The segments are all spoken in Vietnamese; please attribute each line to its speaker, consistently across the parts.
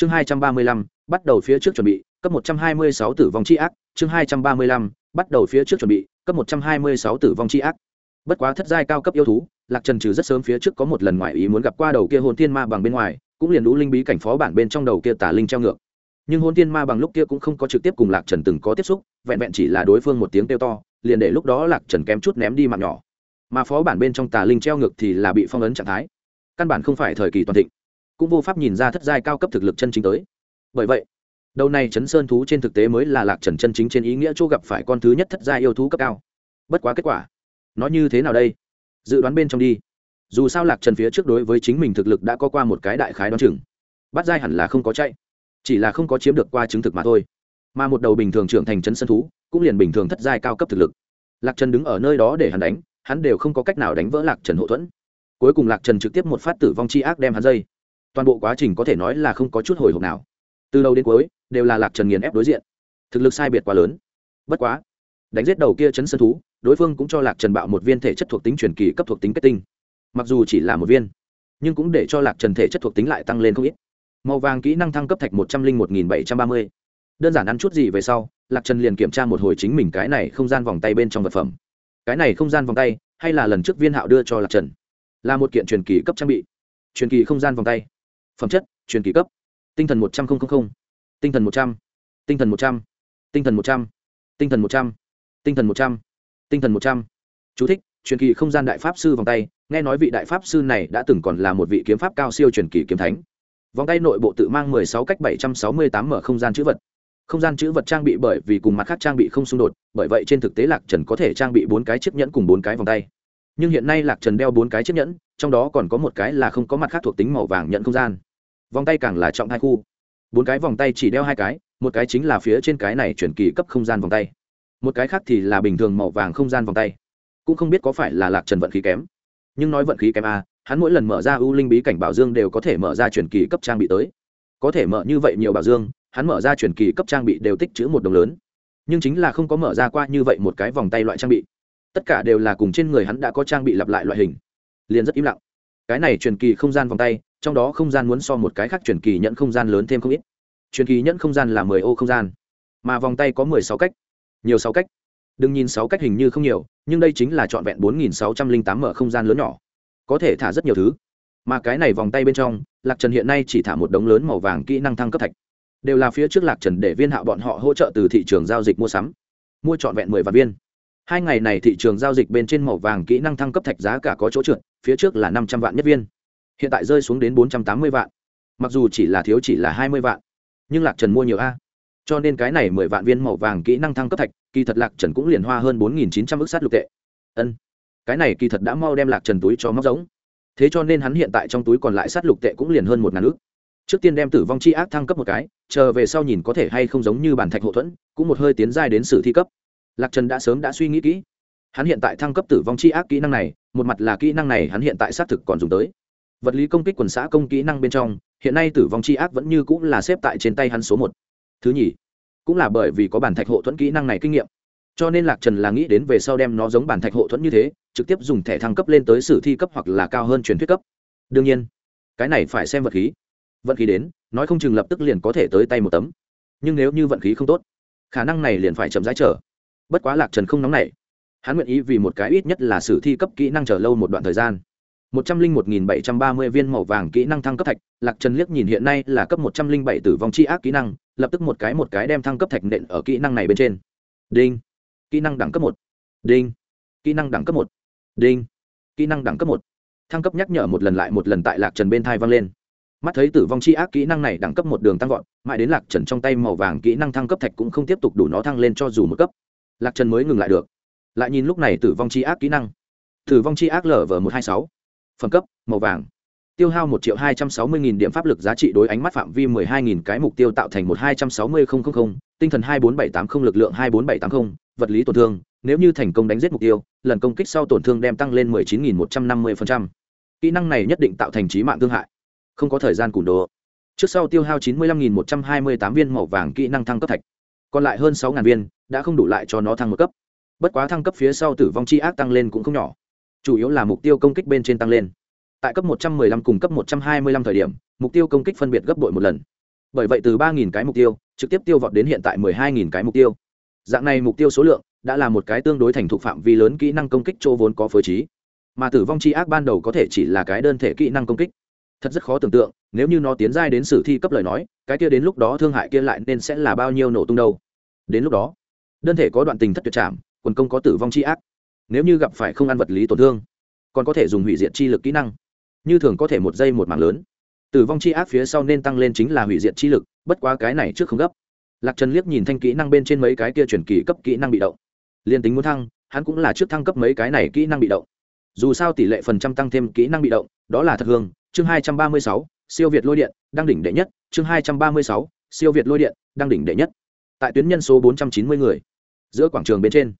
Speaker 1: chương hai trăm ba mươi lăm, bắt đầu phía trước chuẩn bị, cấp một trăm hai mươi sáu tử vong chi ác. Chương hai trăm ba mươi lăm, bắt đầu phía trước chuẩn bị, cấp một trăm hai mươi sáu tử vong chi ác. Bất quá thất giai cao cấp yêu thú, lạc trần trừ rất sớm phía trước có một lần ngoại ý muốn gặp qua đầu kia hồn thiên ma bằng bên ngoài, cũng liền đủ linh bí cảnh phó bản bên trong đầu kia tả linh treo ngược. Nhưng hồn thiên ma bằng lúc kia cũng không có trực tiếp cùng lạc trần từng có tiếp xúc, vẹn vẹn chỉ là đối phương một tiếng kêu to, liền để lúc đó lạc trần kém chút ném đi mạng nhỏ. Mà phó bản bên trong tà linh treo ngược thì là bị phong ấn trạng thái. Căn bản không phải thời kỳ toàn thịnh cũng vô pháp nhìn ra thất giai cao cấp thực lực chân chính tới. Bởi vậy, đầu này chấn sơn thú trên thực tế mới là lạc trần chân chính trên ý nghĩa chỗ gặp phải con thứ nhất thất giai yêu thú cấp cao. Bất quá kết quả, nó như thế nào đây? Dự đoán bên trong đi. Dù sao lạc trần phía trước đối với chính mình thực lực đã có qua một cái đại khái đoán chừng. Bắt giai hẳn là không có chạy, chỉ là không có chiếm được qua chứng thực mà thôi. Mà một đầu bình thường trưởng thành chấn sơn thú cũng liền bình thường thất giai cao cấp thực lực. Lạc trần đứng ở nơi đó để hắn đánh, hắn đều không có cách nào đánh vỡ lạc trần hậu thuẫn. Cuối cùng lạc trần trực tiếp một phát tử vong chi ác đem hắn dây toàn bộ quá trình có thể nói là không có chút hồi hộp nào. Từ đầu đến cuối, đều là lạc trần nghiền ép đối diện. Thực lực sai biệt quá lớn. Bất quá, đánh giết đầu kia chấn sân thú, đối phương cũng cho lạc trần bạo một viên thể chất thuộc tính truyền kỳ cấp thuộc tính kết tinh. Mặc dù chỉ là một viên, nhưng cũng để cho lạc trần thể chất thuộc tính lại tăng lên không ít. Màu vàng kỹ năng thăng cấp thạch một trăm linh một nghìn bảy trăm ba mươi. Đơn giản ăn chút gì về sau, lạc trần liền kiểm tra một hồi chính mình cái này không gian vòng tay bên trong vật phẩm. Cái này không gian vòng tay, hay là lần trước viên hạo đưa cho lạc trần, là một kiện truyền kỳ cấp trang bị. Truyền kỳ không gian vòng tay phẩm chất, truyền kỳ cấp. Tinh thần một trăm linh tinh thần một trăm. Tinh thần một trăm. Tinh thần một trăm. Tinh thần một trăm. Tinh thần một trăm. Tinh thần một trăm. Chú thích, truyền kỳ không gian đại pháp sư vòng tay. Nghe nói vị đại pháp sư này đã từng còn là một vị kiếm pháp cao siêu truyền kỳ kiếm thánh. Vòng tay nội bộ tự mang mười sáu cách bảy trăm sáu mươi tám mở không gian chữ vật. Không gian chữ vật trang bị bởi vì cùng mặt khác trang bị không xung đột, bởi vậy trên thực tế lạc trần có thể trang bị bốn cái chiếc nhẫn cùng bốn cái vòng tay. Nhưng hiện nay lạc trần đeo bốn cái chiếc nhẫn, trong đó còn có một cái là không có mặt khác thuộc tính màu vàng nhận không gian vòng tay càng là trọng hai khu. Bốn cái vòng tay chỉ đeo hai cái, một cái chính là phía trên cái này chuyển kỳ cấp không gian vòng tay. Một cái khác thì là bình thường màu vàng không gian vòng tay. Cũng không biết có phải là lạc trần vận khí kém. Nhưng nói vận khí kém a hắn mỗi lần mở ra ưu linh bí cảnh bảo dương đều có thể mở ra chuyển kỳ cấp trang bị tới. Có thể mở như vậy nhiều bảo dương, hắn mở ra chuyển kỳ cấp trang bị đều tích chữ một đồng lớn. Nhưng chính là không có mở ra qua như vậy một cái vòng tay loại trang bị. Tất cả đều là cùng trên người hắn đã có trang bị lặp lại loại hình. Liền rất im lặng. Cái này truyền kỳ không gian vòng tay trong đó không gian muốn so một cái khác truyền kỳ nhận không gian lớn thêm không ít. Truyền kỳ nhận không gian là mười ô không gian, mà vòng tay có mười sáu cách, nhiều sáu cách. Đừng nhìn sáu cách hình như không nhiều, nhưng đây chính là trọn vẹn bốn nghìn sáu trăm linh tám mở không gian lớn nhỏ, có thể thả rất nhiều thứ. Mà cái này vòng tay bên trong, lạc trần hiện nay chỉ thả một đống lớn màu vàng kỹ năng thăng cấp thạch. Đều là phía trước lạc trần để viên hạo bọn họ hỗ trợ từ thị trường giao dịch mua sắm, mua trọn vẹn mười vạn viên. Hai ngày này thị trường giao dịch bên trên màu vàng kỹ năng thăng cấp thạch giá cả có chỗ trượt, phía trước là năm trăm vạn nhất viên hiện tại rơi xuống đến bốn trăm tám mươi vạn. Mặc dù chỉ là thiếu chỉ là hai mươi vạn, nhưng lạc trần mua nhiều a. Cho nên cái này mười vạn viên màu vàng kỹ năng thăng cấp thạch, kỳ thật lạc trần cũng liền hoa hơn bốn nghìn chín trăm ước sát lục tệ. Ân, cái này kỳ thật đã mau đem lạc trần túi cho móc giống. Thế cho nên hắn hiện tại trong túi còn lại sát lục tệ cũng liền hơn một ngàn ước trước tiên đem tử vong chi ác thăng cấp một cái, chờ về sau nhìn có thể hay không giống như bản thạch hậu thuẫn, cũng một hơi tiến giai đến sử thi cấp. Lạc trần đã sớm đã suy nghĩ kỹ. Hắn hiện tại thăng cấp tử vong chi ác kỹ năng này, một mặt là kỹ năng này hắn hiện tại xác thực còn dùng tới vật lý công kích quần xã công kỹ năng bên trong, hiện nay tử vong chi ác vẫn như cũng là xếp tại trên tay hắn số một. Thứ nhì, cũng là bởi vì có bản thạch hộ thuẫn kỹ năng này kinh nghiệm. Cho nên lạc trần là nghĩ đến về sau đem nó giống bản thạch hộ thuẫn như thế, trực tiếp dùng thẻ thăng cấp lên tới sử thi cấp hoặc là cao hơn truyền thuyết cấp. Đương nhiên, cái này phải xem vật khí. Vận khí đến, nói không chừng lập tức liền có thể tới tay một tấm. Nhưng nếu như vận khí không tốt, khả năng này liền phải chậm rãi chờ. Bất quá lạc trần không nóng nảy. Hắn nguyện ý vì một cái ít nhất là sử thi cấp kỹ năng chờ lâu một đoạn thời gian một trăm linh một nghìn bảy trăm ba mươi viên màu vàng kỹ năng thăng cấp thạch, lạc trần liếc nhìn hiện nay là cấp một trăm linh bảy tử vong c h i ác kỹ năng, lập tức một cái một cái đem thăng cấp thạch nện ở kỹ năng này bên trên. Đinh. Kỹ năng đẳng cấp một. Đinh. Kỹ năng đẳng cấp một. Đinh. Kỹ năng đẳng cấp một. Thăng cấp nhắc nhở một lần lại một lần tại lạc trần bên thai vang lên. Mắt thấy tử vong c h i ác kỹ năng này đẳng cấp một đường tăng vọt, mãi đến lạc trần trong tay màu vàng kỹ năng thăng cấp thạch cũng không tiếp tục đủ nó thăng lên cho dù một cấp. Lạc trần mới ngừng lại được. Lại nhìn lúc này tử vong c h i ác kỹ năng. Tử vong c h i ác lv một trăm hai sáu phẩm cấp, màu vàng. Tiêu hao một triệu hai trăm sáu mươi nghìn điểm pháp lực giá trị đối ánh mắt phạm vi mười hai nghìn cái mục tiêu tạo thành một hai trăm sáu mươi tinh thần hai bốn bảy tám không, lực lượng hai bốn bảy tám không, vật lý tổn thương, nếu như thành công đánh giết mục tiêu, lần công kích sau tổn thương đem tăng lên mười chín nghìn một trăm năm mươi kỹ năng này nhất định tạo thành trí mạng thương hại. Không có thời gian củng đồ. Trước sau tiêu hao chín mươi lăm nghìn một trăm hai mươi tám viên màu vàng kỹ năng thăng cấp thạch. Còn lại hơn sáu viên đã không đủ lại cho nó thăng một cấp. Bất quá thăng cấp phía sau tử vong chi ác tăng lên cũng không nhỏ chủ yếu là mục tiêu công kích bên trên tăng lên. Tại cấp 115 cùng cấp 125 thời điểm, mục tiêu công kích phân biệt gấp bội một lần. Bởi vậy từ 3.000 cái mục tiêu, trực tiếp tiêu vọt đến hiện tại mười hai nghìn cái mục tiêu. Dạng này mục tiêu số lượng đã là một cái tương đối thành thục phạm vi lớn kỹ năng công kích chỗ vốn có phối trí. Mà tử vong c h i ác ban đầu có thể chỉ là cái đơn thể kỹ năng công kích. Thật rất khó tưởng tượng, nếu như nó tiến giai đến sử thi cấp lời nói, cái kia đến lúc đó thương hại kia lại nên sẽ là bao nhiêu nổ tung đâu. Đến lúc đó, đơn thể có đoạn tình thất tuyệt trảm, quần công có tử vong c h i ác nếu như gặp phải không ăn vật lý tổn thương, còn có thể dùng hủy diệt chi lực kỹ năng. Như thường có thể một giây một mảng lớn. Tử vong chi ác phía sau nên tăng lên chính là hủy diệt chi lực, bất quá cái này trước không gấp. Lạc trần liếc nhìn thanh kỹ năng bên trên mấy cái kia chuyển kỳ cấp kỹ năng bị động. Liên tính muốn thăng, hắn cũng là trước thăng cấp mấy cái này kỹ năng bị động. Dù sao tỷ lệ phần trăm tăng thêm kỹ năng bị động, đó là thật hương. Chương hai trăm ba mươi sáu, siêu việt lôi điện, đang đỉnh đệ nhất. Chương hai trăm ba mươi sáu, siêu việt lôi điện, đang đỉnh đệ nhất. Tại tuyến nhân số bốn trăm chín mươi người, giữa quảng trường bên trên,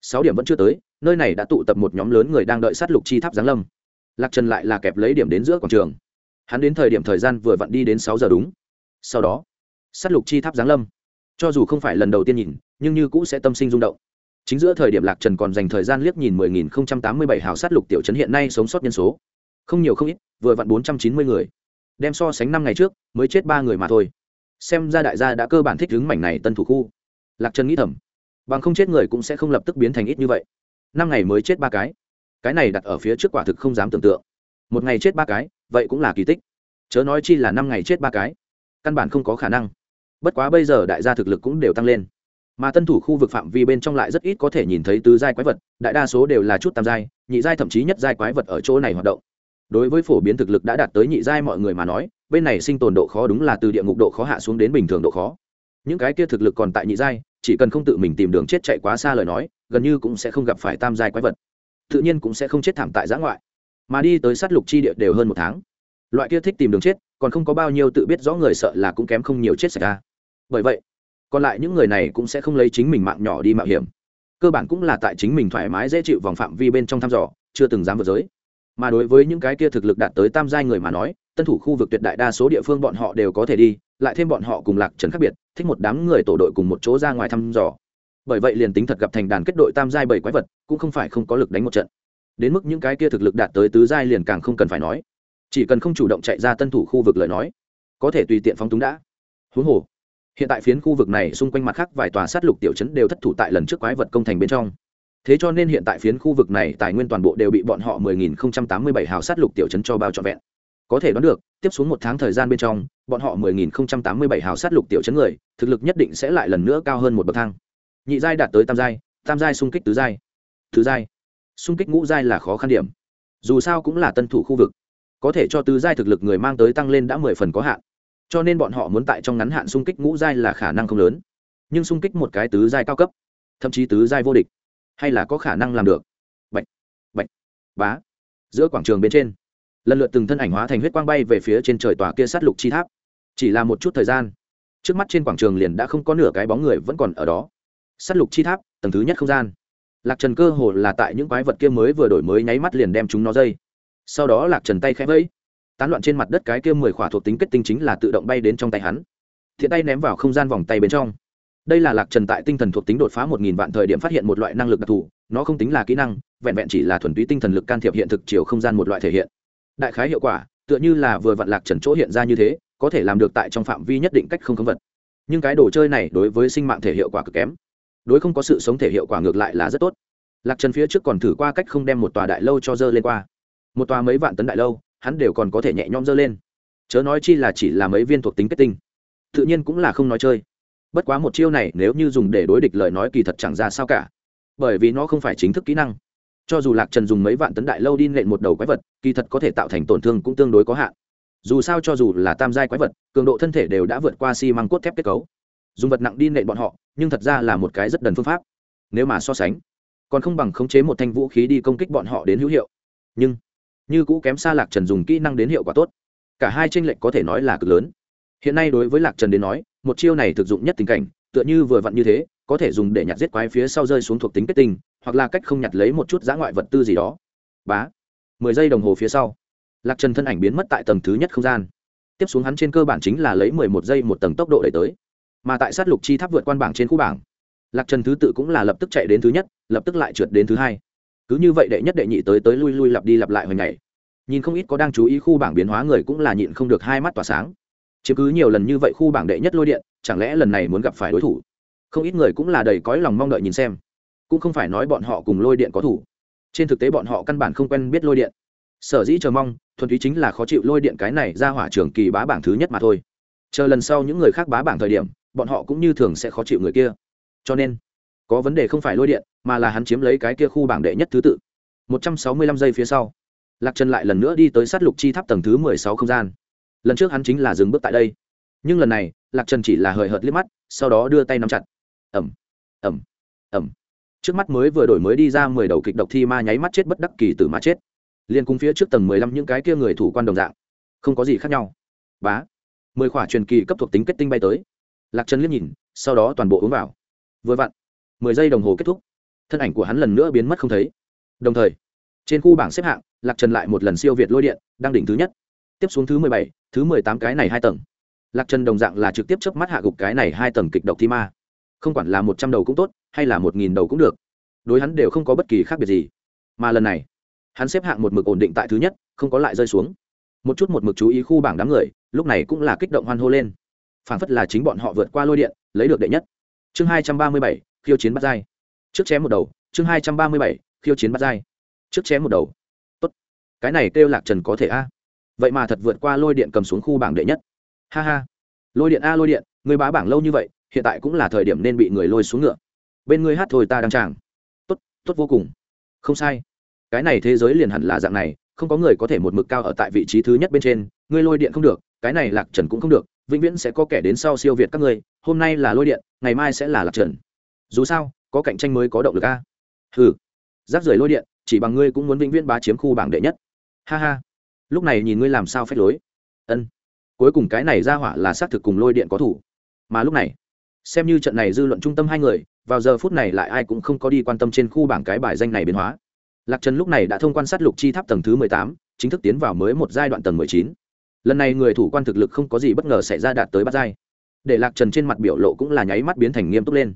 Speaker 1: sáu điểm vẫn chưa tới nơi này đã tụ tập một nhóm lớn người đang đợi sát lục chi tháp giáng lâm. Lạc trần lại là kẹp lấy điểm đến giữa quảng trường. Hắn đến thời điểm thời gian vừa vặn đi đến sáu giờ đúng. Sau đó, sát lục chi tháp giáng lâm. Cho dù không phải lần đầu tiên nhìn, nhưng như cũ sẽ tâm sinh rung động. Chính giữa thời điểm lạc trần còn dành thời gian liếc nhìn mười nghìn không trăm tám mươi bảy hào sát lục tiểu trấn hiện nay sống sót nhân số. Không nhiều không ít, vừa vặn bốn trăm chín mươi người. Đem so sánh năm ngày trước, mới chết ba người mà thôi. Xem ra đại gia đã cơ bản thích ứng mảnh này tân thủ khu. Lạc trần nghĩ thầm, bằng không chết người cũng sẽ không lập tức biến thành ít như vậy năm ngày mới chết ba cái. Cái này đặt ở phía trước quả thực không dám tưởng tượng. Một ngày chết ba cái, vậy cũng là kỳ tích. Chớ nói chi là năm ngày chết ba cái, căn bản không có khả năng. Bất quá bây giờ đại gia thực lực cũng đều tăng lên. Mà tân thủ khu vực phạm vi bên trong lại rất ít có thể nhìn thấy tứ giai quái vật, đại đa số đều là chút tam giai, nhị giai thậm chí nhất giai quái vật ở chỗ này hoạt động. Đối với phổ biến thực lực đã đạt tới nhị giai mọi người mà nói, bên này sinh tồn độ khó đúng là từ địa ngục độ khó hạ xuống đến bình thường độ khó. Những cái kia thực lực còn tại nhị giai, chỉ cần không tự mình tìm đường chết chạy quá xa lời nói gần như cũng sẽ không gặp phải tam giai quái vật. Tự nhiên cũng sẽ không chết thảm tại giã ngoại. Mà đi tới sát lục chi địa đều hơn một tháng. Loại kia thích tìm đường chết, còn không có bao nhiêu tự biết rõ người sợ là cũng kém không nhiều chết xảy ra. Bởi vậy, còn lại những người này cũng sẽ không lấy chính mình mạng nhỏ đi mạo hiểm. Cơ bản cũng là tại chính mình thoải mái dễ chịu vòng phạm vi bên trong thăm dò, chưa từng dám vượt giới. Mà đối với những cái kia thực lực đạt tới tam giai người mà nói, tân thủ khu vực tuyệt đại đa số địa phương bọn họ đều có thể đi, lại thêm bọn họ cùng lạc trần khác biệt, thích một đám người tổ đội cùng một chỗ ra ngoài thăm dò bởi vậy liền tính thật gặp thành đàn kết đội tam giai bảy quái vật, cũng không phải không có lực đánh một trận. Đến mức những cái kia thực lực đạt tới tứ giai liền càng không cần phải nói. Chỉ cần không chủ động chạy ra tân thủ khu vực lời nói, có thể tùy tiện phóng túng đã. Huống hồ, hiện tại phiến khu vực này xung quanh mặt khác vài tòa sát lục tiểu chấn đều thất thủ tại lần trước quái vật công thành bên trong. Thế cho nên hiện tại phiến khu vực này tài nguyên toàn bộ đều bị bọn họ 10.087 hào sát lục tiểu chấn cho bao trọn vẹn. Có thể đoán được, tiếp xuống một tháng thời gian bên trong, bọn họ 10.087 hào sát lục tiểu chấn người, thực lực nhất định sẽ lại lần nữa cao hơn một bậc thang nhị giai đạt tới tam giai tam giai xung kích tứ giai. Tứ giai. Xung kích ngũ giai là khó khăn điểm. Dù sao cũng là tân thủ khu vực. Có thể cho tứ giai thực lực người mang tới tăng lên đã mười phần có hạn. Cho nên bọn họ muốn tại trong ngắn hạn xung kích ngũ giai là khả năng không lớn. Nhưng xung kích một cái tứ giai cao cấp, thậm chí tứ giai vô địch, hay là có khả năng làm được. Bệnh bệnh bá. Giữa quảng trường bên trên, lần lượt từng thân ảnh hóa thành huyết quang bay về phía trên trời tòa kia sát lục chi tháp. Chỉ là một chút thời gian, trước mắt trên quảng trường liền đã không có nửa cái bóng người vẫn còn ở đó sát lục chi tháp, tầng thứ nhất không gian. Lạc trần cơ hồ là tại những quái vật kia mới vừa đổi mới nháy mắt liền đem chúng nó dây. Sau đó lạc trần tay khẽ vẫy, tán loạn trên mặt đất cái kia mười khỏa thuộc tính kết tinh chính là tự động bay đến trong tay hắn. Thiện tay ném vào không gian vòng tay bên trong. Đây là lạc trần tại tinh thần thuộc tính đột phá một nghìn vạn thời điểm phát hiện một loại năng lực đặc thù, nó không tính là kỹ năng, vẹn vẹn chỉ là thuần túy tinh thần lực can thiệp hiện thực chiều không gian một loại thể hiện. Đại khái hiệu quả, tựa như là vừa vặn lạc trần chỗ hiện ra như thế, có thể làm được tại trong phạm vi nhất định cách không khống vật. Nhưng cái đồ chơi này đối với sinh mạng thể hiệu quả cực kém đối không có sự sống thể hiệu quả ngược lại là rất tốt. Lạc trần phía trước còn thử qua cách không đem một tòa đại lâu cho dơ lên qua. Một tòa mấy vạn tấn đại lâu, hắn đều còn có thể nhẹ nhõm dơ lên. Chớ nói chi là chỉ là mấy viên thuộc tính kết tinh. Tự nhiên cũng là không nói chơi. Bất quá một chiêu này nếu như dùng để đối địch lời nói kỳ thật chẳng ra sao cả. Bởi vì nó không phải chính thức kỹ năng. Cho dù lạc trần dùng mấy vạn tấn đại lâu đi nện một đầu quái vật, kỳ thật có thể tạo thành tổn thương cũng tương đối có hạn. Dù sao cho dù là tam giai quái vật, cường độ thân thể đều đã vượt qua xi、si、măng cốt thép kết cấu dùng vật nặng đi nện bọn họ, nhưng thật ra là một cái rất đần phương pháp. Nếu mà so sánh, còn không bằng khống chế một thanh vũ khí đi công kích bọn họ đến hữu hiệu. Nhưng, như cũ kém xa lạc trần dùng kỹ năng đến hiệu quả tốt. Cả hai tranh lệch có thể nói là cực lớn. Hiện nay đối với lạc trần đến nói, một chiêu này thực dụng nhất tình cảnh, tựa như vừa vặn như thế, có thể dùng để nhặt giết quái phía sau rơi xuống thuộc tính kết tinh, hoặc là cách không nhặt lấy một chút giã ngoại vật tư gì đó. Bá. Mười giây đồng hồ phía sau, lạc trần thân ảnh biến mất tại tầng thứ nhất không gian. Tiếp xuống hắn trên cơ bản chính là lấy mười một giây một tầng tốc độ đẩy tới mà tại sát lục chi tháp vượt quan bảng trên khu bảng. Lạc trần thứ tự cũng là lập tức chạy đến thứ nhất, lập tức lại trượt đến thứ hai. Cứ như vậy đệ nhất đệ nhị tới tới lui lui lặp đi lặp lại hồi ngày. Nhìn không ít có đang chú ý khu bảng biến hóa người cũng là nhịn không được hai mắt tỏa sáng. Chứ cứ nhiều lần như vậy khu bảng đệ nhất lôi điện, chẳng lẽ lần này muốn gặp phải đối thủ? Không ít người cũng là đầy cõi lòng mong đợi nhìn xem. Cũng không phải nói bọn họ cùng lôi điện có thủ. Trên thực tế bọn họ căn bản không quen biết lôi điện. Sở dĩ chờ mong, thuần túy chính là khó chịu lôi điện cái này ra hỏa trường kỳ bá bảng thứ nhất mà thôi. Chờ lần sau những người khác bá bảng thời điểm bọn họ cũng như thường sẽ khó chịu người kia. Cho nên, có vấn đề không phải lôi điện, mà là hắn chiếm lấy cái kia khu bảng đệ nhất thứ tự. Một trăm sáu mươi lăm giây phía sau, lạc trần lại lần nữa đi tới sát lục chi tháp tầng thứ mười sáu không gian. Lần trước hắn chính là dừng bước tại đây. Nhưng lần này, lạc trần chỉ là hời hợt liếc mắt, sau đó đưa tay nắm chặt. Ẩm ẩm ẩm trước mắt mới vừa đổi mới đi ra mười đầu kịch độc thi ma nháy mắt chết bất đắc kỳ từ mà chết. Liên cung phía trước tầng mười lăm những cái kia người thủ quan đồng dạng. Không có gì khác nhau. Bá. Mười khỏa truyền kỳ cấp thuộc tính kết tinh bay tới lạc trần liếc nhìn, sau đó toàn bộ uống vào. Vừa vặn, mười giây đồng hồ kết thúc. Thân ảnh của hắn lần nữa biến mất không thấy. Đồng thời, trên khu bảng xếp hạng, lạc trần lại một lần siêu việt lôi điện, đang đỉnh thứ nhất. Tiếp xuống thứ mười bảy, thứ mười tám cái này hai tầng. Lạc trần đồng dạng là trực tiếp chớp mắt hạ gục cái này hai tầng kịch độc thi ma. Không quản là một trăm đầu cũng tốt, hay là một nghìn đầu cũng được. Đối hắn đều không có bất kỳ khác biệt gì. Mà lần này, hắn xếp hạng một mực ổn định tại thứ nhất, không có lại rơi xuống. Một chút một mực chú ý khu bảng đám người, lúc này cũng là kích động hoan hô lên phảng phất là chính bọn họ vượt qua lôi điện, lấy được đệ nhất. Chương hai trăm ba mươi bảy, khiêu chiến bắt dai trước chém một đầu, chương hai trăm ba mươi bảy, khiêu chiến bắt dai trước chém một đầu. Tốt. Cái này kêu lạc trần có thể a. Vậy mà thật vượt qua lôi điện cầm xuống khu bảng đệ nhất. Ha ha. Lôi điện a, lôi điện, người bá bảng lâu như vậy, hiện tại cũng là thời điểm nên bị người lôi xuống ngựa. Bên ngươi hát thôi ta đang chàng tốt tốt vô cùng. Không sai. Cái này thế giới liền hẳn là dạng này, không có người có thể một mực cao ở tại vị trí thứ nhất bên trên ngươi lôi điện không được, cái này lạc trần cũng không được vĩnh viễn sẽ có kẻ đến sau siêu việt các ngươi, hôm nay là lôi điện, ngày mai sẽ là lạc trần dù sao, có cạnh tranh mới có động lực a. Hừ. Giáp rời lôi điện, chỉ bằng ngươi cũng muốn vĩnh viễn bá chiếm khu bảng đệ nhất. Ha ha. Lúc này nhìn ngươi làm sao phép lối. Ân. Cuối cùng cái này ra hỏa là xác thực cùng lôi điện có thủ. Mà lúc này, xem như trận này dư luận trung tâm hai người, vào giờ phút này lại ai cũng không có đi quan tâm trên khu bảng cái bài danh này biến hóa. Lạc trần lúc này đã thông quan sát lục chi tháp tầng thứ mười tám, chính thức tiến vào mới một giai đoạn tầng mười chín lần này người thủ quan thực lực không có gì bất ngờ xảy ra đạt tới bắt giai. Để lạc trần trên mặt biểu lộ cũng là nháy mắt biến thành nghiêm túc lên.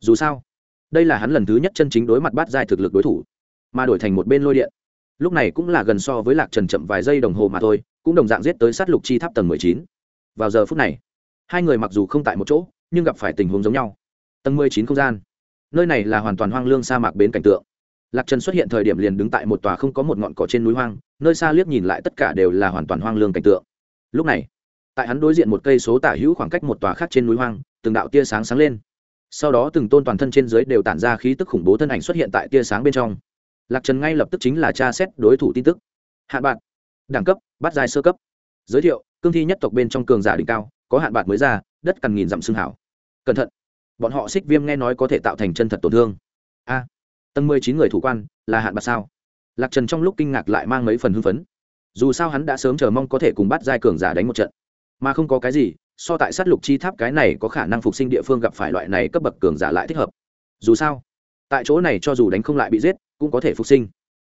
Speaker 1: Dù sao, đây là hắn lần thứ nhất chân chính đối mặt bắt giai thực lực đối thủ, mà đổi thành một bên lôi điện. Lúc này cũng là gần so với lạc trần chậm vài giây đồng hồ mà thôi, cũng đồng dạng giết tới sát lục chi tháp tầng mười chín. Vào giờ phút này, hai người mặc dù không tại một chỗ, nhưng gặp phải tình huống giống nhau. Tầng mười chín không gian. Nơi này là hoàn toàn hoang lương sa mạc bến cảnh tượng lạc trần xuất hiện thời điểm liền đứng tại một tòa không có một ngọn cỏ trên núi hoang, nơi xa liếc nhìn lại tất cả đều là hoàn toàn hoang lương cảnh tượng. Lúc này, tại hắn đối diện một cây số tả hữu khoảng cách một tòa khác trên núi hoang, từng đạo tia sáng sáng lên. Sau đó từng tôn toàn thân trên dưới đều tản ra khí tức khủng bố thân ảnh xuất hiện tại tia sáng bên trong. Lạc trần ngay lập tức chính là tra xét đối thủ tin tức. Hạn bạn đẳng cấp bắt dài sơ cấp. Giới thiệu, cương thi nhất tộc bên trong cường giả đỉnh cao, có hạn bạn mới ra, đất cằn nghìn dặm xương hảo. Cẩn thận, bọn họ xích viêm nghe nói có thể tạo thành chân thật tổn thương. A tầng mười chín người thủ quan, là hạn bạc sao? Lạc trần trong lúc kinh ngạc lại mang mấy phần hưng phấn. Dù sao hắn đã sớm chờ mong có thể cùng bắt giai cường giả đánh một trận. Mà không có cái gì, so tại sát lục chi tháp cái này có khả năng phục sinh địa phương gặp phải loại này cấp bậc cường giả lại thích hợp. Dù sao, tại chỗ này cho dù đánh không lại bị giết, cũng có thể phục sinh.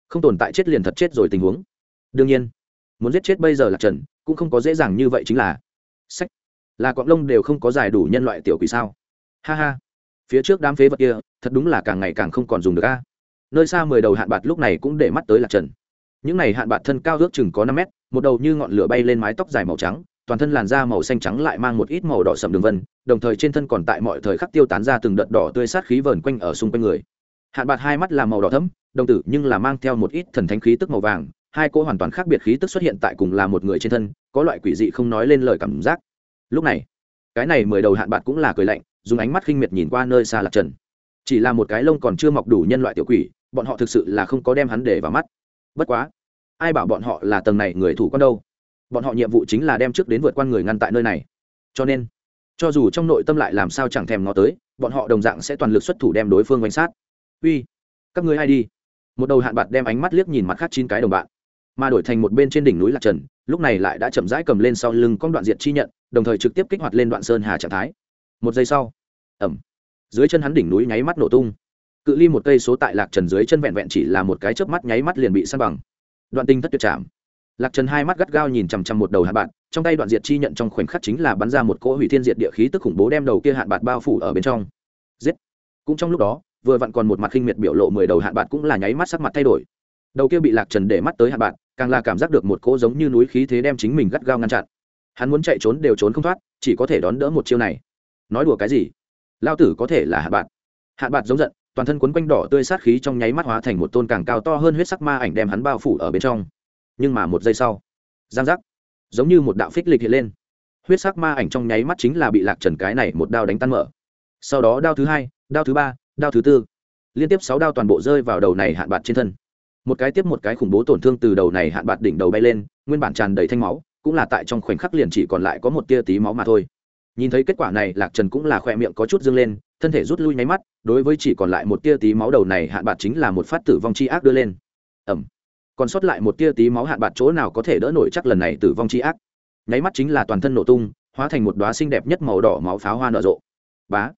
Speaker 1: Không tồn tại chết liền thật chết rồi tình huống. Đương nhiên, muốn giết chết bây giờ là trần, cũng không có dễ dàng như vậy chính là. Sách, là quạng lông đều không có giải đủ nhân loại tiểu quỷ sao? Ha ha phía trước đám phế vật kia, thật đúng là càng ngày càng không còn dùng được a. Nơi xa mười đầu hạn bạt lúc này cũng để mắt tới lạc trần. Những này hạn bạt thân cao ước chừng có năm mét, một đầu như ngọn lửa bay lên mái tóc dài màu trắng, toàn thân làn da màu xanh trắng lại mang một ít màu đỏ sầm đường vân, đồng thời trên thân còn tại mọi thời khắc tiêu tán ra từng đợt đỏ tươi sát khí vờn quanh ở xung quanh người. Hạn bạt hai mắt là màu đỏ thấm đồng tử nhưng là mang theo một ít thần thánh khí tức màu vàng, hai cô hoàn toàn khác biệt khí tức xuất hiện tại cùng là một người trên thân, có loại quỷ dị không nói lên lời cảm giác. Lúc này, cái này mười đầu hạn bạt cũng là cười lạnh dùng ánh mắt khinh miệt nhìn qua nơi xa lạc trần. Chỉ là một cái lông còn chưa mọc đủ nhân loại tiểu quỷ, bọn họ thực sự là không có đem hắn để vào mắt. Bất quá, ai bảo bọn họ là tầng này người thủ con đâu? Bọn họ nhiệm vụ chính là đem trước đến vượt qua người ngăn tại nơi này. Cho nên, cho dù trong nội tâm lại làm sao chẳng thèm ngó tới, bọn họ đồng dạng sẽ toàn lực xuất thủ đem đối phương quanh sát. Uy, các ngươi hay đi? Một đầu hạn bạc đem ánh mắt liếc nhìn mặt khác chín cái đồng bạn, mà đổi thành một bên trên đỉnh núi lạc trần, lúc này lại đã chậm rãi cầm lên sau lưng con đoạn diệt chi nhận, đồng thời trực tiếp kích hoạt lên đoạn sơn hà trạng thái. Một giây sau ẩm. Dưới chân hắn đỉnh núi nháy mắt nổ tung. Cự ly một cây số tại lạc trần dưới chân vẹn vẹn chỉ là một cái chớp mắt nháy mắt liền bị săn bằng. Đoạn tinh thất tuyệt chạm lạc trần hai mắt gắt gao nhìn chằm chằm một đầu hạt bạn trong tay đoạn diệt chi nhận trong khoảnh khắc chính là bắn ra một cỗ hủy thiên diệt địa khí tức khủng bố đem đầu kia hạn bạt bao phủ ở bên trong. Giết. Cũng trong lúc đó, vừa vặn còn một mặt khinh miệt biểu lộ mười đầu hạn bạt cũng là nháy mắt sắc mặt thay đổi. Đầu kia bị lạc trần để mắt tới hạn bạt, càng là cảm giác được một cỗ giống như núi khí thế đem chính mình gắt gao ngăn chặn. Hắn muốn chạy trốn đều trốn không thoát, chỉ có thể đón đỡ một chiêu này. Nói đùa cái gì? Lao tử có thể là hạ bạn. Hạ bạn giống giận, toàn thân quấn quanh đỏ tươi sát khí trong nháy mắt hóa thành một tôn càng cao to hơn huyết sắc ma ảnh đem hắn bao phủ ở bên trong. Nhưng mà một giây sau, giang giác, giống như một đạo phích lịch hiện lên. Huyết sắc ma ảnh trong nháy mắt chính là bị lạc trần cái này một đao đánh tan mở. Sau đó đao thứ hai, đao thứ ba, đao thứ tư, liên tiếp sáu đao toàn bộ rơi vào đầu này hạn bạc trên thân. Một cái tiếp một cái khủng bố tổn thương từ đầu này hạn bạc đỉnh đầu bay lên, nguyên bản tràn đầy thanh máu, cũng là tại trong khoảnh khắc liền chỉ còn lại có một tia tí máu mà thôi nhìn thấy kết quả này, lạc trần cũng là khoe miệng có chút dâng lên, thân thể rút lui nháy mắt, đối với chỉ còn lại một tia tí máu đầu này, hạn bạc chính là một phát tử vong chi ác đưa lên. Ẩm còn sót lại một tia tí máu hạn bạc chỗ nào có thể đỡ nổi chắc lần này tử vong chi ác. Nháy mắt chính là toàn thân nổ tung, hóa thành một đoá xinh đẹp nhất màu đỏ máu pháo hoa nở rộ. Bá.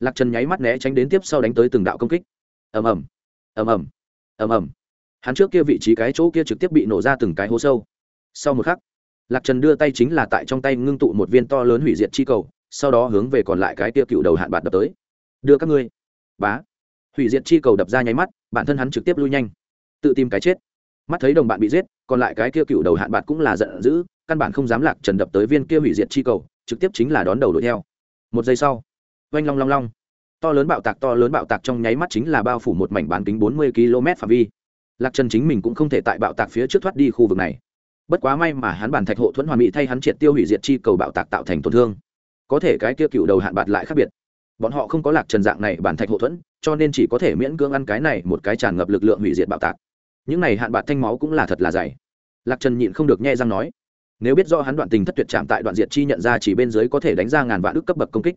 Speaker 1: Lạc trần nháy mắt né tránh đến tiếp sau đánh tới từng đạo công kích. Ầm ầm. Ầm ầm. Ầm ầm. Hắn trước kia vị trí cái chỗ kia trực tiếp bị nổ ra từng cái hố sâu. Sau một khắc lạc trần đưa tay chính là tại trong tay ngưng tụ một viên to lớn hủy diệt chi cầu, sau đó hướng về còn lại cái kia cựu đầu hạn bạt đập tới. Đưa các ngươi. Bá. Hủy diệt chi cầu đập ra nháy mắt, bản thân hắn trực tiếp lui nhanh. Tự tìm cái chết. Mắt thấy đồng bạn bị giết, còn lại cái kia cựu đầu hạn bạt cũng là giận dữ, căn bản không dám lạc trần đập tới viên kia hủy diệt chi cầu, trực tiếp chính là đón đầu đuổi theo. Một giây sau, oanh long long long. To lớn bạo tạc, to lớn bạo tạc trong nháy mắt chính là bao phủ một mảnh bán kính bốn mươi km phạm vi. Lạc trần chính mình cũng không thể tại bạo tạc phía trước thoát đi khu vực này bất quá may mà hắn bản thạch hộ thuẫn hoàn mỹ thay hắn triệt tiêu hủy diệt chi cầu bạo tạc tạo thành tổn thương. Có thể cái kia cựu đầu hạn bạt lại khác biệt. Bọn họ không có lạc trần dạng này bản thạch hộ thuẫn, cho nên chỉ có thể miễn cưỡng ăn cái này một cái tràn ngập lực lượng hủy diệt bạo tạc. Những này hạn bạt thanh máu cũng là thật là dày. Lạc trần nhịn không được nghe răng nói, nếu biết do hắn đoạn tình thất tuyệt chạm tại đoạn diệt chi nhận ra chỉ bên dưới có thể đánh ra ngàn vạn ức cấp bậc công kích.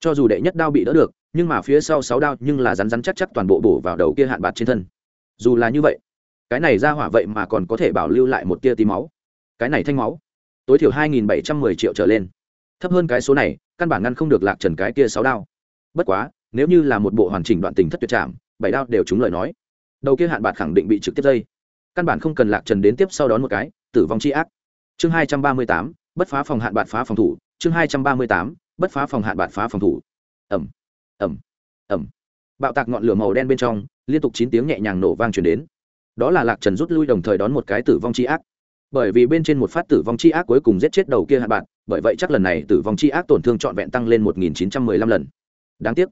Speaker 1: Cho dù đệ nhất đao bị đỡ được, nhưng mà phía sau sáu đao nhưng là rắn rắn chắc chắc toàn bộ bổ vào đầu kia hạn bạt trên thân. Dù là như vậy cái này ra hỏa vậy mà còn có thể bảo lưu lại một tia tí máu. Cái này thanh máu, tối thiểu hai nghìn bảy trăm mười triệu trở lên. Thấp hơn cái số này, căn bản ngăn không được lạc trần cái kia sáu đao. Bất quá, nếu như là một bộ hoàn chỉnh đoạn tình thất tuyệt trảm, bảy đao đều trúng lời nói. Đầu kia hạn bạc khẳng định bị trực tiếp dây. Căn bản không cần lạc trần đến tiếp sau đón một cái, tử vong c h i ác. Chương hai trăm ba mươi tám, bất phá phòng hạn bạc phá phòng thủ. Chương hai trăm ba mươi tám, bất phá phòng hạn bạc phá phòng thủ. Ẩm ẩm ẩm bạo tạc ngọn lửa màu đen bên trong, liên tục chín tiếng nhẹ nhàng nổ vang chuyển đến đó là lạc trần rút lui đồng thời đón một cái tử vong c h i ác. Bởi vì bên trên một phát tử vong c h i ác cuối cùng giết chết đầu kia hạ bạn, bởi vậy chắc lần này tử vong c h i ác tổn thương trọn vẹn tăng lên một nghìn chín trăm mười lăm lần. Đáng tiếc,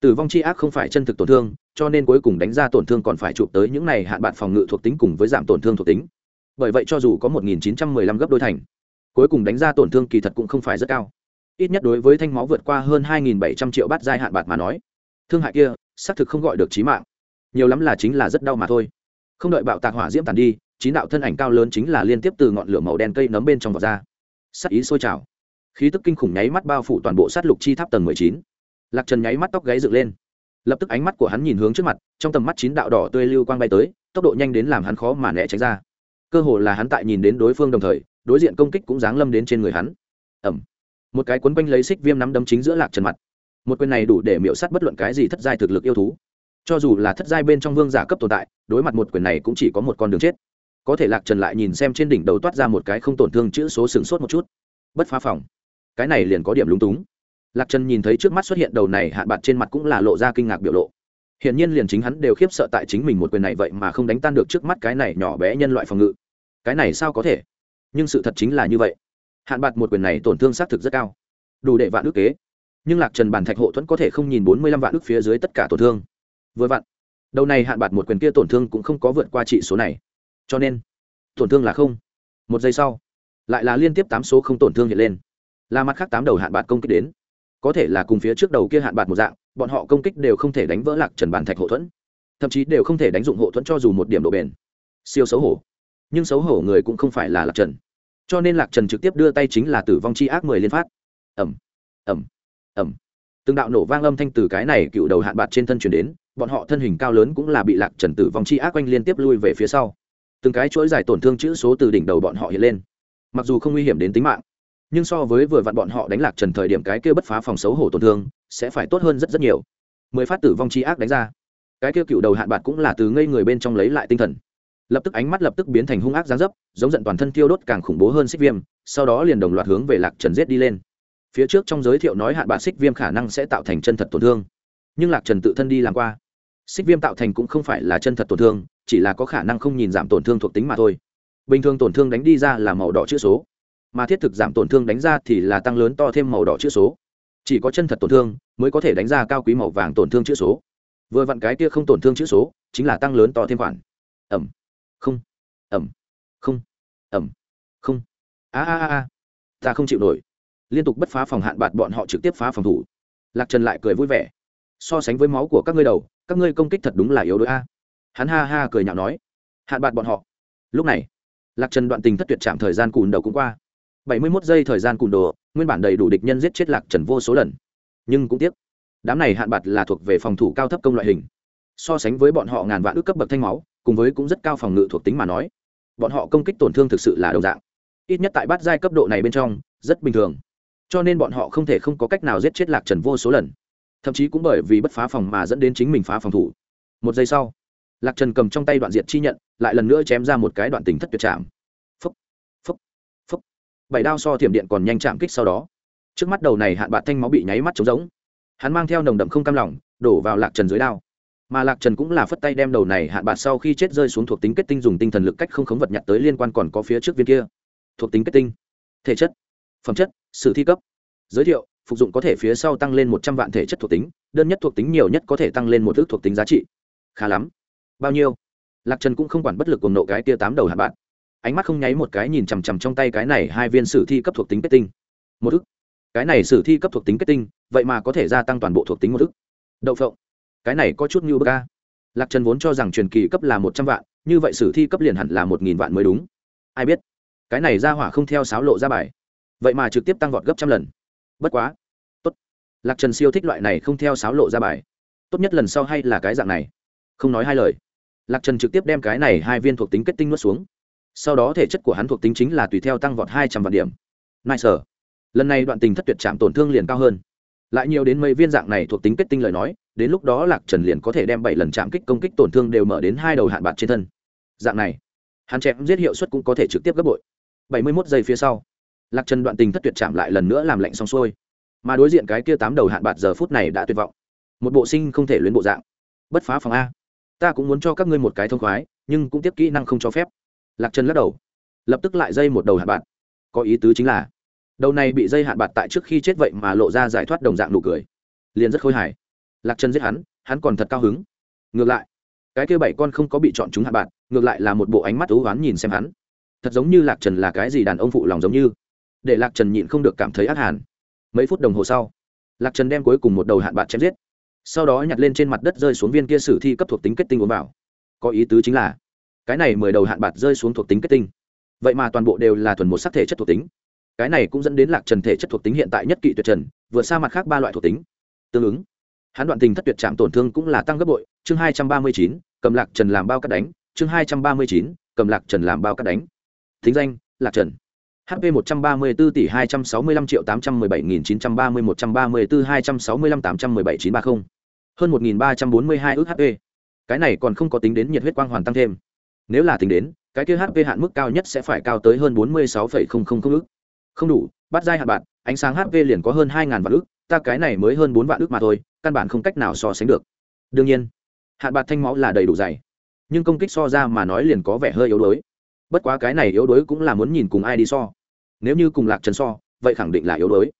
Speaker 1: tử vong c h i ác không phải chân thực tổn thương, cho nên cuối cùng đánh ra tổn thương còn phải chụp tới những này hạn bạn phòng ngự thuộc tính cùng với giảm tổn thương thuộc tính. Bởi vậy cho dù có một nghìn chín trăm mười lăm gấp đôi thành, cuối cùng đánh ra tổn thương kỳ thật cũng không phải rất cao. Ít nhất đối với thanh máu vượt qua hơn hai nghìn bảy trăm triệu bát giai hạn bạc mà nói, thương hại kia xác thực không gọi được trí mạng. Nhiều lắm là chính là rất đau mà thôi không đợi bạo tạc hỏa diễm tàn đi, chín đạo thân ảnh cao lớn chính là liên tiếp từ ngọn lửa màu đen cây nấm bên trong vọt ra. Sắc ý sôi trào. Khí tức kinh khủng nháy mắt bao phủ toàn bộ sát lục chi tháp tầng mười chín. Lạc trần nháy mắt tóc gáy dựng lên. Lập tức ánh mắt của hắn nhìn hướng trước mặt, trong tầm mắt chín đạo đỏ tươi lưu quang bay tới, tốc độ nhanh đến làm hắn khó mà né tránh ra. Cơ hồ là hắn tại nhìn đến đối phương đồng thời, đối diện công kích cũng giáng lâm đến trên người hắn. Ẩm một cái quấn quanh lấy xích viêm nắm đấm chính giữa lạc trần mặt. Một quyền này đủ để miễu sát bất luận cái gì thất giai thực lực yêu thú cho dù là thất giai bên trong vương giả cấp tồn tại, đối mặt một quyền này cũng chỉ có một con đường chết. Có thể lạc trần lại nhìn xem trên đỉnh đầu toát ra một cái không tổn thương chữ số sừng sốt một chút. Bất phá phòng. Cái này liền có điểm lúng túng. Lạc trần nhìn thấy trước mắt xuất hiện đầu này hạn bạc trên mặt cũng là lộ ra kinh ngạc biểu lộ. Hiển nhiên liền chính hắn đều khiếp sợ tại chính mình một quyền này vậy mà không đánh tan được trước mắt cái này nhỏ bé nhân loại phòng ngự. Cái này sao có thể? Nhưng sự thật chính là như vậy. Hạn bạc một quyền này tổn thương xác thực rất cao. Đủ để vạn ước kế. Nhưng lạc trần bản thạch hộ thuẫn có thể không nhìn bốn mươi lăm vạn ước phía dưới tất cả tổn thương vừa vặn. Đầu này hạn bạc một quyền kia tổn thương cũng không có vượt qua trị số này. Cho nên, tổn thương là không. Một giây sau, lại là liên tiếp tám số không tổn thương hiện lên. Là mặt khác tám đầu hạn bạc công kích đến. Có thể là cùng phía trước đầu kia hạn bạc một dạng, bọn họ công kích đều không thể đánh vỡ lạc trần bản thạch hộ thuẫn. Thậm chí đều không thể đánh dụng hộ thuẫn cho dù một điểm độ bền. Siêu xấu hổ. Nhưng xấu hổ người cũng không phải là lạc trần. Cho nên lạc trần trực tiếp đưa tay chính là tử vong c h i ác mười liên phát. Ẩm ẩm ẩm từng đạo nổ vang âm thanh từ cái này cựu đầu hạn bạc trên thân chuyển đến bọn họ thân hình cao lớn cũng là bị lạc trần tử vong chi ác quanh liên tiếp lui về phía sau. Từng cái chuỗi dài tổn thương chữ số từ đỉnh đầu bọn họ hiện lên. Mặc dù không nguy hiểm đến tính mạng, nhưng so với vừa vặn bọn họ đánh lạc trần thời điểm cái kia bất phá phòng xấu hổ tổn thương, sẽ phải tốt hơn rất rất nhiều. Mười phát tử vong chi ác đánh ra, cái kia cựu đầu hạn bạc cũng là từ ngây người bên trong lấy lại tinh thần. Lập tức ánh mắt lập tức biến thành hung ác giáng dấp, giống giận toàn thân tiêu đốt càng khủng bố hơn xích viêm, sau đó liền đồng loạt hướng về lạc trần giết đi lên. Phía trước trong giới thiệu nói hạn bạc xích viêm khả năng sẽ tạo thành chân thật tổn thương, nhưng lạc trần tự thân đi làm qua xích viêm tạo thành cũng không phải là chân thật tổn thương, chỉ là có khả năng không nhìn giảm tổn thương thuộc tính mà thôi. Bình thường tổn thương đánh đi ra là màu đỏ chữ số, mà thiết thực giảm tổn thương đánh ra thì là tăng lớn to thêm màu đỏ chữ số. Chỉ có chân thật tổn thương mới có thể đánh ra cao quý màu vàng tổn thương chữ số. Vừa vặn cái kia không tổn thương chữ số chính là tăng lớn to thêm khoản. Ẩm. Không. Ẩm. Không. Ẩm. Không. A a a ta không chịu nổi. Liên tục bất phá phòng hạn bạt bọn họ trực tiếp phá phòng thủ. Lạc trần lại cười vui vẻ. So sánh với máu của các ngươi đầu các ngươi công kích thật đúng là yếu đuối a. Hắn ha ha cười nhạo nói. Hạn bạt bọn họ. Lúc này, lạc trần đoạn tình thất tuyệt chạm thời gian cùn đầu cũng qua. Bảy mươi mốt giây thời gian cùn đồ, nguyên bản đầy đủ địch nhân giết chết lạc trần vô số lần. Nhưng cũng tiếc, đám này hạn bạt là thuộc về phòng thủ cao thấp công loại hình. So sánh với bọn họ ngàn vạn ước cấp bậc thanh máu, cùng với cũng rất cao phòng ngự thuộc tính mà nói, bọn họ công kích tổn thương thực sự là đồng dạng. Ít nhất tại bát giai cấp độ này bên trong, rất bình thường. Cho nên bọn họ không thể không có cách nào giết chết lạc trần vô số lần thậm chí cũng bởi vì bất phá phòng mà dẫn đến chính mình phá phòng thủ. Một giây sau, lạc trần cầm trong tay đoạn diệt chi nhận, lại lần nữa chém ra một cái đoạn tình thất tuyệt chạm. Phúc phúc phúc. Bảy đao so thiểm điện còn nhanh chạm kích sau đó. Trước mắt đầu này hạn bạc thanh máu bị nháy mắt trống giống hắn mang theo nồng đậm không cam lỏng đổ vào lạc trần dưới đao. Mà lạc trần cũng là phất tay đem đầu này hạn bạc sau khi chết rơi xuống thuộc tính kết tinh dùng tinh thần lực cách không khống vật nhặt tới liên quan còn có phía trước viên kia. Thuộc tính kết tinh, thể chất, phẩm chất, sử thi cấp. Giới thiệu phục dụng có thể phía sau tăng lên một trăm vạn thể chất thuộc tính, đơn nhất thuộc tính nhiều nhất có thể tăng lên một ước thuộc tính giá trị. Khá lắm. Bao nhiêu? Lạc trần cũng không quản bất lực cùng nộ cái tia tám đầu hạt bạn. Ánh mắt không nháy một cái nhìn chằm chằm trong tay cái này hai viên sử thi cấp thuộc tính kết tinh. Một ức cái này sử thi cấp thuộc tính kết tinh, vậy mà có thể gia tăng toàn bộ thuộc tính một ức đậu phộng. Cái này có chút như bơ ca lạc trần vốn cho rằng truyền kỳ cấp là một trăm vạn, như vậy sử thi cấp liền hẳn là một nghìn vạn mới đúng. Ai biết? Cái này ra hỏa không theo sáo lộ ra bài. Vậy mà trực tiếp tăng vọt gấp trăm lần bất quá. Tốt. Lạc trần siêu thích loại này không theo sáo lộ ra bài. Tốt nhất lần sau hay là cái dạng này. Không nói hai lời. Lạc trần trực tiếp đem cái này hai viên thuộc tính kết tinh nuốt xuống. Sau đó thể chất của hắn thuộc tính chính là tùy theo tăng vọt hai trăm vạn điểm. Nai sở lần này đoạn tình thất tuyệt chạm tổn thương liền cao hơn. Lại nhiều đến mấy viên dạng này thuộc tính kết tinh lời nói, đến lúc đó lạc trần liền có thể đem bảy lần chạm kích công kích tổn thương đều mở đến hai đầu hạn bạc trên thân. Dạng này, hắn chém giết hiệu suất cũng có thể trực tiếp gấp bội. Bảy mươi mốt giây phía sau lạc trần đoạn tình thất tuyệt chạm lại lần nữa làm lạnh xong xuôi. Mà đối diện cái kia tám đầu hạn bạt giờ phút này đã tuyệt vọng. Một bộ sinh không thể luyến bộ dạng. Bất phá phòng a. Ta cũng muốn cho các ngươi một cái thông khoái, nhưng cũng tiếp kỹ năng không cho phép. Lạc trần lắc đầu. Lập tức lại dây một đầu hạn bạt. Có ý tứ chính là, đầu này bị dây hạn bạt tại trước khi chết vậy mà lộ ra giải thoát đồng dạng nụ cười. Liền rất khôi hài. Lạc trần giết hắn hắn còn thật cao hứng. Ngược lại, cái kia bảy con không có bị chọn chúng hạn bạt, ngược lại là một bộ ánh mắt thú oán nhìn xem hắn. Thật giống như lạc trần là cái gì đàn ông phụ lòng giống như để lạc trần nhịn không được cảm thấy ác hàn. Mấy phút đồng hồ sau, lạc trần đem cuối cùng một đầu hạn bạc chém giết. Sau đó nhặt lên trên mặt đất rơi xuống viên kia sử thi cấp thuộc tính kết tinh uống vào. Có ý tứ chính là, cái này mười đầu hạn bạc rơi xuống thuộc tính kết tinh. Vậy mà toàn bộ đều là thuần một sắc thể chất thuộc tính. Cái này cũng dẫn đến lạc trần thể chất thuộc tính hiện tại nhất kỵ tuyệt trần vượt xa mặt khác ba loại thuộc tính. Tương ứng, hắn đoạn tình thất tuyệt chạm tổn thương cũng là tăng gấp bội, chương hai trăm ba mươi chín, cầm lạc trần làm bao cắt đánh, chương hai trăm ba mươi chín, cầm lạc trần làm bao cắt đánh. Thính danh, lạc trần hp một trăm ba mươi bốn tỷ hai trăm sáu mươi lăm triệu tám trăm mười bảy nghìn chín trăm ba mươi một trăm ba mươi bốn hai trăm sáu mươi lăm tám trăm mười bảy chín ba mươi hơn một nghìn ba trăm bốn mươi hai ước hp cái này còn không có tính đến nhiệt huyết quang hoàn tăng thêm. Nếu là tính đến cái kia hp hạn mức cao nhất sẽ phải cao tới hơn 46,000 ức. không đủ bắt giai hạn bạn ánh sáng hp liền có hơn 2.000 vạn ức ta cái này mới hơn 4 vạn ức mà thôi căn bản không cách nào so sánh được. Đương nhiên hạn bạc thanh máu là đầy đủ dày. Nhưng công kích so ra mà nói liền có vẻ hơi yếu đuối. Bất quá cái này yếu đuối cũng là muốn nhìn cùng ai đi so nếu như cùng lạc trần so, vậy khẳng định là yếu đuối.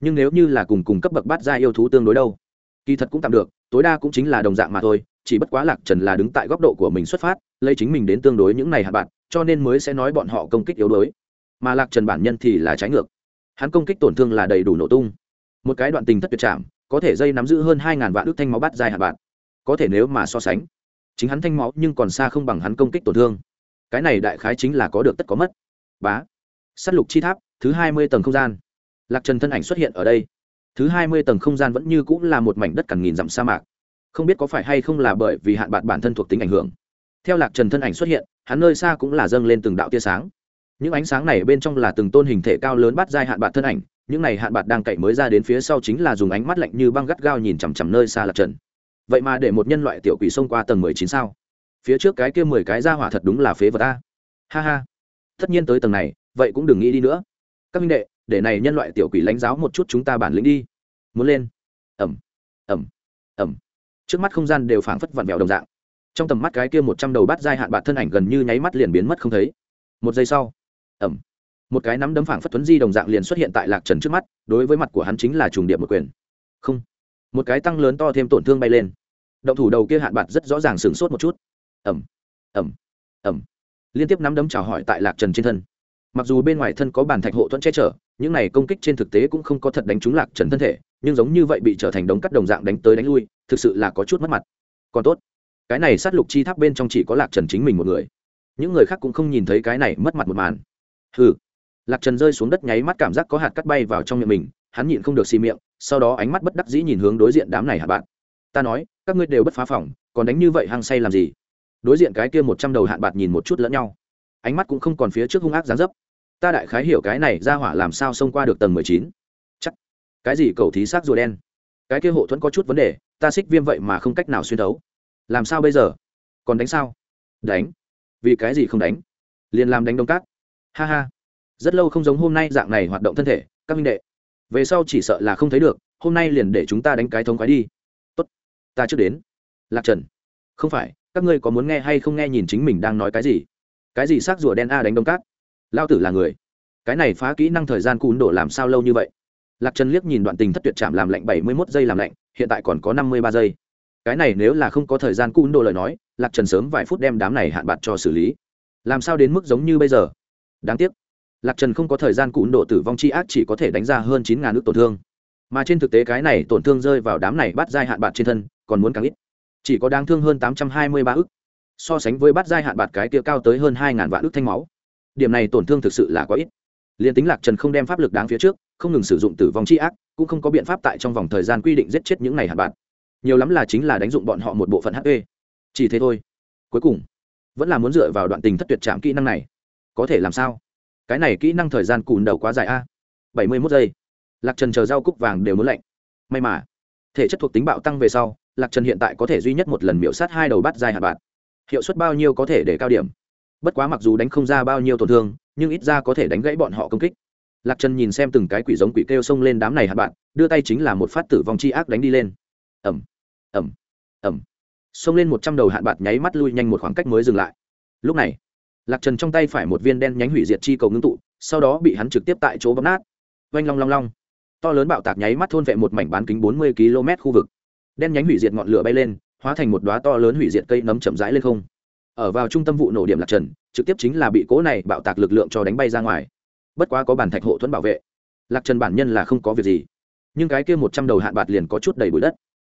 Speaker 1: Nhưng nếu như là cùng cùng cấp bậc bát gia yêu thú tương đối đâu, kỳ thật cũng tạm được, tối đa cũng chính là đồng dạng mà thôi, chỉ bất quá lạc trần là đứng tại góc độ của mình xuất phát, lấy chính mình đến tương đối những này hạt bạn, cho nên mới sẽ nói bọn họ công kích yếu đuối. Mà lạc trần bản nhân thì là trái ngược. Hắn công kích tổn thương là đầy đủ nổ tung. Một cái đoạn tình thất tuyệt chạm có thể dây nắm giữ hơn hai ngàn vạn ước thanh máu bát dài hạt bạn. Có thể nếu mà so sánh, chính hắn thanh máu nhưng còn xa không bằng hắn công kích tổn thương. Cái này đại khái chính là có được tất có mất. Bá s á t lục chi tháp, thứ hai mươi tầng không gian. Lạc trần thân ảnh xuất hiện ở đây. Thứ hai mươi tầng không gian vẫn như cũng là một mảnh đất cằn nghìn dặm sa mạc. Không biết có phải hay không là bởi vì hạn bạc bản thân thuộc tính ảnh hưởng. Theo lạc trần thân ảnh xuất hiện, hắn nơi xa cũng là dâng lên từng đạo tia sáng. Những ánh sáng này bên trong là từng tôn hình thể cao lớn bắt dai hạn bạc thân ảnh, những này hạn bạc đang cậy mới ra đến phía sau chính là dùng ánh mắt lạnh như băng gắt gao nhìn chằm chằm nơi xa lạc trần. Vậy mà để một nhân loại tiểu quỷ xông qua tầng mười chín sao? Phía trước cái kia mười cái ra hỏa thật đúng là phế vật ta ha ha. Tất nhiên tới tầng này vậy cũng đừng nghĩ đi nữa. Các minh đệ, để này nhân loại tiểu quỷ lãnh giáo một chút chúng ta bản lĩnh đi. Muốn lên. Ẩm. Ẩm. Ẩm. Trước mắt không gian đều phảng phất vặn vẹo đồng dạng. Trong tầm mắt cái kia một trăm đầu bát giai hạn bạt thân ảnh gần như nháy mắt liền biến mất không thấy. Một giây sau. Ẩm. Một cái nắm đấm phảng phất tuấn di đồng dạng liền xuất hiện tại lạc trần trước mắt, đối với mặt của hắn chính là trùng điệp một quyền. Không. Một cái tăng lớn to thêm tổn thương bay lên. Động thủ đầu kia hạn bạt rất rõ ràng sửng sốt một chút. Ẩm. Ẩm. Ẩm. Liên tiếp nắm đấm chào hỏi tại lạc trần trên thân mặc dù bên ngoài thân có bàn thạch hộ thuẫn che chở, những này công kích trên thực tế cũng không có thật đánh trúng lạc trần thân thể, nhưng giống như vậy bị trở thành đống cắt đồng dạng đánh tới đánh lui, thực sự là có chút mất mặt. Còn tốt, cái này sát lục chi tháp bên trong chỉ có lạc trần chính mình một người. Những người khác cũng không nhìn thấy cái này mất mặt một màn. Hừ. Lạc trần rơi xuống đất nháy mắt cảm giác có hạt cắt bay vào trong miệng mình, hắn nhịn không được xì miệng, sau đó ánh mắt bất đắc dĩ nhìn hướng đối diện đám này hả bạn. Ta nói, các ngươi đều bất phá phòng, còn đánh như vậy hăng say làm gì? Đối diện cái kia một trăm đầu hạn bạc nhìn một chút lẫn nhau. Ánh mắt cũng không còn phía trước hung ác dáng dấp ta đại khái hiểu cái này ra hỏa làm sao xông qua được tầng mười chín. Chắc. Cái gì cầu thí xác rùa đen? Cái kia hộ thuẫn có chút vấn đề, ta xích viêm vậy mà không cách nào xuyên thấu. Làm sao bây giờ? Còn đánh sao? Đánh. Vì cái gì không đánh? Liền làm đánh đông cát. Ha ha. Rất lâu không giống hôm nay dạng này hoạt động thân thể, các minh đệ. Về sau chỉ sợ là không thấy được, hôm nay liền để chúng ta đánh cái thống khoái đi. Tốt. Ta trước đến. Lạc trần. Không phải, các ngươi có muốn nghe hay không nghe nhìn chính mình đang nói cái gì? Cái gì xác rùa đen a đánh đông cát? Lao tử là người. Cái này phá kỹ năng thời gian cún đổ làm sao lâu như vậy? Lạc trần liếc nhìn đoạn tình thất tuyệt chạm làm lạnh bảy mươi mốt giây làm lạnh, hiện tại còn có năm mươi ba giây. Cái này nếu là không có thời gian cún đổ lời nói, lạc trần sớm vài phút đem đám này hạn bạc cho xử lý. Làm sao đến mức giống như bây giờ? Đáng tiếc, lạc trần không có thời gian cún độ tử vong chi ác chỉ có thể đánh ra hơn chín ngàn nước tổn thương. Mà trên thực tế cái này tổn thương rơi vào đám này bắt giai hạn bạc trên thân, còn muốn càng ít. Chỉ có đáng thương hơn tám trăm hai mươi ba ức. So sánh với bắt giai hạn bạc cái kia cao tới hơn hai ngàn vạn ức thanh máu điểm này tổn thương thực sự là quá ít. Liền tính lạc trần không đem pháp lực đáng phía trước, không ngừng sử dụng tử vong c h i ác, cũng không có biện pháp tại trong vòng thời gian quy định giết chết những này hạt bạn. Nhiều lắm là chính là đánh dụng bọn họ một bộ phận hp chỉ thế thôi. Cuối cùng, vẫn là muốn dựa vào đoạn tình thất tuyệt chạm kỹ năng này. Có thể làm sao? Cái này kỹ năng thời gian cùn đầu quá dài a. Bảy mươi mốt giây. Lạc trần chờ rau cúc vàng đều muốn lạnh. May mà, thể chất thuộc tính bạo tăng về sau, lạc trần hiện tại có thể duy nhất một lần miễu sát hai đầu bắt dài hạt bạn. Hiệu suất bao nhiêu có thể để cao điểm? Bất quá mặc dù đánh không ra bao nhiêu tổn thương, nhưng ít ra có thể đánh gãy bọn họ công kích. Lạc trần nhìn xem từng cái quỷ giống quỷ kêu xông lên đám này hạt bạn, đưa tay chính là một phát tử vong chi ác đánh đi lên. Ẩm ẩm ẩm xông lên một trăm đầu hạn bạc nháy mắt lui nhanh một khoảng cách mới dừng lại. Lúc này, lạc trần trong tay phải một viên đen nhánh hủy diệt chi cầu ngưng tụ, sau đó bị hắn trực tiếp tại chỗ bấm nát. Oanh long long long. To lớn bạo tạc nháy mắt thôn vệ một mảnh bán kính bốn mươi km khu vực. Đen nhánh hủy diệt ngọn lửa bay lên, hóa thành một đoá to lớn hủy diệt cây nấm chậm rãi lên không ở vào trung tâm vụ nổ điểm lạc trần, trực tiếp chính là bị cố này bạo tạc lực lượng cho đánh bay ra ngoài. Bất quá có bản thạch hộ thuẫn bảo vệ. Lạc trần bản nhân là không có việc gì. Nhưng cái kia một trăm đầu hạn bạt liền có chút đầy bụi đất.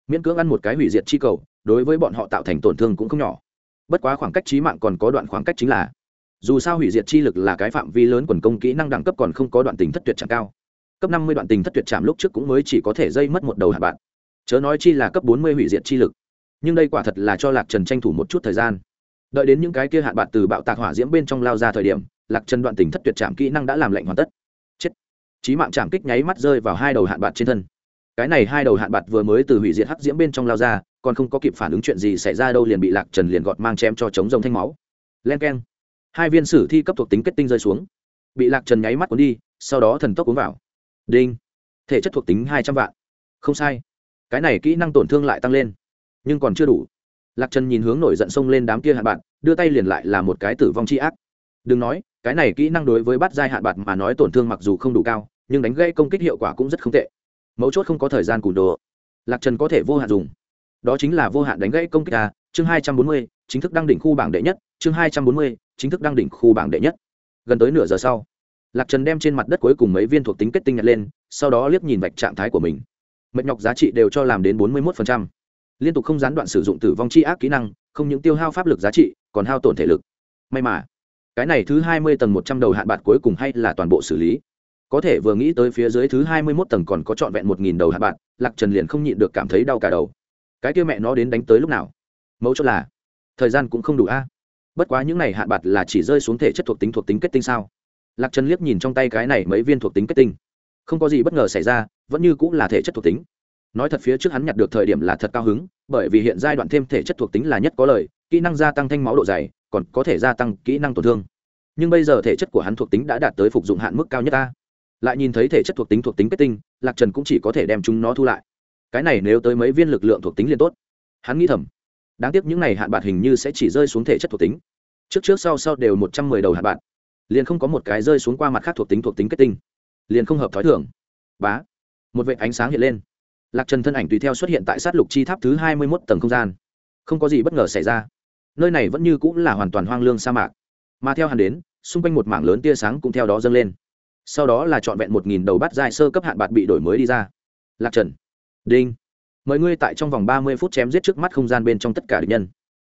Speaker 1: Miễn cưỡng ăn một cái hủy diệt chi cầu, đối với bọn họ tạo thành tổn thương cũng không nhỏ. Bất quá khoảng cách trí mạng còn có đoạn khoảng cách chính là, dù sao hủy diệt chi lực là cái phạm vi lớn quần công kỹ năng đẳng cấp còn không có đoạn tình thất tuyệt chẳng cao. Cấp năm mươi đoạn tình thất tuyệt chạm lúc trước cũng mới chỉ có thể dây mất một đầu hạt bạn chớ nói chi là cấp bốn mươi hủy diệt chi lực. Nhưng đây quả thật là cho lạc trần tranh thủ một chút thời gian đợi đến những cái kia hạn bạc từ bạo tạc hỏa diễm bên trong lao ra thời điểm, lạc trần đoạn tình thất tuyệt chạm kỹ năng đã làm lệnh hoàn tất. Chết. Trí mạng chạm kích nháy mắt rơi vào hai đầu hạn bạc trên thân. Cái này hai đầu hạn bạc vừa mới từ hủy diệt hắc diễm bên trong lao ra, còn không có kịp phản ứng chuyện gì xảy ra đâu liền bị lạc trần liền gọt mang chém cho chống rồng thanh máu. Len k e n hai viên sử thi cấp thuộc tính kết tinh rơi xuống. Bị lạc trần nháy mắt cuốn đi, sau đó thần tốc cuốn vào. Đinh. Thể chất thuộc tính hai trăm vạn. Không sai. Cái này kỹ năng tổn thương lại tăng lên, nhưng còn chưa đủ lạc trần nhìn hướng nổi giận sông lên đám kia hạn bạn đưa tay liền lại là một cái tử vong c h i ác. Đừng nói, cái này kỹ năng đối với bắt giai hạn bạn mà nói tổn thương mặc dù không đủ cao, nhưng đánh gây công kích hiệu quả cũng rất không tệ. Mấu chốt không có thời gian cùn đồ. Lạc trần có thể vô hạn dùng. Đó chính là vô hạn đánh gãy công kích a, chương hai trăm bốn mươi, chính thức đăng đỉnh khu bảng đệ nhất, chương hai trăm bốn mươi, chính thức đăng đỉnh khu bảng đệ nhất. Gần tới nửa giờ sau, lạc trần đem trên mặt đất cuối cùng mấy viên thuộc tính kết tinh nhặt lên, sau đó liếc nhìn vạch trạng thái của mình. Mệt nhọc giá trị đều cho làm đến bốn mươi một liên tục không gián đoạn sử dụng tử vong chi ác kỹ năng, không những tiêu hao pháp lực giá trị, còn hao tổn thể lực. May mà, cái này thứ hai mươi tầng một trăm đầu hạn bạc cuối cùng hay là toàn bộ xử lý. Có thể vừa nghĩ tới phía dưới thứ hai mươi mốt tầng còn có trọn vẹn một nghìn đầu hạn bạc, lạc trần liền không nhịn được cảm thấy đau cả đầu. Cái kia mẹ nó đến đánh tới lúc nào? Mẫu chốt là, thời gian cũng không đủ a. Bất quá những này hạn bạc là chỉ rơi xuống thể chất thuộc tính thuộc tính kết tinh sao? Lạc trần liếc nhìn trong tay cái này mấy viên thuộc tính kết tinh. Không có gì bất ngờ xảy ra, vẫn như cũng là thể chất thuộc tính nói thật phía trước hắn nhặt được thời điểm là thật cao hứng, bởi vì hiện giai đoạn thêm thể chất thuộc tính là nhất có lời, kỹ năng gia tăng thanh máu độ dày, còn có thể gia tăng kỹ năng tổn thương. Nhưng bây giờ thể chất của hắn thuộc tính đã đạt tới phục dụng hạn mức cao nhất ta. Lại nhìn thấy thể chất thuộc tính thuộc tính kết tinh, lạc trần cũng chỉ có thể đem chúng nó thu lại. Cái này nếu tới mấy viên lực lượng thuộc tính liền tốt. Hắn nghĩ thầm, đáng tiếc những này hạn bạc hình như sẽ chỉ rơi xuống thể chất thuộc tính. Trước trước sau sau đều một trăm mười đầu hạn bạc, liền không có một cái rơi xuống qua mặt khác thuộc tính thuộc tính kết tinh, liền không hợp thói thường. Bá, một vệ ánh sáng hiện lên lạc trần thân ảnh tùy theo xuất hiện tại sát lục chi tháp thứ hai mươi mốt tầng không gian. Không có gì bất ngờ xảy ra. Nơi này vẫn như cũng là hoàn toàn hoang lương sa mạc. Mà theo hắn đến, xung quanh một mảng lớn tia sáng cũng theo đó dâng lên. Sau đó là trọn vẹn một nghìn đầu bát dài sơ cấp hạn bạc bị đổi mới đi ra. Lạc trần. Đinh. Mời ngươi tại trong vòng ba mươi phút chém giết trước mắt không gian bên trong tất cả địch nhân.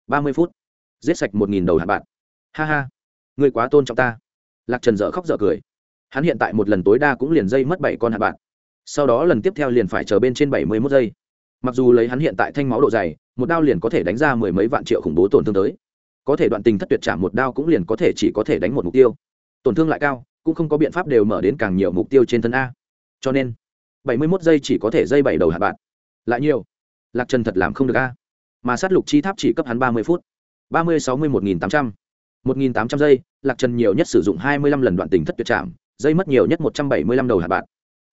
Speaker 1: ba mươi phút. Giết sạch một nghìn đầu hạn bạc. Ha ha. Ngươi quá tôn trọng ta. Lạc trần dở khóc dở cười. Hắn hiện tại một lần tối đa cũng liền dây mất bảy con hạn bạc sau đó lần tiếp theo liền phải chờ bên trên bảy mươi mốt giây. Mặc dù lấy hắn hiện tại thanh máu độ dày, một đao liền có thể đánh ra mười mấy vạn triệu khủng bố tổn thương tới. Có thể đoạn tình thất tuyệt trả một đao cũng liền có thể chỉ có thể đánh một mục tiêu. Tổn thương lại cao, cũng không có biện pháp đều mở đến càng nhiều mục tiêu trên thân a. Cho nên, bảy mươi mốt giây chỉ có thể dây bảy đầu hạt bạn lại nhiều. Lạc trần thật làm không được a. Mà sát lục chi tháp chỉ cấp hắn ba mươi phút. ba mươi sáu mươi một nghìn tám trăm. một nghìn tám trăm giây, lạc trần nhiều nhất sử dụng hai mươi lăm lần đoạn tình thất tuyệt chạm dây mất nhiều nhất một trăm bảy mươi lăm đầu hạt bạn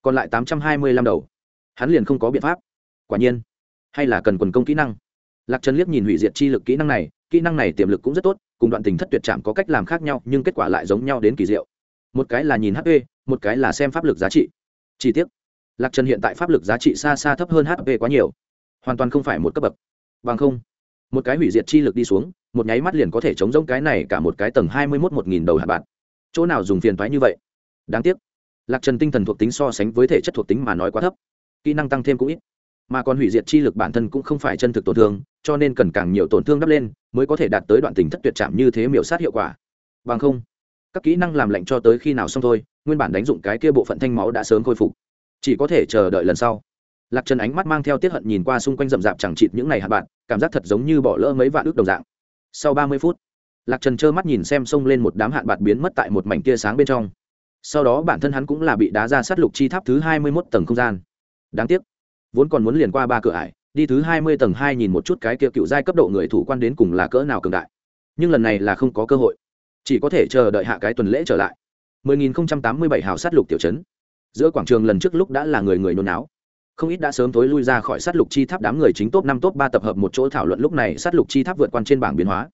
Speaker 1: còn lại tám trăm hai mươi lăm đầu. Hắn liền không có biện pháp. Quả nhiên, hay là cần quần công kỹ năng? Lạc trần liếc nhìn hủy diệt chi lực kỹ năng này, kỹ năng này tiềm lực cũng rất tốt, cùng đoạn tình thất tuyệt chạm có cách làm khác nhau, nhưng kết quả lại giống nhau đến kỳ diệu. Một cái là nhìn hp một cái là xem pháp lực giá trị. Chi tiết lạc trần hiện tại pháp lực giá trị xa xa thấp hơn hp quá nhiều. Hoàn toàn không phải một cấp bậc. Bằng không, một cái hủy diệt chi lực đi xuống, một nháy mắt liền có thể chống giống cái này cả một cái tầng hai mươi mốt một nghìn đầu hạt bạn. Chỗ nào dùng phiền thoái như vậy? Đáng tiếc lạc trần tinh thần thuộc tính so sánh với thể chất thuộc tính mà nói quá thấp, kỹ năng tăng thêm cũng ít. Mà còn hủy diệt chi lực bản thân cũng không phải chân thực tổn thương, cho nên cần càng nhiều tổn thương đắp lên mới có thể đạt tới đoạn tình thất tuyệt chạm như thế miểu sát hiệu quả. Bằng không, các kỹ năng làm lạnh cho tới khi nào xong thôi, nguyên bản đánh dụng cái kia bộ phận thanh máu đã sớm khôi phục. Chỉ có thể chờ đợi lần sau. Lạc trần ánh mắt mang theo tiết hận nhìn qua xung quanh rậm rạp chẳng chịt những ngày hạt bạn, cảm giác thật giống như bỏ lỡ mấy vạn ước đồng dạng. Sau ba mươi phút, lạc trần trơ mắt nhìn xem xông lên một đám hạn bạt biến mất tại một mảnh tia sáng bên trong sau đó bản thân hắn cũng là bị đá ra sát lục chi tháp thứ hai mươi mốt tầng không gian. Đáng tiếc, vốn còn muốn liền qua ba cửa ải, đi thứ hai mươi tầng hai nhìn một chút cái kia cựu giai cấp độ người thủ quan đến cùng là cỡ nào cường đại. Nhưng lần này là không có cơ hội. Chỉ có thể chờ đợi hạ cái tuần lễ trở lại. 10.087 hào sát lục tiểu trấn giữa quảng trường lần trước lúc đã là người người nôn áo không ít đã sớm tối lui ra khỏi sát lục chi tháp đám người chính top năm, top ba tập hợp một chỗ thảo luận lúc này sát lục chi tháp vượt quan trên bảng biến hóa.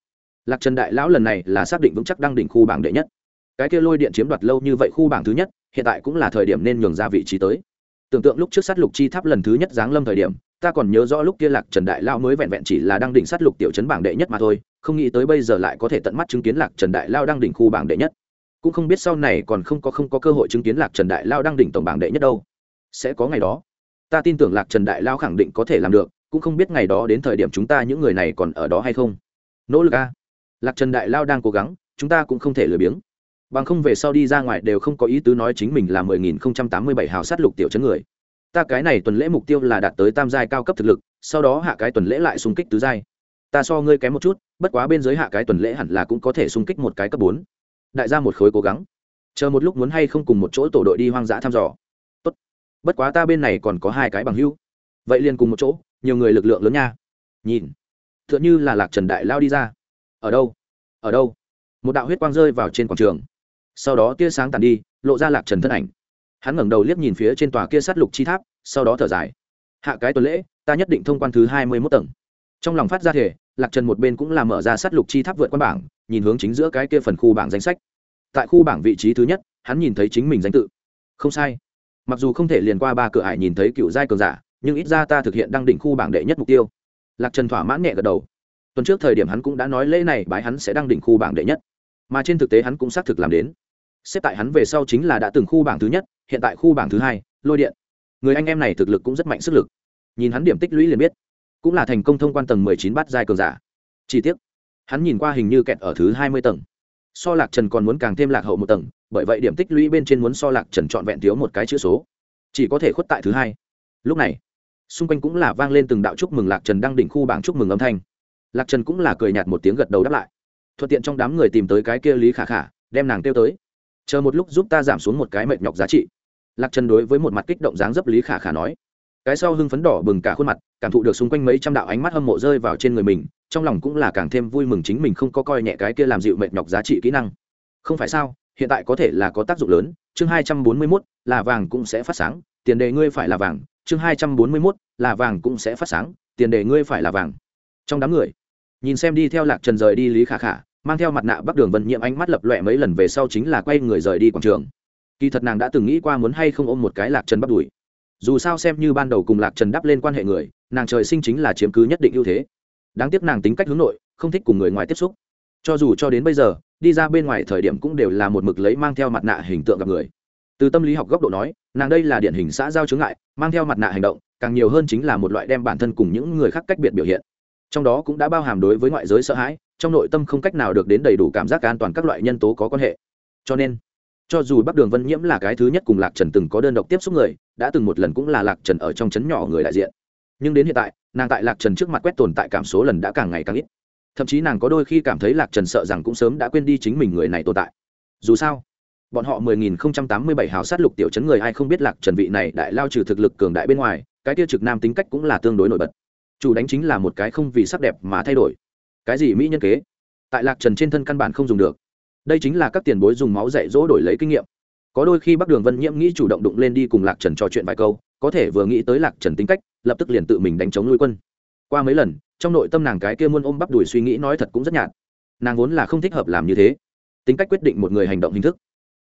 Speaker 1: Lạc trần đại lão lần này là xác định vững chắc đăng đỉnh khu bảng đệ nhất cái kia lôi điện chiếm đoạt lâu như vậy khu bảng thứ nhất, hiện tại cũng là thời điểm nên nhường ra vị trí tới. Tưởng tượng lúc trước sát lục chi tháp lần thứ nhất giáng lâm thời điểm, ta còn nhớ rõ lúc kia lạc trần đại lao mới vẹn vẹn chỉ là đang đỉnh sát lục tiểu chấn bảng đệ nhất mà thôi, không nghĩ tới bây giờ lại có thể tận mắt chứng kiến lạc trần đại lao đang đỉnh khu bảng đệ nhất. Cũng không biết sau này còn không có không có cơ hội chứng kiến lạc trần đại lao đang đỉnh tổng bảng đệ nhất đâu. Sẽ có ngày đó. Ta tin tưởng lạc trần đại lao khẳng định có thể làm được, cũng không biết ngày đó đến thời điểm chúng ta những người này còn ở đó hay không. Nỗ lực a. Lạc trần đại lao đang cố gắng, chúng ta cũng không thể lười biếng bằng không về sau đi ra ngoài đều không có ý tứ nói chính mình là mười nghìn không trăm tám mươi bảy hào sát lục tiểu chấn người. Ta cái này tuần lễ mục tiêu là đạt tới tam giai cao cấp thực lực, sau đó hạ cái tuần lễ lại xung kích tứ giai. Ta so ngươi kém một chút, bất quá bên dưới hạ cái tuần lễ hẳn là cũng có thể xung kích một cái cấp bốn. Đại gia một khối cố gắng. Chờ một lúc muốn hay không cùng một chỗ tổ đội đi hoang dã thăm dò. Tốt. bất quá ta bên này còn có hai cái bằng hữu vậy liền cùng một chỗ, nhiều người lực lượng lớn nha. Nhìn. T h ư ợ n h ư là lạc trần đại lao đi ra. Ở đâu? Ở đâu? Một đạo huyết quang rơi vào trên quảng trường sau đó tia sáng tàn đi, lộ ra lạc trần thân ảnh. Hắn ngẩng đầu liếc nhìn phía trên tòa kia sát lục chi tháp, sau đó thở dài. Hạ cái tuần lễ, ta nhất định thông quan thứ hai mươi mốt tầng. Trong lòng phát ra thể lạc trần một bên cũng là mở ra sát lục chi tháp vượt qua bảng, nhìn hướng chính giữa cái kia phần khu bảng danh sách. Tại khu bảng vị trí thứ nhất, hắn nhìn thấy chính mình danh tự. Không sai. Mặc dù không thể liền qua ba cửa ải nhìn thấy cựu giai cường giả, nhưng ít ra ta thực hiện đăng đỉnh khu bảng đệ nhất mục tiêu. Lạc trần thỏa mãn nhẹ gật đầu. Tuần trước thời điểm hắn cũng đã nói lễ này, bái hắn sẽ đăng đỉnh khu bảng đệ nhất. Mà trên thực tế hắn cũng xác thực làm đến xếp tại hắn về sau chính là đã từng khu bảng thứ nhất, hiện tại khu bảng thứ hai, lôi điện. Người anh em này thực lực cũng rất mạnh sức lực. Nhìn hắn điểm tích lũy liền biết. Cũng là thành công thông quan tầng mười chín bát giai cường giả. Chi tiết hắn nhìn qua hình như kẹt ở thứ hai mươi tầng. So lạc trần còn muốn càng thêm lạc hậu một tầng, bởi vậy điểm tích lũy bên trên muốn so lạc trần trọn vẹn thiếu một cái chữ số. Chỉ có thể khuất tại thứ hai. Lúc này, xung quanh cũng là vang lên từng đạo chúc mừng lạc trần đang đỉnh khu bảng chúc mừng âm thanh. Lạc trần cũng là cười nhạt một tiếng gật đầu đáp lại. Thuận tiện trong đám người tìm tới cái kia lý khả khả, đem nàng kêu tới chờ một lúc giúp ta giảm xuống một cái mệt nhọc giá trị lạc trần đối với một mặt kích động dáng dấp lý khả khả nói cái sau hưng phấn đỏ bừng cả khuôn mặt cảm thụ được xung quanh mấy trăm đạo ánh mắt hâm mộ rơi vào trên người mình trong lòng cũng là càng thêm vui mừng chính mình không có coi nhẹ cái kia làm dịu mệt nhọc giá trị kỹ năng không phải sao hiện tại có thể là có tác dụng lớn chương hai trăm bốn mươi mốt là vàng cũng sẽ phát sáng tiền đề ngươi phải là vàng chương hai trăm bốn mươi mốt là vàng cũng sẽ phát sáng tiền đề ngươi phải là vàng trong đám người nhìn xem đi theo lạc trần rời đi lý khả khả mang theo mặt nạ bắc đường vân nhiễm ánh mắt lập lọe mấy lần về sau chính là quay người rời đi quảng trường. Kỳ thật nàng đã từng nghĩ qua muốn hay không ôm một cái lạc trần bắt đùi. Dù sao xem như ban đầu cùng lạc trần đắp lên quan hệ người, nàng trời sinh chính là chiếm cứ nhất định ưu thế. Đáng tiếc nàng tính cách hướng nội, không thích cùng người ngoài tiếp xúc. Cho dù cho đến bây giờ, đi ra bên ngoài thời điểm cũng đều là một mực lấy mang theo mặt nạ hình tượng gặp người. Từ tâm lý học góc độ nói, nàng đây là điển hình xã giao chướng ngại, mang theo mặt nạ hành động, càng nhiều hơn chính là một loại đem bản thân cùng những người khác cách biệt biểu hiện. Trong đó cũng đã bao hàm đối với ngoại giới sợ hãi trong nội tâm không cách nào được đến đầy đủ cảm giác an toàn các loại nhân tố có quan hệ. Cho nên, cho dù bắc đường vân nhiễm là cái thứ nhất cùng lạc trần từng có đơn độc tiếp xúc người, đã từng một lần cũng là lạc trần ở trong chấn nhỏ người đại diện. Nhưng đến hiện tại, nàng tại lạc trần trước mặt quét tồn tại cảm số lần đã càng ngày càng ít. Thậm chí nàng có đôi khi cảm thấy lạc trần sợ rằng cũng sớm đã quên đi chính mình người này tồn tại. Dù sao, bọn họ 10.087 hào sát lục tiểu chấn người ai không biết lạc trần vị này đại lao trừ thực lực cường đại bên ngoài, cái tiêu trực nam tính cách cũng là tương đối nổi bật. Chủ đánh chính là một cái không vì sắc đẹp mà thay đổi cái gì mỹ nhân kế? Tại lạc trần trên thân căn bản không dùng được. Đây chính là các tiền bối dùng máu dạy dỗ đổi lấy kinh nghiệm. Có đôi khi bắc đường vân nhiễm nghĩ chủ động đụng lên đi cùng lạc trần trò chuyện vài câu, có thể vừa nghĩ tới lạc trần tính cách, lập tức liền tự mình đánh chống nuôi quân. Qua mấy lần, trong nội tâm nàng cái kia muôn ôm bắp đùi suy nghĩ nói thật cũng rất nhạt. Nàng vốn là không thích hợp làm như thế. Tính cách quyết định một người hành động hình thức.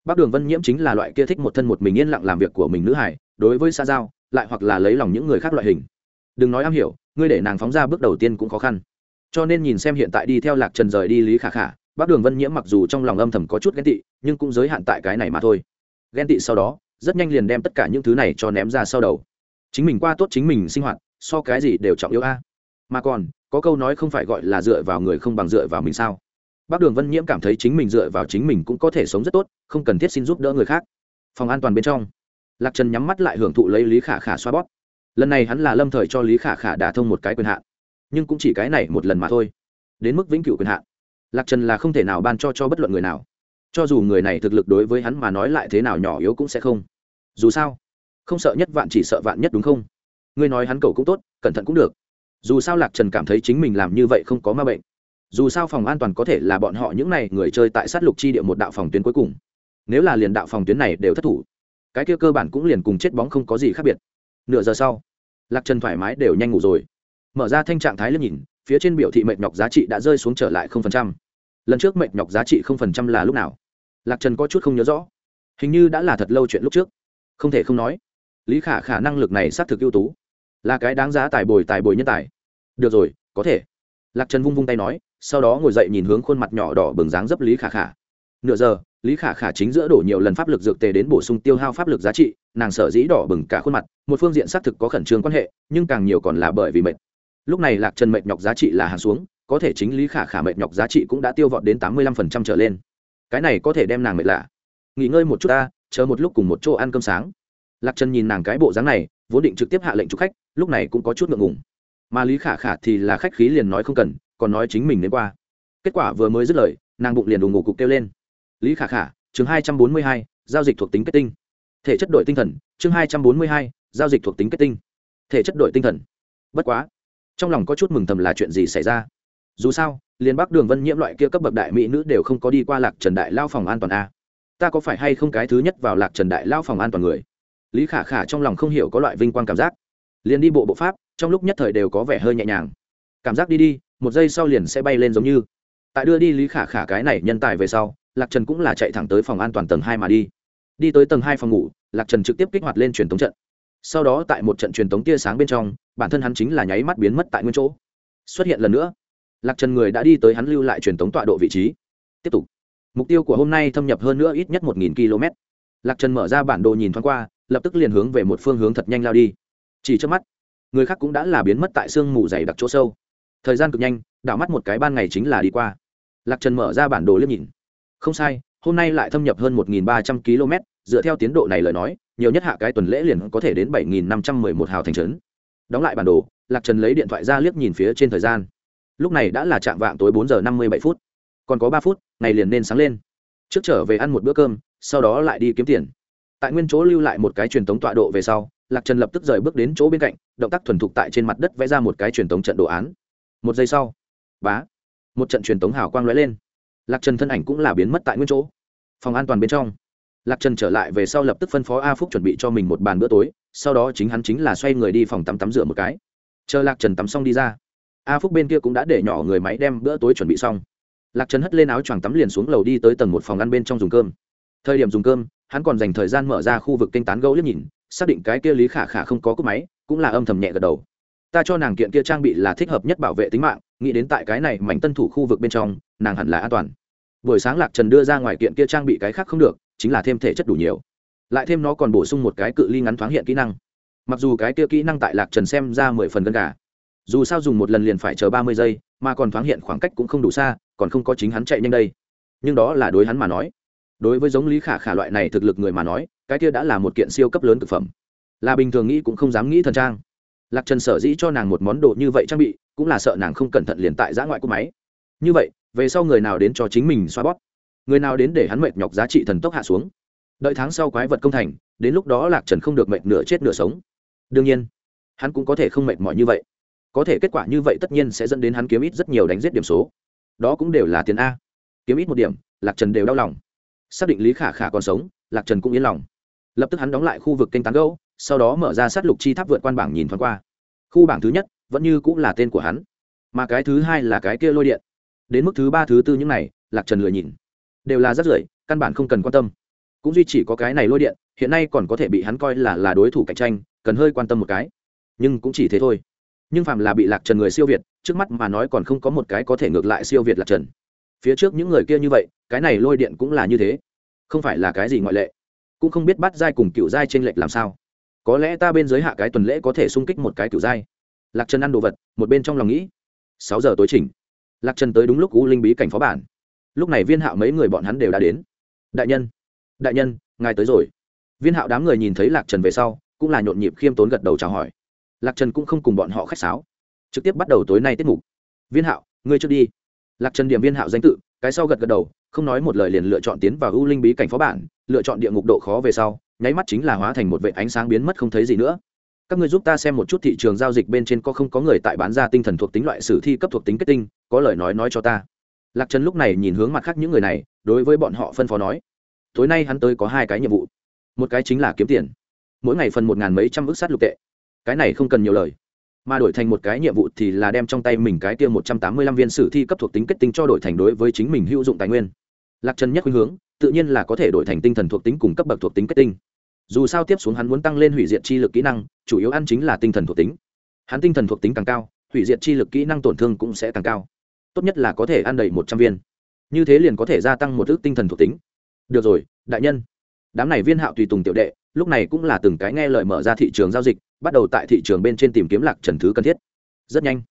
Speaker 1: Bắc đường vân nhiễm chính là loại kia thích một thân một mình yên lặng làm việc của mình nữ hải đối với xa giao, lại hoặc là lấy lòng những người khác loại hình. Đừng nói am hiểu, ngươi để nàng phóng ra bước đầu tiên cũng khó khăn cho nên nhìn xem hiện tại đi theo lạc trần rời đi lý khả khả, bác đường vân nhiễm mặc dù trong lòng âm thầm có chút ghen tị, nhưng cũng giới hạn tại cái này mà thôi. Ghen tị sau đó, rất nhanh liền đem tất cả những thứ này cho ném ra sau đầu. Chính mình qua tốt chính mình sinh hoạt, so cái gì đều trọng yếu a. Mà còn, có câu nói không phải gọi là dựa vào người không bằng dựa vào mình sao? Bác đường vân nhiễm cảm thấy chính mình dựa vào chính mình cũng có thể sống rất tốt, không cần thiết xin giúp đỡ người khác. Phòng an toàn bên trong, lạc trần nhắm mắt lại hưởng thụ lấy lý khả khả xoa bóp. Lần này hắn là lâm thời cho lý khả khả đả thông một cái quyền hạn nhưng cũng chỉ cái này một lần mà thôi. Đến mức vĩnh cửu quyền hạn. Lạc trần là không thể nào ban cho cho bất luận người nào. Cho dù người này thực lực đối với hắn mà nói lại thế nào nhỏ yếu cũng sẽ không. Dù sao, không sợ nhất vạn chỉ sợ vạn nhất đúng không? Ngươi nói hắn cầu cũng tốt, cẩn thận cũng được. Dù sao lạc trần cảm thấy chính mình làm như vậy không có ma bệnh. Dù sao phòng an toàn có thể là bọn họ những n à y người chơi tại sát lục chi địa một đạo phòng tuyến cuối cùng. Nếu là liền đạo phòng tuyến này đều thất thủ, cái kia cơ bản cũng liền cùng chết bóng không có gì khác biệt. Nửa giờ sau, lạc trần thoải mái đều nhanh ngủ rồi mở ra thanh trạng thái lên nhìn, phía trên biểu thị mệt nhọc giá trị đã rơi xuống trở lại 0% lần trước mệt nhọc giá trị 0% là lúc nào? Lạc trần có chút không nhớ rõ. Hình như đã là thật lâu chuyện lúc trước. Không thể không nói, lý khả khả năng lực này xác thực ưu tú. Là cái đáng giá tài bồi tài bồi nhân tài. Được rồi, có thể. Lạc trần vung vung tay nói, sau đó ngồi dậy nhìn hướng khuôn mặt nhỏ đỏ bừng dáng dấp lý khả khả. Nửa giờ, lý khả khả chính giữa đổ nhiều lần pháp lực dược tề đến bổ sung tiêu hao pháp lực giá trị, nàng sở dĩ đỏ bừng cả khuôn mặt, một phương diện xác thực có khẩn trương quan hệ, nhưng càng nhiều còn là bởi vì mệt lúc này lạc trần mệt nhọc giá trị là hàng xuống, có thể chính lý khả khả mệt nhọc giá trị cũng đã tiêu vọt đến tám mươi lăm phần trăm trở lên. Cái này có thể đem nàng mệt lạ. Nghỉ ngơi một chút ta, chờ một lúc cùng một chỗ ăn cơm sáng. Lạc trần nhìn nàng cái bộ dáng này, vốn định trực tiếp hạ lệnh chúc khách, lúc này cũng có chút ngượng ngùng. Mà lý khả khả thì là khách khí liền nói không cần, còn nói chính mình đến qua. Kết quả vừa mới dứt lời, nàng bụng liền đùng ngủ cục kêu lên. Lý khả khả, chương hai trăm bốn mươi hai, giao dịch thuộc tính kết tinh. Thể chất đội tinh thần, chương hai trăm bốn mươi hai, giao dịch thuộc tính kết tinh. Thể chất đội tinh thần. Bất quá trong lòng có chút mừng thầm là chuyện gì xảy ra. Dù sao liên bắc đường vân nhiễm loại kia cấp bậc đại mỹ nữ đều không có đi qua lạc trần đại lao phòng an toàn a. Ta có phải hay không cái thứ nhất vào lạc trần đại lao phòng an toàn người? Lý khả khả trong lòng không hiểu có loại vinh quang cảm giác. Liền đi bộ bộ pháp, trong lúc nhất thời đều có vẻ hơi nhẹ nhàng. Cảm giác đi đi, một giây sau liền sẽ bay lên giống như. Tại đưa đi lý khả khả cái này nhân tài về sau, lạc trần cũng là chạy thẳng tới phòng an toàn tầng hai mà đi. Đi tới tầng hai phòng ngủ, lạc trần trực tiếp kích hoạt lên truyền thống trận sau đó tại một trận truyền tống tia sáng bên trong, bản thân hắn chính là nháy mắt biến mất tại nguyên chỗ. Xuất hiện lần nữa, lạc trần người đã đi tới hắn lưu lại truyền tống tọa độ vị trí. Tiếp tục. Mục tiêu của hôm nay thâm nhập hơn nữa ít nhất một nghìn km. Lạc trần mở ra bản đồ nhìn thoáng qua, lập tức liền hướng về một phương hướng thật nhanh lao đi. Chỉ trước mắt, người khác cũng đã là biến mất tại sương mù dày đặc chỗ sâu. Thời gian cực nhanh, đảo mắt một cái ban ngày chính là đi qua. Lạc trần mở ra bản đồ liếc nhìn. Không sai, hôm nay lại thâm nhập hơn một ba trăm km, dựa theo tiến độ này lời nói nhiều nhất hạ cái tuần lễ liền có thể đến bảy năm trăm mười một hào thành trấn. Đóng lại bản đồ, lạc trần lấy điện thoại ra liếc nhìn phía trên thời gian. Lúc này đã là chạm vạng tối bốn giờ năm mươi bảy phút. Còn có ba phút, ngày liền nên sáng lên. Trước trở về ăn một bữa cơm, sau đó lại đi kiếm tiền. Tại nguyên chỗ lưu lại một cái truyền thống tọa độ về sau, lạc trần lập tức rời bước đến chỗ bên cạnh, động tác thuần thục tại trên mặt đất vẽ ra một cái truyền thống trận đồ án. Một giây sau, bá, một trận truyền thống hào quang lóe lên. Lạc trần thân ảnh cũng là biến mất tại nguyên chỗ. Phòng an toàn bên trong lạc trần trở lại về sau lập tức phân phó a phúc chuẩn bị cho mình một bàn bữa tối, sau đó chính hắn chính là xoay người đi phòng tắm tắm rửa một cái. Chờ lạc trần tắm xong đi ra, a phúc bên kia cũng đã để nhỏ người máy đem bữa tối chuẩn bị xong. Lạc trần hất lên áo choàng tắm liền xuống lầu đi tới tầng một phòng ăn bên trong dùng cơm. Thời điểm dùng cơm, hắn còn dành thời gian mở ra khu vực kênh tán gấu liếc nhìn, xác định cái kia lý khả khả không có cúp máy, cũng là âm thầm nhẹ gật đầu. Ta cho nàng kiện kia trang bị là thích hợp nhất bảo vệ tính mạng, nghĩ đến tại cái này mảnh tân thủ khu vực bên trong, nàng hẳn là an toàn. Buổi sáng lạc trần đưa ra ngoài kiện kia trang bị cái khác không được chính là thêm thể chất đủ nhiều. Lại thêm nó còn bổ sung một cái cự ly ngắn thoáng hiện kỹ năng. Mặc dù cái kia kỹ năng tại lạc trần xem ra mười phần gần cả dù sao dùng một lần liền phải chờ ba mươi giây, mà còn thoáng hiện khoảng cách cũng không đủ xa, còn không có chính hắn chạy nhanh đây. Nhưng đó là đối hắn mà nói. Đối với giống lý khả khả loại này thực lực người mà nói, cái kia đã là một kiện siêu cấp lớn thực phẩm. Là bình thường nghĩ cũng không dám nghĩ thần trang. Lạc trần sở dĩ cho nàng một món đồ như vậy trang bị, cũng là sợ nàng không cẩn thận liền tại giã ngoại của máy. Như vậy, về sau người nào đến cho chính mình xoa bóp? Người nào đến để hắn mệt nhọc giá trị thần tốc hạ xuống. Đợi tháng sau quái vật công thành, đến lúc đó lạc trần không được mệt nửa chết nửa sống. Đương nhiên, hắn cũng có thể không mệt mỏi như vậy. Có thể kết quả như vậy tất nhiên sẽ dẫn đến hắn kiếm ít rất nhiều đánh giết điểm số. Đó cũng đều là tiền a. Kiếm ít một điểm, lạc trần đều đau lòng. Xác định lý khả khả còn sống, lạc trần cũng yên lòng. Lập tức hắn đóng lại khu vực kênh tán gấu sau đó mở ra sát lục chi tháp vượt quan bảng nhìn thoáng qua. Khu bảng thứ nhất, vẫn như cũng là tên của hắn. Mà cái thứ hai là cái kia lôi điện. Đến mức thứ ba, thứ tư những này, lạc trần lười nhìn đều là rất rưởi, căn bản không cần quan tâm. Cũng duy chỉ có cái này lôi điện, hiện nay còn có thể bị hắn coi là là đối thủ cạnh tranh, cần hơi quan tâm một cái. Nhưng cũng chỉ thế thôi. Nhưng phạm là bị lạc trần người siêu việt, trước mắt mà nói còn không có một cái có thể ngược lại siêu việt lạc trần. Phía trước những người kia như vậy, cái này lôi điện cũng là như thế. Không phải là cái gì ngoại lệ, cũng không biết bắt giai cùng cựu giai t r ê n lệch làm sao. Có lẽ ta bên giới hạ cái tuần lễ có thể sung kích một cái cựu giai. Lạc trần ăn đồ vật, một bên trong lòng nghĩ. Sáu giờ tối chỉnh. Lạc trần tới đúng lúc u linh bí cảnh phó bản lúc này viên hạo mấy người bọn hắn đều đã đến. Đại nhân đại nhân, ngài tới rồi. Viên hạo đám người nhìn thấy lạc trần về sau, cũng là nhộn nhịp khiêm tốn gật đầu chào hỏi. Lạc trần cũng không cùng bọn họ khách sáo. Trực tiếp bắt đầu tối nay tiết mục. Viên hạo, ngươi trước đi. Lạc trần điểm viên hạo danh tự, cái sau gật gật đầu, không nói một lời liền lựa chọn tiến vào ưu linh bí cảnh phó bản, lựa chọn địa ngục độ khó về sau, nháy mắt chính là hóa thành một vệ ánh sáng biến mất không thấy gì nữa. Các ngươi giúp ta xem một chút thị trường giao dịch bên trên có không có người tại bán ra tinh thần thuộc tính loại sử thi cấp thuộc tính kết tinh, có lời nói nói cho ta lạc trần lúc này nhìn hướng mặt khác những người này, đối với bọn họ phân phó nói, tối nay hắn tới có hai cái nhiệm vụ. Một cái chính là kiếm tiền. Mỗi ngày phần một ngàn mấy trăm ước sát lục tệ. Cái này không cần nhiều lời. Mà đổi thành một cái nhiệm vụ thì là đem trong tay mình cái tiêu một trăm tám mươi lăm viên sử thi cấp thuộc tính kết tinh cho đổi thành đối với chính mình hữu dụng tài nguyên. Lạc trần nhất khuynh hướng, tự nhiên là có thể đổi thành tinh thần thuộc tính cùng cấp bậc thuộc tính kết tinh. Dù sao tiếp xuống hắn muốn tăng lên hủy diệt chi lực kỹ năng, chủ yếu ăn chính là tinh thần thuộc tính. Hắn tinh thần thuộc tính càng cao, hủy diệt chi lực kỹ năng tổn thương cũng sẽ càng cao tốt nhất là có thể ăn đầy một trăm viên. Như thế liền có thể gia tăng một ước tinh thần thuộc tính. Được rồi, đại nhân. Đám này viên hạo tùy tùng tiểu đệ, lúc này cũng là từng cái nghe lời mở ra thị trường giao dịch, bắt đầu tại thị trường bên trên tìm kiếm lạc trần thứ cần thiết. Rất nhanh,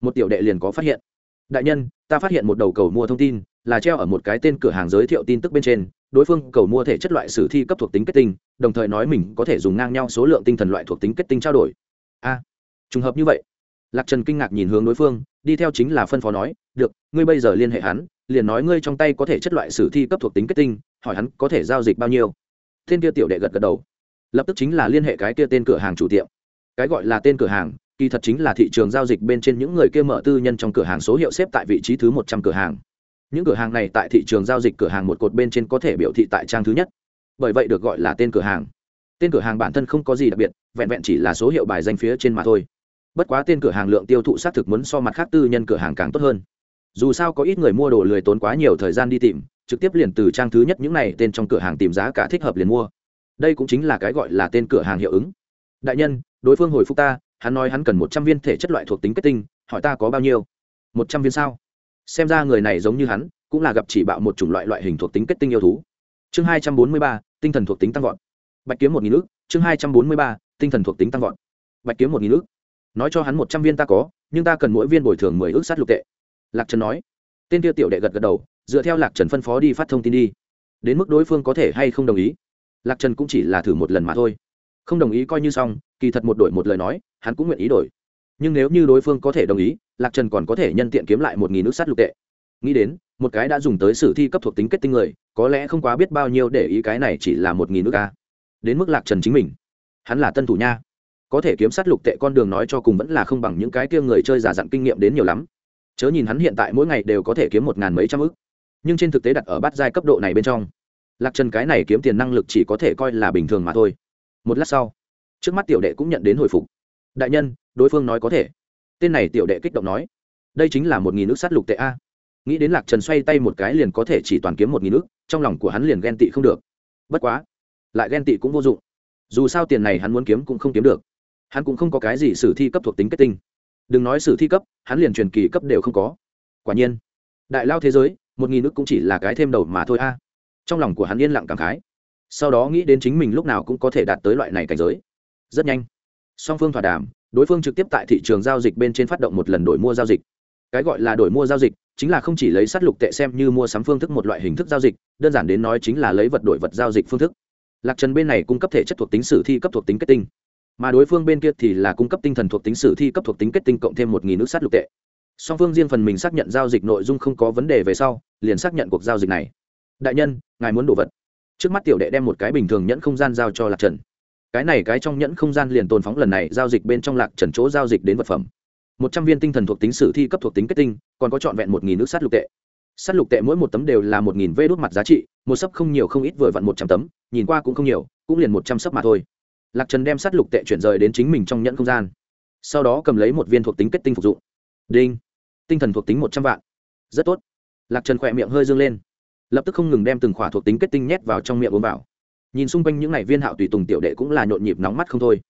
Speaker 1: một tiểu đệ liền có phát hiện. Đại nhân, ta phát hiện một đầu cầu mua thông tin, là treo ở một cái tên cửa hàng giới thiệu tin tức bên trên. Đối phương cầu mua thể chất loại sử thi cấp thuộc tính kết tinh, đồng thời nói mình có thể dùng ngang nhau số lượng tinh thần loại thuộc tính kết tinh trao đổi. A, trùng hợp như vậy. Lạc trần kinh ngạc nhìn hướng đối phương, đi theo chính là phân phó nói được, ngươi bây giờ liên hệ hắn, liền nói ngươi trong tay có thể chất loại sử thi cấp thuộc tính kết tinh, hỏi hắn có thể giao dịch bao nhiêu. Tên kia tiểu đệ gật gật đầu. Lập tức chính là liên hệ cái kia tên cửa hàng chủ tiệm. Cái gọi là tên cửa hàng, kỳ thật chính là thị trường giao dịch bên trên những người kia mở tư nhân trong cửa hàng số hiệu xếp tại vị trí thứ một trăm cửa hàng. Những cửa hàng này tại thị trường giao dịch cửa hàng một cột bên trên có thể biểu thị tại trang thứ nhất. Bởi vậy được gọi là tên cửa hàng. Tên cửa hàng bản thân không có gì đặc biệt, vẹn vẹn chỉ là số hiệu bài danh phía trên mà thôi. Bất quá tên cửa hàng lượng tiêu thụ xác thực muốn so mặt khác tư nhân cửa hàng càng tốt hơn dù sao có ít người mua đồ lười tốn quá nhiều thời gian đi tìm, trực tiếp liền từ trang thứ nhất những này tên trong cửa hàng tìm giá cả thích hợp liền mua. Đây cũng chính là cái gọi là tên cửa hàng hiệu ứng. Đại nhân, đối phương hồi phục ta, hắn nói hắn cần một trăm viên thể chất loại thuộc tính kết tinh, hỏi ta có bao nhiêu? Một trăm viên sao? Xem ra người này giống như hắn, cũng là gặp chỉ bạo một chủng loại loại hình thuộc tính kết tinh yêu thú. Chương hai trăm bốn mươi ba, tinh thần thuộc tính tăng vọt. Bạch kiếm một nghìn ước chương hai trăm bốn mươi ba, tinh thần thuộc tính tăng vọt. Bạch kiếm một nghìn ước nói cho hắn một trăm viên ta có, nhưng ta cần mỗi viên bồi thường mười ước sát lục tệ lạc trần nói. Tên kia tiểu đệ gật gật đầu, dựa theo lạc trần phân phó đi phát thông tin đi. Đến mức đối phương có thể hay không đồng ý? Lạc trần cũng chỉ là thử một lần mà thôi. Không đồng ý coi như xong, kỳ thật một đổi một lời nói, hắn cũng nguyện ý đổi. Nhưng nếu như đối phương có thể đồng ý, lạc trần còn có thể nhân tiện kiếm lại một nghìn nước sắt lục tệ. Nghĩ đến, một cái đã dùng tới sử thi cấp thuộc tính kết tinh người, có lẽ không quá biết bao nhiêu để ý cái này chỉ là một nghìn nước ca đến mức lạc trần chính mình. Hắn là tân thủ nha. Có thể kiếm sát lục tệ con đường nói cho cùng vẫn là không bằng những cái kia người chơi giả dặn kinh nghiệm đến nhiều lắm chớ nhìn hắn hiện tại mỗi ngày đều có thể kiếm một ngàn mấy trăm ức. Nhưng trên thực tế đặt ở bát giai cấp độ này bên trong lạc trần cái này kiếm tiền năng lực chỉ có thể coi là bình thường mà thôi. Một lát sau trước mắt tiểu đệ cũng nhận đến hồi phục. Đại nhân đối phương nói có thể. Tên này tiểu đệ kích động nói đây chính là một nghìn nước sắt lục tệ a. Nghĩ đến lạc trần xoay tay một cái liền có thể chỉ toàn kiếm một nghìn nước, trong lòng của hắn liền ghen tị không được. Bất quá lại ghen tị cũng vô dụng. Dù sao tiền này hắn muốn kiếm cũng không kiếm được. Hắn cũng không có cái gì sử thi cấp thuộc tính kết tinh đừng nói sử thi cấp, hắn liền truyền kỳ cấp đều không có. Quả nhiên, đại lao thế giới, một nghìn ước cũng chỉ là cái thêm đầu mà thôi a. Trong lòng của hắn yên lặng cảm khái. Sau đó nghĩ đến chính mình lúc nào cũng có thể đạt tới loại này cảnh giới. Rất nhanh, song phương thỏa đàm, đối phương trực tiếp tại thị trường giao dịch bên trên phát động một lần đổi mua giao dịch. Cái gọi là đổi mua giao dịch, chính là không chỉ lấy sắt lục tệ xem như mua sắm phương thức một loại hình thức giao dịch, đơn giản đến nói chính là lấy vật đổi vật giao dịch phương thức. Lạc trần bên này cung cấp thể chất thuộc tính, sử thi cấp thuộc tính kết tinh mà đối phương bên kia thì là cung cấp tinh thần thuộc tính sử thi cấp thuộc tính kết tinh cộng thêm một nghìn nước sát lục tệ. Song phương riêng phần mình xác nhận giao dịch nội dung không có vấn đề về sau, liền xác nhận cuộc giao dịch này. Đại nhân, ngài muốn đồ vật. Trước mắt tiểu đệ đem một cái bình thường nhẫn không gian giao cho lạc trần. Cái này cái trong nhẫn không gian liền tồn phóng lần này giao dịch bên trong lạc trần chỗ giao dịch đến vật phẩm. Một trăm viên tinh thần thuộc tính sử thi cấp thuộc tính kết tinh, còn có trọn vẹn một nghìn nước sát lục tệ. Sát lục tệ mỗi một tấm đều là một nghìn vê đốt mặt giá trị, một sấp không nhiều không ít vừa vặn một trăm tấm, nhìn qua cũng không nhiều, cũng liền một trăm sấp mà thôi lạc trần đem sát lục tệ chuyển rời đến chính mình trong nhẫn không gian. Sau đó cầm lấy một viên thuộc tính kết tinh phục dụng. Đinh. Tinh thần thuộc tính một trăm vạn. Rất tốt. Lạc trần khỏe miệng hơi dương lên. Lập tức không ngừng đem từng khỏa thuộc tính kết tinh nhét vào trong miệng uống vào. Nhìn xung quanh những n à y viên hạo tùy tùng tiểu đệ cũng là nhộn nhịp nóng mắt không thôi.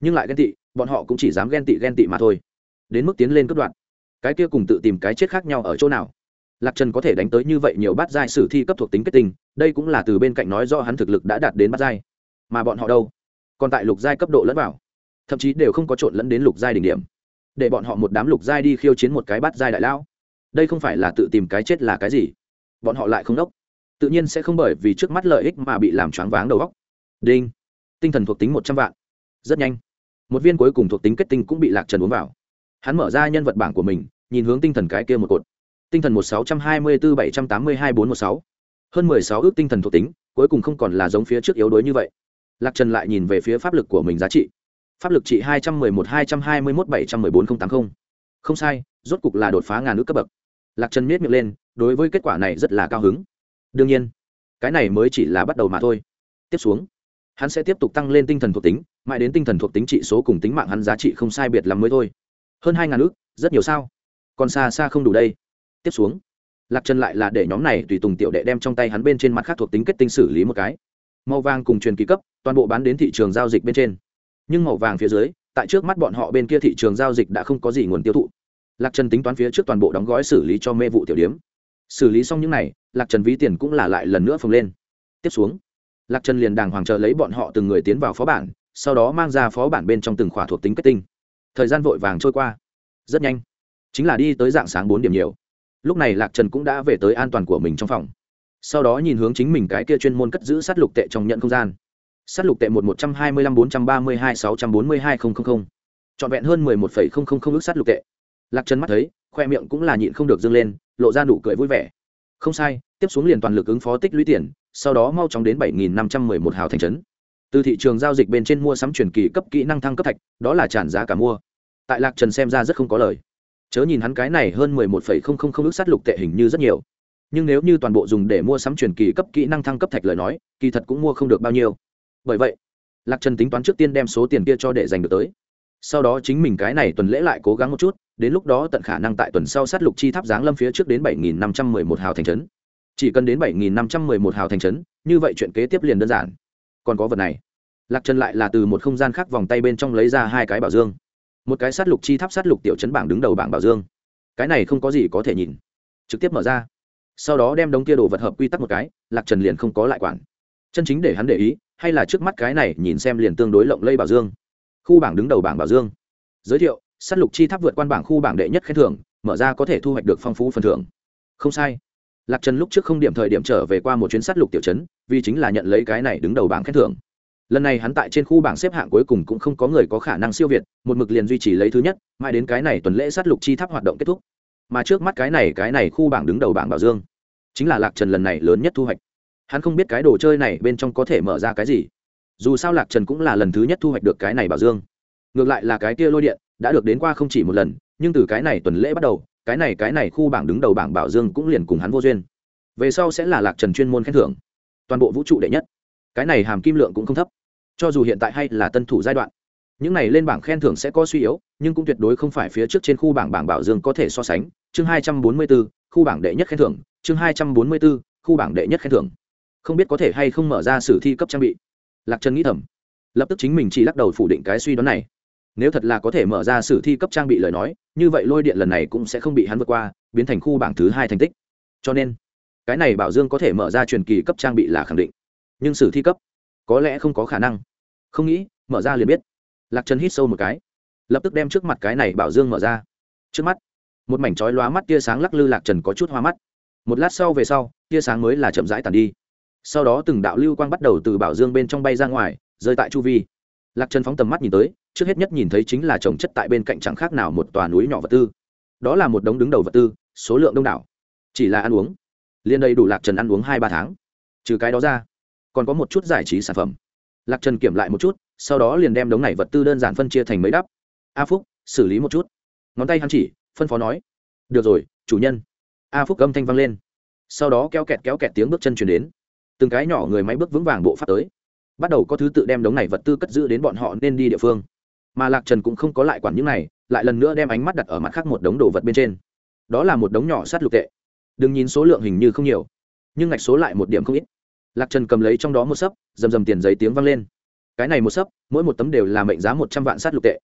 Speaker 1: Nhưng lại ghen tị, bọn họ cũng chỉ dám ghen tị ghen tị mà thôi. Đến mức tiến lên cất đoạn cái kia cùng tự tìm cái chết khác nhau ở chỗ nào? Lạc trần có thể đánh tới như vậy nhiều bát giai sử thi cấp thuộc tính kết tinh, đây cũng là từ bên cạnh nói do hắn thực lực đã đạt đến bát giai. Mà bọn họ đâu? Còn tại lục giai cấp độ lẫn vào. Thậm chí đều không có trộn lẫn đến lục giai đỉnh điểm. Để bọn họ một đám lục giai đi khiêu chiến một cái bát giai đại lão. Đây không phải là tự tìm cái chết là cái gì. Bọn họ lại không đốc. Tự nhiên sẽ không bởi vì trước mắt lợi ích mà bị làm choáng váng đầu óc. Đinh. Tinh thần thuộc tính một trăm vạn. Rất nhanh. Một viên cuối cùng thuộc tính kết tinh cũng bị lạc trần uống vào. Hắn mở ra nhân vật bảng của mình, nhìn hướng tinh thần cái kia một cột. Tinh thần một sáu trăm hai mươi bốn bảy trăm tám mươi hai bốn một sáu. Hơn mười sáu ước tinh thần thuộc tính, cuối cùng không còn là giống phía trước yếu đuối như vậy lạc trần lại nhìn về phía pháp lực của mình giá trị. Pháp lực trị hai trăm mười một hai trăm hai mươi một bảy trăm mười bốn nghìn tám mươi không sai, rốt cục là đột phá ngàn ước cấp bậc. Lạc trần miết miệng lên, đối với kết quả này rất là cao hứng. Đương nhiên, cái này mới chỉ là bắt đầu mà thôi. Tiếp xuống, hắn sẽ tiếp tục tăng lên tinh thần thuộc tính, mãi đến tinh thần thuộc tính trị số cùng tính mạng hắn giá trị không sai biệt lắm mới thôi. Hơn hai ngàn ước, rất nhiều sao? Còn xa xa không đủ đây. Tiếp xuống, lạc trần lại là để nhóm này tùy tùng tiểu đệ đem trong tay hắn bên trên mặt khác thuộc tính kết tinh xử lý một cái màu vàng cùng truyền ký cấp, toàn bộ bán đến thị trường giao dịch bên trên. Nhưng màu vàng phía dưới, tại trước mắt bọn họ bên kia thị trường giao dịch đã không có gì nguồn tiêu thụ. Lạc trần tính toán phía trước toàn bộ đóng gói xử lý cho mê vụ tiểu điếm. Xử lý xong những n à y lạc trần ví tiền cũng là lại lần nữa phồng lên. Tiếp xuống, lạc trần liền đàng hoàng chờ lấy bọn họ từng người tiến vào phó bản, sau đó mang ra phó bản bên trong từng khỏa thuộc tính kết tinh. Thời gian vội vàng trôi qua. Rất nhanh. Chính là đi tới dạng sáng bốn điểm nhiều. Lúc này lạc trần cũng đã về tới an toàn của mình trong phòng sau đó nhìn hướng chính mình cái kia chuyên môn cất giữ sát lục tệ trong nhận không gian. Sát lục tệ một một trăm hai mươi lăm bốn trăm ba mươi hai sáu trăm bốn mươi hai không không không. Trọn vẹn hơn mười một phẩy không không không ước sát lục tệ. Lạc trần mắt thấy, khoe miệng cũng là nhịn không được dâng lên, lộ ra nụ cười vui vẻ. Không sai, tiếp xuống liền toàn lực ứng phó tích lũy tiền, sau đó mau chóng đến bảy nghìn năm trăm mười một hào thành trấn. Từ thị trường giao dịch bên trên mua sắm truyền kỳ cấp kỹ năng thăng cấp thạch, đó là tràn giá cả mua. Tại lạc trần xem ra rất không có lời. Chớ nhìn hắn cái này hơn mười một phẩy không không không ước sát lục tệ hình như rất nhiều nhưng nếu như toàn bộ dùng để mua sắm truyền kỳ cấp kỹ năng thăng cấp thạch lời nói, kỳ thật cũng mua không được bao nhiêu. Bởi vậy, lạc trần tính toán trước tiên đem số tiền kia cho để dành được tới. Sau đó chính mình cái này tuần lễ lại cố gắng một chút, đến lúc đó tận khả năng tại tuần sau sát lục chi tháp giáng lâm phía trước đến bảy nghìn năm trăm mười một hào thành trấn. Chỉ cần đến bảy nghìn năm trăm mười một hào thành trấn, như vậy chuyện kế tiếp liền đơn giản. Còn có vật này. Lạc trần lại là từ một không gian khác vòng tay bên trong lấy ra hai cái bảo dương. Một cái sát lục chi tháp sát lục tiểu chấn bảng đứng đầu bảng bảo dương. Cái này không có gì có thể nhìn. Trực tiếp mở ra sau đó đem đống kia đồ vật hợp quy tắc một cái, lạc trần liền không có lại quản. Chân chính để hắn để ý, hay là trước mắt cái này, nhìn xem liền tương đối lộng lây bảo dương. Khu bảng đứng đầu bảng bảo dương. Giới thiệu s á t lục chi tháp vượt quan bảng khu bảng đệ nhất khen thưởng, mở ra có thể thu hoạch được phong phú phần thưởng. Không sai. Lạc trần lúc trước không điểm thời điểm trở về qua một chuyến s á t lục tiểu chấn vì chính là nhận lấy cái này đứng đầu bảng khen thưởng. Lần này hắn tại trên khu bảng xếp hạng cuối cùng cũng không có người có khả năng siêu việt, một mực liền duy trì lấy thứ nhất, mãi đến cái này tuần lễ s á t lục chi tháp hoạt động kết thúc. Mà trước mắt cái này cái này khu bảng đứng đầu bảng bảo dương chính là lạc trần lần này lớn nhất thu hoạch. Hắn không biết cái đồ chơi này bên trong có thể mở ra cái gì. Dù sao lạc trần cũng là lần thứ nhất thu hoạch được cái này bảo dương. Ngược lại là cái kia lôi điện, đã được đến qua không chỉ một lần, nhưng từ cái này tuần lễ bắt đầu, cái này cái này khu bảng đứng đầu bảng bảo dương cũng liền cùng hắn vô duyên. Về sau sẽ là lạc trần chuyên môn khen thưởng. Toàn bộ vũ trụ đệ nhất. Cái này hàm kim lượng cũng không thấp. Cho dù hiện tại hay là tân thủ giai đoạn, những này lên bảng khen thưởng sẽ có suy yếu, nhưng cũng tuyệt đối không phải phía trước trên khu bảng bảng bảo dương có thể so sánh. Chương hai trăm bốn mươi bốn, khu bảng đệ nhất khen thưởng chương hai trăm bốn mươi b ố khu bảng đệ nhất khen thưởng. Không biết có thể hay không mở ra sử thi cấp trang bị. Lạc trần nghĩ thầm. Lập tức chính mình chỉ lắc đầu phủ định cái suy đoán này. Nếu thật là có thể mở ra sử thi cấp trang bị lời nói, như vậy lôi điện lần này cũng sẽ không bị hắn vượt qua, biến thành khu bảng thứ hai thành tích. Cho nên, cái này bảo dương có thể mở ra truyền kỳ cấp trang bị là khẳng định. Nhưng sử thi cấp, có lẽ không có khả năng. Không nghĩ, mở ra liền biết. Lạc trần hít sâu một cái. Lập tức đem trước mặt cái này bảo dương mở ra. Trước mắt, một mảnh chói lóa mắt tia sáng lắc lư lạc trần có chút hoa mắt một lát sau về sau, tia sáng mới là chậm rãi tàn đi. Sau đó từng đạo lưu quang bắt đầu từ bảo dương bên trong bay ra ngoài, rơi tại chu vi. Lạc trần phóng tầm mắt nhìn tới, trước hết nhất nhìn thấy chính là trồng chất tại bên cạnh chẳng khác nào một tòa núi nhỏ vật tư. Đó là một đống đứng đầu vật tư, số lượng đông đảo. Chỉ là ăn uống. Liên đây đủ lạc trần ăn uống hai ba tháng. Trừ cái đó ra, còn có một chút giải trí sản phẩm. Lạc trần kiểm lại một chút, sau đó liền đem đống này vật tư đơn giản phân chia thành mấy đắp. A phúc, xử lý một chút. Ngón tay hắn chỉ, phân phó nói. Được rồi, chủ nhân a phúc âm thanh vang lên. Sau đó kéo kẹt kéo kẹt tiếng bước chân chuyển đến. Từng cái nhỏ người máy bước vững vàng bộ pháp tới. Bắt đầu có thứ tự đem đống này vật tư cất giữ đến bọn họ nên đi địa phương. Mà lạc trần cũng không có lại quản những này, lại lần nữa đem ánh mắt đặt ở mặt khác một đống đồ vật bên trên. Đó là một đống nhỏ sát lục tệ. Đừng nhìn số lượng hình như không nhiều, nhưng ngạch số lại một điểm không ít. Lạc trần cầm lấy trong đó một sấp, rầm rầm tiền giấy tiếng vang lên. Cái này một sấp, mỗi một tấm đều là mệnh giá một trăm vạn sát lục tệ.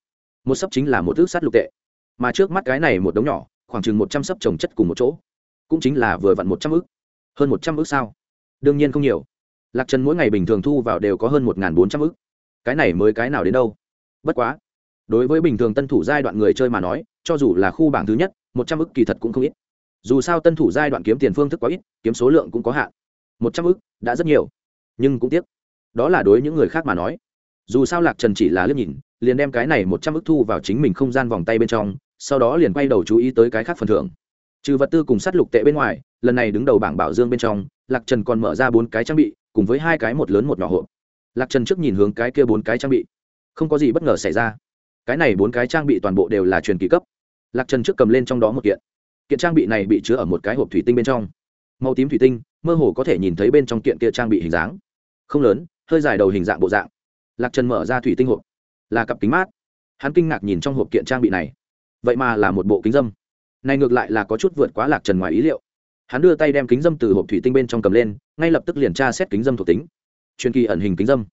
Speaker 1: Một sấp chính là một thước sát lục tệ. Mà trước mắt cái này một đống nhỏ, khoảng chừng một trăm sấp trồng chất cùng một chỗ cũng chính là vừa vặn một trăm ước. Hơn một trăm ước sao? Đương nhiên không nhiều. Lạc trần mỗi ngày bình thường thu vào đều có hơn một bốn trăm ước. Cái này mới cái nào đến đâu? Bất quá, đối với bình thường tân thủ giai đoạn người chơi mà nói, cho dù là khu bảng thứ nhất, một trăm ước kỳ thật cũng không ít. Dù sao tân thủ giai đoạn kiếm tiền phương thức quá ít, kiếm số lượng cũng có hạn. Một trăm ước đã rất nhiều. Nhưng cũng tiếc, đó là đối những người khác mà nói. Dù sao lạc trần chỉ là liếc nhìn, liền đem cái này một trăm ức thu vào chính mình không gian vòng tay bên trong, sau đó liền quay đầu chú ý tới cái khác phần thưởng trừ vật tư cùng sát lục tệ bên ngoài, lần này đứng đầu bảng bảo dương bên trong, lạc trần còn mở ra bốn cái trang bị, cùng với hai cái một lớn một nhỏ hộp. Lạc trần trước nhìn hướng cái kia bốn cái trang bị. Không có gì bất ngờ xảy ra. Cái này bốn cái trang bị toàn bộ đều là truyền kỳ cấp. Lạc trần trước cầm lên trong đó một kiện. Kiện trang bị này bị chứa ở một cái hộp thủy tinh bên trong. Màu tím thủy tinh, mơ hồ có thể nhìn thấy bên trong kiện kia trang bị hình dáng. Không lớn, hơi dài đầu hình dạng bộ dạng. Lạc trần mở ra thủy tinh hộp. Là cặp kính mát. Hắn kinh ngạc nhìn trong hộp kiện trang bị này. Vậy mà là một bộ kính dâm này ngược lại là có chút vượt quá lạc trần ngoài ý liệu. Hắn đưa tay đem kính dâm từ hộp thủy tinh bên trong cầm lên, ngay lập tức liền tra xét kính dâm thuộc tính. Truyền kỳ ẩn hình kính dâm.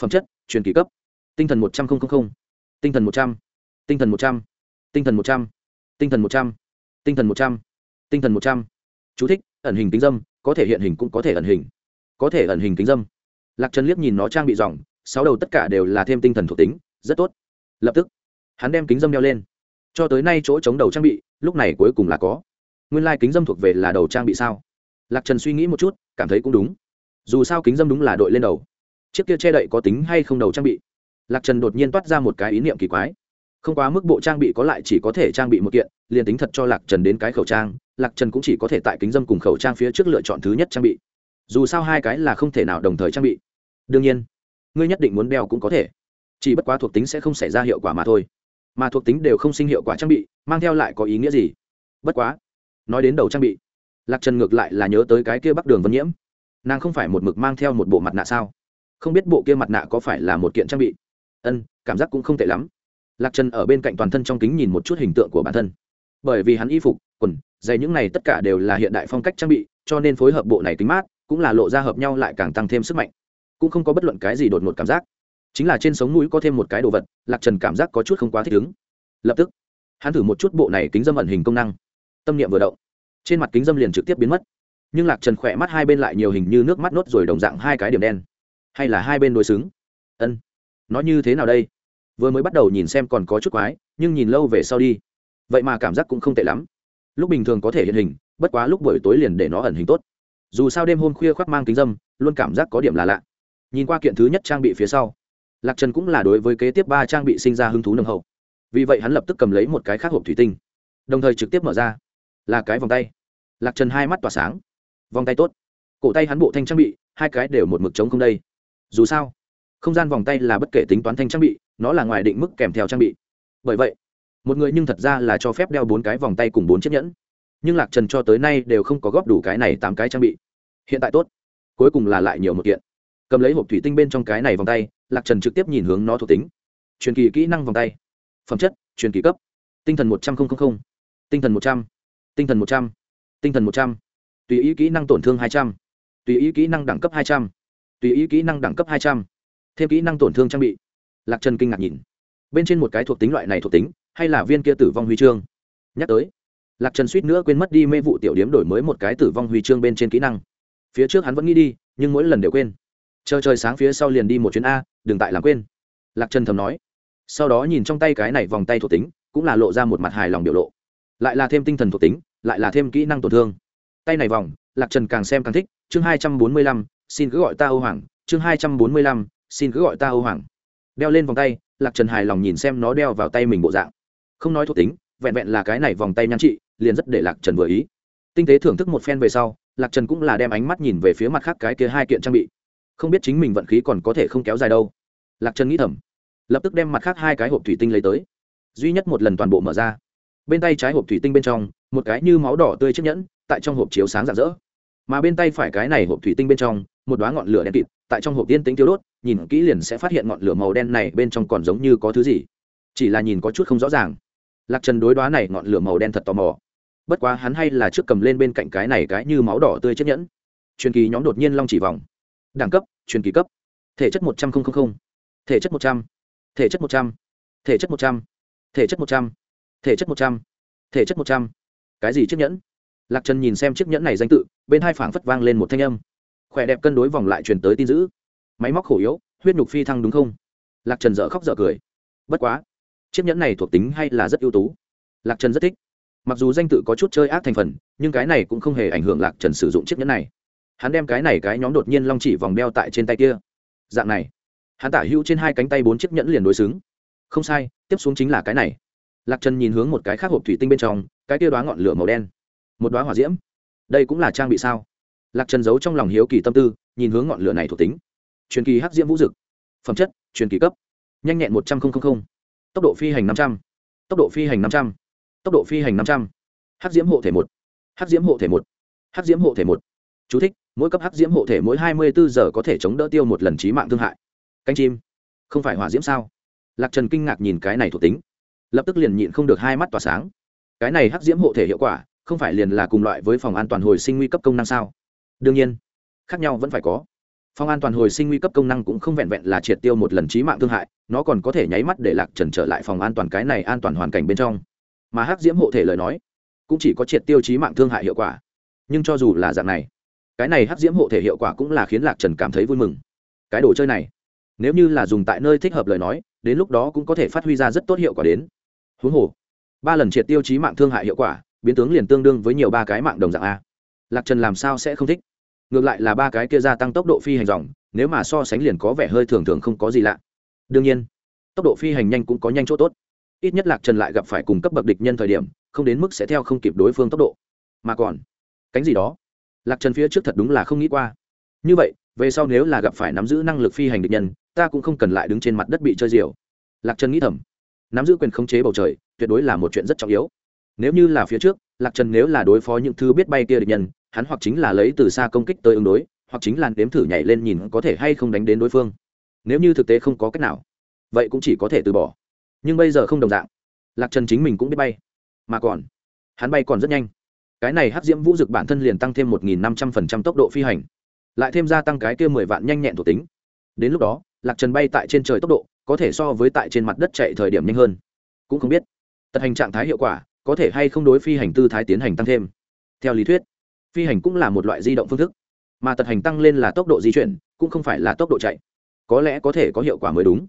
Speaker 1: Phẩm chất, truyền kỳ cấp. Tinh thần một trăm linh tinh thần một trăm. Tinh thần một trăm. Tinh thần một trăm. Tinh thần một trăm. Tinh thần một trăm. Tinh thần một trăm. Chú thích, ẩn hình kính dâm, có thể hiện hình cũng có thể ẩn hình. Có thể ẩn hình kính dâm. Lạc trần liếc nhìn nó trang bị dòng, sáu đầu tất cả đều là thêm tinh thần thuộc tính, rất tốt. Lập tức, hắn đem kính dâm đeo lên. Cho tới nay chỗ chống đầu trang bị lúc này cuối cùng là có. Nguyên lai、like、kính dâm thuộc về là đầu trang bị sao? Lạc trần suy nghĩ một chút, cảm thấy cũng đúng. Dù sao kính dâm đúng là đội lên đầu. Chiếc kia che đậy có tính hay không đầu trang bị? Lạc trần đột nhiên toát ra một cái ý niệm kỳ quái. Không quá mức bộ trang bị có lại chỉ có thể trang bị một kiện, liền tính thật cho lạc trần đến cái khẩu trang, lạc trần cũng chỉ có thể tại kính dâm cùng khẩu trang phía trước lựa chọn thứ nhất trang bị. Dù sao hai cái là không thể nào đồng thời trang bị. Đương nhiên, ngươi nhất định muốn đeo cũng có thể. Chỉ bất quá thuộc tính sẽ không xảy ra hiệu quả mà thôi. Mà thuộc tính đều không sinh hiệu quả trang bị mang theo lại có ý nghĩa gì? Bất quá, nói đến đầu trang bị, lạc trần ngược lại là nhớ tới cái kia bắc đường vân nhiễm. Nàng không phải một mực mang theo một bộ mặt nạ sao? Không biết bộ kia mặt nạ có phải là một kiện trang bị? Ân, cảm giác cũng không tệ lắm. Lạc trần ở bên cạnh toàn thân trong kính nhìn một chút hình tượng của bản thân. Bởi vì hắn y phục, quần, giày những này tất cả đều là hiện đại phong cách trang bị, cho nên phối hợp bộ này tính mát, cũng là lộ ra hợp nhau lại càng tăng thêm sức mạnh. Cũng không có bất luận cái gì đột ngột cảm giác. Chính là trên sống mũi có thêm một cái đồ vật, lạc trần cảm giác có chút không quá thích ứng. Lập tức hắn thử một chút bộ này kính dâm ẩn hình công năng. Tâm niệm vừa động, trên mặt kính dâm liền trực tiếp biến mất. Nhưng lạc trần khỏe mắt hai bên lại nhiều hình như nước mắt nốt rồi đồng dạng hai cái điểm đen. Hay là hai bên đối xứng? Ân. Nó như thế nào đây? Vừa mới bắt đầu nhìn xem còn có chút quái, nhưng nhìn lâu về sau đi. Vậy mà cảm giác cũng không tệ lắm. Lúc bình thường có thể hiện hình, bất quá lúc buổi tối liền để nó ẩn hình tốt. Dù sao đêm hôm khuya khoác mang kính dâm, luôn cảm giác có điểm là lạ. Nhìn qua kiện thứ nhất trang bị phía sau, lạc trần cũng là đối với kế tiếp ba trang bị sinh ra hứng thú nồng hậu vì vậy hắn lập tức cầm lấy một cái khác hộp thủy tinh, đồng thời trực tiếp mở ra. Là cái vòng tay. Lạc trần hai mắt tỏa sáng. Vòng tay tốt. Cổ tay hắn bộ thanh trang bị, hai cái đều một mực trống không đây. Dù sao, không gian vòng tay là bất kể tính toán thanh trang bị, nó là ngoài định mức kèm theo trang bị. Bởi vậy, một người nhưng thật ra là cho phép đeo bốn cái vòng tay cùng bốn chiếc nhẫn. Nhưng lạc trần cho tới nay đều không có góp đủ cái này tám cái trang bị. Hiện tại tốt. Cuối cùng là lại nhiều một kiện. Cầm lấy hộp thủy tinh bên trong cái này vòng tay, lạc trần trực tiếp nhìn hướng nó thuộc tính. Truyền kỳ kỹ năng vòng tay phẩm chất, truyền kỳ cấp. Tinh thần một trăm linh tinh thần một trăm. Tinh thần một trăm. Tinh thần một trăm. Tùy ý kỹ năng tổn thương hai trăm. Tùy ý kỹ năng đẳng cấp hai trăm. Tùy ý kỹ năng đẳng cấp hai trăm. Thêm kỹ năng tổn thương trang bị. Lạc trần kinh ngạc nhìn. Bên trên một cái thuộc tính loại này thuộc tính, hay là viên kia tử vong huy chương? Nhắc tới, lạc trần suýt nữa quên mất đi mê vụ tiểu điếm đổi mới một cái tử vong huy chương bên trên kỹ năng. Phía trước hắn vẫn nghĩ đi, nhưng mỗi lần đều quên. Chờ trời sáng phía sau liền đi một chuyến a, đừng tại làm quên. Lạc trần thầm nói sau đó nhìn trong tay cái này vòng tay thuộc tính, cũng là lộ ra một mặt hài lòng biểu lộ. Lại là thêm tinh thần thuộc tính, lại là thêm kỹ năng tổn thương. Tay này vòng, lạc trần càng xem càng thích, chương hai trăm bốn mươi lăm, xin cứ gọi ta âu hoàng, chương hai trăm bốn mươi lăm, xin cứ gọi ta âu hoàng. Đeo lên vòng tay, lạc trần hài lòng nhìn xem nó đeo vào tay mình bộ dạng. Không nói thuộc tính, vẹn vẹn là cái này vòng tay nhan trị, liền rất để lạc trần vừa ý. Tinh tế thưởng thức một phen về sau, lạc trần cũng là đem ánh mắt nhìn về phía mặt khác cái kia hai kiện trang bị. Không biết chính mình vận khí còn có thể không kéo dài đâu. Lạc trần nghĩ thầm lập tức đem mặt khác hai cái hộp thủy tinh lấy tới. Duy nhất một lần toàn bộ mở ra. Bên tay trái hộp thủy tinh bên trong, một cái như máu đỏ tươi chiếc nhẫn, tại trong hộp chiếu sáng rạng rỡ. Mà bên tay phải cái này hộp thủy tinh bên trong, một đoá ngọn lửa đen kịt, tại trong hộp tiên tính tiêu đốt, nhìn kỹ liền sẽ phát hiện ngọn lửa màu đen này bên trong còn giống như có thứ gì. Chỉ là nhìn có chút không rõ ràng. Lạc trần đối đoá này ngọn lửa màu đen thật tò mò. Bất quá hắn hay là trước cầm lên bên cạnh cái này cái như máu đỏ tươi chiếc nhẫn. Truyền kỳ nhóm đột nhiên long chỉ vòng. Đẳng cấp, truyền kỳ cấp. Thể chất một trăm linh thể chất một trăm thể chất một trăm. Thể chất một trăm. Thể chất một trăm. Thể chất một trăm. Thể chất một trăm. Cái gì chiếc nhẫn? Lạc trần nhìn xem chiếc nhẫn này danh tự, bên hai phảng phất vang lên một thanh âm. Khỏe đẹp cân đối vòng lại truyền tới tin dữ. Máy móc khổ yếu, huyết nhục phi thăng đúng không? Lạc trần dở khóc dở cười. Bất quá, chiếc nhẫn này thuộc tính hay là rất ưu tú. Lạc trần rất thích. Mặc dù danh tự có chút chơi ác thành phần, nhưng cái này cũng không hề ảnh hưởng lạc trần sử dụng chiếc nhẫn này. Hắn đem cái này cái nhóm đột nhiên long chỉ vòng đeo tại trên tay kia. Dạng này hắn tả hữu trên hai cánh tay bốn chiếc nhẫn liền đối xứng không sai tiếp xuống chính là cái này lạc trần nhìn hướng một cái khác hộp thủy tinh bên trong cái kia đoá ngọn lửa màu đen một đoá hỏa diễm đây cũng là trang bị sao lạc trần giấu trong lòng hiếu kỳ tâm tư nhìn hướng ngọn lửa này thuộc tính truyền kỳ hắc diễm vũ dực phẩm chất truyền kỳ cấp nhanh nhẹn một trăm linh tốc độ phi hành năm trăm tốc độ phi hành năm trăm tốc độ phi hành năm trăm h diễm hộ thể một h diễm hộ thể một h diễm hộ thể một Chú thích, mỗi cấp hắc diễm hộ thể mỗi hai mươi bốn giờ có thể chống đỡ tiêu một lần trí mạng thương hại cánh chim. Không phải hỏa diễm sao? Lạc trần kinh ngạc nhìn cái này thuộc tính. Lập tức liền nhịn không được hai mắt tỏa sáng. Cái này hắc diễm hộ thể hiệu quả, không phải liền là cùng loại với phòng an toàn hồi sinh nguy cấp công năng sao? Đương nhiên, khác nhau vẫn phải có. Phòng an toàn hồi sinh nguy cấp công năng cũng không vẹn vẹn là triệt tiêu một lần trí mạng thương hại, nó còn có thể nháy mắt để lạc trần trở lại phòng an toàn cái này an toàn hoàn cảnh bên trong. Mà hắc diễm hộ thể lời nói, cũng chỉ có triệt tiêu trí mạng thương hại hiệu quả. Nhưng cho dù là dạng này, cái này hắc diễm hộ thể hiệu quả cũng là khiến lạc trần cảm thấy vui mừng. Cái đồ chơi này nếu như là dùng tại nơi thích hợp lời nói, đến lúc đó cũng có thể phát huy ra rất tốt hiệu quả đến. Huống hồ, ba lần triệt tiêu chí mạng thương hại hiệu quả, biến tướng liền tương đương với nhiều ba cái mạng đồng dạng a. Lạc trần làm sao sẽ không thích? Ngược lại là ba cái kia gia tăng tốc độ phi hành dòng, nếu mà so sánh liền có vẻ hơi thường thường không có gì lạ. Đương nhiên, tốc độ phi hành nhanh cũng có nhanh chỗ tốt. Ít nhất lạc trần lại gặp phải cùng cấp bậc địch nhân thời điểm, không đến mức sẽ theo không kịp đối phương tốc độ. Mà còn, cánh gì đó? Lạc trần phía trước thật đúng là không nghĩ qua. Như vậy về sau nếu là gặp phải nắm giữ năng lực phi hành địch nhân, ta cũng không cần lại đứng trên mặt đất bị chơi diều. Lạc trần nghĩ thầm, nắm giữ quyền khống chế bầu trời, tuyệt đối là một chuyện rất trọng yếu. Nếu như là phía trước, lạc trần nếu là đối phó những thứ biết bay kia địch nhân, hắn hoặc chính là lấy từ xa công kích tới ứng đối, hoặc chính là đếm thử nhảy lên nhìn có thể hay không đánh đến đối phương. Nếu như thực tế không có cách nào, vậy cũng chỉ có thể từ bỏ. Nhưng bây giờ không đồng dạng. Lạc trần chính mình cũng biết bay. Mà còn, hắn bay còn rất nhanh. Cái này hát diễm vũ dực bản thân liền tăng thêm một nghìn năm trăm phần trăm tốc độ phi hành lại thêm gia tăng cái kia mười vạn nhanh nhẹn thuộc tính. Đến lúc đó, lạc trần bay tại trên trời tốc độ, có thể so với tại trên mặt đất chạy thời điểm nhanh hơn. Cũng không biết, tật hành trạng thái hiệu quả, có thể hay không đối phi hành tư thái tiến hành tăng thêm. Theo lý thuyết, phi hành cũng là một loại di động phương thức, mà tật hành tăng lên là tốc độ di chuyển, cũng không phải là tốc độ chạy. Có lẽ có thể có hiệu quả mới đúng.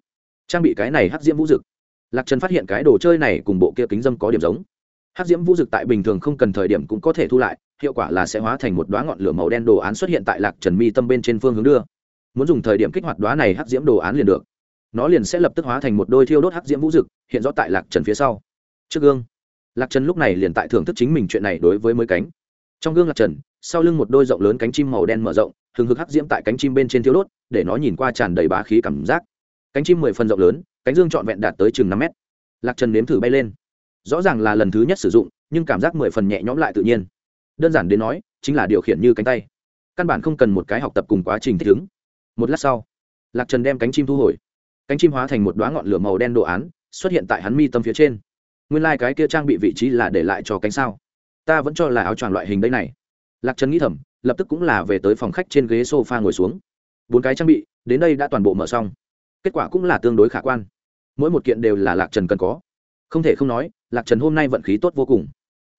Speaker 1: Trang bị cái này hắc diễm vũ dực. Lạc trần phát hiện cái đồ chơi này cùng bộ kia kính dâm có điểm giống hắc diễm vũ dực tại bình thường không cần thời điểm cũng có thể thu lại, hiệu quả là sẽ hóa thành một đoá ngọn lửa màu đen đồ án xuất hiện tại lạc trần mi tâm bên trên phương hướng đưa. Muốn dùng thời điểm kích hoạt đoá này hắc diễm đồ án liền được. Nó liền sẽ lập tức hóa thành một đôi thiêu đốt hắc diễm vũ dực, hiện rõ tại lạc trần phía sau. Trước gương. Lạc trần lúc này liền tại thưởng thức chính mình chuyện này đối với mới cánh. Trong gương lạc trần, sau lưng một đôi rộng lớn cánh chim màu đen mở rộng thường hực hắc diễm tại cánh chim bên trên thiêu đốt, để nó nhìn qua tràn đầy bá khí cảm giác. Cánh chim mười phần rộng lớn, cánh dương trọn vẹn đạt tới chừng năm mét. Lạc trần nếm thử bay lên rõ ràng là lần thứ nhất sử dụng, nhưng cảm giác mười phần nhẹ nhõm lại tự nhiên. Đơn giản đến nói, chính là điều khiển như cánh tay. Căn bản không cần một cái học tập cùng quá trình thích ứng. Một lát sau, lạc trần đem cánh chim thu hồi. Cánh chim hóa thành một đoá ngọn lửa màu đen đồ án, xuất hiện tại hắn mi tâm phía trên. Nguyên lai、like、cái kia trang bị vị trí là để lại cho cánh sao? Ta vẫn cho là áo choàng loại hình đây này. Lạc trần nghĩ thầm, lập tức cũng là về tới phòng khách trên ghế s o f a ngồi xuống. Bốn cái trang bị, đến đây đã toàn bộ mở xong. Kết quả cũng là tương đối khả quan. Mỗi một kiện đều là lạc trần cần có. Không thể không nói lạc trần hôm nay vận khí tốt vô cùng.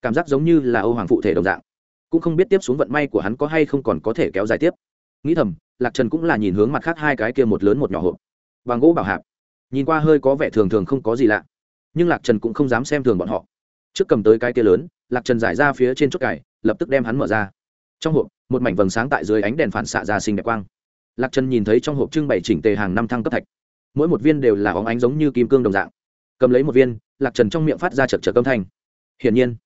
Speaker 1: Cảm giác giống như là âu hoàng phụ thể đồng dạng. Cũng không biết tiếp xuống vận may của hắn có hay không còn có thể kéo dài tiếp. Nghĩ thầm, lạc trần cũng là nhìn hướng mặt khác hai cái kia một lớn một nhỏ hộp. Bằng gỗ bảo hạp. Nhìn qua hơi có vẻ thường thường không có gì lạ. Nhưng lạc trần cũng không dám xem thường bọn họ. Trước cầm tới cái kia lớn, lạc trần giải ra phía trên chốt cải lập tức đem hắn mở ra. Trong hộp, một mảnh vầng sáng tại dưới ánh đèn phản xạ ra xinh đẹp quang. Lạc trần nhìn thấy trong hộp trưng bày chỉnh tề hàng năm thăng cấp thạch. Mỗi một viên đều là óng ánh giống như kim cương đồng dạng cầm lấy một viên, lạc trần trong miệng phát ra chật chật âm thanh. Hiển nhiên,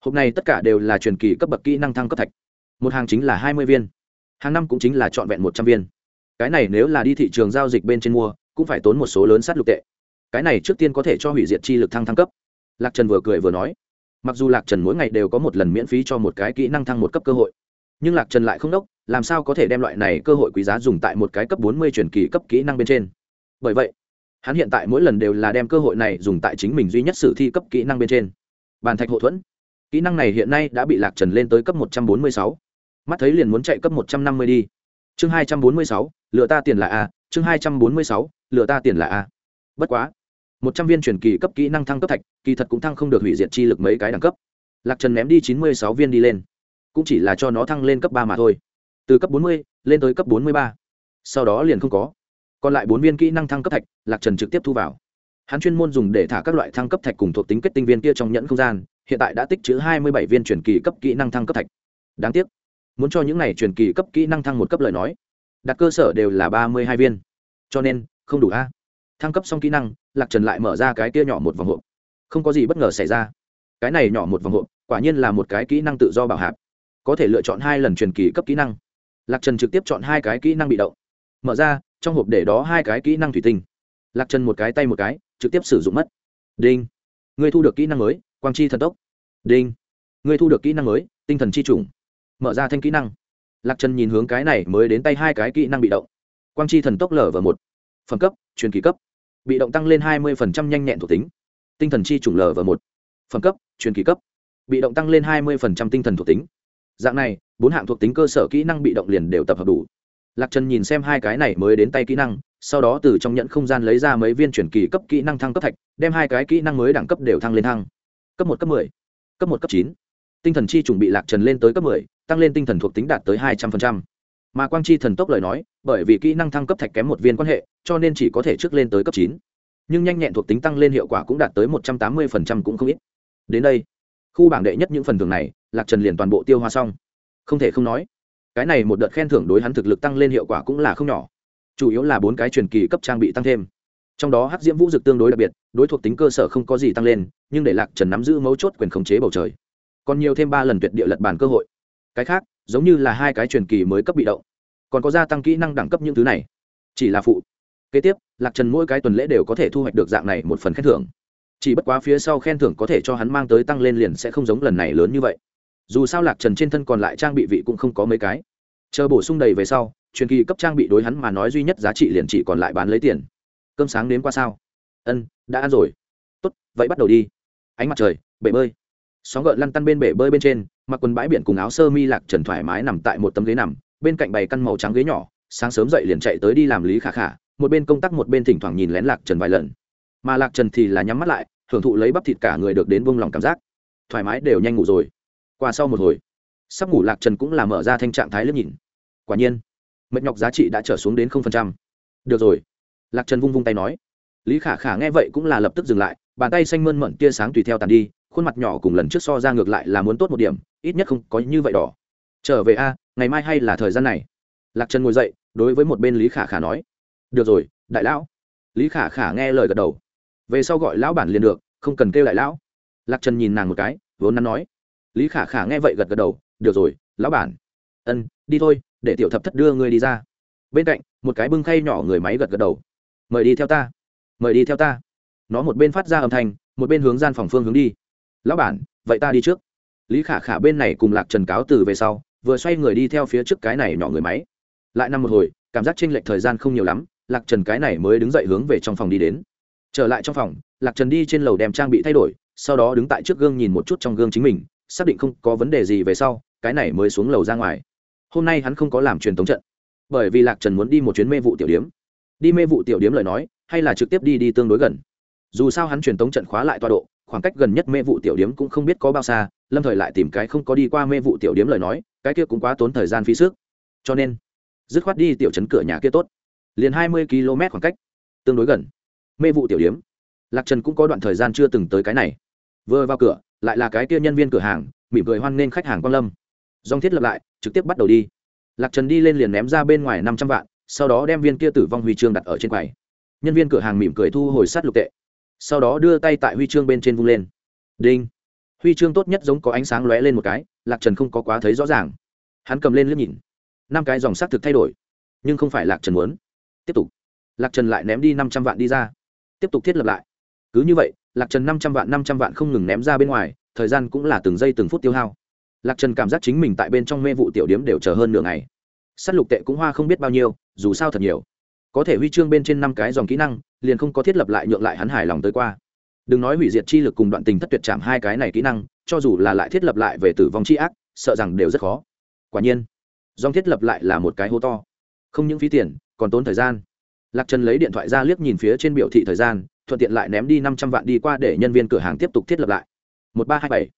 Speaker 1: hộp này tất cả đều là truyền kỳ cấp bậc kỹ năng thăng cấp thạch. Một hàng chính là hai mươi viên, hàng năm cũng chính là trọn vẹn một trăm viên. Cái này nếu là đi thị trường giao dịch bên trên mua, cũng phải tốn một số lớn sát lục tệ. Cái này trước tiên có thể cho hủy diệt chi lực thăng thăng cấp. Lạc trần vừa cười vừa nói. Mặc dù lạc trần mỗi ngày đều có một lần miễn phí cho một cái kỹ năng thăng một cấp cơ hội, nhưng lạc trần lại không đốc, làm sao có thể đem loại này cơ hội quý giá dùng tại một cái cấp bốn mươi truyền kỳ cấp kỹ năng bên trên? Bởi vậy hắn hiện tại mỗi lần đều là đem cơ hội này dùng tại chính mình duy nhất sử thi cấp kỹ năng bên trên. Bàn thạch hậu thuẫn. Kỹ năng này hiện nay đã bị lạc trần lên tới cấp một trăm bốn mươi sáu. Mắt thấy liền muốn chạy cấp một trăm năm mươi đi. Chương hai trăm bốn mươi sáu lựa ta tiền là a, chương hai trăm bốn mươi sáu lựa ta tiền là a. Bất quá, một trăm viên truyền kỳ cấp kỹ năng thăng cấp thạch, kỳ thật cũng thăng không được hủy diệt chi lực mấy cái đẳng cấp. Lạc trần ném đi chín mươi sáu viên đi lên. Cũng chỉ là cho nó thăng lên cấp ba mà thôi. Từ cấp bốn mươi lên tới cấp bốn mươi ba. Sau đó liền không có còn lại bốn viên kỹ năng thăng cấp thạch, lạc trần trực tiếp thu vào. Hắn chuyên môn dùng để thả các loại thăng cấp thạch cùng thuộc tính kết tinh viên kia trong nhẫn không gian, hiện tại đã tích chữ hai mươi bảy viên truyền kỳ cấp kỹ năng thăng cấp thạch. Đáng tiếc, muốn cho những này truyền kỳ cấp kỹ năng thăng một cấp lời nói, đặt cơ sở đều là ba mươi hai viên. Cho nên, không đủ a. Thăng cấp xong kỹ năng, lạc trần lại mở ra cái kia nhỏ một vòng hộp. Không có gì bất ngờ xảy ra. Cái này nhỏ một vòng hộp, quả nhiên là một cái kỹ năng tự do bảo hạp. Có thể lựa chọn hai lần truyền kỳ cấp kỹ năng. Lạc trần trực tiếp chọn hai cái kỹ năng bị động. Mở ra trong hộp để đó hai cái kỹ năng thủy tinh. Lạc trần một cái tay một cái, trực tiếp sử dụng mất. Đinh. Người thu được kỹ năng mới, quang chi thần tốc. Đinh. Người thu được kỹ năng mới, tinh thần chi trùng. Mở ra thanh kỹ năng. Lạc trần nhìn hướng cái này mới đến tay hai cái kỹ năng bị động. Quang chi thần tốc lở và một. Phẩm cấp, truyền kỳ cấp. Bị động tăng lên hai mươi nhanh nhẹn thuộc tính. Tinh thần chi trùng lở và một. Phẩm cấp, truyền kỳ cấp. Bị động tăng lên hai mươi tinh thần thuộc tính. Dạng này, bốn hạng thuộc tính cơ sở kỹ năng bị động liền đều tập hợp đủ lạc trần nhìn xem hai cái này mới đến tay kỹ năng sau đó từ trong nhận không gian lấy ra mấy viên chuyển kỳ cấp kỹ năng thăng cấp thạch đem hai cái kỹ năng mới đẳng cấp đều thăng lên thăng. Cấp một cấp mười, cấp một cấp chín. Tinh thần chi chuẩn bị lạc trần lên tới cấp mười, tăng lên tinh thần thuộc tính đạt tới hai trăm linh mà quang chi thần tốc lời nói bởi vì kỹ năng thăng cấp thạch kém một viên quan hệ cho nên chỉ có thể trước lên tới cấp chín. Nhưng nhanh nhẹn thuộc tính tăng lên hiệu quả cũng đạt tới một trăm tám mươi cũng không ít. Đến đây khu bảng đệ nhất những phần thưởng này lạc trần liền toàn bộ tiêu hoa xong. Không thể không nói cái này một đợt khen thưởng đối hắn thực lực tăng lên hiệu quả cũng là không nhỏ. Chủ yếu là bốn cái truyền kỳ cấp trang bị tăng thêm. Trong đó hắc diễm vũ dực tương đối đặc biệt, đối thuộc tính cơ sở không có gì tăng lên, nhưng để lạc trần nắm giữ mấu chốt quyền khống chế bầu trời. Còn nhiều thêm ba lần tuyệt địa lật bàn cơ hội. Cái khác, giống như là hai cái truyền kỳ mới cấp bị động. Còn có gia tăng kỹ năng đẳng cấp những thứ này. Chỉ là phụ. Kế tiếp, lạc trần mỗi cái tuần lễ đều có thể thu hoạch được dạng này một phần khen thưởng. Chỉ bất quá phía sau khen thưởng có thể cho hắn mang tới tăng lên liền sẽ không giống lần này lớn như vậy dù sao lạc trần trên thân còn lại trang bị vị cũng không có mấy cái. Chờ bổ sung đầy về sau, truyền kỳ cấp trang bị đối hắn mà nói duy nhất giá trị liền chỉ còn lại bán lấy tiền. Cơm sáng đến qua sao? Ân, đã ăn rồi. Tốt, vậy bắt đầu đi. Ánh mặt trời, bể bơi. Sóng gợn lăn tăn bên bể bơi bên trên, mặc quần bãi biển cùng áo sơ mi lạc trần thoải mái nằm tại một tấm ghế nằm, bên cạnh bày căn màu trắng ghế nhỏ, sáng sớm dậy liền chạy tới đi làm lý khả khả, một bên công tác một bên thỉnh thoảng nhìn lén lạc trần vài lần. Mà lạc trần thì là nhắm mắt lại, hưởng thụ lấy bắp thịt cả người được đến vung lòng cảm giác. Thoải mái đều nhanh ngủ rồi qua sau một hồi. Sắp ngủ lạc trần cũng là mở ra thanh trạng thái lớp nhìn. Quả nhiên, mệt nhọc giá trị đã trở xuống đến không phần trăm. Được rồi. Lạc trần vung vung tay nói. Lý khả khả nghe vậy cũng là lập tức dừng lại, bàn tay xanh mơn mận tia sáng tùy theo tàn đi, khuôn mặt nhỏ cùng lần trước so ra ngược lại là muốn tốt một điểm, ít nhất không có như vậy đỏ. Trở về a, ngày mai hay là thời gian này? Lạc trần ngồi dậy, đối với một bên lý khả khả nói. Được rồi, đại lão. Lý khả khả nghe lời gật đầu. Về sau gọi lão bản liền được, không cần kêu đại lão. Lạc trần nhìn nàng một cái, vốn nắn nói lý khả khả nghe vậy gật gật đầu, được rồi, lão bản. Ân, đi thôi, để tiểu thập thất đưa ngươi đi ra. Bên cạnh, một cái bưng khay nhỏ người máy gật gật đầu. Mời đi theo ta, mời đi theo ta. Nó một bên phát ra âm thanh, một bên hướng gian phòng phương hướng đi. Lão bản, vậy ta đi trước. Lý khả khả bên này cùng lạc trần cáo từ về sau, vừa xoay người đi theo phía trước cái này nhỏ người máy. Lại nằm một hồi, cảm giác tranh lệch thời gian không nhiều lắm, lạc trần cái này mới đứng dậy hướng về trong phòng đi đến. Trở lại trong phòng, lạc trần đi trên lầu đem trang bị thay đổi, sau đó đứng tại trước gương nhìn một chút trong gương chính mình xác định không có vấn đề gì về sau, cái này mới xuống lầu ra ngoài. Hôm nay hắn không có làm truyền thống trận, bởi vì lạc trần muốn đi một chuyến mê vụ tiểu điếm. Đi mê vụ tiểu điếm lời nói, hay là trực tiếp đi đi tương đối gần. Dù sao hắn truyền thống trận khóa lại tọa độ, khoảng cách gần nhất mê vụ tiểu điếm cũng không biết có bao xa, lâm thời lại tìm cái không có đi qua mê vụ tiểu điếm lời nói, cái kia cũng quá tốn thời gian phí sức. Cho nên, dứt khoát đi tiểu trấn cửa nhà kia tốt. Liền hai mươi km khoảng cách, tương đối gần. Mê vụ tiểu điếm. Lạc trần cũng có đoạn thời gian chưa từng tới cái này. Vừa vào cửa lại là cái kia nhân viên cửa hàng, mỉm cười hoan nghênh khách hàng quan lâm. Dòng thiết lập lại, trực tiếp bắt đầu đi. Lạc trần đi lên liền ném ra bên ngoài năm trăm vạn, sau đó đem viên kia tử vong huy chương đặt ở trên quầy. Nhân viên cửa hàng mỉm cười thu hồi sát lục tệ. Sau đó đưa tay tại huy chương bên trên vung lên. Đinh. Huy chương tốt nhất giống có ánh sáng lóe lên một cái, lạc trần không có quá thấy rõ ràng. Hắn cầm lên liếc nhìn. Năm cái dòng xác thực thay đổi. Nhưng không phải lạc trần muốn. Tiếp tục. Lạc trần lại ném đi năm trăm vạn đi ra. Tiếp tục thiết lập lại. Cứ như vậy lạc trần năm trăm vạn, năm trăm vạn không ngừng ném ra bên ngoài, thời gian cũng là từng giây từng phút tiêu hao. Lạc trần cảm giác chính mình tại bên trong mê vụ tiểu điếm đều chờ hơn nửa ngày. S á t lục tệ cũng hoa không biết bao nhiêu, dù sao thật nhiều. Có thể huy chương bên trên năm cái dòng kỹ năng, liền không có thiết lập lại nhượng lại hắn hài lòng tới qua. Đừng nói hủy diệt chi lực cùng đoạn tình thất tuyệt chạm hai cái này kỹ năng, cho dù là lại thiết lập lại về tử vong c h i ác, sợ rằng đều rất khó. Quả nhiên, dòng thiết lập lại là một cái hố to. Không những phí tiền, còn tốn thời gian. Lạc trần lấy điện thoại ra liếc nhìn phía trên biểu thị thời gian thuận tiện lại ném đi năm trăm vạn đi qua để nhân viên cửa hàng tiếp tục thiết lập lại. Một ba hai bảy.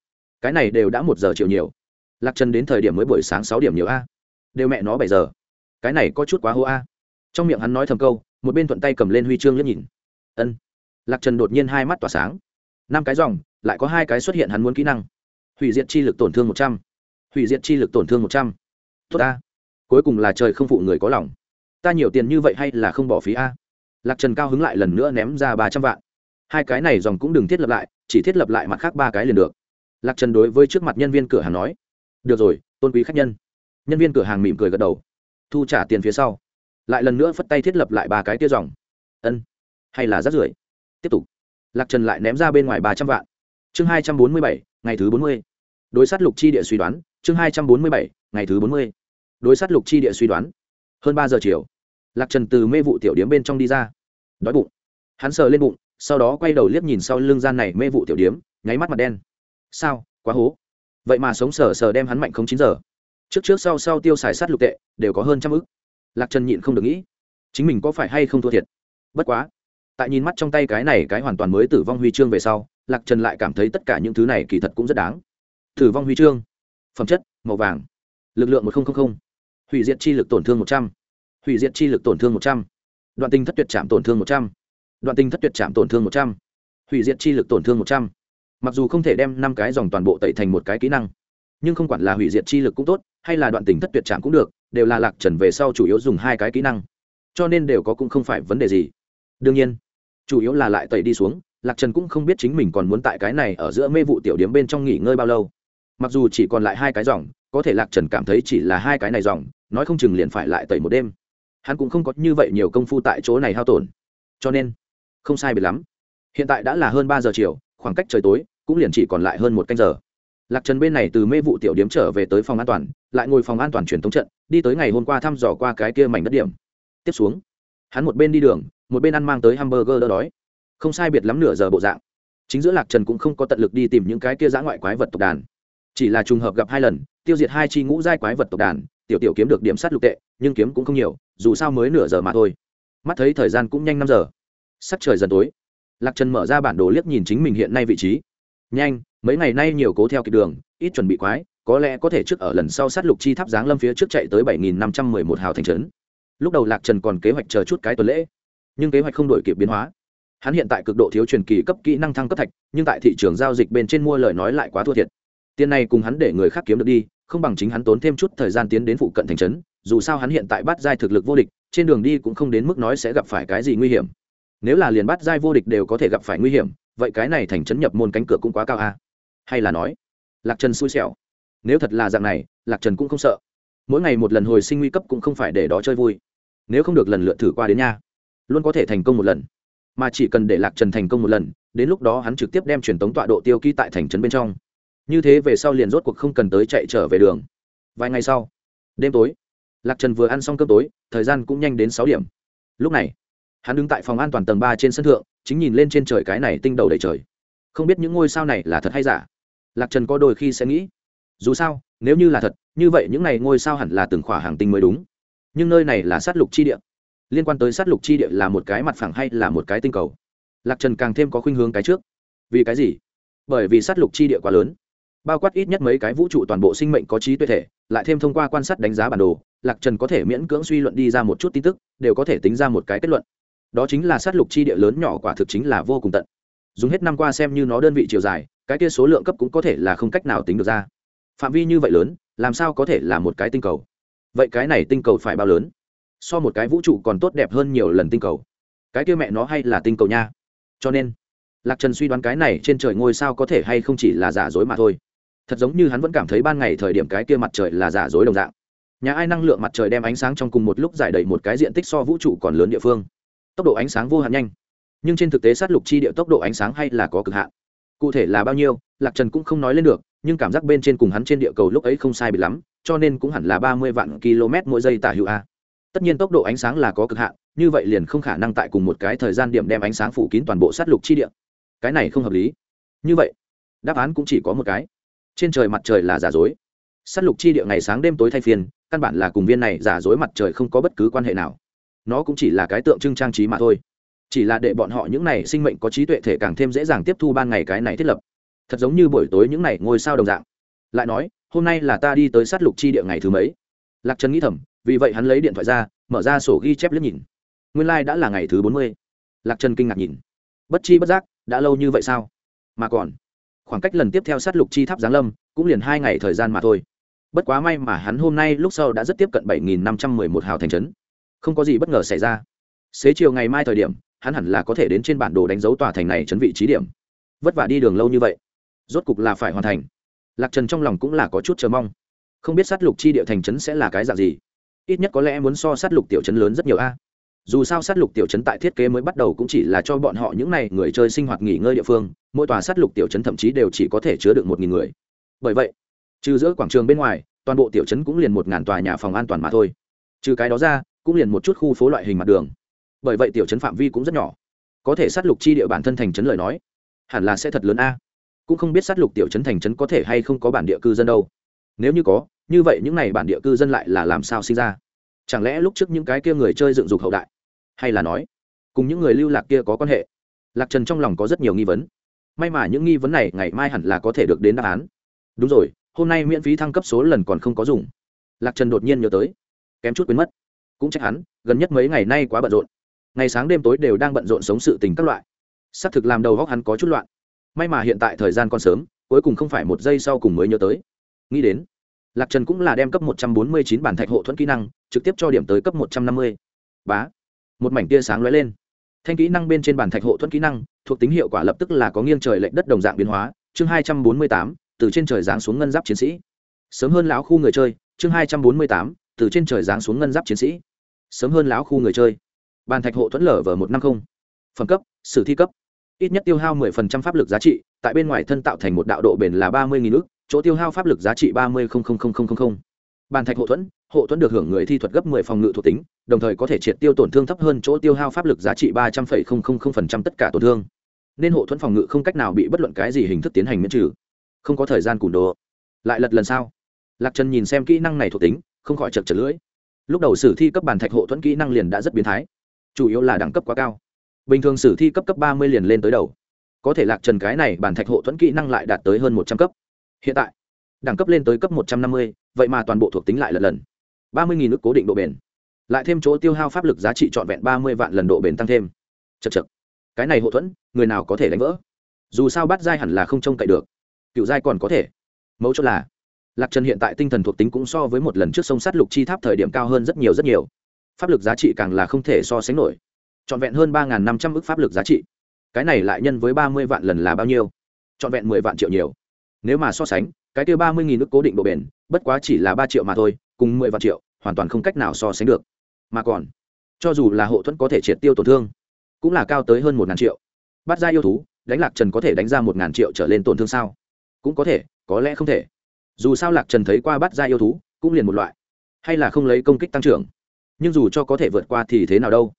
Speaker 1: Cái này đều đã một giờ chiều nhiều. Lạc trần đến thời điểm mới buổi sáng sáu điểm nhiều a. Đều mẹ nó bảy giờ. Cái này có chút quá hô a. Trong miệng hắn nói thầm câu, một bên thuận tay cầm lên huy chương liếc nhìn. Ân. Lạc trần đột nhiên hai mắt tỏa sáng. Năm cái dòng, lại có hai cái xuất hiện hắn muốn kỹ năng. Hủy diệt chi lực tổn thương một trăm. Hủy diệt chi lực tổn thương một trăm. Tốt a. Cuối cùng là trời không phụ người có lòng. Ta nhiều tiền như vậy hay là không bỏ phí a? Lạc trần cao hứng lại lần nữa ném ra ba trăm vạn. Hai cái này dòng cũng đừng thiết lập lại, chỉ thiết lập lại mặt khác ba cái liền được. Lạc trần đối với trước mặt nhân viên cửa hàng nói, được rồi, tôn quý khách nhân. Nhân viên cửa hàng mỉm cười gật đầu, thu trả tiền phía sau. Lại lần nữa phất tay thiết lập lại ba cái tia dòng. Ân, hay là rát rưởi? Tiếp tục. Lạc trần lại ném ra bên ngoài ba trăm vạn. Chương hai trăm bốn mươi bảy, ngày thứ bốn mươi. Đối sát lục chi địa suy đoán, chương hai trăm bốn mươi bảy, ngày thứ bốn mươi. Đối sát lục chi địa suy đoán. Hơn ba giờ chiều lạc trần từ mê vụ tiểu điếm bên trong đi ra. Đói bụng. Hắn sờ lên bụng, sau đó quay đầu liếc nhìn sau lưng gian này mê vụ tiểu điếm, nháy mắt mặt đen. Sao? Quá hố. Vậy mà sống sờ sờ đem hắn mạnh không chín giờ. Trước trước sau sau tiêu xài sát lục tệ, đều có hơn trăm ức. Lạc trần nhịn không được nghĩ, chính mình có phải hay không thua thiệt? Bất quá, tại nhìn mắt trong tay cái này cái hoàn toàn mới tử vong huy chương về sau, lạc trần lại cảm thấy tất cả những thứ này kỳ thật cũng rất đáng. Tử vong huy chương, phẩm chất, màu vàng, lực lượng một nghìn hủy diệt chi lực tổn thương một trăm hủy diệt chi lực tổn thương một trăm. Đoạn tinh thất tuyệt chạm tổn thương một trăm. Đoạn tinh thất tuyệt chạm tổn thương một trăm. Hủy diệt chi lực tổn thương một trăm. Mặc dù không thể đem năm cái dòng toàn bộ tẩy thành một cái kỹ năng, nhưng không quản là hủy diệt chi lực cũng tốt, hay là đoạn tình thất tuyệt chạm cũng được, đều là lạc trần về sau chủ yếu dùng hai cái kỹ năng. Cho nên đều có cũng không phải vấn đề gì. Đương nhiên, chủ yếu là lại tẩy đi xuống, lạc trần cũng không biết chính mình còn muốn tại cái này ở giữa mê vụ tiểu điếm bên trong nghỉ ngơi bao lâu. Mặc dù chỉ còn lại hai cái dòng, có thể lạc trần cảm thấy chỉ là hai cái này dòng, nói không chừng liền phải lại tẩy một đêm hắn cũng không có như vậy nhiều công phu tại chỗ này hao tổn. Cho nên, không sai biệt lắm. Hiện tại đã là hơn ba giờ chiều, khoảng cách trời tối, cũng liền chỉ còn lại hơn một canh giờ. Lạc trần bên này từ mê vụ tiểu điếm trở về tới phòng an toàn, lại ngồi phòng an toàn truyền thống trận, đi tới ngày hôm qua thăm dò qua cái kia mảnh đất điểm. Tiếp xuống, hắn một bên đi đường, một bên ăn mang tới hamburger đỡ đói. Không sai biệt lắm nửa giờ bộ dạng. Chính giữa lạc trần cũng không có tận lực đi tìm những cái kia giã ngoại quái vật tộc đàn. Chỉ là trùng hợp gặp hai lần, tiêu diệt hai chi ngũ giai quái vật tộc đàn tiểu tiểu kiếm được điểm sát lục tệ, nhưng kiếm cũng không nhiều, dù sao mới nửa giờ mà thôi. Mắt thấy thời gian cũng nhanh năm giờ. Sắc trời dần tối. Lạc trần mở ra bản đồ liếc nhìn chính mình hiện nay vị trí. Nhanh, mấy ngày nay nhiều cố theo kịp đường, ít chuẩn bị quái, có lẽ có thể trước ở lần sau sát lục chi tháp giáng lâm phía trước chạy tới bảy nghìn năm trăm mười một hào thành trấn. Lúc đầu lạc trần còn kế hoạch chờ chút cái tuần lễ, nhưng kế hoạch không đổi kịp biến hóa. Hắn hiện tại cực độ thiếu truyền kỳ cấp kỹ năng thăng cấp thạch, nhưng tại thị trường giao dịch bên trên mua lời nói lại quá thua thiệt. Tiền này cùng hắn để người khác kiếm được đi không bằng chính hắn tốn thêm chút thời gian tiến đến phụ cận thành trấn, dù sao hắn hiện tại bắt giai thực lực vô địch, trên đường đi cũng không đến mức nói sẽ gặp phải cái gì nguy hiểm. Nếu là liền bắt giai vô địch đều có thể gặp phải nguy hiểm, vậy cái này thành trấn nhập môn cánh cửa cũng quá cao a hay là nói, lạc trần xui xẻo. Nếu thật là dạng này, lạc trần cũng không sợ. Mỗi ngày một lần hồi sinh nguy cấp cũng không phải để đó chơi vui. Nếu không được lần lượt thử qua đến nha. Luôn có thể thành công một lần. Mà chỉ cần để lạc trần thành công một lần, đến lúc đó hắn trực tiếp đem truyền tống tọa độ tiêu ký tại thành trấn bên trong như thế về sau liền rốt cuộc không cần tới chạy trở về đường. Vài ngày sau, đêm tối, lạc trần vừa ăn xong cơm tối, thời gian cũng nhanh đến sáu điểm. Lúc này, hắn đứng tại phòng an toàn tầng ba trên sân thượng, chính nhìn lên trên trời cái này tinh đầu đầy trời. Không biết những ngôi sao này là thật hay giả. Lạc trần có đôi khi sẽ nghĩ, dù sao, nếu như là thật, như vậy những này ngôi sao hẳn là từng khỏa hàng tinh mới đúng. Nhưng nơi này là sát lục chi địa. Liên quan tới sát lục chi địa là một cái mặt phẳng hay là một cái tinh cầu? Lạc trần càng thêm có khuynh hướng cái trước. Vì cái gì? Bởi vì sát lục chi địa quá lớn bao quát ít nhất mấy cái vũ trụ toàn bộ sinh mệnh có trí tuệ thể, lại thêm thông qua quan sát đánh giá bản đồ, lạc trần có thể miễn cưỡng suy luận đi ra một chút tin tức, đều có thể tính ra một cái kết luận. Đó chính là sát lục chi địa lớn nhỏ quả thực chính là vô cùng tận. Dùng hết năm qua xem như nó đơn vị chiều dài, cái kia số lượng cấp cũng có thể là không cách nào tính được ra. Phạm vi như vậy lớn, làm sao có thể là một cái tinh cầu? Vậy cái này tinh cầu phải bao lớn? So một cái vũ trụ còn tốt đẹp hơn nhiều lần tinh cầu. Cái kia mẹ nó hay là tinh cầu nha? Cho nên, lạc trần suy đoán cái này trên trời ngôi sao có thể hay không chỉ là giả dối mà thôi thật giống như hắn vẫn cảm thấy ban ngày thời điểm cái kia mặt trời là giả dối đồng dạng. Nhà ai năng lượng mặt trời đem ánh sáng trong cùng một lúc giải đầy một cái diện tích so vũ trụ còn lớn địa phương. Tốc độ ánh sáng vô hạn nhanh. Nhưng trên thực tế sát lục chi địa tốc độ ánh sáng hay là có cực hạn. Cụ thể là bao nhiêu, lạc trần cũng không nói lên được, nhưng cảm giác bên trên cùng hắn trên địa cầu lúc ấy không sai bị lắm, cho nên cũng hẳn là ba mươi vạn km mỗi giây tả hữu a. Tất nhiên tốc độ ánh sáng là có cực hạn, như vậy liền không khả năng tại cùng một cái thời gian điểm đem ánh sáng phủ kín toàn bộ sát lục chi địa. Cái này không hợp lý. Như vậy, đáp án cũng chỉ có một cái trên trời mặt trời là giả dối. Sát lục chi địa ngày sáng đêm tối thay phiên, căn bản là cùng viên này giả dối mặt trời không có bất cứ quan hệ nào. Nó cũng chỉ là cái tượng trưng trang trí mà thôi. Chỉ là để bọn họ những này sinh mệnh có trí tuệ thể càng thêm dễ dàng tiếp thu ban ngày cái này thiết lập. Thật giống như buổi tối những này ngôi sao đồng dạng. Lại nói, hôm nay là ta đi tới sát lục chi địa ngày thứ mấy? Lạc trần nghĩ thầm, vì vậy hắn lấy điện thoại ra, mở ra sổ ghi chép liếc nhìn. Nguyên lai、like、đã là ngày thứ bốn mươi. Lạc trần kinh ngạc nhìn. Bất chi bất giác, đã lâu như vậy sao? Mà còn khoảng cách lần tiếp theo sát lục chi tháp giáng lâm, cũng liền hai ngày thời gian mà thôi. Bất quá may mà hắn hôm nay lúc sau đã rất tiếp cận bảy nghìn năm trăm mười một hào thành trấn. Không có gì bất ngờ xảy ra. Xế chiều ngày mai thời điểm, hắn hẳn là có thể đến trên bản đồ đánh dấu tòa thành này trấn vị trí điểm. Vất vả đi đường lâu như vậy, rốt cục là phải hoàn thành. Lạc trần trong lòng cũng là có chút chờ mong. Không biết sát lục chi địa thành trấn sẽ là cái dạng gì. Ít nhất có lẽ muốn so sát lục tiểu trấn lớn rất nhiều a dù sao sát lục tiểu trấn tại thiết kế mới bắt đầu cũng chỉ là cho bọn họ những n à y người chơi sinh hoạt nghỉ ngơi địa phương, mỗi tòa sát lục tiểu trấn thậm chí đều chỉ có thể chứa được một nghìn người. Bởi vậy, trừ giữa quảng trường bên ngoài, toàn bộ tiểu trấn cũng liền một ngàn tòa nhà phòng an toàn mà thôi. Trừ cái đó ra, cũng liền một chút khu phố loại hình mặt đường. Bởi vậy tiểu trấn phạm vi cũng rất nhỏ. Có thể sát lục chi địa bản thân thành trấn lời nói, hẳn là sẽ thật lớn a. Cũng không biết sát lục tiểu trấn thành trấn có thể hay không có bản địa cư dân đâu. Nếu như có, như vậy những n à y bản địa cư dân lại là làm sao sinh ra? Chẳng lẽ lúc trước những cái kia người chơi dựng dục hậu đại hay là nói, cùng những người lưu lạc kia có quan hệ? Lạc trần trong lòng có rất nhiều nghi vấn. May mà những nghi vấn này ngày mai hẳn là có thể được đến đáp án. Đúng rồi, hôm nay miễn phí thăng cấp số lần còn không có dùng. Lạc trần đột nhiên nhớ tới, kém chút quên mất. Cũng trách hắn, gần nhất mấy ngày nay quá bận rộn. Ngày sáng đêm tối đều đang bận rộn sống sự tình các loại. Xác thực làm đầu góc hắn có chút loạn. May mà hiện tại thời gian còn sớm, cuối cùng không phải một giây sau cùng mới nhớ tới. Nghĩ đến, lạc trần cũng là đem cấp một trăm bốn mươi chín bản thạch hộ thuẫn kỹ năng, trực tiếp cho điểm tới cấp một trăm năm mươi. Bá một mảnh tia sáng lóe lên. Thanh kỹ năng bên trên bản thạch hộ thuẫn kỹ năng, thuộc tính hiệu quả lập tức là có nghiêng trời lệnh đất đồng dạng biến hóa. Chương hai trăm bốn mươi tám, từ trên trời giáng xuống ngân giáp chiến sĩ. Sớm hơn lão khu người chơi, chương hai trăm bốn mươi tám, từ trên trời giáng xuống ngân giáp chiến sĩ. Sớm hơn lão khu người chơi. Bàn thạch hộ thuẫn lở v một năm không. phẩm cấp, sử thi cấp. Ít nhất tiêu hao 10% pháp lực giá trị, tại bên ngoài thân tạo thành một đạo độ bền là ba mươi nghìn ước chỗ tiêu hao pháp lực giá trị ba mươi bàn thạch hộ thuẫn hộ thuẫn được hưởng người thi thuật gấp 10 phòng ngự thuộc tính, đồng thời có thể triệt tiêu tổn thương thấp hơn chỗ tiêu hao pháp lực giá trị ba trăm linh tất cả tổn thương. Nên hộ thuẫn phòng ngự không cách nào bị bất luận cái gì hình thức tiến hành miễn trừ. Không có thời gian cùn đồ. Lại lật lần sau. Lạc trần nhìn xem kỹ năng này thuộc tính, không khỏi chật chật lưỡi. Lúc đầu sử thi cấp bàn thạch hộ thuẫn kỹ năng liền đã rất biến thái. Chủ yếu là đẳng cấp quá cao. Bình thường sử thi cấp cấp ba mươi liền lên tới đầu. Có thể lạc trần cái này bản thạch hộ thuẫn kỹ năng lại đạt tới hơn một trăm cấp. Hiện tại, đẳng cấp lên tới cấp một trăm năm mươi, vậy mà toàn bộ thuộc tính lại lần lần ba mươi nghìn nước cố định độ bền. Lại thêm chỗ tiêu hao pháp lực giá trị trọn vẹn ba mươi vạn lần độ bền tăng thêm. Chật chật cái này hậu thuẫn, người nào có thể đánh vỡ? Dù sao bắt giai hẳn là không trông cậy được. Cựu giai còn có thể. Mấu chốt là, lạc trần hiện tại tinh thần thuộc tính cũng so với một lần trước sông sát lục chi tháp thời điểm cao hơn rất nhiều rất nhiều. Pháp lực giá trị càng là không thể so sánh nổi. Trọn vẹn hơn ba năm trăm ước pháp lực giá trị. Cái này lại nhân với ba mươi vạn lần là bao nhiêu? Trọn vẹn mười vạn triệu nhiều. Nếu mà so sánh, cái kia ba mươi nghìn ước cố định độ bền, bất quá chỉ là ba triệu mà thôi cùng mười vạn triệu, hoàn toàn không cách nào so sánh được. Mà còn, cho dù là hộ thuẫn có thể triệt tiêu tổn thương, cũng là cao tới hơn một ngàn triệu. Bắt ra yêu thú, đánh lạc trần có thể đánh ra một ngàn triệu trở lên tổn thương sao? Cũng có thể, có lẽ không thể. Dù sao lạc trần thấy qua bắt ra yêu thú, cũng liền một loại. Hay là không lấy công kích tăng trưởng. Nhưng dù cho có thể vượt qua thì thế nào đâu?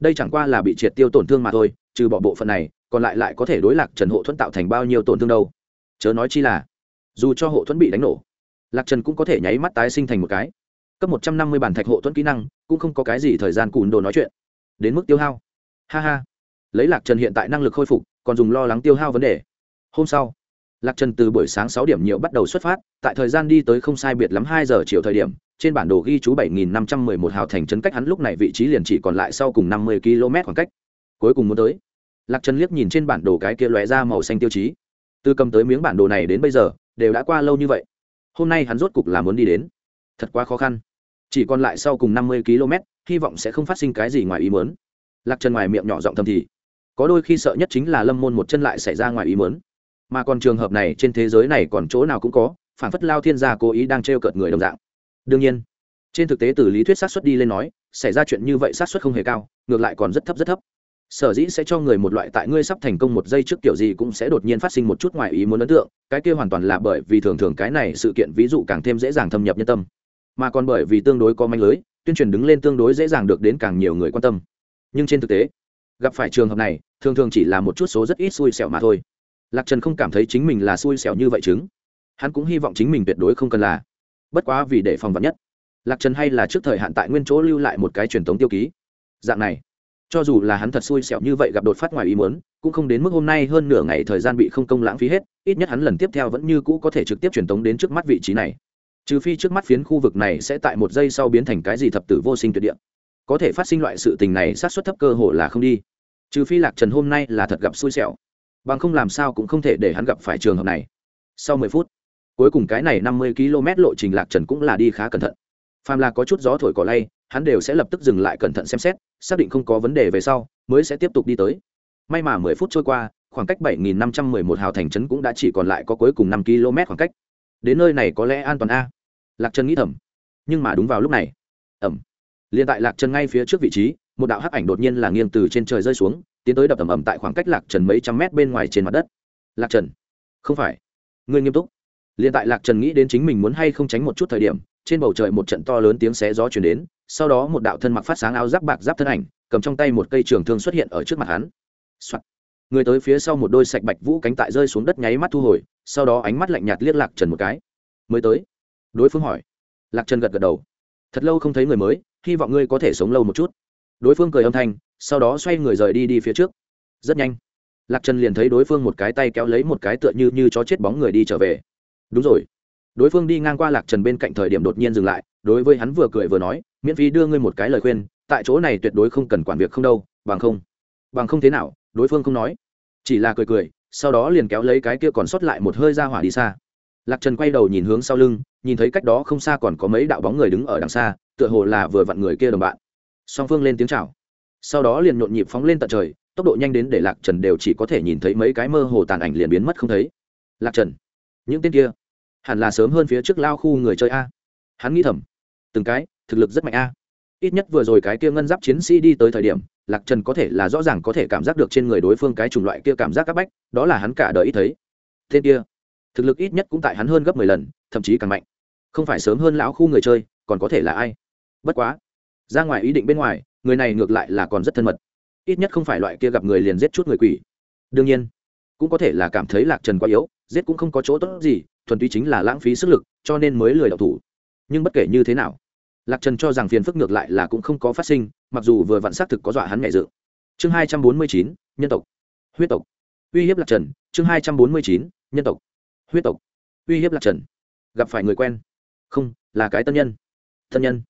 Speaker 1: Đây chẳng qua là bị triệt tiêu tổn thương mà thôi, trừ bỏ bộ phận này, còn lại lại có thể đối lạc trần hộ thuẫn tạo thành bao nhiêu tổn thương đâu? Chớ nói chi là, dù cho hộ thuẫn bị đánh nổ lạc trần cũng có thể nháy mắt tái sinh thành một cái. Cấp một trăm năm mươi bản thạch hộ thuẫn kỹ năng, cũng không có cái gì thời gian cùn đồ nói chuyện. Đến mức tiêu hao. Ha ha. Lấy lạc trần hiện tại năng lực khôi phục, còn dùng lo lắng tiêu hao vấn đề. Hôm sau, lạc trần từ buổi sáng sáu điểm nhiều bắt đầu xuất phát, tại thời gian đi tới không sai biệt lắm hai giờ chiều thời điểm, trên bản đồ ghi chú bảy nghìn năm trăm mười một hào thành trấn cách hắn lúc này vị trí liền chỉ còn lại sau cùng năm mươi km khoảng cách. Cuối cùng muốn tới, lạc trần liếc nhìn trên bản đồ cái kia lóe ra màu xanh tiêu chí. Từ cầm tới miếng bản đồ này đến bây giờ, đều đã qua lâu như vậy hôm nay hắn rốt cục là muốn đi đến. Thật quá khó khăn. Chỉ còn lại sau cùng năm mươi km, hy vọng sẽ không phát sinh cái gì ngoài ý muốn. Lạc trần ngoài miệng nhỏ giọng thầm thì, có đôi khi sợ nhất chính là lâm môn một chân lại xảy ra ngoài ý muốn. Mà còn trường hợp này trên thế giới này còn chỗ nào cũng có, phản phất lao thiên gia cố ý đang t cợt người đồng dạng. Đương nhiên, trên thực tế từ lý thuyết sát xuất đi lên nói, xảy ra chuyện như vậy sát xuất không hề cao, ngược lại còn rất thấp rất thấp sở dĩ sẽ cho người một loại tại ngươi sắp thành công một giây trước kiểu gì cũng sẽ đột nhiên phát sinh một chút ngoài ý muốn ấn tượng, cái kia hoàn toàn là bởi vì thường thường cái này sự kiện ví dụ càng thêm dễ dàng thâm nhập nhân tâm, mà còn bởi vì tương đối có manh lưới, tuyên truyền đứng lên tương đối dễ dàng được đến càng nhiều người quan tâm. Nhưng trên thực tế, gặp phải trường hợp này, thường thường chỉ là một chút số rất ít xui xẻo mà thôi. Lạc trần không cảm thấy chính mình là xui xẻo như vậy chứng. Hắn cũng hy vọng chính mình tuyệt đối không cần là. Bất quá vì để phòng vật nhất, lạc trần hay là trước thời hạn tại nguyên chỗ lưu lại một cái truyền thống tiêu ký. Dạng này cho dù là hắn thật xui xẻo như vậy gặp đột phát ngoài ý muốn, cũng không đến mức hôm nay hơn nửa ngày thời gian bị không công lãng phí hết, ít nhất hắn lần tiếp theo vẫn như cũ có thể trực tiếp truyền tống đến trước mắt vị trí này. Trừ phi trước mắt phiến khu vực này sẽ tại một giây sau biến thành cái gì thập tử vô sinh tuyệt địa. Có thể phát sinh loại sự tình này sát xuất thấp cơ hội là không đi. Trừ phi lạc trần hôm nay là thật gặp xui xẻo. Bằng không làm sao cũng không thể để hắn gặp phải trường hợp này. Sau mười phút, cuối cùng cái này năm mươi km lộ trình lạc trần cũng là đi khá cẩn thận. Phàm là có chút gió thổi cỏ lay hắn đều sẽ lập tức dừng lại cẩn thận xem xét, xác định không có vấn đề về sau, mới sẽ tiếp tục đi tới. May mà mười phút trôi qua, khoảng cách bảy nghìn năm trăm mười một hào thành trấn cũng đã chỉ còn lại có cuối cùng năm km khoảng cách. Đến nơi này có lẽ an toàn a. Lạc trần nghĩ thầm. Nhưng mà đúng vào lúc này ẩm liền tại lạc trần ngay phía trước vị trí, một đạo hắc ảnh đột nhiên là nghiêng từ trên trời rơi xuống, tiến tới đập ầm ầm tại khoảng cách lạc trần mấy trăm mét bên ngoài trên mặt đất. Lạc trần, không phải. Ngươi nghiêm túc. Liền tại lạc trần nghĩ đến chính mình muốn hay không tránh một chút thời điểm, trên bầu trời một trận to lớn tiếng xé gió chuyển đến sau đó một đạo thân mặc phát sáng áo giáp bạc giáp thân ảnh, cầm trong tay một cây trường thương xuất hiện ở trước mặt hắn、Soạn. người tới phía sau một đôi sạch bạch vũ cánh tại rơi xuống đất nháy mắt thu hồi, sau đó ánh mắt lạnh nhạt liếc lạc trần một cái. Mới tới. Đối phương hỏi. Lạc trần gật gật đầu. Thật lâu không thấy người mới, hy vọng ngươi có thể sống lâu một chút. Đối phương cười âm thanh, sau đó xoay người rời đi đi phía trước. Rất nhanh. Lạc trần liền thấy đối phương một cái tay kéo lấy một cái tựa như như chó chết bóng người đi trở về. Đúng rồi. Đối phương đi ngang qua lạc trần bên cạnh thời điểm đột nhiên dừng lại đối với hắn vừa cười vừa nói, miễn phí đưa ngươi một cái lời khuyên, tại chỗ này tuyệt đối không cần quản việc không đâu, bằng không bằng không thế nào? Đối phương không nói, chỉ là cười cười, sau đó liền kéo lấy cái kia còn sót lại một hơi ra hỏa đi xa. Lạc trần quay đầu nhìn hướng sau lưng, nhìn thấy cách đó không xa còn có mấy đạo bóng người đứng ở đằng xa, tựa hồ là vừa vặn người kia đồng bạn. Song phương lên tiếng chào. Sau đó liền nhộn nhịp phóng lên tận trời, tốc độ nhanh đến để lạc trần đều chỉ có thể nhìn thấy mấy cái mơ hồ tàn ảnh liền biến mất không thấy. Lạc trần, những tên kia, hẳn là sớm hơn phía trước lao khu người chơi a. Hắn nghĩ thầm từng cái, thực lực rất mạnh a. Ít nhất vừa rồi cái kia ngân giáp chiến sĩ đi tới thời điểm, lạc trần có thể là rõ ràng có thể cảm giác được trên người đối phương cái chủng loại kia cảm giác áp bách, đó là hắn cả đời ít thấy. Tên kia, thực lực ít nhất cũng tại hắn hơn gấp mười lần, thậm chí càng mạnh. Không phải sớm hơn lão khu người chơi, còn có thể là ai? Bất quá, ra ngoài ý định bên ngoài, người này ngược lại là còn rất thân mật. Ít nhất không phải loại kia gặp người liền giết chút người quỷ. Đương nhiên, cũng có thể là cảm thấy lạc trần quá yếu, giết cũng không có chỗ tốt gì, thuần túy chính là lãng phí sức lực, cho nên mới lười đọc thủ nhưng bất kể như thế nào, lạc trần cho rằng phiền phức ngược lại là cũng không có phát sinh, mặc dù vừa vặn xác thực có dọa hắn nhẹ dự chương hai trăm bốn mươi chín, nhân tộc. Huyết tộc. Uy hiếp lạc trần, chương hai trăm bốn mươi chín, nhân tộc. Huyết tộc. Uy hiếp lạc trần. Gặp phải người quen. Không, là cái tân nhân. Tân nhân.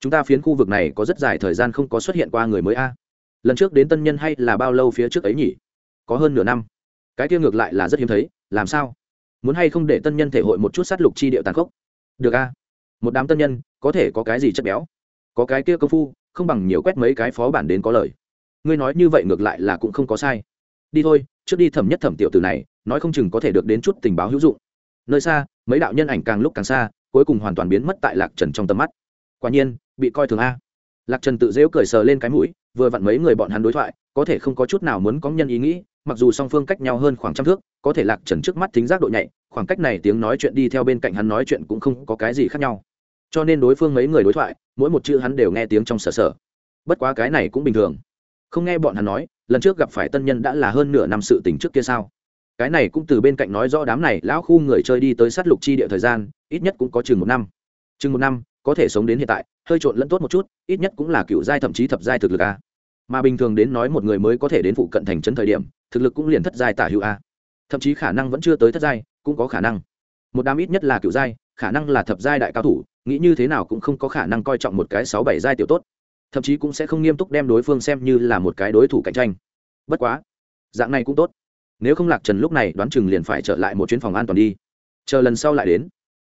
Speaker 1: Chúng ta phiến khu vực này có rất dài thời gian không có xuất hiện qua người mới a. Lần trước đến tân nhân hay là bao lâu phía trước ấy nhỉ? Có hơn nửa năm. Cái kia ngược lại là rất hiếm thấy, làm sao? Muốn hay không để tân nhân thể hội một chút sát lục chi điệu tàn khốc? Được a một đám tân nhân có thể có cái gì chất béo, có cái kia công phu, không bằng nhiều quét mấy cái phó bản đến có lời. Ngươi nói như vậy ngược lại là cũng không có sai. Đi thôi, trước đi thẩm nhất thẩm tiểu từ này, nói không chừng có thể được đến chút tình báo hữu dụng. Nơi xa, mấy đạo nhân ảnh càng lúc càng xa, cuối cùng hoàn toàn biến mất tại lạc trần trong tầm mắt. Quả nhiên, bị coi thường a. Lạc trần tự dễu cười sờ lên cái mũi, vừa vặn mấy người bọn hắn đối thoại, có thể không có chút nào muốn có nhân ý nghĩ, mặc dù song phương cách nhau hơn khoảng trăm thước, có thể lạc trần trước mắt thính giác độ nhạy, khoảng cách này tiếng nói chuyện đi theo bên cạnh hắn nói chuyện cũng không có cái gì khác nhau cho nên đối phương mấy người đối thoại, mỗi một chữ hắn đều nghe tiếng trong sở sở. Bất quá cái này cũng bình thường. Không nghe bọn hắn nói, lần trước gặp phải tân nhân đã là hơn nửa năm sự tình trước kia sao? Cái này cũng từ bên cạnh nói rõ đám này lão khu người chơi đi tới sát lục chi địa thời gian, ít nhất cũng có chừng một năm. Chừng một năm, có thể sống đến hiện tại, hơi trộn lẫn tốt một chút, ít nhất cũng là cựu giai thậm chí thập giai thực lực a. Mà bình thường đến nói một người mới có thể đến phụ cận thành trấn thời điểm, thực lực cũng liền thất giai tả hữu a. Thậm chí khả năng vẫn chưa tới thất giai, cũng có khả năng. Một đám ít nhất là cựu giai khả năng là thập giai đại cao thủ, nghĩ như thế nào cũng không có khả năng coi trọng một cái sáu bảy giai tiểu tốt. Thậm chí cũng sẽ không nghiêm túc đem đối phương xem như là một cái đối thủ cạnh tranh. Bất quá, dạng này cũng tốt. Nếu không lạc trần lúc này đoán chừng liền phải trở lại một chuyến phòng an toàn đi. Chờ lần sau lại đến,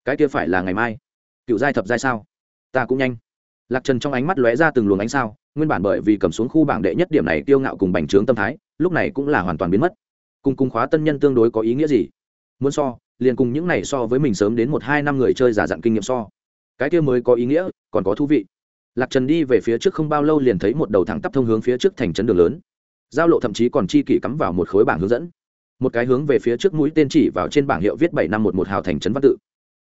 Speaker 1: cái kia phải là ngày mai. Cựu giai thập giai sao? Ta cũng nhanh. Lạc trần trong ánh mắt lóe ra từng luồng ánh sao, nguyên bản bởi vì cầm xuống khu bảng đệ nhất điểm này tiêu ngạo cùng bành trướng tâm thái, lúc này cũng là hoàn toàn biến mất. Cùng cung khóa tân nhân tương đối có ý nghĩa gì? Muốn so liền cùng những này so với mình sớm đến một hai năm người chơi giả dặn kinh nghiệm so. Cái kia mới có ý nghĩa, còn có thú vị. Lạc trần đi về phía trước không bao lâu liền thấy một đầu thẳng tắp thông hướng phía trước thành trấn đường lớn. Giao lộ thậm chí còn chi kỷ cắm vào một khối bảng hướng dẫn. Một cái hướng về phía trước mũi tên chỉ vào trên bảng hiệu viết bảy năm một một hào thành trấn văn tự.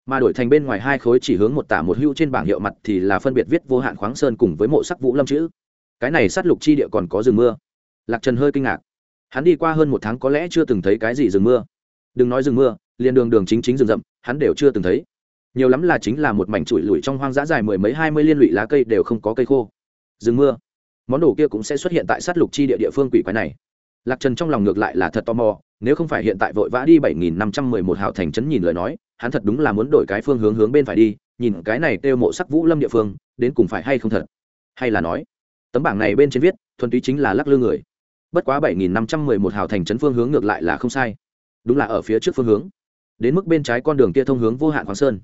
Speaker 1: Mà đổi thành bên ngoài hai khối chỉ hướng một tả một hưu trên bảng hiệu mặt thì là phân biệt viết vô hạn khoáng sơn cùng với mộ sắc vũ lâm chữ. Cái này sát lục chi địa còn có rừng mưa. Lạc trần hơi kinh ngạc. Hắn đi qua hơn một tháng có lẽ chưa từng thấy cái gì rừng mưa. Đừng nói rừng mưa liền đường đường chính chính rừng rậm, hắn đều chưa từng thấy. Nhiều lắm là chính là một mảnh trụi lủi trong hoang dã dài mười mấy hai mươi liên lụy lá cây đều không có cây khô. Rừng mưa. Món đồ kia cũng sẽ xuất hiện tại sát lục chi địa địa phương quỷ quái này. Lạc trần trong lòng ngược lại là thật tò mò, nếu không phải hiện tại vội vã đi bảy nghìn năm trăm mười một hào thành trấn nhìn lời nói, hắn thật đúng là muốn đổi cái phương hướng hướng bên phải đi, nhìn cái này kêu mộ sắc vũ lâm địa phương, đến cùng phải hay không thật? Hay là nói, tấm bảng này bên trên viết, thuần túy chính là lắc lư người. Bất quá bảy nghìn năm trăm mười một hào thành trấn phương hướng ngược lại là không sai. Đúng là ở phía trước phương hướng đến mức bên trái con đường kia thông hướng vô hạn hoàng sơn.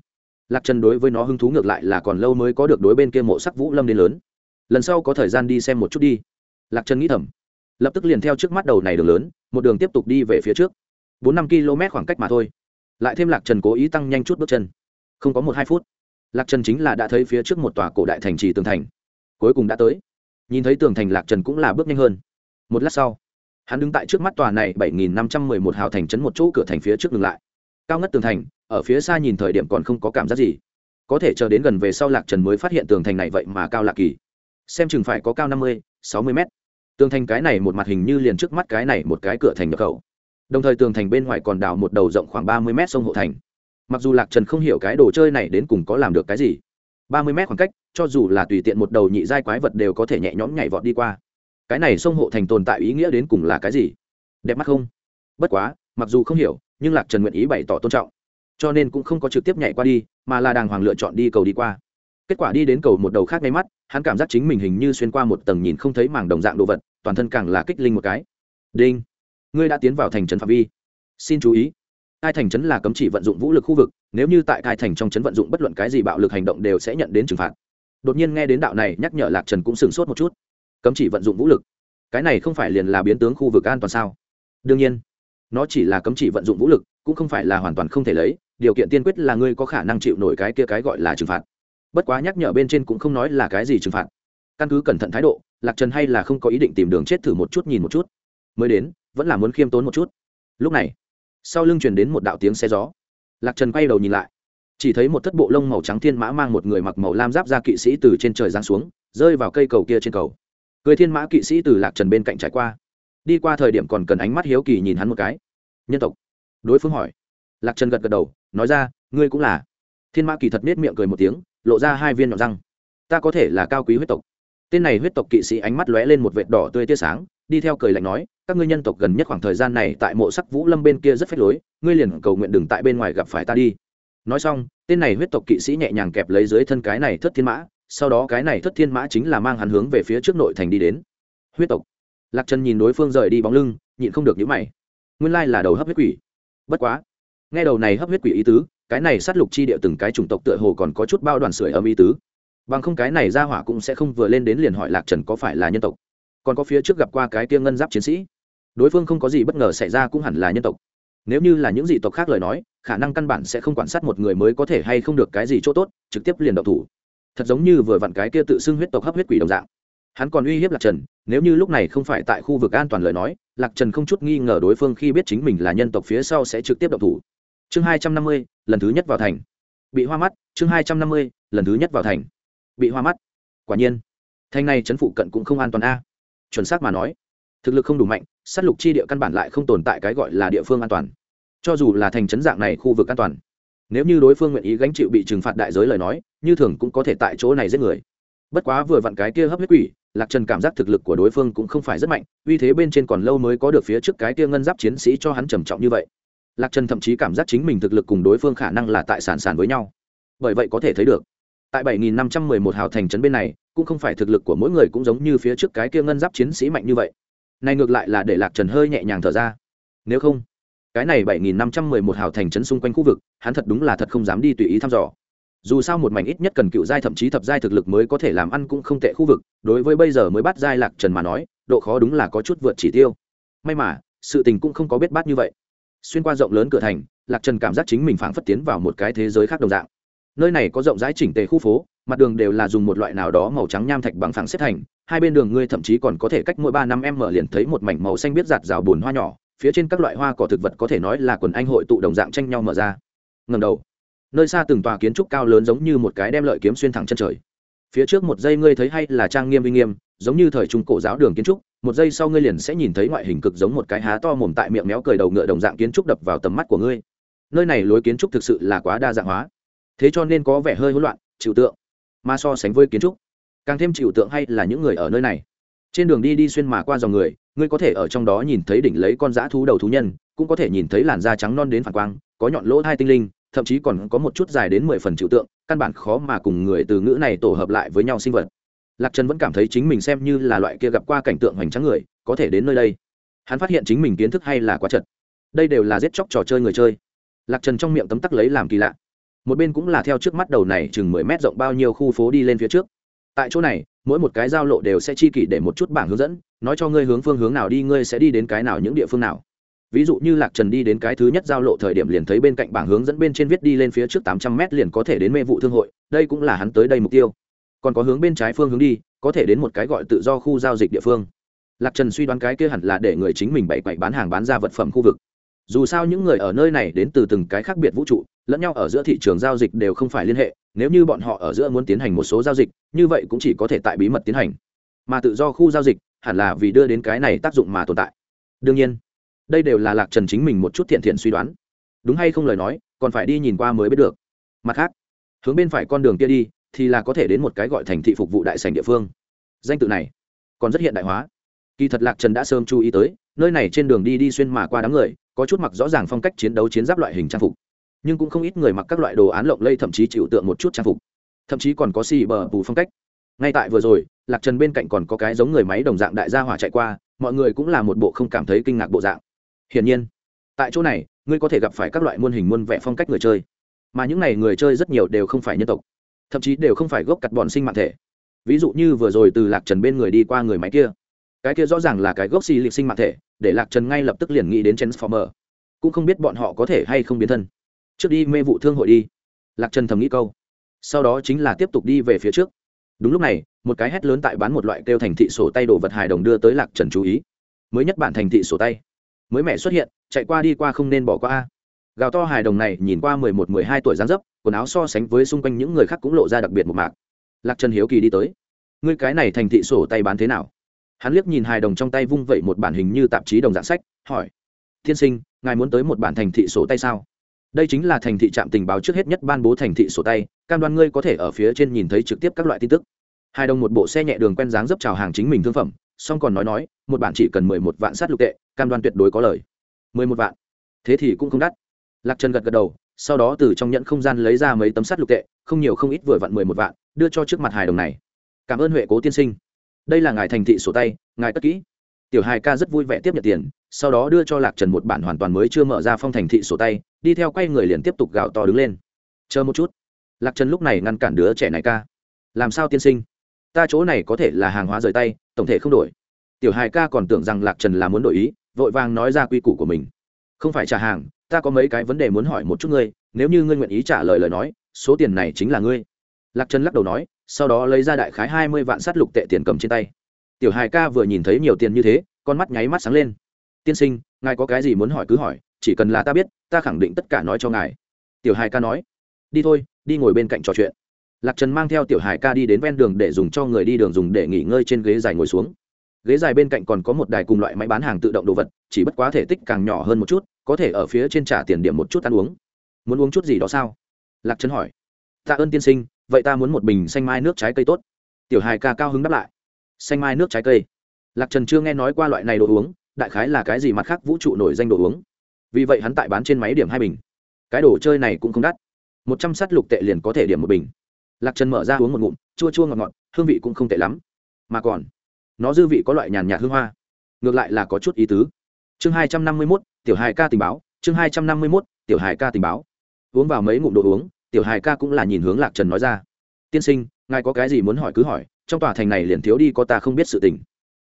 Speaker 1: Lạc trần đối với nó hứng thú ngược lại là còn lâu mới có được đối bên kia mộ sắc vũ lâm đến lớn. Lần sau có thời gian đi xem một chút đi. Lạc trần nghĩ thầm. Lập tức liền theo trước mắt đầu này đường lớn, một đường tiếp tục đi về phía trước. Bốn năm km khoảng cách mà thôi. Lại thêm lạc trần cố ý tăng nhanh chút bước chân. Không có một hai phút. Lạc trần chính là đã thấy phía trước một tòa cổ đại thành trì tường thành. Cuối cùng đã tới. Nhìn thấy tường thành, lạc trần cũng là bước nhanh hơn. Một lát sau, hắn đứng tại trước mắt tòa này bảy nghìn năm trăm mười một hào thành trấn một chỗ cửa thành phía trước ngừng lại cao ngất tường thành, ở phía xa nhìn thời điểm còn không có cảm giác gì. Có thể chờ đến gần về sau lạc trần mới phát hiện tường thành này vậy mà cao lạc kỳ. Xem chừng phải có cao năm mươi, sáu mươi mét. Tường thành cái này một mặt hình như liền trước mắt cái này một cái cửa thành nhập khẩu. Đồng thời tường thành bên ngoài còn đào một đầu rộng khoảng ba mươi mét sông hộ thành. Mặc dù lạc trần không hiểu cái đồ chơi này đến cùng có làm được cái gì, ba mươi mét khoảng cách, cho dù là tùy tiện một đầu nhị giai quái vật đều có thể nhẹ nhõm nhảy vọt đi qua. Cái này sông hộ thành tồn tại ý nghĩa đến cùng là cái gì? Đẹp mắt không? Bất quá, mặc dù không hiểu nhưng lạc trần nguyện ý bày tỏ tôn trọng cho nên cũng không có trực tiếp nhảy qua đi mà là đàng hoàng lựa chọn đi cầu đi qua kết quả đi đến cầu một đầu khác ngay mắt hắn cảm giác chính mình hình như xuyên qua một tầng nhìn không thấy mảng đồng dạng đồ vật toàn thân càng là kích linh một cái đinh ngươi đã tiến vào thành trấn phạm vi xin chú ý hai thành trấn là cấm chỉ vận dụng vũ lực khu vực, nếu như tại hai thành trong trấn vận dụng bất luận cái gì bạo lực hành động đều sẽ nhận đến trừng phạt. Đột nhiên nghe đến đạo này, nhắc nhở lạc trần cũng sửng sốt một chút. Cấm chỉ vận dụng vũ lực? Cái này không phải liền là biến tướng khu vực an toàn sao? Đương nhiên nó chỉ là cấm chỉ vận dụng vũ lực, cũng không phải là hoàn toàn không thể lấy, điều kiện tiên quyết là ngươi có khả năng chịu nổi cái kia cái gọi là trừng phạt. Bất quá nhắc nhở bên trên cũng không nói là cái gì trừng phạt. Căn cứ cẩn thận thái độ, lạc trần hay là không có ý định tìm đường chết thử một chút nhìn một chút. Mới đến, vẫn là muốn khiêm tốn một chút. Lúc này, sau lưng truyền đến một đạo tiếng xe gió. Lạc trần quay đầu nhìn lại, chỉ thấy một thất bộ lông màu trắng thiên mã mang một người mặc màu lam giáp ra kỵ sĩ từ trên trời giáng xuống, rơi vào cây cầu kia trên cầu. Người thiên mã kỵ sĩ từ lạc trần bên cạnh trải qua đi qua thời điểm còn cần ánh mắt hiếu kỳ nhìn hắn một cái. Nhân tộc. Đối phương hỏi. Lạc trần gật gật đầu, nói ra, ngươi cũng là. Thiên mã kỳ thật nết miệng cười một tiếng, lộ ra hai viên nhọn răng. Ta có thể là cao quý huyết tộc. Tên này huyết tộc kỵ sĩ ánh mắt lóe lên một vệt đỏ tươi tia sáng, đi theo cười lạnh nói, các ngươi nhân tộc gần nhất khoảng thời gian này tại mộ sắc vũ lâm bên kia rất phách lối, ngươi liền cầu nguyện đừng tại bên ngoài gặp phải ta đi. Nói xong, tên này huyết tộc kỵ sĩ nhẹ nhàng kẹp lấy dưới thân cái này thất thiên mã, sau đó cái này thất thiên mã chính là mang hắn hướng về phía trước nội thành đi đến. Huyết tộc lạc trần nhìn đối phương rời đi bóng lưng, nhịn không được nhữ mày. Nguyên lai là đầu hấp huyết quỷ. Bất quá, nghe đầu này hấp huyết quỷ ý tứ, cái này sát lục chi địa từng cái chủng tộc tựa hồ còn có chút bao đoàn sưởi âm ý tứ. Bằng không cái này ra hỏa cũng sẽ không vừa lên đến liền hỏi lạc trần có phải là nhân tộc. Còn có phía trước gặp qua cái kia ngân giáp chiến sĩ. Đối phương không có gì bất ngờ xảy ra cũng hẳn là nhân tộc. Nếu như là những dị tộc khác lời nói, khả năng căn bản sẽ không quan sát một người mới có thể hay không được cái gì chỗ tốt, trực tiếp liền độc thủ. Thật giống như vừa vặn cái kia tự xưng huyết tộc hấp huyết quỷ đồng dạng. Hắn còn uy hiếp lạc trần nếu như lúc này không phải tại khu vực an toàn lời nói, lạc trần không chút nghi ngờ đối phương khi biết chính mình là nhân tộc phía sau sẽ trực tiếp động thủ. Chương hai trăm năm mươi, lần thứ nhất vào thành. Bị hoa mắt, chương hai trăm năm mươi, lần thứ nhất vào thành. Bị hoa mắt. Quả nhiên, thành này trấn phụ cận cũng không an toàn a. Chuẩn xác mà nói, thực lực không đủ mạnh s á t lục chi địa căn bản lại không tồn tại cái gọi là địa phương an toàn. Cho dù là thành trấn dạng này khu vực an toàn, nếu như đối phương nguyện ý gánh chịu bị trừng phạt đại giới lời nói, như thường cũng có thể tại chỗ này giết người. Bất quá vừa vặn cái kia hấp huyết quỷ lạc trần cảm giác thực lực của đối phương cũng không phải rất mạnh, uy thế bên trên còn lâu mới có được phía trước cái kia ngân giáp chiến sĩ cho hắn trầm trọng như vậy. Lạc trần thậm chí cảm giác chính mình thực lực cùng đối phương khả năng là tại sản sản với nhau. Bởi vậy có thể thấy được, tại 7511 hào thành trấn bên này, cũng không phải thực lực của mỗi người cũng giống như phía trước cái kia ngân giáp chiến sĩ mạnh như vậy. Này ngược lại là để lạc trần hơi nhẹ nhàng thở ra. Nếu không, cái này 7511 hào thành trấn xung quanh khu vực, hắn thật đúng là thật không dám đi tùy ý thăm dò dù sao một mảnh ít nhất cần cựu giai thậm chí thập giai thực lực mới có thể làm ăn cũng không tệ khu vực, đối với bây giờ mới bắt giai lạc trần mà nói, độ khó đúng là có chút vượt chỉ tiêu. May mà, sự tình cũng không có biết bát như vậy. Xuyên qua rộng lớn cửa thành, lạc trần cảm giác chính mình phảng phất tiến vào một cái thế giới khác đồng dạng. Nơi này có rộng rãi chỉnh tề khu phố, mặt đường đều là dùng một loại nào đó màu trắng nham thạch bằng phẳng xếp thành, hai bên đường ngươi thậm chí còn có thể cách mỗi ba năm em mở liền thấy một mảnh màu xanh biết giạt rào bùn hoa nhỏ, phía trên các loại hoa cỏ thực vật có thể nói là quần anh hội tụ đồng dạng tranh nhau mở ra. Ngầm đầu nơi xa từng tòa kiến trúc cao lớn giống như một cái đem lợi kiếm xuyên thẳng chân trời. Phía trước một giây ngươi thấy hay là trang nghiêm uy nghiêm, giống như thời trung cổ giáo đường kiến trúc, một giây sau ngươi liền sẽ nhìn thấy ngoại hình cực giống một cái há to mồm tại miệng méo cười đầu ngựa đồng dạng kiến trúc đập vào tầm mắt của ngươi. Nơi này lối kiến trúc thực sự là quá đa dạng hóa. Thế cho nên có vẻ hơi hỗn loạn, chịu tượng, mà so sánh với kiến trúc, càng thêm chịu tượng hay là những người ở nơi này. Trên đường đi đi xuyên mà qua dòng người, ngươi có thể ở trong đó nhìn thấy đỉnh lấy con dã thú đầu thú nhân, cũng có thể nhìn thấy làn da trắng non đến phản quang, có nhọn lỗ hai tinh linh thậm chí còn có một chút dài đến mười phần trừu tượng, căn bản khó mà cùng người từ ngữ này tổ hợp lại với nhau sinh vật. Lạc trần vẫn cảm thấy chính mình xem như là loại kia gặp qua cảnh tượng hoành tráng người, có thể đến nơi đây. Hắn phát hiện chính mình kiến thức hay là quá chật. Đây đều là giết chóc trò chơi người chơi. Lạc trần trong miệng tấm tắc lấy làm kỳ lạ. Một bên cũng là theo trước mắt đầu này chừng mười mét rộng bao nhiêu khu phố đi lên phía trước. Tại chỗ này, mỗi một cái giao lộ đều sẽ chi kỷ để một chút bảng hướng dẫn, nói cho ngươi hướng phương hướng nào đi, ngươi sẽ đi đến cái nào, những địa phương nào ví dụ như lạc trần đi đến cái thứ nhất giao lộ thời điểm liền thấy bên cạnh bảng hướng dẫn bên trên viết đi lên phía trước tám trăm m liền có thể đến mê vụ thương hội, đây cũng là hắn tới đây mục tiêu. Còn có hướng bên trái phương hướng đi, có thể đến một cái gọi tự do khu giao dịch địa phương. Lạc trần suy đoán cái kia hẳn là để người chính mình bày quậy bán hàng bán ra vật phẩm khu vực. Dù sao những người ở nơi này đến từ từng cái khác biệt vũ trụ, lẫn nhau ở giữa thị trường giao dịch đều không phải liên hệ, nếu như bọn họ ở giữa muốn tiến hành một số giao dịch, như vậy cũng chỉ có thể tại bí mật tiến hành. Mà tự do khu giao dịch hẳn là vì đưa đến cái này tác dụng mà tồn tại. Đương nhiên đây đều là lạc trần chính mình một chút thiện thiện suy đoán. Đúng hay không lời nói, còn phải đi nhìn qua mới biết được. Mặt khác, hướng bên phải con đường kia đi, thì là có thể đến một cái gọi thành thị phục vụ đại sành địa phương. Danh tự này, còn rất hiện đại hóa. Kỳ thật lạc trần đã sớm chú ý tới, nơi này trên đường đi đi xuyên mà qua đám người, có chút mặc rõ ràng phong cách chiến đấu chiến giáp loại hình trang phục. Nhưng cũng không ít người mặc các loại đồ án lộng lây thậm chí chịu tượng một chút trang phục. Thậm chí còn có xì bờ bù phong cách. Ngay tại vừa rồi, lạc trần bên cạnh còn có cái giống người máy đồng dạng đại gia hỏa chạy qua, mọi người cũng là một bộ không cảm thấy kinh ngạc bộ dạng hiển nhiên, tại chỗ này, ngươi có thể gặp phải các loại muôn hình muôn vẻ phong cách người chơi, mà những n à y người chơi rất nhiều đều không phải nhân tộc, thậm chí đều không phải gốc cặt bọn sinh mạng thể. Ví dụ như vừa rồi từ lạc trần bên người đi qua người máy kia, cái kia rõ ràng là cái gốc xì lịch sinh mạng thể, để lạc trần ngay lập tức liền nghĩ đến transformer, cũng không biết bọn họ có thể hay không biến thân. Trước đi mê vụ thương hội đi, lạc trần thầm nghĩ câu, sau đó chính là tiếp tục đi về phía trước. Đúng lúc này, một cái hét lớn tại bán một loại kêu thành thị sổ tay đồ vật hài đồng đưa tới lạc trần chú ý. Mới nhất bản thành thị sổ tay mới mẹ xuất hiện, chạy qua đi qua không nên bỏ qua a. Gào to hài đồng này nhìn qua mười một, mười hai tuổi dáng dấp, quần áo so sánh với xung quanh những người khác cũng lộ ra đặc biệt một mạc. Lạc trần hiếu kỳ đi tới. Ngươi cái này thành thị sổ tay bán thế nào? Hắn liếc nhìn hài đồng trong tay vung vẩy một bản hình như tạp chí đồng dạng sách, hỏi. Tiên sinh, ngài muốn tới một bản thành thị sổ tay sao? Đây chính là thành thị trạm tình báo trước hết nhất ban bố thành thị sổ tay, cam đoan ngươi có thể ở phía trên nhìn thấy trực tiếp các loại tin tức. Hai đồng một bộ xe nhẹ đường quen dáng dấp chào hàng chính mình thương phẩm song còn nói nói một bản chỉ cần mười một vạn sát lục tệ, cam đoan tuyệt đối có lời. mười một vạn. Thế thì cũng không đắt. Lạc trần gật gật đầu, sau đó từ trong nhẫn không gian lấy ra mấy tấm sắt lục tệ, không nhiều không ít vừa vặn mười một vạn, đưa cho trước mặt hài đồng này. Cảm ơn huệ cố tiên sinh. Đây là ngài thành thị sổ tay, ngài cất kỹ. Tiểu hài ca rất vui vẻ tiếp nhận tiền, sau đó đưa cho lạc trần một bản hoàn toàn mới chưa mở ra phong thành thị sổ tay, đi theo quay người liền tiếp tục gào to đứng lên. Chờ một chút. Lạc trần lúc này ngăn cản đứa trẻ này ca. Làm sao tiên sinh? Ta chỗ này có thể là hàng hóa rời tay, tổng thể không đổi tiểu hài ca còn tưởng rằng lạc trần là muốn đổi ý, vội vàng nói ra quy củ của mình. Không phải trả hàng, ta có mấy cái vấn đề muốn hỏi một chút ngươi, nếu như ngươi nguyện ý trả lời lời nói, số tiền này chính là ngươi. Lạc trần lắc đầu nói, sau đó lấy ra đại khái hai mươi vạn s á t lục tệ tiền cầm trên tay. Tiểu hài ca vừa nhìn thấy nhiều tiền như thế, con mắt nháy mắt sáng lên. Tiên sinh, ngài có cái gì muốn hỏi cứ hỏi, chỉ cần là ta biết, ta khẳng định tất cả nói cho ngài. Tiểu hài ca nói. Đi thôi, đi ngồi bên cạnh trò chuyện. Lạc trần mang theo tiểu hài ca đi đến ven đường để dùng cho người đi đường dùng để nghỉ ngơi trên ghế dài ngồi xuống ghế dài bên cạnh còn có một đài cùng loại máy bán hàng tự động đồ vật, chỉ bất quá thể tích càng nhỏ hơn một chút, có thể ở phía trên trả tiền điểm một chút ăn uống. Muốn uống chút gì đó sao? Lạc trần hỏi. Tạ ơn tiên sinh, vậy ta muốn một bình xanh mai nước trái cây tốt. Tiểu hài ca cao hứng đáp lại. Xanh mai nước trái cây. Lạc trần chưa nghe nói qua loại này đồ uống, đại khái là cái gì mặt khác vũ trụ nổi danh đồ uống. Vì vậy hắn tại bán trên máy điểm hai bình. Cái đồ chơi này cũng không đắt. Một trăm sắt lục tệ liền có thể điểm một bình. Lạc trần mở ra uống một ngụm, chua chua ngọt ngọt, hương vị cũng không tệ lắm. Mà còn nó dư vị có loại nhàn nhạt hương hoa. Ngược lại là có chút ý tứ. Chương hai trăm năm mươi mốt, tiểu hài ca tình báo, chương hai trăm năm mươi mốt, tiểu hài ca tình báo. Uống vào mấy ngụm đồ uống, tiểu hài ca cũng là nhìn hướng lạc trần nói ra. Tiên sinh, ngài có cái gì muốn hỏi cứ hỏi, trong tòa thành này liền thiếu đi có ta không biết sự tình.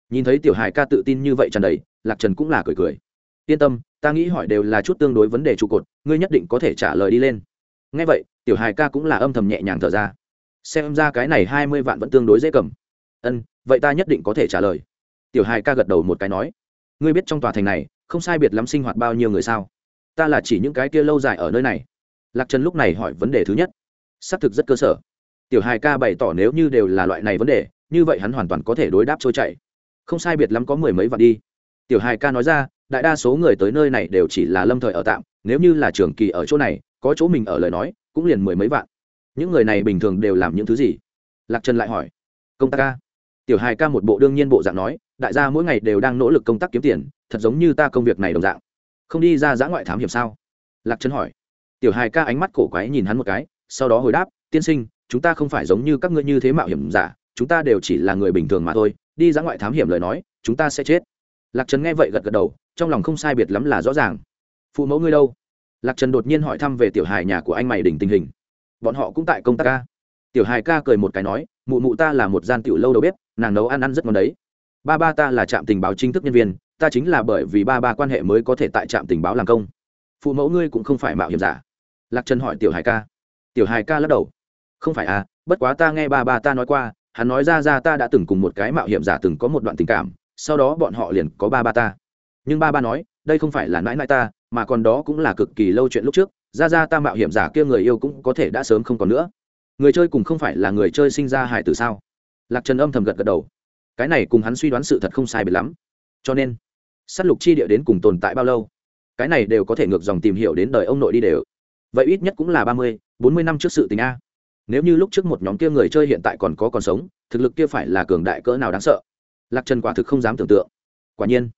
Speaker 1: Nhìn thấy tiểu hài ca tự tin như vậy tràn đầy, lạc trần cũng là cười cười. Yên tâm, ta nghĩ hỏi đều là chút tương đối vấn đề trụ cột, ngươi nhất định có thể trả lời đi lên. Ngay vậy, tiểu hài ca cũng là âm thầm nhẹ nhàng thở ra. Xem ra cái này hai mươi vạn vẫn tương đối dễ cầm. Ân vậy ta nhất định có thể trả lời. Tiểu hài ca gật đầu một cái nói, ngươi biết trong tòa thành này, không sai biệt lắm sinh hoạt bao nhiêu người sao? Ta là chỉ những cái kia lâu dài ở nơi này. Lạc trần lúc này hỏi vấn đề thứ nhất. Xác thực rất cơ sở. Tiểu hài ca bày tỏ nếu như đều là loại này vấn đề, như vậy hắn hoàn toàn có thể đối đáp trôi chảy. Không sai biệt lắm có mười mấy vạn đi. Tiểu hài ca nói ra, đại đa số người tới nơi này đều chỉ là lâm thời ở tạm, nếu như là trường kỳ ở chỗ này, có chỗ mình ở lời nói, cũng liền mười mấy vạn. Những người này bình thường đều làm những thứ gì? Lạc trần lại hỏi, công tác ca tiểu hài ca một bộ đương nhiên bộ dạng nói, đại gia mỗi ngày đều đang nỗ lực công tác kiếm tiền, thật giống như ta công việc này đồng dạng. Không đi ra giã ngoại thám hiểm sao? Lạc Trấn hỏi. Tiểu hài ca ánh mắt cổ quái nhìn hắn một cái, sau đó hồi đáp, tiên sinh, chúng ta không phải giống như các ngươi như thế mạo hiểm giả, chúng ta đều chỉ là người bình thường mà thôi, đi ra ngoại thám hiểm lời nói, chúng ta sẽ chết. Lạc Trấn nghe vậy gật gật đầu, trong lòng không sai biệt lắm là rõ ràng. Phụ mẫu ngươi đâu? Lạc trần đột nhiên hỏi thăm về tiểu hài nhà của anh mày đỉnh tình hình. Bọn họ cũng tại công tác ca. Tiểu hài ca cười một cái nói, mụ mụ ta là một gian tiểu lâu đầu bếp nàng nấu ăn ăn rất ngon đấy. Ba ba ta là trạm tình báo chính thức nhân viên, ta chính là bởi vì ba ba quan hệ mới có thể tại trạm tình báo làm công. Phụ mẫu ngươi cũng không phải mạo hiểm giả. Lạc trần hỏi tiểu hài ca. Tiểu hài ca lắc đầu. Không phải à bất quá ta nghe ba ba ta nói qua, hắn nói ra ra ta đã từng cùng một cái mạo hiểm giả từng có một đoạn tình cảm, sau đó bọn họ liền có ba ba ta. Nhưng ba ba nói, đây không phải là mãi mãi ta, mà còn đó cũng là cực kỳ lâu chuyện lúc trước, ra ra ta mạo hiểm giả kia người yêu cũng có thể đã sớm không còn nữa. Người chơi cùng không phải là người chơi sinh ra hải tử sao? Lạc trần âm thầm gật gật đầu. Cái này cùng hắn suy đoán sự thật không sai biệt lắm. Cho nên s á t lục chi địa đến cùng tồn tại bao lâu? Cái này đều có thể ngược dòng tìm hiểu đến đời ông nội đi đều. Vậy ít nhất cũng là ba mươi, bốn mươi năm trước sự tình a. Nếu như lúc trước một nhóm kia người chơi hiện tại còn có còn sống, thực lực kia phải là cường đại cỡ nào đáng sợ? Lạc trần quả thực không dám tưởng tượng. Quả nhiên,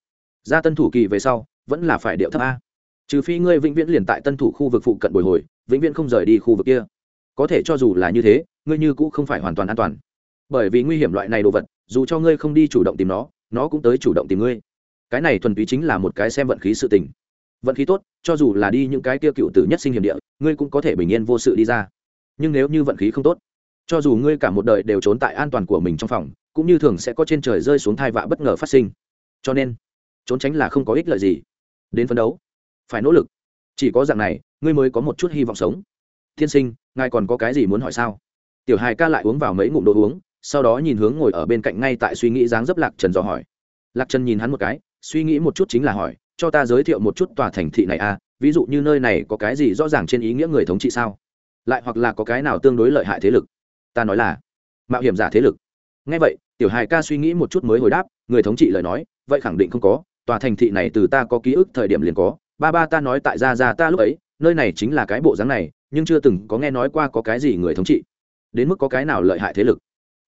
Speaker 1: ra tân thủ kỳ về sau, vẫn là phải điệu thấp a. Trừ phi ngươi vĩnh viễn liền tại tân thủ khu vực phụ cận bồi hồi, vĩnh viễn không rời đi khu vực kia. Có thể cho dù là như thế, ngươi như cũ không phải hoàn toàn an toàn bởi vì nguy hiểm loại này đồ vật, dù cho ngươi không đi chủ động tìm nó nó cũng tới chủ động tìm ngươi. Cái này thuần túy chính là một cái xem vận khí sự tình. Vận khí tốt, cho dù là đi những cái kia cựu tử nhất sinh hiểm địa, ngươi cũng có thể bình yên vô sự đi ra. Nhưng nếu như vận khí không tốt, cho dù ngươi cả một đời đều trốn tại an toàn của mình trong phòng, cũng như thường sẽ có trên trời rơi xuống thai vạ bất ngờ phát sinh. Cho nên, trốn tránh là không có ích lợi gì. Đến phấn đấu, phải nỗ lực. Chỉ có dạng này, ngươi mới có một chút hy vọng sống. Tiên sinh, ngài còn có cái gì muốn hỏi sao? Tiểu hài ca lại uống vào mấy ngụm đồ uống sau đó nhìn hướng ngồi ở bên cạnh ngay tại suy nghĩ dáng dấp lạc trần dò hỏi. Lạc trần nhìn hắn một cái suy nghĩ một chút chính là hỏi cho ta giới thiệu một chút tòa thành thị này a à, ví dụ như nơi này có cái gì rõ ràng trên ý nghĩa người thống trị sao? Lại hoặc là có cái nào tương đối lợi hại thế lực? Ta nói là mạo hiểm giả thế lực. Ngay vậy tiểu hài ca suy nghĩ một chút mới hồi đáp người thống trị lời nói vậy khẳng định không có tòa thành thị này từ ta có ký ức thời điểm liền có. Ba ba ta nói tại gia gia ta lúc ấy nơi này chính là cái bộ dáng này nhưng chưa từng có nghe nói qua có cái gì người thống trị. Đến mức có cái nào lợi hại thế lực?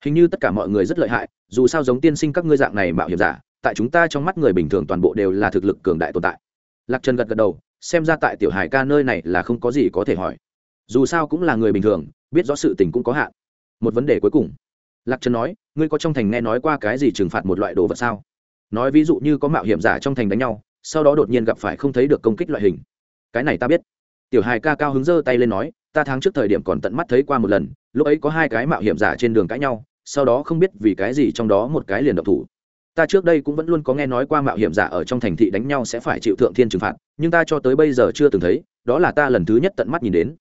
Speaker 1: Hình như tất cả mọi người rất lợi hại, dù sao giống tiên sinh các ngươi dạng này mạo hiểm giả, tại chúng ta trong mắt người bình thường toàn bộ đều là thực lực cường đại tồn tại. Lạc trần gật gật đầu, xem ra tại tiểu hải ca nơi này là không có gì có thể hỏi. Dù sao cũng là người bình thường, biết rõ sự tình cũng có hạn. Một vấn đề cuối cùng. Lạc trần nói, ngươi có trong thành nghe nói qua cái gì trừng phạt một loại đồ vật sao? Nói ví dụ như có mạo hiểm giả trong thành đánh nhau, sau đó đột nhiên gặp phải không thấy được công kích loại hình. Cái này ta biết. Tiểu hài ca cao hứng giơ tay lên nói, ta tháng trước thời điểm còn tận mắt thấy qua một lần, lúc ấy có hai cái mạo hiểm giả trên đường cãi nhau sau đó không biết vì cái gì trong đó một cái liền độc thủ. Ta trước đây cũng vẫn luôn có nghe nói qua mạo hiểm giả ở trong thành thị đánh nhau sẽ phải chịu thượng thiên trừng phạt, nhưng ta cho tới bây giờ chưa từng thấy, đó là ta lần thứ nhất tận mắt nhìn đến.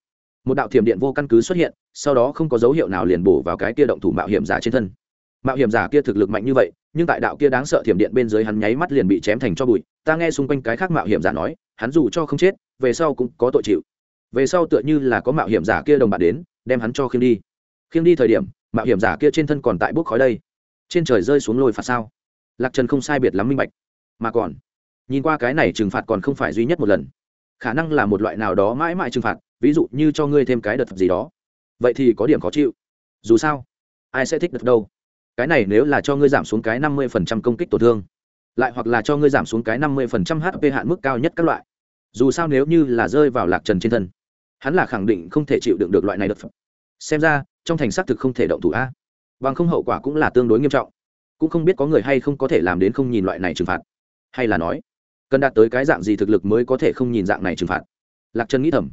Speaker 1: Một đạo thiểm điện vô căn cứ xuất hiện, sau đó không có dấu hiệu nào liền bổ vào cái kia động thủ mạo hiểm giả trên thân. Mạo hiểm giả kia thực lực mạnh như vậy, nhưng tại đạo kia đáng sợ thiểm điện bên dưới hắn nháy mắt liền bị chém thành cho bụi. Ta nghe xung quanh cái khác mạo hiểm giả nói, hắn dù cho không chết, về sau cũng có tội chịu. Về sau tựa như là có mạo hiểm giả kia đồng bạn đến, đem hắn cho khiêng đi. Khiêng đi thời điểm mạo hiểm giả kia trên thân còn tại bốc khói đây. Trên trời rơi xuống lôi phạt sao? Lạc trần không sai biệt lắm minh bạch. Mà còn, nhìn qua cái này trừng phạt còn không phải duy nhất một lần. Khả năng là một loại nào đó mãi mãi trừng phạt, ví dụ như cho ngươi thêm cái đợt gì đó. Vậy thì có điểm khó chịu. Dù sao, ai sẽ thích đợt đâu? Cái này nếu là cho ngươi giảm xuống cái năm mươi phần trăm công kích tổn thương, lại hoặc là cho ngươi giảm xuống cái năm mươi phần trăm hp hạn mức cao nhất các loại, dù sao nếu như là rơi vào lạc trần trên thân, hắn là khẳng định không thể chịu đựng được loại này đợt xem ra trong thành xác thực không thể động thủ a. Bằng không hậu quả cũng là tương đối nghiêm trọng. Cũng không biết có người hay không có thể làm đến không nhìn loại này trừng phạt. Hay là nói, cần đạt tới cái dạng gì thực lực mới có thể không nhìn dạng này trừng phạt? Lạc trần nghĩ thầm.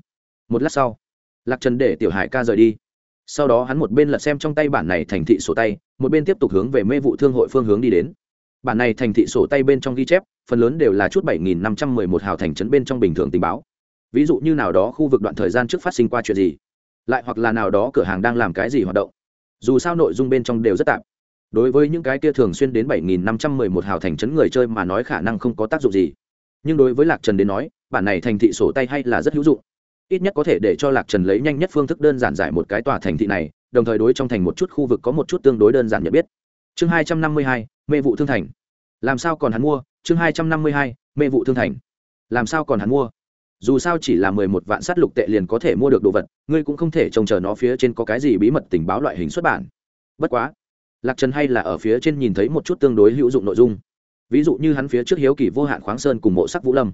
Speaker 1: Một lát sau, lạc trần để tiểu hải ca rời đi. Sau đó hắn một bên lật xem trong tay bản này thành thị sổ tay, một bên tiếp tục hướng về mê vụ thương hội phương hướng đi đến. Bản này thành thị sổ tay bên trong ghi chép, phần lớn đều là chút bảy nghìn năm trăm mười một hào thành trấn bên trong bình thường tình báo. Ví dụ như nào đó khu vực đoạn thời gian trước phát sinh qua chuyện gì? Lại hoặc là nào đó cửa hàng đang làm cái gì hoạt động. Dù sao nội dung bên trong đều rất tạp. Đối với những cái kia thường xuyên đến bảy nghìn năm trăm mười một hào thành trấn người chơi mà nói khả năng không có tác dụng gì. Nhưng đối với lạc trần đến nói, bản này thành thị sổ tay hay là rất hữu dụng. Ít nhất có thể để cho lạc trần lấy nhanh nhất phương thức đơn giản giải một cái tòa thành thị này, đồng thời đối trong thành một chút khu vực có một chút tương đối đơn giản nhận biết. Chương hai trăm năm mươi hai, mê vụ thương thành. Làm sao còn hắn mua? Chương hai trăm năm mươi hai, mê vụ thương thành. Làm sao còn hắn mua? Dù sao chỉ là mười một vạn s á t lục tệ liền có thể mua được đồ vật, ngươi cũng không thể trông chờ nó phía trên có cái gì bí mật tình báo loại hình xuất bản. Bất quá, lạc trần hay là ở phía trên nhìn thấy một chút tương đối hữu dụng nội dung. Ví dụ như hắn phía trước hiếu kỳ vô hạn khoáng sơn cùng mộ sắc vũ lâm.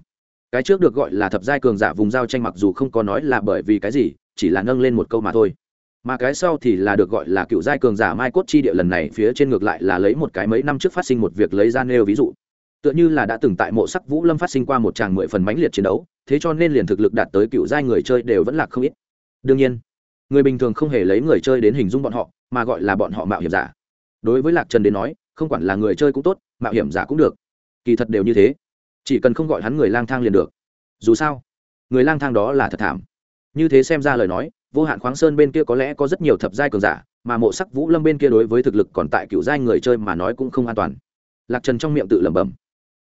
Speaker 1: Cái trước được gọi là thập giai cường giả vùng giao tranh mặc dù không có nói là bởi vì cái gì, chỉ là nâng lên một câu mà thôi. Mà cái sau thì là được gọi là cựu giai cường giả mai cốt chi địa lần này phía trên ngược lại là lấy một cái mấy năm trước phát sinh một việc lấy ra nêu ví dụ. Tựa như là đã từng tại mộ sắc vũ lâm phát sinh qua một tràng mười phần mãnh liệt chiến đấu thế cho nên liền thực lực đạt tới cựu giai người chơi đều vẫn là không ít. Đương nhiên, người bình thường không hề lấy người chơi đến hình dung bọn họ, mà gọi là bọn họ mạo hiểm giả. Đối với lạc trần đến nói, không quản là người chơi cũng tốt, mạo hiểm giả cũng được. Kỳ thật đều như thế. Chỉ cần không gọi hắn người lang thang liền được. Dù sao, người lang thang đó là thật thảm. Như thế xem ra lời nói, vô hạn khoáng sơn bên kia có lẽ có rất nhiều thập giai cường giả, mà mộ sắc vũ lâm bên kia đối với thực lực còn tại cựu giai người chơi mà nói cũng không an toàn. Lạc trần trong miệng tự lẩm bẩm.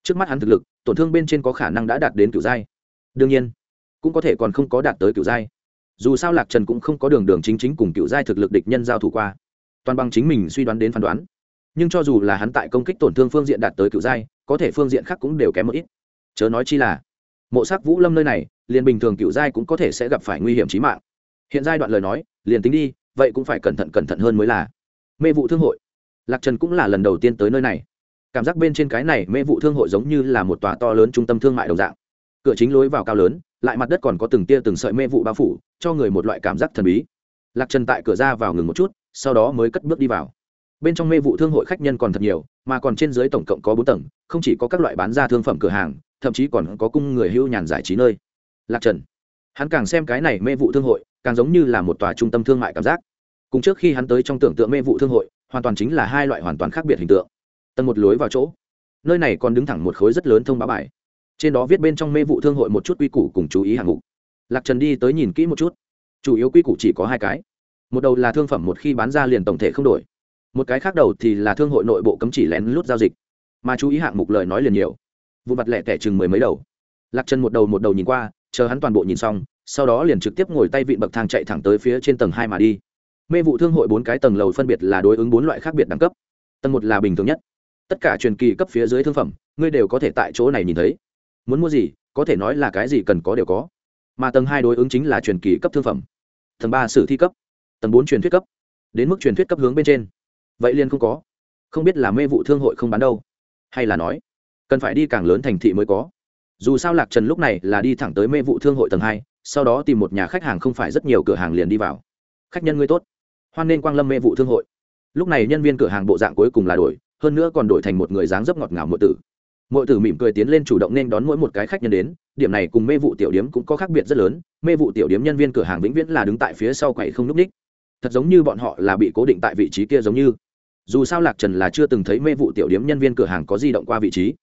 Speaker 1: Trước mắt hắn thực lực, tổn thương bên trên có khả năng đã đạt đến cựu giai đương nhiên, cũng có thể còn không có đạt tới cựu giai. Dù sao lạc trần cũng không có đường đường chính chính cùng cựu giai thực lực địch nhân giao thủ qua. Toàn bằng chính mình suy đoán đến phán đoán. Nhưng cho dù là hắn tại công kích tổn thương phương diện đạt tới cựu giai, có thể phương diện khác cũng đều kém một ít. Chớ nói chi là, mộ sắc vũ lâm nơi này, liền bình thường cựu giai cũng có thể sẽ gặp phải nguy hiểm trí mạng. Hiện giai đoạn lời nói, liền tính đi, vậy cũng phải cẩn thận cẩn thận hơn mới là. Mê vụ thương hội. Lạc trần cũng là lần đầu tiên tới nơi này. Cảm giác bên trên cái này mê vụ thương hội giống như là một tòa to lớn trung tâm thương mại đồng dạng cửa chính lối vào cao lớn, lại mặt đất còn có từng tia từng sợi mê vụ bao phủ, cho người một loại cảm giác thần bí. Lạc trần tại cửa ra vào ngừng một chút, sau đó mới cất bước đi vào. Bên trong mê vụ thương hội khách nhân còn thật nhiều, mà còn trên dưới tổng cộng có bốn tầng, không chỉ có các loại bán ra thương phẩm cửa hàng, thậm chí còn có cung người hưu nhàn giải trí nơi. Lạc trần. Hắn càng xem cái này mê vụ thương hội, càng giống như là một tòa trung tâm thương mại cảm giác. Cùng trước khi hắn tới trong tưởng tượng mê vụ thương hội, hoàn toàn chính là hai loại hoàn toàn khác biệt hình tượng. Tầng một lối vào chỗ. Nơi này còn đứng thẳng một khối rất lớn thông báo bài trên đó viết bên trong mê vụ thương hội một chút quy củ cùng chú ý hạng mục. Lạc trần đi tới nhìn kỹ một chút. Chủ yếu quy củ chỉ có hai cái. Một đầu là thương phẩm một khi bán ra liền tổng thể không đổi. Một cái khác đầu thì là thương hội nội bộ cấm chỉ lén lút giao dịch. Mà chú ý hạng mục lời nói liền nhiều. Vụ mặt lẻ tẻ chừng mười mấy đầu. Lạc trần một đầu một đầu nhìn qua, chờ hắn toàn bộ nhìn xong, sau đó liền trực tiếp ngồi tay vịn bậc thang chạy thẳng tới phía trên tầng hai mà đi. Mê vụ thương hội bốn cái tầng lầu phân biệt là đối ứng bốn loại khác biệt đẳng cấp. Tầng một là bình thường nhất. Tất cả truyền kỳ cấp phía dưới thương phẩm, ngươi đều có thể tại chỗ này nhìn thấy muốn mua gì, có thể nói là cái gì cần có đều có. Mà tầng hai đối ứng chính là truyền kỳ cấp thương phẩm. Tầng ba sử thi cấp. Tầng bốn truyền thuyết cấp. Đến mức truyền thuyết cấp hướng bên trên. Vậy liền không có. Không biết là mê vụ thương hội không bán đâu. Hay là nói, cần phải đi càng lớn thành thị mới có. Dù sao lạc trần lúc này là đi thẳng tới mê vụ thương hội tầng hai, sau đó tìm một nhà khách hàng không phải rất nhiều cửa hàng liền đi vào. Khách nhân ngươi tốt. Hoan nên quang lâm mê vụ thương hội. Lúc này nhân viên cửa hàng bộ dạng cuối cùng là đổi, hơn nữa còn đổi thành một người dáng dấp ngọt ngào mượn tử mọi tử mỉm cười tiến lên chủ động nên đón mỗi một cái khách nhân đến, điểm này cùng mê vụ tiểu điếm cũng có khác biệt rất lớn, mê vụ tiểu điếm nhân viên cửa hàng vĩnh viễn là đứng tại phía sau quầy không núp ních. Thật giống như bọn họ là bị cố định tại vị trí kia giống như. Dù sao lạc trần là chưa từng thấy mê vụ tiểu điếm nhân viên cửa hàng có di động qua vị trí.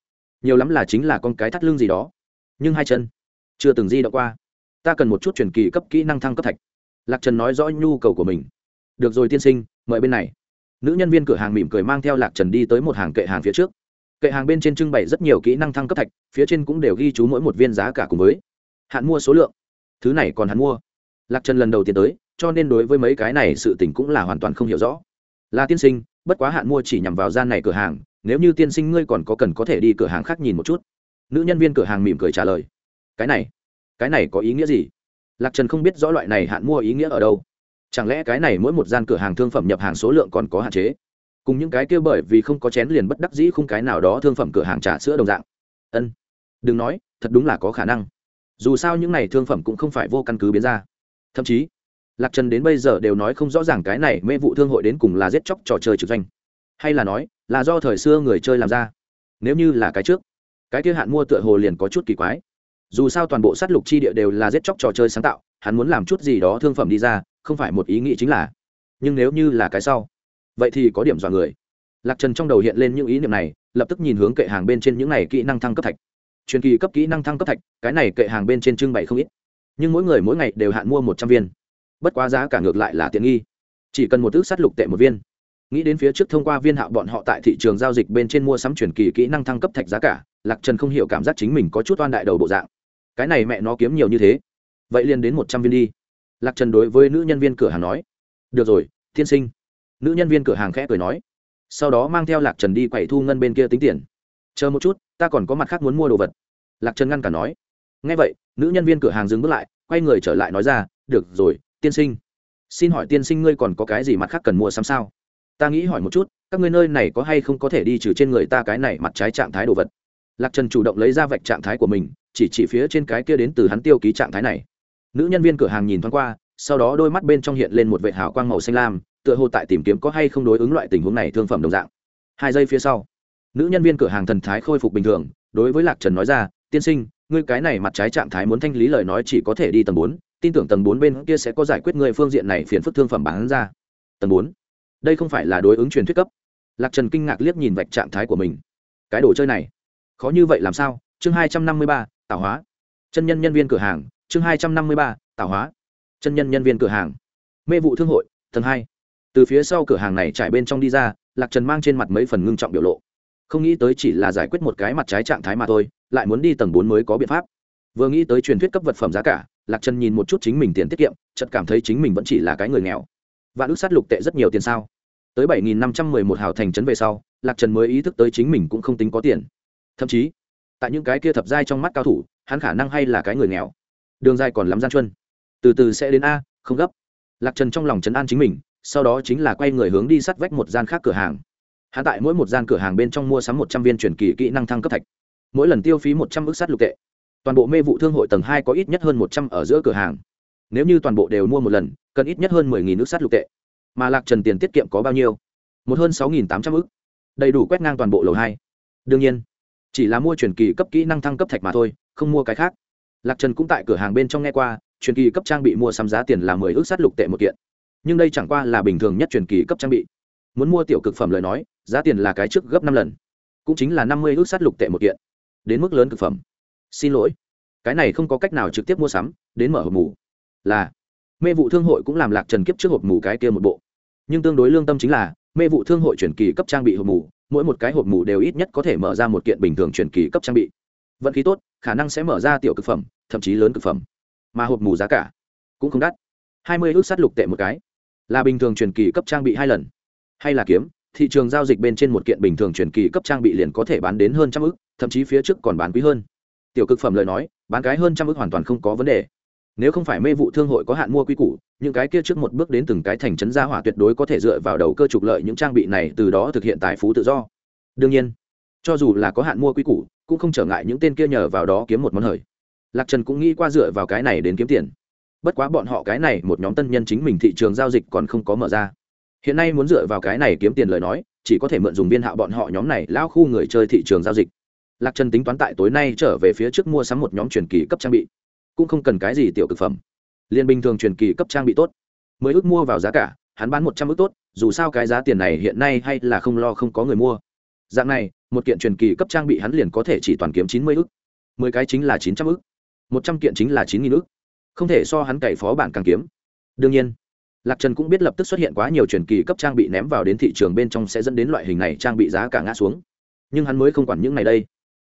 Speaker 1: Nhiều lắm là chính là con cái thắt lưng gì đó. Nhưng hai chân chưa từng di động qua. Ta cần một chút truyền kỳ cấp kỹ năng thăng cấp thạch. Lạc trần nói rõ nhu cầu của mình. Được rồi tiên sinh, mời bên này. Nữ nhân viên cửa hàng mỉm cười mang theo lạc trần đi tới một hàng kệ hàng phía trước kệ hàng bên trên trưng bày rất nhiều kỹ năng thăng cấp thạch, phía trên cũng đều ghi chú mỗi một viên giá cả cùng với hạn mua số lượng. Thứ này còn hắn mua. Lạc trần lần đầu tiên tới, cho nên đối với mấy cái này sự tình cũng là hoàn toàn không hiểu rõ. Là tiên sinh, bất quá hạn mua chỉ nhằm vào gian này cửa hàng, nếu như tiên sinh ngươi còn có cần có thể đi cửa hàng khác nhìn một chút. Nữ nhân viên cửa hàng mỉm cười trả lời. Cái này cái này có ý nghĩa gì? Lạc trần không biết rõ loại này hạn mua ý nghĩa ở đâu. Chẳng lẽ cái này mỗi một gian cửa hàng thương phẩm nhập hàng số lượng còn có hạn chế? Cùng những cái kia bởi vì không có chén liền bất đắc dĩ không cái nào đó thương phẩm cửa hàng trà sữa đồng dạng. Ân, đừng nói, thật đúng là có khả năng. Dù sao những này thương phẩm cũng không phải vô căn cứ biến ra. Thậm chí, lạc trần đến bây giờ đều nói không rõ ràng cái này mê vụ thương hội đến cùng là giết chóc trò chơi trực doanh. Hay là nói, là do thời xưa người chơi làm ra. Nếu như là cái trước, cái kia hạn mua tựa hồ liền có chút kỳ quái. Dù sao toàn bộ sát lục chi địa đều là giết chóc trò chơi sáng tạo, hắn muốn làm chút gì đó thương phẩm đi ra, không phải một ý nghĩ chính là. Nhưng nếu như là cái sau vậy thì có điểm dọa người. Lạc trần trong đầu hiện lên những ý niệm này, lập tức nhìn hướng kệ hàng bên trên những này kỹ năng thăng cấp thạch. Truyền kỳ cấp kỹ năng thăng cấp thạch, cái này kệ hàng bên trên trưng bày không ít. Nhưng mỗi người mỗi ngày đều hạn mua một trăm viên. Bất quá giá cả ngược lại là tiện nghi. Chỉ cần một ước sắt lục tệ một viên. Nghĩ đến phía trước thông qua viên hạo bọn họ tại thị trường giao dịch bên trên mua sắm truyền kỳ kỹ năng thăng cấp thạch giá cả, lạc trần không hiểu cảm giác chính mình có chút oan đại đầu bộ dạng. Cái này mẹ nó kiếm nhiều như thế. Vậy liền đến một trăm viên đi. Lạc trần đối với nữ nhân viên cửa hàng nói. Được rồi, tiên sinh nữ nhân viên cửa hàng khẽ cười nói, sau đó mang theo lạc trần đi quậy thu ngân bên kia tính tiền. Chờ một chút, ta còn có mặt khác muốn mua đồ vật. Lạc trần ngăn cả nói. Ngay vậy, nữ nhân viên cửa hàng dừng bước lại, quay người trở lại nói ra, được rồi, tiên sinh. Xin hỏi tiên sinh ngươi còn có cái gì mặt khác cần mua sắm sao? Ta nghĩ hỏi một chút, các ngươi nơi này có hay không có thể đi trừ trên người ta cái này mặt trái trạng thái đồ vật? Lạc trần chủ động lấy ra vạch trạng thái của mình, chỉ chỉ phía trên cái kia đến từ hắn tiêu ký trạng thái này. Nữ nhân viên cửa hàng nhìn thoáng qua sau đó đôi mắt bên trong hiện lên một vệ hào quang màu xanh lam, tựa hồ tại tìm kiếm có hay không đối ứng loại tình huống này thương phẩm đồng dạng. Hai giây phía sau, nữ nhân viên cửa hàng thần thái khôi phục bình thường, đối với lạc trần nói ra, tiên sinh, ngươi cái này mặt trái trạng thái muốn thanh lý lời nói chỉ có thể đi tầng bốn, tin tưởng tầng bốn bên kia sẽ có giải quyết người phương diện này phiền phức thương phẩm bán ra. Tầng bốn? Đây không phải là đối ứng truyền thuyết cấp. Lạc trần kinh ngạc liếc nhìn vạch trạng thái của mình. Cái đồ chơi này, khó như vậy làm sao? Chương hai trăm năm mươi ba tạo hóa. Chân nhân nhân viên cửa hàng, chương hai trăm năm mươi ba tạo hóa chân nhân nhân viên cửa hàng. Mê vụ thương hội, tầng hai. Từ phía sau cửa hàng này trải bên trong đi ra, lạc trần mang trên mặt mấy phần ngưng trọng biểu lộ. Không nghĩ tới chỉ là giải quyết một cái mặt trái trạng thái mà thôi, lại muốn đi tầng bốn mới có biện pháp. Vừa nghĩ tới truyền thuyết cấp vật phẩm giá cả, lạc trần nhìn một chút chính mình tiền tiết kiệm, chợt cảm thấy chính mình vẫn chỉ là cái người nghèo. Và đức sát lục tệ rất nhiều tiền sao? Tới bảy nghìn năm trăm mười một hào thành trấn về sau, lạc trần mới ý thức tới chính mình cũng không tính có tiền. Thậm chí, tại những cái kia thập giai trong mắt cao thủ, hắn khả năng hay là cái người nghèo. Đường dài còn lắm gian chuân từ từ sẽ đến a, không gấp. Lạc trần trong lòng trấn an chính mình, sau đó chính là quay người hướng đi sắt vách một gian khác cửa hàng. Hắn tại mỗi một gian cửa hàng bên trong mua sắm một trăm viên truyền kỳ kỹ năng thăng cấp thạch. Mỗi lần tiêu phí một trăm ước sắt lục tệ. Toàn bộ mê vụ thương hội tầng hai có ít nhất hơn một trăm ở giữa cửa hàng. Nếu như toàn bộ đều mua một lần, cần ít nhất hơn mười nghìn ước sắt lục tệ. Mà lạc trần tiền tiết kiệm có bao nhiêu? Một hơn sáu nghìn tám trăm ước đầy đủ quét ngang toàn bộ lầu hai. Đương nhiên, chỉ là mua truyền kỳ cấp kỹ năng thăng cấp thạch mà thôi, không mua cái khác. Lạc trần cũng tại cửa hàng bên trong nghe qua truyền kỳ cấp trang bị mua sắm giá tiền là mười ước sắt lục tệ một kiện. Nhưng đây chẳng qua là bình thường nhất truyền kỳ cấp trang bị. Muốn mua tiểu cực phẩm lời nói, giá tiền là cái trước gấp năm lần. Cũng chính là năm mươi ước sắt lục tệ một kiện. Đến mức lớn cực phẩm. Xin lỗi. Cái này không có cách nào trực tiếp mua sắm, đến mở hộp mù. Là, mê vụ thương hội cũng làm lạc trần kiếp trước hộp mù cái kia một bộ. Nhưng tương đối lương tâm chính là, mê vụ thương hội chuyển kỳ cấp trang bị hộp mù, mỗi một cái hộp mù đều ít nhất có thể mở ra một kiện bình thường chuyển kỳ cấp trang bị. Vận khí tốt, khả năng sẽ mở ra tiểu cực phẩm, thậm chí lớn cực phẩm mà hộp mù giá cả cũng không đắt. Hai mươi ước sắt lục tệ một cái. Là bình thường truyền kỳ cấp trang bị hai lần. Hay là kiếm, thị trường giao dịch bên trên một kiện bình thường truyền kỳ cấp trang bị liền có thể bán đến hơn trăm ước, thậm chí phía trước còn bán quý hơn. Tiểu cực phẩm lời nói, bán cái hơn trăm ước hoàn toàn không có vấn đề. Nếu không phải mê vụ thương hội có hạn mua quy củ, những cái kia trước một bước đến từng cái thành trấn gia hỏa tuyệt đối có thể dựa vào đầu cơ trục lợi những trang bị này từ đó thực hiện tài phú tự do. Đương nhiên, cho dù là có hạn mua quy củ, cũng không trở ngại những tên kia nhờ vào đó kiếm một món hời lạc trần cũng nghĩ qua dựa vào cái này đến kiếm tiền. Bất quá bọn họ cái này một nhóm tân nhân chính mình thị trường giao dịch còn không có mở ra. Hiện nay muốn dựa vào cái này kiếm tiền lời nói, chỉ có thể mượn dùng biên hạo bọn họ nhóm này lao khu người chơi thị trường giao dịch. Lạc trần tính toán tại tối nay trở về phía trước mua sắm một nhóm truyền kỳ cấp trang bị. Cũng không cần cái gì tiểu cực phẩm. Liên bình thường truyền kỳ cấp trang bị tốt. Mới ước mua vào giá cả, hắn bán một trăm ước tốt, dù sao cái giá tiền này hiện nay hay là không lo không có người mua. Dạng này, một kiện truyền kỳ cấp trang bị hắn liền có thể chỉ toàn kiếm chín mươi ước. Mười cái chính là chín trăm ước một trăm kiện chính là chín nghìn ước không thể so hắn cày phó bản càng kiếm. Đương nhiên, lạc trần cũng biết lập tức xuất hiện quá nhiều truyền kỳ cấp trang bị ném vào đến thị trường bên trong sẽ dẫn đến loại hình này trang bị giá cả ngã xuống. Nhưng hắn mới không quản những ngày đây.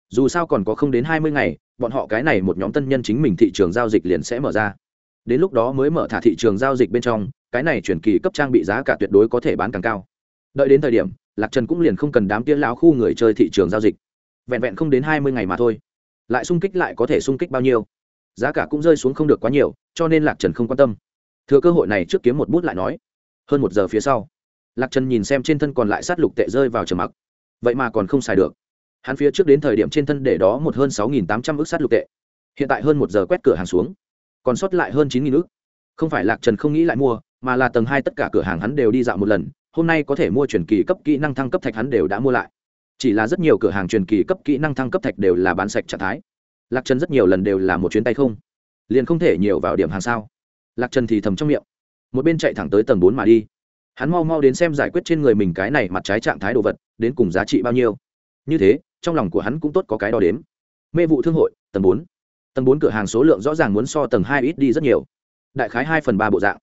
Speaker 1: Dù sao còn có không đến hai mươi ngày, bọn họ cái này một nhóm tân nhân chính mình thị trường giao dịch liền sẽ mở ra. Đến lúc đó mới mở thả thị trường giao dịch bên trong, cái này chuyển kỳ cấp trang bị giá cả tuyệt đối có thể bán càng cao. Đợi đến thời điểm, lạc trần cũng liền không cần đám tiên lão khu người chơi thị trường giao dịch. Vẹn vẹn không đến hai mươi ngày mà thôi. Lại sung kích lại có thể sung kích bao nhiêu? Giá cả cũng rơi xuống không được quá nhiều, cho nên lạc trần không quan tâm. Thừa cơ hội này trước kiếm một bút lại nói. Hơn một giờ phía sau, lạc trần nhìn xem trên thân còn lại sát lục tệ rơi vào trầm mặc. Vậy mà còn không xài được. Hắn phía trước đến thời điểm trên thân để đó một hơn sáu tám trăm ước sát lục tệ. Hiện tại hơn một giờ quét cửa hàng xuống, còn sót lại hơn chín ước. Không phải lạc trần không nghĩ lại mua, mà là tầng hai tất cả cửa hàng hắn đều đi dạo một lần, hôm nay có thể mua truyền kỳ cấp kỹ năng thăng cấp thạch hắn đều đã mua lại. Chỉ là rất nhiều cửa hàng truyền kỳ cấp kỹ năng thăng cấp thạch đều là bán sạch trạng thái lạc trần rất nhiều lần đều là một chuyến tay không. Liền không thể nhiều vào điểm hàng sao. Lạc trần thì thầm trong miệng. Một bên chạy thẳng tới tầng bốn mà đi. Hắn mau mau đến xem giải quyết trên người mình cái này mặt trái trạng thái đồ vật, đến cùng giá trị bao nhiêu. Như thế, trong lòng của hắn cũng tốt có cái đo đếm. Mê vụ thương hội, tầng bốn. Tầng bốn cửa hàng số lượng rõ ràng muốn so tầng hai ít đi rất nhiều. Đại khái hai phần ba bộ dạng.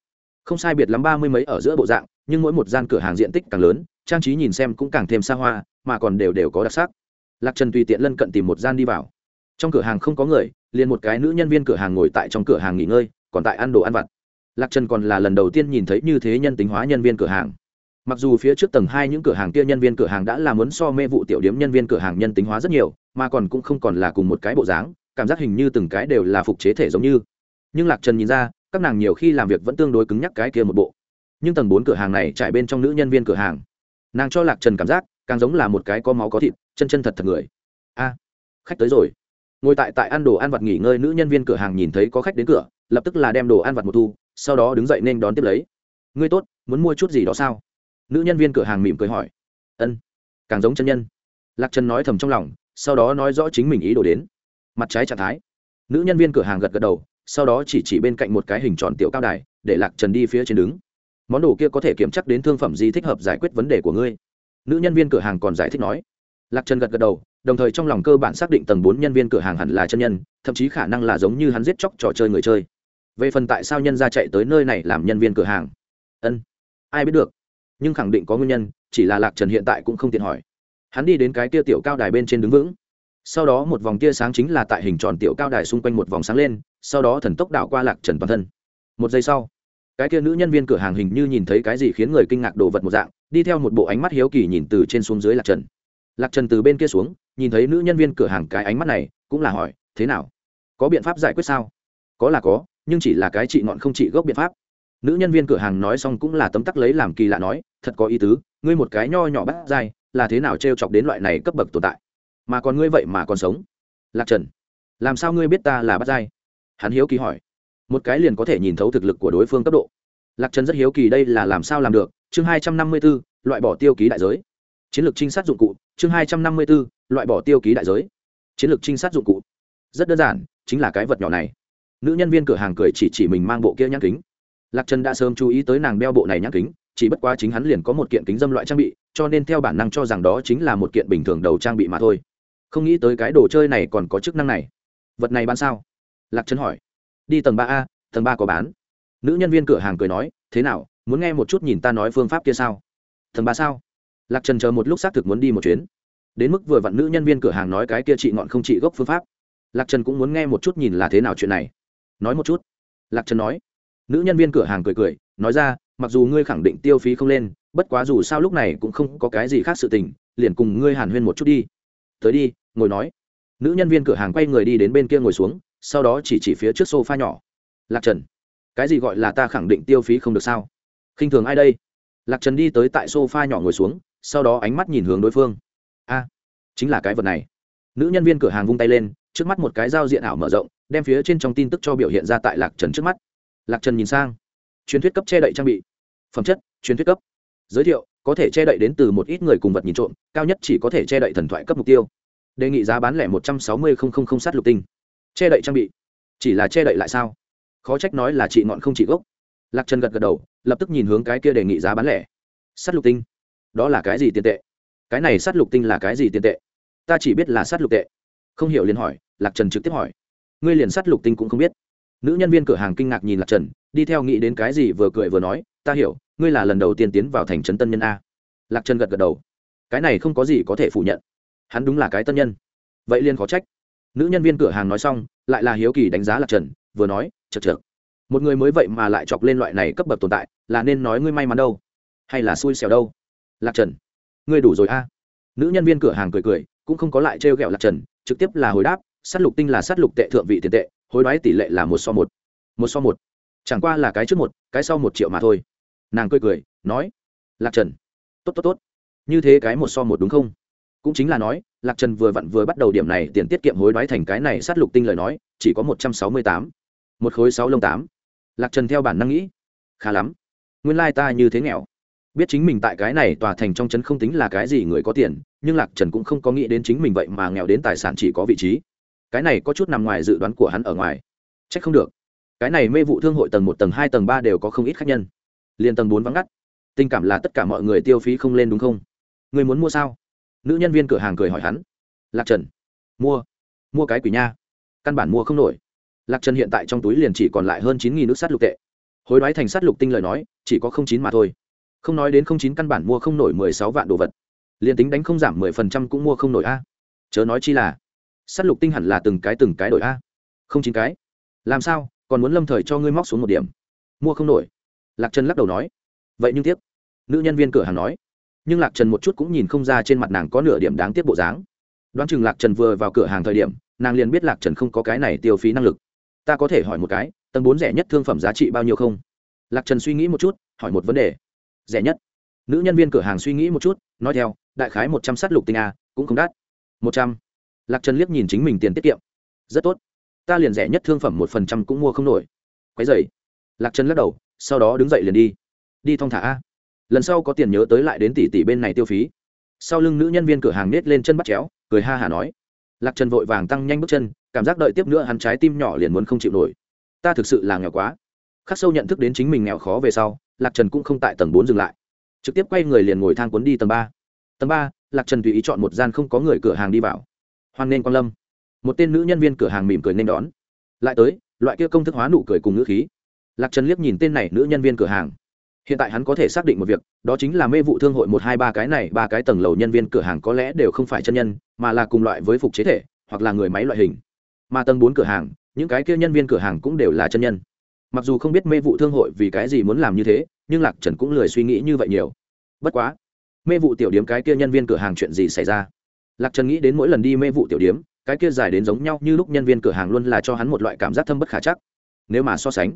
Speaker 1: Không sai biệt lắm ba mươi mấy ở giữa bộ dạng, nhưng mỗi một gian cửa hàng diện tích càng lớn, trang trí nhìn xem cũng càng thêm xa hoa, mà còn đều đều có đặc sắc. Lạc trần tùy tiện lân cận tìm một gian đi vào trong cửa hàng không có người, liền một cái nữ nhân viên cửa hàng ngồi tại trong cửa hàng nghỉ ngơi, còn tại ăn đồ ăn vặt. Lạc trần còn là lần đầu tiên nhìn thấy như thế nhân tính hóa nhân viên cửa hàng. Mặc dù phía trước tầng hai những cửa hàng kia nhân viên cửa hàng đã làm muốn so mê vụ tiểu điếm nhân viên cửa hàng nhân tính hóa rất nhiều, mà còn cũng không còn là cùng một cái bộ dáng, cảm giác hình như từng cái đều là phục chế thể giống như. Nhưng lạc trần nhìn ra, các nàng nhiều khi làm việc vẫn tương đối cứng nhắc cái kia một bộ. Nhưng tầng bốn cửa hàng này trải bên trong nữ nhân viên cửa hàng. Nàng cho lạc trần cảm giác, càng giống là một cái có máu có thịt, chân chân thật thật người. A, khách tới rồi ngồi tại tại ăn đồ ăn vặt nghỉ ngơi nữ nhân viên cửa hàng nhìn thấy có khách đến cửa, lập tức là đem đồ ăn vặt một thu, sau đó đứng dậy nên đón tiếp lấy. Ngươi tốt, muốn mua chút gì đó sao? Nữ nhân viên cửa hàng mỉm cười hỏi. Ân, càng giống chân nhân. Lạc trần nói thầm trong lòng, sau đó nói rõ chính mình ý đồ đến. Mặt trái trạng thái. Nữ nhân viên cửa hàng gật gật đầu, sau đó chỉ chỉ bên cạnh một cái hình tròn tiểu cao đài, để lạc trần đi phía trên đứng. Món đồ kia có thể kiểm chắc đến thương phẩm gì thích hợp giải quyết vấn đề của ngươi? Nữ nhân viên cửa hàng còn giải thích nói. Lạc trần gật gật đầu đồng thời trong lòng cơ bản xác định tầng bốn nhân viên cửa hàng hẳn là chân nhân, thậm chí khả năng là giống như hắn giết chóc trò chơi người chơi. Về phần tại sao nhân ra chạy tới nơi này làm nhân viên cửa hàng? Ân, ai biết được. Nhưng khẳng định có nguyên nhân, chỉ là lạc trần hiện tại cũng không tiện hỏi. Hắn đi đến cái tia tiểu cao đài bên trên đứng vững. Sau đó một vòng tia sáng chính là tại hình tròn tiểu cao đài xung quanh một vòng sáng lên, sau đó thần tốc đảo qua lạc trần toàn thân. Một giây sau, cái tia nữ nhân viên cửa hàng hình như nhìn thấy cái gì khiến người kinh ngạc đồ vật một dạng, đi theo một bộ ánh mắt hiếu kỳ nhìn từ trên xuống dưới lạc trần. Lạc trần từ bên kia xuống nhìn thấy nữ nhân viên cửa hàng cái ánh mắt này, cũng là hỏi, thế nào? Có biện pháp giải quyết sao? Có là có, nhưng chỉ là cái trị ngọn không trị gốc biện pháp. Nữ nhân viên cửa hàng nói xong cũng là tấm tắc lấy làm kỳ lạ nói, thật có ý tứ, ngươi một cái nho nhỏ bắt dai là thế nào t r e o chọc đến loại này cấp bậc tồn tại? Mà còn ngươi vậy mà còn sống. Lạc trần, làm sao ngươi biết ta là bắt dai hắn hiếu kỳ hỏi. Một cái liền có thể nhìn thấu thực lực của đối phương cấp độ. Lạc trần rất hiếu kỳ đây là làm sao làm được. Chương hai trăm năm mươi b ố loại bỏ tiêu ký đại giới. Chiến lược trinh sát dụng cụ, chương hai trăm năm mươi b ố loại bỏ tiêu ký đại giới. Chiến lược trinh sát dụng cụ. Rất đơn giản, chính là cái vật nhỏ này. Nữ nhân viên cửa hàng cười chỉ chỉ mình mang bộ kia nhãn kính. Lạc trần đã sớm chú ý tới nàng đeo bộ này nhãn kính, chỉ bất quá chính hắn liền có một kiện kính dâm loại trang bị, cho nên theo bản năng cho rằng đó chính là một kiện bình thường đầu trang bị mà thôi. Không nghĩ tới cái đồ chơi này còn có chức năng này. Vật này bán sao? Lạc trần hỏi. Đi tầng ba a, tầng ba có bán. Nữ nhân viên cửa hàng cười nói, thế nào, muốn nghe một chút nhìn ta nói phương pháp kia sao? Tầng ba sao? Lạc trần chờ một lúc xác thực muốn đi một chuyến đến mức vừa vặn nữ nhân viên cửa hàng nói cái kia chị ngọn không chị gốc phương pháp. Lạc trần cũng muốn nghe một chút nhìn là thế nào chuyện này. Nói một chút. Lạc trần nói. Nữ nhân viên cửa hàng cười cười, nói ra, mặc dù ngươi khẳng định tiêu phí không lên, bất quá dù sao lúc này cũng không có cái gì khác sự tình, liền cùng ngươi hàn huyên một chút đi. Tới đi, ngồi nói. Nữ nhân viên cửa hàng quay người đi đến bên kia ngồi xuống, sau đó chỉ chỉ phía trước s o f a nhỏ. Lạc trần, cái gì gọi là ta khẳng định tiêu phí không được sao? Khinh thường ai đây? Lạc trần đi tới tại s o f a nhỏ ngồi xuống, sau đó ánh mắt nhìn hướng đối phương a, chính là cái vật này. Nữ nhân viên cửa hàng vung tay lên, trước mắt một cái giao diện ảo mở rộng, đem phía trên trong tin tức cho biểu hiện ra tại lạc trần trước mắt. Lạc trần nhìn sang. Truyền thuyết cấp che đậy trang bị. Phẩm chất, truyền thuyết cấp. Giới thiệu, có thể che đậy đến từ một ít người cùng vật nhìn trộm, cao nhất chỉ có thể che đậy thần thoại cấp mục tiêu. Đề nghị giá bán lẻ một trăm sáu mươi sát lục tinh. Che đậy trang bị. Chỉ là che đậy lại sao? Khó trách nói là chị ngọn không chị gốc. Lạc trần gật gật đầu, lập tức nhìn hướng cái kia đề nghị giá bán lẻ. Sắt lục tinh. Đó là cái gì tiền tệ? Cái này sát lục tinh là cái gì tiền tệ? Ta chỉ biết là sát lục tệ. Không hiểu liền hỏi, lạc trần trực tiếp hỏi. Ngươi liền sát lục tinh cũng không biết. Nữ nhân viên cửa hàng kinh ngạc nhìn lạc trần, đi theo nghĩ đến cái gì vừa cười vừa nói, ta hiểu, ngươi là lần đầu tiên tiến vào thành trấn tân nhân a. Lạc trần gật gật đầu. Cái này không có gì có thể phủ nhận. Hắn đúng là cái tân nhân. Vậy liền khó trách. Nữ nhân viên cửa hàng nói xong, lại là hiếu kỳ đánh giá lạc trần, vừa nói chật chật một người mới vậy mà lại chọc lên loại này cấp bậc tồn tại, là nên nói ngươi may mắn đâu? Hay là xui xẻo đâu? Lạc trần ngươi đủ rồi a. Nữ nhân viên cửa hàng cười cười, cũng không có lại trêu ghẹo lạc trần, trực tiếp là hồi đáp s á t lục tinh là s á t lục tệ thượng vị tiền tệ, hối đoái tỷ lệ là một so một. Một so một. Chẳng qua là cái trước một, cái sau một triệu mà thôi. Nàng cười cười, nói, lạc trần, tốt tốt tốt. Như thế cái một so một đúng không? Cũng chính là nói, lạc trần vừa vặn vừa bắt đầu điểm này, tiền tiết kiệm hối đoái thành cái này sát lục tinh lời nói, chỉ có một trăm sáu mươi tám. Một khối sáu lông tám. Lạc trần theo bản năng nghĩ, khá lắm. Nguyên lai、like、ta như thế nghèo biết chính mình tại cái này tòa thành trong trấn không tính là cái gì người có tiền, nhưng lạc trần cũng không có nghĩ đến chính mình vậy mà nghèo đến tài sản chỉ có vị trí. Cái này có chút nằm ngoài dự đoán của hắn ở ngoài. C h ắ c không được. Cái này mê vụ thương hội tầng một, tầng hai, tầng ba đều có không ít khách nhân. Liền tầng bốn vắng ngắt. Tình cảm là tất cả mọi người tiêu phí không lên đúng không? Người muốn mua sao? Nữ nhân viên cửa hàng cười hỏi hắn. Lạc trần. Mua. Mua cái quỷ nha. Căn bản mua không nổi. Lạc trần hiện tại trong túi liền chỉ còn lại hơn chín nghìn nước sắt lục tệ. Hối đoái thành sắt lục tinh lời nói, chỉ có không chín mà thôi không nói đến không chín căn bản mua không nổi mười sáu vạn đồ vật. Liền tính đánh không giảm mười phần trăm cũng mua không nổi a. Chớ nói chi là sắt lục tinh hẳn là từng cái từng cái đổi a. Không chín cái. Làm sao? Còn muốn lâm thời cho ngươi móc xuống một điểm. Mua không nổi. Lạc trần lắc đầu nói. Vậy nhưng tiếc. Nữ nhân viên cửa hàng nói. Nhưng lạc trần một chút cũng nhìn không ra trên mặt nàng có nửa điểm đáng tiếc bộ dáng. Đoán chừng lạc trần vừa vào cửa hàng thời điểm, nàng liền biết lạc trần không có cái này tiêu phí năng lực. Ta có thể hỏi một cái, tầng bốn rẻ nhất thương phẩm giá trị bao nhiêu không? Lạc trần suy nghĩ một chút, hỏi một vấn đề rẻ nhất. Nữ nhân viên cửa hàng suy nghĩ một chút, nói theo, đại khái một trăm s á t lục tinh a, cũng không đắt. Một trăm. Lạc trần liếc nhìn chính mình tiền tiết kiệm. Rất tốt. Ta liền rẻ nhất thương phẩm một phần trăm cũng mua không nổi. Quái dày lạc trần lắc đầu, sau đó đứng dậy liền đi. Đi thong thả a. Lần sau có tiền nhớ tới lại đến tỷ tỷ bên này tiêu phí. Sau lưng nữ nhân viên cửa hàng nết lên chân bắt chéo, cười ha hả nói. Lạc trần vội vàng tăng nhanh bước chân, cảm giác đợi tiếp nữa hắn trái tim nhỏ liền muốn không chịu nổi. Ta thực sự là nghèo quá. Khắc sâu nhận thức đến chính mình nghèo khó về sau lạc trần cũng không tại tầng bốn dừng lại. Trực tiếp quay người liền ngồi thang cuốn đi tầng ba. Tầng ba, lạc trần tùy ý chọn một gian không có người cửa hàng đi vào. Hoan nên quan lâm. Một tên nữ nhân viên cửa hàng mỉm cười nên đón. Lại tới, loại kia công thức hóa nụ cười cùng ngữ khí. Lạc trần liếc nhìn tên này nữ nhân viên cửa hàng. Hiện tại hắn có thể xác định một việc, đó chính là mê vụ thương hội một hai ba cái này, ba cái tầng lầu nhân viên cửa hàng có lẽ đều không phải chân nhân, mà là cùng loại với phục chế thể, hoặc là người máy loại hình. Mà tầng bốn cửa hàng, những cái kia nhân viên cửa hàng cũng đều là chân nhân. Mặc dù không biết mê vụ thương hội vì cái gì muốn làm như thế nhưng lạc trần cũng lười suy nghĩ như vậy nhiều bất quá mê vụ tiểu điếm cái kia nhân viên cửa hàng chuyện gì xảy ra lạc trần nghĩ đến mỗi lần đi mê vụ tiểu điếm cái kia dài đến giống nhau như lúc nhân viên cửa hàng luôn là cho hắn một loại cảm giác thâm bất khả chắc nếu mà so sánh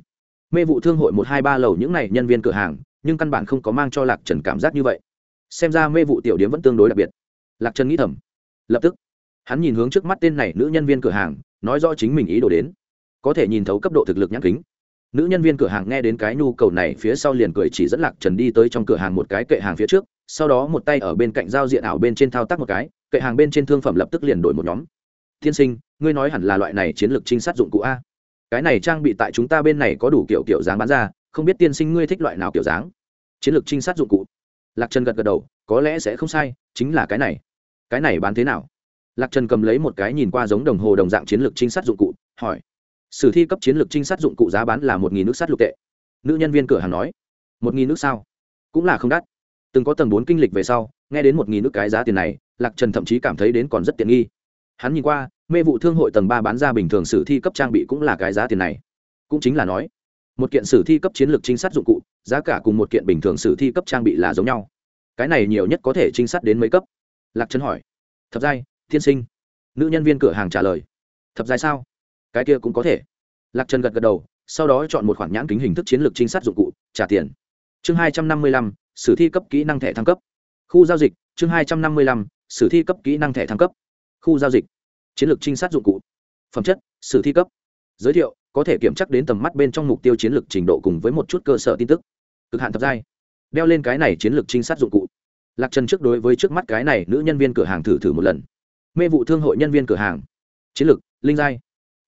Speaker 1: mê vụ thương hội một hai ba lầu những n à y nhân viên cửa hàng nhưng căn bản không có mang cho lạc trần cảm giác như vậy xem ra mê vụ tiểu điếm vẫn tương đối đặc biệt lạc trần nghĩ thầm lập tức hắn nhìn hướng trước mắt tên này nữ nhân viên cửa hàng nói rõ chính mình ý đồ đến có thể nhìn thấu cấp độ thực lực nhãn kính nữ nhân viên cửa hàng nghe đến cái nhu cầu này phía sau liền cười chỉ dẫn lạc trần đi tới trong cửa hàng một cái kệ hàng phía trước, sau đó một tay ở bên cạnh giao diện ảo bên trên thao tác một cái, kệ hàng bên trên thương phẩm lập tức liền đổi một nhóm. Tiên sinh, ngươi nói hẳn là loại này chiến lược trinh sát dụng cụ a? Cái này trang bị tại chúng ta bên này có đủ kiểu kiểu dáng bán ra, không biết tiên sinh ngươi thích loại nào kiểu dáng? Chiến lược trinh sát dụng cụ. Lạc trần gật gật đầu, có lẽ sẽ không sai, chính là cái này. Cái này bán thế nào? Lạc trần cầm lấy một cái nhìn qua giống đồng hồ đồng dạng chiến lược trinh sát dụng cụ, hỏi sử thi cấp chiến lược trinh sát dụng cụ giá bán là một nghìn nước sát lục tệ. Nữ nhân viên cửa hàng nói, một nghìn nước sao? Cũng là không đắt. Từng có tầng bốn kinh lịch về sau, nghe đến một nghìn nước cái giá tiền này, lạc trần thậm chí cảm thấy đến còn rất tiện nghi. Hắn nhìn qua, mê vụ thương hội tầng ba bán ra bình thường sử thi cấp trang bị cũng là cái giá tiền này. Cũng chính là nói, một kiện sử thi cấp chiến lược trinh sát dụng cụ, giá cả cùng một kiện bình thường sử thi cấp trang bị là giống nhau. Cái này nhiều nhất có thể trinh sát đến mấy cấp? Lạc trần hỏi. Thập giai thiên sinh. Nữ nhân viên cửa hàng trả lời. Thập giai sao? Cái kia cũng có thể. Lạc trần gật gật đầu, sau đó chọn một khoản nhãn kính hình thức chiến lược trinh sát dụng cụ, trả tiền. Chương hai trăm năm mươi lăm, sử thi cấp kỹ năng thẻ thăng cấp. Khu giao dịch, chương hai trăm năm mươi lăm, sử thi cấp kỹ năng thẻ thăng cấp. Khu giao dịch, chiến lược trinh sát dụng cụ. Phẩm chất, sử thi cấp. Giới thiệu, có thể kiểm chắc đến tầm mắt bên trong mục tiêu chiến lược trình độ cùng với một chút cơ sở tin tức. Cực hạn thập giai. Đeo lên cái này chiến lược trinh sát dụng cụ. Lạc trần trước đối với trước mắt cái này nữ nhân viên cửa hàng thử thử một lần. Mê vụ thương hội nhân viên cửa hàng. Chiến lược, linh giai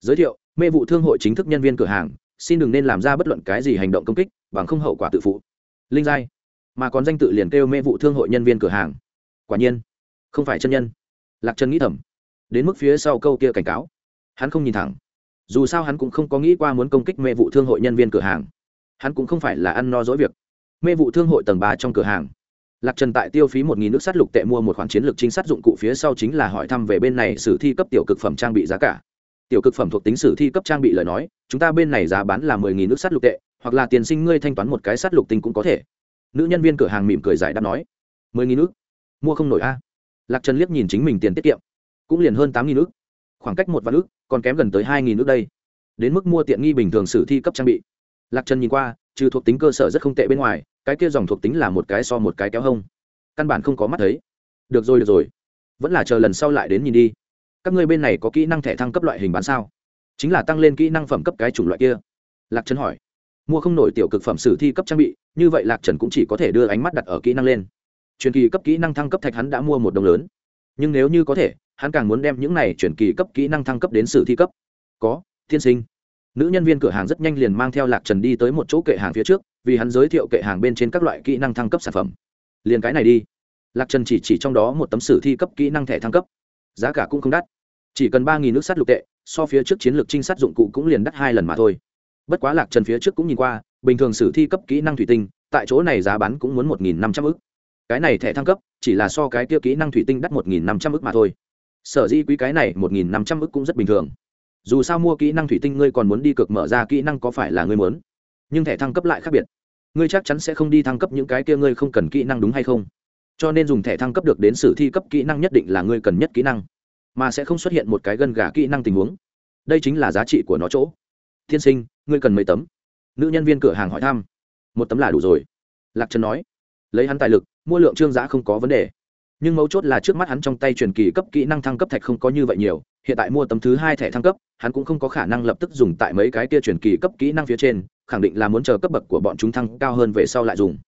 Speaker 1: giới thiệu, mê vụ thương hội chính thức nhân viên cửa hàng, xin đừng nên làm ra bất luận cái gì hành động công kích, bằng không hậu quả tự phụ. Linh giai. Mà còn danh tự liền kêu mê vụ thương hội nhân viên cửa hàng. Quả nhiên, không phải chân nhân. Lạc trần nghĩ thầm. Đến mức phía sau câu kia cảnh cáo. Hắn không nhìn thẳng. Dù sao hắn cũng không có nghĩ qua muốn công kích mê vụ thương hội nhân viên cửa hàng. Hắn cũng không phải là ăn no dỗi việc. Mê vụ thương hội tầng ba trong cửa hàng. Lạc trần tại tiêu phí một nghìn nước sắt lục tệ mua một khoản chiến lược trinh sát dụng cụ phía sau chính là hỏi thăm về bên này sử thi cấp tiểu cực phẩm trang bị giá cả tiểu cực phẩm thuộc tính sử thi cấp trang bị lời nói, chúng ta bên này giá bán là mười nghìn nước sắt lục tệ, hoặc là tiền sinh ngươi thanh toán một cái sắt lục tinh cũng có thể. Nữ nhân viên cửa hàng mỉm cười giải đáp nói, mười nghìn nước? Mua không nổi a. Lạc trần liếc nhìn chính mình tiền tiết kiệm, cũng liền hơn tám nghìn nước. Khoảng cách một vạn nước, còn kém gần tới hai nghìn nước đây. Đến mức mua tiện nghi bình thường sử thi cấp trang bị. Lạc trần nhìn qua, trừ thuộc tính cơ sở rất không tệ bên ngoài, cái kia dòng thuộc tính là một cái so một cái kéo hông. Căn bản không có mắt thấy. Được rồi được rồi. Vẫn là chờ lần sau lại đến nhìn đi các ngươi bên này có kỹ năng thẻ thăng cấp loại hình bán sao? Chính là tăng lên kỹ năng phẩm cấp cái chủng loại kia. Lạc trần hỏi. Mua không nổi tiểu cực phẩm sử thi cấp trang bị, như vậy lạc trần cũng chỉ có thể đưa ánh mắt đặt ở kỹ năng lên. Truyền kỳ cấp kỹ năng thăng cấp thạch hắn đã mua một đồng lớn. Nhưng nếu như có thể, hắn càng muốn đem những này truyền kỳ cấp kỹ năng thăng cấp đến sử thi cấp. Có, tiên sinh. Nữ nhân viên cửa hàng rất nhanh liền mang theo lạc trần đi tới một chỗ kệ hàng phía trước, vì hắn giới thiệu kệ hàng bên trên các loại kỹ năng thăng cấp sản phẩm. Liền cái này đi. Lạc trần chỉ chỉ trong đó một tấm sử thi cấp kỹ năng thẻ thăng cấp giá cả cũng không đắt. Chỉ cần ba nghìn nước sắt lục tệ, so phía trước chiến lược trinh sát dụng cụ cũng liền đắt hai lần mà thôi. Bất quá lạc trần phía trước cũng nhìn qua, bình thường sử thi cấp kỹ năng thủy tinh, tại chỗ này giá bán cũng muốn một nghìn năm trăm ư c cái này thẻ thăng cấp, chỉ là so cái kia kỹ năng thủy tinh đắt một nghìn năm trăm ư c mà thôi. Sở dĩ quý cái này một nghìn năm trăm ư c cũng rất bình thường. Dù sao mua kỹ năng thủy tinh ngươi còn muốn đi cực mở ra kỹ năng có phải là ngươi muốn? Nhưng thẻ thăng cấp lại khác biệt. Ngươi chắc chắn sẽ không đi thăng cấp những cái kia ngươi không cần kỹ năng đúng hay không? Cho nên dùng thẻ thăng cấp được đến sử thi cấp kỹ năng nhất định là ngươi cần nhất kỹ năng, mà sẽ không xuất hiện một cái gân gà kỹ năng tình huống. Đây chính là giá trị của nó chỗ. Tiên sinh, ngươi cần mấy tấm? Nữ nhân viên cửa hàng hỏi thăm. Một tấm là đủ rồi. Lạc trần nói. Lấy hắn tài lực, mua lượng trương giã không có vấn đề. Nhưng mấu chốt là trước mắt hắn trong tay truyền kỳ cấp kỹ năng thăng cấp thạch không có như vậy nhiều. Hiện tại mua tấm thứ hai thẻ thăng cấp, hắn cũng không có khả năng lập tức dùng tại mấy cái kia truyền kỳ cấp kỹ năng phía trên, khẳng định là muốn chờ cấp bậc của bọn chúng thăng cao hơn về sau lại dùng.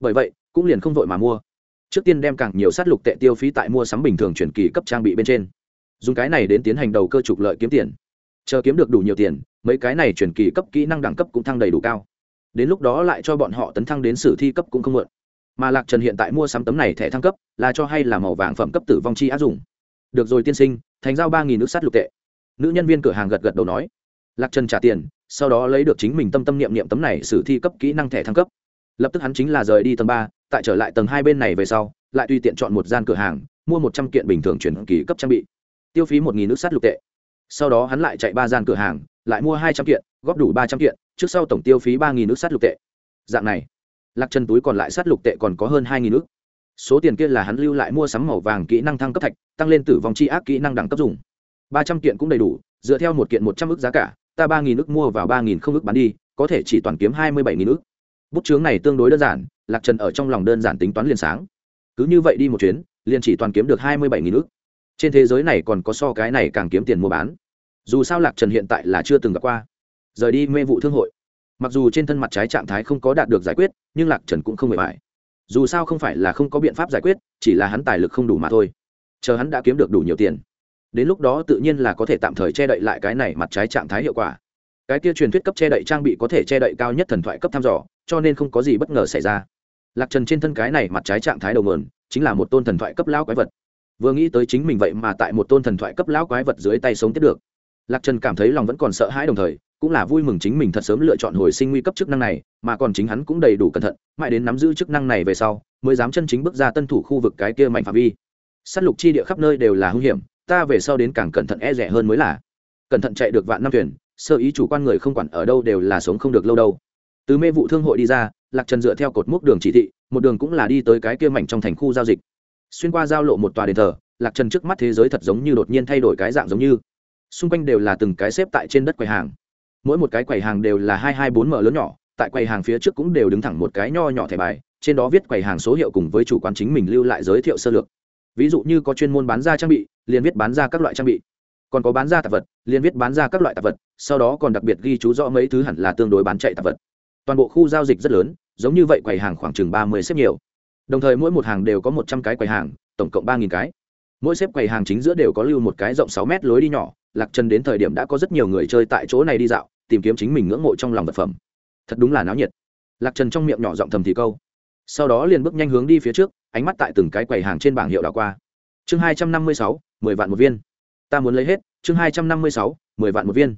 Speaker 1: Bởi vậy, cũng liền không vội mà mua trước tiên đem càng nhiều sát lục tệ tiêu phí tại mua sắm bình thường chuyển kỳ cấp trang bị bên trên. Dùng cái này đến tiến hành đầu cơ trục lợi kiếm tiền. Chờ kiếm được đủ nhiều tiền, mấy cái này chuyển kỳ cấp kỹ năng đẳng cấp cũng thăng đầy đủ cao. Đến lúc đó lại cho bọn họ tấn thăng đến sử thi cấp cũng không mượn mà lạc trần hiện tại mua sắm tấm này thẻ thăng cấp, là cho hay là màu vàng phẩm cấp tử vong chi áp dụng? Được rồi tiên sinh, thành giao ba nghìn nước sắt lục tệ. Nữ nhân viên cửa hàng gật gật đầu nói. Lạc trần trả tiền, sau đó lấy được chính mình tâm tâm niệm niệm tấm này sử thi cấp kỹ năng thẻ thăng cấp. Lập tức hắn chính là rời đi tầng ba tại trở lại tầng hai bên này về sau, lại tùy tiện chọn một gian cửa hàng, mua một trăm kiện bình thường chuyển kỳ cấp trang bị. Tiêu phí một nghìn nước sắt lục tệ. Sau đó hắn lại chạy ba gian cửa hàng, lại mua hai trăm kiện, góp đủ ba trăm kiện, trước sau tổng tiêu phí ba nghìn nước sắt lục tệ. Dạng này, lạc chân túi còn lại sắt lục tệ còn có hơn hai nghìn nước. Số tiền kia là hắn lưu lại mua sắm màu vàng kỹ năng thăng cấp thạch, tăng lên tử vong chi ác kỹ năng đẳng cấp dùng. Ba trăm kiện cũng đầy đủ, dựa theo một kiện một trăm ước giá cả, ta ba nghìn ước mua vào ba nghìn không ước bán đi, có thể chỉ toàn kiếm hai mươi bảy nghìn ước bút chướng này tương đối đơn giản, lạc trần ở trong lòng đơn giản tính toán liền sáng. Cứ như vậy đi một chuyến, liền chỉ toàn kiếm được hai mươi bảy nghìn ước trên thế giới này còn có so cái này càng kiếm tiền mua bán. Dù sao lạc trần hiện tại là chưa từng gặp qua. Rời đi mê vụ thương hội. Mặc dù trên thân mặt trái trạng thái không có đạt được giải quyết, nhưng lạc trần cũng không hề bại. dù sao không phải là không có biện pháp giải quyết, chỉ là hắn tài lực không đủ mà thôi. Chờ hắn đã kiếm được đủ nhiều tiền. Đến lúc đó tự nhiên là có thể tạm thời che đậy lại cái này mặt trái trạng thái hiệu quả cái kia truyền thuyết cấp che đậy trang bị có thể che đậy cao nhất thần thoại cấp thăm dò, cho nên không có gì bất ngờ xảy ra. Lạc trần trên thân cái này mặt trái trạng thái đầu mườn chính là một tôn thần thoại cấp lao quái vật. Vừa nghĩ tới chính mình vậy mà tại một tôn thần thoại cấp lão quái vật dưới tay sống tiếp được. Lạc trần cảm thấy lòng vẫn còn sợ hãi đồng thời, cũng là vui mừng chính mình thật sớm lựa chọn hồi sinh nguy cấp chức năng này, mà còn chính hắn cũng đầy đủ cẩn thận, mãi đến nắm giữ chức năng này về sau, mới dám chân chính bước ra tân thủ khu vực cái kia mạnh phạm vi. S á t lục chi địa khắp nơi đều là hung hiểm, ta về sau đến càng cẩn thận e rẻ hơn mới là. Cẩn thận chạy được vạn năm thuyền sơ ý chủ quan người không quản ở đâu đều là sống không được lâu đâu. Từ mê vụ thương hội đi ra, lạc trần dựa theo cột mốc đường chỉ thị, một đường cũng là đi tới cái kia mảnh trong thành khu giao dịch. Xuyên qua giao lộ một tòa đền thờ, lạc trần trước mắt thế giới thật giống như đột nhiên thay đổi cái dạng giống như. Xung quanh đều là từng cái xếp tại trên đất quầy hàng. Mỗi một cái quầy hàng đều là hai hai bốn mở lớn nhỏ, tại quầy hàng phía trước cũng đều đứng thẳng một cái nho nhỏ thẻ bài, trên đó viết quầy hàng số hiệu cùng với chủ quán chính mình lưu lại giới thiệu sơ lược. Ví dụ như có chuyên môn bán ra trang bị, liền viết bán ra các loại trang bị còn có bán ra tạp vật, liền viết bán ra các loại tạp vật, sau đó còn đặc biệt ghi chú rõ mấy thứ hẳn là tương đối bán chạy tạp vật. Toàn bộ khu giao dịch rất lớn, giống như vậy quầy hàng khoảng chừng ba mươi xếp nhiều. Đồng thời mỗi một hàng đều có một trăm cái quầy hàng, tổng cộng ba nghìn cái. Mỗi xếp quầy hàng chính giữa đều có lưu một cái rộng sáu mét lối đi nhỏ, lạc trần đến thời điểm đã có rất nhiều người chơi tại chỗ này đi dạo, tìm kiếm chính mình ngưỡng mộ trong lòng vật phẩm. Thật đúng là náo nhiệt. Lạc trần trong miệng nhỏ giọng thầm thì câu. Sau đó liền bước nhanh hướng đi phía trước, ánh mắt tại từng cái quầy hàng trên bảng hiệu đảo qua. Chương hai trăm năm mươi sáu, mười vạn một viên ta muốn lấy hết, chương hai trăm năm mươi sáu, mười vạn một viên.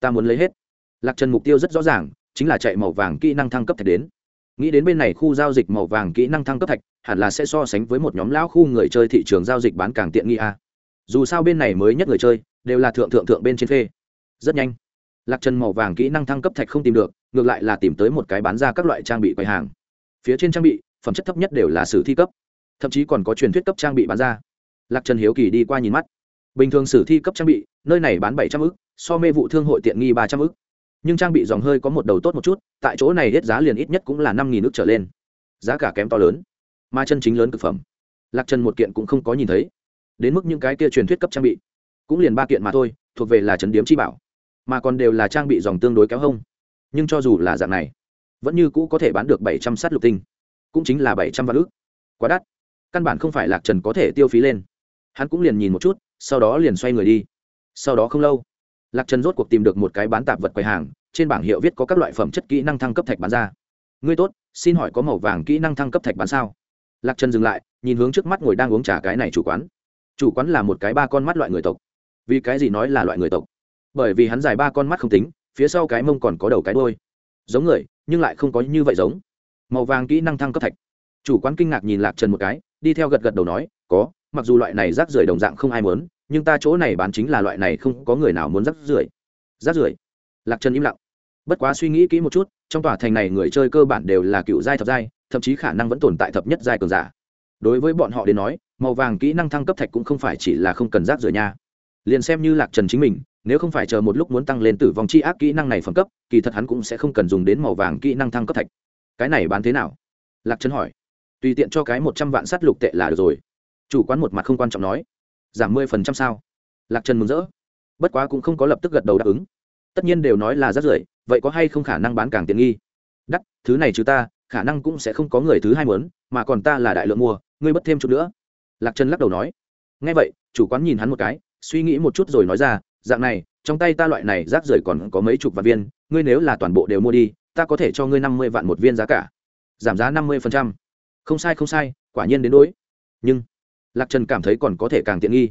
Speaker 1: Ta muốn lấy hết. Lạc trần mục tiêu rất rõ ràng, chính là chạy màu vàng kỹ năng thăng cấp thạch đến. Nghĩ đến bên này khu giao dịch màu vàng kỹ năng thăng cấp thạch, hẳn là sẽ so sánh với một nhóm lão khu người chơi thị trường giao dịch bán càng tiện nghi a. Dù sao bên này mới nhất người chơi, đều là thượng thượng thượng bên trên phê. Rất nhanh, lạc trần màu vàng kỹ năng thăng cấp thạch không tìm được, ngược lại là tìm tới một cái bán ra các loại trang bị quầy hàng. Phía trên trang bị, phẩm chất thấp nhất đều là sử thi cấp. Thậm chí còn có truyền thuyết cấp trang bị bán ra. Lạc trần hiếu kỳ đi qua nhìn mắt bình thường sử thi cấp trang bị, nơi này bán bảy trăm ư c so mê vụ thương hội tiện nghi ba trăm ư c nhưng trang bị dòng hơi có một đầu tốt một chút, tại chỗ này hết giá liền ít nhất cũng là năm nghìn ước trở lên. Giá cả kém to lớn, mà chân chính lớn thực phẩm. Lạc trần một kiện cũng không có nhìn thấy. Đến mức những cái kia truyền thuyết cấp trang bị, cũng liền ba kiện mà thôi, thuộc về là trấn điếm chi bảo, mà còn đều là trang bị dòng tương đối kéo hông. Nhưng cho dù là dạng này, vẫn như cũ có thể bán được bảy trăm sát lục tinh, cũng chính là bảy trăm vạn ước quá đắt. Căn bản không phải lạc trần có thể tiêu phí lên. Hắn cũng liền nhìn một chút sau đó liền xoay người đi. Sau đó không lâu, lạc trần rốt cuộc tìm được một cái bán tạp vật quầy hàng, trên bảng hiệu viết có các loại phẩm chất kỹ năng thăng cấp thạch bán ra. Ngươi tốt, xin hỏi có màu vàng kỹ năng thăng cấp thạch bán sao? Lạc trần dừng lại, nhìn hướng trước mắt ngồi đang uống trà cái này chủ quán. Chủ quán là một cái ba con mắt loại người tộc. Vì cái gì nói là loại người tộc? Bởi vì hắn dài ba con mắt không tính, phía sau cái mông còn có đầu cái đôi giống người, nhưng lại không có như vậy giống. Màu vàng kỹ năng thăng cấp thạch. Chủ quán kinh ngạc nhìn lạc trần một cái, đi theo gật gật đầu nói, có mặc dù loại này rác rưởi đồng dạng không ai muốn, nhưng ta chỗ này bán chính là loại này không có người nào muốn rác rưởi. Rác rưởi? Lạc trần im lặng. Bất quá suy nghĩ kỹ một chút, trong tòa thành này người chơi cơ bản đều là cựu giai thập giai, thậm chí khả năng vẫn tồn tại thập nhất giai cường giả. Đối với bọn họ đến nói, màu vàng kỹ năng thăng cấp thạch cũng không phải chỉ là không cần rác rưởi nha. Liền xem như lạc trần chính mình, nếu không phải chờ một lúc muốn tăng lên tử vong chi ác kỹ năng này phẩm cấp, kỳ thật hắn cũng sẽ không cần dùng đến màu vàng kỹ năng thăng cấp thạch. Cái này bán thế nào? Lạc trần hỏi. Tùy tiện cho cái một trăm vạn sắt lục tệ là được rồi chủ quán một mặt không quan trọng nói. Giảm mười phần trăm sao? Lạc trần mừng rỡ. Bất quá cũng không có lập tức gật đầu đáp ứng. Tất nhiên đều nói là rất rưởi, vậy có hay không khả năng bán càng tiện nghi? Đắt, thứ này chứ ta, khả năng cũng sẽ không có người thứ hai muốn, mà còn ta là đại lượng mua, ngươi mất thêm chút nữa. Lạc trần lắc đầu nói. Ngay vậy, chủ quán nhìn hắn một cái, suy nghĩ một chút rồi nói ra, dạng này, trong tay ta loại này rác rưởi còn có mấy chục vạn viên, ngươi nếu là toàn bộ đều mua đi, ta có thể cho ngươi năm mươi vạn một viên giá cả. Giảm giá năm mươi phần trăm. Không sai không sai, quả nhiên đến đối. Nhưng lạc trần cảm thấy còn có thể càng tiện nghi.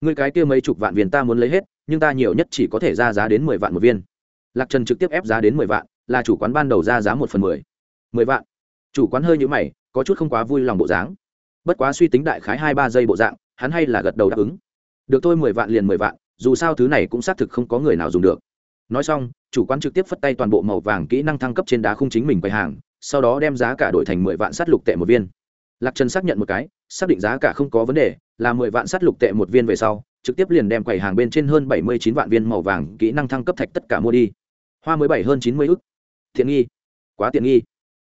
Speaker 1: Ngươi cái kia mấy chục vạn viên ta muốn lấy hết, nhưng ta nhiều nhất chỉ có thể ra giá đến mười vạn một viên. Lạc trần trực tiếp ép giá đến mười vạn, là chủ quán ban đầu ra giá một phần mười. Mười vạn. Chủ quán hơi nhũ mày, có chút không quá vui lòng bộ dáng. Bất quá suy tính đại khái hai ba giây bộ dạng, hắn hay là gật đầu đáp ứng. Được thôi, mười vạn liền mười vạn, dù sao thứ này cũng xác thực không có người nào dùng được. Nói xong, chủ quán trực tiếp phất tay toàn bộ màu vàng kỹ năng thăng cấp trên đá khung chính mình quầy hàng, sau đó đem giá cả đổi thành mười vạn sắt lục tệ một viên lạc trần xác nhận một cái, xác định giá cả không có vấn đề, là mười vạn sắt lục tệ một viên về sau, trực tiếp liền đem quầy hàng bên trên hơn bảy mươi chín vạn viên màu vàng kỹ năng thăng cấp thạch tất cả mua đi. Hoa mới bảy hơn chín mươi ức. Thiện nghi. Quá tiện nghi.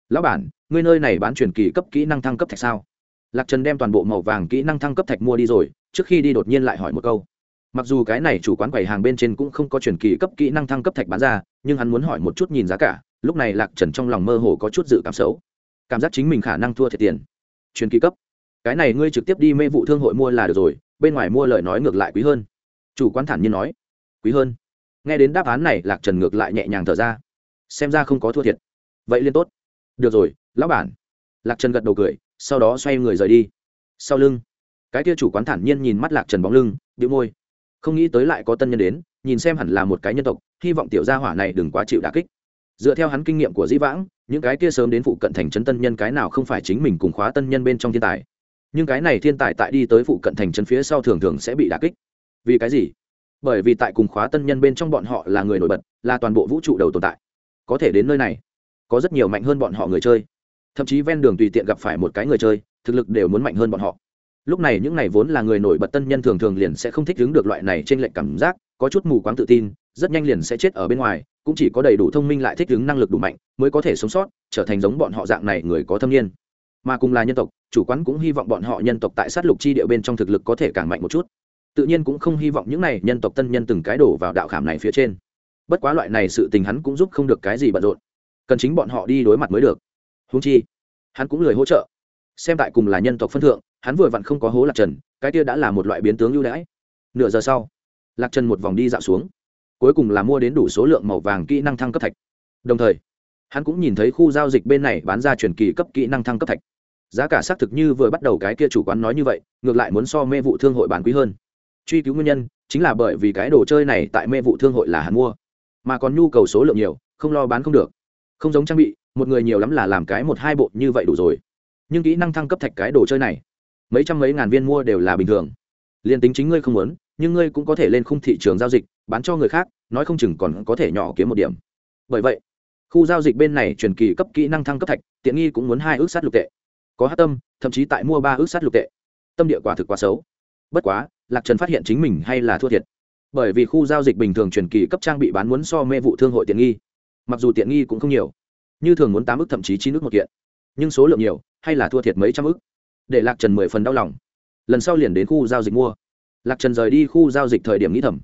Speaker 1: Lão bản, ngươi nơi này bán truyền kỳ cấp kỹ năng thăng cấp thạch sao? Lạc trần đem toàn bộ màu vàng kỹ năng thăng cấp thạch mua đi rồi, trước khi đi đột nhiên lại hỏi một câu. Mặc dù cái này chủ quán quầy hàng bên trên cũng không có truyền kỳ cấp kỹ năng thăng cấp thạch bán ra, nhưng hắn muốn hỏi một chút nhìn giá cả, lúc này lạc trần trong lòng mơ hồ có chút dự cảm xấu. Cảm giác chính mình khả năng thua thiệt tiền truyền kỳ cấp. Cái này ngươi trực tiếp đi mê vụ thương hội mua là được rồi, bên ngoài mua lời nói ngược lại quý hơn. Chủ quán thản nhiên nói. Quý hơn. Nghe đến đáp án này, lạc trần ngược lại nhẹ nhàng thở ra. Xem ra không có thua thiệt. Vậy liên tốt. Được rồi, lão bản. Lạc trần gật đầu cười, sau đó xoay người rời đi. Sau lưng, cái kia chủ quán thản nhiên nhìn mắt lạc trần bóng lưng đĩu môi. Không nghĩ tới lại có tân nhân đến, nhìn xem hẳn là một cái nhân tộc, hy vọng tiểu gia hỏa này đừng quá chịu đà kích. Dựa theo hắn kinh nghiệm của dĩ vãng những cái kia sớm đến phụ cận thành trấn tân nhân cái nào không phải chính mình cùng khóa tân nhân bên trong thiên tài. Nhưng cái này thiên tài tại đi tới phụ cận thành trấn phía sau thường thường sẽ bị đà kích. Vì cái gì? Bởi vì tại cùng khóa tân nhân bên trong bọn họ là người nổi bật, là toàn bộ vũ trụ đầu tồn tại. Có thể đến nơi này, có rất nhiều mạnh hơn bọn họ người chơi. Thậm chí ven đường tùy tiện gặp phải một cái người chơi, thực lực đều muốn mạnh hơn bọn họ. Lúc này những này vốn là người nổi bật tân nhân thường thường liền sẽ không thích đứng được loại này trên lệnh cảm giác, có chút mù quáng tự tin rất nhanh liền sẽ chết ở bên ngoài, cũng chỉ có đầy đủ thông minh lại thích ứng năng lực đủ mạnh mới có thể sống sót, trở thành giống bọn họ dạng này người có thâm niên. Mà cùng là nhân tộc, chủ quán cũng hy vọng bọn họ nhân tộc tại sát lục chi địa bên trong thực lực có thể càng mạnh một chút. Tự nhiên cũng không hy vọng những này nhân tộc tân nhân từng cái đổ vào đạo khảm này phía trên. Bất quá loại này sự tình hắn cũng giúp không được cái gì bận rộn. Cần chính bọn họ đi đối mặt mới được. Húng chi, hắn cũng lười hỗ trợ. Xem tại cùng là nhân tộc phân thượng, hắn vừa vặn không có hố lạc trần, cái kia đã là một loại biến tướng ưu đãi. Nửa giờ sau, lạc trần một vòng đi dạo xuống cuối cùng là mua đến đủ số lượng màu vàng kỹ năng thăng cấp thạch. Đồng thời, hắn cũng nhìn thấy khu giao dịch bên này bán ra truyền kỳ cấp kỹ năng thăng cấp thạch. Giá cả xác thực như vừa bắt đầu cái kia chủ quán nói như vậy, ngược lại muốn so mê vụ thương hội bán quý hơn. Truy cứu nguyên nhân, chính là bởi vì cái đồ chơi này tại mê vụ thương hội là hắn mua. Mà còn nhu cầu số lượng nhiều, không lo bán không được. Không giống trang bị, một người nhiều lắm là làm cái một hai bộ như vậy đủ rồi. Nhưng kỹ năng thăng cấp thạch cái đồ chơi này, mấy trăm mấy ngàn viên mua đều là bình thường. Liền tính chính ngươi không muốn nhưng ngươi cũng có thể lên khung thị trường giao dịch, bán cho người khác, nói không chừng còn có thể nhỏ kiếm một điểm. Bởi vậy, khu giao dịch bên này truyền kỳ cấp kỹ năng thăng cấp thạch, tiện nghi cũng muốn hai ước sát lục tệ. Có hát tâm, thậm chí tại mua ba ước sát lục tệ. Tâm địa quả thực quá xấu. Bất quá, lạc trần phát hiện chính mình hay là thua thiệt. Bởi vì khu giao dịch bình thường truyền kỳ cấp trang bị bán muốn so mê vụ thương hội tiện nghi. Mặc dù tiện nghi cũng không nhiều, như thường muốn tám ước thậm chí chín ước một kiện. Nhưng số lượng nhiều, hay là thua thiệt mấy trăm ước. Để lạc trần mười phần đau lòng. Lần sau liền đến khu giao dịch mua lạc trần rời đi khu giao dịch thời điểm nghĩ thầm.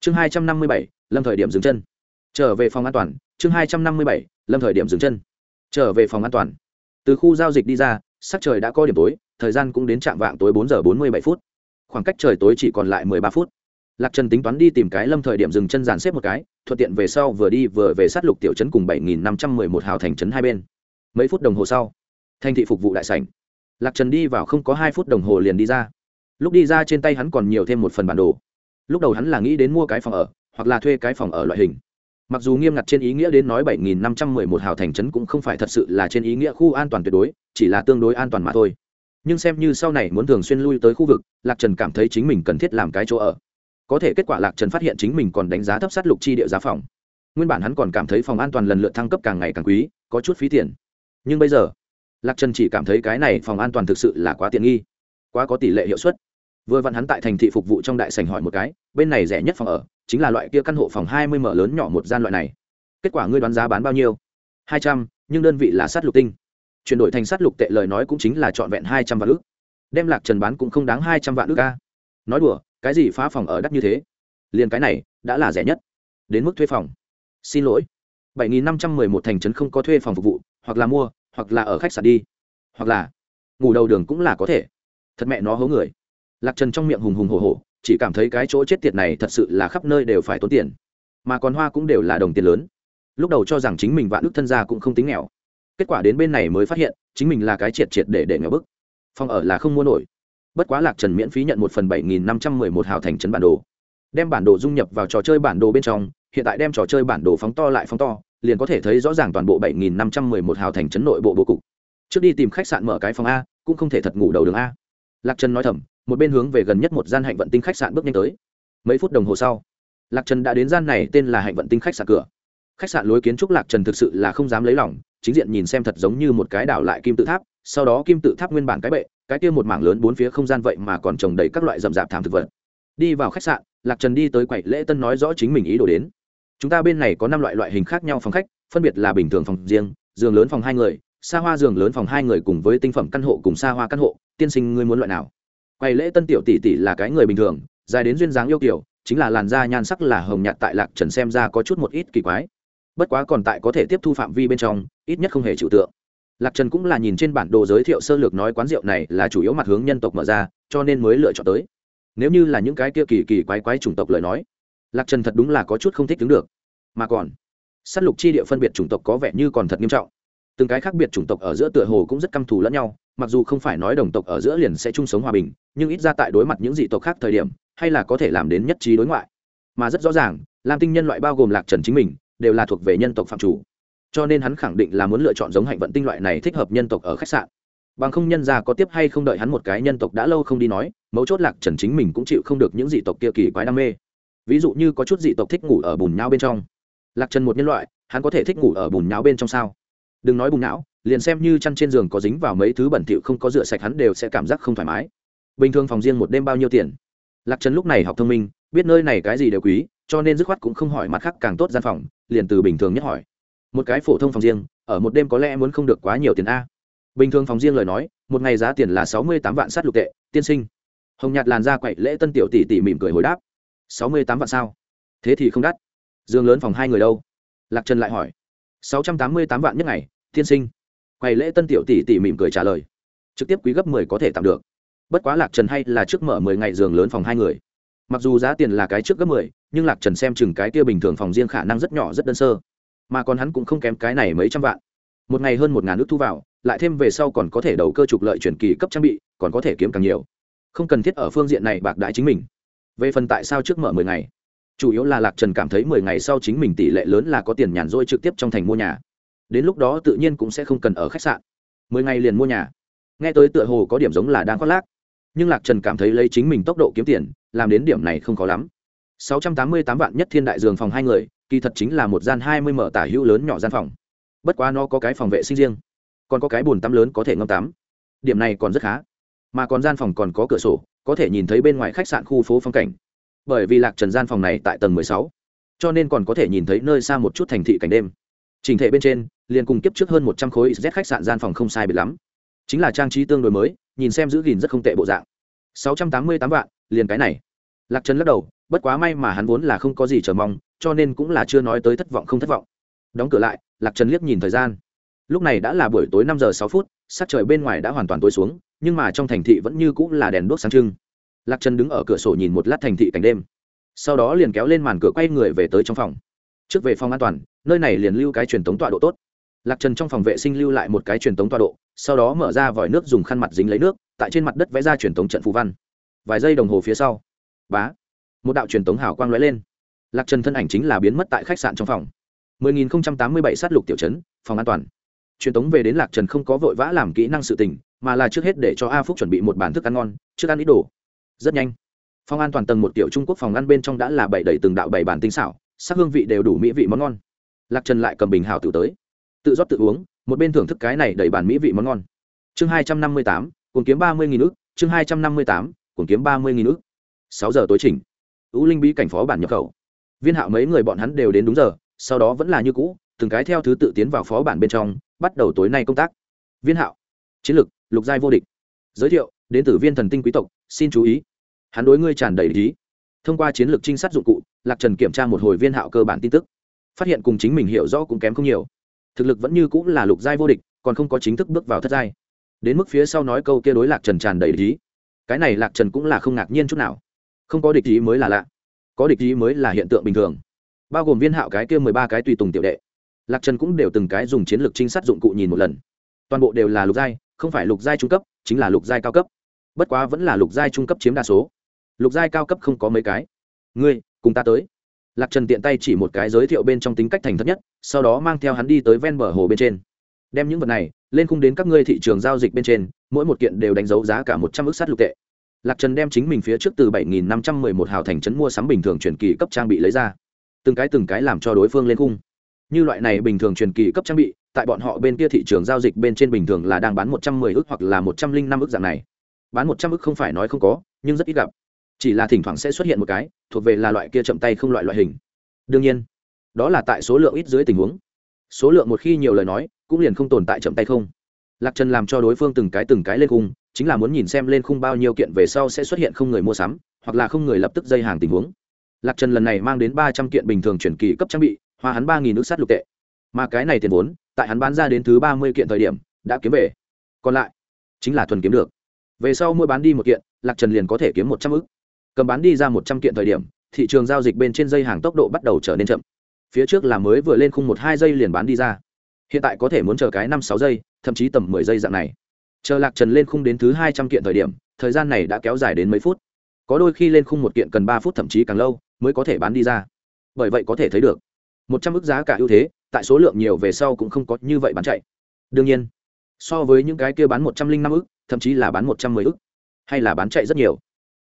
Speaker 1: Chương hai trăm năm mươi bảy, lâm thời điểm dừng chân. Trở về phòng an toàn, chương hai trăm năm mươi bảy, lâm thời điểm dừng chân. Trở về phòng an toàn. Từ khu giao dịch đi ra, sắc trời đã có điểm tối, thời gian cũng đến trạm vạng tối bốn giờ bốn mươi bảy phút. Khoảng cách trời tối chỉ còn lại mười ba phút. Lạc trần tính toán đi tìm cái lâm thời điểm dừng chân dàn xếp một cái, thuận tiện về sau vừa đi vừa về sát lục tiểu trấn cùng bảy nghìn năm trăm mười một hào thành trấn hai bên. Mấy phút đồng hồ sau, thành thị phục vụ đại sảnh. Lạc trần đi vào không có hai phút đồng hồ liền đi ra lúc đi ra trên tay hắn còn nhiều thêm một phần bản đồ. Lúc đầu hắn là nghĩ đến mua cái phòng ở, hoặc là thuê cái phòng ở loại hình. Mặc dù nghiêm ngặt trên ý nghĩa đến nói bảy nghìn năm trăm mười một hào thành trấn cũng không phải thật sự là trên ý nghĩa khu an toàn tuyệt đối, chỉ là tương đối an toàn mà thôi. Nhưng xem như sau này muốn thường xuyên lui tới khu vực, lạc trần cảm thấy chính mình cần thiết làm cái chỗ ở. Có thể kết quả lạc trần phát hiện chính mình còn đánh giá thấp sát lục chi địa giá phòng. Nguyên bản hắn còn cảm thấy phòng an toàn lần lượt thăng cấp càng ngày càng quý, có chút phí tiền. Nhưng bây giờ, lạc trần chỉ cảm thấy cái này phòng an toàn thực sự là quá tiện nghi, quá có tỷ lệ hiệu suất vừa vặn hắn tại thành thị phục vụ trong đại sành hỏi một cái, bên này rẻ nhất phòng ở, chính là loại kia căn hộ phòng hai mươi mở lớn nhỏ một gian loại này. Kết quả ngươi đoán giá bán bao nhiêu? Hai trăm, nhưng đơn vị là sát lục tinh. Chuyển đổi thành sát lục tệ lời nói cũng chính là trọn vẹn hai trăm vạn ước đem lạc trần bán cũng không đáng hai trăm vạn ước ca nói đùa, cái gì phá phòng ở đắt như thế? Liền cái này, đã là rẻ nhất. Đến mức thuê phòng. Xin lỗi. bảy nghìn năm trăm mười một thành trấn không có thuê phòng phục vụ, hoặc là mua, hoặc là ở khách sạn đi. Hoặc là, ngủ đầu đường cũng là có thể. Thật mẹ nó hố người lạc trần trong miệng hùng hùng hồ hồ chỉ cảm thấy cái chỗ chết tiệt này thật sự là khắp nơi đều phải tốn tiền. Mà còn hoa cũng đều là đồng tiền lớn. Lúc đầu cho rằng chính mình vạn đức thân gia cũng không tính nghèo. Kết quả đến bên này mới phát hiện, chính mình là cái triệt triệt để để nghèo bức. Phòng ở là không mua nổi. Bất quá lạc trần miễn phí nhận một phần bảy nghìn năm trăm mười một hào thành trấn bản đồ. Đem bản đồ dung nhập vào trò chơi bản đồ bên trong, hiện tại đem trò chơi bản đồ phóng to lại phóng to, liền có thể thấy rõ ràng toàn bộ bảy nghìn năm trăm mười một hào thành trấn nội bộ bố cục. Trước đi tìm khách sạn mở cái phòng a, cũng không thể thật ngủ đầu đường a. Lạc trần nói thầm một bên hướng về gần nhất một gian hạnh vận tinh khách sạn bước nhanh tới. Mấy phút đồng hồ sau, lạc trần đã đến gian này tên là hạnh vận tinh khách sạn cửa. Khách sạn lối kiến trúc lạc trần thực sự là không dám lấy lòng, chính diện nhìn xem thật giống như một cái đảo lại kim tự tháp, sau đó kim tự tháp nguyên bản cái bệ, cái kia một mảng lớn bốn phía không gian vậy mà còn trồng đầy các loại rậm rạp thảm thực vật. Đi vào khách sạn, lạc trần đi tới quầy lễ tân nói rõ chính mình ý đồ đến. Chúng ta bên này có năm loại loại hình khác nhau phòng khách, phân biệt là bình thường phòng riêng, giường lớn phòng hai người, xa hoa giường lớn phòng hai người cùng với tinh phẩm căn hộ cùng xa hoa căn hộ. Tiên sinh ngươi muốn loại nào? Quầy lễ tân tiểu tỷ tỷ là cái người bình thường, dài đến duyên dáng yêu kiểu, chính là làn da nhan sắc là hồng nhạt tại lạc trần xem ra có chút một ít kỳ quái. Bất quá còn tại có thể tiếp thu phạm vi bên trong, ít nhất không hề chịu tượng. Lạc trần cũng là nhìn trên bản đồ giới thiệu sơ lược nói quán rượu này là chủ yếu mặt hướng nhân tộc mở ra, cho nên mới lựa chọn tới. Nếu như là những cái kia kỳ kỳ quái quái chủng tộc lời nói, lạc trần thật đúng là có chút không thích đứng được. Mà còn s á t lục chi địa phân biệt chủng tộc có vẻ như còn thật nghiêm trọng từng cái khác biệt chủng tộc ở giữa tựa hồ cũng rất căm thù lẫn nhau, mặc dù không phải nói đồng tộc ở giữa liền sẽ chung sống hòa bình, nhưng ít ra tại đối mặt những dị tộc khác thời điểm, hay là có thể làm đến nhất trí đối ngoại. Mà rất rõ ràng, lam tinh nhân loại bao gồm lạc trần chính mình, đều là thuộc về nhân tộc phạm chủ. Cho nên hắn khẳng định là muốn lựa chọn giống hạnh vận tinh loại này thích hợp nhân tộc ở khách sạn. Bằng không nhân ra có tiếp hay không đợi hắn một cái nhân tộc đã lâu không đi nói, mấu chốt lạc trần chính mình cũng chịu không được những dị tộc kia kỳ quái đam mê. Ví dụ như có chút dị tộc thích ngủ ở bùn nhau bên trong. Lạc trần một nhân loại, hắn có thể thích ngủ ở bùn nhau bên trong sao? Đừng nói bùng não, liền xem như chăn trên giường có dính vào mấy thứ bẩn thỉu không có rửa sạch hắn đều sẽ cảm giác không thoải mái. Bình thường phòng riêng một đêm bao nhiêu tiền? Lạc trần lúc này học thông minh, biết nơi này cái gì đều quý, cho nên dứt khoát cũng không hỏi mặt khác càng tốt gian phòng, liền từ bình thường nhất hỏi. Một cái phổ thông phòng riêng, ở một đêm có lẽ muốn không được quá nhiều tiền a. Bình thường phòng riêng lời nói, một ngày giá tiền là sáu mươi tám vạn sát lục tệ, tiên sinh. Hồng nhạt làn da quậy lễ tân tiểu tỷ tỷ mỉm cười hồi đáp. Sáu mươi tám vạn sao? Thế thì không đắt. Dương lớn phòng hai người đâu? Lạc trần lại hỏi sáu trăm tám mươi tám vạn nhất ngày, tiên sinh. Quầy lễ tân tiểu tỷ tỷ mỉm cười trả lời. Trực tiếp quý gấp mười có thể tạm được. Bất quá lạc trần hay là trước mở mười ngày giường lớn phòng hai người. Mặc dù giá tiền là cái trước gấp mười, nhưng lạc trần xem chừng cái kia bình thường phòng riêng khả năng rất nhỏ, rất đơn sơ. Mà còn hắn cũng không kém cái này mấy trăm vạn. Một ngày hơn một ngàn nước thu vào, lại thêm về sau còn có thể đầu cơ trục lợi chuyển kỳ cấp trang bị, còn có thể kiếm càng nhiều. Không cần thiết ở phương diện này bạc đãi chính mình. Về phần tại sao trước mở mười ngày? Chủ yếu là lạc trần cảm thấy mười ngày sau chính mình tỷ lệ lớn là có tiền nhàn rỗi trực tiếp trong thành mua nhà. Đến lúc đó tự nhiên cũng sẽ không cần ở khách sạn. Mười ngày liền mua nhà. Nghe tới tựa hồ có điểm giống là đang khoác lác. Nhưng lạc trần cảm thấy lấy chính mình tốc độ kiếm tiền, làm đến điểm này không khó lắm. Sáu trăm tám mươi tám vạn nhất thiên đại giường phòng hai người, kỳ thật chính là một gian hai mươi mở tả hữu lớn nhỏ gian phòng. Bất quá nó có cái phòng vệ sinh riêng, còn có cái bồn tắm lớn có thể ngâm tắm. Điểm này còn rất khá. Mà còn gian phòng còn có cửa sổ, có thể nhìn thấy bên ngoài khách sạn khu phố phong cảnh bởi vì lạc trần gian phòng này tại tầng mười sáu, cho nên còn có thể nhìn thấy nơi xa một chút thành thị cảnh đêm. Trình thể bên trên, liền cùng kiếp trước hơn một trăm khối z khách sạn gian phòng không sai biệt lắm. Chính là trang trí tương đối mới, nhìn xem giữ gìn rất không tệ bộ dạng. Sáu trăm tám mươi tám vạn, liền cái này. Lạc trần lắc đầu, bất quá may mà hắn vốn là không có gì chờ mong, cho nên cũng là chưa nói tới thất vọng không thất vọng. Đóng cửa lại, lạc trần liếc nhìn thời gian. Lúc này đã là buổi tối năm giờ sáu phút, sắc trời bên ngoài đã hoàn toàn tối xuống, nhưng mà trong thành thị vẫn như cũng là đèn đuốc sáng trưng lạc trần đứng ở cửa sổ nhìn một lát thành thị cảnh đêm. Sau đó liền kéo lên màn cửa quay người về tới trong phòng. Trước về phòng an toàn, nơi này liền lưu cái truyền thống tọa độ tốt. Lạc trần trong phòng vệ sinh lưu lại một cái truyền thống tọa độ, sau đó mở ra vòi nước dùng khăn mặt dính lấy nước, tại trên mặt đất vẽ ra truyền thống trận phù văn. Vài giây đồng hồ phía sau, bá, một đạo truyền thống hào quang lóe lên. Lạc trần thân ảnh chính là biến mất tại khách sạn trong phòng. 10.087 sát lục tiểu trấn, phòng an toàn. Truyền thống về đến lạc trần không có vội vã làm kỹ năng sự tình, mà là trước hết để cho a phúc chuẩn bị một bản thức ăn ngon, trước ăn ít đồ rất nhanh. Phòng an toàn tầng một tiểu trung quốc phòng ăn bên trong đã là bảy đầy từng đạo bảy bản tinh xảo, sắc hương vị đều đủ mỹ vị món ngon. Lạc trần lại cầm bình hào tự tới. Tự rót tự uống, một bên thưởng thức cái này đầy bản mỹ vị món ngon. Chương hai trăm năm mươi tám, cuốn kiếm ba mươi nghìn ước chương hai trăm năm mươi tám, cuốn kiếm ba mươi nghìn ước sáu giờ tối chỉnh. Ưu linh bí cảnh phó bản nhập khẩu. Viên hạo mấy người bọn hắn đều đến đúng giờ, sau đó vẫn là như cũ, từng cái theo thứ tự tiến vào phó bản bên trong, bắt đầu tối nay công tác. Viên hạo, chiến lược, lục giai vô địch. Giới thiệu đến từ viên thần tinh quý tộc xin chú ý. Hắn đối ngươi tràn đầy ý. thông qua chiến lược trinh sát dụng cụ lạc trần kiểm tra một hồi viên hạo cơ bản tin tức. Phát hiện cùng chính mình hiểu rõ cũng kém không nhiều. Thực lực vẫn như cũng là lục giai vô địch còn không có chính thức bước vào thất giai. Đến mức phía sau nói câu kia đối lạc trần tràn đầy ý, cái này lạc trần cũng là không ngạc nhiên chút nào. Không có địch ý mới là lạ. Có địch ý mới là hiện tượng bình thường. Bao gồm viên hạo cái kia mười ba cái tùy tùng tiểu đệ. Lạc trần cũng đều từng cái dùng chiến lược trinh sát dụng cụ nhìn một lần. Toàn bộ đều là lục giai không phải lục giai trung cấp chính là lục giai cao cấp bất quá vẫn là lục giai trung cấp chiếm đa số. Lục giai cao cấp không có mấy cái. Ngươi, cùng ta tới. Lạc trần tiện tay chỉ một cái giới thiệu bên trong tính cách thành thật nhất, sau đó mang theo hắn đi tới ven bờ hồ bên trên. Đem những vật này, lên khung đến các ngươi thị trường giao dịch bên trên, mỗi một kiện đều đánh dấu giá cả một trăm ước sắt lục tệ. Lạc trần đem chính mình phía trước từ bảy nghìn năm trăm mười một hào thành trấn mua sắm bình thường truyền kỳ cấp trang bị lấy ra. Từng cái từng cái làm cho đối phương lên khung. Như loại này bình thường truyền kỳ cấp trang bị, tại bọn họ bên kia thị trường giao dịch bên trên bình thường là đang bán một trăm mười ước hoặc là một trăm linh năm ước dạng này bán một trăm ức không phải nói không có, nhưng rất ít gặp. Chỉ là thỉnh thoảng sẽ xuất hiện một cái, thuộc về là loại kia chậm tay không loại loại hình. Đương nhiên, đó là tại số lượng ít dưới tình huống. Số lượng một khi nhiều lời nói, cũng liền không tồn tại chậm tay không. Lạc trần làm cho đối phương từng cái từng cái lên khung, chính là muốn nhìn xem lên khung bao nhiêu kiện về sau sẽ xuất hiện không người mua sắm, hoặc là không người lập tức dây hàng tình huống. Lạc trần lần này mang đến ba trăm kiện bình thường chuyển kỳ cấp trang bị, hoa hắn ba nghìn nước sắt lục tệ. Mà cái này tiền vốn, tại hắn bán ra đến thứ ba mươi kiện thời điểm, đã kiếm về. Còn lại, chính là thuần kiếm được về sau mua bán đi một kiện, lạc trần liền có thể kiếm một trăm ư cầm bán đi ra một trăm kiện thời điểm, thị trường giao dịch bên trên dây hàng tốc độ bắt đầu trở nên chậm. Phía trước là mới vừa lên khung một hai giây liền bán đi ra. Hiện tại có thể muốn chờ cái năm sáu giây, thậm chí tầm mười giây dạng này. Chờ lạc trần lên khung đến thứ hai trăm kiện thời điểm, thời gian này đã kéo dài đến mấy phút. Có đôi khi lên khung một kiện cần ba phút thậm chí càng lâu, mới có thể bán đi ra. Bởi vậy có thể thấy được, một trăm ước giá cả ưu thế, tại số lượng nhiều về sau cũng không có như vậy bán chạy. Đương nhiên, so với những cái kia bán một trăm linh năm ước thậm chí là bán một trăm mười ức, hay là bán chạy rất nhiều.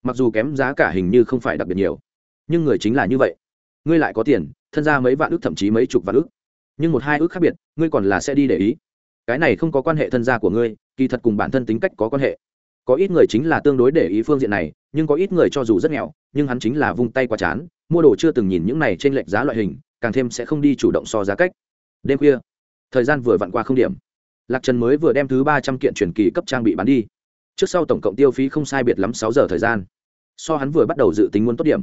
Speaker 1: Mặc dù kém giá cả hình như không phải đặc biệt nhiều nhưng người chính là như vậy. Ngươi lại có tiền thân ra mấy vạn ức thậm chí mấy chục vạn ức, nhưng một hai ức khác biệt ngươi còn là sẽ đi để ý. Cái này không có quan hệ thân gia của ngươi kỳ thật cùng bản thân tính cách có quan hệ. Có ít người chính là tương đối để ý phương diện này nhưng có ít người cho dù rất nghèo nhưng hắn chính là vung tay qua chán mua đồ chưa từng nhìn những này trên lệch giá loại hình càng thêm sẽ không đi chủ động so giá cách. Đêm khuya thời gian vừa vặn qua không điểm lạc trần mới vừa đem thứ ba trăm kiện truyền kỳ cấp trang bị bán đi. Trước sau tổng cộng tiêu phí không sai biệt lắm sáu giờ thời gian. So hắn vừa bắt đầu dự tính muốn tốt điểm.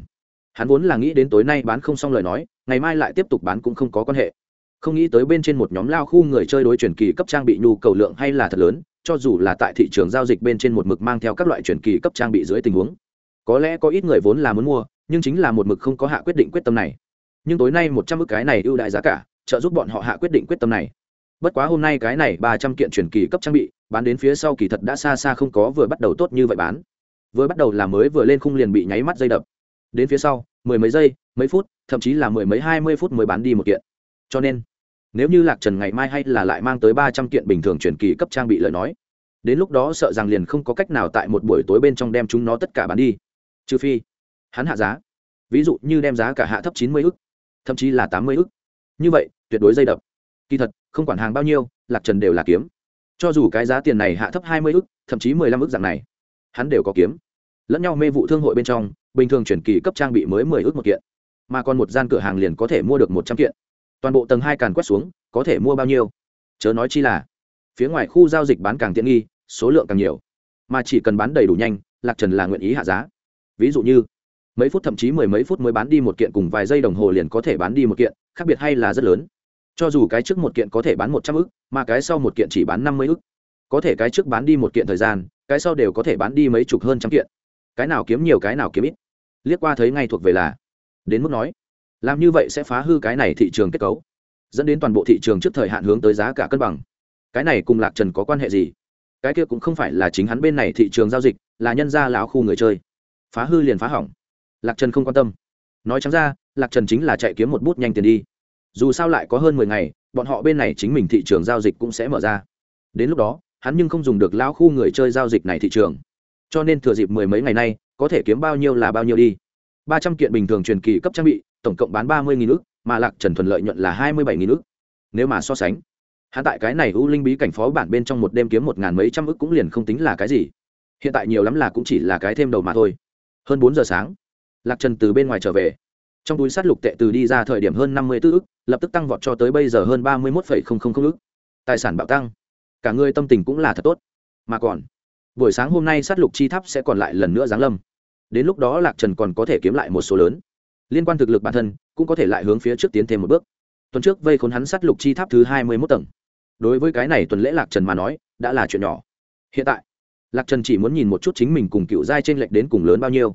Speaker 1: Hắn vốn là nghĩ đến tối nay bán không xong lời nói, ngày mai lại tiếp tục bán cũng không có quan hệ. Không nghĩ tới bên trên một nhóm lao khu người chơi đối truyền kỳ cấp trang bị nhu cầu lượng hay là thật lớn, cho dù là tại thị trường giao dịch bên trên một mực mang theo các loại truyền kỳ cấp trang bị dưới tình huống. Có lẽ có ít người vốn là muốn mua, nhưng chính là một mực không có hạ quyết định quyết tâm này. Nhưng tối nay một trăm ước cái này ưu đại giá cả, trợ giúp bọn họ hạ quyết định quyết tâm này bất quá hôm nay cái này ba trăm kiện truyền kỳ cấp trang bị, bán đến phía sau kỳ thật đã xa xa không có vừa bắt đầu tốt như vậy bán. Vừa bắt đầu là mới vừa lên khung liền bị nháy mắt dây đập. Đến phía sau, mười mấy giây, mấy phút, thậm chí là mười mấy hai mươi phút mới bán đi một kiện. Cho nên, nếu như lạc trần ngày mai hay là lại mang tới ba trăm kiện bình thường truyền kỳ cấp trang bị lời nói, đến lúc đó sợ rằng liền không có cách nào tại một buổi tối bên trong đem chúng nó tất cả bán đi. Trừ phi, hắn hạ giá. Ví dụ như đem giá cả hạ thấp chín mươi ức, thậm chí là tám mươi ức. Như vậy, tuyệt đối dây đập. Kỳ thật không quản hàng bao nhiêu, lạc trần đều là kiếm. Cho dù cái giá tiền này hạ thấp hai mươi ức, thậm chí mười lăm ức dạng này, hắn đều có kiếm. Lẫn nhau mê vụ thương hội bên trong, bình thường chuyển kỳ cấp trang bị mới mười ức một kiện, mà còn một gian cửa hàng liền có thể mua được một trăm kiện. Toàn bộ tầng hai càn quét xuống, có thể mua bao nhiêu? Chớ nói chi là, phía ngoài khu giao dịch bán càng tiện nghi, số lượng càng nhiều. Mà chỉ cần bán đầy đủ nhanh, lạc trần là nguyện ý hạ giá. Ví dụ như, mấy phút thậm chí mười mấy phút mới bán đi một kiện cùng vài giây đồng hồ liền có thể bán đi một kiện, khác biệt hay là rất lớn cho dù cái trước một kiện có thể bán một trăm ức, mà cái sau một kiện chỉ bán năm mươi ức. Có thể cái trước bán đi một kiện thời gian, cái sau đều có thể bán đi mấy chục hơn trăm kiện. Cái nào kiếm nhiều, cái nào kiếm ít. Liếc qua thấy ngay thuộc về là, đến mức nói, làm như vậy sẽ phá hư cái này thị trường kết cấu, dẫn đến toàn bộ thị trường trước thời hạn hướng tới giá cả cân bằng. Cái này cùng lạc trần có quan hệ gì? Cái kia cũng không phải là chính hắn bên này thị trường giao dịch, là nhân gia lão khu người chơi. Phá hư liền phá hỏng. Lạc trần không quan tâm. Nói chẳng ra, lạc trần chính là chạy kiếm một bút nhanh tiền đi dù sao lại có hơn mười ngày, bọn họ bên này chính mình thị trường giao dịch cũng sẽ mở ra. Đến lúc đó, hắn nhưng không dùng được lão khu người chơi giao dịch này thị trường. Cho nên thừa dịp mười mấy ngày nay, có thể kiếm bao nhiêu là bao nhiêu đi. Ba trăm kiện bình thường truyền kỳ cấp trang bị, tổng cộng bán ba mươi nghìn ước mà lạc trần thuần lợi nhuận là hai mươi bảy nghìn ước nếu mà so sánh, hắn tại cái này u linh bí cảnh phó bản bên trong một đêm kiếm một ngàn mấy trăm ước cũng liền không tính là cái gì. Hiện tại nhiều lắm là cũng chỉ là cái thêm đầu mà thôi. Hơn bốn giờ sáng, lạc trần từ bên ngoài trở về. Trong túi sắt lục tệ từ đi ra thời điểm hơn năm mươi tư ước lập tức tăng vọt cho tới bây giờ hơn ba mươi một ước tài sản bạo tăng. Cả người tâm tình cũng là thật tốt. Mà còn, buổi sáng hôm nay sát lục chi tháp sẽ còn lại lần nữa giáng lâm. Đến lúc đó lạc trần còn có thể kiếm lại một số lớn. Liên quan thực lực bản thân, cũng có thể lại hướng phía trước tiến thêm một bước. Tuần trước vây khốn hắn sát lục chi tháp thứ hai mươi mốt tầng. Đối với cái này tuần lễ lạc trần mà nói, đã là chuyện nhỏ. Hiện tại, lạc trần chỉ muốn nhìn một chút chính mình cùng cựu giai t r ê n lệch đến cùng lớn bao nhiêu.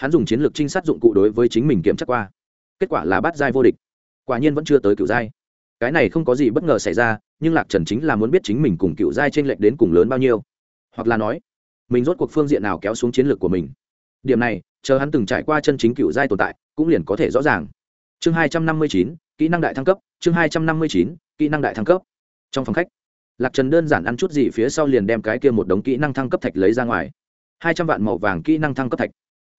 Speaker 1: Hắn dùng chiến lược trinh sát dụng cụ đối với chính mình kiểm tra qua. Kết quả là bắt giai vô địch quả nhiên vẫn chưa tới cựu giai. Cái này không có gì bất ngờ xảy ra, nhưng lạc trần chính là muốn biết chính mình cùng cựu giai t r ê n lệch đến cùng lớn bao nhiêu. Hoặc là nói, mình rốt cuộc phương diện nào kéo xuống chiến lược của mình. Điểm này, chờ hắn từng trải qua chân chính cựu giai tồn tại, cũng liền có thể rõ ràng. Chương hai trăm năm mươi chín, kỹ năng đại thăng cấp, chương hai trăm năm mươi chín, kỹ năng đại thăng cấp. Trong phòng khách, lạc trần đơn giản ăn chút gì phía sau liền đem cái kia một đống kỹ năng thăng cấp thạch lấy ra ngoài. hai trăm vạn màu vàng kỹ năng thăng cấp thạch,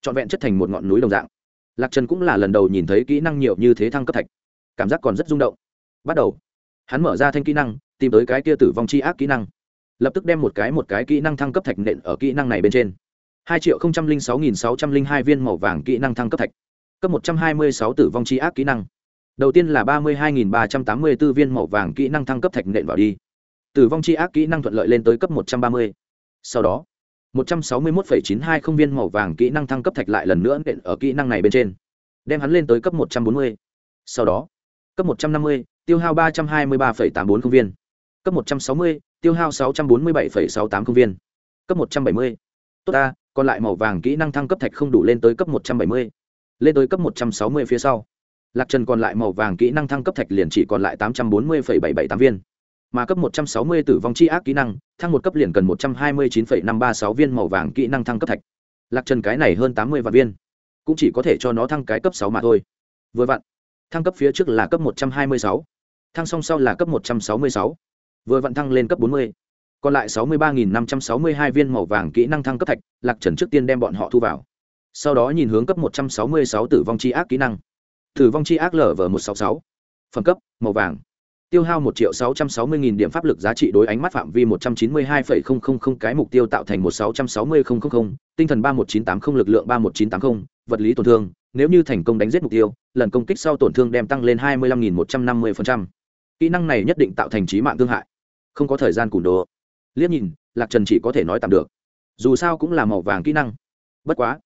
Speaker 1: trọn vẹn chất thành một ngọn núi đồng dạng. Lạc trần cũng là lần đầu nhìn thấy kỹ năng nhiều như thế thăng cấp thạch cảm giác còn rất rung động. Bắt đầu, hắn mở ra thanh kỹ năng, tìm tới cái kia tử vong chi ác kỹ năng. Lập tức đem một cái một cái kỹ năng thăng cấp thạch nện ở kỹ năng này bên trên. Hai triệu không trăm linh sáu nghìn sáu trăm linh hai viên màu vàng kỹ năng thăng cấp thạch. Cấp một trăm hai mươi sáu tử vong chi ác kỹ năng. Đầu tiên là ba mươi hai nghìn ba trăm tám mươi b ố viên màu vàng kỹ năng thăng cấp thạch nện vào đi. Tử vong chi ác kỹ năng thuận lợi lên tới cấp một trăm ba mươi. Sau đó, một trăm sáu mươi một chín hai không viên màu vàng kỹ năng thăng cấp thạch lại lần nữa nện ở kỹ năng này bên trên, đem hắn lên tới cấp một trăm bốn mươi. Sau đó cấp một trăm năm mươi, tiêu hao ba trăm hai mươi ba tám bốn viên. Cấp một trăm sáu mươi, tiêu hao sáu trăm bốn mươi bảy sáu tám viên. Cấp một trăm bảy mươi. Tốt ta, còn lại màu vàng kỹ năng thăng cấp thạch không đủ lên tới cấp một trăm bảy mươi. Lên tới cấp một trăm sáu mươi phía sau. Lạc trần còn lại màu vàng kỹ năng thăng cấp thạch liền chỉ còn lại tám trăm bốn mươi bảy bảy tám viên. Mà cấp một trăm sáu mươi tử vong chi ác kỹ năng, thăng một cấp liền cần một trăm hai mươi chín năm ba sáu viên màu vàng kỹ năng thăng cấp thạch. Lạc trần cái này hơn tám mươi vạn viên. Cũng chỉ có thể cho nó thăng cái cấp 6 mà thôi. Vừa vặn thăng cấp phía trước là cấp một trăm hai mươi sáu, thăng song sau là cấp một trăm sáu mươi sáu, vừa vận thăng lên cấp bốn mươi, còn lại sáu mươi ba năm trăm sáu mươi hai viên màu vàng kỹ năng thăng cấp thạch, lạc trần trước tiên đem bọn họ thu vào. Sau đó nhìn hướng cấp một trăm sáu mươi sáu tử vong c h i ác kỹ năng. Tử vong c h i ác lv một trăm sáu mươi sáu, phẩm cấp, màu vàng tiêu hao một triệu sáu trăm sáu mươi nghìn điểm pháp lực giá trị đối ánh mắt phạm vi một trăm chín mươi hai phẩy không không không cái mục tiêu tạo thành một sáu trăm sáu mươi không không không, tinh thần ba một chín tám không, lực lượng ba một chín tám không, vật lý tổn thương. Nếu như thành công đánh giết mục tiêu, lần công kích sau tổn thương đem tăng lên hai mươi lăm nghìn một trăm năm mươi phần trăm. Kỹ năng này nhất định tạo thành trí mạng thương hại. Không có thời gian củng đồ. Liếc nhìn, lạc trần chỉ có thể nói tạm được. Dù sao cũng là màu vàng kỹ năng. Bất quá,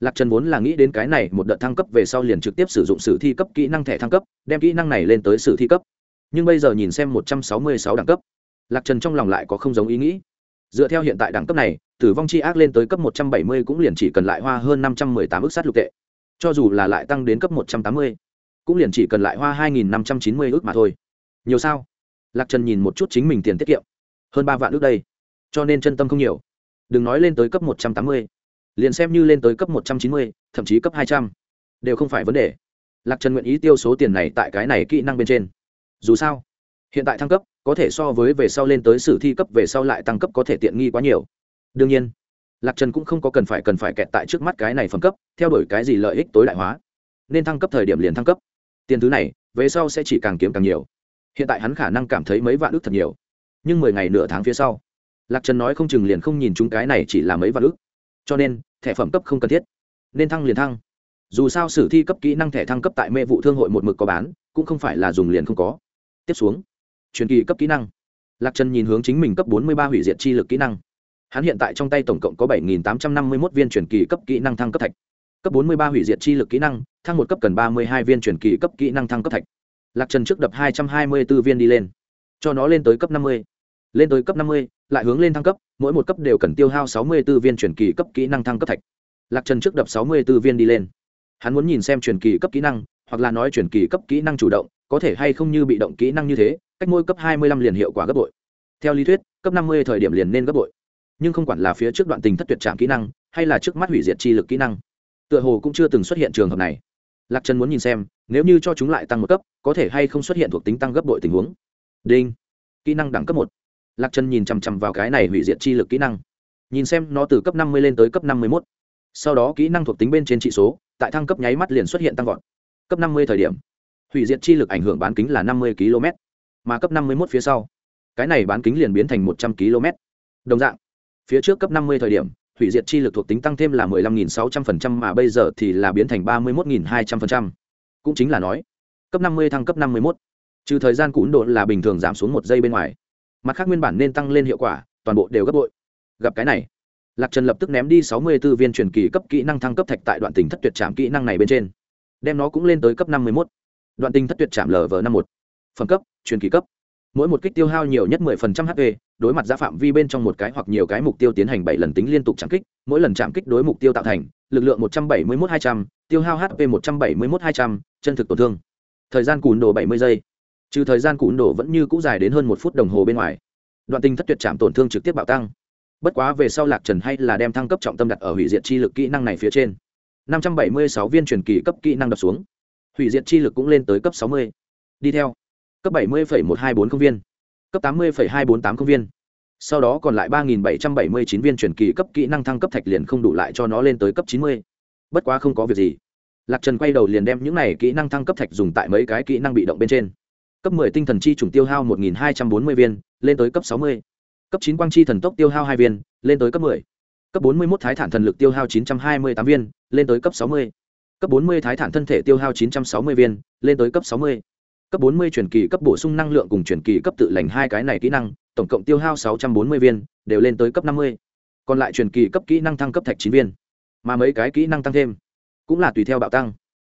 Speaker 1: lạc trần vốn là nghĩ đến cái này một đợt thăng cấp về sau liền trực tiếp sử dụng sử thi cấp kỹ năng thẻ thăng cấp, đem kỹ năng này lên tới sử thi cấp nhưng bây giờ nhìn xem một trăm sáu mươi sáu đẳng cấp, lạc trần trong lòng lại có không giống ý nghĩ. Dựa theo hiện tại đẳng cấp này, tử vong chi ác lên tới cấp một trăm bảy mươi cũng liền chỉ cần lại hoa hơn năm trăm mười tám ước sát lục tệ. Cho dù là lại tăng đến cấp một trăm tám mươi, cũng liền chỉ cần lại hoa hai nghìn năm trăm chín mươi ước mà thôi. Nhiều sao? Lạc trần nhìn một chút chính mình tiền tiết kiệm. Hơn ba vạn ước đây. Cho nên chân tâm không nhiều. Đừng nói lên tới cấp một trăm tám mươi, liền xem như lên tới cấp một trăm chín mươi, thậm chí cấp hai trăm, đều không phải vấn đề. Lạc trần nguyện ý tiêu số tiền này tại cái này kỹ năng bên trên dù sao, hiện tại thăng cấp có thể so với về sau lên tới sử thi cấp về sau lại tăng cấp có thể tiện nghi quá nhiều. Đương nhiên, lạc trần cũng không có cần phải cần phải kẹt tại trước mắt cái này phẩm cấp, theo đuổi cái gì lợi ích tối đại hóa. Nên thăng cấp thời điểm liền thăng cấp. Tiền thứ này, về sau sẽ chỉ càng kiếm càng nhiều. Hiện tại hắn khả năng cảm thấy mấy vạn ước thật nhiều. Nhưng mười ngày nửa tháng phía sau, lạc trần nói không chừng liền không nhìn chúng cái này chỉ là mấy vạn ước cho nên, thẻ phẩm cấp không cần thiết. Nên thăng liền thăng. Dù sao sử thi cấp kỹ năng thẻ thăng cấp tại mê vụ thương hội một mực có bán, cũng không phải là dùng liền không có tiếp xuống. Truyền kỳ cấp kỹ năng. Lạc trần nhìn hướng chính mình cấp bốn mươi ba hủy diệt chi lực kỹ năng. Hắn hiện tại trong tay tổng cộng có bảy tám trăm năm mươi một viên truyền kỳ cấp kỹ năng thăng cấp thạch. Cấp bốn mươi ba hủy diệt chi lực kỹ năng, thăng một cấp cần ba mươi hai viên truyền kỳ cấp kỹ năng thăng cấp thạch. Lạc trần trước đập hai trăm hai mươi b ố viên đi lên. Cho nó lên tới cấp năm mươi. Lên tới cấp năm mươi, lại hướng lên thăng cấp, mỗi một cấp đều cần tiêu hao sáu mươi b ố viên truyền kỳ cấp kỹ năng thăng cấp thạch. Lạc trần trước đập sáu mươi b ố viên đi lên. Hắn muốn nhìn xem truyền kỳ cấp kỹ năng, hoặc là nói truyền kỳ cấp kỹ năng chủ động có thể hay không như bị động kỹ năng như thế, cách mỗi cấp hai mươi lăm liền hiệu quả gấp bội. Theo lý thuyết, cấp năm mươi thời điểm liền nên gấp bội. Nhưng không quản là phía trước đoạn tình thất tuyệt trạm kỹ năng, hay là trước mắt hủy diệt chi lực kỹ năng, tựa hồ cũng chưa từng xuất hiện trường hợp này. Lạc trần muốn nhìn xem, nếu như cho chúng lại tăng một cấp, có thể hay không xuất hiện thuộc tính tăng gấp bội tình huống. Đinh. Kỹ năng đẳng cấp một. Lạc trần nhìn chằm chằm vào cái này hủy diệt chi lực kỹ năng. Nhìn xem nó từ cấp năm mươi lên tới cấp năm mươi một sau đó kỹ năng thuộc tính bên trên trị số, tại thăng cấp nháy mắt liền xuất hiện tăng vọt. Cấp năm mươi thời điểm hủy diệt chi lực ảnh hưởng bán kính là năm mươi km mà cấp năm mươi một phía sau cái này bán kính liền biến thành một trăm km đồng dạng phía trước cấp năm mươi thời điểm hủy diệt chi lực thuộc tính tăng thêm là 15.600% mà bây giờ thì là biến thành 31.200%. Cũng chính là nói, cấp 50 thăng cấp 51. Trừ thời gian cún độ là bình thường giảm xuống một giây bên ngoài. Mặt khác nguyên bản nên tăng lên hiệu quả, toàn bộ đều gấp bội. Gặp cái này, Lạc Trần lập tức ném đi 64 viên truyền kỳ cấp kỹ năng thăng cấp thạch tại đoạn tình thất tuyệt trảm kỹ năng này bên trên. Đem nó cũng lên tới cấp 51. Đoạn tinh thất tuyệt trảm LV51. Phẩm cấp, truyền kỳ cấp mỗi một kích tiêu hao nhiều nhất 10% HP, đối mặt giá phạm vi bên trong một cái hoặc nhiều cái mục tiêu tiến hành bảy lần tính liên tục chạm kích, mỗi lần chạm kích đối mục tiêu tạo thành lực lượng 171-200, tiêu hao HP 171-200, chân thực tổn thương. Thời gian cùn đồ 70 giây. Trừ thời gian cùn đồ vẫn như cũ dài đến hơn một phút đồng hồ bên ngoài. Đoạn tinh thất tuyệt chạm tổn thương trực tiếp bạo tăng. Bất quá về sau Lạc Trần hay là đem thăng cấp trọng tâm đặt ở hủy diệt chi lực kỹ năng này phía trên. 576 viên truyền kỳ cấp kỹ năng đập xuống. Hủy diệt chi lực cũng lên tới cấp 60. Đi theo cấp 70,124 công viên, cấp 80,248 công viên. Sau đó còn lại 3779 viên chuyển kỳ cấp kỹ năng thăng cấp thạch liền không đủ lại cho nó lên tới cấp 90. Bất quá không có việc gì. Lạc Trần quay đầu liền đem những này kỹ năng thăng cấp thạch dùng tại mấy cái kỹ năng bị động bên trên. Cấp 10 tinh thần chi trùng tiêu hao 1240 viên, lên tới cấp 60. Cấp 9 quang chi thần tốc tiêu hao 2 viên, lên tới cấp 10. Cấp 41 thái thản thần lực tiêu hao 928 viên, lên tới cấp 60. Cấp 40 thái thản thân thể tiêu hao 960 viên, lên tới cấp 60 cấp 40 truyền kỳ cấp bổ sung năng lượng cùng truyền kỳ cấp tự lành hai cái này kỹ năng tổng cộng tiêu hao 640 viên đều lên tới cấp 50. còn lại truyền kỳ cấp kỹ năng thăng cấp thạch chín viên mà mấy cái kỹ năng tăng thêm cũng là tùy theo bạo tăng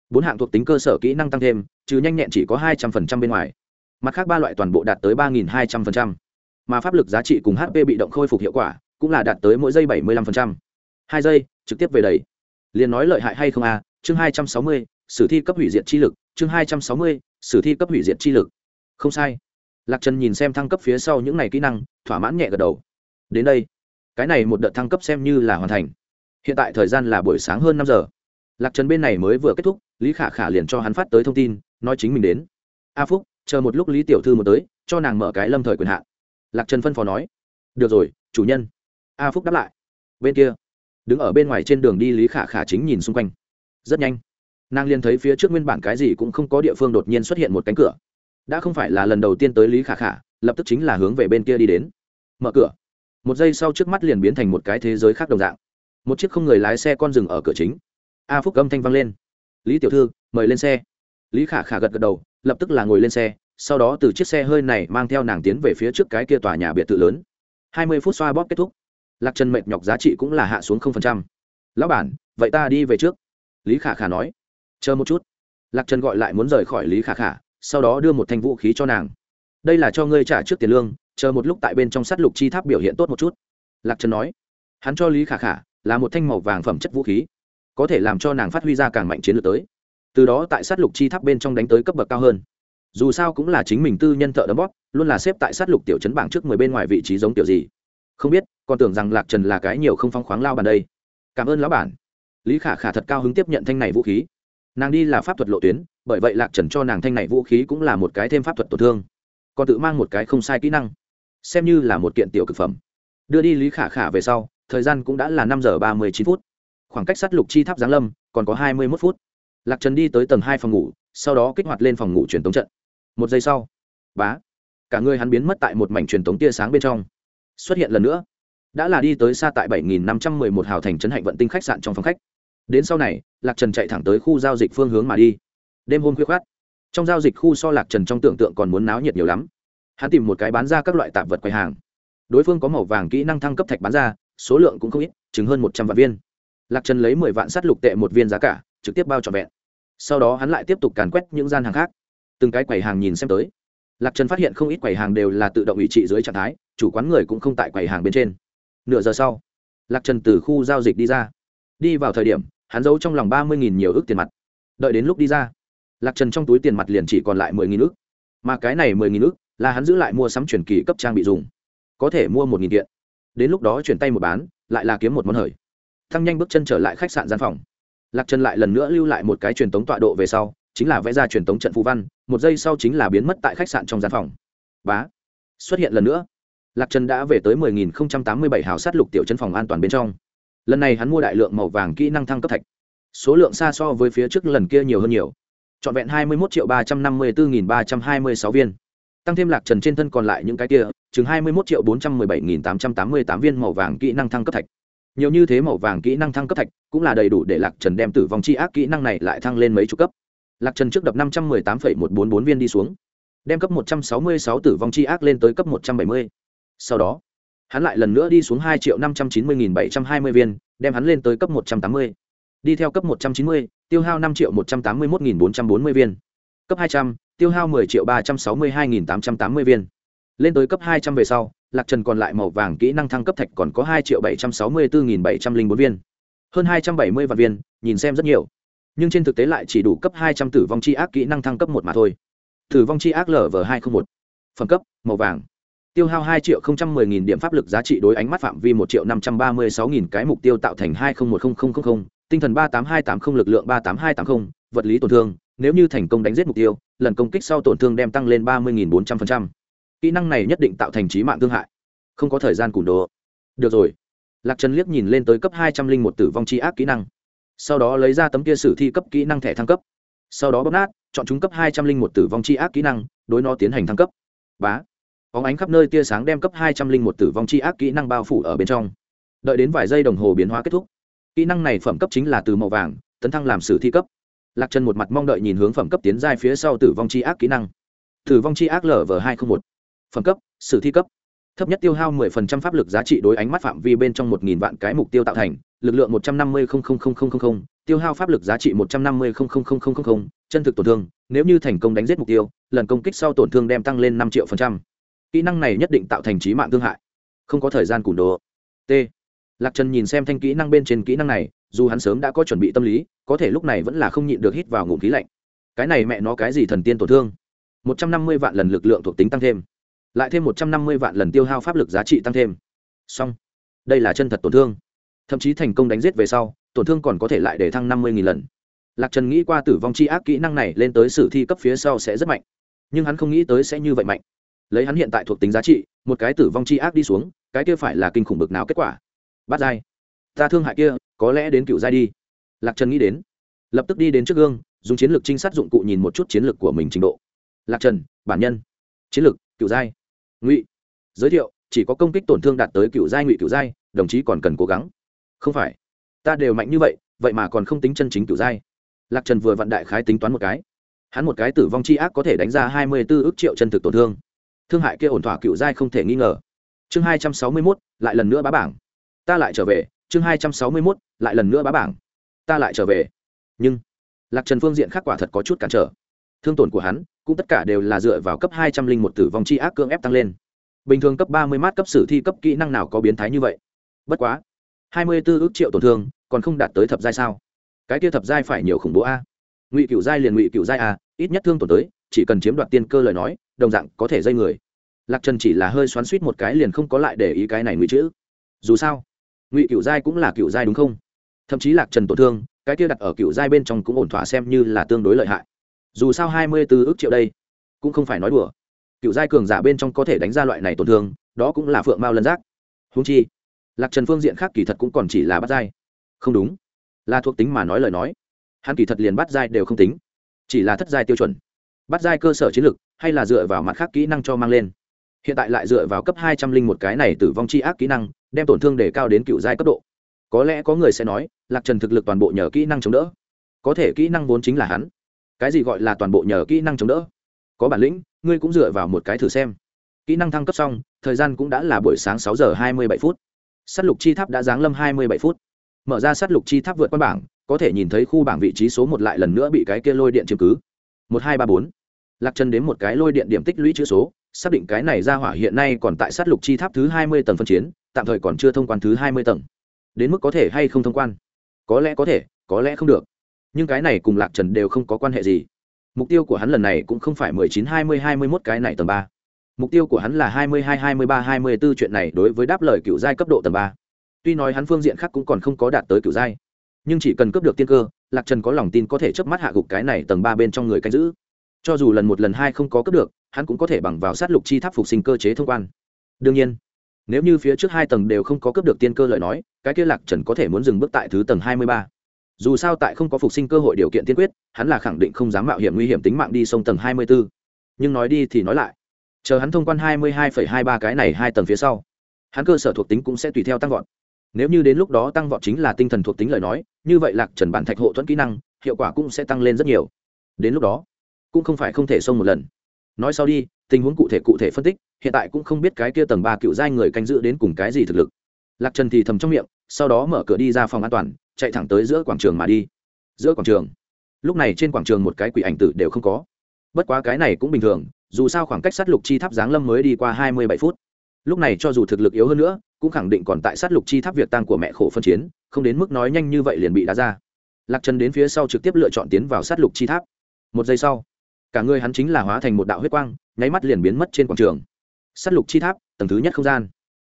Speaker 1: bốn hạng thuộc tính cơ sở kỹ năng tăng thêm trừ nhanh nhẹn chỉ có 200% bên ngoài mặt khác ba loại toàn bộ đạt tới 3.200%. mà pháp lực giá trị cùng hp bị động khôi phục hiệu quả cũng là đạt tới mỗi giây 75%. hai giây trực tiếp về đầy liền nói lợi hại hay không à chương 260, sử thi cấp hủy diệt chi lực chương 260, sử thi cấp hủy diệt chi lực. Không sai. Lạc trần nhìn xem thăng cấp phía sau những này kỹ năng thỏa mãn nhẹ gật đầu. Đến đây. Cái này một đợt thăng cấp xem như là hoàn thành. Hiện tại thời gian là buổi sáng hơn năm giờ. Lạc trần bên này mới vừa kết thúc lý khả khả liền cho hắn phát tới thông tin nói chính mình đến. A phúc chờ một lúc lý tiểu thư một tới cho nàng mở cái lâm thời quyền hạn. Lạc trần phân phó nói. Được rồi chủ nhân. A phúc đáp lại. Bên kia. Đứng ở bên ngoài trên đường đi lý khả khả chính nhìn xung quanh rất nhanh. Nàng liền thấy phía trước nguyên bản cái gì cũng không có địa phương đột nhiên xuất hiện một cánh cửa. Đã không phải là lần đầu tiên tới lý khả khả, lập tức chính là hướng về bên kia đi đến. Mở cửa. Một giây sau trước mắt liền biến thành một cái thế giới khác đồng dạng. Một chiếc không người lái xe con rừng ở cửa chính. A phúc âm thanh vang lên. Lý tiểu thư, mời lên xe. Lý khả khả gật gật đầu, lập tức là ngồi lên xe, sau đó từ chiếc xe hơi này mang theo nàng tiến về phía trước cái kia tòa nhà biệt thự lớn. Hai mươi phút xoa bóp kết thúc. Lạc trần mệt nhọc giá trị cũng là hạ xuống lão bản, vậy ta đi về trước lý khả khả nói. Chờ một chút. Lạc trần gọi lại muốn rời khỏi lý khả khả, sau đó đưa một thanh vũ khí cho nàng. Đây là cho ngươi trả trước tiền lương, chờ một lúc tại bên trong s á t lục chi tháp biểu hiện tốt một chút. Lạc trần nói. Hắn cho lý khả khả là một thanh màu vàng phẩm chất vũ khí, có thể làm cho nàng phát huy ra càng mạnh chiến lược tới. Từ đó tại sát lục chi tháp bên trong đánh tới cấp bậc cao hơn. Dù sao cũng là chính mình tư nhân thợ đấm bóp, luôn là xếp tại sát lục tiểu chấn bảng trước mười bên ngoài vị trí giống tiểu gì. Không biết, còn tưởng rằng lạc trần là cái nhiều không phong khoáng lao bàn đây. Cảm ơn lão bản lý khả khả thật cao hứng tiếp nhận thanh này vũ khí. Nàng đi là pháp thuật lộ tuyến, bởi vậy lạc trần cho nàng thanh này vũ khí cũng là một cái thêm pháp thuật tổn thương. Còn tự mang một cái không sai kỹ năng. Xem như là một kiện tiểu cực phẩm. Đưa đi lý khả khả về sau, thời gian cũng đã là năm giờ ba mươi chín phút. Khoảng cách sát lục chi tháp giáng lâm, còn có hai mươi mốt phút. Lạc trần đi tới tầng hai phòng ngủ, sau đó kích hoạt lên phòng ngủ truyền tống trận. Một giây sau, bá, cả người hắn biến mất tại một mảnh truyền tống tia sáng bên trong. Xuất hiện lần nữa, đã là đi tới xa tại 7511 hào thành trấn hạnh vận tinh khách sạn trong phòng khách đến sau này, lạc trần chạy thẳng tới khu giao dịch phương hướng mà đi. Đêm hôm khuya khoát trong giao dịch khu so lạc trần trong tưởng tượng còn muốn náo nhiệt nhiều lắm. Hắn tìm một cái bán ra các loại tạp vật quầy hàng. Đối phương có màu vàng kỹ năng thăng cấp thạch bán ra, số lượng cũng không ít chứng hơn một trăm vạn viên. Lạc trần lấy mười vạn s á t lục tệ một viên giá cả, trực tiếp bao trọn vẹn. Sau đó hắn lại tiếp tục càn quét những gian hàng khác. Từng cái quầy hàng nhìn xem tới. Lạc trần phát hiện không ít quầy hàng đều là tự động ủy trị dưới trạng thái, chủ quán người cũng không tại quầy hàng bên trên. Nửa giờ sau, lạc trần từ khu giao dịch đi ra. Đi vào thời điểm hắn giấu trong lòng ba mươi nghìn nhiều ước tiền mặt. Đợi đến lúc đi ra, lạc trần trong túi tiền mặt liền chỉ còn lại mười nghìn ước. Mà cái này mười nghìn ước là hắn giữ lại mua sắm chuyển kỳ cấp trang bị dùng. Có thể mua một nghìn kiện. Đến lúc đó chuyển tay một bán, lại là kiếm một món hời. Thăng nhanh bước chân trở lại khách sạn gian phòng. Lạc trần lại lần nữa lưu lại một cái truyền tống tọa độ về sau, chính là vẽ ra truyền tống trận phù văn, một giây sau chính là biến mất tại khách sạn trong gian phòng. Bá! Xuất hiện lần nữa. Lạc trần đã về tới 10.087 hào sát lục tiểu chân phòng an toàn bên trong lần này hắn mua đại lượng màu vàng kỹ năng thăng cấp thạch. Số lượng xa so với phía trước lần kia nhiều hơn nhiều. Trọn vẹn 21 triệu 354.326 viên. Tăng thêm lạc trần trên thân còn lại những cái kia chừng 21 triệu 417.888 viên màu vàng kỹ năng thăng cấp thạch. Nhiều như thế màu vàng kỹ năng thăng cấp thạch cũng là đầy đủ để lạc trần đem tử vong chi ác kỹ năng này lại thăng lên mấy chục cấp. Lạc trần trước đập 518,144 viên đi xuống đem cấp 166 tử vong chi ác lên tới cấp 170 sau đó hắn lại lần nữa đi xuống hai triệu năm trăm chín mươi nghìn bảy trăm hai mươi viên, đem hắn lên tới cấp một trăm tám mươi. Đi theo cấp một trăm chín mươi, tiêu hao năm triệu một trăm tám mươi một nghìn bốn trăm bốn mươi viên. Cấp hai trăm, tiêu hao mười triệu ba trăm sáu mươi hai nghìn tám trăm tám mươi viên. Lên tới cấp hai trăm về sau, lạc trần còn lại màu vàng kỹ năng thăng cấp thạch còn có hai triệu bảy trăm sáu mươi bốn nghìn bảy trăm linh bốn viên. Hơn hai trăm bảy mươi vạn viên, nhìn xem rất nhiều. Nhưng trên thực tế lại chỉ đủ cấp hai trăm tử vong c h i ác kỹ năng thăng cấp một mà thôi. Tử vong c h i ác lv hai trăm một. Phẩm cấp, màu vàng tiêu hao hai triệu không trăm mười nghìn điểm pháp lực giá trị đối ánh mắt phạm vi một triệu năm trăm ba mươi sáu nghìn cái mục tiêu tạo thành hai không một không không không tinh thần ba tám hai tám không, lực lượng ba tám hai tám không, vật lý tổn thương. Nếu như thành công đánh giết mục tiêu, lần công kích sau tổn thương đem tăng lên ba mươi nghìn bốn trăm phần trăm. Kỹ năng này nhất định tạo thành trí mạng thương hại. Không có thời gian củng đồ. Được rồi. Lạc trần liếc nhìn lên tới cấp hai trăm linh một tử vong c h i ác kỹ năng. Sau đó lấy ra tấm kia sử thi cấp kỹ năng thẻ thăng cấp. Sau đó bóp nát, chọn chúng cấp hai trăm linh một tử vong c h i ác kỹ năng, đối nó tiến hành thăng cấp. Bá óng ánh khắp nơi tia sáng đem cấp hai trăm linh một tử vong chi ác kỹ năng bao phủ ở bên trong. Đợi đến vài giây đồng hồ biến hóa kết thúc kỹ năng này phẩm cấp chính là từ màu vàng tấn thăng làm sử thi cấp. Lạc trần một mặt mong đợi nhìn hướng phẩm cấp tiến giai phía sau tử vong chi ác kỹ năng. Tử vong chi ác lv hai trăm linh một phẩm cấp sử thi cấp. Thấp nhất tiêu hao 10% pháp lực giá trị đối ánh mắt phạm vi bên trong 1000 vạn cái mục tiêu tạo thành, lực lượng 150 tiêu hao pháp lực giá trị 150 chân thực tổn thương, nếu như thành công đánh giết mục tiêu, lần công kích sau tổn thương đem tăng lên 5 triệu phần trăm kỹ năng này nhất định tạo thành trí mạng thương hại. Không có thời gian củng đồ. T. Lạc trần nhìn xem thanh kỹ năng bên trên kỹ năng này, dù hắn sớm đã có chuẩn bị tâm lý, có thể lúc này vẫn là không nhịn được hít vào ngụm khí lạnh. Cái này mẹ nó cái gì thần tiên tổn thương? Một trăm năm mươi vạn lần lực lượng thuộc tính tăng thêm. Lại thêm một trăm năm mươi vạn lần tiêu hao pháp lực giá trị tăng thêm. Xong. Đây là chân thật tổn thương. Thậm chí thành công đánh giết về sau, tổn thương còn có thể lại để thăng năm mươi lần. Lạc trần nghĩ qua tử vong c h i ác kỹ năng này lên tới sử thi cấp phía sau sẽ rất mạnh. Nhưng hắn không nghĩ tới sẽ như vậy mạnh lấy hắn hiện tại thuộc tính giá trị, một cái tử vong chi ác đi xuống, cái kia phải là kinh khủng bực nào kết quả? Bắt dai. Ta thương hại kia, có lẽ đến cựu giai đi. Lạc trần nghĩ đến. Lập tức đi đến trước gương, dùng chiến lược trinh sát dụng cụ nhìn một chút chiến lược của mình trình độ. Lạc trần, bản nhân. Chiến lược, cựu giai. Ngụy. Giới thiệu, chỉ có công kích tổn thương đạt tới cựu giai ngụy cựu giai, đồng chí còn cần cố gắng. Không phải. Ta đều mạnh như vậy vậy mà còn không tính chân chính cựu giai. Lạc trần vừa vặn đại khái tính toán một cái. Hắn một cái tử vong chi ác có thể đánh ra hai mươi b ố ước triệu chân thực tổn thương thương hại kia ổn thỏa cựu giai không thể nghi ngờ. Chương hai trăm sáu mươi mốt, lại lần nữa bá bảng. Ta lại trở về, chương hai trăm sáu mươi mốt, lại lần nữa bá bảng. Ta lại trở về. Nhưng, lạc trần phương diện khác quả thật có chút cản trở. Thương tổn của hắn, cũng tất cả đều là dựa vào cấp hai trăm linh một tử vong chi ác cưỡng ép tăng lên. Bình thường cấp ba mươi mát cấp sử thi cấp kỹ năng nào có biến thái như vậy? Bất quá, hai mươi b ố ước triệu tổn thương, còn không đạt tới thập giai sao? Cái kia thập giai phải nhiều khủng bố a. Ngụy cựu giai liền ngụy cựu giai a, ít nhất thương tổn tới chỉ cần chiếm đoạt tiên cơ lời nói, đồng dạng có thể dây người. Lạc trần chỉ là hơi xoắn suýt một cái liền không có lại để ý cái này ngụy chữ. Dù sao, ngụy cựu giai cũng là cựu giai đúng không? Thậm chí lạc trần tổn thương, cái kia đặt ở cựu giai bên trong cũng ổn thỏa xem như là tương đối lợi hại. Dù sao hai mươi bốn ước triệu đây, cũng không phải nói đùa. Cựu giai cường giả bên trong có thể đánh ra loại này tổn thương, đó cũng là phượng mao lân giác. Húng chi, lạc trần phương diện khác kỳ thật cũng còn chỉ là bắt giai. Không đúng. Là thuộc tính mà nói lời nói. Hắn kỳ thật liền bắt giai đều không tính, chỉ là thất giai tiêu chuẩn bắt giai cơ sở chiến lược, hay là dựa vào mặt khác kỹ năng cho mang lên. Hiện tại lại dựa vào cấp hai trăm linh một cái này tử vong chi ác kỹ năng, đem tổn thương để cao đến cựu giai cấp độ. Có lẽ có người sẽ nói, lạc trần thực lực toàn bộ nhờ kỹ năng chống đỡ. Có thể kỹ năng vốn chính là hắn. Cái gì gọi là toàn bộ nhờ kỹ năng chống đỡ? Có bản lĩnh, ngươi cũng dựa vào một cái thử xem. Kỹ năng thăng cấp xong, thời gian cũng đã là buổi sáng sáu giờ hai mươi bảy phút. S á t lục chi tháp đã giáng lâm hai mươi bảy phút. Mở ra s á t lục chi tháp vượt qua bảng, có thể nhìn thấy khu bảng vị trí số một lại lần nữa bị cái kia lôi điện chiếm cứ. Một, hai, ba, bốn lạc Trần đến một cái lôi điện điểm tích lũy chữ số, xác định cái này ra hỏa hiện nay còn tại sát lục chi tháp thứ hai mươi tầng phân chiến, tạm thời còn chưa thông quan thứ hai mươi tầng. Đến mức có thể hay không thông quan? Có lẽ có thể, có lẽ không được. Nhưng cái này cùng lạc trần đều không có quan hệ gì. Mục tiêu của hắn lần này cũng không phải mười chín, hai mươi hai mươi mốt cái này tầng ba. Mục tiêu của hắn là hai mươi hai hai mươi ba, hai mươi b ố chuyện này đối với đáp lời cựu giai cấp độ tầng ba. Tuy nói hắn phương diện khác cũng còn không có đạt tới cựu giai, nhưng chỉ cần cấp được tiên cơ, lạc trần có lòng tin có thể chớp mắt hạ gục cái này tầng ba bên trong người canh giữ cho dù lần một lần hai không có cấp được, hắn cũng có thể bằng vào sát lục chi tháp phục sinh cơ chế thông quan. Đương nhiên, nếu như phía trước hai tầng đều không có cấp được tiên cơ lời nói, cái kia lạc trần có thể muốn dừng bước tại thứ tầng hai mươi ba. Dù sao tại không có phục sinh cơ hội điều kiện tiên quyết, hắn là khẳng định không dám mạo hiểm nguy hiểm tính mạng đi sông tầng hai mươi b ố nhưng nói đi thì nói lại, chờ hắn thông quan hai mươi hai phẩy hai ba cái này hai tầng phía sau, hắn cơ sở thuộc tính cũng sẽ tùy theo tăng vọt. Nếu như đến lúc đó tăng vọt chính là tinh thần thuộc tính lời nói, như vậy lạc trần bản thạch hộ thuẫn kỹ năng, hiệu quả cũng sẽ tăng lên rất nhiều. Đến lúc đó cũng không phải không thể xông một lần. Nói sau đi, tình huống cụ thể cụ thể phân tích, hiện tại cũng không biết cái kia tầng ba cựu giai người canh giữ đến cùng cái gì thực lực. Lạc trần thì thầm trong miệng, sau đó mở cửa đi ra phòng an toàn, chạy thẳng tới giữa quảng trường mà đi. Giữa quảng trường. Lúc này trên quảng trường một cái quỷ ảnh tử đều không có. Bất quá cái này cũng bình thường, dù sao khoảng cách sát lục chi tháp giáng lâm mới đi qua hai mươi bảy phút. Lúc này cho dù thực lực yếu hơn nữa, cũng khẳng định còn tại sát lục chi tháp việc tăng của mẹ khổ phân chiến, không đến mức nói nhanh như vậy liền bị đá ra. Lạc trần đến phía sau trực tiếp lựa chọn tiến vào sát lục chi tháp. Một giây sau cả người hắn chính là hóa thành một đạo huyết quang, nháy mắt liền biến mất trên quảng trường. Sát lục chi tháp, tầng thứ nhất không gian.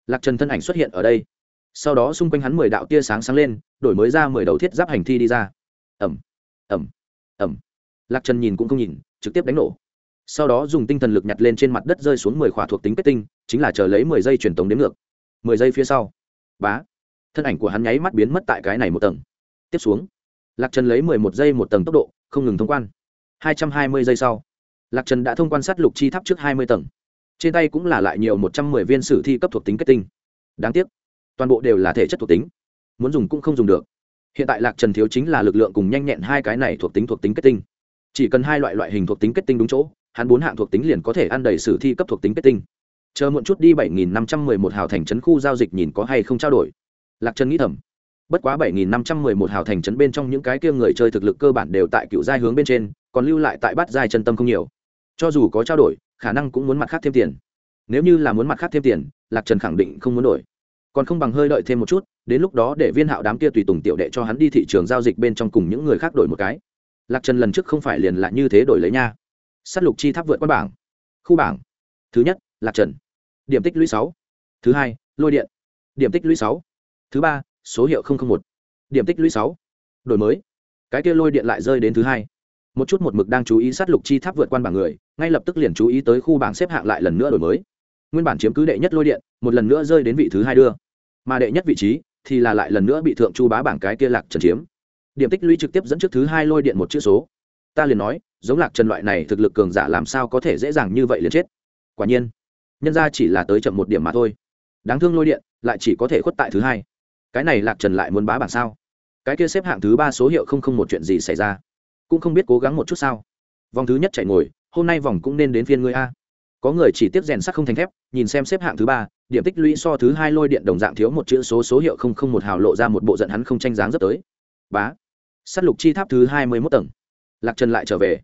Speaker 1: Lạc trần thân ảnh xuất hiện ở đây. Sau đó xung quanh hắn mười đạo tia sáng sáng lên, đổi mới ra mười đầu thiết giáp hành thi đi ra. Ẩm ẩm ẩm lạc trần nhìn cũng không nhìn, trực tiếp đánh nổ. Sau đó dùng tinh thần lực nhặt lên trên mặt đất rơi xuống mười khỏa thuộc tính kết tinh, chính là chờ lấy mười giây truyền tống đến ngược. Mười giây phía sau, bá, thân ảnh của hắn nháy mắt biến mất tại cái này một tầng. Tiếp xuống, lạc trần lấy mười một giây một tầng tốc độ, không ngừng thông quan hai trăm hai mươi giây sau, lạc trần đã thông quan sát lục chi tháp trước hai mươi tầng. Trên tay cũng là lại nhiều một trăm mười viên sử thi cấp thuộc tính kết tinh. Đáng tiếc, toàn bộ đều là thể chất thuộc tính. Muốn dùng cũng không dùng được. Hiện tại lạc trần thiếu chính là lực lượng cùng nhanh nhẹn hai cái này thuộc tính thuộc tính kết tinh. Chỉ cần hai loại loại hình thuộc tính kết tinh đúng chỗ, hắn bốn hạng thuộc tính liền có thể ăn đầy sử thi cấp thuộc tính kết tinh. Chờ muộn chút đi bảy nghìn năm trăm mười một hào thành trấn khu giao dịch nhìn có hay không trao đổi. Lạc trần nghĩ thầm. Bất quá bảy nghìn năm trăm mười một hào thành trấn bên trong những cái kia người chơi thực lực cơ bản đều tại cựu giai hướng bên trên còn lưu lại tại bát giai chân tâm không nhiều. Cho dù có trao đổi, khả năng cũng muốn mặt khác thêm tiền. Nếu như là muốn mặt khác thêm tiền, lạc trần khẳng định không muốn đổi. Còn không bằng hơi đợi thêm một chút, đến lúc đó để viên hạo đám kia tùy tùng tiểu đệ cho hắn đi thị trường giao dịch bên trong cùng những người khác đổi một cái. Lạc trần lần trước không phải liền là như thế đổi lấy nha. S á t lục chi tháp vượt qua bảng. Khu bảng. Thứ nhất, lạc trần. Điểm tích lũy sáu. Thứ hai, lôi điện. Điểm tích lũy sáu. Thứ ba, số hiệu một. Điểm tích lũy sáu. Đổi mới. Cái kia lôi điện lại rơi đến thứ hai một chút một mực đang chú ý sát lục chi tháp vượt quan bảng người, ngay lập tức liền chú ý tới khu bảng xếp hạng lại lần nữa đổi mới. Nguyên bản chiếm cứ đệ nhất lôi điện, một lần nữa rơi đến vị thứ hai đưa. Mà đệ nhất vị trí thì là lại lần nữa bị thượng chu bá bảng cái kia lạc trần chiếm. Điểm tích lũy trực tiếp dẫn trước thứ hai lôi điện một chữ số. Ta liền nói, giống lạc trần loại này thực lực cường giả làm sao có thể dễ dàng như vậy liền chết. Quả nhiên, nhân ra chỉ là tới chậm một điểm mà thôi. Đáng thương lôi điện, lại chỉ có thể khuất tại thứ hai. Cái này lạc trần lại muốn bá bảng sao? Cái kia xếp hạng thứ ba số hiệu không không một chuyện gì xảy ra cũng không biết cố gắng một chút sao. Vòng thứ nhất chạy ngồi, hôm nay vòng cũng nên đến phiên ngươi a. Có người chỉ tiếp rèn sắc không thành thép, nhìn xem xếp hạng thứ ba, điểm tích lũy so thứ hai lôi điện đồng dạng thiếu một chữ số số hiệu không không một hào lộ ra một bộ giận hắn không tranh dáng dấp tới. Bá. S á t lục chi tháp thứ hai mươi mốt tầng. Lạc trần lại trở về.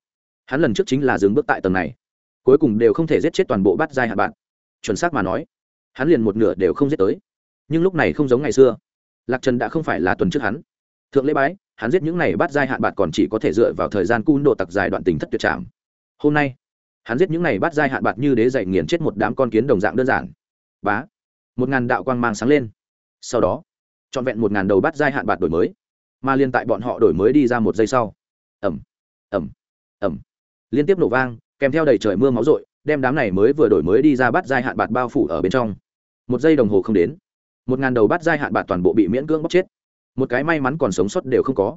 Speaker 1: Hắn lần trước chính là dừng bước tại tầng này. Cuối cùng đều không thể giết chết toàn bộ bát giai hạ bạn. Chuẩn xác mà nói, hắn liền một nửa đều không giết tới. Nhưng lúc này không giống ngày xưa. Lạc trần đã không phải là tuần trước hắn. Thượng lễ bái hắn giết những này bắt giai hạn bạc còn chỉ có thể dựa vào thời gian cun độ tặc dài đoạn tình thất tuyệt trạm. Hôm nay, hắn giết những này bắt giai hạn bạc như đế dạy nghiền chết một đám con kiến đồng dạng đơn giản. Bá, một ngàn đạo quang mang sáng lên. Sau đó, trọn vẹn một ngàn đầu bắt giai hạn bạc đổi mới. Mà liên tại bọn họ đổi mới đi ra một giây sau. Ẩm ẩm ẩm liên tiếp nổ vang, kèm theo đầy trời mưa máu rội, đem đám này mới vừa đổi mới đi ra bắt giai hạn bạt bao phủ ở bên trong. Một giây đồng hồ không đến, một ngàn đầu bắt giai hạn bạt toàn bộ bị miễn cưỡng bóc chết một cái may mắn còn sống sót đều không có.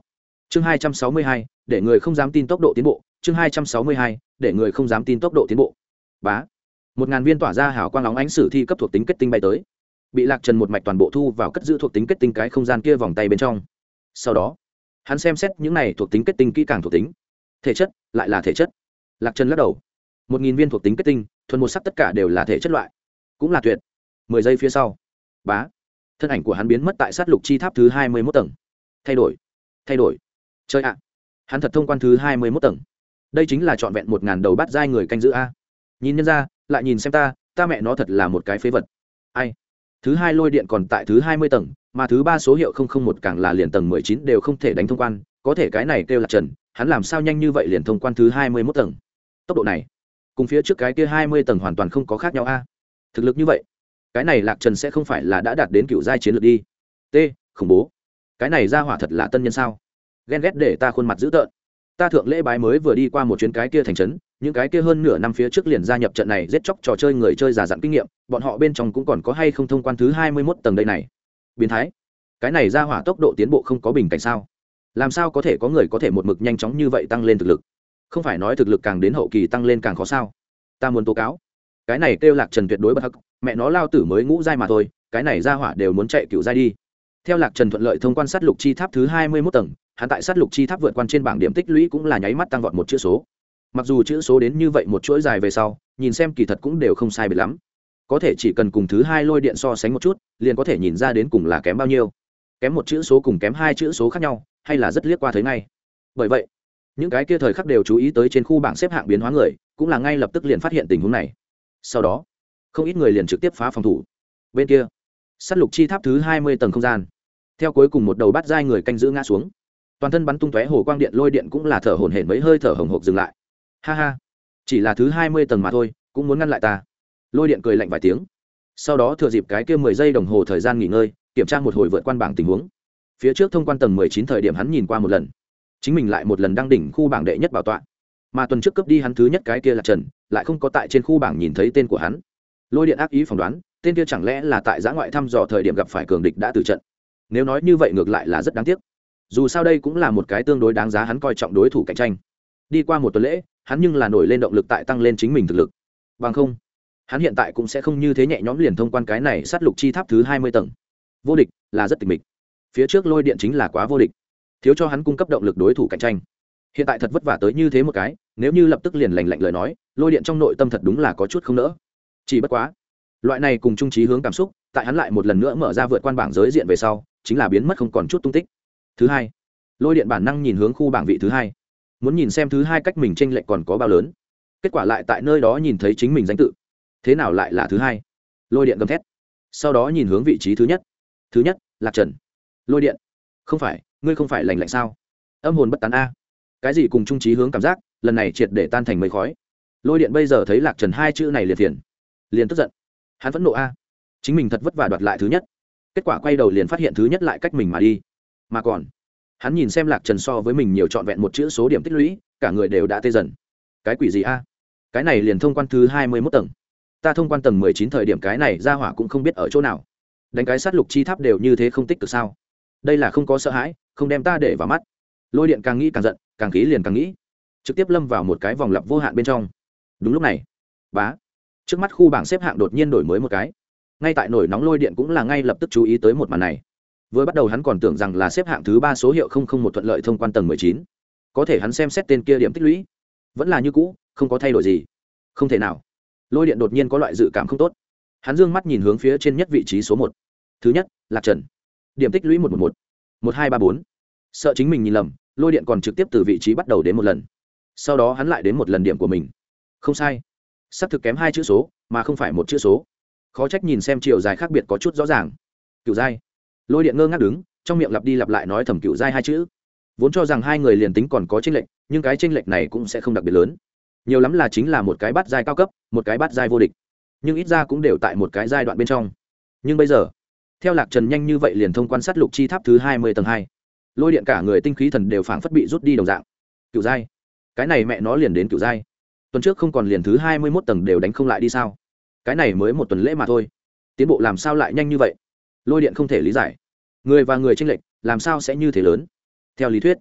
Speaker 1: Chương hai trăm sáu mươi hai, để người không dám tin tốc độ tiến bộ. Chương hai trăm sáu mươi hai, để người không dám tin tốc độ tiến bộ. Bá. Một ngàn viên tỏa ra hào quang óng ánh sử thi cấp thuộc tính kết tinh bay tới. Bị lạc trần một mạch toàn bộ thu vào cất giữ thuộc tính kết tinh cái không gian kia vòng tay bên trong. Sau đó, hắn xem xét những này thuộc tính kết tinh kỹ càng thuộc tính. Thể chất, lại là thể chất. Lạc trần lắc đầu. Một nghìn viên thuộc tính kết tinh, thuần một sắc tất cả đều là thể chất loại. Cũng là tuyệt. Mười giây phía sau. Bá thân ảnh của hắn biến mất tại sát lục chi tháp thứ hai mươi mốt tầng. Thay đổi thay đổi. Chơi ạ, hắn thật thông quan thứ hai mươi mốt tầng. Đây chính là trọn vẹn một ngàn đầu bắt giai người canh giữ a. Nhìn nhân ra, lại nhìn xem ta ta mẹ nó thật là một cái phế vật. Ai? Thứ hai lôi điện còn tại thứ hai mươi tầng, mà thứ ba số hiệu không không một càng là liền tầng mười chín đều không thể đánh thông quan. Có thể cái này kêu là trần, hắn làm sao nhanh như vậy liền thông quan thứ hai mươi mốt tầng? Tốc độ này, cùng phía trước cái kia hai mươi tầng hoàn toàn không có khác nhau a. Thực lực như vậy cái này lạc trần sẽ không phải là đã đạt đến cựu giai chiến lược đi. T, khủng bố. Cái này ra hỏa thật là tân nhân sao? Ghen ghét để ta khuôn mặt dữ tợn. Ta thượng lễ bái mới vừa đi qua một chuyến cái kia thành trấn, những cái kia hơn nửa năm phía trước liền gia nhập trận này giết chóc trò chơi người chơi già dặn kinh nghiệm, bọn họ bên trong cũng còn có hay không thông quan thứ hai mươi mốt tầng đây này. Biến thái. Cái này ra hỏa tốc độ tiến bộ không có bình cảnh sao? Làm sao có thể có người có thể một mực nhanh chóng như vậy tăng lên thực lực? Không phải nói thực lực càng đến hậu kỳ tăng lên càng khó sao? Ta muốn tố cáo. Cái này kêu lạc trần tuyệt đối bất hắc mẹ nó lao tử mới ngũ giai mà thôi, cái này ra hỏa đều muốn chạy cựu giai đi. Theo lạc trần thuận lợi thông quan sát lục chi tháp thứ hai mươi mốt tầng, hắn tại sát lục chi tháp vượt quan trên bảng điểm tích lũy cũng là nháy mắt tăng vọt một chữ số. Mặc dù chữ số đến như vậy một chuỗi dài về sau, nhìn xem kỳ thật cũng đều không sai biệt lắm. Có thể chỉ cần cùng thứ hai lôi điện so sánh một chút, liền có thể nhìn ra đến cùng là kém bao nhiêu. Kém một chữ số cùng kém hai chữ số khác nhau, hay là rất liếc qua thấy ngay. Bởi vậy, những cái kia thời khắc đều chú ý tới trên khu bảng xếp hạng biến hóa người, cũng là ngay lập tức liền phát hiện tình huống này. Sau đó không ít người liền trực tiếp phá phòng thủ. Bên kia s á t lục chi tháp thứ hai mươi tầng không gian. Theo cuối cùng một đầu bắt dai người canh giữ ngã xuống. Toàn thân bắn tung tóe hồ quang điện lôi điện cũng là thở hổn hển mấy hơi thở hồng hộc dừng lại. Ha ha, chỉ là thứ hai mươi tầng mà thôi, cũng muốn ngăn lại ta. Lôi điện cười lạnh vài tiếng. Sau đó thừa dịp cái kia mười giây đồng hồ thời gian nghỉ ngơi, kiểm tra một hồi vượt quan bảng tình huống. Phía trước thông quan tầng mười chín thời điểm hắn nhìn qua một lần. Chính mình lại một lần đang đỉnh khu bảng đệ nhất bảo tọa. Mà tuần trước cấp đi hắn thứ nhất cái kia là trần, lại không có tại trên khu bảng nhìn thấy tên của hắn lôi điện ác ý phỏng đoán, tên kia chẳng lẽ là tại giã ngoại thăm dò thời điểm gặp phải cường địch đã từ trận. Nếu nói như vậy ngược lại là rất đáng tiếc. Dù sao đây cũng là một cái tương đối đáng giá hắn coi trọng đối thủ cạnh tranh. Đi qua một tuần lễ, hắn nhưng là nổi lên động lực tại tăng lên chính mình thực lực. Bằng không, hắn hiện tại cũng sẽ không như thế nhẹ nhõm liền thông quan cái này sát lục chi tháp thứ hai mươi tầng. Vô địch là rất tịch mịch. Phía trước lôi điện chính là quá vô địch. Thiếu cho hắn cung cấp động lực đối thủ cạnh tranh. Hiện tại thật vất vả tới như thế một cái, nếu như lập tức liền lành lạnh lời nói, lôi điện trong nội tâm thật đúng là có chút không nỡ chỉ bất quá, loại này cùng trung trí hướng cảm xúc, tại hắn lại một lần nữa mở ra vượt quan bảng giới diện về sau, chính là biến mất không còn chút tung tích. Thứ hai, lôi điện bản năng nhìn hướng khu bảng vị thứ hai. Muốn nhìn xem thứ hai cách mình tranh lệch còn có bao lớn. Kết quả lại tại nơi đó nhìn thấy chính mình danh tự. Thế nào lại là thứ hai? Lôi điện gầm thét. Sau đó nhìn hướng vị trí thứ nhất. Thứ nhất, lạc trần. Lôi điện. Không phải, ngươi không phải lành lạnh sao? Âm hồn bất tán a. Cái gì cùng trung trí hướng cảm giác, lần này triệt để tan thành mây khói. Lôi điện bây giờ thấy lạc trần hai chữ này liền thiền liền tức giận. Hắn phẫn nộ a. Chính mình thật vất vả đoạt lại thứ nhất. Kết quả quay đầu liền phát hiện thứ nhất lại cách mình mà đi. Mà còn, hắn nhìn xem lạc trần so với mình nhiều trọn vẹn một chữ số điểm tích lũy, cả người đều đã tê dần. Cái quỷ gì a? Cái này liền thông quan thứ hai mươi mốt tầng. Ta thông quan tầng mười chín thời điểm cái này ra hỏa cũng không biết ở chỗ nào. Đánh cái sát lục chi tháp đều như thế không tích cực sao? Đây là không có sợ hãi, không đem ta để vào mắt. Lôi điện càng nghĩ càng giận, càng khí liền càng nghĩ. Trực tiếp lâm vào một cái vòng lặp vô hạn bên trong. Đúng lúc này, bá trước mắt khu bảng xếp hạng đột nhiên đổi mới một cái. Ngay tại nổi nóng lôi điện cũng là ngay lập tức chú ý tới một màn này. Vừa bắt đầu hắn còn tưởng rằng là xếp hạng thứ ba số hiệu không không một thuận lợi thông quan tầng mười chín. Có thể hắn xem xét tên kia điểm tích lũy. Vẫn là như cũ, không có thay đổi gì. Không thể nào. Lôi điện đột nhiên có loại dự cảm không tốt. Hắn d ư ơ n g mắt nhìn hướng phía trên nhất vị trí số một. Thứ nhất, lạc trần. Điểm tích lũy một một mươi một. Một hai ba bốn. Sợ chính mình nhìn lầm, lôi điện còn trực tiếp từ vị trí bắt đầu đến một lần. Sau đó hắn lại đến một lần điểm của mình. Không sai s thực kém hai chữ số, mà không phải một chữ số. Khó trách nhìn xem chiều dài khác biệt có chút rõ ràng. Cựu giai. Lôi điện ngơ ngác đứng, trong miệng lặp đi lặp lại nói thầm cựu giai hai chữ. Vốn cho rằng hai người liền tính còn có tranh lệch, nhưng cái tranh lệch này cũng sẽ không đặc biệt lớn. Nhiều lắm là chính là một cái bắt giai cao cấp, một cái bắt giai vô địch. Nhưng ít ra cũng đều tại một cái giai đoạn bên trong. Nhưng bây giờ, theo lạc trần nhanh như vậy liền thông quan sát lục chi tháp thứ hai mươi tầng hai. Lôi điện cả người tinh khí thần đều phảng phất bị rút đi đồng dạng. Cựu giai. Cái này mẹ nó liền đến cựu giai tuần trước không còn liền thứ hai mươi mốt tầng đều đánh không lại đi sao? Cái này mới một tuần lễ mà thôi. Tiến bộ làm sao lại nhanh như vậy? Lôi điện không thể lý giải. Người và người tranh lệch, làm sao sẽ như thế lớn? Theo lý thuyết,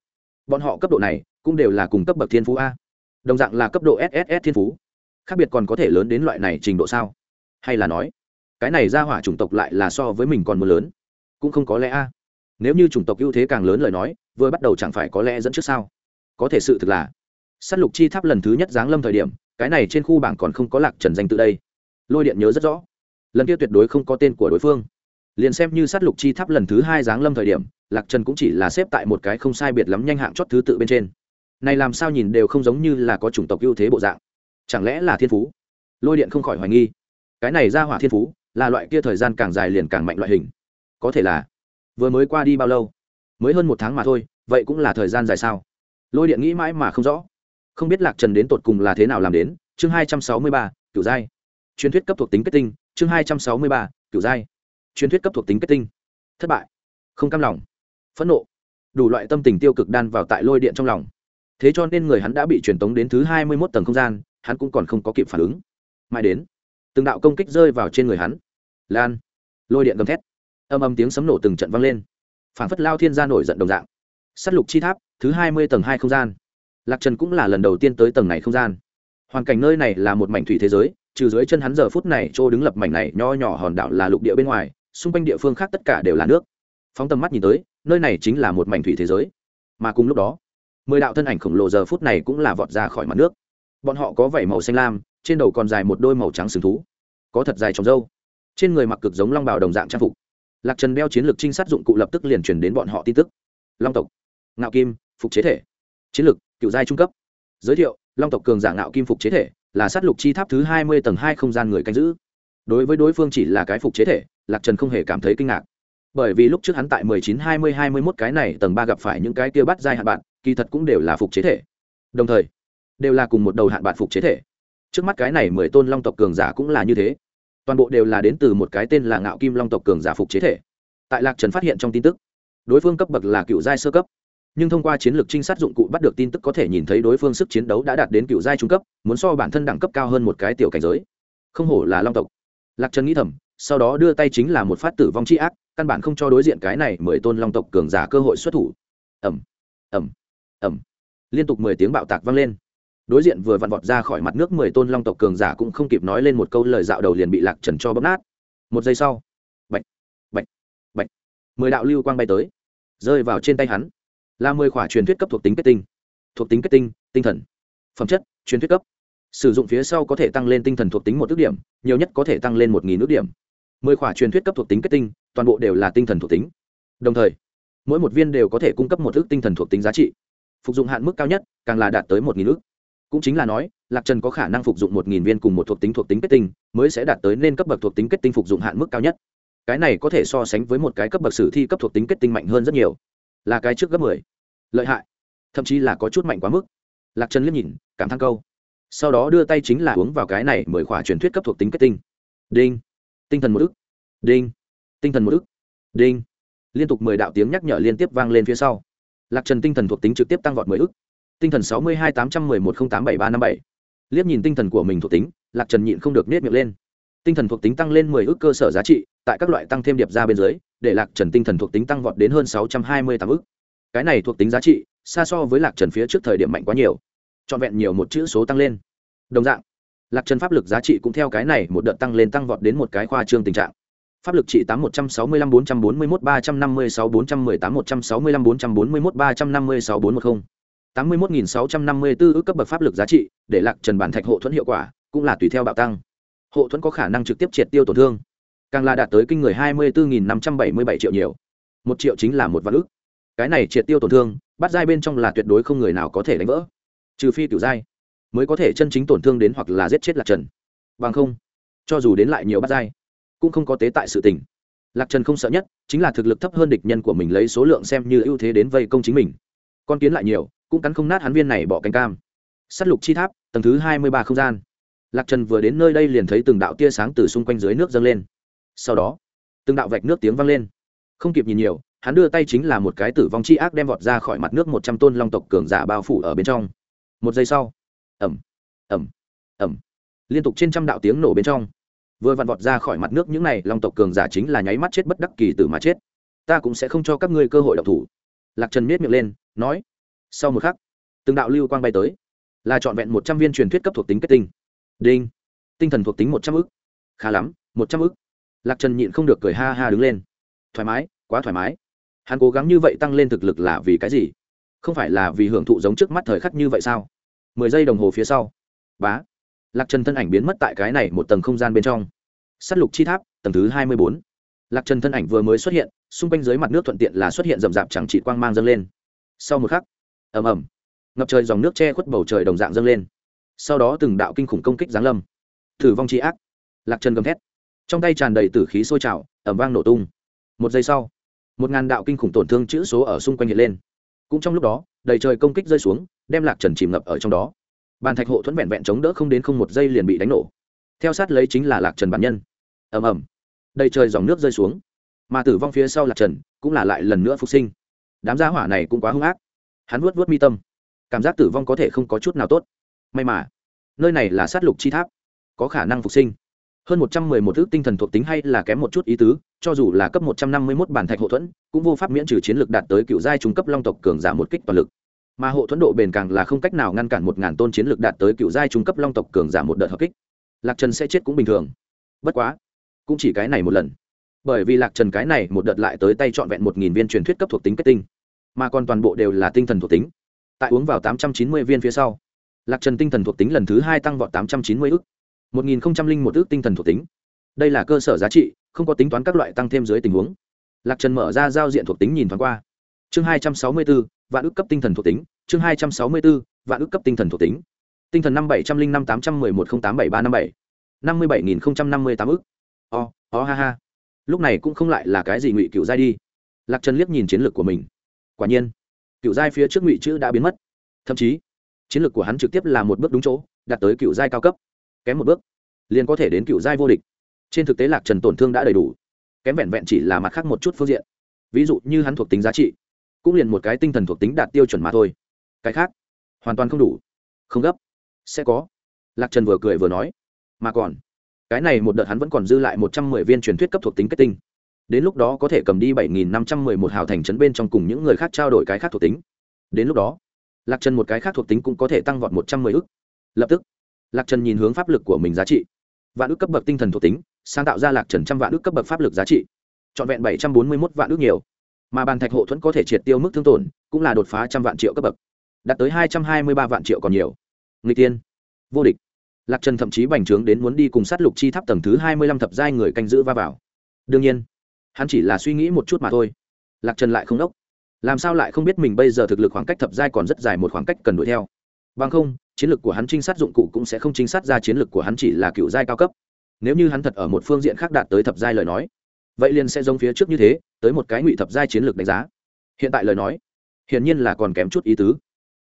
Speaker 1: bọn họ cấp độ này cũng đều là cùng cấp bậc thiên phú a. Đồng dạng là cấp độ sss thiên phú. Khác biệt còn có thể lớn đến loại này trình độ sao? Hay là nói, cái này ra hỏa chủng tộc lại là so với mình còn mưa lớn? Cũng không có lẽ a. Nếu như chủng tộc ưu thế càng lớn lời nói, vừa bắt đầu chẳng phải có lẽ dẫn trước sao? Có thể sự thực là s á t lục chi tháp lần thứ nhất giáng lâm thời điểm, cái này trên khu bảng còn không có lạc trần danh tự đây. Lôi điện nhớ rất rõ. Lần kia tuyệt đối không có tên của đối phương. Liền xem như sát lục chi tháp lần thứ hai giáng lâm thời điểm, lạc trần cũng chỉ là xếp tại một cái không sai biệt lắm nhanh hạng chót thứ tự bên trên. Này làm sao nhìn đều không giống như là có chủng tộc ưu thế bộ dạng. Chẳng lẽ là thiên phú? Lôi điện không khỏi hoài nghi. Cái này ra hỏa thiên phú, là loại kia thời gian càng dài liền càng mạnh loại hình. Có thể là, vừa mới qua đi bao lâu? Mới hơn một tháng mà thôi, vậy cũng là thời gian dài sao? Lôi điện nghĩ mãi mà không rõ không biết lạc trần đến tột cùng là thế nào làm đến, chương hai trăm sáu mươi ba, kiểu giai truyền thuyết cấp thuộc tính kết tinh, chương hai trăm sáu mươi ba, kiểu giai truyền thuyết cấp thuộc tính kết tinh. Thất bại. Không cam lòng. Phẫn nộ. Đủ loại tâm tình tiêu cực đan vào tại lôi điện trong lòng. Thế cho nên người hắn đã bị truyền tống đến thứ hai mươi mốt tầng không gian, hắn cũng còn không có kịp phản ứng. Mãi đến, từng đạo công kích rơi vào trên người hắn. Lan. Lôi điện gầm thét. Âm âm tiếng sấm nổ từng trận vang lên. Phản phất lao thiên gia nổi giận đồng dạng. S á t lục chi tháp, thứ hai mươi tầng hai không gian lạc trần cũng là lần đầu tiên tới tầng này không gian. Hoàn cảnh nơi này là một mảnh thủy thế giới, trừ dưới chân hắn giờ phút này chỗ đứng lập mảnh này nho nhỏ hòn đảo là lục địa bên ngoài, xung quanh địa phương khác tất cả đều là nước. Phóng tầm mắt nhìn tới, nơi này chính là một mảnh thủy thế giới. Mà cùng lúc đó, mười đạo thân ảnh khổng lồ giờ phút này cũng là vọt ra khỏi mặt nước. Bọn họ có vảy màu xanh lam, trên đầu còn dài một đôi màu trắng sừng thú, có thật dài trong râu. Trên người mặc cực giống long bào đồng dạng trang phục. Lạc trần đeo chiến lược trinh sát dụng cụ lập tức liền truyền đến bọn họ tin tức. Long tộc, ngạo kim, phục chế thể. Chiến lược cựu giai trung cấp. Giới thiệu, long tộc cường giả ngạo kim phục chế thể, là sát lục chi tháp thứ hai mươi tầng hai không gian người canh giữ. Đối với đối phương chỉ là cái phục chế thể, lạc trần không hề cảm thấy kinh ngạc. Bởi vì lúc trước hắn tại mười chín hai mươi hai mươi mốt cái này tầng ba gặp phải những cái kia bắt giai hạn bạn, kỳ thật cũng đều là phục chế thể. Đồng thời, đều là cùng một đầu hạn bạn phục chế thể. Trước mắt cái này mười tôn long tộc cường giả cũng là như thế. Toàn bộ đều là đến từ một cái tên là ngạo kim long tộc cường giả phục chế thể. Tại lạc trần phát hiện trong tin tức, đối phương cấp bậc là cựu giai sơ cấp nhưng thông qua chiến lược trinh sát dụng cụ bắt được tin tức có thể nhìn thấy đối phương sức chiến đấu đã đạt đến cựu giai trung cấp, muốn so bản thân đẳng cấp cao hơn một cái tiểu cảnh giới. Không hổ là long tộc. Lạc trần nghĩ thầm, sau đó đưa tay chính là một phát tử vong c h i ác, căn bản không cho đối diện cái này mười tôn long tộc cường giả cơ hội xuất thủ. Ẩm ẩm ẩm liên tục mười tiếng bạo tạc vang lên. Đối diện vừa vặn vọt ra khỏi mặt nước mười tôn long tộc cường giả cũng không kịp nói lên một câu lời dạo đầu liền bị lạc trần cho bấm nát. Một giây sau bệnh bệnh bệnh mười đạo lưu quang bay tới, rơi vào trên tay hắn là mười khỏa truyền thuyết cấp thuộc tính kết tinh. Thuộc tính kết tinh tinh thần. Phẩm chất, truyền thuyết cấp. Sử dụng phía sau có thể tăng lên tinh thần thuộc tính một ước điểm, nhiều nhất có thể tăng lên một nghìn ước điểm. Mười khỏa truyền thuyết cấp thuộc tính kết tinh, toàn bộ đều là tinh thần thuộc tính. Đồng thời, mỗi một viên đều có thể cung cấp một ước tinh thần thuộc tính giá trị. Phục dụng hạn mức cao nhất, càng là đạt tới một nghìn ước. Cũng chính là nói, lạc trần có khả năng phục dụng một nghìn viên cùng một thuộc tính thuộc tính kết tinh, mới sẽ đạt tới nên cấp bậc thuộc tính kết tinh phục dụng hạn mức cao nhất. Cái này có thể so sánh với một cái cấp bậc sử thi cấp thuộc tính kết tinh mạnh hơn rất nhiều là cái trước gấp mười. Lợi hại. Thậm chí là có chút mạnh quá mức. Lạc trần liếc nhìn, cảm thăng câu. Sau đó đưa tay chính là uống vào cái này mười khỏa truyền thuyết cấp thuộc tính kết tinh. Đinh. Tinh thần một ức. Đinh. Tinh thần một ức. Đinh. Liên tục mười đạo tiếng nhắc nhở liên tiếp vang lên phía sau. Lạc trần tinh thần thuộc tính trực tiếp tăng vọt mười ức. Tinh thần sáu mươi hai tám trăm mười một không tám bảy ba năm bảy. Liếc nhìn tinh thần của mình thuộc tính, lạc trần nhịn không được nết miệng lên. Tinh thần thuộc tính tăng lên mười ước cơ sở giá trị, tại các loại tăng thêm điệp ra bên dưới để lạc trần tinh thần thuộc tính tăng vọt đến hơn sáu trăm hai mươi tám ước cái này thuộc tính giá trị, xa so với lạc trần phía trước thời điểm mạnh quá nhiều. Trọn vẹn nhiều một chữ số tăng lên. Đồng dạng, lạc trần pháp lực giá trị cũng theo cái này một đợt tăng lên tăng vọt đến một cái khoa trương tình trạng. Pháp lực trị tám một trăm sáu mươi lăm bốn trăm bốn mươi mốt ba trăm năm mươi sáu bốn trăm mười tám một trăm sáu mươi lăm bốn trăm bốn mươi mốt ba trăm năm mươi sáu bốn một tám mươi mốt nghìn sáu trăm năm mươi bốn ước cấp bậc pháp lực giá trị, để lạc trần bản thạch hộ thuẫn hiệu quả, cũng là tùy theo bạo tăng. Hộ thuẫn có khả năng trực tiếp triệt tiêu tổn thương càng là đạt tới kinh người hai mươi bốn nghìn năm trăm bảy mươi bảy triệu nhiều. Một triệu chính là một vạn ước cái này triệt tiêu tổn thương, bắt giai bên trong là tuyệt đối không người nào có thể đánh vỡ. Trừ phi tiểu giai mới có thể chân chính tổn thương đến hoặc là giết chết lạc trần. Bằng không, cho dù đến lại nhiều bắt giai, cũng không có tế tại sự tình. Lạc trần không sợ nhất chính là thực lực thấp hơn địch nhân của mình lấy số lượng xem như ưu thế đến vây công chính mình. Con kiến lại nhiều, cũng cắn không nát hắn viên này bỏ cánh cam. S á t lục chi tháp, tầng thứ hai mươi ba không gian. Lạc trần vừa đến nơi đây liền thấy từng đạo tia sáng từ xung quanh dưới nước dâng lên sau đó, từng đạo vạch nước tiếng vang lên. Không kịp nhìn nhiều, hắn đưa tay chính là một cái tử vong chi ác đem vọt ra khỏi mặt nước một trăm tôn long tộc cường giả bao phủ ở bên trong. Một giây sau ẩm ẩm ẩm liên tục trên trăm đạo tiếng nổ bên trong. Vừa vặn vọt ra khỏi mặt nước những này long tộc cường giả chính là nháy mắt chết bất đắc kỳ tử mà chết. Ta cũng sẽ không cho các ngươi cơ hội độc thủ. Lạc trần miết miệng lên, nói, sau một khắc, từng đạo lưu quang bay tới, là trọn vẹn một trăm viên truyền thuyết cấp thuộc tính kết tinh. Đinh, tinh thần thuộc tính một trăm ức. Khá lắm, một trăm ức lạc trần nhịn không được cười ha ha đứng lên. Thoải mái, quá thoải mái. Hắn cố gắng như vậy tăng lên thực lực là vì cái gì? Không phải là vì hưởng thụ giống trước mắt thời khắc như vậy sao? Mười giây đồng hồ phía sau. Bá. Lạc trần thân ảnh biến mất tại cái này một tầng không gian bên trong. S á t lục chi tháp, tầng thứ hai mươi bốn. Lạc trần thân ảnh vừa mới xuất hiện, xung quanh dưới mặt nước thuận tiện là xuất hiện rậm rạp chẳng trị quang mang dâng lên. Sau một khắc, ầm ầm, ngập trời dòng nước che khuất bầu trời đồng dạng dâng lên. Sau đó từng đạo kinh khủng công kích giáng lâm. Thử vong tri ác. Lạc trần gầm thét trong tay tràn đầy tử khí sôi trào ẩm vang nổ tung. Một giây sau, một ngàn đạo kinh khủng tổn thương chữ số ở xung quanh hiện lên. Cũng trong lúc đó, đầy trời công kích rơi xuống, đem lạc trần chìm ngập ở trong đó. Bàn thạch hộ thuẫn vẹn vẹn chống đỡ không đến không một giây liền bị đánh nổ. Theo sát lấy chính là lạc trần bản nhân. Ầm ầm. Đầy trời dòng nước rơi xuống, mà tử vong phía sau lạc trần cũng là lại lần nữa phục sinh. Đám gia hỏa này cũng quá hung ác. Hắn vuốt vuốt mi tâm. Cảm giác tử vong có thể không có chút nào tốt. May mà, nơi này là sát lục chi tháp, có khả năng phục sinh hơn một trăm mười một tinh thần thuộc tính hay là kém một chút ý tứ, cho dù là cấp một trăm năm mươi mốt bản thạch hộ thuẫn, cũng vô pháp miễn trừ chiến lược đạt tới cựu giai trung cấp long tộc cường giả một kích toàn lực. Mà hộ thuẫn độ bền càng là không cách nào ngăn cản một ngàn tôn chiến lược đạt tới cựu giai trung cấp long tộc cường giả một đợt hợp kích. Lạc trần sẽ chết cũng bình thường. Bất quá, cũng chỉ cái này một lần. Bởi vì lạc trần cái này một đợt lại tới tay trọn vẹn một nghìn viên truyền thuyết cấp thuộc tính kết tinh. Mà còn toàn bộ đều là tinh thần thuộc tính. Tại uống vào tám trăm chín mươi viên phía sau, lạc trần tinh thần thuộc tính lần thứ hai tăng vọt tám trăm chín mươi một nghìn một ước tinh thần thuộc tính. Đây là cơ sở giá trị, không có tính toán các loại tăng thêm dưới tình huống. Lạc trần mở ra giao diện thuộc tính nhìn thoáng qua. Chương hai trăm sáu mươi bốn vạn ước cấp tinh thần thuộc tính. Chương hai trăm sáu mươi bốn vạn ước cấp tinh thần thuộc tính. Tinh thần năm bảy trăm linh năm tám trăm mười một không tám bảy ba năm bảy. năm mươi bảy nghìn năm mươi tám ước. O o ha ha. Lúc này cũng không lại là cái gì ngụy cựu giai đi. Lạc trần liếc nhìn chiến lược của mình. Quả nhiên cựu giai phía trước ngụy chữ đã biến mất. Thậm chí, chiến lược của hắn trực tiếp là một bước đúng chỗ, đạt tới cựu giai cao cấp kém một bước, liền có thể đến cựu giai vô địch. Trên thực tế lạc trần tổn thương đã đầy đủ, kém vẹn vẹn chỉ là mặt khác một chút phương diện. Ví dụ như hắn thuộc tính giá trị, cũng liền một cái tinh thần thuộc tính đạt tiêu chuẩn mà thôi. Cái khác, hoàn toàn không đủ. Không gấp. Sẽ có. Lạc trần vừa cười vừa nói. Mà còn, cái này một đợt hắn vẫn còn dư lại một trăm mười viên truyền thuyết cấp thuộc tính kết tinh. Đến lúc đó có thể cầm đi bảy nghìn năm trăm mười một hào thành trấn bên trong cùng những người khác trao đổi cái khác thuộc tính. Đến lúc đó, lạc trần một cái khác thuộc tính cũng có thể tăng vọt một trăm mười ức. Lập tức lạc trần nhìn hướng pháp lực của mình giá trị. Vạn ước cấp bậc tinh thần thuộc tính, sáng tạo ra lạc trần trăm vạn ước cấp bậc pháp lực giá trị. Trọn vẹn bảy trăm bốn mươi mốt vạn ước nhiều. Mà bàn thạch hộ thuẫn có thể triệt tiêu mức thương tổn, cũng là đột phá trăm vạn triệu cấp bậc. Đạt tới hai trăm hai mươi ba vạn triệu còn nhiều. Người tiên vô địch. Lạc trần thậm chí bành trướng đến muốn đi cùng sát lục chi tháp tầng thứ hai mươi lăm thập giai người canh giữ va vào. Đương nhiên, hắn chỉ là suy nghĩ một chút mà thôi. Lạc trần lại không đốc. Làm sao lại không biết mình bây giờ thực lực khoảng cách thập giai còn rất dài một khoảng cách cần đuổi theo? Bằng không chiến lược của hắn trinh sát dụng cụ cũng sẽ không trinh sát ra chiến lược của hắn chỉ là cựu giai cao cấp. Nếu như hắn thật ở một phương diện khác đạt tới thập giai lời nói, vậy liền sẽ giống phía trước như thế, tới một cái ngụy thập giai chiến lược đánh giá. Hiện tại lời nói, hiển nhiên là còn kém chút ý tứ.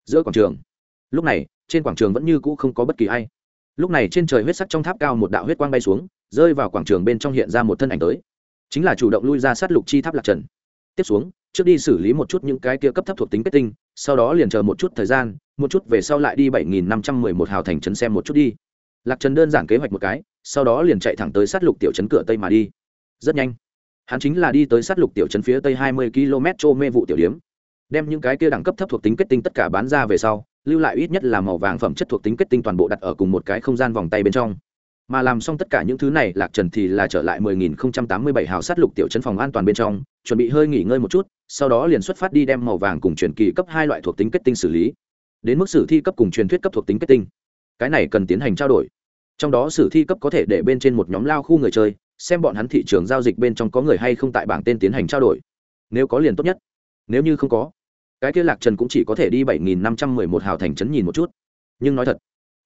Speaker 1: Giữa quảng trường, lúc này, trên quảng trường vẫn như cũ không có bất kỳ ai. Lúc này trên trời huyết sắc trong tháp cao một đạo huyết quang bay xuống, rơi vào quảng trường bên trong hiện ra một thân ảnh tới. Chính là chủ động lui ra sát lục chi tháp lạc trần. Tiếp xuống, trước đi xử lý một chút những cái kia cấp thấp thuộc tính kết tinh, sau đó liền chờ một chút thời gian một chút về sau lại đi bảy nghìn năm trăm mười một hào thành trấn xem một chút đi. Lạc trần đơn giản kế hoạch một cái, sau đó liền chạy thẳng tới sát lục tiểu trấn cửa tây mà đi. Rất nhanh, hắn chính là đi tới sát lục tiểu trấn phía tây hai mươi km chô mê vụ tiểu điếm. Đem những cái kia đẳng cấp thấp thuộc tính kết tinh tất cả bán ra về sau, lưu lại ít nhất là màu vàng phẩm chất thuộc tính kết tinh toàn bộ đặt ở cùng một cái không gian vòng tay bên trong. Mà làm xong tất cả những thứ này, lạc trần thì là trở lại 10.087 hào sát lục tiểu chân phòng an toàn bên trong, chuẩn bị hơi nghỉ ngơi một chút, sau đó liền xuất phát đi đem màu vàng cùng truyền kỳ cấp hai loại thuộc tính kết tinh xử lý đến mức sử thi cấp cùng truyền thuyết cấp thuộc tính kết tinh. Cái này cần tiến hành trao đổi. Trong đó sử thi cấp có thể để bên trên một nhóm lao khu người chơi, xem bọn hắn thị trường giao dịch bên trong có người hay không tại bảng tên tiến hành trao đổi. Nếu có liền tốt nhất. Nếu như không có, cái kia lạc trần cũng chỉ có thể đi bảy nghìn năm trăm mười một hào thành trấn nhìn một chút. Nhưng nói thật,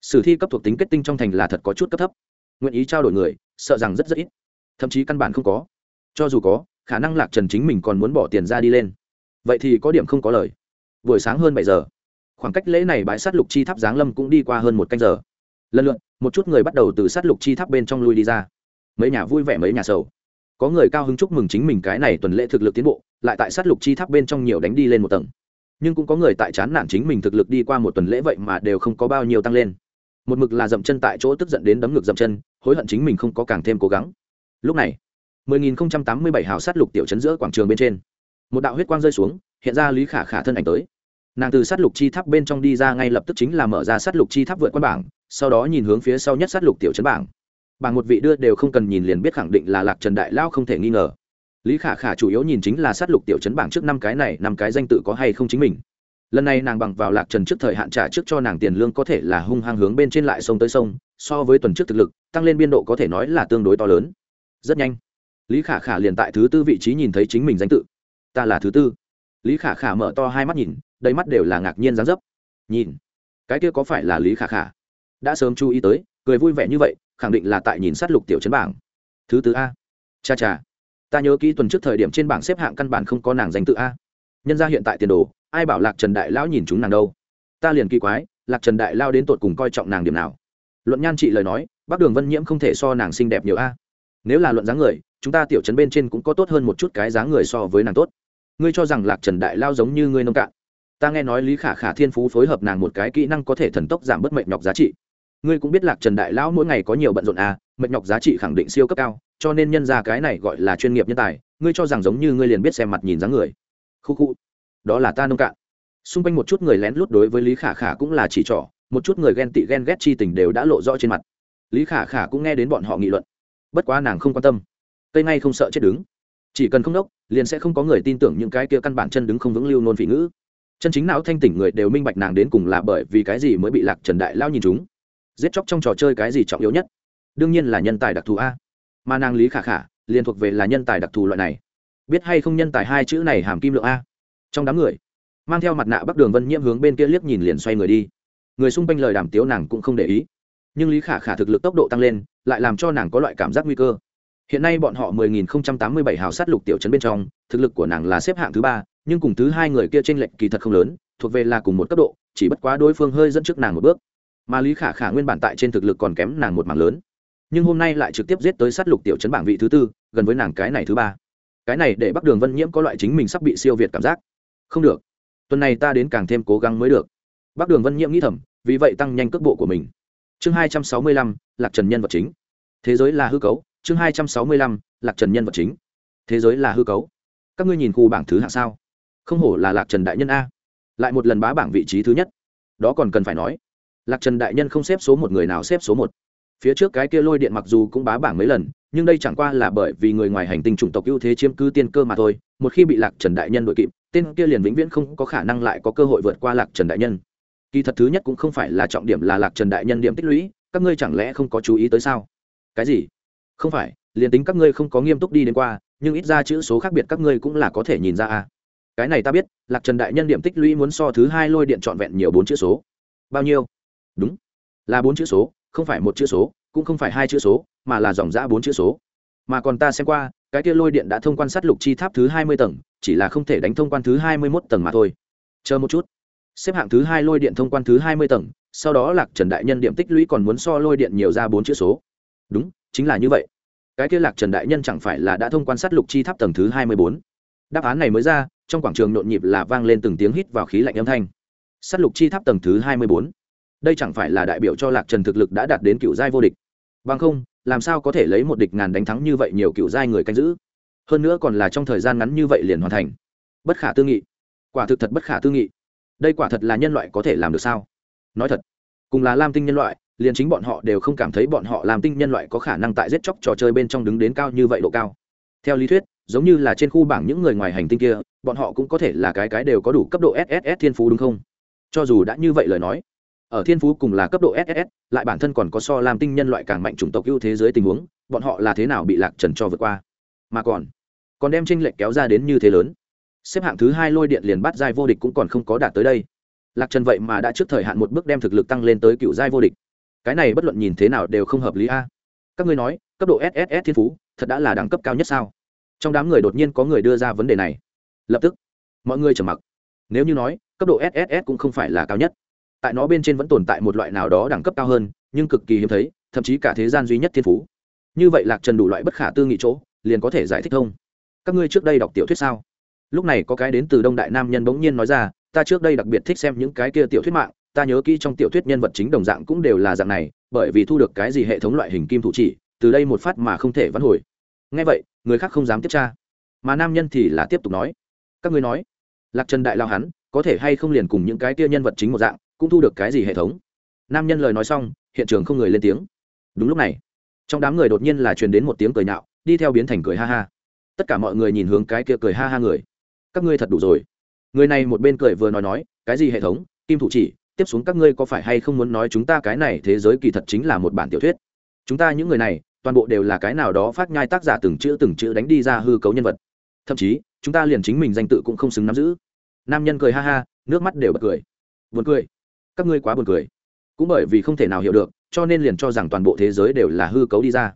Speaker 1: sử thi cấp thuộc tính kết tinh trong thành là thật có chút cấp thấp. Nguyện ý trao đổi người, sợ rằng rất rất ít. Thậm chí căn bản không có. Cho dù có, khả năng lạc trần chính mình còn muốn bỏ tiền ra đi lên. Vậy thì có điểm không có lời. Buổi sáng hơn bảy giờ khoảng cách lễ này bãi sát lục chi tháp giáng lâm cũng đi qua hơn một canh giờ. Lần lượt, một chút người bắt đầu từ sát lục chi tháp bên trong lui đi ra. Mấy nhà vui vẻ mấy nhà sầu. Có người cao hứng chúc mừng chính mình cái này tuần lễ thực lực tiến bộ, lại tại sát lục chi tháp bên trong nhiều đánh đi lên một tầng. Nhưng cũng có người tại chán nản chính mình thực lực đi qua một tuần lễ vậy mà đều không có bao nhiêu tăng lên. Một mực là dậm chân tại chỗ tức giận đến đấm ngực dậm chân, hối hận chính mình không có càng thêm cố gắng. Lúc này 10.087 hào sát lục tiểu chấn giữa quảng trường bên trên. Một đạo huyết quang rơi xuống, hiện ra lý khả khả thân ảnh tới nàng từ sát lục chi tháp bên trong đi ra ngay lập tức chính là mở ra sát lục chi tháp vượt qua bảng, sau đó nhìn hướng phía sau nhất sát lục tiểu chấn bảng. Bảng một vị đưa đều không cần nhìn liền biết khẳng định là lạc trần đại lao không thể nghi ngờ. Lý khả khả chủ yếu nhìn chính là sát lục tiểu chấn bảng trước năm cái này, năm cái danh tự có hay không chính mình. Lần này nàng bằng vào lạc trần trước thời hạn trả trước cho nàng tiền lương có thể là hung hăng hướng bên trên lại sông tới sông, so với tuần trước thực lực, tăng lên biên độ có thể nói là tương đối to lớn. Rất nhanh, lý khả khả liền tại thứ tư vị trí nhìn thấy chính mình danh tự. Ta là thứ tư. Lý khả khả mở to hai mắt nhìn đầy mắt đều là ngạc nhiên dáng dấp. Nhìn, cái kia có phải là lý khả khả? Đã sớm chú ý tới, cười vui vẻ như vậy, khẳng định là tại nhìn sát lục tiểu chấn bảng. Thứ tư a. Cha cha. Ta nhớ kỹ tuần trước thời điểm trên bảng xếp hạng căn bản không có nàng danh tự a. Nhân ra hiện tại tiền đồ, ai bảo lạc trần đại lão nhìn chúng nàng đâu? Ta liền kỳ quái, lạc trần đại lao đến tột cùng coi trọng nàng điểm nào? Luận nhan trị lời nói bác đường vân nhiễm không thể so nàng xinh đẹp nhiều a. Nếu là luận dáng người, chúng ta tiểu trấn bên trên cũng có tốt hơn một chút cái dáng người so với nàng tốt. Ngươi cho rằng lạc trần đại lao giống như ngươi nông cạn? Ta nghe nói lý khả khả thiên phú phối hợp nàng một cái kỹ năng có thể thần tốc giảm bớt mệnh nhọc giá trị. Ngươi cũng biết lạc trần đại lão mỗi ngày có nhiều bận rộn à mệnh nhọc giá trị khẳng định siêu cấp cao, cho nên nhân ra cái này gọi là chuyên nghiệp nhân tài, ngươi cho rằng giống như ngươi liền biết xem mặt nhìn dáng người. Khu khu, đó là ta nông cạn. Xung quanh một chút người lén lút đối với lý khả khả cũng là chỉ trỏ, một chút người ghen tị ghen ghét chi tình đều đã lộ rõ trên mặt. Lý khả khả cũng nghe đến bọn họ nghị luận. Bất quá nàng không quan tâm. Cây ngay không sợ chết đứng. Chỉ cần không đốc, liền sẽ không có người tin tưởng những cái kia căn bản chân đứng không vững lưu nôn vị ngữ chân chính não thanh tỉnh người đều minh bạch nàng đến cùng là bởi vì cái gì mới bị lạc trần đại lao nhìn chúng. Giết chóc trong trò chơi cái gì trọng yếu nhất? Đương nhiên là nhân tài đặc thù a. Mà nàng lý khả khả, liền thuộc về là nhân tài đặc thù loại này. Biết hay không nhân tài hai chữ này hàm kim lượng a? Trong đám người, mang theo mặt nạ bắc đường vân nhiễm hướng bên kia liếc nhìn liền xoay người đi. Người xung quanh lời đàm tiếu nàng cũng không để ý. Nhưng lý khả khả thực lực tốc độ tăng lên, lại làm cho nàng có loại cảm giác nguy cơ. Hiện nay bọn họ 10.087 hào sát lục tiểu trấn bên trong, thực lực của nàng là xếp hạng thứ ba nhưng cùng thứ hai người kia tranh lệch kỳ thật không lớn, thuộc về là cùng một cấp độ, chỉ bất quá đối phương hơi dẫn trước nàng một bước. Mà lý khả khả nguyên bản tại trên thực lực còn kém nàng một mảng lớn. Nhưng hôm nay lại trực tiếp giết tới sát lục tiểu chấn bảng vị thứ tư, gần với nàng cái này thứ ba. Cái này để bắc đường vân nhiễm có loại chính mình sắp bị siêu việt cảm giác. Không được. Tuần này ta đến càng thêm cố gắng mới được. Bắc đường vân nhiễm nghĩ thầm, vì vậy tăng nhanh cước bộ của mình. Chương hai trăm sáu mươi lăm, lạc trần nhân vật chính. Thế giới là hư cấu, chương hai trăm sáu mươi lăm, lạc trần nhân vật chính. Thế giới là hư cấu. Các ngươi nhìn khu bảng thứ hạng sao? Không hổ là lạc trần đại nhân a. Lại một lần bá bảng vị trí thứ nhất. Đó còn cần phải nói, lạc trần đại nhân không xếp số một người nào xếp số một. Phía trước cái kia lôi điện mặc dù cũng bá bảng mấy lần, nhưng đây chẳng qua là bởi vì người ngoài hành tinh chủng tộc ưu thế chiếm cứ tiên cơ mà thôi. Một khi bị lạc trần đại nhân đội kịp, tên kia liền vĩnh viễn không có khả năng lại có cơ hội vượt qua lạc trần đại nhân. Kỳ thật thứ nhất cũng không phải là trọng điểm là lạc trần đại nhân điểm tích lũy, các ngươi chẳng lẽ không có chú ý tới sao? Cái gì? Không phải, liền tính các ngươi không có nghiêm túc đi đến qua, nhưng ít ra chữ số khác biệt các ngươi cũng là có thể nhìn ra a cái này ta biết, lạc trần đại nhân điểm tích lũy muốn so thứ hai lôi điện trọn vẹn nhiều bốn chữ số. Bao nhiêu? Đúng. Là bốn chữ số, không phải một chữ số, cũng không phải hai chữ số, mà là dòng giã bốn chữ số. Mà còn ta xem qua, cái kia lôi điện đã thông quan sát lục chi tháp thứ hai mươi tầng, chỉ là không thể đánh thông quan thứ hai mươi mốt tầng mà thôi. Chờ một chút. Xếp hạng thứ hai lôi điện thông quan thứ hai mươi tầng, sau đó lạc trần đại nhân điểm tích lũy còn muốn so lôi điện nhiều ra bốn chữ số. Đúng, chính là như vậy. Cái kia lạc trần đại nhân chẳng phải là đã thông quan sát lục chi tháp tầng thứ hai mươi bốn? Đáp án này mới ra trong quảng trường nhộn nhịp là vang lên từng tiếng hít vào khí lạnh âm thanh. Sát lục chi tháp tầng thứ hai mươi bốn. Đây chẳng phải là đại biểu cho lạc trần thực lực đã đạt đến cựu giai vô địch. Bằng không, làm sao có thể lấy một địch ngàn đánh thắng như vậy nhiều cựu giai người canh giữ? Hơn nữa còn là trong thời gian ngắn như vậy liền hoàn thành. Bất khả tư nghị. Quả thực thật bất khả tư nghị. Đây quả thật là nhân loại có thể làm được sao? Nói thật, cùng là lam tinh nhân loại, liền chính bọn họ đều không cảm thấy bọn họ làm tinh nhân loại có khả năng tại giết chóc trò chơi bên trong đứng đến cao như vậy độ cao. Theo lý thuyết giống như là trên khu bảng những người ngoài hành tinh kia bọn họ cũng có thể là cái cái đều có đủ cấp độ sss thiên phú đúng không? Cho dù đã như vậy lời nói ở thiên phú cùng là cấp độ SSS, lại bản thân còn có so làm tinh nhân loại càng mạnh chủng tộc ưu thế giới tình huống bọn họ là thế nào bị lạc trần cho vượt qua? Mà còn còn đem tranh lệch kéo ra đến như thế lớn. Xếp hạng thứ hai lôi điện liền bắt giai vô địch cũng còn không có đạt tới đây. Lạc trần vậy mà đã trước thời hạn một bước đem thực lực tăng lên tới cựu giai vô địch. Cái này bất luận nhìn thế nào đều không hợp lý a. Các ngươi nói cấp độ sss thiên phú thật đã là đẳng cấp cao nhất sao? Trong đám người đột nhiên có người đưa ra vấn đề này. Lập tức, mọi người trầm mặc. Nếu như nói, cấp độ sss cũng không phải là cao nhất. Tại nó bên trên vẫn tồn tại một loại nào đó đẳng cấp cao hơn, nhưng cực kỳ hiếm thấy, thậm chí cả thế gian duy nhất thiên phú. Như vậy lạc trần đủ loại bất khả tư nghị chỗ, liền có thể giải thích thông các ngươi trước đây đọc tiểu thuyết sao? Lúc này có cái đến từ đông đại nam nhân bỗng nhiên nói ra, ta trước đây đặc biệt thích xem những cái kia tiểu thuyết mạng, ta nhớ kỹ trong tiểu thuyết nhân vật chính đồng dạng cũng đều là dạng này, bởi vì thu được cái gì hệ thống loại hình kim thủ chỉ, từ đây một phát mà không thể vãn hồi. Ngay vậy người khác không dám tiếp tra. Mà nam nhân thì là tiếp tục nói. Các ngươi nói, lạc trần đại lao hắn, có thể hay không liền cùng những cái tia nhân vật chính một dạng, cũng thu được cái gì hệ thống? Nam nhân lời nói xong, hiện trường không người lên tiếng. Đúng lúc này, trong đám người đột nhiên là truyền đến một tiếng cười nhạo, đi theo biến thành cười ha ha. Tất cả mọi người nhìn hướng cái kia cười ha ha người. Các ngươi thật đủ rồi. Người này một bên cười vừa nói nói, cái gì hệ thống? Kim thủ chỉ, tiếp xuống các ngươi có phải hay không muốn nói chúng ta cái này thế giới kỳ thật chính là một bản tiểu thuyết? Chúng ta những người này toàn bộ đều là cái nào đó phát nhai tác giả từng chữ từng chữ đánh đi ra hư cấu nhân vật. Thậm chí, chúng ta liền chính mình danh tự cũng không xứng nắm giữ. Nam nhân cười ha ha, nước mắt đều bật cười. Buồn cười. Các ngươi quá buồn cười. Cũng bởi vì không thể nào hiểu được, cho nên liền cho rằng toàn bộ thế giới đều là hư cấu đi ra.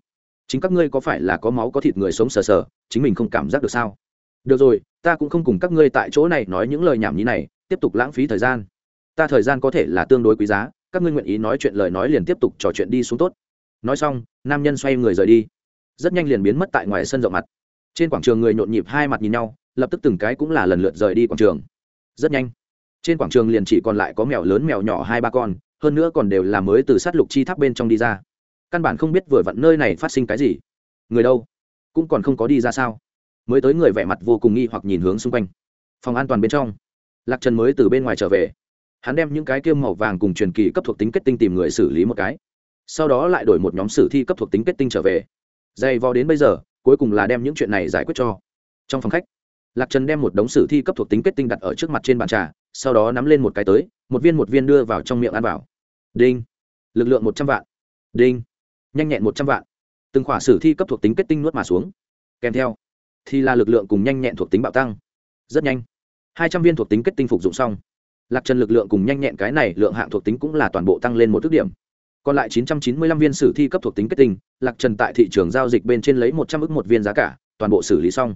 Speaker 1: Chính các ngươi có phải là có máu có thịt người sống sờ sờ, chính mình không cảm giác được sao? Được rồi, ta cũng không cùng các ngươi tại chỗ này nói những lời nhảm nhí này, tiếp tục lãng phí thời gian. Ta thời gian có thể là tương đối quý giá, các ngươi nguyện ý nói chuyện lời nói liền tiếp tục trò chuyện đi xuống tốt nói xong, nam nhân xoay người rời đi. Rất nhanh liền biến mất tại ngoài sân rộng mặt. Trên quảng trường người nhộn nhịp hai mặt nhìn nhau, lập tức từng cái cũng là lần lượt rời đi quảng trường. Rất nhanh, trên quảng trường liền chỉ còn lại có mèo lớn mèo nhỏ hai ba con, hơn nữa còn đều là mới từ sát lục chi tháp bên trong đi ra. Căn bản không biết vừa vặn nơi này phát sinh cái gì. Người đâu? Cũng còn không có đi ra sao? Mới tới người vẻ mặt vô cùng nghi hoặc nhìn hướng xung quanh. Phòng an toàn bên trong, lạc trần mới từ bên ngoài trở về. Hắn đem những cái kiêm màu vàng cùng truyền kỳ cấp thuộc tính kết tinh tìm người xử lý một cái sau đó lại đổi một nhóm sử thi cấp thuộc tính kết tinh trở về. Dày vò đến bây giờ, cuối cùng là đem những chuyện này giải quyết cho. Trong phòng khách, lạc trần đem một đống sử thi cấp thuộc tính kết tinh đặt ở trước mặt trên bàn trà, sau đó nắm lên một cái tới, một viên một viên đưa vào trong miệng ăn vào. Đinh. Lực lượng một trăm vạn. Đinh. Nhanh nhẹn một trăm vạn. Từng khỏa sử thi cấp thuộc tính kết tinh nuốt mà xuống. Kèm theo, thì là lực lượng cùng nhanh nhẹn thuộc tính bạo tăng. Rất nhanh, hai trăm viên thuộc tính kết tinh phục dụng xong. Lạc trần lực lượng cùng nhanh nhẹn cái này lượng hạng thuộc tính cũng là toàn bộ tăng lên một thức điểm còn lại chín trăm chín mươi lăm viên sử thi cấp thuộc tính kết tinh, lạc trần tại thị trường giao dịch bên trên lấy một trăm một viên giá cả, toàn bộ xử lý xong.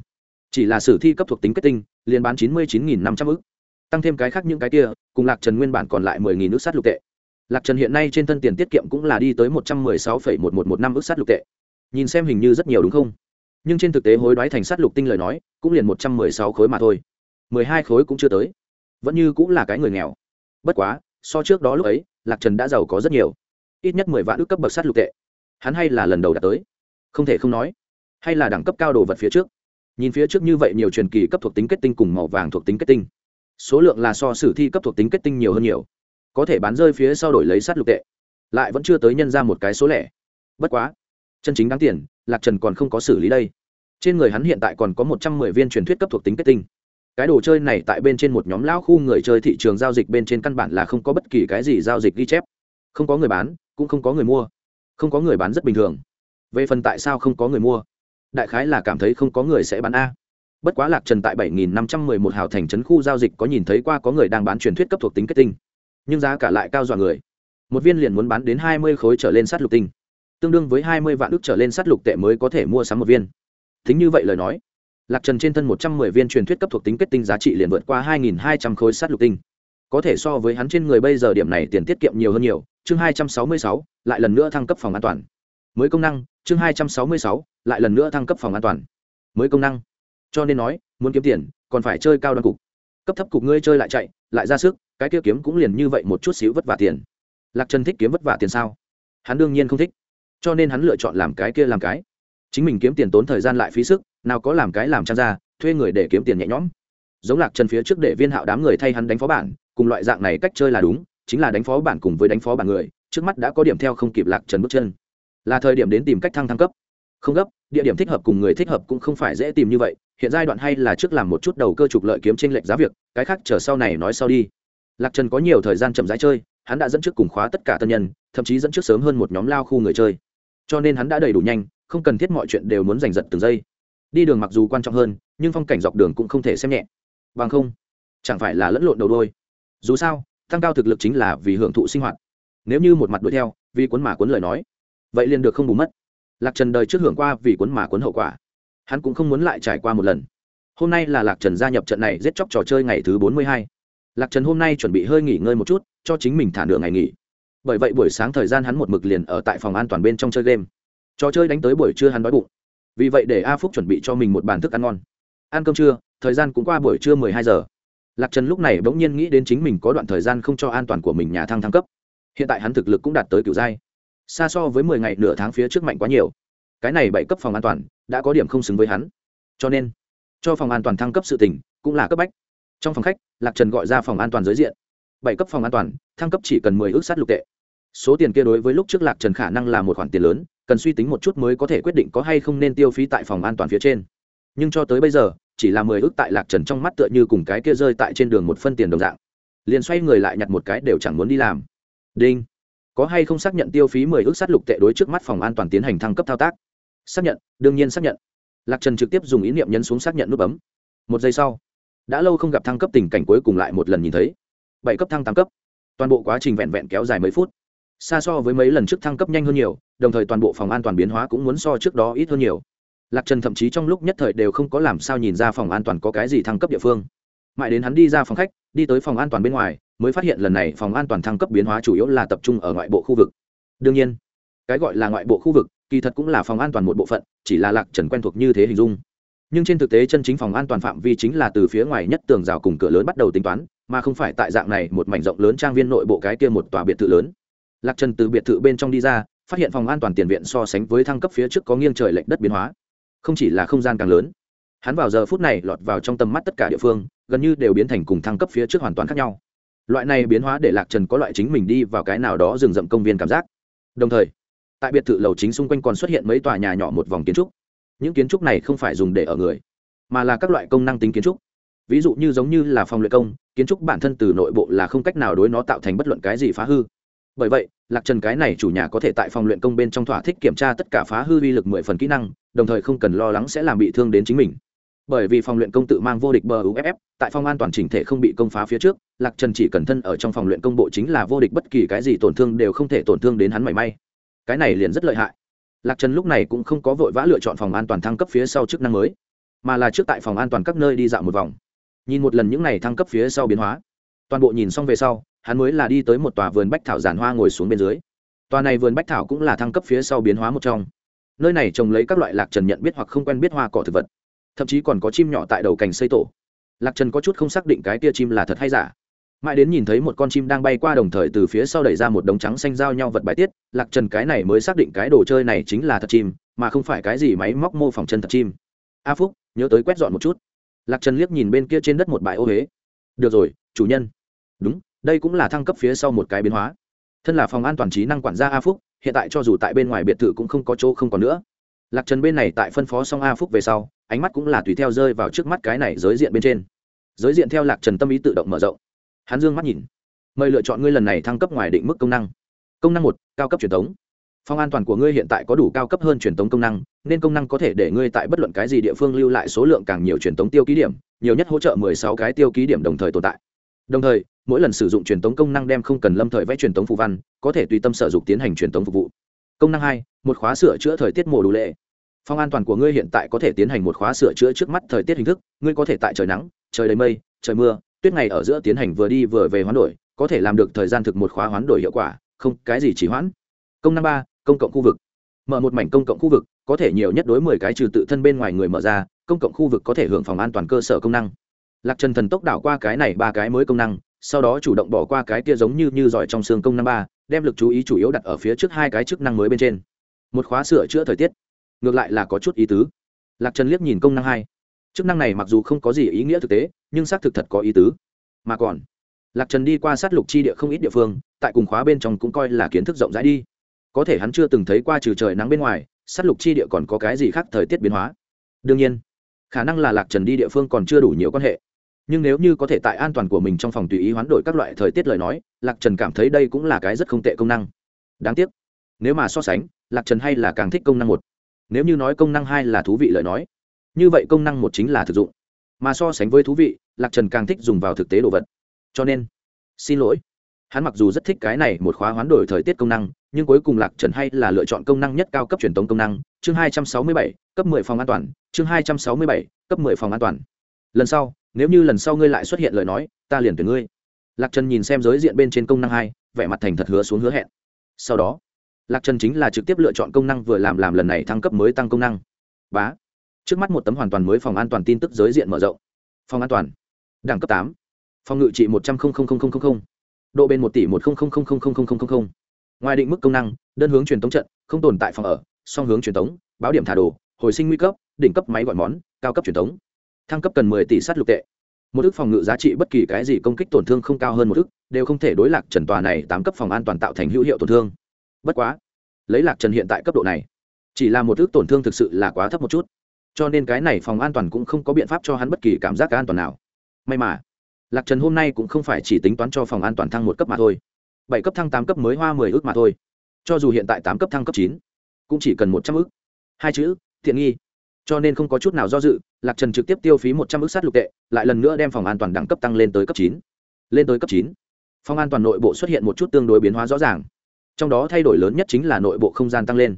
Speaker 1: Chỉ là sử thi cấp thuộc tính kết tinh, liền bán 99.500 ức. Tăng thêm cái khác những cái kia, cùng lạc trần nguyên bản còn lại mười nghìn ức sát lục tệ. Lạc trần hiện nay trên thân tiền tiết kiệm cũng là đi tới một trăm mười sáu phẩy một một một năm sát lục tệ. Nhìn xem hình như rất nhiều đúng không? Nhưng trên thực tế hối đoái thành sát lục tinh lời nói, cũng liền một trăm mười sáu khối mà thôi. mười hai khối cũng chưa tới. Vẫn như cũng là cái người nghèo. Bất quá, so trước đó lúc ấy, lạc trần đã giàu có rất nhiều ít nhất mười vạn ước cấp bậc sát lục tệ. Hắn hay là lần đầu đạt tới. Không thể không nói, hay là đẳng cấp cao đồ vật phía trước. Nhìn phía trước như vậy nhiều truyền kỳ cấp thuộc tính kết tinh cùng màu vàng thuộc tính kết tinh. Số lượng là so sử thi cấp thuộc tính kết tinh nhiều hơn nhiều. Có thể bán rơi phía sau đổi lấy sát lục tệ. Lại vẫn chưa tới nhân ra một cái số lẻ. Bất quá, chân chính đáng tiền, lạc trần còn không có xử lý đây. Trên người hắn hiện tại còn có một trăm mười viên truyền thuyết cấp thuộc tính kết tinh. Cái đồ chơi này tại bên trên một nhóm lão khu người chơi thị trường giao dịch bên trên căn bản là không có bất kỳ cái gì giao dịch ghi chép không có người bán, cũng không có người mua. Không có người bán rất bình thường. Về phần tại sao không có người mua, đại khái là cảm thấy không có người sẽ bán a. Bất quá lạc trần tại bảy nghìn năm trăm mười một hào thành trấn khu giao dịch có nhìn thấy qua có người đang bán truyền thuyết cấp thuộc tính kết tinh. Nhưng giá cả lại cao dọa người. Một viên liền muốn bán đến hai mươi khối trở lên sát lục tinh. Tương đương với hai mươi vạn ước trở lên sát lục tệ mới có thể mua sắm một viên. Thính như vậy lời nói, lạc trần trên thân một trăm mười viên truyền thuyết cấp thuộc tính kết tinh giá trị liền vượt qua hai nghìn hai trăm khối sát lục tinh. Có thể so với hắn trên người bây giờ điểm này tiền tiết kiệm nhiều hơn nhiều chương hai trăm sáu mươi sáu, lại lần nữa thăng cấp phòng an toàn. Mới công năng, chương hai trăm sáu mươi sáu, lại lần nữa thăng cấp phòng an toàn. Mới công năng. Cho nên nói, muốn kiếm tiền, còn phải chơi cao đoan cục. Cấp thấp cục ngươi chơi lại chạy, lại ra sức, cái kia kiếm cũng liền như vậy một chút xíu vất vả tiền. Lạc trần thích kiếm vất vả tiền sao? Hắn đương nhiên không thích. Cho nên hắn lựa chọn làm cái kia làm cái. Chính mình kiếm tiền tốn thời gian lại phí sức, nào có làm cái làm trang ra, thuê người để kiếm tiền nhẹ nhõm. Giống lạc trần phía trước để viên hạo đám người thay hắn đánh phó bản, cùng loại dạng này cách chơi là đúng chính là đánh phó bản cùng với đánh phó bản người, trước mắt đã có điểm theo không kịp lạc trần bước chân. Là thời điểm đến tìm cách thăng thăng cấp. Không gấp, địa điểm thích hợp cùng người thích hợp cũng không phải dễ tìm như vậy, hiện giai đoạn hay là trước làm một chút đầu cơ trục lợi kiếm tranh lệch giá việc, cái khác chờ sau này nói sau đi. Lạc trần có nhiều thời gian chậm rãi chơi, hắn đã dẫn trước cùng khóa tất cả tân nhân, thậm chí dẫn trước sớm hơn một nhóm lao khu người chơi. Cho nên hắn đã đầy đủ nhanh, không cần thiết mọi chuyện đều muốn giành giật từng giây. Đi đường mặc dù quan trọng hơn, nhưng phong cảnh dọc đường cũng không thể xem nhẹ. Bằng không, chẳng phải là lẫn lộn đầu đôi. Dù sao tăng cao thực lực chính là vì hưởng thụ sinh hoạt. Nếu như một mặt đuổi theo, vì cuốn mà cuốn lời nói, vậy liền được không bù mất. Lạc trần đời trước hưởng qua vì cuốn mà cuốn hậu quả. Hắn cũng không muốn lại trải qua một lần. Hôm nay là lạc trần gia nhập trận này giết chóc trò chơi ngày thứ bốn mươi hai. Lạc trần hôm nay chuẩn bị hơi nghỉ ngơi một chút, cho chính mình thả nửa ngày nghỉ. Bởi vậy buổi sáng thời gian hắn một mực liền ở tại phòng an toàn bên trong chơi game. Trò chơi đánh tới buổi trưa hắn đói bụng. Vì vậy để a phúc chuẩn bị cho mình một bàn thức ăn ngon. Ăn cơm trưa, thời gian cũng qua buổi trưa mười hai giờ lạc trần lúc này bỗng nhiên nghĩ đến chính mình có đoạn thời gian không cho an toàn của mình nhà thăng thăng cấp. Hiện tại hắn thực lực cũng đạt tới kiểu giai. Xa so với mười ngày nửa tháng phía trước mạnh quá nhiều. Cái này bảy cấp phòng an toàn, đã có điểm không xứng với hắn. Cho nên, cho phòng an toàn thăng cấp sự tỉnh cũng là cấp bách. Trong phòng khách, lạc trần gọi ra phòng an toàn giới diện. Bảy cấp phòng an toàn, thăng cấp chỉ cần mười ước sát lục tệ. Số tiền kia đối với lúc trước lạc trần khả năng là một khoản tiền lớn, cần suy tính một chút mới có thể quyết định có hay không nên tiêu phí tại phòng an toàn phía trên. Nhưng cho tới bây giờ chỉ là mười ước tại lạc trần trong mắt tựa như cùng cái kia rơi tại trên đường một phân tiền đồng dạng. Liền xoay người lại nhặt một cái đều chẳng muốn đi làm. Đinh. Có hay không xác nhận tiêu phí mười ước sát lục tệ đối trước mắt phòng an toàn tiến hành thăng cấp thao tác? Xác nhận, đương nhiên xác nhận. Lạc trần trực tiếp dùng ý niệm nhấn xuống xác nhận nút bấm. Một giây sau, đã lâu không gặp thăng cấp tình cảnh cuối cùng lại một lần nhìn thấy. Bảy cấp thăng tám cấp. Toàn bộ quá trình vẹn vẹn kéo dài mấy phút. Xa so với mấy lần trước thăng cấp nhanh hơn nhiều, đồng thời toàn bộ phòng an toàn biến hóa cũng muốn so trước đó ít hơn nhiều lạc trần thậm chí trong lúc nhất thời đều không có làm sao nhìn ra phòng an toàn có cái gì thăng cấp địa phương. Mãi đến hắn đi ra phòng khách, đi tới phòng an toàn bên ngoài, mới phát hiện lần này phòng an toàn thăng cấp biến hóa chủ yếu là tập trung ở ngoại bộ khu vực. Đương nhiên, cái gọi là ngoại bộ khu vực, kỳ thật cũng là phòng an toàn một bộ phận, chỉ là lạc trần quen thuộc như thế hình dung. Nhưng trên thực tế chân chính phòng an toàn phạm vi chính là từ phía ngoài nhất tường rào cùng cửa lớn bắt đầu tính toán, mà không phải tại dạng này một mảnh rộng lớn trang viên nội bộ cái kia một tòa biệt thự lớn. Lạc trần từ biệt thự bên trong đi ra, phát hiện phòng an toàn tiền viện so sánh với thăng cấp phía trước có nghiêng trời lệch đất biến hóa không chỉ là không gian càng lớn. Hắn vào giờ phút này lọt vào trong tầm mắt tất cả địa phương, gần như đều biến thành cùng thăng cấp phía trước hoàn toàn khác nhau. Loại này biến hóa để lạc trần có loại chính mình đi vào cái nào đó rừng rậm công viên cảm giác. Đồng thời, tại biệt thự lầu chính xung quanh còn xuất hiện mấy tòa nhà nhỏ một vòng kiến trúc. Những kiến trúc này không phải dùng để ở người, mà là các loại công năng tính kiến trúc. Ví dụ như giống như là phòng luyện công, kiến trúc bản thân từ nội bộ là không cách nào đối nó tạo thành bất luận cái gì phá hư. Bởi vậy lạc trần cái này chủ nhà có thể tại phòng luyện công bên trong thỏa thích kiểm tra tất cả phá hư uy lực mười phần kỹ năng, đồng thời không cần lo lắng sẽ làm bị thương đến chính mình. Bởi vì phòng luyện công tự mang vô địch bờ uff tại phòng an toàn chỉnh thể không bị công phá phía trước, lạc trần chỉ cần thân ở trong phòng luyện công bộ chính là vô địch bất kỳ cái gì tổn thương đều không thể tổn thương đến hắn mảy may. Cái này liền rất lợi hại. Lạc trần lúc này cũng không có vội vã lựa chọn phòng an toàn thăng cấp phía sau chức năng mới, mà là trước tại phòng an toàn các nơi đi dạo một vòng. Nhìn một lần những n à y thăng cấp phía sau biến hóa, toàn bộ nhìn xong về sau hắn mới là đi tới một tòa vườn bách thảo giàn hoa ngồi xuống bên dưới. Tòa này vườn bách thảo cũng là thăng cấp phía sau biến hóa một trong. Nơi này trồng lấy các loại lạc trần nhận biết hoặc không quen biết hoa cỏ thực vật. Thậm chí còn có chim nhỏ tại đầu cành xây tổ. Lạc trần có chút không xác định cái tia chim là thật hay giả. Mãi đến nhìn thấy một con chim đang bay qua đồng thời từ phía sau đẩy ra một đống trắng xanh giao nhau vật bài tiết, lạc trần cái này mới xác định cái đồ chơi này chính là thật chim, mà không phải cái gì máy móc mô phỏng chân thật chim. A phúc, nhớ tới quét dọn một chút. Lạc trần liếc nhìn bên kia trên đất một bãi ô huế. Được rồi, chủ nhân. Đúng đây cũng là thăng cấp phía sau một cái biến hóa. Thân là phòng an toàn trí năng quản gia a phúc, hiện tại cho dù tại bên ngoài biệt thự cũng không có chỗ không còn nữa. Lạc trần bên này tại phân phó xong a phúc về sau, ánh mắt cũng là tùy theo rơi vào trước mắt cái này giới diện bên trên. Giới diện theo lạc trần tâm ý tự động mở rộng. Hắn dương mắt nhìn. Mời lựa chọn ngươi lần này thăng cấp ngoài định mức công năng. Công năng một, cao cấp truyền thống. Phòng an toàn của ngươi hiện tại có đủ cao cấp hơn truyền thống công năng, nên công năng có thể để ngươi tại bất luận cái gì địa phương lưu lại số lượng càng nhiều truyền thống tiêu ký điểm, nhiều nhất hỗ trợ mười sáu cái tiêu ký điểm đồng thời tồn tại đồng thời, mỗi lần sử dụng truyền tống công năng đem không cần lâm thời vẽ truyền tống phù văn, có thể tùy tâm sở dụng tiến hành truyền tống phục vụ. Công năng hai, một khóa sửa chữa thời tiết mùa đủ lệ. Phòng an toàn của ngươi hiện tại có thể tiến hành một khóa sửa chữa trước mắt thời tiết hình thức, ngươi có thể tại trời nắng, trời đầy mây, trời mưa, tuyết ngày ở giữa tiến hành vừa đi vừa về hoán đổi, có thể làm được thời gian thực một khóa hoán đổi hiệu quả, không, cái gì chỉ hoãn. Công năng ba, công cộng khu vực. Mở một mảnh công cộng khu vực, có thể nhiều nhất đối mười cái trừ tự thân bên ngoài người mở ra, công cộng khu vực có thể hưởng phòng an toàn cơ sở công năng lạc trần thần tốc đảo qua cái này ba cái mới công năng, sau đó chủ động bỏ qua cái kia giống như như giỏi trong xương công năng ba, đem lực chú ý chủ yếu đặt ở phía trước hai cái chức năng mới bên trên. Một khóa sửa chữa thời tiết. Ngược lại là có chút ý tứ. Lạc trần liếc nhìn công năng hai. Chức năng này mặc dù không có gì ý nghĩa thực tế, nhưng xác thực thật có ý tứ. Mà còn, lạc trần đi qua sát lục chi địa không ít địa phương, tại cùng khóa bên trong cũng coi là kiến thức rộng rãi đi. Có thể hắn chưa từng thấy qua trừ trời nắng bên ngoài, sát lục chi địa còn có cái gì khác thời tiết biến hóa. Đương nhiên, khả năng là lạc trần đi địa phương còn chưa đủ nhiều quan hệ nhưng nếu như có thể tại an toàn của mình trong phòng tùy ý hoán đổi các loại thời tiết lời nói, lạc trần cảm thấy đây cũng là cái rất không tệ công năng. Đáng tiếc, nếu mà so sánh, lạc trần hay là càng thích công năng một. Nếu như nói công năng hai là thú vị lời nói, như vậy công năng một chính là thực dụng. Mà so sánh với thú vị, lạc trần càng thích dùng vào thực tế đồ vật. Cho nên, xin lỗi. Hắn mặc dù rất thích cái này một khóa hoán đổi thời tiết công năng, nhưng cuối cùng lạc trần hay là lựa chọn công năng nhất cao cấp truyền tống công năng, chương hai trăm sáu mươi bảy, cấp mười phòng an toàn, chương hai trăm sáu mươi bảy, cấp mười phòng an toàn lần sau nếu như lần sau ngươi lại xuất hiện lời nói ta liền tuyển ngươi lạc trần nhìn xem giới diện bên trên công năng hai vẻ mặt thành thật hứa xuống hứa hẹn sau đó lạc trần chính là trực tiếp lựa chọn công năng vừa làm làm lần này thăng cấp mới tăng công năng bá trước mắt một tấm hoàn toàn mới phòng an toàn tin tức giới diện mở rộng phòng an toàn đẳng cấp tám phòng ngự trị một trăm linh độ bền một tỷ một ngoài định mức công năng đơn hướng truyền tống trận không tồn tại phòng ở song hướng truyền tống báo điểm thả đồ hồi sinh nguy cấp đỉnh cấp máy gọi món cao cấp truyền tống thăng cấp cần mười tỷ sát lục tệ. Một ức phòng ngự giá trị bất kỳ cái gì công kích tổn thương không cao hơn một ức đều không thể đối lạc trần tòa này tám cấp phòng an toàn tạo thành hữu hiệu tổn thương. Bất quá, lấy lạc trần hiện tại cấp độ này, chỉ là một ức tổn thương thực sự là quá thấp một chút. Cho nên cái này phòng an toàn cũng không có biện pháp cho hắn bất kỳ cảm giác an toàn nào. May mà, lạc trần hôm nay cũng không phải chỉ tính toán cho phòng an toàn thăng một cấp mà thôi. Bảy cấp thăng tám cấp mới hoa mười ước mà thôi. Cho dù hiện tại tám cấp thăng cấp chín, cũng chỉ cần một trăm ước. Hai chữ thiện nghi cho nên không có chút nào do dự, lạc trần trực tiếp tiêu phí một trăm ước sát lục tệ, lại lần nữa đem phòng an toàn đẳng cấp tăng lên tới cấp chín. Lên tới cấp chín. Phòng an toàn nội bộ xuất hiện một chút tương đối biến hóa rõ ràng. Trong đó thay đổi lớn nhất chính là nội bộ không gian tăng lên.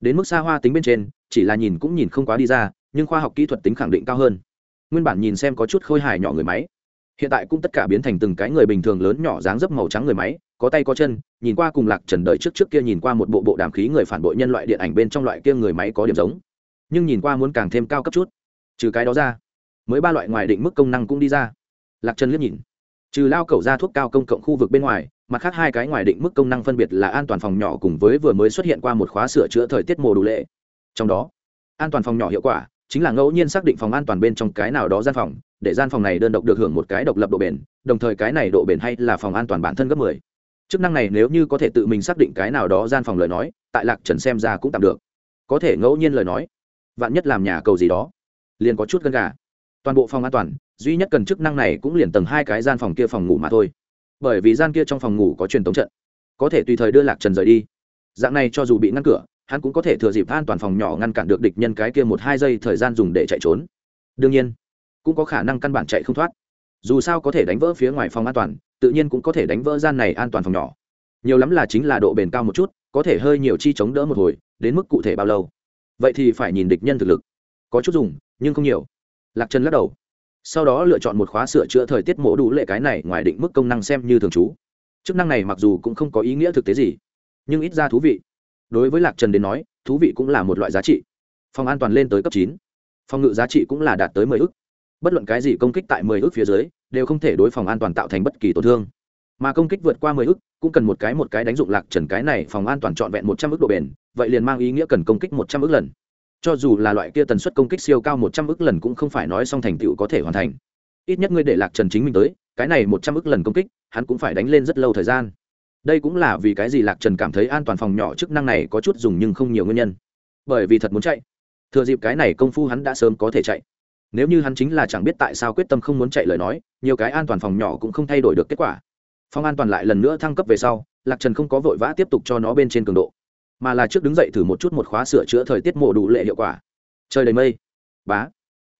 Speaker 1: Đến mức xa hoa tính bên trên, chỉ là nhìn cũng nhìn không quá đi ra, nhưng khoa học kỹ thuật tính khẳng định cao hơn. Nguyên bản nhìn xem có chút khôi hài nhỏ người máy. Hiện tại cũng tất cả biến thành từng cái người bình thường lớn nhỏ dáng dấp màu trắng người máy, có tay có chân, nhìn qua cùng lạc trần đời trước trước kia nhìn qua một bộ bộ đàm khí người phản bội nhân loại điện ảnh bên trong loại kia người máy có điểm giống nhưng nhìn qua muốn càng thêm cao cấp chút. Trừ cái đó ra, mới ba loại ngoài định mức công năng cũng đi ra. Lạc trần liếc nhìn. Trừ lao cầu ra thuốc cao công cộng khu vực bên ngoài, mặt khác hai cái ngoài định mức công năng phân biệt là an toàn phòng nhỏ cùng với vừa mới xuất hiện qua một khóa sửa chữa thời tiết mùa đủ lệ. Trong đó, an toàn phòng nhỏ hiệu quả chính là ngẫu nhiên xác định phòng an toàn bên trong cái nào đó gian phòng, để gian phòng này đơn độc được hưởng một cái độc lập độ bền, đồng thời cái này độ bền hay là phòng an toàn bản thân gấp mười. Chức năng này nếu như có thể tự mình xác định cái nào đó gian phòng lời nói, tại lạc trần xem ra cũng tạm được. Có thể ngẫu nhiên lời nói vạn nhất làm nhà cầu gì đó, liền có chút gân gà. Toàn bộ phòng an toàn, duy nhất cần chức năng này cũng liền tầng hai cái gian phòng kia phòng ngủ mà thôi. Bởi vì gian kia trong phòng ngủ có truyền tống trận, có thể tùy thời đưa lạc trần rời đi. Dạng này cho dù bị ngăn cửa, hắn cũng có thể thừa dịp an toàn phòng nhỏ ngăn cản được địch nhân cái kia một hai giây thời gian dùng để chạy trốn. Đương nhiên, cũng có khả năng căn bản chạy không thoát. Dù sao có thể đánh vỡ phía ngoài phòng an toàn, tự nhiên cũng có thể đánh vỡ gian này an toàn phòng nhỏ. Nhiều lắm là chính là độ bền cao một chút, có thể hơi nhiều chi chống đỡ một hồi, đến mức cụ thể bao lâu vậy thì phải nhìn địch nhân thực lực. Có chút dùng, nhưng không nhiều. Lạc trần lắc đầu. Sau đó lựa chọn một khóa sửa chữa thời tiết mổ đủ lệ cái này, ngoài định mức công năng xem như thường trú. Chức năng này mặc dù cũng không có ý nghĩa thực tế gì, nhưng ít ra thú vị. Đối với lạc trần đến nói, thú vị cũng là một loại giá trị. Phòng an toàn lên tới cấp chín. Phòng ngự giá trị cũng là đạt tới mười ước bất luận cái gì công kích tại mười ước phía dưới, đều không thể đối phòng an toàn tạo thành bất kỳ tổn thương mà công kích vượt qua mười ước, cũng cần một cái một cái đánh dụng lạc trần cái này phòng an toàn trọn vẹn một trăm ước độ bền, vậy liền mang ý nghĩa cần công kích một trăm ước lần. Cho dù là loại kia tần suất công kích siêu cao một trăm ước lần cũng không phải nói xong thành tựu có thể hoàn thành. Ít nhất ngươi để lạc trần chính mình tới, cái này một trăm ước lần công kích, hắn cũng phải đánh lên rất lâu thời gian. Đây cũng là vì cái gì lạc trần cảm thấy an toàn phòng nhỏ chức năng này có chút dùng nhưng không nhiều nguyên nhân. Bởi vì thật muốn chạy. Thừa dịp cái này công phu hắn đã sớm có thể chạy. Nếu như hắn chính là chẳng biết tại sao quyết tâm không muốn chạy lời nói, nhiều cái an toàn phòng nhỏ cũng không thay đổi được kết quả. Phong an toàn lại lần nữa thăng cấp về sau, lạc trần không có vội vã tiếp tục cho nó bên trên cường độ, mà là trước đứng dậy thử một chút một khóa sửa chữa thời tiết mộ đủ lệ hiệu quả. Trời đầy mây. Bá.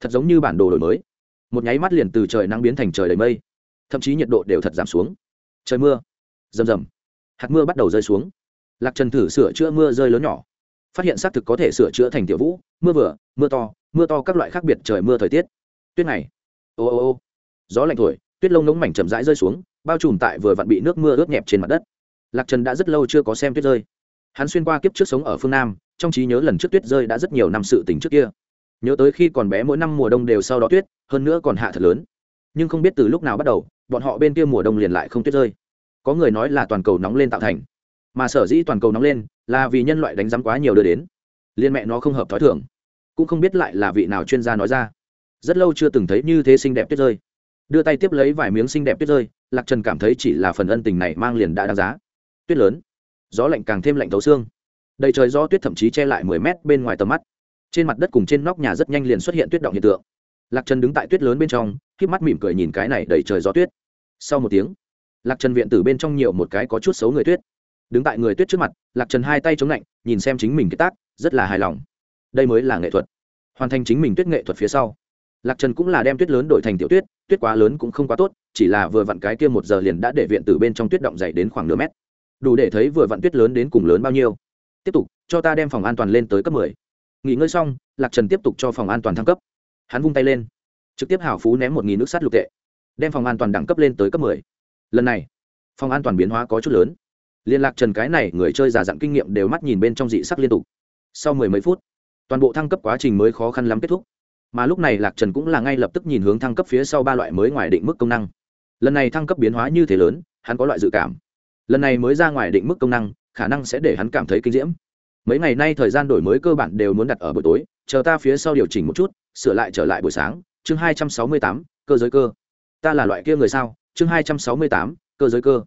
Speaker 1: Thật giống như bản đồ đổi mới. Một nháy mắt liền từ trời nắng biến thành trời đầy mây. Thậm chí nhiệt độ đều thật giảm xuống. Trời mưa. Rầm rầm. Hạt mưa bắt đầu rơi xuống. Lạc trần thử sửa chữa mưa rơi lớn nhỏ. Phát hiện xác thực có thể sửa chữa thành tiểu vũ, mưa vừa, mưa to mưa to các loại khác biệt trời mưa thời tiết. Tuyết này ô ô ô. Gió lạnh thổi, tuyết lông nóng mảnh chậm rãi rơi xuống bao trùm tại vừa vặn bị nước mưa ướt nhẹp trên mặt đất. Lạc trần đã rất lâu chưa có xem tuyết rơi. Hắn xuyên qua kiếp trước sống ở phương nam, trong trí nhớ lần trước tuyết rơi đã rất nhiều năm sự tình trước kia. Nhớ tới khi còn bé mỗi năm mùa đông đều sau đó tuyết, hơn nữa còn hạ thật lớn. Nhưng không biết từ lúc nào bắt đầu, bọn họ bên kia mùa đông liền lại không tuyết rơi. Có người nói là toàn cầu nóng lên tạo thành. Mà sở dĩ toàn cầu nóng lên là vì nhân loại đánh giám quá nhiều đưa đến. Liên mẹ nó không hợp thói thường. Cũng không biết lại là vị nào chuyên gia nói ra. Rất lâu chưa từng thấy như thế xinh đẹp tuyết rơi đưa tay tiếp lấy vài miếng xinh đẹp tuyết rơi, lạc trần cảm thấy chỉ là phần ân tình này mang liền đã đáng giá. Tuyết lớn, gió lạnh càng thêm lạnh thấu xương. Đầy trời gió tuyết thậm chí che lại mười mét bên ngoài tầm mắt. Trên mặt đất cùng trên nóc nhà rất nhanh liền xuất hiện tuyết động hiện tượng. Lạc trần đứng tại tuyết lớn bên trong k mắt mỉm cười nhìn cái này đầy trời gió tuyết. Sau một tiếng, lạc trần viện tử bên trong nhiều một cái có chút xấu người tuyết. Đứng tại người tuyết trước mặt, lạc trần hai tay chống lạnh, nhìn xem chính mình cái tác, rất là hài lòng. Đây mới là nghệ thuật. Hoàn thành chính mình tuyết nghệ thuật phía sau lạc trần cũng là đem tuyết lớn đổi thành tiểu tuyết tuyết quá lớn cũng không quá tốt, chỉ là vừa vặn cái kia một giờ liền đã để viện từ bên trong tuyết động dày đến khoảng nửa mét. Đủ để thấy vừa vặn tuyết lớn đến cùng lớn bao nhiêu. Tiếp tục, cho ta đem phòng an toàn lên tới cấp mười. Nghỉ ngơi xong, lạc trần tiếp tục cho phòng an toàn thăng cấp. Hắn vung tay lên, trực tiếp Hảo phú ném một nghìn nước sắt lục tệ, đem phòng an toàn đẳng cấp lên tới cấp mười. Lần này, phòng an toàn biến hóa có chút lớn. Liên lạc trần cái này người chơi già dặn kinh nghiệm đều mắt nhìn bên trong dị sắc liên tục. Sau mười mấy phút, toàn bộ thăng cấp quá trình mới khó khăn lắm kết thúc mà lúc này lạc trần cũng là ngay lập tức nhìn hướng thăng cấp phía sau ba loại mới ngoài định mức công năng. Lần này thăng cấp biến hóa như thế lớn, hắn có loại dự cảm. Lần này mới ra ngoài định mức công năng, khả năng sẽ để hắn cảm thấy kinh diễm. Mấy ngày nay thời gian đổi mới cơ bản đều muốn đặt ở buổi tối, chờ ta phía sau điều chỉnh một chút, sửa lại trở lại buổi sáng. Chương hai trăm sáu mươi tám, cơ giới cơ. Ta là loại kia người sao? Chương hai trăm sáu mươi tám, cơ giới cơ.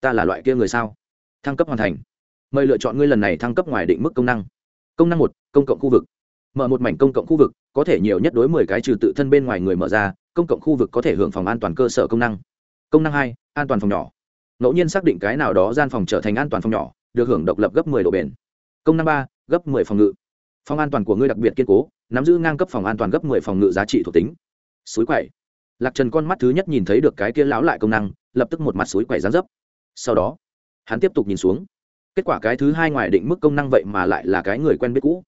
Speaker 1: Ta là loại kia người sao? Thăng cấp hoàn thành. Mời lựa chọn ngươi lần này thăng cấp ngoài định mức công năng. Công năng một, công cộng khu vực. Mở một mảnh công cộng khu vực có thể nhiều nhất đối mười cái trừ tự thân bên ngoài người mở ra, công cộng khu vực có thể hưởng phòng an toàn cơ sở công năng. Công năng hai, an toàn phòng nhỏ. Ngẫu nhiên xác định cái nào đó gian phòng trở thành an toàn phòng nhỏ, được hưởng độc lập gấp 10 độ bền. Công năng ba, gấp 10 phòng ngự. Phòng an toàn của ngươi đặc biệt kiên cố, nắm giữ ngang cấp phòng an toàn gấp 10 phòng ngự giá trị thuộc tính. Suối quậy lạc trần con mắt thứ nhất nhìn thấy được cái kia lão lại công năng, lập tức một mặt suối quậy gián dấp. Sau đó, hắn tiếp tục nhìn xuống. Kết quả cái thứ hai ngoài định mức công năng vậy mà lại là cái người quen biết cũ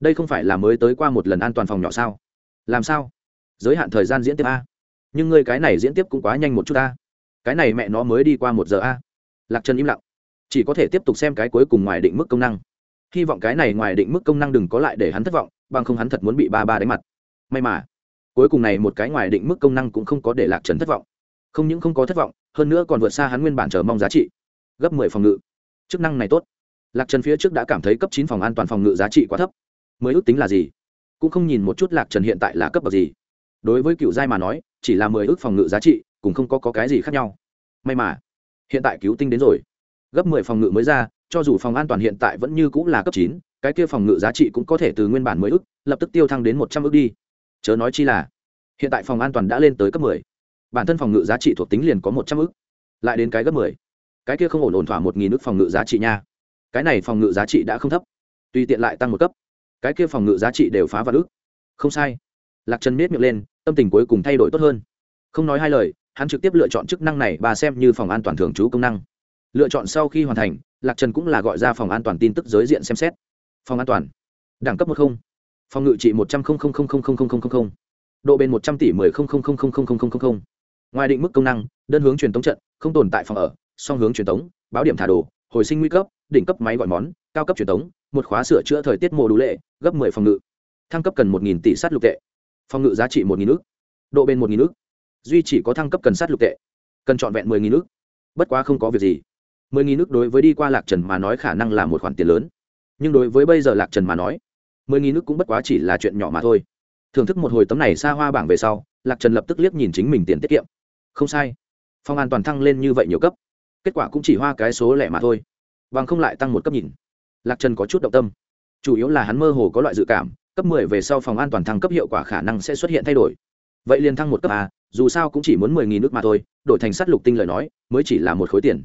Speaker 1: đây không phải là mới tới qua một lần an toàn phòng nhỏ sao? Làm sao? Giới hạn thời gian diễn tiếp a. Nhưng ngươi cái này diễn tiếp cũng quá nhanh một chút a. Cái này mẹ nó mới đi qua một giờ a. Lạc trần im lặng. Chỉ có thể tiếp tục xem cái cuối cùng ngoài định mức công năng. Hy vọng cái này ngoài định mức công năng đừng có lại để hắn thất vọng, bằng không hắn thật muốn bị ba ba đánh mặt. May mà, cuối cùng này một cái ngoài định mức công năng cũng không có để lạc trần thất vọng. Không những không có thất vọng, hơn nữa còn vượt xa hắn nguyên bản chờ mong giá trị. Gấp mười phòng ngự. Chức năng này tốt. Lạc trần phía trước đã cảm thấy cấp chín phòng an toàn phòng ngự giá trị quá thấp mới ước tính là gì? Cũng không nhìn một chút lạc trần hiện tại là cấp bậc gì. Đối với cựu giai mà nói chỉ là mười ước phòng ngự giá trị cũng không có, có cái gì khác nhau. May mà hiện tại cứu tinh đến rồi. Gấp mười phòng ngự mới ra cho dù phòng an toàn hiện tại vẫn như cũng là cấp chín cái kia phòng ngự giá trị cũng có thể từ nguyên bản mười ước lập tức tiêu thăng đến một trăm ước đi. Chớ nói chi là hiện tại phòng an toàn đã lên tới cấp mười. Bản thân phòng ngự giá trị thuộc tính liền có một trăm ước lại đến cái gấp mười. Cái kia không ổn ổn thỏa một nghìn ước phòng ngự giá trị nha. Cái này phòng ngự giá trị đã không thấp tùy tiện lại tăng một cấp cái kia phòng ngự giá trị đều phá vào ước không sai lạc trần miết miệng lên tâm tình cuối cùng thay đổi tốt hơn không nói hai lời hắn trực tiếp lựa chọn chức năng này và xem như phòng an toàn thường trú công năng lựa chọn sau khi hoàn thành lạc trần cũng là gọi ra phòng an toàn tin tức giới diện xem xét phòng an toàn đẳng cấp một không phòng ngự trị một trăm linh độ bền một trăm tỷ mười ngoài định mức công năng đơn hướng truyền tống trận không tồn tại phòng ở song hướng truyền tống báo điểm thả đồ hồi sinh nguy cấp đỉnh cấp máy gọi món cao cấp truyền tống một khóa sửa chữa thời tiết mô đủ lệ, gấp 10 phòng ngự. Thăng cấp cần một nghìn tỷ sát lục tệ. Phòng ngự giá trị một nghìn ước độ bền một nghìn ước duy chỉ có thăng cấp cần sát lục tệ. Cần trọn vẹn mười nghìn ước bất quá không có việc gì. Mười nghìn ước đối với đi qua lạc trần mà nói khả năng là một khoản tiền lớn. Nhưng đối với bây giờ lạc trần mà nói, mười nghìn ước cũng bất quá chỉ là chuyện nhỏ mà thôi. Thưởng thức một hồi tấm này xa hoa bảng về sau, lạc trần lập tức liếc nhìn chính mình tiền tiết kiệm. Không sai. Phòng an toàn thăng lên như vậy nhiều cấp. Kết quả cũng chỉ hoa cái số lẻ mà thôi. Bằng không lại tăng một cấp nhìn lạc trần có chút động tâm. Chủ yếu là hắn mơ hồ có loại dự cảm cấp mười về sau phòng an toàn thăng cấp hiệu quả khả năng sẽ xuất hiện thay đổi. Vậy liền thăng một cấp A, dù sao cũng chỉ muốn mười nghìn nước mà thôi đổi thành sắt lục tinh lời nói mới chỉ là một khối tiền.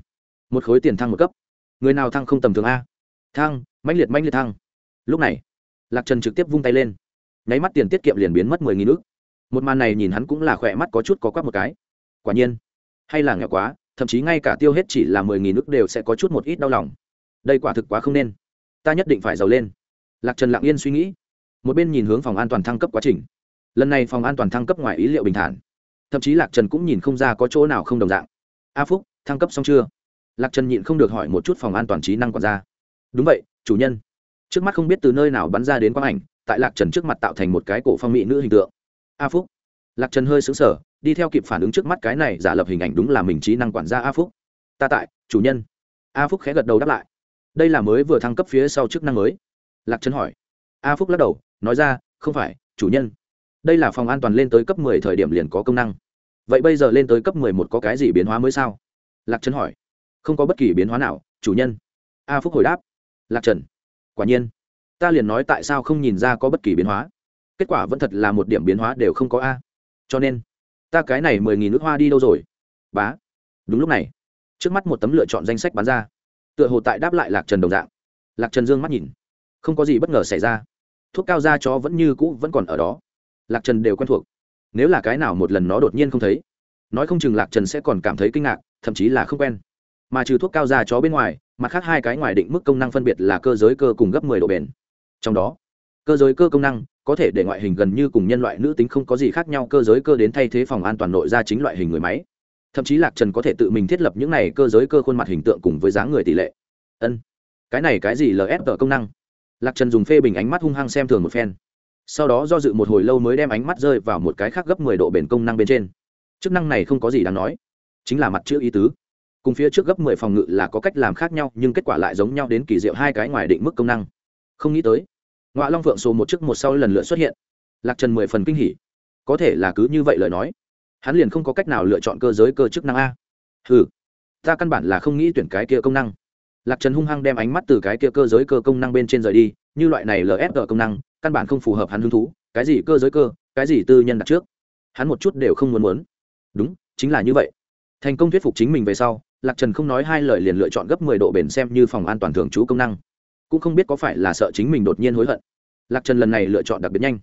Speaker 1: Một khối tiền thăng một cấp. Người nào thăng không tầm thường a? Thăng mãnh liệt mãnh liệt thăng. Lúc này lạc trần trực tiếp vung tay lên. Nháy mắt tiền tiết kiệm liền biến mất mười nghìn nước. Một màn này nhìn hắn cũng là khỏe mắt có chút có quắc một cái. Quả nhiên hay là nghèo quá thậm chí ngay cả tiêu hết chỉ là mười nghìn nước đều sẽ có chút một ít đau lòng. Đây quả thực quá không nên ta nhất định phải giàu lên. Lạc trần lặng yên suy nghĩ. Một bên nhìn hướng phòng an toàn thăng cấp quá trình. Lần này phòng an toàn thăng cấp ngoài ý liệu bình thản. Thậm chí lạc trần cũng nhìn không ra có chỗ nào không đồng dạng. A phúc, thăng cấp xong chưa? Lạc trần nhịn không được hỏi một chút phòng an toàn trí năng còn ra đúng vậy, chủ nhân. Trước mắt không biết từ nơi nào bắn ra đến quang ảnh, tại lạc trần trước mặt tạo thành một cái cổ phong mỹ nữ hình tượng. A phúc. Lạc trần hơi xứng sở đi theo kịp phản ứng trước mắt cái này giả lập hình ảnh đúng là mình trí năng quản gia a phúc. Ta tại, chủ nhân. A phúc khẽ gật đầu đáp lại đây là mới vừa thăng cấp phía sau chức năng mới. Lạc trần hỏi. A phúc lắc đầu, nói ra, không phải, chủ nhân. Đây là phòng an toàn lên tới cấp mười thời điểm liền có công năng. Vậy bây giờ lên tới cấp mười một có cái gì biến hóa mới sao? Lạc trần hỏi. Không có bất kỳ biến hóa nào, chủ nhân. A phúc hồi đáp. Lạc trần. Quả nhiên. Ta liền nói tại sao không nhìn ra có bất kỳ biến hóa. Kết quả vẫn thật là một điểm biến hóa đều không có a. Cho nên, ta cái này mười nghìn nước hoa đi đâu rồi? Bá. Đúng lúc này, trước mắt một tấm lựa chọn danh sách bán ra tựa hồ tại đáp lại lạc trần đồng dạng. Lạc trần dương mắt nhìn. Không có gì bất ngờ xảy ra. Thuốc cao da chó vẫn như cũ vẫn còn ở đó. Lạc trần đều quen thuộc. Nếu là cái nào một lần nó đột nhiên không thấy, nói không chừng lạc trần sẽ còn cảm thấy kinh ngạc, thậm chí là không quen. Mà trừ thuốc cao da chó bên ngoài, mặt khác hai cái ngoài định mức công năng phân biệt là cơ giới cơ cùng gấp mười độ bền. Trong đó, cơ giới cơ công năng có thể để ngoại hình gần như cùng nhân loại nữ tính không có gì khác nhau, cơ giới cơ đến thay thế phòng an toàn nội ra chính loại hình người máy thậm chí lạc trần có thể tự mình thiết lập những này cơ giới cơ khuôn mặt hình tượng cùng với dáng người tỷ lệ. Ân, cái này cái gì lf công năng? Lạc trần dùng phê bình ánh mắt hung hăng xem thường một phen. Sau đó do dự một hồi lâu mới đem ánh mắt rơi vào một cái khác gấp mười độ bền công năng bên trên. Chức năng này không có gì đáng nói, chính là mặt chữ ý tứ. Cùng phía trước gấp mười phòng ngự là có cách làm khác nhau, nhưng kết quả lại giống nhau đến kỳ diệu hai cái ngoài định mức công năng. Không nghĩ tới ngoại long phượng số một trước một sau lần lượt xuất hiện. Lạc trần mười phần kinh hỉ. Có thể là cứ như vậy lời nói hắn liền không có cách nào lựa chọn cơ giới cơ chức năng a. Ừ ta căn bản là không nghĩ tuyển cái kia công năng. Lạc trần hung hăng đem ánh mắt từ cái kia cơ giới cơ công năng bên trên rời đi, như loại này lfg công năng, căn bản không phù hợp hắn hứng thú, cái gì cơ giới cơ, cái gì tư nhân đặt trước. Hắn một chút đều không muốn muốn. Đúng, chính là như vậy. Thành công thuyết phục chính mình về sau, lạc trần không nói hai lời liền lựa chọn gấp mười độ bền xem như phòng an toàn thường trú công năng. Cũng không biết có phải là sợ chính mình đột nhiên hối hận. Lạc trần lần này lựa chọn đặc biệt nhanh.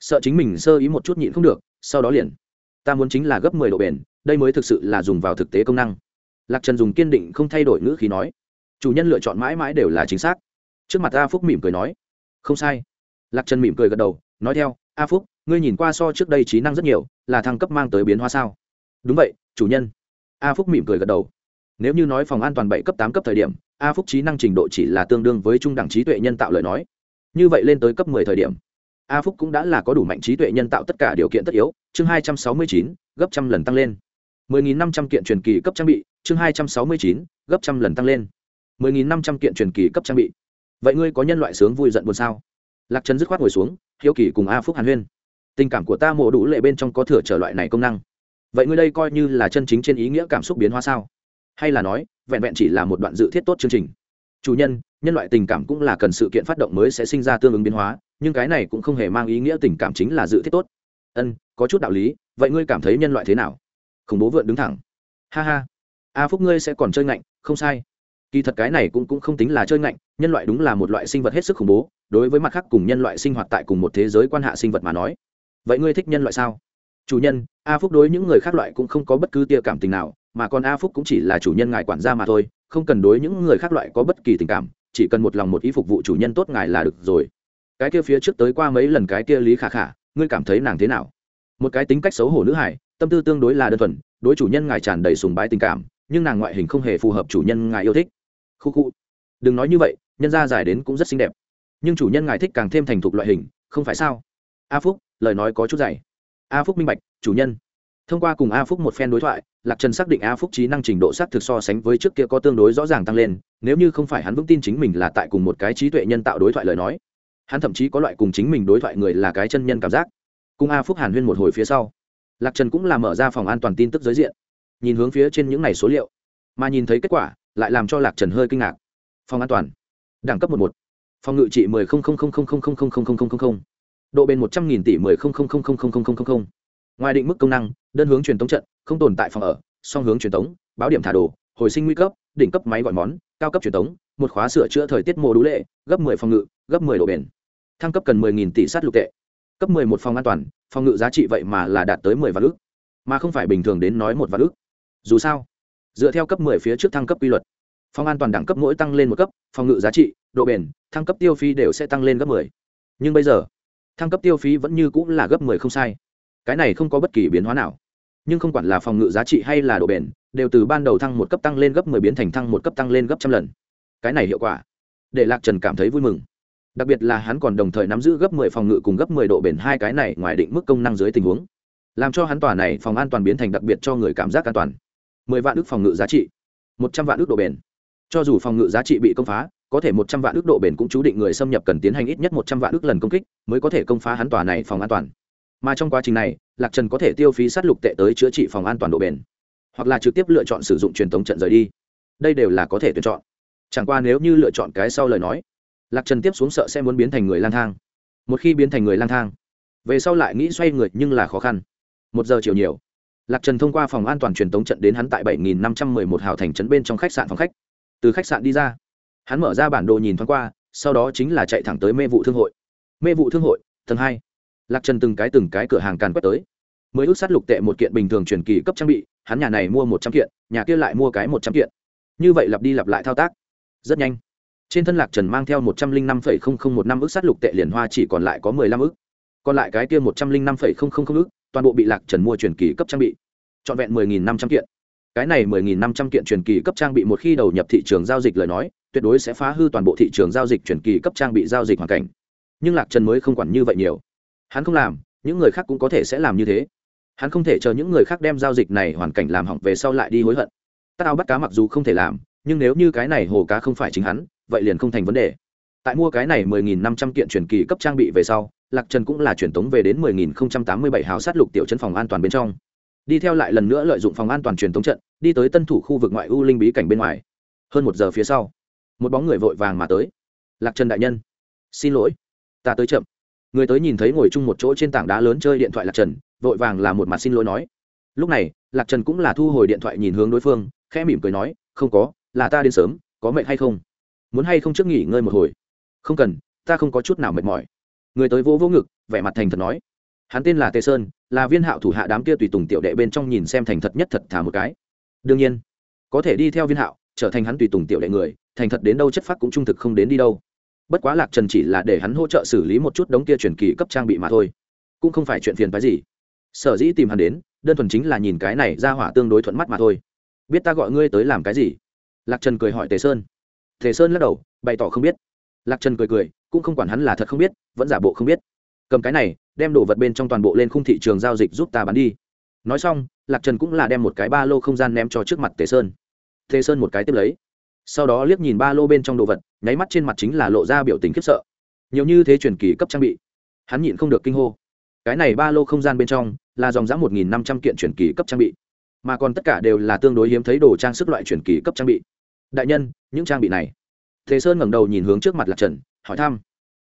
Speaker 1: Sợ chính mình sơ ý một chút nhịn không được, sau đó liền ta muốn chính là gấp mười độ bền, đây mới thực sự là dùng vào thực tế công năng. Lạc trần dùng kiên định không thay đổi ngữ khí nói. Chủ nhân lựa chọn mãi mãi đều là chính xác. Trước mặt a phúc mỉm cười nói. Không sai. Lạc trần mỉm cười gật đầu, nói theo, a phúc, ngươi nhìn qua so trước đây trí năng rất nhiều, là thăng cấp mang tới biến hóa sao? Đúng vậy, chủ nhân. A phúc mỉm cười gật đầu. Nếu như nói phòng an toàn bảy cấp tám cấp thời điểm, a phúc trí năng trình độ chỉ là tương đương với trung đẳng trí tuệ nhân tạo lời nói. Như vậy lên tới cấp mười thời điểm a phúc cũng đã là có đủ mạnh trí tuệ nhân tạo tất cả điều kiện tất yếu. Chương hai trăm sáu mươi chín, gấp trăm lần tăng lên. Mười nghìn năm trăm kiện truyền kỳ cấp trang bị. Chương hai trăm sáu mươi chín, gấp trăm lần tăng lên. Mười nghìn năm trăm kiện truyền kỳ cấp trang bị. Vậy ngươi có nhân loại sướng vui giận buồn sao? Lạc trần dứt khoát ngồi xuống, hiếu kỳ cùng a phúc hàn huyên. Tình cảm của ta mổ đủ lệ bên trong có thừa trở loại này công năng. Vậy ngươi đây coi như là chân chính trên ý nghĩa cảm xúc biến hóa sao? Hay là nói, vẹn vẹn chỉ là một đoạn dự thiết tốt chương trình chủ nhân nhân loại tình cảm cũng là cần sự kiện phát động mới sẽ sinh ra tương ứng biến hóa, nhưng cái này cũng không hề mang ý nghĩa tình cảm chính là dự thiết tốt. Ân, có chút đạo lý, vậy ngươi cảm thấy nhân loại thế nào? Khủng bố vượn đứng thẳng. Ha ha. A phúc ngươi sẽ còn chơi ngạnh, không sai. Kỳ thật cái này cũng cũng không tính là chơi ngạnh, nhân loại đúng là một loại sinh vật hết sức khủng bố, đối với mặt khác cùng nhân loại sinh hoạt tại cùng một thế giới quan hạ sinh vật mà nói. Vậy ngươi thích nhân loại sao? Chủ nhân, a phúc đối những người khác loại cũng không có bất cứ tia cảm tình nào, mà còn a phúc cũng chỉ là chủ nhân ngài quản gia mà thôi không cần đối những người khác loại có bất kỳ tình cảm, chỉ cần một lòng một ý phục vụ chủ nhân tốt ngài là được rồi. Cái kia phía trước tới qua mấy lần cái kia lý khả khả, ngươi cảm thấy nàng thế nào? Một cái tính cách xấu hổ nữ hải tâm tư tương đối là đơn thuần, đối chủ nhân ngài tràn đầy sùng bái tình cảm, nhưng nàng ngoại hình không hề phù hợp chủ nhân ngài yêu thích. Khu khu. Đừng nói như vậy, nhân ra dài đến cũng rất xinh đẹp. Nhưng chủ nhân ngài thích càng thêm thành thục loại hình, không phải sao? A phúc, lời nói có chút dày. A phúc minh bạch, chủ nhân thông qua cùng a phúc một phen đối thoại lạc trần xác định a phúc trí năng trình độ s á c thực so sánh với trước kia có tương đối rõ ràng tăng lên nếu như không phải hắn vững tin chính mình là tại cùng một cái trí tuệ nhân tạo đối thoại lời nói hắn thậm chí có loại cùng chính mình đối thoại người là cái chân nhân cảm giác cùng a phúc hàn huyên một hồi phía sau lạc trần cũng là mở ra phòng an toàn tin tức giới diện nhìn hướng phía trên những n à y số liệu mà nhìn thấy kết quả lại làm cho lạc trần hơi kinh ngạc phòng an toàn đẳng cấp một một phòng ngự trị mười độ bền một trăm nghìn tỷ mười ngoài định mức công năng, đơn hướng truyền tống trận, không tồn tại phòng ở, song hướng truyền tống, báo điểm thả đồ, hồi sinh nguy cấp, đỉnh cấp máy gọi món, cao cấp truyền tống, một khóa sửa chữa thời tiết mô đũ lệ, gấp 10 phòng ngự, gấp 10 độ bền. Thăng cấp cần 10.000 tỷ sát lục tệ. Cấp 11 phòng an toàn, phòng ngự giá trị vậy mà là đạt tới 10 vạn ức. Mà không phải bình thường đến nói một vạn ức. Dù sao, dựa theo cấp 10 phía trước thăng cấp quy luật, phòng an toàn đẳng cấp mỗi tăng lên một cấp, phòng ngự giá trị, độ bền, thăng cấp tiêu phí đều sẽ tăng lên gấp 10. nhưng bây giờ, thăng cấp tiêu phí vẫn như cũng là gấp 10 không sai cái này không có bất kỳ biến hóa nào. Nhưng không quản là phòng ngự giá trị hay là độ bền, đều từ ban đầu thăng một cấp tăng lên gấp 10 biến thành thăng một cấp tăng lên gấp trăm lần. Cái này hiệu quả, để lạc trần cảm thấy vui mừng. Đặc biệt là hắn còn đồng thời nắm giữ gấp 10 phòng ngự cùng gấp 10 độ bền hai cái này ngoài định mức công năng dưới tình huống. Làm cho hắn tòa này phòng an toàn biến thành đặc biệt cho người cảm giác an toàn. 10 vạn ước phòng ngự giá trị 100 vạn ước độ bền. Cho dù phòng ngự giá trị bị công phá, có thể 100 vạn ước độ bền cũng chú định người xâm nhập cần tiến hành ít nhất 100 vạn ước lần công kích mới có thể công phá hắn tòa này phòng an toàn mà trong quá trình này, lạc trần có thể tiêu phí sát lục tệ tới chữa trị phòng an toàn độ bền, hoặc là trực tiếp lựa chọn sử dụng truyền thống trận rời đi. Đây đều là có thể tuyển chọn. Chẳng qua nếu như lựa chọn cái sau lời nói, lạc trần tiếp xuống sợ sẽ muốn biến thành người lang thang. Một khi biến thành người lang thang, về sau lại nghĩ xoay người nhưng là khó khăn. Một giờ chiều nhiều, lạc trần thông qua phòng an toàn truyền tống trận đến hắn tại bảy nghìn năm trăm mười một hào thành trấn bên trong khách sạn phòng khách. Từ khách sạn đi ra, hắn mở ra bản đồ nhìn thoáng qua, sau đó chính là chạy thẳng tới mê vụ thương hội. Mê vụ thương hội, tầng hai lạc trần từng cái từng cái cửa hàng càn quét tới. Mới ước sát lục tệ một kiện bình thường truyền kỳ cấp trang bị, hắn nhà này mua một trăm kiện, nhà kia lại mua cái một trăm kiện. Như vậy lặp đi lặp lại thao tác. Rất nhanh. Trên thân lạc trần mang theo một trăm linh năm phẩy không không một năm ước sát lục tệ liền hoa chỉ còn lại có mười lăm ước. Còn lại cái kia một trăm linh năm phẩy không không không ước, toàn bộ bị lạc trần mua truyền kỳ cấp trang bị. Trọn vẹn mười nghìn năm trăm kiện. Cái này mười nghìn năm trăm kiện truyền kỳ cấp trang bị một khi đầu nhập thị trường giao dịch lời nói, tuyệt đối sẽ phá hư toàn bộ thị trường giao dịch truyền kỳ cấp trang bị giao dịch hoàn cảnh. Nhưng lạc trần mới không quản như vậy nhiều hắn không làm, những người khác cũng có thể sẽ làm như thế. Hắn không thể chờ những người khác đem giao dịch này hoàn cảnh làm hỏng về sau lại đi hối hận. Tắt ao bắt cá mặc dù không thể làm, nhưng nếu như cái này hồ cá không phải chính hắn, vậy liền không thành vấn đề. Tại mua cái này mười nghìn năm trăm kiện truyền kỳ cấp trang bị về sau, lạc trần cũng là truyền tống về đến mười nghìn không trăm tám mươi bảy hào sát lục tiểu chân phòng an toàn bên trong. Đi theo lại lần nữa lợi dụng phòng an toàn truyền tống trận, đi tới tân thủ khu vực ngoại u linh bí cảnh bên ngoài. Hơn một giờ phía sau, một bóng người vội vàng mà tới. Lạc trần đại nhân, xin lỗi, ta tới chậm người tới nhìn thấy ngồi chung một chỗ trên tảng đá lớn chơi điện thoại lạc trần, vội vàng là một mặt xin lỗi nói. Lúc này, lạc trần cũng là thu hồi điện thoại nhìn hướng đối phương, khẽ mỉm cười nói, không có, là ta đến sớm, có mệt hay không? Muốn hay không trước nghỉ ngơi một hồi? Không cần, ta không có chút nào mệt mỏi. Người tới vỗ vỗ ngực, vẻ mặt thành thật nói. Hắn tên là tề sơn, là viên hạo thủ hạ đám kia tùy tùng tiểu đệ bên trong nhìn xem thành thật nhất thật thà một cái. Đương nhiên, có thể đi theo viên hạo, trở thành hắn tùy tùng tiểu đệ người, thành thật đến đâu chất phát cũng trung thực không đến đi đâu bất quá lạc trần chỉ là để hắn hỗ trợ xử lý một chút đống kia truyền kỳ cấp trang bị mà thôi. Cũng không phải chuyện phiền phái gì. Sở dĩ tìm hắn đến, đơn thuần chính là nhìn cái này ra hỏa tương đối thuận mắt mà thôi. Biết ta gọi ngươi tới làm cái gì? Lạc trần cười hỏi tề sơn. Tề sơn lắc đầu, bày tỏ không biết. Lạc trần cười cười, cũng không quản hắn là thật không biết, vẫn giả bộ không biết. Cầm cái này, đem đồ vật bên trong toàn bộ lên khung thị trường giao dịch giúp ta bán đi. Nói xong, lạc trần cũng là đem một cái ba lô không gian ném cho trước mặt tề sơn. Tề sơn một cái tiếp lấy sau đó liếc nhìn ba lô bên trong đồ vật, nháy mắt trên mặt chính là lộ ra biểu tình khiếp sợ. Nhiều như thế truyền kỳ cấp trang bị, hắn nhịn không được kinh hô. Cái này ba lô không gian bên trong là dòng dã một nghìn năm trăm kiện truyền kỳ cấp trang bị, mà còn tất cả đều là tương đối hiếm thấy đồ trang sức loại truyền kỳ cấp trang bị. Đại nhân, những trang bị này. Thế sơn ngẩng đầu nhìn hướng trước mặt lạc trần, hỏi thăm.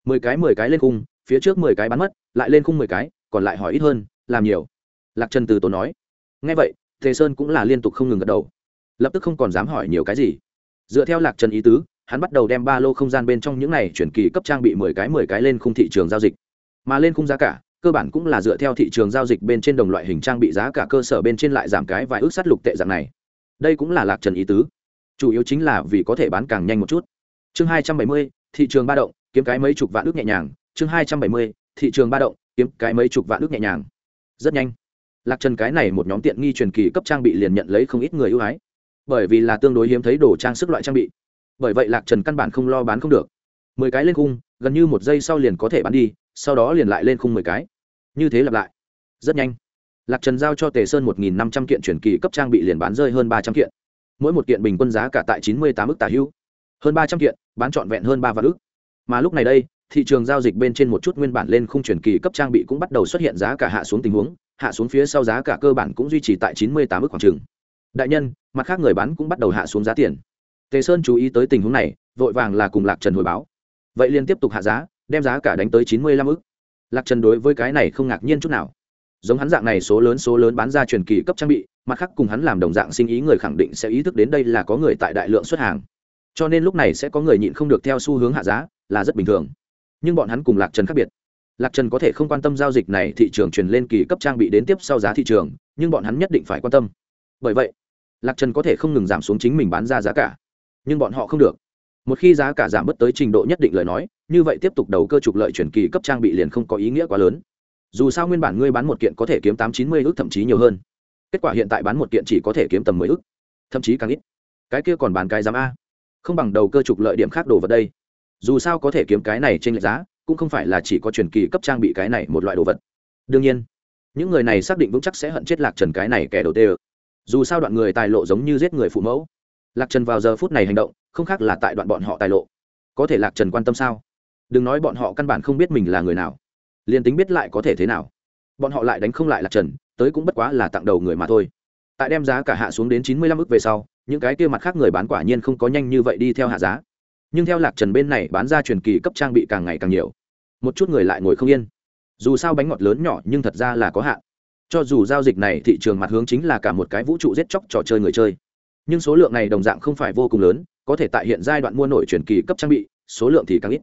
Speaker 1: Mười cái mười cái lên khung, phía trước mười cái bắn mất, lại lên khung mười cái, còn lại hỏi ít hơn, làm nhiều. Lạc trần từ tốn nói. Ngay vậy, thế sơn cũng là liên tục không ngừng gật đầu. Lập tức không còn dám hỏi nhiều cái gì dựa theo lạc trần ý tứ, hắn bắt đầu đem ba lô không gian bên trong những này chuyển kỳ cấp trang bị mười cái mười cái lên khung thị trường giao dịch. Mà lên khung giá cả, cơ bản cũng là dựa theo thị trường giao dịch bên trên đồng loại hình trang bị giá cả cơ sở bên trên lại giảm cái vài ước sắt lục tệ dạng này. Đây cũng là lạc trần ý tứ. Chủ yếu chính là vì có thể bán càng nhanh một chút. Chương hai trăm bảy mươi, thị trường ba động, kiếm cái mấy chục vạn ước nhẹ nhàng. Chương hai trăm bảy mươi, thị trường ba động, kiếm cái mấy chục vạn ước nhẹ nhàng. Rất nhanh. Lạc trần cái này một nhóm tiện nghi truyền kỳ cấp trang bị liền nhận lấy không ít người ưu ái bởi vì là tương đối hiếm thấy đồ trang sức loại trang bị. Bởi vậy lạc trần căn bản không lo bán không được. Mười cái lên khung, gần như một giây sau liền có thể bán đi, sau đó liền lại lên khung mười cái. Như thế lặp lại. Rất nhanh. Lạc trần giao cho tề sơn một nghìn năm trăm kiện chuyển kỳ cấp trang bị liền bán rơi hơn ba trăm kiện. Mỗi một kiện bình quân giá cả tại chín mươi tám ức tả hữu hơn ba trăm kiện, bán trọn vẹn hơn ba vạn ức. Mà lúc này đây, thị trường giao dịch bên trên một chút nguyên bản lên khung chuyển kỳ cấp trang bị cũng bắt đầu xuất hiện giá cả hạ xuống tình huống. Hạ xuống phía sau giá cả cơ bản cũng duy trì tại chín mươi tám ức khoảng trừng đại nhân, mặt khác người bán cũng bắt đầu hạ xuống giá tiền. Tề sơn chú ý tới tình huống này, vội vàng là cùng lạc trần hồi báo. Vậy liền tiếp tục hạ giá, đem giá cả đánh tới chín mươi lăm ức. Lạc trần đối với cái này không ngạc nhiên chút nào. Giống hắn dạng này số lớn số lớn bán ra truyền kỳ cấp trang bị, mặt khác cùng hắn làm đồng dạng sinh ý người khẳng định sẽ ý thức đến đây là có người tại đại lượng xuất hàng. Cho nên lúc này sẽ có người nhịn không được theo xu hướng hạ giá, là rất bình thường. Nhưng bọn hắn cùng lạc trần khác biệt. Lạc trần có thể không quan tâm giao dịch này thị trường truyền lên kỳ cấp trang bị đến tiếp sau giá thị trường, nhưng bọn hắn nhất định phải quan tâm. Bởi vậy lạc trần có thể không ngừng giảm xuống chính mình bán ra giá cả, nhưng bọn họ không được. Một khi giá cả giảm bớt tới trình độ nhất định lời nói, như vậy tiếp tục đầu cơ trục lợi chuyển kỳ cấp trang bị liền không có ý nghĩa quá lớn. Dù sao nguyên bản ngươi bán một kiện có thể kiếm tám chín mươi ước thậm chí nhiều hơn. Kết quả hiện tại bán một kiện chỉ có thể kiếm tầm mười ước thậm chí càng ít. Cái kia còn bán cái giám a. Không bằng đầu cơ trục lợi điểm khác đồ vật đây. Dù sao có thể kiếm cái này trên lệch giá, cũng không phải là chỉ có truyền kỳ cấp trang bị cái này một loại đồ vật. Đương nhiên, những người này xác định vững chắc sẽ hận chết lạc trần cái này kẻ đầu tê dù sao đoạn người tài lộ giống như giết người phụ mẫu. Lạc trần vào giờ phút này hành động, không khác là tại đoạn bọn họ tài lộ. Có thể lạc trần quan tâm sao? Đừng nói bọn họ căn bản không biết mình là người nào. Liền tính biết lại có thể thế nào? Bọn họ lại đánh không lại lạc trần, tới cũng bất quá là tặng đầu người mà thôi. Tại đem giá cả hạ xuống đến chín mươi lăm ức về sau, những cái kia mặt khác người bán quả nhiên không có nhanh như vậy đi theo hạ giá. Nhưng theo lạc trần bên này bán ra truyền kỳ cấp trang bị càng ngày càng nhiều. Một chút người lại ngồi không yên. Dù sao bánh ngọt lớn nhỏ nhưng thật ra là có hạn cho dù giao dịch này thị trường mặt hướng chính là cả một cái vũ trụ giết chóc trò chơi người chơi. Nhưng số lượng này đồng dạng không phải vô cùng lớn, có thể tại hiện giai đoạn mua nổi truyền kỳ cấp trang bị, số lượng thì càng ít.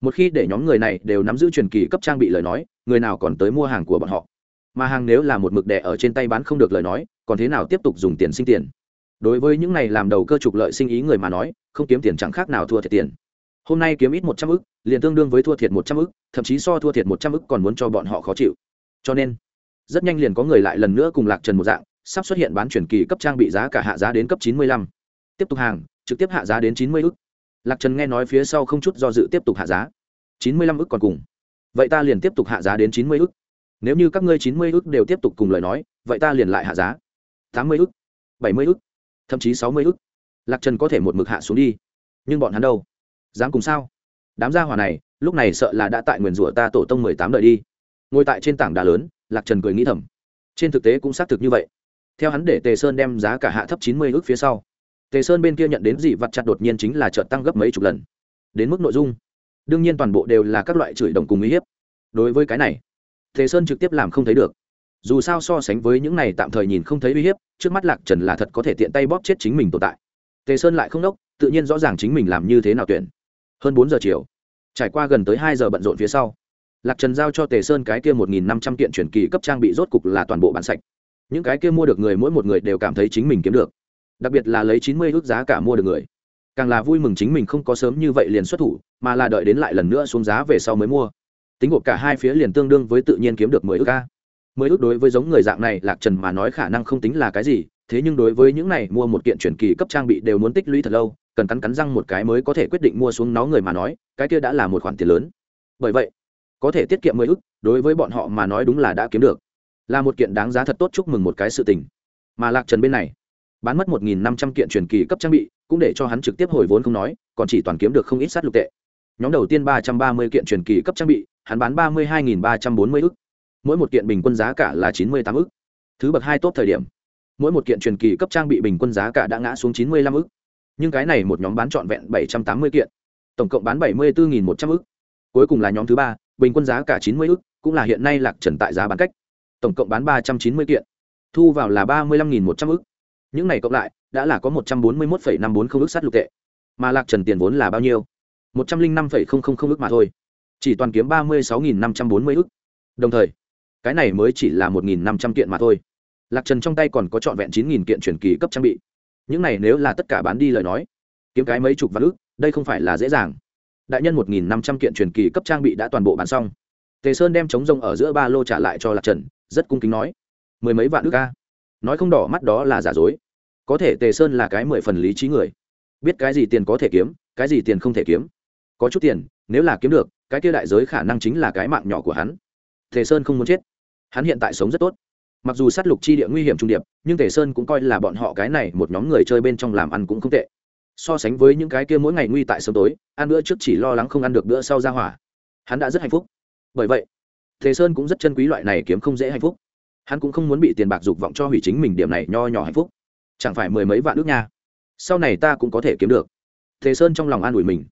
Speaker 1: Một khi để nhóm người này đều nắm giữ truyền kỳ cấp trang bị lời nói, người nào còn tới mua hàng của bọn họ? Mà hàng nếu là một mực đẻ ở trên tay bán không được lời nói, còn thế nào tiếp tục dùng tiền sinh tiền? Đối với những này làm đầu cơ trục lợi sinh ý người mà nói, không kiếm tiền chẳng khác nào thua thiệt tiền. Hôm nay kiếm ít một trăm ức, liền tương đương với thua thiệt một trăm ức, thậm chí so thua thiệt một trăm ức còn muốn cho bọn họ khó chịu. Cho nên rất nhanh liền có người lại lần nữa cùng lạc trần một dạng, sắp xuất hiện bán chuyển kỳ cấp trang bị giá cả hạ giá đến cấp chín mươi lăm. Tiếp tục hàng, trực tiếp hạ giá đến chín mươi ức. Lạc trần nghe nói phía sau không chút do dự tiếp tục hạ giá. chín mươi lăm ức còn cùng. Vậy ta liền tiếp tục hạ giá đến chín mươi ức. Nếu như các ngươi chín mươi ức đều tiếp tục cùng lời nói, vậy ta liền lại hạ giá. tám mươi ức, bảy mươi ức, thậm chí sáu mươi ức. Lạc trần có thể một mực hạ xuống đi. Nhưng bọn hắn đâu? Dám cùng sao? Đám gia hỏa này, lúc này sợ là đã tại nguyền rủa ta tổ tông mười tám đời đi. Ngồi tại trên tảng đá lớn lạc trần cười nghĩ thầm. Trên thực tế cũng xác thực như vậy. Theo hắn để tề sơn đem giá cả hạ thấp chín mươi ước phía sau, tề sơn bên kia nhận đến dị vặt chặt đột nhiên chính là trợt tăng gấp mấy chục lần. Đến mức nội dung, đương nhiên toàn bộ đều là các loại chửi đồng cùng uy hiếp. Đối với cái này, tề sơn trực tiếp làm không thấy được. Dù sao so sánh với những này tạm thời nhìn không thấy uy hiếp, trước mắt lạc trần là thật có thể tiện tay bóp chết chính mình tồn tại. Tề sơn lại không đốc, tự nhiên rõ ràng chính mình làm như thế nào tuyển. Hơn bốn giờ chiều, trải qua gần tới hai giờ bận rộn phía sau lạc trần giao cho tề sơn cái kia một nghìn năm trăm kiện chuyển kỳ cấp trang bị rốt cục là toàn bộ bản sạch. Những cái kia mua được người mỗi một người đều cảm thấy chính mình kiếm được. Đặc biệt là lấy chín mươi ước giá cả mua được người. Càng là vui mừng chính mình không có sớm như vậy liền xuất thủ, mà là đợi đến lại lần nữa xuống giá về sau mới mua. Tính gộp cả hai phía liền tương đương với tự nhiên kiếm được mười ước ca mười ước đối với giống người dạng này, lạc trần mà nói khả năng không tính là cái gì, thế nhưng đối với những này mua một kiện chuyển kỳ cấp trang bị đều muốn tích lũy thật lâu, cần cắn cắn răng một cái mới có thể quyết định mua xuống nó người mà nói, cái kia đã là một khoản tiền lớn. Bởi vậy có thể tiết kiệm mười ức, đối với bọn họ mà nói đúng là đã kiếm được. Là một kiện đáng giá thật tốt chúc mừng một cái sự tình. Mà lạc trần bên này, bán mất một nghìn năm trăm kiện truyền kỳ cấp trang bị, cũng để cho hắn trực tiếp hồi vốn không nói, còn chỉ toàn kiếm được không ít sát lục tệ. Nhóm đầu tiên ba trăm ba mươi kiện truyền kỳ cấp trang bị, hắn bán ba mươi hai nghìn ba trăm bốn mươi ức. Mỗi một kiện bình quân giá cả là chín mươi tám ức. Thứ bậc hai tốt thời điểm, mỗi một kiện truyền kỳ cấp trang bị bình quân giá cả đã ngã xuống chín mươi lăm ức. Nhưng cái này một nhóm bán trọn vẹn bảy trăm tám mươi kiện, tổng cộng bán bảy mươi bốn một trăm ức. Cuối cùng là nhóm thứ ba bình quân giá cả chín mươi ức, cũng là hiện nay lạc trần tại giá bán cách. Tổng cộng bán ba trăm chín mươi kiện, thu vào là ba mươi lăm một trăm ức. Những này cộng lại, đã là có một trăm bốn mươi một năm bốn không ức sắt lục tệ. Mà lạc trần tiền vốn là bao nhiêu? một trăm linh năm ức mà thôi. Chỉ toàn kiếm ba mươi sáu năm trăm bốn mươi ức. Đồng thời, cái này mới chỉ là một năm trăm kiện mà thôi. Lạc trần trong tay còn có trọn vẹn chín kiện chuyển kỳ cấp trang bị. Những này nếu là tất cả bán đi lời nói, kiếm cái mấy chục vạn ức, đây không phải là dễ dàng đại nhân một năm trăm kiện truyền kỳ cấp trang bị đã toàn bộ bán xong. Tề sơn đem chống rông ở giữa ba lô trả lại cho lạc trần, rất cung kính nói, mười mấy vạn ức ca nói không đỏ mắt đó là giả dối. Có thể tề sơn là cái mười phần lý trí người. Biết cái gì tiền có thể kiếm, cái gì tiền không thể kiếm. Có chút tiền, nếu là kiếm được, cái kia đại giới khả năng chính là cái mạng nhỏ của hắn. Tề sơn không muốn chết. Hắn hiện tại sống rất tốt. Mặc dù sát lục chi địa nguy hiểm trung điệp, nhưng tề sơn cũng coi là bọn họ cái này một nhóm người chơi bên trong làm ăn cũng không tệ so sánh với những cái kia mỗi ngày nguy tại sớm tối, ăn bữa trước chỉ lo lắng không ăn được bữa sau ra hỏa. Hắn đã rất hạnh phúc. Bởi vậy, thế sơn cũng rất chân quý loại này kiếm không dễ hạnh phúc. Hắn cũng không muốn bị tiền bạc dục vọng cho hủy chính mình điểm này nho nhỏ hạnh phúc. Chẳng phải mười mấy vạn nước nha. Sau này ta cũng có thể kiếm được. Thế sơn trong lòng an ủi mình.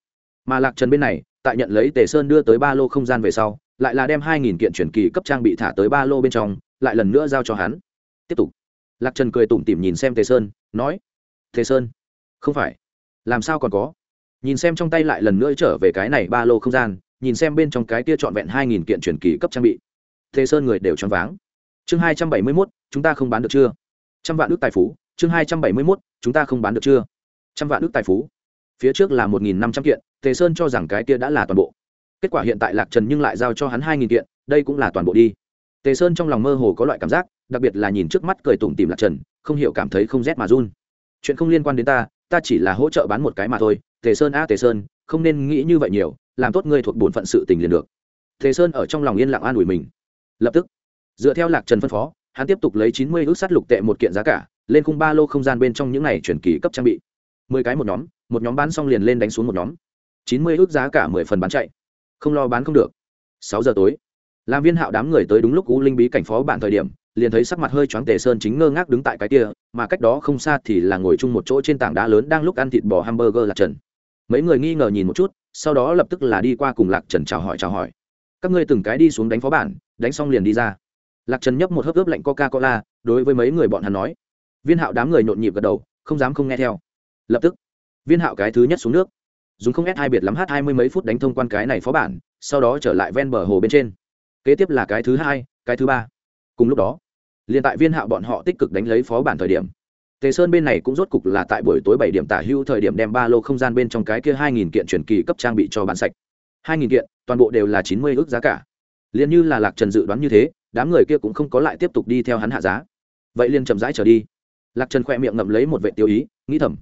Speaker 1: Mà lạc trần bên này, tại nhận lấy tề sơn đưa tới ba lô không gian về sau, lại là đem hai nghìn kiện chuyển kỳ cấp trang bị thả tới ba lô bên trong, lại lần nữa giao cho hắn. Tiếp tục. Lạc trần cười tủm tỉm nhìn xem tề sơn, nói, tề sơn, không phải làm sao còn có? Nhìn xem trong tay lại lần nữa trở về cái này ba lô không gian, nhìn xem bên trong cái kia trọn vẹn hai nghìn kiện truyền kỳ cấp trang bị. Thế sơn người đều choáng váng. Chương hai trăm bảy mươi mốt, chúng ta không bán được chưa? Trăm vạn đức tài phú, chương hai trăm bảy mươi mốt, chúng ta không bán được chưa? Trăm vạn đức tài phú. Phía trước là một nghìn năm trăm kiện tề sơn cho rằng cái kia đã là toàn bộ. Kết quả hiện tại lạc trần nhưng lại giao cho hắn hai nghìn kiện, đây cũng là toàn bộ đi. Tề sơn trong lòng mơ hồ có loại cảm giác, đặc biệt là nhìn trước mắt cười tủm tìm lạc trần, không hiểu cảm thấy không rét mà run. Chuyện không liên quan đến ta ta chỉ là hỗ trợ bán một cái mà thôi, tề sơn a tề sơn, không nên nghĩ như vậy nhiều, làm tốt ngươi thuộc bổn phận sự tình liền được. Tề sơn ở trong lòng yên lặng an ủi mình. Lập tức, dựa theo lạc trần phân phó, hắn tiếp tục lấy chín mươi ước sắt lục tệ một kiện giá cả, lên khung ba lô không gian bên trong những này chuyển kỳ cấp trang bị. Mười cái một nhóm một nhóm bán xong liền lên đánh xuống một nhóm. chín mươi ước giá cả mười phần bán chạy. Không lo bán không được. Sáu giờ tối, làm viên hạo đám người tới đúng lúc u linh bí cảnh phó bản thời điểm liền thấy sắc mặt hơi choáng tề sơn chính ngơ ngác đứng tại cái kia, mà cách đó không xa thì là ngồi chung một chỗ trên tảng đá lớn đang lúc ăn thịt bò hamburger lạc trần. Mấy người nghi ngờ nhìn một chút, sau đó lập tức là đi qua cùng lạc trần chào hỏi chào hỏi. Các ngươi từng cái đi xuống đánh phó bản, đánh xong liền đi ra. Lạc trần nhấp một hớp ướp lạnh coca cola đối với mấy người bọn hắn nói. Viên hạo đám người nhộn nhịp gật đầu, không dám không nghe theo. Lập tức, viên hạo cái thứ nhất xuống nước. Dùng không ép hai biệt lắm hát hai mươi mấy phút đánh thông quan cái này phó bản, sau đó trở lại ven bờ hồ bên trên. Kế tiếp là cái thứ hai, cái thứ ba. Cùng lúc đó liền tại viên hạo bọn họ tích cực đánh lấy phó bản thời điểm, tề sơn bên này cũng rốt cục là tại buổi tối bảy điểm tả hưu thời điểm đem ba lô không gian bên trong cái kia hai nghìn kiện truyền kỳ cấp trang bị cho bán sạch. hai nghìn kiện, toàn bộ đều là chín mươi ước giá cả. Liền như là lạc trần dự đoán như thế, đám người kia cũng không có lại tiếp tục đi theo hắn hạ giá. Vậy liền chậm rãi trở đi. Lạc trần khỏe miệng ngậm lấy một vệ tiêu ý, nghĩ thầm.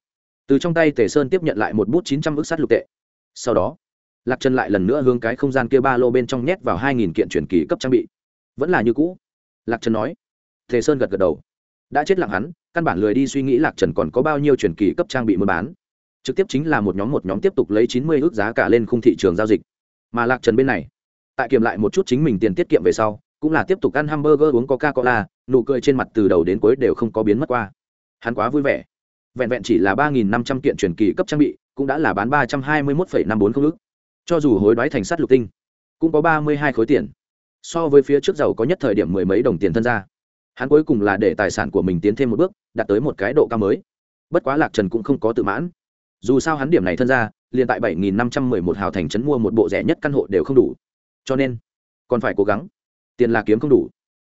Speaker 1: Từ trong tay tề sơn tiếp nhận lại một bút chín trăm ước sắt lục tệ. Sau đó, lạc trần lại lần nữa hướng cái không gian kia ba lô bên trong nhét vào hai nghìn kiện truyền kỳ cấp trang bị. Vẫn là như cũ. Lạc trần nói tề sơn gật gật đầu. Đã chết lặng hắn, căn bản lười đi suy nghĩ lạc trần còn có bao nhiêu truyền kỳ cấp trang bị muốn bán. Trực tiếp chính là một nhóm một nhóm tiếp tục lấy chín mươi ước giá cả lên khung thị trường giao dịch. Mà lạc trần bên này, tại kiểm lại một chút chính mình tiền tiết kiệm về sau, cũng là tiếp tục ăn hamburger uống coca cola nụ cười trên mặt từ đầu đến cuối đều không có biến mất qua. Hắn quá vui vẻ. Vẹn vẹn chỉ là ba nghìn năm trăm kiện truyền kỳ cấp trang bị, cũng đã là bán ba trăm hai mươi mốt năm bốn không ức. cho dù hối đoái thành sắt lục tinh, cũng có ba mươi hai khối tiền. So với phía trước giàu có nhất thời điểm mười mấy đồng tiền thân ra hắn cuối cùng là để tài sản của mình tiến thêm một bước, đạt tới một cái độ cao mới. Bất quá lạc trần cũng không có tự mãn. Dù sao hắn điểm này thân ra, liền tại bảy nghìn năm trăm mười một hào thành trấn mua một bộ rẻ nhất căn hộ đều không đủ. Cho nên, còn phải cố gắng. Tiền là kiếm không đủ.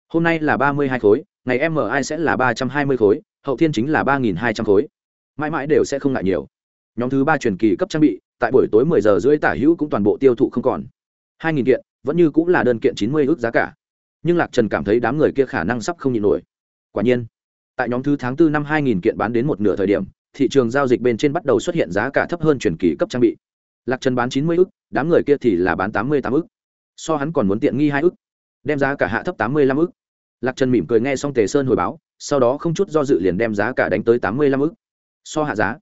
Speaker 1: Hôm nay là ba mươi hai khối, ngày mi sẽ là ba trăm hai mươi khối, hậu thiên chính là ba nghìn hai trăm khối. Mãi mãi đều sẽ không ngại nhiều. Nhóm thứ ba truyền kỳ cấp trang bị, tại buổi tối mười giờ rưỡi tả hữu cũng toàn bộ tiêu thụ không còn. hai nghìn kiện, vẫn như cũng là đơn kiện chín mươi ước giá cả nhưng lạc trần cảm thấy đám người kia khả năng sắp không nhịn nổi. Quả nhiên, tại nhóm thứ tháng 4 năm 2000 kiện bán đến một nửa thời điểm, thị trường giao dịch bên trên bắt đầu xuất hiện giá cả thấp hơn truyền kỳ cấp trang bị. Lạc trần bán 90 ức, đám người kia thì là bán 88 ức. So hắn còn muốn tiện nghi hai ức, đem giá cả hạ thấp 85 ức. Lạc trần mỉm cười nghe xong tề sơn hồi báo, sau đó không chút do dự liền đem giá cả đánh tới 85 ức. So hạ giá,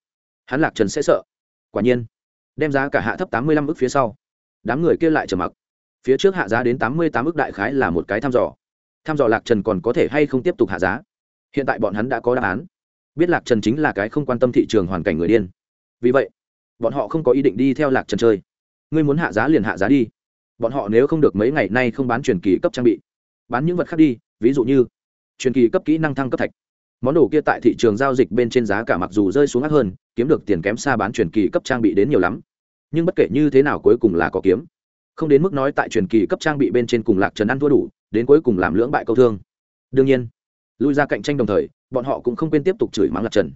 Speaker 1: hắn lạc trần sẽ sợ. Quả nhiên, đem giá cả hạ thấp 85 ức phía sau, đám người kia lại trầm mặc phía trước hạ giá đến 88 ức đại khái là một cái thăm dò. Thăm dò lạc trần còn có thể hay không tiếp tục hạ giá? Hiện tại bọn hắn đã có đáp án. Biết lạc trần chính là cái không quan tâm thị trường hoàn cảnh người điên. Vì vậy, bọn họ không có ý định đi theo lạc trần chơi. Ngươi muốn hạ giá liền hạ giá đi. Bọn họ nếu không được mấy ngày nay không bán truyền kỳ cấp trang bị, bán những vật khác đi, ví dụ như truyền kỳ cấp kỹ năng thăng cấp thạch. Món đồ kia tại thị trường giao dịch bên trên giá cả mặc dù rơi xuống ác hơn, kiếm được tiền kém xa bán truyền kỳ cấp trang bị đến nhiều lắm. Nhưng bất kể như thế nào cuối cùng là có kiếm không đến mức nói tại truyền kỳ cấp trang bị bên trên cùng lạc trần ăn thua đủ, đến cuối cùng làm lưỡng bại câu thương. Đương nhiên, lui ra cạnh tranh đồng thời, bọn họ cũng không quên tiếp tục chửi mắng lạc trần.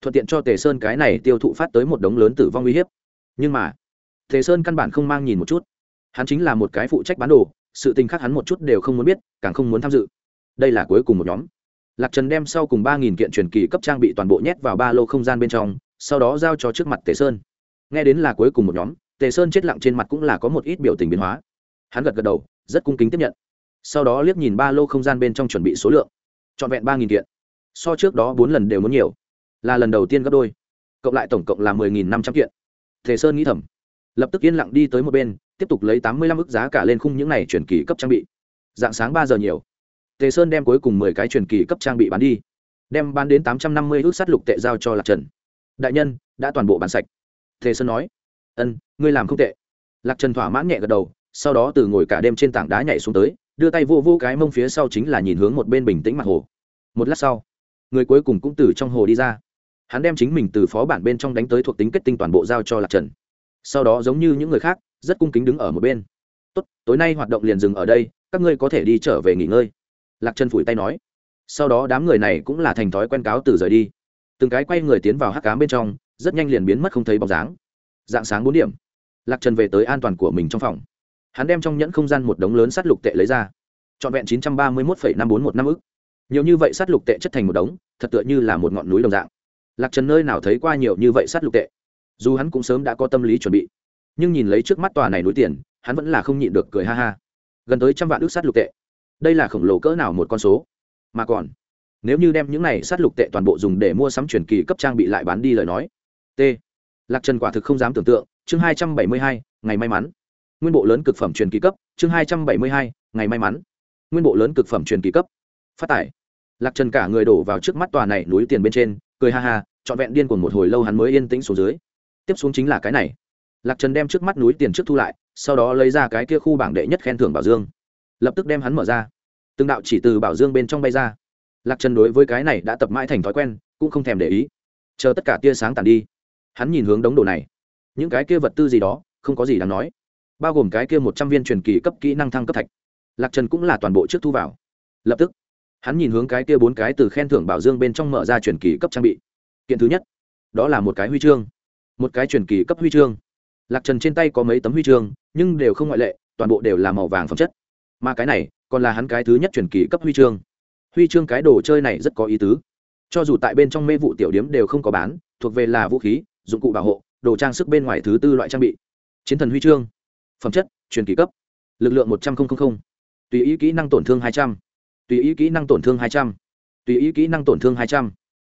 Speaker 1: Thuận tiện cho tề sơn cái này tiêu thụ phát tới một đống lớn tử vong uy hiếp. Nhưng mà, tề sơn căn bản không mang nhìn một chút. Hắn chính là một cái phụ trách bán đồ, sự tình khác hắn một chút đều không muốn biết, càng không muốn tham dự. Đây là cuối cùng một nhóm. Lạc trần đem sau cùng ba nghìn kiện truyền kỳ cấp trang bị toàn bộ nhét vào ba lô không gian bên trong, sau đó giao cho trước mặt tề sơn. Nghe đến là cuối cùng một nhóm tề sơn chết lặng trên mặt cũng là có một ít biểu tình biến hóa. Hắn gật gật đầu, rất cung kính tiếp nhận. Sau đó liếc nhìn ba lô không gian bên trong chuẩn bị số lượng. Trọn vẹn ba nghìn kiện. So trước đó bốn lần đều muốn nhiều. Là lần đầu tiên gấp đôi. Cộng lại tổng cộng là mười nghìn năm trăm kiện. Tề sơn nghĩ thầm. Lập tức yên lặng đi tới một bên, tiếp tục lấy tám mươi lăm ức giá cả lên khung những này chuyển kỳ cấp trang bị. Dạng sáng ba giờ nhiều. Tề sơn đem cuối cùng mười cái truyền kỳ cấp trang bị bán đi. Đem bán đến tám trăm năm mươi ước sắt lục tệ giao cho lạc trần. Đại nhân, đã toàn bộ bán sạch. Tề sơn nói. Ân ngươi làm không tệ. Lạc trần thỏa mãn nhẹ gật đầu, sau đó từ ngồi cả đêm trên tảng đá nhảy xuống tới, đưa tay vô vô cái mông phía sau chính là nhìn hướng một bên bình tĩnh mặt hồ. Một lát sau, người cuối cùng cũng từ trong hồ đi ra. Hắn đem chính mình từ phó bản bên trong đánh tới thuộc tính kết tinh toàn bộ giao cho lạc trần. Sau đó giống như những người khác, rất cung kính đứng ở một bên. Tốt, tối nay hoạt động liền dừng ở đây, các ngươi có thể đi trở về nghỉ ngơi. Lạc trần phủi tay nói. Sau đó đám người này cũng là thành thói quen cáo từ rời đi. Từng cái quay người tiến vào hắc cám bên trong, rất nhanh liền biến mất không thấy bóng dáng. Dạng sáng bốn điểm lạc trần về tới an toàn của mình trong phòng. Hắn đem trong nhẫn không gian một đống lớn sắt lục tệ lấy ra. Trọn vẹn chín trăm ba mươi một năm bốn một năm ức. Nhiều như vậy sắt lục tệ chất thành một đống, thật tựa như là một ngọn núi đồng dạng. Lạc trần nơi nào thấy qua nhiều như vậy sắt lục tệ? Dù hắn cũng sớm đã có tâm lý chuẩn bị. Nhưng nhìn lấy trước mắt tòa này núi tiền, hắn vẫn là không nhịn được cười ha ha. Gần tới trăm vạn ước sắt lục tệ. Đây là khổng lồ cỡ nào một con số? Mà còn, nếu như đem những này sắt lục tệ toàn bộ dùng để mua sắm truyền kỳ cấp trang bị lại bán đi lời nói, t. Lạc trần quả thực không dám tưởng tượng chương hai trăm bảy mươi hai, ngày may mắn. Nguyên bộ lớn cực phẩm truyền kỳ cấp, chương hai trăm bảy mươi hai, ngày may mắn. Nguyên bộ lớn cực phẩm truyền kỳ cấp. Phát tải. Lạc trần cả người đổ vào trước mắt tòa này núi tiền bên trên, cười ha ha, trọn vẹn điên cuồng một hồi lâu hắn mới yên tĩnh xuống dưới. Tiếp xuống chính là cái này. Lạc trần đem trước mắt núi tiền trước thu lại, sau đó lấy ra cái kia khu bảng đệ nhất khen thưởng bảo dương. Lập tức đem hắn mở ra. Từng đạo chỉ từ bảo dương bên trong bay ra. Lạc trần đối với cái này đã tập mãi thành thói quen, cũng không thèm để ý. Chờ tất cả tia sáng tàn đi, hắn nhìn hướng đống đồ này những cái kia vật tư gì đó, không có gì đáng nói. Bao gồm cái kia một trăm viên truyền kỳ cấp kỹ năng thăng cấp thạch. Lạc trần cũng là toàn bộ trước thu vào. Lập tức, hắn nhìn hướng cái kia bốn cái từ khen thưởng bảo dương bên trong mở ra truyền kỳ cấp trang bị. Kiện thứ nhất, đó là một cái huy chương. Một cái truyền kỳ cấp huy chương. Lạc trần trên tay có mấy tấm huy chương, nhưng đều không ngoại lệ, toàn bộ đều là màu vàng phẩm chất. Mà cái này, còn là hắn cái thứ nhất truyền kỳ cấp huy chương. Huy chương cái đồ chơi này rất có ý tứ. Cho dù tại bên trong mê vụ tiểu điếm đều không có bán, thuộc về là vũ khí, dụng cụ bảo hộ đồ trang sức bên ngoài thứ tư loại trang bị. Chiến thần huy chương, phẩm chất, truyền kỳ cấp, lực lượng một trăm linh tùy ý kỹ năng tổn thương hai trăm, tùy ý kỹ năng tổn thương hai trăm, tùy ý kỹ năng tổn thương hai trăm,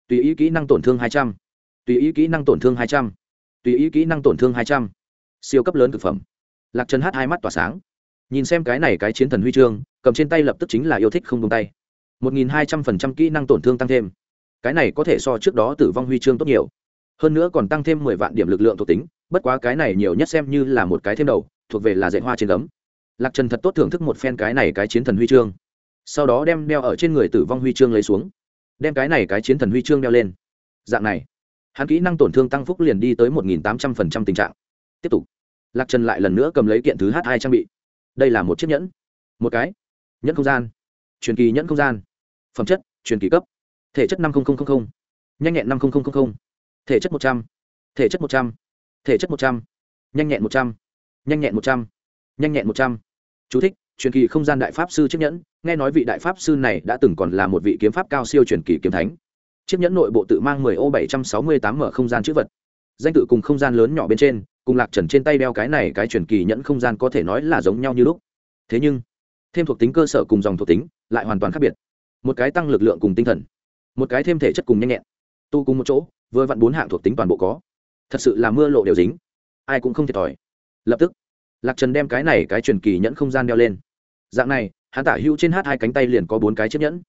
Speaker 1: tùy ý kỹ năng tổn thương hai trăm, tùy ý kỹ năng tổn thương hai trăm, tùy ý kỹ năng tổn thương hai trăm. Siêu cấp lớn thực phẩm. Lạc trần hát hai mắt tỏa sáng. Nhìn xem cái này cái chiến thần huy chương, cầm trên tay lập tức chính là yêu thích không tung tay. Một nghìn hai trăm phần trăm kỹ năng tổn thương tăng thêm. Cái này có thể so trước đó tử vong huy chương tốt nhiều hơn nữa còn tăng thêm mười vạn điểm lực lượng thuộc tính, bất quá cái này nhiều nhất xem như là một cái thêm đầu, thuộc về là dạy hoa trên gấm. Lạc trần thật tốt thưởng thức một phen cái này cái chiến thần huy chương. Sau đó đem đeo ở trên người tử vong huy chương lấy xuống. Đem cái này cái chiến thần huy chương đeo lên. Dạng này, hắn kỹ năng tổn thương tăng phúc liền đi tới một nghìn tám trăm phần trăm tình trạng. Tiếp tục, lạc trần lại lần nữa cầm lấy kiện thứ h hai trang bị. Đây là một chiếc nhẫn. Một cái, nhẫn không gian. Truyền kỳ nhẫn không gian. Phẩm chất, truyền kỳ cấp. Thể chất năm nghìn nhanh nhẹn năm nghìn thể chất một trăm. Linh thể chất một trăm. Linh thể chất một trăm. Linh nhanh nhẹn một trăm. Linh nhanh nhẹn một trăm. Linh nhanh nhẹn một trăm. Chú thích, truyền kỳ không gian đại pháp sư chiếc nhẫn. Nghe nói vị đại pháp sư này đã từng còn là một vị kiếm pháp cao siêu truyền kỳ kiếm thánh. Chiếc nhẫn nội bộ tự mang mười ô bảy trăm sáu mươi tám mở không gian chữ vật. Danh tự cùng không gian lớn nhỏ bên trên, cùng lạc trần trên tay đeo cái này cái truyền kỳ nhẫn không gian có thể nói là giống nhau như lúc. Thế nhưng, thêm thuộc tính cơ sở cùng dòng thuộc tính lại hoàn toàn khác biệt. Một cái tăng lực lượng cùng tinh thần, một cái thêm thể chất cùng nhanh nhẹn. Tu cùng một chỗ vừa vặn bốn hạng thuộc tính toàn bộ có. Thật sự là mưa lộ đều dính. Ai cũng không thiệt thòi. Lập tức, lạc trần đem cái này cái truyền kỳ nhẫn không gian đeo lên. Dạng này, hắn tả hữu trên h hai cánh tay liền có bốn cái chiếc nhẫn.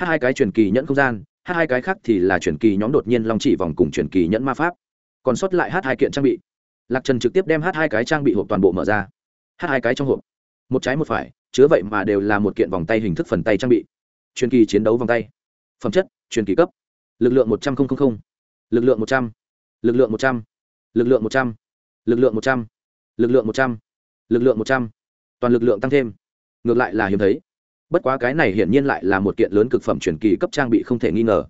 Speaker 1: H hai cái truyền kỳ nhẫn không gian h hai cái khác thì là truyền kỳ nhóm đột nhiên long chỉ vòng cùng truyền kỳ nhẫn ma pháp. Còn sót lại h hai kiện trang bị. Lạc trần trực tiếp đem h hai cái trang bị hộp toàn bộ mở ra. H hai cái trong hộp. Một trái một phải, chứa vậy mà đều là một kiện vòng tay hình thức phần tay trang bị. Truyền kỳ chiến đấu vòng tay. Phẩm chất, truyền kỳ cấp. Lực lượng một trăm linh lực lượng một trăm. L ự c lượng một trăm. L ự c lượng một trăm. L ự c lượng một trăm. L ự c lượng một trăm. Lực lượng một trăm. Toàn lực lượng tăng thêm. Ngược lại là hiếm thấy. Bất quá cái này hiển nhiên lại là một kiện lớn cực phẩm truyền kỳ cấp trang bị không thể nghi ngờ.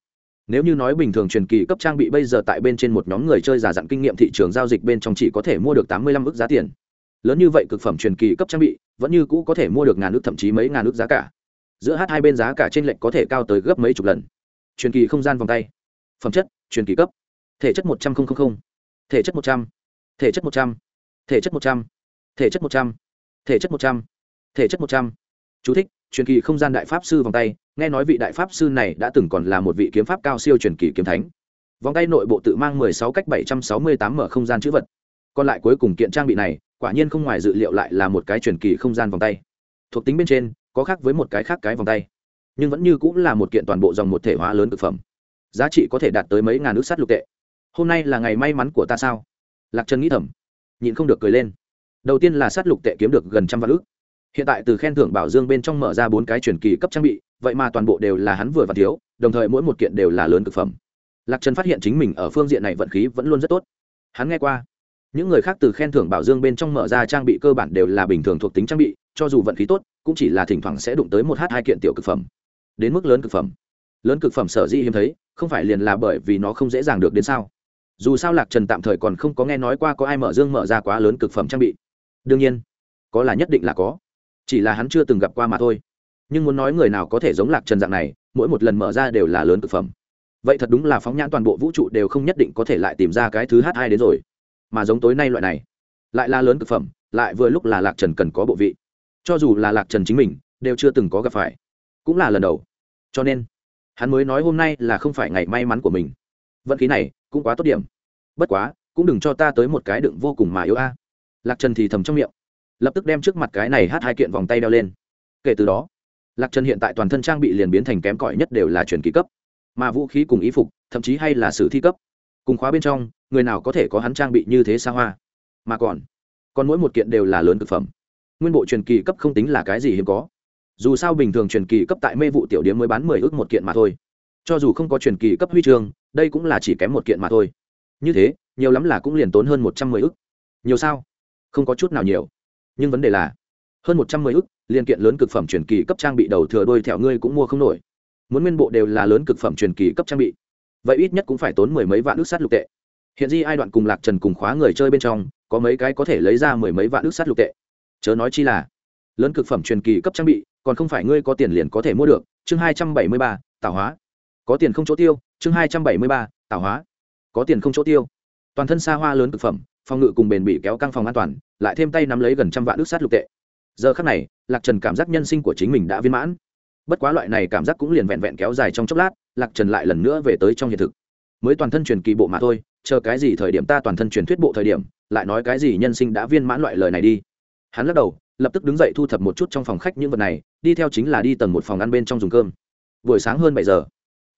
Speaker 1: Nếu như nói bình thường truyền kỳ cấp trang bị bây giờ tại bên trên một nhóm người chơi giả dặn kinh nghiệm thị trường giao dịch bên trong chỉ có thể mua được tám mươi lăm ước giá tiền. Lớn như vậy cực phẩm truyền kỳ cấp trang bị, vẫn như cũ có thể mua được ngàn ước thậm chí mấy ngàn ước giá cả. Giữa h hai bên giá cả trên lệnh có thể cao tới gấp mấy chục lần. Truyền kỳ không gian vòng tay. Phẩm chất truyền kỳ cấp. Thể chất một trăm linh thể chất một trăm. Thể chất một trăm. Thể chất một trăm. Thể chất một trăm. Thể chất một trăm. Thể chất một trăm. Chú thích, truyền kỳ không gian đại pháp sư vòng tay. Nghe nói vị đại pháp sư này đã từng còn là một vị kiếm pháp cao siêu truyền kỳ kiếm thánh. Vòng tay nội bộ tự mang mười sáu cách bảy trăm sáu mươi tám mở không gian chữ vật. Còn lại cuối cùng kiện trang bị này, quả nhiên không ngoài dự liệu lại là một cái truyền kỳ không gian vòng tay. Thuộc tính bên trên, có khác với một cái khác cái vòng tay. Nhưng vẫn như cũng là một kiện toàn bộ dòng một thể hóa lớn thực phẩm giá trị có thể đạt tới mấy ngàn ước sắt lục tệ. Hôm nay là ngày may mắn của ta sao? Lạc trần nghĩ thầm, nhịn không được cười lên. Đầu tiên là sát lục tệ kiếm được gần trăm vạn ước hiện tại từ khen thưởng bảo dương bên trong mở ra bốn cái truyền kỳ cấp trang bị, vậy mà toàn bộ đều là hắn vừa và thiếu, đồng thời mỗi một kiện đều là lớn thực phẩm. Lạc trần phát hiện chính mình ở phương diện này vận khí vẫn luôn rất tốt. Hắn nghe qua, những người khác từ khen thưởng bảo dương bên trong mở ra trang bị cơ bản đều là bình thường thuộc tính trang bị, cho dù vận khí tốt, cũng chỉ là thỉnh thoảng sẽ đụng tới một h hai kiện tiểu cực phẩm. Đến mức lớn cực phẩm. Lớn cực phẩm sở dĩ hiếm thấy không phải liền là bởi vì nó không dễ dàng được đến sao? Dù sao lạc trần tạm thời còn không có nghe nói qua có ai mở dương mở ra quá lớn cực phẩm trang bị. Đương nhiên, có là nhất định là có. Chỉ là hắn chưa từng gặp qua mà thôi. Nhưng muốn nói người nào có thể giống lạc trần dạng này, mỗi một lần mở ra đều là lớn cực phẩm. Vậy thật đúng là phóng nhãn toàn bộ vũ trụ đều không nhất định có thể lại tìm ra cái thứ h hai đến rồi. Mà giống tối nay loại này, lại là lớn cực phẩm, lại vừa lúc là lạc trần cần có bộ vị. Cho dù là lạc trần chính mình, đều chưa từng có gặp phải. Cũng là lần đầu. Cho nên hắn mới nói hôm nay là không phải ngày may mắn của mình. Vận khí này cũng quá tốt điểm. Bất quá, cũng đừng cho ta tới một cái đựng vô cùng mà yếu a. Lạc trần thì thầm trong miệng. Lập tức đem trước mặt cái này hát hai kiện vòng tay đeo lên. Kể từ đó, lạc trần hiện tại toàn thân trang bị liền biến thành kém cỏi nhất đều là truyền kỳ cấp. Mà vũ khí cùng ý phục, thậm chí hay là sử thi cấp. Cùng khóa bên trong, người nào có thể có hắn trang bị như thế xa hoa. Mà còn còn mỗi một kiện đều là lớn thực phẩm. Nguyên bộ truyền kỳ cấp không tính là cái gì hiếm có dù sao bình thường truyền kỳ cấp tại mê vụ tiểu điếm mới bán mười ước một kiện mà thôi. Cho dù không có truyền kỳ cấp huy chương, đây cũng là chỉ kém một kiện mà thôi. Như thế, nhiều lắm là cũng liền tốn hơn một trăm mười ước. Nhiều sao? Không có chút nào nhiều. Nhưng vấn đề là, hơn một trăm mười ước liên kiện lớn cực phẩm truyền kỳ cấp trang bị đầu thừa đôi thẹo ngươi cũng mua không nổi. Muốn nguyên bộ đều là lớn cực phẩm truyền kỳ cấp trang bị. Vậy ít nhất cũng phải tốn mười mấy vạn ước sắt lục tệ. Hiện di ai đoạn cùng lạc trần cùng khóa người chơi bên trong, có mấy cái có thể lấy ra mười mấy vạn ước sắt lục tệ. Chớ nói chi là, lớn cực phẩm truyền kỳ cấp trang bị còn không phải ngươi có tiền liền có thể mua được, chương hai trăm bảy mươi ba, tạo hóa. Có tiền không chỗ tiêu, chương hai trăm bảy mươi ba, tạo hóa. Có tiền không chỗ tiêu. Toàn thân xa hoa lớn thực phẩm, phòng ngự cùng bền bị kéo căng phòng an toàn, lại thêm tay nắm lấy gần trăm vạn ước sát lục tệ. Giờ khắc này, lạc trần cảm giác nhân sinh của chính mình đã viên mãn. Bất quá loại này cảm giác cũng liền vẹn vẹn kéo dài trong chốc lát, lạc trần lại lần nữa về tới trong hiện thực. Mới toàn thân truyền kỳ bộ mà thôi, chờ cái gì thời điểm ta toàn thân truyền thuyết bộ thời điểm, lại nói cái gì nhân sinh đã viên mãn loại lời này đi. Hắn lắc đầu, lập tức đứng dậy thu thập một chút trong phòng khách những vật này đi theo chính là đi tầng một phòng ăn bên trong dùng cơm. Buổi sáng hơn bảy giờ.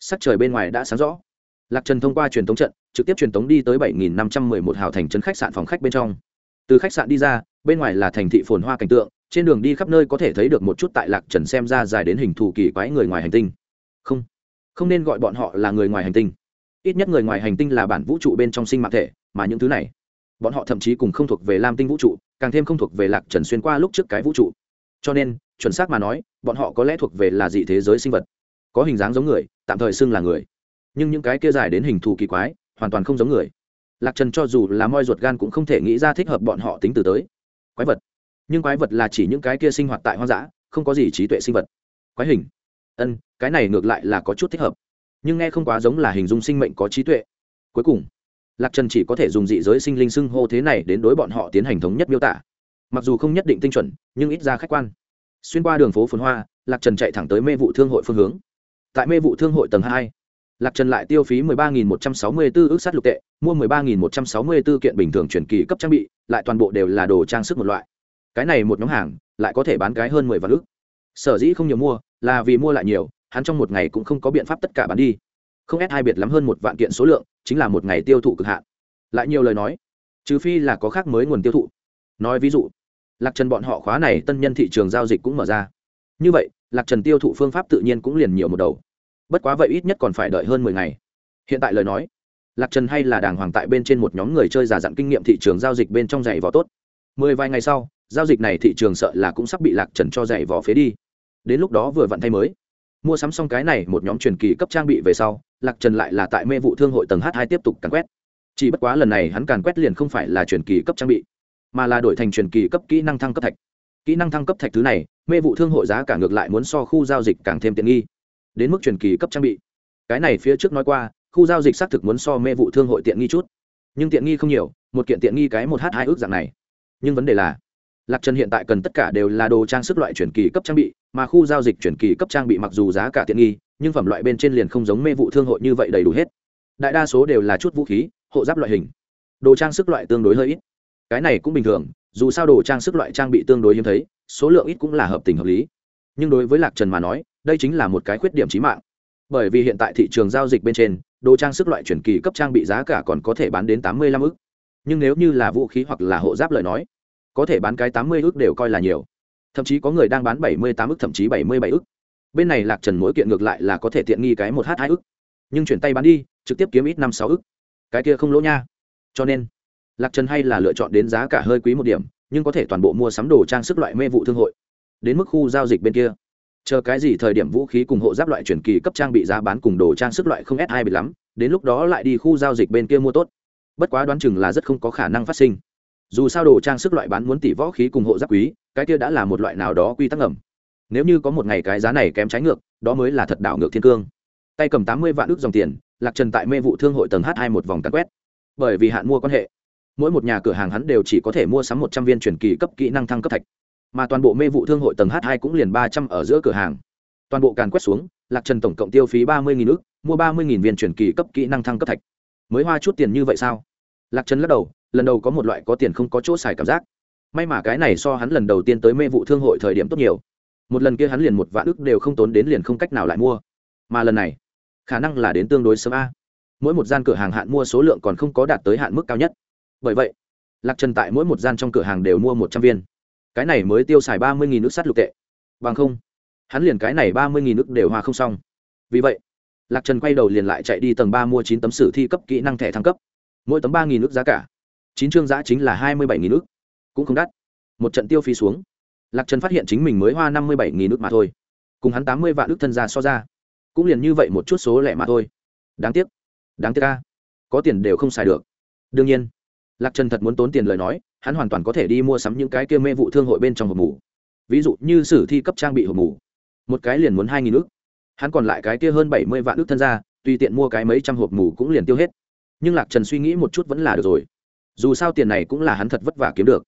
Speaker 1: Sắc trời bên ngoài đã sáng rõ. Lạc trần thông qua truyền thống trận, trực tiếp truyền thống đi tới bảy nghìn năm trăm mười một hào thành trấn khách sạn phòng khách bên trong. Từ khách sạn đi ra, bên ngoài là thành thị phồn hoa cảnh tượng, trên đường đi khắp nơi có thể thấy được một chút tại lạc trần xem ra dài đến hình thù kỳ quái người ngoài hành tinh. Không không nên gọi bọn họ là người ngoài hành tinh. Ít nhất người ngoài hành tinh là bản vũ trụ bên trong sinh mạng thể, mà những thứ này, bọn họ thậm chí cùng không thuộc về lam tinh vũ trụ, càng thêm không thuộc về lạc trần xuyên qua lúc trước cái vũ trụ. Cho nên chuẩn xác mà nói, bọn họ có lẽ thuộc về là dị thế giới sinh vật. Có hình dáng giống người, tạm thời xưng là người. Nhưng những cái kia dài đến hình thù kỳ quái, hoàn toàn không giống người. Lạc trần cho dù là moi ruột gan cũng không thể nghĩ ra thích hợp bọn họ tính từ tới. Quái vật. Nhưng quái vật là chỉ những cái kia sinh hoạt tại hoang dã, không có gì trí tuệ sinh vật. Quái hình. Ân, cái này ngược lại là có chút thích hợp. Nhưng nghe không quá giống là hình dung sinh mệnh có trí tuệ. Cuối cùng, lạc trần chỉ có thể dùng dị giới sinh linh xưng hô thế này đến đối bọn họ tiến hành thống nhất miêu tả. Mặc dù không nhất định tinh chuẩn, nhưng ít ra khách quan xuyên qua đường phố phồn hoa, lạc trần chạy thẳng tới mê vụ thương hội phương hướng. Tại mê vụ thương hội tầng hai, lạc trần lại tiêu phí 13.164 ước sát lục tệ, mua 13.164 kiện bình thường chuyển kỳ cấp trang bị, lại toàn bộ đều là đồ trang sức một loại. Cái này một nhóm hàng, lại có thể bán cái hơn mười vạn ước sở dĩ không nhiều mua, là vì mua lại nhiều, hắn trong một ngày cũng không có biện pháp tất cả bán đi. Không ép hai biệt lắm hơn một vạn kiện số lượng, chính là một ngày tiêu thụ cực hạn. Lại nhiều lời nói, trừ phi là có khác mới nguồn tiêu thụ. Nói ví dụ lạc trần bọn họ khóa này tân nhân thị trường giao dịch cũng mở ra. Như vậy, lạc trần tiêu thụ phương pháp tự nhiên cũng liền nhiều một đầu. Bất quá vậy ít nhất còn phải đợi hơn mười ngày. Hiện tại lời nói, lạc trần hay là đàng hoàng tại bên trên một nhóm người chơi giả dặn kinh nghiệm thị trường giao dịch bên trong giày vò tốt. Mười vài ngày sau, giao dịch này thị trường sợ là cũng sắp bị lạc trần cho giày vò phế đi. Đến lúc đó vừa vặn thay mới. Mua sắm xong cái này một nhóm truyền kỳ cấp trang bị về sau, lạc trần lại là tại mê vụ thương hội tầng h hai tiếp tục càn quét. Chỉ bất quá lần này hắn càn quét liền không phải là truyền kỳ cấp trang bị mà là đổi thành truyền kỳ cấp kỹ năng thăng cấp thạch. Kỹ năng thăng cấp thạch thứ này, mê vụ thương hội giá cả ngược lại muốn so khu giao dịch càng thêm tiện nghi. Đến mức truyền kỳ cấp trang bị. Cái này phía trước nói qua, khu giao dịch xác thực muốn so mê vụ thương hội tiện nghi chút. Nhưng tiện nghi không nhiều, một kiện tiện nghi cái một h hai ước dạng này. Nhưng vấn đề là, lạc trần hiện tại cần tất cả đều là đồ trang sức loại chuyển kỳ cấp trang bị, mà khu giao dịch chuyển kỳ cấp trang bị mặc dù giá cả tiện nghi, nhưng phẩm loại bên trên liền không giống mê vụ thương hội như vậy đầy đủ hết. Đại đa số đều là chút vũ khí, hộ giáp loại hình. Đồ trang sức loại tương đối hơi ít cái này cũng bình thường, dù sao đồ trang sức loại trang bị tương đối hiếm thấy, số lượng ít cũng là hợp tình hợp lý. Nhưng đối với lạc trần mà nói, đây chính là một cái khuyết điểm trí mạng. Bởi vì hiện tại thị trường giao dịch bên trên, đồ trang sức loại chuyển kỳ cấp trang bị giá cả còn có thể bán đến tám mươi lăm ức. Nhưng nếu như là vũ khí hoặc là hộ giáp lời nói, có thể bán cái tám mươi ức đều coi là nhiều. Thậm chí có người đang bán bảy mươi tám ức, thậm chí bảy mươi bảy ức. Bên này lạc trần mỗi kiện ngược lại là có thể tiện nghi cái một h hai ức. Nhưng chuyển tay bán đi, trực tiếp kiếm ít năm sáu ức. Cái kia không lỗ nha. Cho nên lạc trần hay là lựa chọn đến giá cả hơi quý một điểm, nhưng có thể toàn bộ mua sắm đồ trang sức loại mê vụ thương hội. Đến mức khu giao dịch bên kia. Chờ cái gì thời điểm vũ khí cùng hộ giáp loại chuyển kỳ cấp trang bị giá bán cùng đồ trang sức loại không s hai bị lắm, đến lúc đó lại đi khu giao dịch bên kia mua tốt. Bất quá đoán chừng là rất không có khả năng phát sinh. Dù sao đồ trang sức loại bán muốn tỷ võ khí cùng hộ giáp quý, cái kia đã là một loại nào đó quy tắc ngầm. Nếu như có một ngày cái giá này kém trái ngược, đó mới là thật đảo ngược thiên cương. Tay cầm tám mươi vạn ước dòng tiền, lạc trần tại mê vụ thương hội tầng h hai một vòng cắn quét. Bởi vì hạn mua quan hệ mỗi một nhà cửa hàng hắn đều chỉ có thể mua sắm một trăm viên truyền kỳ cấp kỹ năng thăng cấp thạch. Mà toàn bộ mê vụ thương hội tầng h hai cũng liền ba trăm ở giữa cửa hàng. Toàn bộ càn quét xuống, lạc trần tổng cộng tiêu phí ba mươi ước mua ba mươi viên truyền kỳ cấp kỹ năng thăng cấp thạch. Mới hoa chút tiền như vậy sao? Lạc trần lắc đầu, lần đầu có một loại có tiền không có chỗ xài cảm giác. May mà cái này so hắn lần đầu tiên tới mê vụ thương hội thời điểm tốt nhiều. Một lần kia hắn liền một vạn ức đều không tốn đến liền không cách nào lại mua. Mà lần này, khả năng là đến tương đối sớm a. Mỗi một gian cửa hàng hạn mua số lượng còn không có đạt tới hạn mức cao nhất bởi vậy, lạc trần tại mỗi một gian trong cửa hàng đều mua một trăm viên. Cái này mới tiêu xài ba mươi nước sắt lục tệ. Bằng không, hắn liền cái này ba mươi nước đều hòa không xong. Vì vậy, lạc trần quay đầu liền lại chạy đi tầng ba mua chín tấm sử thi cấp kỹ năng thẻ thăng cấp. Mỗi tấm ba nước giá cả, chín chương giá chính là hai mươi bảy nước. Cũng không đắt. Một trận tiêu phí xuống, lạc trần phát hiện chính mình mới hoa năm mươi bảy nước mà thôi. Cùng hắn tám mươi vạn ước thân ra so ra, cũng liền như vậy một chút số lẻ mà thôi. Đáng tiếc đáng tiếc ca có tiền đều không xài được. Đương nhiên lạc trần thật muốn tốn tiền lời nói, hắn hoàn toàn có thể đi mua sắm những cái kia mê vụ thương hội bên trong hộp mù ví dụ như sử thi cấp trang bị hộp mù một cái liền muốn hai nghìn ước hắn còn lại cái kia hơn bảy mươi vạn ước thân ra, tùy tiện mua cái mấy trăm hộp mù cũng liền tiêu hết. Nhưng lạc trần suy nghĩ một chút vẫn là được rồi. Dù sao tiền này cũng là hắn thật vất vả kiếm được.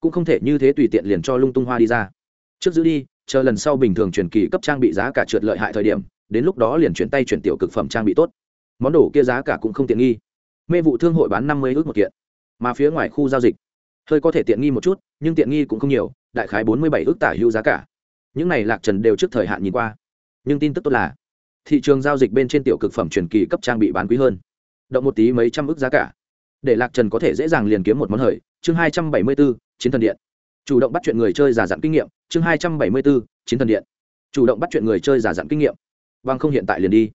Speaker 1: Cũng không thể như thế tùy tiện liền cho lung tung hoa đi ra. Trước giữ đi, chờ lần sau bình thường truyền kỳ cấp trang bị giá cả trượt lợi hại thời điểm, đến lúc đó liền chuyển tay chuyển tiểu cực phẩm trang bị tốt. Món đồ kia giá cả cũng không tiện nghi. Mê vụ thương hội bán năm mươi ước một kiện mà phía ngoài khu giao dịch. Hơi có thể tiện nghi một chút, nhưng tiện nghi cũng không nhiều, đại khái bốn mươi bảy ước tả hữu giá cả. Những này lạc trần đều trước thời hạn nhìn qua. Nhưng tin tức tốt là, thị trường giao dịch bên trên tiểu cực phẩm truyền kỳ cấp trang bị bán quý hơn. Động một tí mấy trăm ước giá cả. Để lạc trần có thể dễ dàng liền kiếm một món hời. Chương hai trăm bảy mươi bốn, chiến thần điện. Chủ động bắt chuyện người chơi giả dặn kinh nghiệm. Chương hai trăm bảy mươi bốn, chiến thần điện. Chủ động bắt chuyện người chơi giả dặn kinh nghiệm. Vâng không hiện tại liền đi.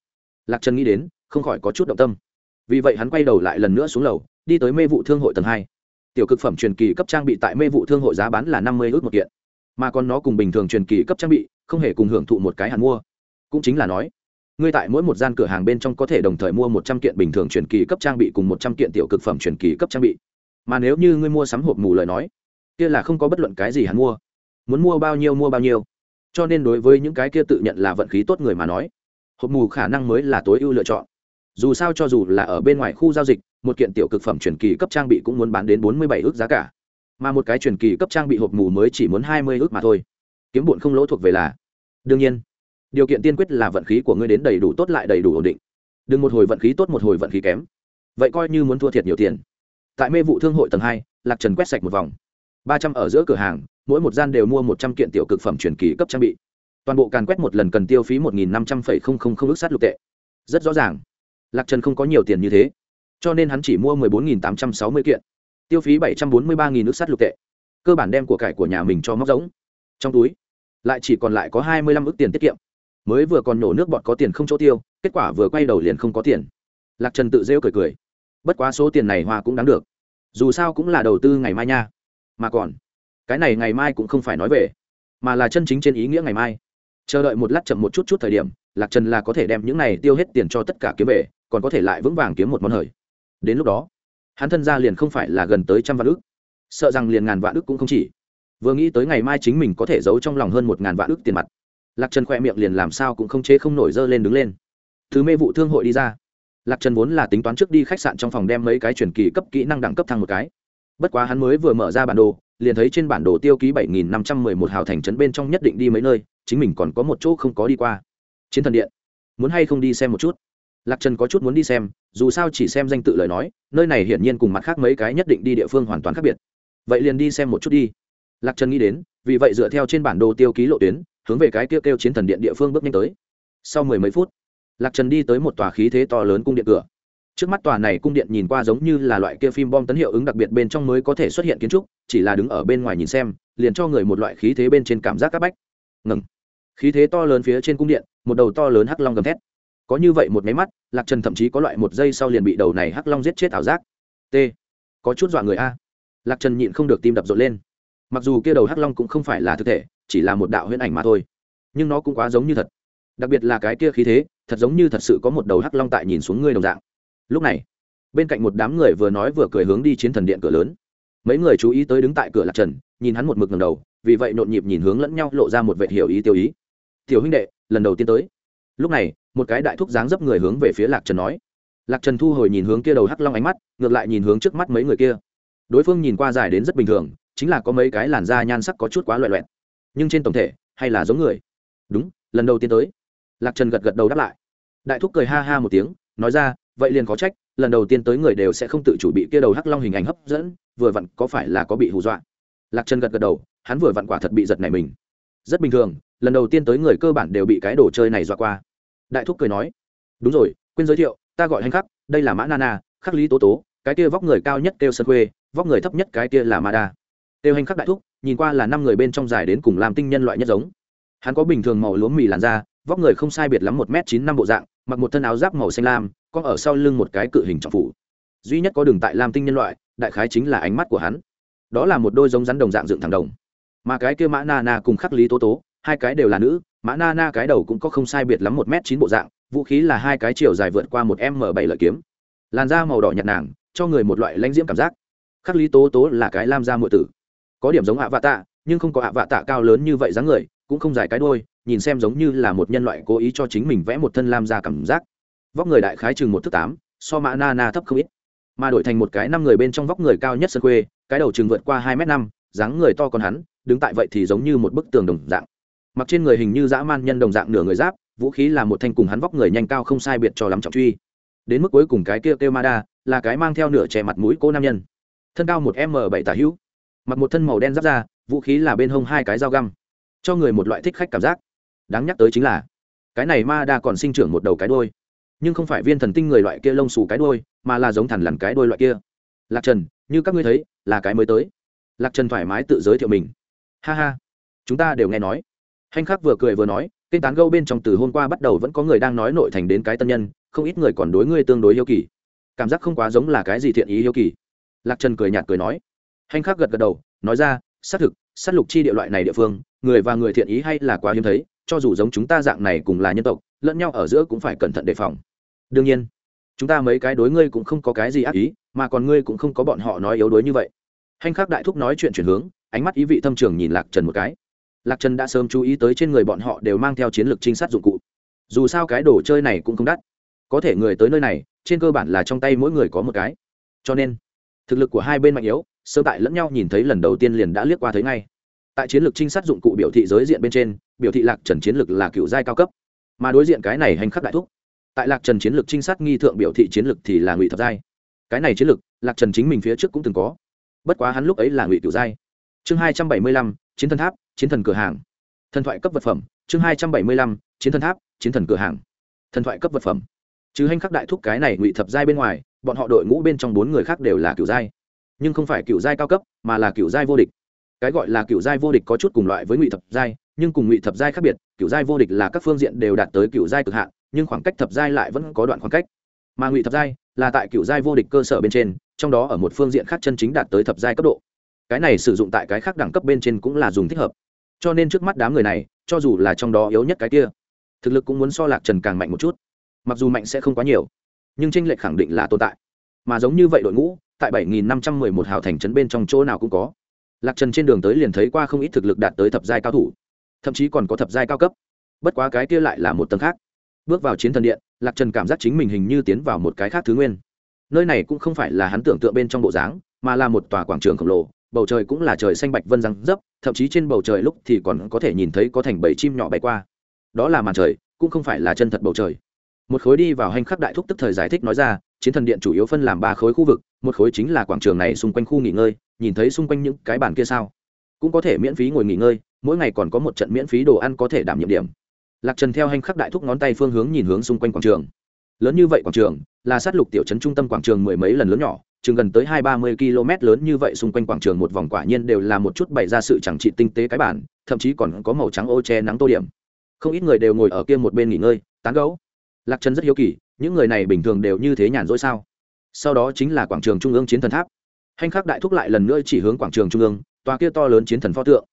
Speaker 1: Lạc trần nghĩ đến, không khỏi có chút động tâm. Vì vậy hắn quay đầu lại lần nữa xuống lầu đi tới mê vụ thương hội tầng hai. Tiểu cực phẩm truyền kỳ cấp trang bị tại mê vụ thương hội giá bán là năm mươi ước một kiện. Mà còn nó cùng bình thường truyền kỳ cấp trang bị, không hề cùng hưởng thụ một cái hàn mua. Cũng chính là nói, ngươi tại mỗi một gian cửa hàng bên trong có thể đồng thời mua một trăm kiện bình thường truyền kỳ cấp trang bị cùng một trăm kiện tiểu cực phẩm truyền kỳ cấp trang bị. Mà nếu như ngươi mua sắm hộp mù lời nói, kia là không có bất luận cái gì hắn mua. Muốn mua bao nhiêu mua bao nhiêu. Cho nên đối với những cái kia tự nhận là vận khí tốt người mà nói, hộp mù khả năng mới là tối ưu lựa chọn dù sao cho dù là ở bên ngoài khu giao dịch, một kiện tiểu cực phẩm truyền kỳ cấp trang bị cũng muốn bán đến bốn mươi bảy ước giá cả. Mà một cái truyền kỳ cấp trang bị hộp mù mới chỉ muốn hai mươi ước mà thôi. Kiếm bụn không lỗ thuộc về là. Đương nhiên, điều kiện tiên quyết là vận khí của ngươi đến đầy đủ tốt lại đầy đủ ổn định. Đừng một hồi vận khí tốt một hồi vận khí kém. Vậy coi như muốn thua thiệt nhiều tiền. Tại mê vụ thương hội tầng hai, lạc trần quét sạch một vòng. ba trăm ở giữa cửa hàng, mỗi một gian đều mua một trăm kiện tiểu cực phẩm truyền kỳ cấp trang bị. Toàn bộ càn quét một lần cần tiêu phí một nghìn năm trăm phẩy không không không ước sát lục tệ. Rất rõ ràng lạc trần không có nhiều tiền như thế, cho nên hắn chỉ mua mười bốn nghìn tám trăm sáu mươi kiện, tiêu phí bảy trăm bốn mươi ba nghìn ước lục tệ. Cơ bản đem của cải của nhà mình cho móc giống trong túi, lại chỉ còn lại có hai mươi lăm ước tiền tiết kiệm. Mới vừa còn nổ nước bọt có tiền không chỗ tiêu, kết quả vừa quay đầu liền không có tiền. Lạc trần tự rêu cười cười. Bất quá số tiền này hoa cũng đáng được. Dù sao cũng là đầu tư ngày mai nha. Mà còn, cái này ngày mai cũng không phải nói về, mà là chân chính trên ý nghĩa ngày mai. Chờ đợi một lát chậm một chút chút thời điểm lạc trần là có thể đem những này tiêu hết tiền cho tất cả kiếm về, còn có thể lại vững vàng kiếm một món hời. Đến lúc đó, hắn thân ra liền không phải là gần tới trăm vạn ước sợ rằng liền ngàn vạn ước cũng không chỉ. Vừa nghĩ tới ngày mai chính mình có thể giấu trong lòng hơn một ngàn vạn ước tiền mặt, lạc trần khoe miệng liền làm sao cũng không chế không nổi dơ lên đứng lên. Thứ mê vụ thương hội đi ra. Lạc trần vốn là tính toán trước đi khách sạn trong phòng đem mấy cái truyền kỳ cấp kỹ năng đẳng cấp thăng một cái. Bất quá hắn mới vừa mở ra bản đồ, liền thấy trên bản đồ tiêu ký bảy nghìn năm trăm mười một hào thành trấn bên trong nhất định đi mấy nơi, chính mình còn có một chỗ không có đi qua chiến thần điện. Muốn hay không đi xem một chút? Lạc trần có chút muốn đi xem, dù sao chỉ xem danh tự lời nói, nơi này hiển nhiên cùng mặt khác mấy cái nhất định đi địa phương hoàn toàn khác biệt. Vậy liền đi xem một chút đi. Lạc trần nghĩ đến, vì vậy dựa theo trên bản đồ tiêu ký lộ tuyến, hướng về cái kêu kêu chiến thần điện địa phương bước nhanh tới. Sau mười mấy phút, lạc trần đi tới một tòa khí thế to lớn cung điện cửa. Trước mắt tòa này cung điện nhìn qua giống như là loại kia phim bom tấn hiệu ứng đặc biệt bên trong mới có thể xuất hiện kiến trúc, chỉ là đứng ở bên ngoài nhìn xem, liền cho người một loại khí thế bên trên cảm giác c áp bách. Ngừng khí thế to lớn phía trên cung điện, một đầu to lớn hắc long gầm thét. Có như vậy một máy mắt, lạc trần thậm chí có loại một giây sau liền bị đầu này hắc long giết chết ảo giác. T, có chút dọa người a. Lạc trần nhịn không được tim đập rộn lên. Mặc dù kia đầu hắc long cũng không phải là thực thể, chỉ là một đạo huyễn ảnh mà thôi. Nhưng nó cũng quá giống như thật. Đặc biệt là cái kia khí thế, thật giống như thật sự có một đầu hắc long tại nhìn xuống ngươi đồng dạng. Lúc này, bên cạnh một đám người vừa nói vừa cười hướng đi chiến thần điện cửa lớn. Mấy người chú ý tới đứng tại cửa lạc trần, nhìn hắn một mực ngầm đầu, vì vậy nhộn nhịp nhìn hướng lẫn nhau lộ ra một vệ hiểu ý tiêu ý tiểu huynh đệ, lần đầu tiên tới. Lúc này, một cái đại thúc dáng dấp người hướng về phía lạc trần nói. Lạc trần thu hồi nhìn hướng kia đầu hắc long ánh mắt, ngược lại nhìn hướng trước mắt mấy người kia. Đối phương nhìn qua dài đến rất bình thường, chính là có mấy cái làn da nhan sắc có chút quá loẹ loẹt. Nhưng trên tổng thể, hay là giống người. Đúng, lần đầu tiên tới. Lạc trần gật gật đầu đáp lại. Đại thúc cười ha ha một tiếng, nói ra, vậy liền có trách, lần đầu tiên tới người đều sẽ không tự chủ bị kia đầu hắc long hình ảnh hấp dẫn, vừa vặn có phải là có bị hù dọa. Lạc trần gật gật đầu, hắn vừa vặn quả thật bị giật này mình. Rất bình thường lần đầu tiên tới người cơ bản đều bị cái đồ chơi này dọa qua. Đại thúc cười nói, đúng rồi, quên giới thiệu, ta gọi hành khắc, đây là mã nana, khắc lý tố tố, cái kia vóc người cao nhất kêu sân khuê, vóc người thấp nhất cái kia là mada. kêu hành khắc đại thúc, nhìn qua là năm người bên trong dài đến cùng làm tinh nhân loại nhất giống. Hắn có bình thường màu lúa mì làn da, vóc người không sai biệt lắm một m chín năm bộ dạng, mặc một thân áo giáp màu xanh lam, có ở sau lưng một cái cự hình trọng phủ. Duy nhất có đường tại lam tinh nhân loại, đại khái chính là ánh mắt của hắn. Đó là một đôi giống rắn đồng dạng dựng thẳng đồng. Mà cái kia mã na na cùng khắc lý tố tố hai cái đều là nữ, mã na na cái đầu cũng có không sai biệt lắm một m chín bộ dạng, vũ khí là hai cái chiều dài vượt qua một m bảy lợi kiếm. Làn da màu đỏ nhạt nàng, cho người một loại lãnh diễm cảm giác. Khắc lý tố tố là cái lam da mượn tử. Có điểm giống ạ vạ tạ nhưng không có ạ vạ tạ cao lớn như vậy dáng người, cũng không dài cái đôi nhìn xem giống như là một nhân loại cố ý cho chính mình vẽ một thân lam da cảm giác. Vóc người đại khái chừng một thước tám, so mã na na thấp không ít. Mà đổi thành một cái năm người bên trong vóc người cao nhất sân khuê cái đầu chừng vượt qua hai m năm, dáng người to còn hắn, đứng tại vậy thì giống như một bức tường đồng dạng mặc trên người hình như dã man nhân đồng dạng nửa người giáp, vũ khí là một thanh cùng hắn vóc người nhanh cao không sai biệt cho lắm trọng truy. Đến mức cuối cùng cái kia kêu ma đa là cái mang theo nửa che mặt mũi cô nam nhân. Thân cao một m bảy tả hữu. Mặc một thân màu đen giáp ra vũ khí là bên hông hai cái dao găm. Cho người một loại thích khách cảm giác. Đáng nhắc tới chính là, cái này ma đa còn sinh trưởng một đầu cái đôi nhưng không phải viên thần tinh người loại kia lông xù cái đôi mà là giống thằn lằn cái đôi loại kia. Lạc trần, như các ngươi thấy, là cái mới tới. Lạc trần thoải mái tự giới thiệu mình. Ha ha. Chúng ta đều nghe nói hành khắc vừa cười vừa nói, kênh tán gâu bên trong từ hôm qua bắt đầu vẫn có người đang nói nội thành đến cái tân nhân, không ít người còn đối ngươi tương đối yêu kỳ. Cảm giác không quá giống là cái gì thiện ý yêu kỳ. Lạc trần cười nhạt cười nói. Hành khắc gật gật đầu, nói ra, xác thực s á t lục chi địa loại này địa phương, người và người thiện ý hay là quá hiếm thấy, cho dù giống chúng ta dạng này cùng là nhân tộc, lẫn nhau ở giữa cũng phải cẩn thận đề phòng. Đương nhiên, chúng ta mấy cái đối ngươi cũng không có cái gì ác ý, mà còn ngươi cũng không có bọn họ nói yếu đuối như vậy. Hành khắc đại thúc nói chuyện chuyển hướng, ánh mắt ý vị thâm trường nhìn lạc trần một cái lạc trần đã sớm chú ý tới trên người bọn họ đều mang theo chiến lược trinh sát dụng cụ. Dù sao cái đồ chơi này cũng không đắt. Có thể người tới nơi này, trên cơ bản là trong tay mỗi người có một cái. Cho nên, thực lực của hai bên mạnh yếu, sơ tại lẫn nhau nhìn thấy lần đầu tiên liền đã liếc qua thấy ngay. Tại chiến lược trinh sát dụng cụ biểu thị giới diện bên trên, biểu thị lạc trần chiến lược là cựu giai cao cấp. Mà đối diện cái này hành khắc đại thúc, tại lạc trần chiến lược trinh sát nghi thượng biểu thị chiến lược thì là ngụy thập giai. Cái này chiến lược, lạc trần chính mình phía trước cũng từng có. Bất quá hắn lúc ấy là ngụy cựu giai. Chương hai trăm bảy mươi lăm, chiến thần tháp chiến thần cửa hàng. Thần thoại cấp vật phẩm, chương hai trăm bảy mươi lăm, chiến thần tháp, chiến thần cửa hàng. Thần thoại cấp vật phẩm. Chứ hành khắc đại thúc cái này ngụy thập giai bên ngoài, bọn họ đội ngũ bên trong bốn người khác đều là cựu giai. Nhưng không phải cựu giai cao cấp, mà là cựu giai vô địch. Cái gọi là cựu giai vô địch có chút cùng loại với ngụy thập giai, nhưng cùng ngụy thập giai khác biệt cựu giai vô địch là các phương diện đều đạt tới cựu giai cực hạn, nhưng khoảng cách thập giai lại vẫn có đoạn khoảng cách. Mà ngụy thập giai là tại cựu giai vô địch cơ sở bên trên, trong đó ở một phương diện khác chân chính đạt tới thập giai cấp độ cái này sử dụng tại cái khác đẳng cấp bên trên cũng là dùng thích hợp. Cho nên trước mắt đám người này, cho dù là trong đó yếu nhất cái kia, thực lực cũng muốn so lạc trần càng mạnh một chút. Mặc dù mạnh sẽ không quá nhiều, nhưng tranh lệch khẳng định là tồn tại. Mà giống như vậy đội ngũ, tại 7.511 hào thành trấn bên trong chỗ nào cũng có. Lạc trần trên đường tới liền thấy qua không ít thực lực đạt tới thập giai cao thủ, thậm chí còn có thập giai cao cấp. Bất quá cái kia lại là một tầng khác. Bước vào chiến thần điện, lạc trần cảm giác chính mình hình như tiến vào một cái khác thứ nguyên. Nơi này cũng không phải là hắn tưởng tượng bên trong bộ dáng, mà là một tòa quảng trường khổng lồ bầu trời cũng là trời xanh bạch vân răng dấp, thậm chí trên bầu trời lúc thì còn có thể nhìn thấy có thành bảy chim nhỏ bay qua. Đó là màn trời, cũng không phải là chân thật bầu trời. Một khối đi vào hành khắc đại thúc tức thời giải thích nói ra, chiến thần điện chủ yếu phân làm ba khối khu vực, một khối chính là quảng trường này xung quanh khu nghỉ ngơi, nhìn thấy xung quanh những cái bàn kia sao? Cũng có thể miễn phí ngồi nghỉ ngơi, mỗi ngày còn có một trận miễn phí đồ ăn có thể đảm nhiệm điểm. Lạc trần theo hành khắc đại thúc ngón tay phương hướng nhìn hướng xung quanh quảng trường. Lớn như vậy quảng trường, là sát lục tiểu trấn trung tâm quảng trường mười mấy lần lớn nhỏ chừng gần tới hai ba mươi km lớn như vậy xung quanh quảng trường một vòng quả nhiên đều là một chút bày ra sự chẳng trị tinh tế cái bản, thậm chí còn có màu trắng ô che nắng tô điểm. Không ít người đều ngồi ở kia một bên nghỉ ngơi, tán gấu lạc trần rất hiếu kỳ, những người này bình thường đều như thế nhàn rỗi sao? Sau đó chính là quảng trường trung ương chiến thần tháp. Hành khắc đại thúc lại lần nữa chỉ hướng quảng trường trung ương, tòa kia to lớn chiến thần pho tượng.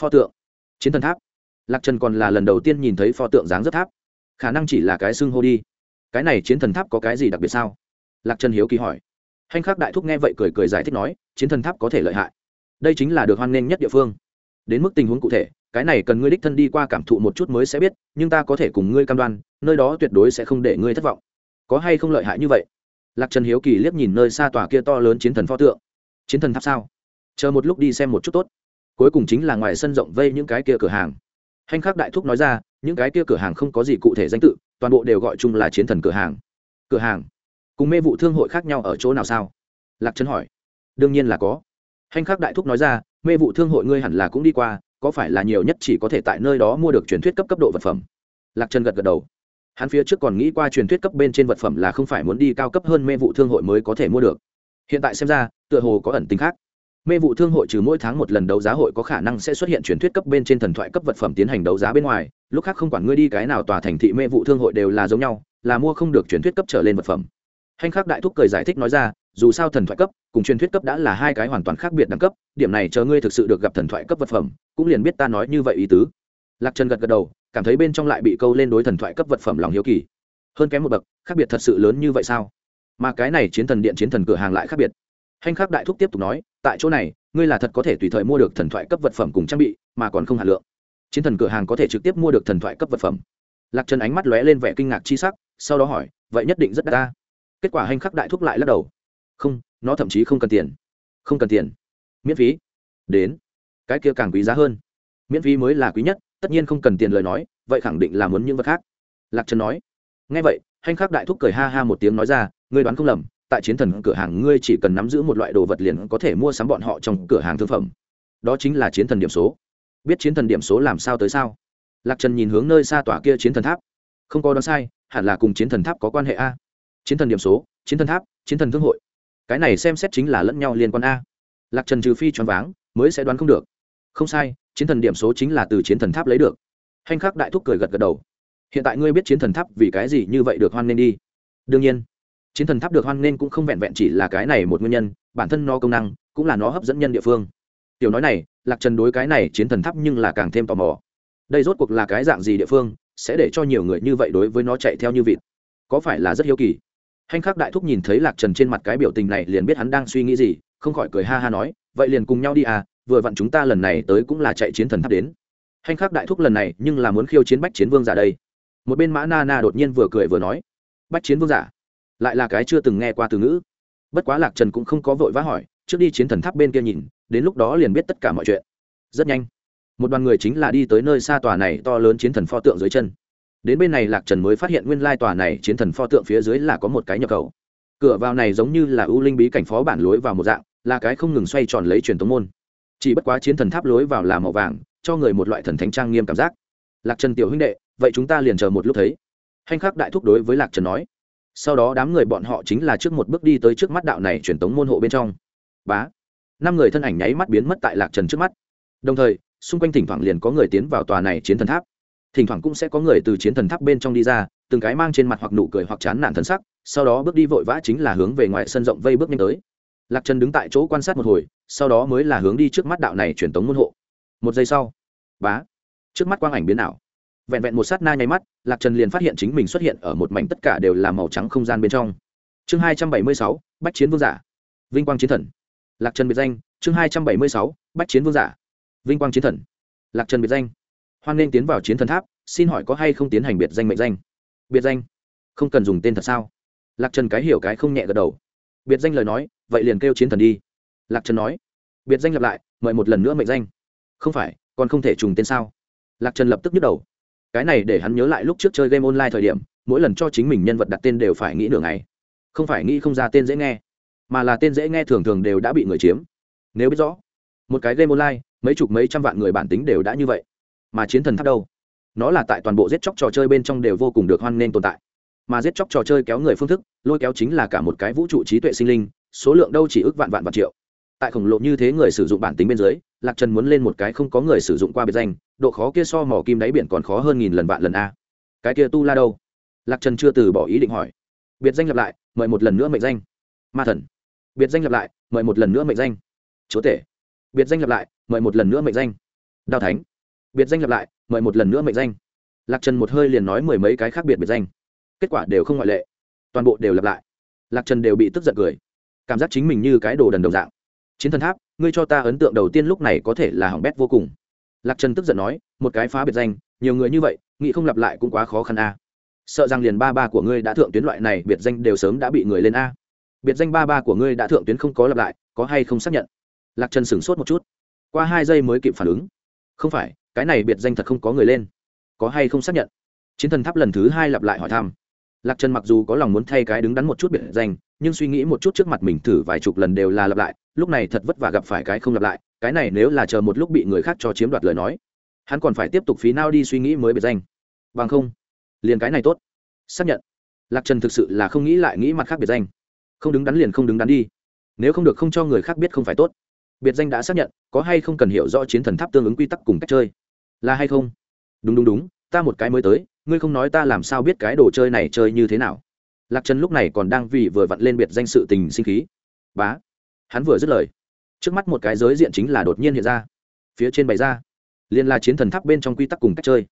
Speaker 1: Pho tượng. Chiến thần tháp. Lạc trần còn là lần đầu tiên nhìn thấy pho tượng dáng rất tháp. Khả năng chỉ là cái xưng hô đi. Cái này chiến thần tháp có cái gì đặc biệt sao? Lạc trần hiếu kỳ hỏi hành khắc đại thúc nghe vậy cười cười giải thích nói, chiến thần tháp có thể lợi hại. Đây chính là được hoan nghênh nhất địa phương. Đến mức tình huống cụ thể, cái này cần ngươi đích thân đi qua cảm thụ một chút mới sẽ biết, nhưng ta có thể cùng ngươi cam đoan, nơi đó tuyệt đối sẽ không để ngươi thất vọng. Có hay không lợi hại như vậy? Lạc trần hiếu kỳ liếc nhìn nơi xa tòa kia to lớn chiến thần pho tượng. Chiến thần tháp sao? Chờ một lúc đi xem một chút tốt. Cuối cùng chính là ngoài sân rộng vây những cái kia cửa hàng. Hành khắc đại thúc nói ra, những cái kia cửa hàng không có gì cụ thể danh tự, toàn bộ đều gọi chung là chiến thần cửa hàng. Cửa hàng cùng mê vụ thương hội khác nhau ở chỗ nào sao? Lạc trấn hỏi. Đương nhiên là có. Hành khắc đại thúc nói ra, mê vụ thương hội ngươi hẳn là cũng đi qua, có phải là nhiều nhất chỉ có thể tại nơi đó mua được truyền thuyết cấp cấp độ vật phẩm? Lạc trần gật gật đầu. Hắn phía trước còn nghĩ qua truyền thuyết cấp bên trên vật phẩm là không phải muốn đi cao cấp hơn mê vụ thương hội mới có thể mua được. Hiện tại xem ra, tựa hồ có ẩn tính khác. Mê vụ thương hội trừ mỗi tháng một lần đấu giá hội có khả năng sẽ xuất hiện truyền thuyết cấp bên trên thần thoại cấp vật phẩm tiến hành đấu giá bên ngoài, lúc khác không quản ngươi đi cái nào tòa thành thị mê vụ thương hội đều là giống nhau, là mua không được truyền thuyết cấp trở lên vật phẩm hành khắc đại thúc cười giải thích nói ra, dù sao thần thoại cấp cùng truyền thuyết cấp đã là hai cái hoàn toàn khác biệt đẳng cấp, điểm này chờ ngươi thực sự được gặp thần thoại cấp vật phẩm, cũng liền biết ta nói như vậy ý tứ. Lạc trần gật gật đầu, cảm thấy bên trong lại bị câu lên đối thần thoại cấp vật phẩm lòng hiếu kỳ. Hơn kém một bậc, khác biệt thật sự lớn như vậy sao? Mà cái này chiến thần điện chiến thần cửa hàng lại khác biệt. Hành khắc đại thúc tiếp tục nói, tại chỗ này, ngươi là thật có thể tùy thời mua được thần thoại cấp vật phẩm cùng trang bị, mà còn không hạt lượng. Chiến thần cửa hàng có thể trực tiếp mua được thần thoại cấp vật phẩm. Lạc trần ánh mắt lóe lên vẻ kinh ngạc chi sắc, sau đó hỏi, vậy nhất định rất đắt ta kết quả hành khắc đại thúc lại lắc đầu. Không, nó thậm chí không cần tiền. Không cần tiền. Miễn phí. Đến. Cái kia càng quý giá hơn. Miễn phí mới là quý nhất, tất nhiên không cần tiền lời nói, vậy khẳng định là muốn những vật khác. Lạc trần nói. Ngay vậy, hành khắc đại thúc cười ha ha một tiếng nói ra, ngươi đoán không lầm, tại chiến thần cửa hàng ngươi chỉ cần nắm giữ một loại đồ vật liền có thể mua sắm bọn họ trong cửa hàng thương phẩm. Đó chính là chiến thần điểm số. Biết chiến thần điểm số làm sao tới sao? Lạc trần nhìn hướng nơi xa tỏa kia chiến thần tháp. Không có đoán sai, hẳn là cùng chiến thần tháp có quan hệ a chiến thần điểm số, chiến thần tháp, chiến thần thương hội. Cái này xem xét chính là lẫn nhau liên quan a. Lạc trần trừ phi choáng váng, mới sẽ đoán không được. Không sai, chiến thần điểm số chính là từ chiến thần tháp lấy được. Hành khắc đại thúc cười gật gật đầu. Hiện tại ngươi biết chiến thần tháp vì cái gì như vậy được hoan nên đi. Đương nhiên, chiến thần tháp được hoan nên cũng không vẹn vẹn chỉ là cái này một nguyên nhân, bản thân nó công năng cũng là nó hấp dẫn nhân địa phương. Tiểu nói này, lạc trần đối cái này chiến thần tháp nhưng là càng thêm tò mò. Đây rốt cuộc là cái dạng gì địa phương, sẽ để cho nhiều người như vậy đối với nó chạy theo như vịt? Có phải là rất hiếu kỳ? Hành khắc đại thúc nhìn thấy lạc trần trên mặt cái biểu tình này liền biết hắn đang suy nghĩ gì, không khỏi cười ha ha nói, vậy liền cùng nhau đi à vừa vặn chúng ta lần này tới cũng là chạy chiến thần tháp đến. Hành khắc đại thúc lần này nhưng là muốn khiêu chiến bách chiến vương giả đây. Một bên mã na na đột nhiên vừa cười vừa nói, bách chiến vương giả? Lại là cái chưa từng nghe qua từ ngữ. Bất quá lạc trần cũng không có vội vã hỏi, trước đi chiến thần tháp bên kia nhìn, đến lúc đó liền biết tất cả mọi chuyện. Rất nhanh, một đoàn người chính là đi tới nơi xa tòa này to lớn chiến thần pho tượng dưới chân đến bên này lạc trần mới phát hiện nguyên lai tòa này chiến thần pho tượng phía dưới là có một cái nhập khẩu. Cửa vào này giống như là ưu linh bí cảnh phó bản lối vào một dạng, là cái không ngừng xoay tròn lấy truyền tống môn. Chỉ bất quá chiến thần tháp lối vào là màu vàng, cho người một loại thần thánh trang nghiêm cảm giác. Lạc trần tiểu huynh đệ, vậy chúng ta liền chờ một lúc thấy. Hành khắc đại thúc đối với lạc trần nói. Sau đó đám người bọn họ chính là trước một bước đi tới trước mắt đạo này truyền tống môn hộ bên trong. Bá. Năm người thân ảnh nháy mắt biến mất tại lạc trần trước mắt. Đồng thời, xung quanh thỉnh thoảng liền có người tiến vào tòa này chiến thần tháp thỉnh thoảng cũng sẽ có người từ chiến thần tháp bên trong đi ra, từng cái mang trên mặt hoặc nụ cười hoặc chán nản thân sắc, sau đó bước đi vội vã chính là hướng về ngoài sân rộng vây bước nhanh tới. Lạc trần đứng tại chỗ quan sát một hồi, sau đó mới là hướng đi trước mắt đạo này truyền tống môn hộ. Một giây sau, bá, trước mắt quang ảnh biến ảo. Vẹn vẹn một sát na nháy mắt, lạc trần liền phát hiện chính mình xuất hiện ở một mảnh tất cả đều là màu trắng không gian bên trong. Chương hai trăm bảy mươi sáu, bách chiến vương giả. Vinh quang chiến thần. Lạc trần biệt danh, chương hai trăm bảy mươi sáu, bách chiến vương giả. Vinh quang chiến thần. Lạc trần biệt danh hoan nên tiến vào chiến thần tháp, xin hỏi có hay không tiến hành biệt danh mệnh danh? Biệt danh? Không cần dùng tên thật sao? Lạc trần cái hiểu cái không nhẹ gật đầu. Biệt danh lời nói, vậy liền kêu chiến thần đi. Lạc trần nói. Biệt danh lặp lại, mời một lần nữa mệnh danh. Không phải, còn không thể trùng tên sao? Lạc trần lập tức nhức đầu. Cái này để hắn nhớ lại lúc trước chơi game online thời điểm, mỗi lần cho chính mình nhân vật đặt tên đều phải nghĩ nửa ngày. Không phải nghĩ không ra tên dễ nghe, mà là tên dễ nghe thường thường đều đã bị người chiếm. Nếu biết rõ, một cái game online, mấy chục mấy trăm vạn người bản tính đều đã như vậy mà chiến thần tháp đâu? Nó là tại toàn bộ giết chóc trò chơi bên trong đều vô cùng được hoan nghênh tồn tại. Mà giết chóc trò chơi kéo người phương thức, lôi kéo chính là cả một cái vũ trụ trí tuệ sinh linh, số lượng đâu chỉ ước vạn vạn vạn triệu. Tại khổng lồ như thế người sử dụng bản tính bên dưới, lạc trần muốn lên một cái không có người sử dụng qua biệt danh, độ khó kia so mỏ kim đáy biển còn khó hơn nghìn lần vạn lần a. Cái kia tu la đâu? Lạc trần chưa từ bỏ ý định hỏi. Biệt danh lặp lại, mời một lần nữa mệnh danh. Ma thần. Biệt danh lặp lại, mời một lần nữa mệnh danh. Chúa tể. Biệt danh lặp lại, mời một lần nữa mệnh danh. Đao thánh biệt danh lặp lại, mời một lần nữa mệnh danh. Lạc trần một hơi liền nói mười mấy cái khác biệt biệt danh. Kết quả đều không ngoại lệ. Toàn bộ đều lặp lại. Lạc trần đều bị tức giận cười. Cảm giác chính mình như cái đồ đần đồng dạng. Chiến thần tháp, ngươi cho ta ấn tượng đầu tiên lúc này có thể là hỏng bét vô cùng. Lạc trần tức giận nói, một cái phá biệt danh, nhiều người như vậy, nghĩ không lặp lại cũng quá khó khăn a. Sợ rằng liền ba ba của ngươi đã thượng tuyến loại này, biệt danh đều sớm đã bị người lên a. Biệt danh ba ba của ngươi đã thượng tuyến không có lặp lại, có hay không xác nhận? Lạc trần sửng sốt một chút. Qua hai giây mới kịp phản ứng. Không phải cái này biệt danh thật không có người lên. Có hay không xác nhận? Chiến thần tháp lần thứ hai lặp lại hỏi thăm. Lạc trần mặc dù có lòng muốn thay cái đứng đắn một chút biệt danh, nhưng suy nghĩ một chút trước mặt mình thử vài chục lần đều là lặp lại, lúc này thật vất vả gặp phải cái không lặp lại, cái này nếu là chờ một lúc bị người khác cho chiếm đoạt lời nói, hắn còn phải tiếp tục phí nao đi suy nghĩ mới biệt danh. Bằng không, liền cái này tốt. Xác nhận. Lạc trần thực sự là không nghĩ lại nghĩ mặt khác biệt danh. Không đứng đắn liền không đứng đắn đi. Nếu không được không cho người khác biết không phải tốt. Biệt danh đã xác nhận, có hay không cần hiểu rõ chiến thần tháp tương ứng quy tắc cùng cách chơi là hay không? Đúng đúng đúng, ta một cái mới tới, ngươi không nói ta làm sao biết cái đồ chơi này chơi như thế nào? Lạc trần lúc này còn đang vì vừa vặn lên biệt danh sự tình sinh khí. Bá, hắn vừa dứt lời. Trước mắt một cái giới diện chính là đột nhiên hiện ra. Phía trên bày ra liên là chiến thần tháp bên trong quy tắc cùng cách chơi.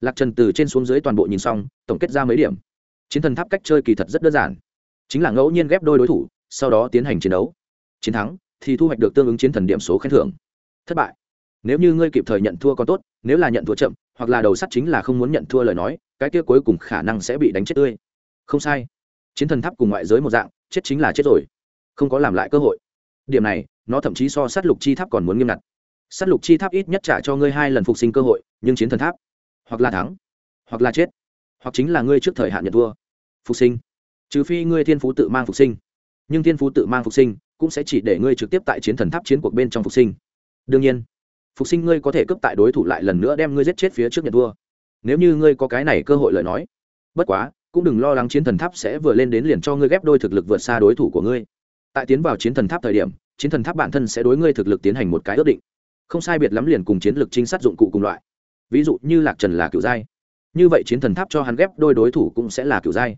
Speaker 1: Lạc trần từ trên xuống dưới toàn bộ nhìn xong, tổng kết ra mấy điểm. Chiến thần tháp cách chơi kỳ thật rất đơn giản. Chính là ngẫu nhiên ghép đôi đối thủ, sau đó tiến hành chiến đấu. Chiến thắng, thì thu hoạch được tương ứng chiến thần điểm số khen thưởng. Thất bại nếu như ngươi kịp thời nhận thua còn tốt, nếu là nhận thua chậm, hoặc là đầu sắt chính là không muốn nhận thua lời nói, cái kia cuối cùng khả năng sẽ bị đánh chết tươi. Không sai. Chiến thần tháp cùng ngoại giới một dạng, chết chính là chết rồi. Không có làm lại cơ hội. Điểm này, nó thậm chí so sát lục chi tháp còn muốn nghiêm ngặt. Sát lục chi tháp ít nhất trả cho ngươi hai lần phục sinh cơ hội, nhưng chiến thần tháp, hoặc là thắng, hoặc là chết, hoặc chính là ngươi trước thời hạn nhận thua. Phục sinh. Trừ phi ngươi thiên phú tự mang phục sinh. Nhưng thiên phú tự mang phục sinh cũng sẽ chỉ để ngươi trực tiếp tại chiến thần tháp chiến cuộc bên trong phục sinh. Đương nhiên phục sinh ngươi có thể cướp tại đối thủ lại lần nữa đem ngươi giết chết phía trước nhận thua. Nếu như ngươi có cái này cơ hội lời nói, bất quá, cũng đừng lo lắng chiến thần tháp sẽ vừa lên đến liền cho ngươi ghép đôi thực lực vượt xa đối thủ của ngươi. Tại tiến vào chiến thần tháp thời điểm, chiến thần tháp bản thân sẽ đối ngươi thực lực tiến hành một cái ước định. Không sai biệt lắm liền cùng chiến lược trinh sát dụng cụ cùng loại. Ví dụ như lạc trần là kiểu giai như vậy chiến thần tháp cho hắn ghép đôi đối thủ cũng sẽ là kiểu giai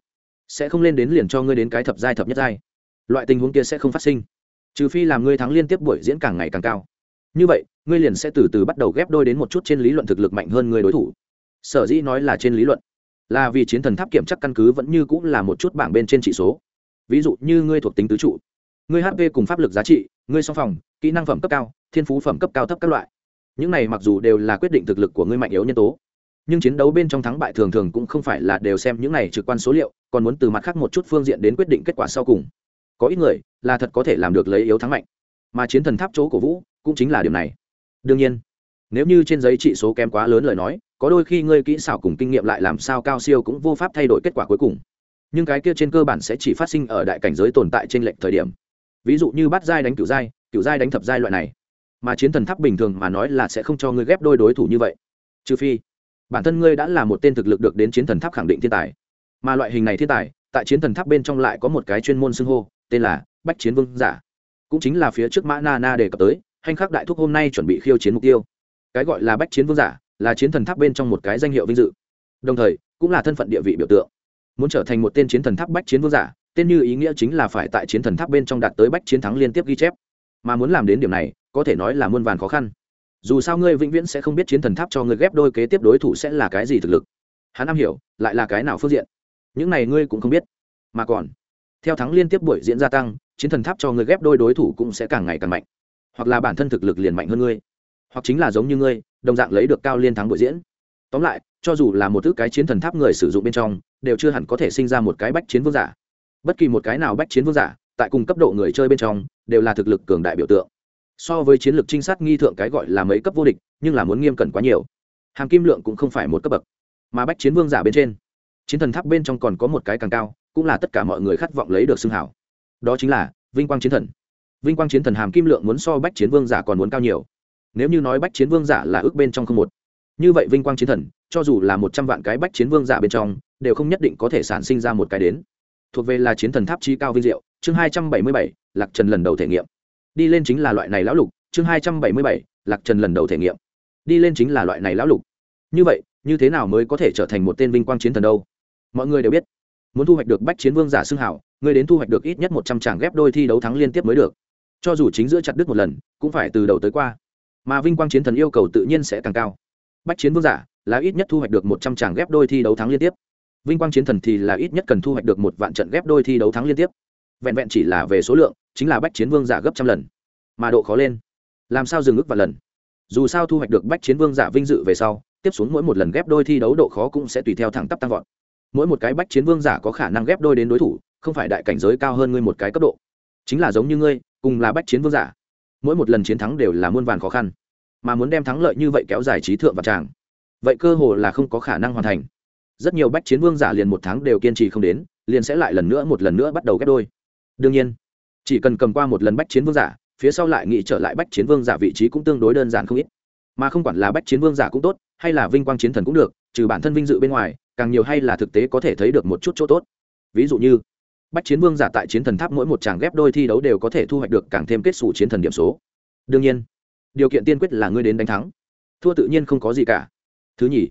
Speaker 1: sẽ không lên đến liền cho ngươi đến cái thập giai thập nhất giai. Loại tình huống kia sẽ không phát sinh. Trừ phi làm ngươi thắng liên tiếp buổi diễn càng ngày càng cao. Như vậy ngươi liền sẽ từ từ bắt đầu ghép đôi đến một chút trên lý luận thực lực mạnh hơn người đối thủ. Sở dĩ nói là trên lý luận, là vì chiến thần tháp kiểm chắc căn cứ vẫn như cũng là một chút bảng bên trên chỉ số. Ví dụ như ngươi thuộc tính tứ trụ, ngươi hp cùng pháp lực giá trị, ngươi song phòng, kỹ năng phẩm cấp cao, thiên phú phẩm cấp cao thấp các loại. Những này mặc dù đều là quyết định thực lực của ngươi mạnh yếu nhân tố, nhưng chiến đấu bên trong thắng bại thường thường cũng không phải là đều xem những này trực quan số liệu, còn muốn từ mặt khác một chút phương diện đến quyết định kết quả sau cùng. Có ít người là thật có thể làm được lấy yếu thắng mạnh, mà chiến thần tháp chỗ cổ vũ cũng chính là điều này đương nhiên, nếu như trên giấy trị số kém quá lớn lời nói, có đôi khi ngươi kỹ xảo cùng kinh nghiệm lại làm sao cao siêu cũng vô pháp thay đổi kết quả cuối cùng. Nhưng cái kia trên cơ bản sẽ chỉ phát sinh ở đại cảnh giới tồn tại trên lệnh thời điểm. Ví dụ như bắt giai đánh cửu giai cửu giai đánh thập giai loại này. Mà chiến thần tháp bình thường mà nói là sẽ không cho ngươi ghép đôi đối thủ như vậy. Trừ phi, bản thân ngươi đã là một tên thực lực được đến chiến thần tháp khẳng định thiên tài. Mà loại hình này thiên tài, tại chiến thần tháp bên trong lại có một cái chuyên môn xưng hô, tên là bách chiến vương giả. Cũng chính là phía trước mã na na đề cập tới hành khắc đại thúc hôm nay chuẩn bị khiêu chiến mục tiêu. Cái gọi là bách chiến vương giả, là chiến thần tháp bên trong một cái danh hiệu vinh dự. Đồng thời, cũng là thân phận địa vị biểu tượng. Muốn trở thành một tên chiến thần tháp bách chiến vương giả, tên như ý nghĩa chính là phải tại chiến thần tháp bên trong đạt tới bách chiến thắng liên tiếp ghi chép. Mà muốn làm đến điểm này, có thể nói là muôn vàn khó khăn. Dù sao ngươi vĩnh viễn sẽ không biết chiến thần tháp cho ngươi ghép đôi kế tiếp đối thủ sẽ là cái gì thực lực. Hắn am hiểu, lại là cái nào phương diện. Những này ngươi cũng không biết. Mà còn, theo thắng liên tiếp buổi diễn gia tăng, chiến thần tháp cho ngươi ghép đôi đối thủ cũng sẽ càng ngày càng mạnh hoặc là bản thân thực lực liền mạnh hơn ngươi, hoặc chính là giống như ngươi, đồng dạng lấy được cao liên thắng bội diễn. Tóm lại, cho dù là một thứ cái chiến thần tháp người sử dụng bên trong, đều chưa hẳn có thể sinh ra một cái bách chiến vương giả. Bất kỳ một cái nào bách chiến vương giả, tại cùng cấp độ người chơi bên trong, đều là thực lực cường đại biểu tượng. So với chiến lược trinh sát nghi thượng cái gọi là mấy cấp vô địch, nhưng là muốn nghiêm cẩn quá nhiều. Hàm kim lượng cũng không phải một cấp bậc. Mà bách chiến vương giả bên trên, chiến thần tháp bên trong còn có một cái càng cao, cũng là tất cả mọi người khát vọng lấy được xưng hảo. Đó chính là vinh quang chiến thần vinh quang chiến thần hàm kim lượng muốn so bách chiến vương giả còn muốn cao nhiều. Nếu như nói bách chiến vương giả là ước bên trong không một, như vậy vinh quang chiến thần, cho dù là một trăm vạn cái bách chiến vương giả bên trong, đều không nhất định có thể sản sinh ra một cái đến. Thuộc về là chiến thần tháp chi cao vinh diệu, chương hai trăm bảy mươi bảy, lạc trần lần đầu thể nghiệm. Đi lên chính là loại này lão lục, chương hai trăm bảy mươi bảy, lạc trần lần đầu thể nghiệm. Đi lên chính là loại này lão lục. Như vậy, như thế nào mới có thể trở thành một tên vinh quang chiến thần đâu? Mọi người đều biết, muốn thu hoạch được bách chiến vương giả xưng hảo, người đến thu hoạch được ít nhất một trăm tràng ghép đôi thi đấu thắng liên tiếp mới được cho dù chính giữa chặt đứt một lần, cũng phải từ đầu tới qua. Mà vinh quang chiến thần yêu cầu tự nhiên sẽ càng cao. Bách chiến vương giả là ít nhất thu hoạch được một trăm tràng ghép đôi thi đấu thắng liên tiếp. Vinh quang chiến thần thì là ít nhất cần thu hoạch được một vạn trận ghép đôi thi đấu thắng liên tiếp. Vẹn vẹn chỉ là về số lượng, chính là bách chiến vương giả gấp trăm lần. Mà độ khó lên. Làm sao dừng ước và lần? Dù sao thu hoạch được bách chiến vương giả vinh dự về sau, tiếp xuống mỗi một lần ghép đôi thi đấu độ khó cũng sẽ tùy theo thẳng tắp tăng vọt. Mỗi một cái bách chiến vương giả có khả năng ghép đôi đến đối thủ, không phải đại cảnh giới cao hơn ngươi một cái cấp độ. Chính là giống như ngươi cùng là bách chiến vương giả. Mỗi một lần chiến thắng đều là muôn vàn khó khăn. Mà muốn đem thắng lợi như vậy kéo dài trí thượng và tràng, vậy cơ hồ là không có khả năng hoàn thành. Rất nhiều bách chiến vương giả liền một tháng đều kiên trì không đến, liền sẽ lại lần nữa một lần nữa bắt đầu ghép đôi. Đương nhiên, chỉ cần cầm qua một lần bách chiến vương giả, phía sau lại nghĩ trở lại bách chiến vương giả vị trí cũng tương đối đơn giản không ít. Mà không quản là bách chiến vương giả cũng tốt, hay là vinh quang chiến thần cũng được, trừ bản thân vinh dự bên ngoài, càng nhiều hay là thực tế có thể thấy được một chút chỗ tốt. Ví dụ như bách chiến vương giả tại chiến thần tháp mỗi một tràng ghép đôi thi đấu đều có thể thu hoạch được càng thêm kết xù chiến thần điểm số. Đương nhiên, điều kiện tiên quyết là ngươi đến đánh thắng. Thua tự nhiên không có gì cả. Thứ nhì,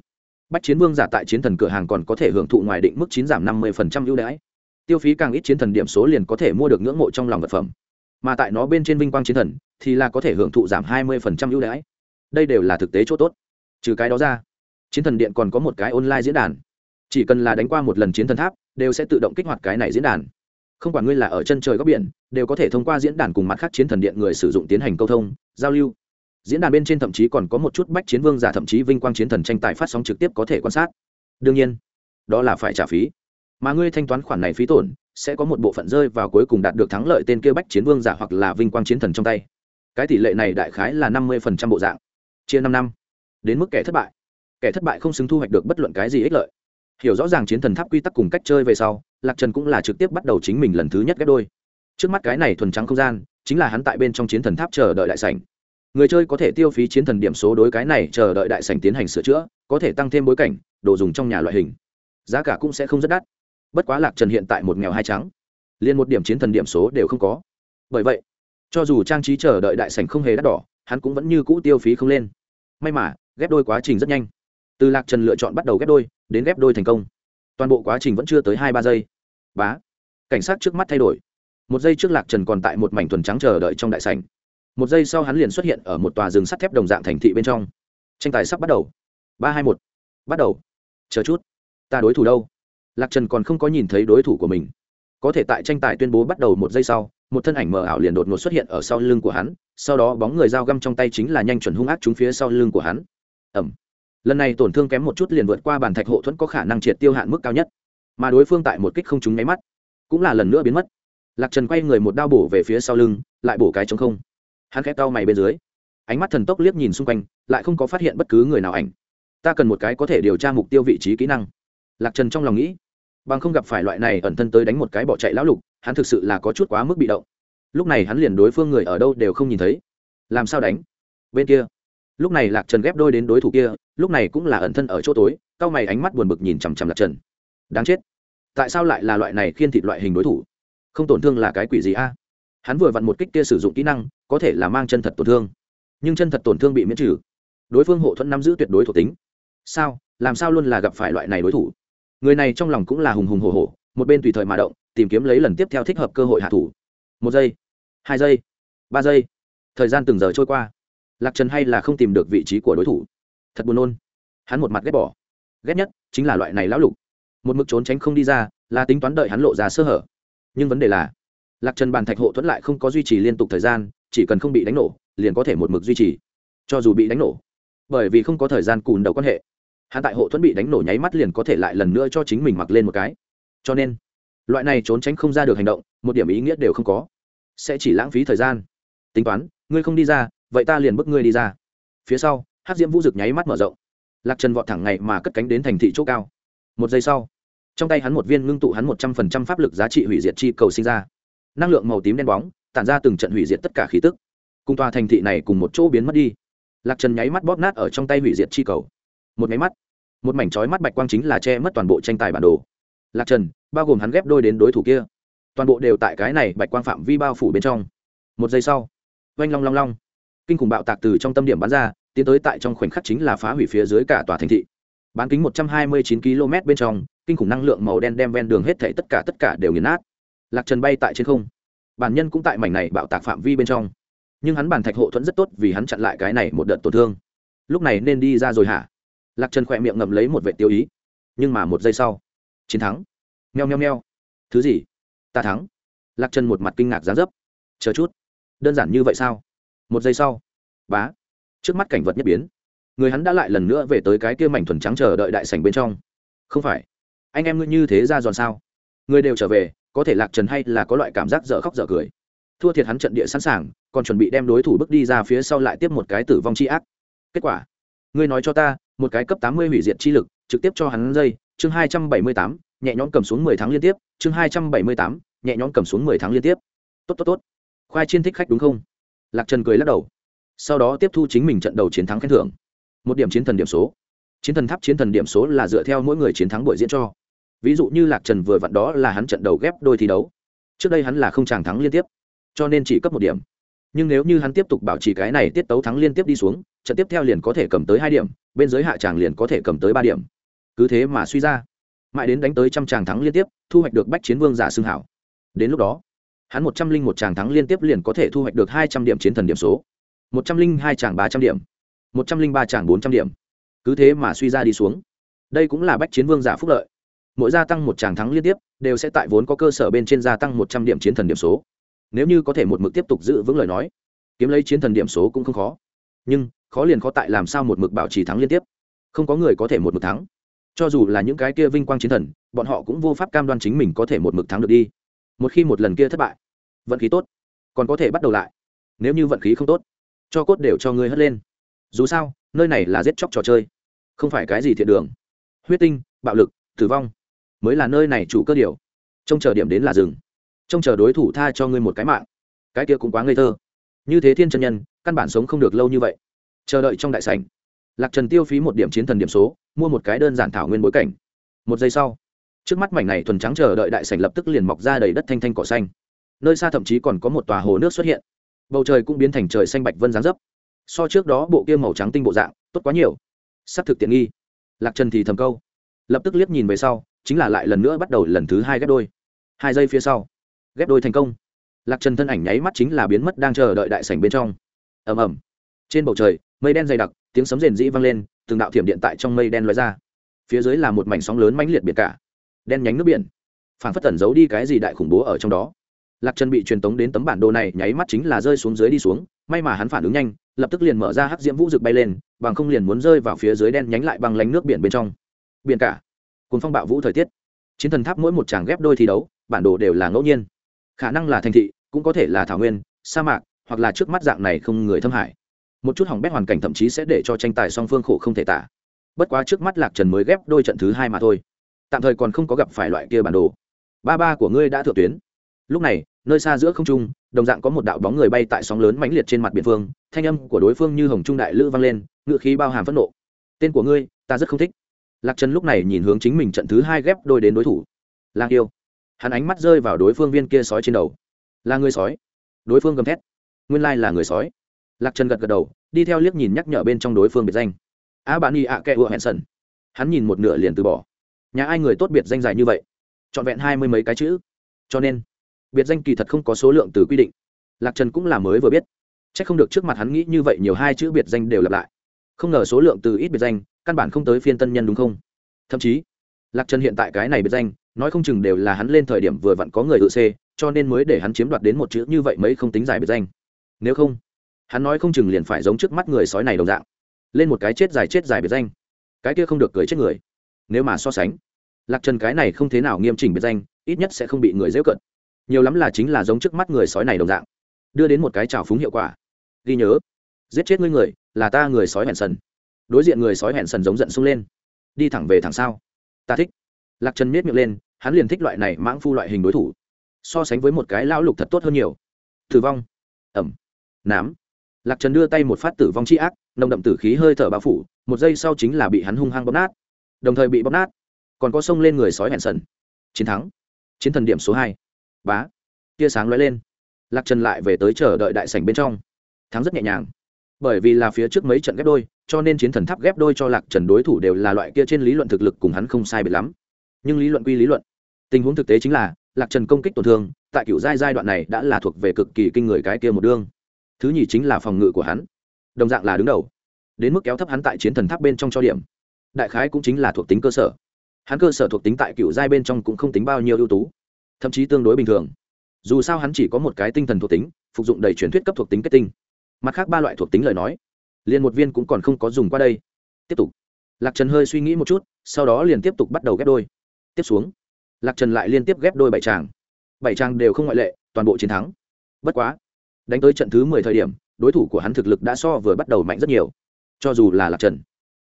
Speaker 1: bách chiến vương giả tại chiến thần cửa hàng còn có thể hưởng thụ ngoài định mức chín giảm năm mươi ưu đãi. Tiêu phí càng ít chiến thần điểm số liền có thể mua được ngưỡng mộ trong lòng vật phẩm. Mà tại nó bên trên vinh quang chiến thần thì là có thể hưởng thụ giảm hai mươi ưu đãi. Đây đều là thực tế chỗ tốt. Trừ cái đó ra, chiến thần điện còn có một cái online diễn đàn. Chỉ cần là đánh qua một lần chiến thần tháp đều sẽ tự động kích hoạt cái này diễn đàn. Không quản ngươi là ở chân trời góc biển, đều có thể thông qua diễn đàn cùng mặt khác chiến thần điện người sử dụng tiến hành câu thông, giao lưu. Diễn đàn bên trên thậm chí còn có một chút bách chiến vương giả thậm chí vinh quang chiến thần tranh tài phát sóng trực tiếp có thể quan sát. Đương nhiên, đó là phải trả phí. Mà ngươi thanh toán khoản này phí tổn, sẽ có một bộ phận rơi vào cuối cùng đạt được thắng lợi tên kia bách chiến vương giả hoặc là vinh quang chiến thần trong tay. Cái tỷ lệ này đại khái là năm mươi bộ dạng. Chia năm năm. Đến mức kẻ thất bại. Kẻ thất bại không xứng thu hoạch được bất luận cái gì ích lợi hiểu rõ ràng chiến thần tháp quy tắc cùng cách chơi về sau, lạc trần cũng là trực tiếp bắt đầu chính mình lần thứ nhất ghép đôi. Trước mắt cái này thuần trắng không gian, chính là hắn tại bên trong chiến thần tháp chờ đợi đại sảnh. Người chơi có thể tiêu phí chiến thần điểm số đối cái này chờ đợi đại sảnh tiến hành sửa chữa, có thể tăng thêm bối cảnh, đồ dùng trong nhà loại hình. Giá cả cũng sẽ không rất đắt. Bất quá lạc trần hiện tại một nghèo hai trắng, liền một điểm chiến thần điểm số đều không có. Bởi vậy, cho dù trang trí chờ đợi đại sảnh không hề đắt đỏ, hắn cũng vẫn như cũ tiêu phí không lên. May mà, ghép đôi quá trình rất nhanh. Từ lạc trần lựa chọn bắt đầu ghép đôi đến ghép đôi thành công. Toàn bộ quá trình vẫn chưa tới hai ba giây. Bá. Cảnh sát trước mắt thay đổi. Một giây trước lạc trần còn tại một mảnh thuần trắng chờ đợi trong đại sảnh. Một giây sau hắn liền xuất hiện ở một tòa rừng sắt thép đồng dạng thành thị bên trong. Tranh tài sắp bắt đầu. Ba hai một. Bắt đầu. Chờ chút. Ta đối thủ đâu? Lạc trần còn không có nhìn thấy đối thủ của mình. Có thể tại tranh tài tuyên bố bắt đầu một giây sau, một thân ảnh mờ ảo liền đột ngột xuất hiện ở sau lưng của hắn, sau đó bóng người dao găm trong tay chính là nhanh chuẩn hung ác trúng phía sau lưng của hắn. Ẩm lần này tổn thương kém một chút liền vượt qua bàn thạch hộ thuẫn có khả năng triệt tiêu hạn mức cao nhất. Mà đối phương tại một kích không trúng nháy mắt, cũng là lần nữa biến mất. Lạc trần quay người một đao bổ về phía sau lưng, lại bổ cái chống không. Hắn khẽ cau mày bên dưới, ánh mắt thần tốc liếc nhìn xung quanh, lại không có phát hiện bất cứ người nào ảnh. Ta cần một cái có thể điều tra mục tiêu vị trí kỹ năng. Lạc trần trong lòng nghĩ, bằng không gặp phải loại này ẩn thân tới đánh một cái bỏ chạy lão lục, hắn thực sự là có chút quá mức bị động. Lúc này hắn liền đối phương người ở đâu đều không nhìn thấy. Làm sao đánh? Bên kia lúc này lạc trần ghép đôi đến đối thủ kia, lúc này cũng là ẩn thân ở chỗ tối c mày ánh mắt buồn bực nhìn chằm chằm lạc trần. Đáng chết. Tại sao lại là loại này khiên thịt loại hình đối thủ? Không tổn thương là cái quỷ gì a? Hắn vừa vặn một kích kia sử dụng kỹ năng, có thể là mang chân thật tổn thương. Nhưng chân thật tổn thương bị miễn trừ. Đối phương hộ thuẫn nắm giữ tuyệt đối thuộc tính. Sao? Làm sao luôn là gặp phải loại này đối thủ? Người này trong lòng cũng là hùng hùng hồ hồ một bên tùy thời mà động, tìm kiếm lấy lần tiếp theo thích hợp cơ hội hạ thủ. Một giây, hai giây, ba giây. Thời gian từng giờ trôi qua lạc trần hay là không tìm được vị trí của đối thủ? Thật buồn nôn. Hắn một mặt ghét bỏ. Ghét nhất chính là loại này lão lục. Một mực trốn tránh không đi ra, là tính toán đợi hắn lộ ra sơ hở. Nhưng vấn đề là, lạc trần bàn thạch hộ thuẫn lại không có duy trì liên tục thời gian, chỉ cần không bị đánh nổ, liền có thể một mực duy trì. Cho dù bị đánh nổ, bởi vì không có thời gian cùn đầu quan hệ, hắn tại hộ thuẫn bị đánh nổ nháy mắt liền có thể lại lần nữa cho chính mình mặc lên một cái. Cho nên, loại này trốn tránh không ra được hành động, một điểm ý nghĩa đều không có. Sẽ chỉ lãng phí thời gian. Tính toán, ngươi không đi ra vậy ta liền bức ngươi đi ra. Phía sau hát diễm vũ rực nháy mắt mở rộng. Lạc trần vọt thẳng ngày mà cất cánh đến thành thị chỗ cao. Một giây sau, trong tay hắn một viên ngưng tụ hắn một trăm phần trăm pháp lực giá trị hủy diệt chi cầu sinh ra. Năng lượng màu tím đen bóng, tản ra từng trận hủy diệt tất cả khí tức. Cùng tòa thành thị này cùng một chỗ biến mất đi. Lạc trần nháy mắt bóp nát ở trong tay hủy diệt chi cầu. Một máy mắt, một mảnh trói mắt bạch quang chính là che mất toàn bộ tranh tài bản đồ. Lạc trần, bao gồm hắn ghép đôi đến đối thủ kia, toàn bộ đều tại cái này bạch quang phạm vi bao phủ bên trong. Một giây sau, oanh long long long kinh khủng bạo tạc từ trong tâm điểm bắn ra, tiến tới tại trong khoảnh khắc chính là phá hủy phía dưới cả tòa thành thị. Bán kính một trăm hai mươi chín km bên trong, kinh khủng năng lượng màu đen đem ven đường hết thảy tất cả tất cả đều nghiền nát. Lạc trần bay tại trên không. Bản nhân cũng tại mảnh này bạo tạc phạm vi bên trong. Nhưng hắn bản thạch hộ thuẫn rất tốt vì hắn chặn lại cái này một đợt tổn thương. Lúc này nên đi ra rồi hả? Lạc trần khỏe miệng ngậm lấy một vệ tiêu ý. Nhưng mà một giây sau, chiến thắng. Meo meo meo. Thứ gì? Ta thắng. Lạc trần một mặt kinh ngạc giá dấp. Chờ chút. Đơn giản như vậy sao? Một giây sau, bá, trước mắt cảnh vật nhất biến. Người hắn đã lại lần nữa về tới cái kia mảnh thuần trắng chờ đợi đại sảnh bên trong. Không phải. Anh em ngươi như thế ra giòn sao? Người đều trở về, có thể lạc trần hay là có loại cảm giác dở khóc dở cười. Thua thiệt hắn trận địa sẵn sàng, còn chuẩn bị đem đối thủ bước đi ra phía sau lại tiếp một cái tử vong c h i ác. Kết quả, ngươi nói cho ta, một cái cấp tám mươi hủy diệt chi lực, trực tiếp cho hắn dây, chương hai trăm bảy mươi tám, nhẹ nhõm cầm xuống mười tháng liên tiếp, chương hai trăm bảy mươi tám, nhẹ nhõm cầm xuống mười tháng liên tiếp. Tốt tốt tốt. Khoai chiên thích khách đúng không? Lạc trần cười lắc đầu. Sau đó tiếp thu chính mình trận đầu chiến thắng khen thưởng. Một điểm chiến thần điểm số. Chiến thần tháp chiến thần điểm số là dựa theo mỗi người chiến thắng buổi diễn cho. Ví dụ như lạc trần vừa vặn đó là hắn trận đầu ghép đôi thi đấu. Trước đây hắn là không tràng thắng liên tiếp, cho nên chỉ cấp một điểm. Nhưng nếu như hắn tiếp tục bảo trì cái này tiết tấu thắng liên tiếp đi xuống, trận tiếp theo liền có thể cầm tới hai điểm, bên dưới hạ tràng liền có thể cầm tới ba điểm. Cứ thế mà suy ra. Mãi đến đánh tới trăm tràng thắng liên tiếp, thu hoạch được bách chiến vương giả xương hảo. Đến lúc đó hắn một trăm linh một tràng thắng liên tiếp liền có thể thu hoạch được hai trăm điểm chiến thần điểm số. Một trăm linh hai tràng ba trăm điểm. Một trăm linh ba tràng bốn trăm điểm. Cứ thế mà suy ra đi xuống. Đây cũng là bách chiến vương giả phúc lợi. Mỗi gia tăng một tràng thắng liên tiếp, đều sẽ tại vốn có cơ sở bên trên gia tăng một trăm điểm chiến thần điểm số. Nếu như có thể một mực tiếp tục giữ vững lời nói, kiếm lấy chiến thần điểm số cũng không khó. Nhưng, khó liền khó tại làm sao một mực bảo trì thắng liên tiếp. Không có người có thể một mực thắng. Cho dù là những cái kia vinh quang chiến thần, bọn họ cũng vô pháp cam đoan chính mình có thể một mực thắng được đi một khi một lần kia thất bại, vận khí tốt, còn có thể bắt đầu lại. Nếu như vận khí không tốt, cho cốt đều cho ngươi hất lên. Dù sao, nơi này là giết chóc trò chơi, không phải cái gì thiện đường. Huyết tinh, bạo lực, tử vong, mới là nơi này chủ cơ điều. Trông chờ điểm đến là rừng trông chờ đối thủ tha cho ngươi một cái mạng, cái kia cũng quá ngây thơ. Như thế thiên chân nhân, căn bản sống không được lâu như vậy. Chờ đợi trong đại sảnh, lạc trần tiêu phí một điểm chiến thần điểm số, mua một cái đơn giản thảo nguyên bối cảnh. Một giây sau trước mắt mảnh này thuần trắng chờ đợi đại sảnh lập tức liền mọc ra đầy đất thanh thanh cỏ xanh. Nơi xa thậm chí còn có một tòa hồ nước xuất hiện. Bầu trời cũng biến thành trời xanh bạch vân giáng dấp. So trước đó bộ kia màu trắng tinh bộ dạng, tốt quá nhiều. S ắ c thực tiện nghi. Lạc trần thì thầm câu. Lập tức liếc nhìn về sau, chính là lại lần nữa bắt đầu lần thứ hai ghép đôi. Hai giây phía sau, ghép đôi thành công. Lạc trần thân ảnh nháy mắt chính là biến mất đang chờ đợi đại sảnh bên trong. Ầm ầm. Trên bầu trời, mây đen dày đặc, tiếng sấm rền dĩ vang lên, từng đạo thiểm điện tại trong mây đen lói ra. Phía dưới là một mảnh sóng lớn mãnh liệt biển cả đen nhánh nước biển. Phản phất tẩn giấu đi cái gì đại khủng bố ở trong đó. Lạc trần bị truyền tống đến tấm bản đồ này, nháy mắt chính là rơi xuống dưới đi xuống, may mà hắn phản ứng nhanh, lập tức liền mở ra hắc diễm vũ rực bay lên, bằng không liền muốn rơi vào phía dưới đen nhánh lại bằng lánh nước biển bên trong. Biển cả cuốn phong bạo vũ thời tiết. Chiến thần tháp mỗi một tràng ghép đôi thi đấu, bản đồ đều là ngẫu nhiên. Khả năng là thành thị, cũng có thể là thảo nguyên, sa mạc, hoặc là trước mắt dạng này không người thâm hải một chút hỏng bét hoàn cảnh thậm chí sẽ để cho tranh tài song phương khổ không thể tả. Bất quá trước mắt lạc trần mới ghép đôi trận thứ hai mà thôi tạm thời còn không có gặp phải loại kia bản đồ. Ba ba của ngươi đã thượng tuyến. Lúc này, nơi xa giữa không trung, đồng dạng có một đạo bóng người bay tại sóng lớn mãnh liệt trên mặt biển phương, thanh âm của đối phương như hồng trung đại lữ vang lên ngự khí bao hàm phẫn nộ. Tên của ngươi, ta rất không thích. Lạc trần lúc này nhìn hướng chính mình trận thứ hai ghép đôi đến đối thủ. Lang yêu. Hắn ánh mắt rơi vào đối phương viên kia sói trên đầu. Là người sói. Đối phương gầm thét. Nguyên lai là người sói. Lạc trần gật gật đầu, đi theo liếc nhìn nhắc nhở bên trong đối phương biệt danh. A bạn y ạ kẹ ựa hẹn sần. Hắn nhìn một nửa liền từ bỏ nhà ai người tốt biệt danh dài như vậy? Trọn vẹn hai mươi mấy cái chữ. Cho nên, biệt danh kỳ thật không có số lượng từ quy định. Lạc trần cũng là mới vừa biết. C h ắ c không được trước mặt hắn nghĩ như vậy nhiều hai chữ biệt danh đều lặp lại. Không ngờ số lượng từ ít biệt danh, căn bản không tới phiên tân nhân đúng không? Thậm chí, lạc trần hiện tại cái này biệt danh, nói không chừng đều là hắn lên thời điểm vừa vặn có người tự c cho nên mới để hắn chiếm đoạt đến một chữ như vậy mấy không tính dài biệt danh. Nếu không, hắn nói không chừng liền phải giống trước mắt người sói này đồng dạng, lên một cái chết dài chết dài biệt danh. Cái kia không được cười chết người nếu mà so sánh, lạc trần cái này không thế nào nghiêm chỉnh biệt danh, ít nhất sẽ không bị người dễ cận nhiều lắm là chính là giống trước mắt người sói này đồng dạng. Đưa đến một cái trào phúng hiệu quả. Ghi nhớ, giết chết ngươi người, là ta người sói hẹn sần. Đối diện người sói hẹn sần giống giận sung lên. Đi thẳng về thẳng sao? Ta thích. Lạc trần miết miệng lên, hắn liền thích loại này mãng phu loại hình đối thủ. So sánh với một cái lão lục thật tốt hơn nhiều. Thử vong. Ẩm. Nám. Lạc trần đưa tay một phát tử vong c h i ác, nồng đậm tử khí hơi thở bao phủ, một giây sau chính là bị hắn hung hăng bóp nát đồng thời bị bóp nát. Còn có sông lên người sói hẹn sần. Chiến thắng. Chiến thần điểm số hai. Bá. Tia sáng lóe lên. Lạc trần lại về tới chờ đợi đại sảnh bên trong. Thắng rất nhẹ nhàng. Bởi vì là phía trước mấy trận ghép đôi, cho nên chiến thần tháp ghép đôi cho lạc trần đối thủ đều là loại kia trên lý luận thực lực cùng hắn không sai biệt lắm. Nhưng lý luận quy lý luận. Tình huống thực tế chính là, lạc trần công kích tổn thương, tại cựu giai giai đoạn này đã là thuộc về cực kỳ kinh người cái kia một đương thứ nhì chính là phòng ngự của hắn. Đồng dạng là đứng đầu. Đến mức kéo thấp hắn tại chiến thần tháp bên trong cho điểm đại khái cũng chính là thuộc tính cơ sở. Hắn cơ sở thuộc tính tại cựu giai bên trong cũng không tính bao nhiêu ưu tú, thậm chí tương đối bình thường. Dù sao hắn chỉ có một cái tinh thần thuộc tính, phục dụng đầy truyền thuyết cấp thuộc tính kết tinh. Mặt khác ba loại thuộc tính lời nói, liền một viên cũng còn không có dùng qua đây. Tiếp tục. Lạc trần hơi suy nghĩ một chút, sau đó liền tiếp tục bắt đầu ghép đôi. Tiếp xuống, lạc trần lại liên tiếp ghép đôi bảy tràng. Bảy tràng đều không ngoại lệ, toàn bộ chiến thắng. Bất quá, đánh tới trận thứ mười thời điểm, đối thủ của hắn thực lực đã so vừa bắt đầu mạnh rất nhiều. Cho dù là lạc trần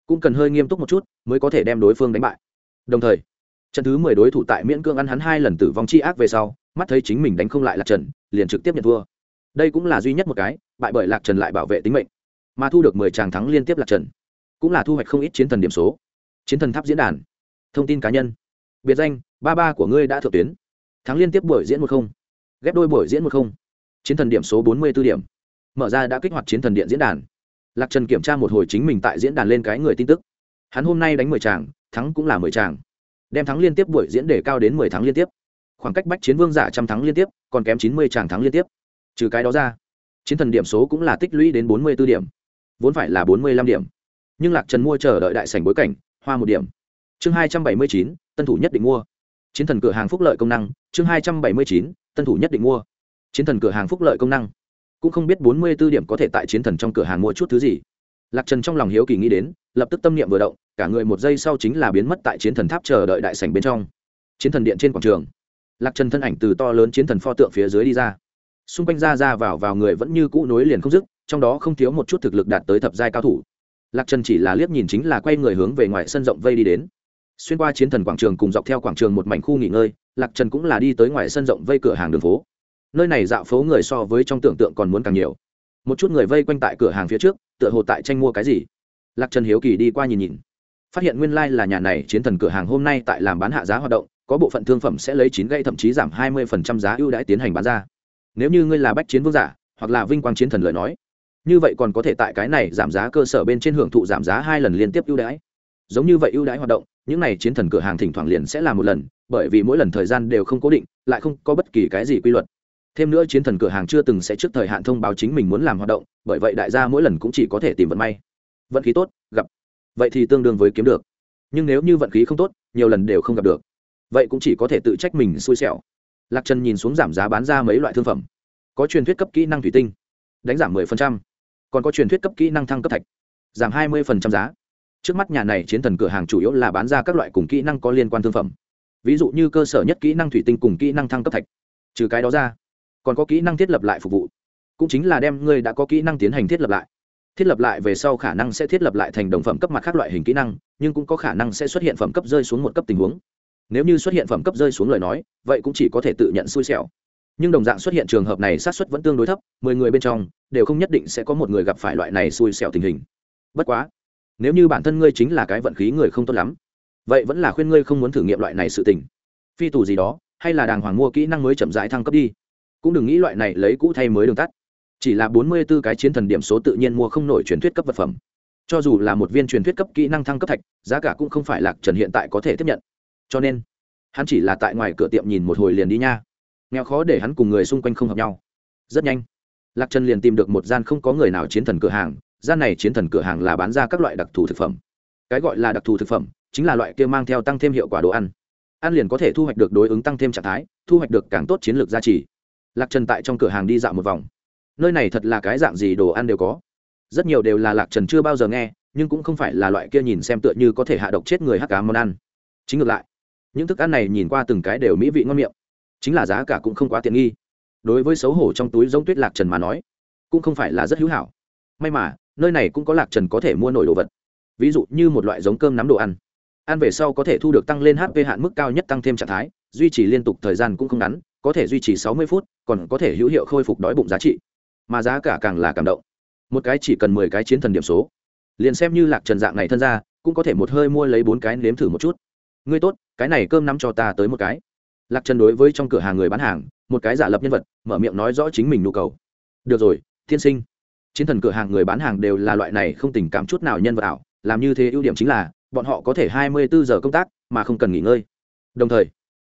Speaker 1: cũng cần hơi nghiêm túc một chút mới có thể đem đối phương đánh bại. Đồng thời, trận thứ mười đối thủ tại miễn cương ăn hắn hai lần tử vong chi ác về sau, mắt thấy chính mình đánh không lại lạc trần, liền trực tiếp nhận thua. Đây cũng là duy nhất một cái, bại bởi lạc trần lại bảo vệ tính mệnh, mà thu được mười tràng thắng liên tiếp lạc trần, cũng là thu hoạch không ít chiến thần điểm số. Chiến thần tháp diễn đàn, thông tin cá nhân. Biệt danh, ba ba của ngươi đã thượng tuyến. Thắng liên tiếp buổi diễn một không, ghép đôi buổi diễn một không. Chiến thần điểm số bốn mươi b ố điểm. Mở ra đã kích hoạt chiến thần điện diễn đàn lạc trần kiểm tra một hồi chính mình tại diễn đàn lên cái người tin tức. Hắn hôm nay đánh mười tràng thắng cũng là mười tràng đem thắng liên tiếp buổi diễn để cao đến mười tháng liên tiếp. Khoảng cách bách chiến vương giả trăm thắng liên tiếp, còn kém chín mươi tràng thắng liên tiếp. Trừ cái đó ra, chiến thần điểm số cũng là tích lũy đến bốn mươi b ố điểm, vốn phải là bốn mươi lăm điểm. Nhưng lạc trần mua chờ đợi đại sảnh bối cảnh, hoa một điểm. Chương hai trăm bảy mươi chín, tân thủ nhất định mua. Chiến thần cửa hàng phúc lợi công năng, chương hai trăm bảy mươi chín, tân thủ nhất định mua. Chiến thần cửa hàng phúc lợi công năng cũng không biết bốn mươi b ố điểm có thể tại chiến thần trong cửa hàng mua chút thứ gì. Lạc trần trong lòng hiếu kỳ nghĩ đến, lập tức tâm niệm vừa động, cả người một giây sau chính là biến mất tại chiến thần tháp chờ đợi đại sảnh bên trong. Chiến thần điện trên quảng trường, lạc trần thân ảnh từ to lớn chiến thần pho tượng phía dưới đi ra. Xung quanh ra ra vào vào người vẫn như cũ nối liền không dứt, trong đó không thiếu một chút thực lực đạt tới thập giai cao thủ. Lạc trần chỉ là liếc nhìn chính là quay người hướng về ngoài sân rộng vây đi đến. Xuyên qua chiến thần quảng trường cùng dọc theo quảng trường một mảnh khu nghỉ ngơi, lạc trần cũng là đi tới ngoài sân rộng vây cửa hàng đường phố nơi này dạo phố người so với trong tưởng tượng còn muốn càng nhiều. Một chút người vây quanh tại cửa hàng phía trước, tựa hồ tại tranh mua cái gì. Lạc trần hiếu kỳ đi qua nhìn nhìn. Phát hiện nguyên lai、like、là nhà này chiến thần cửa hàng hôm nay tại làm bán hạ giá hoạt động, có bộ phận thương phẩm sẽ lấy chín gây thậm chí giảm hai mươi giá ưu đãi tiến hành bán ra. Nếu như ngươi là bách chiến vương giả, hoặc là vinh quang chiến thần lời nói, như vậy còn có thể tại cái này giảm giá cơ sở bên trên hưởng thụ giảm giá hai lần liên tiếp ưu đãi. Giống như vậy ưu đãi hoạt động, những này chiến thần cửa hàng thỉnh thoảng liền sẽ là một lần, bởi vì mỗi lần thời gian đều không cố định, lại không có bất kỳ cái gì quy luật thêm nữa chiến thần cửa hàng chưa từng sẽ trước thời hạn thông báo chính mình muốn làm hoạt động, bởi vậy đại gia mỗi lần cũng chỉ có thể tìm vận may. Vận khí tốt, gặp. Vậy thì tương đương với kiếm được. Nhưng nếu như vận khí không tốt, nhiều lần đều không gặp được. Vậy cũng chỉ có thể tự trách mình xui xẻo. Lạc trần nhìn xuống giảm giá bán ra mấy loại thương phẩm. Có truyền thuyết cấp kỹ năng thủy tinh. Đánh giảm 10%. còn có truyền thuyết cấp kỹ năng thăng cấp thạch. Giảm 20% giá. Trước mắt nhà này chiến thần cửa hàng chủ yếu là bán ra các loại cùng kỹ năng có liên quan thương phẩm. Ví dụ như cơ sở nhất kỹ năng thủy tinh cùng kỹ năng thăng cấp thạch. Trừ cái đó ra còn có kỹ năng thiết lập lại phục vụ. Cũng chính là đem ngươi đã có kỹ năng tiến hành thiết lập lại. Thiết lập lại về sau khả năng sẽ thiết lập lại thành đồng phẩm cấp mặt khác loại hình kỹ năng, nhưng cũng có khả năng sẽ xuất hiện phẩm cấp rơi xuống một cấp tình huống. Nếu như xuất hiện phẩm cấp rơi xuống lời nói, vậy cũng chỉ có thể tự nhận xui xẻo. Nhưng đồng dạng xuất hiện trường hợp này sát xuất vẫn tương đối thấp, mười người bên trong, đều không nhất định sẽ có một người gặp phải loại này xui xẻo tình hình. Bất quá, nếu như bản thân ngươi chính là cái vận khí người không tốt lắm, vậy vẫn là khuyên ngươi không muốn thử nghiệm loại này sự tình. Phi tù gì đó, hay là đàng hoàng mua kỹ năng mới chậm rãi thăng cấp đi cũng đừng nghĩ loại này lấy cũ thay mới đường tắt. Chỉ là bốn mươi 44 cái chiến thần điểm số tự nhiên mua không nổi truyền thuyết cấp vật phẩm. Cho dù là một viên truyền thuyết cấp kỹ năng thăng cấp thạch, giá cả cũng không phải lạc trần hiện tại có thể tiếp nhận. Cho nên, hắn chỉ là tại ngoài cửa tiệm nhìn một hồi liền đi nha. Nghèo khó để hắn cùng người xung quanh không hợp nhau. Rất nhanh, lạc trần liền tìm được một gian không có người nào chiến thần cửa hàng. Gian này chiến thần cửa hàng là bán ra các loại đặc thù thực phẩm. Cái gọi là đặc thù thực phẩm chính là loại kia mang theo tăng thêm hiệu quả đồ ăn. Ăn liền có thể thu hoạch được đối ứng tăng thêm trạng thái, thu hoạch được càng tốt chiến lược gia trì lạc trần tại trong cửa hàng đi dạo một vòng. Nơi này thật là cái dạng gì đồ ăn đều có. Rất nhiều đều là lạc trần chưa bao giờ nghe, nhưng cũng không phải là loại kia nhìn xem tựa như có thể hạ độc chết người hắc cá món ăn. Chính ngược lại, những thức ăn này nhìn qua từng cái đều mỹ vị ngon miệng. Chính là giá cả cũng không quá tiện nghi. Đối với xấu hổ trong túi giống tuyết lạc trần mà nói, cũng không phải là rất hữu hảo. May mà, nơi này cũng có lạc trần có thể mua nổi đồ vật. Ví dụ như một loại giống cơm nắm đồ ăn. Ăn về sau có thể thu được tăng lên hp hạn mức cao nhất tăng thêm trạng thái, duy trì liên tục thời gian cũng không ngắn có thể duy trì sáu mươi phút, còn có thể hữu hiệu khôi phục đói bụng giá trị. Mà giá cả càng là cảm động. Một cái chỉ cần mười cái chiến thần điểm số. Liền xem như lạc trần dạng này thân ra cũng có thể một hơi mua lấy bốn cái nếm thử một chút. Ngươi tốt, cái này cơm nắm cho ta tới một cái. Lạc trần đối với trong cửa hàng người bán hàng, một cái giả lập nhân vật, mở miệng nói rõ chính mình nhu cầu. Được rồi thiên sinh. Chiến thần cửa hàng người bán hàng đều là loại này không tình cảm chút nào nhân vật ảo, làm như thế ưu điểm chính là, bọn họ có thể hai mươi bốn giờ công tác, mà không cần nghỉ ngơi. Đồng thời,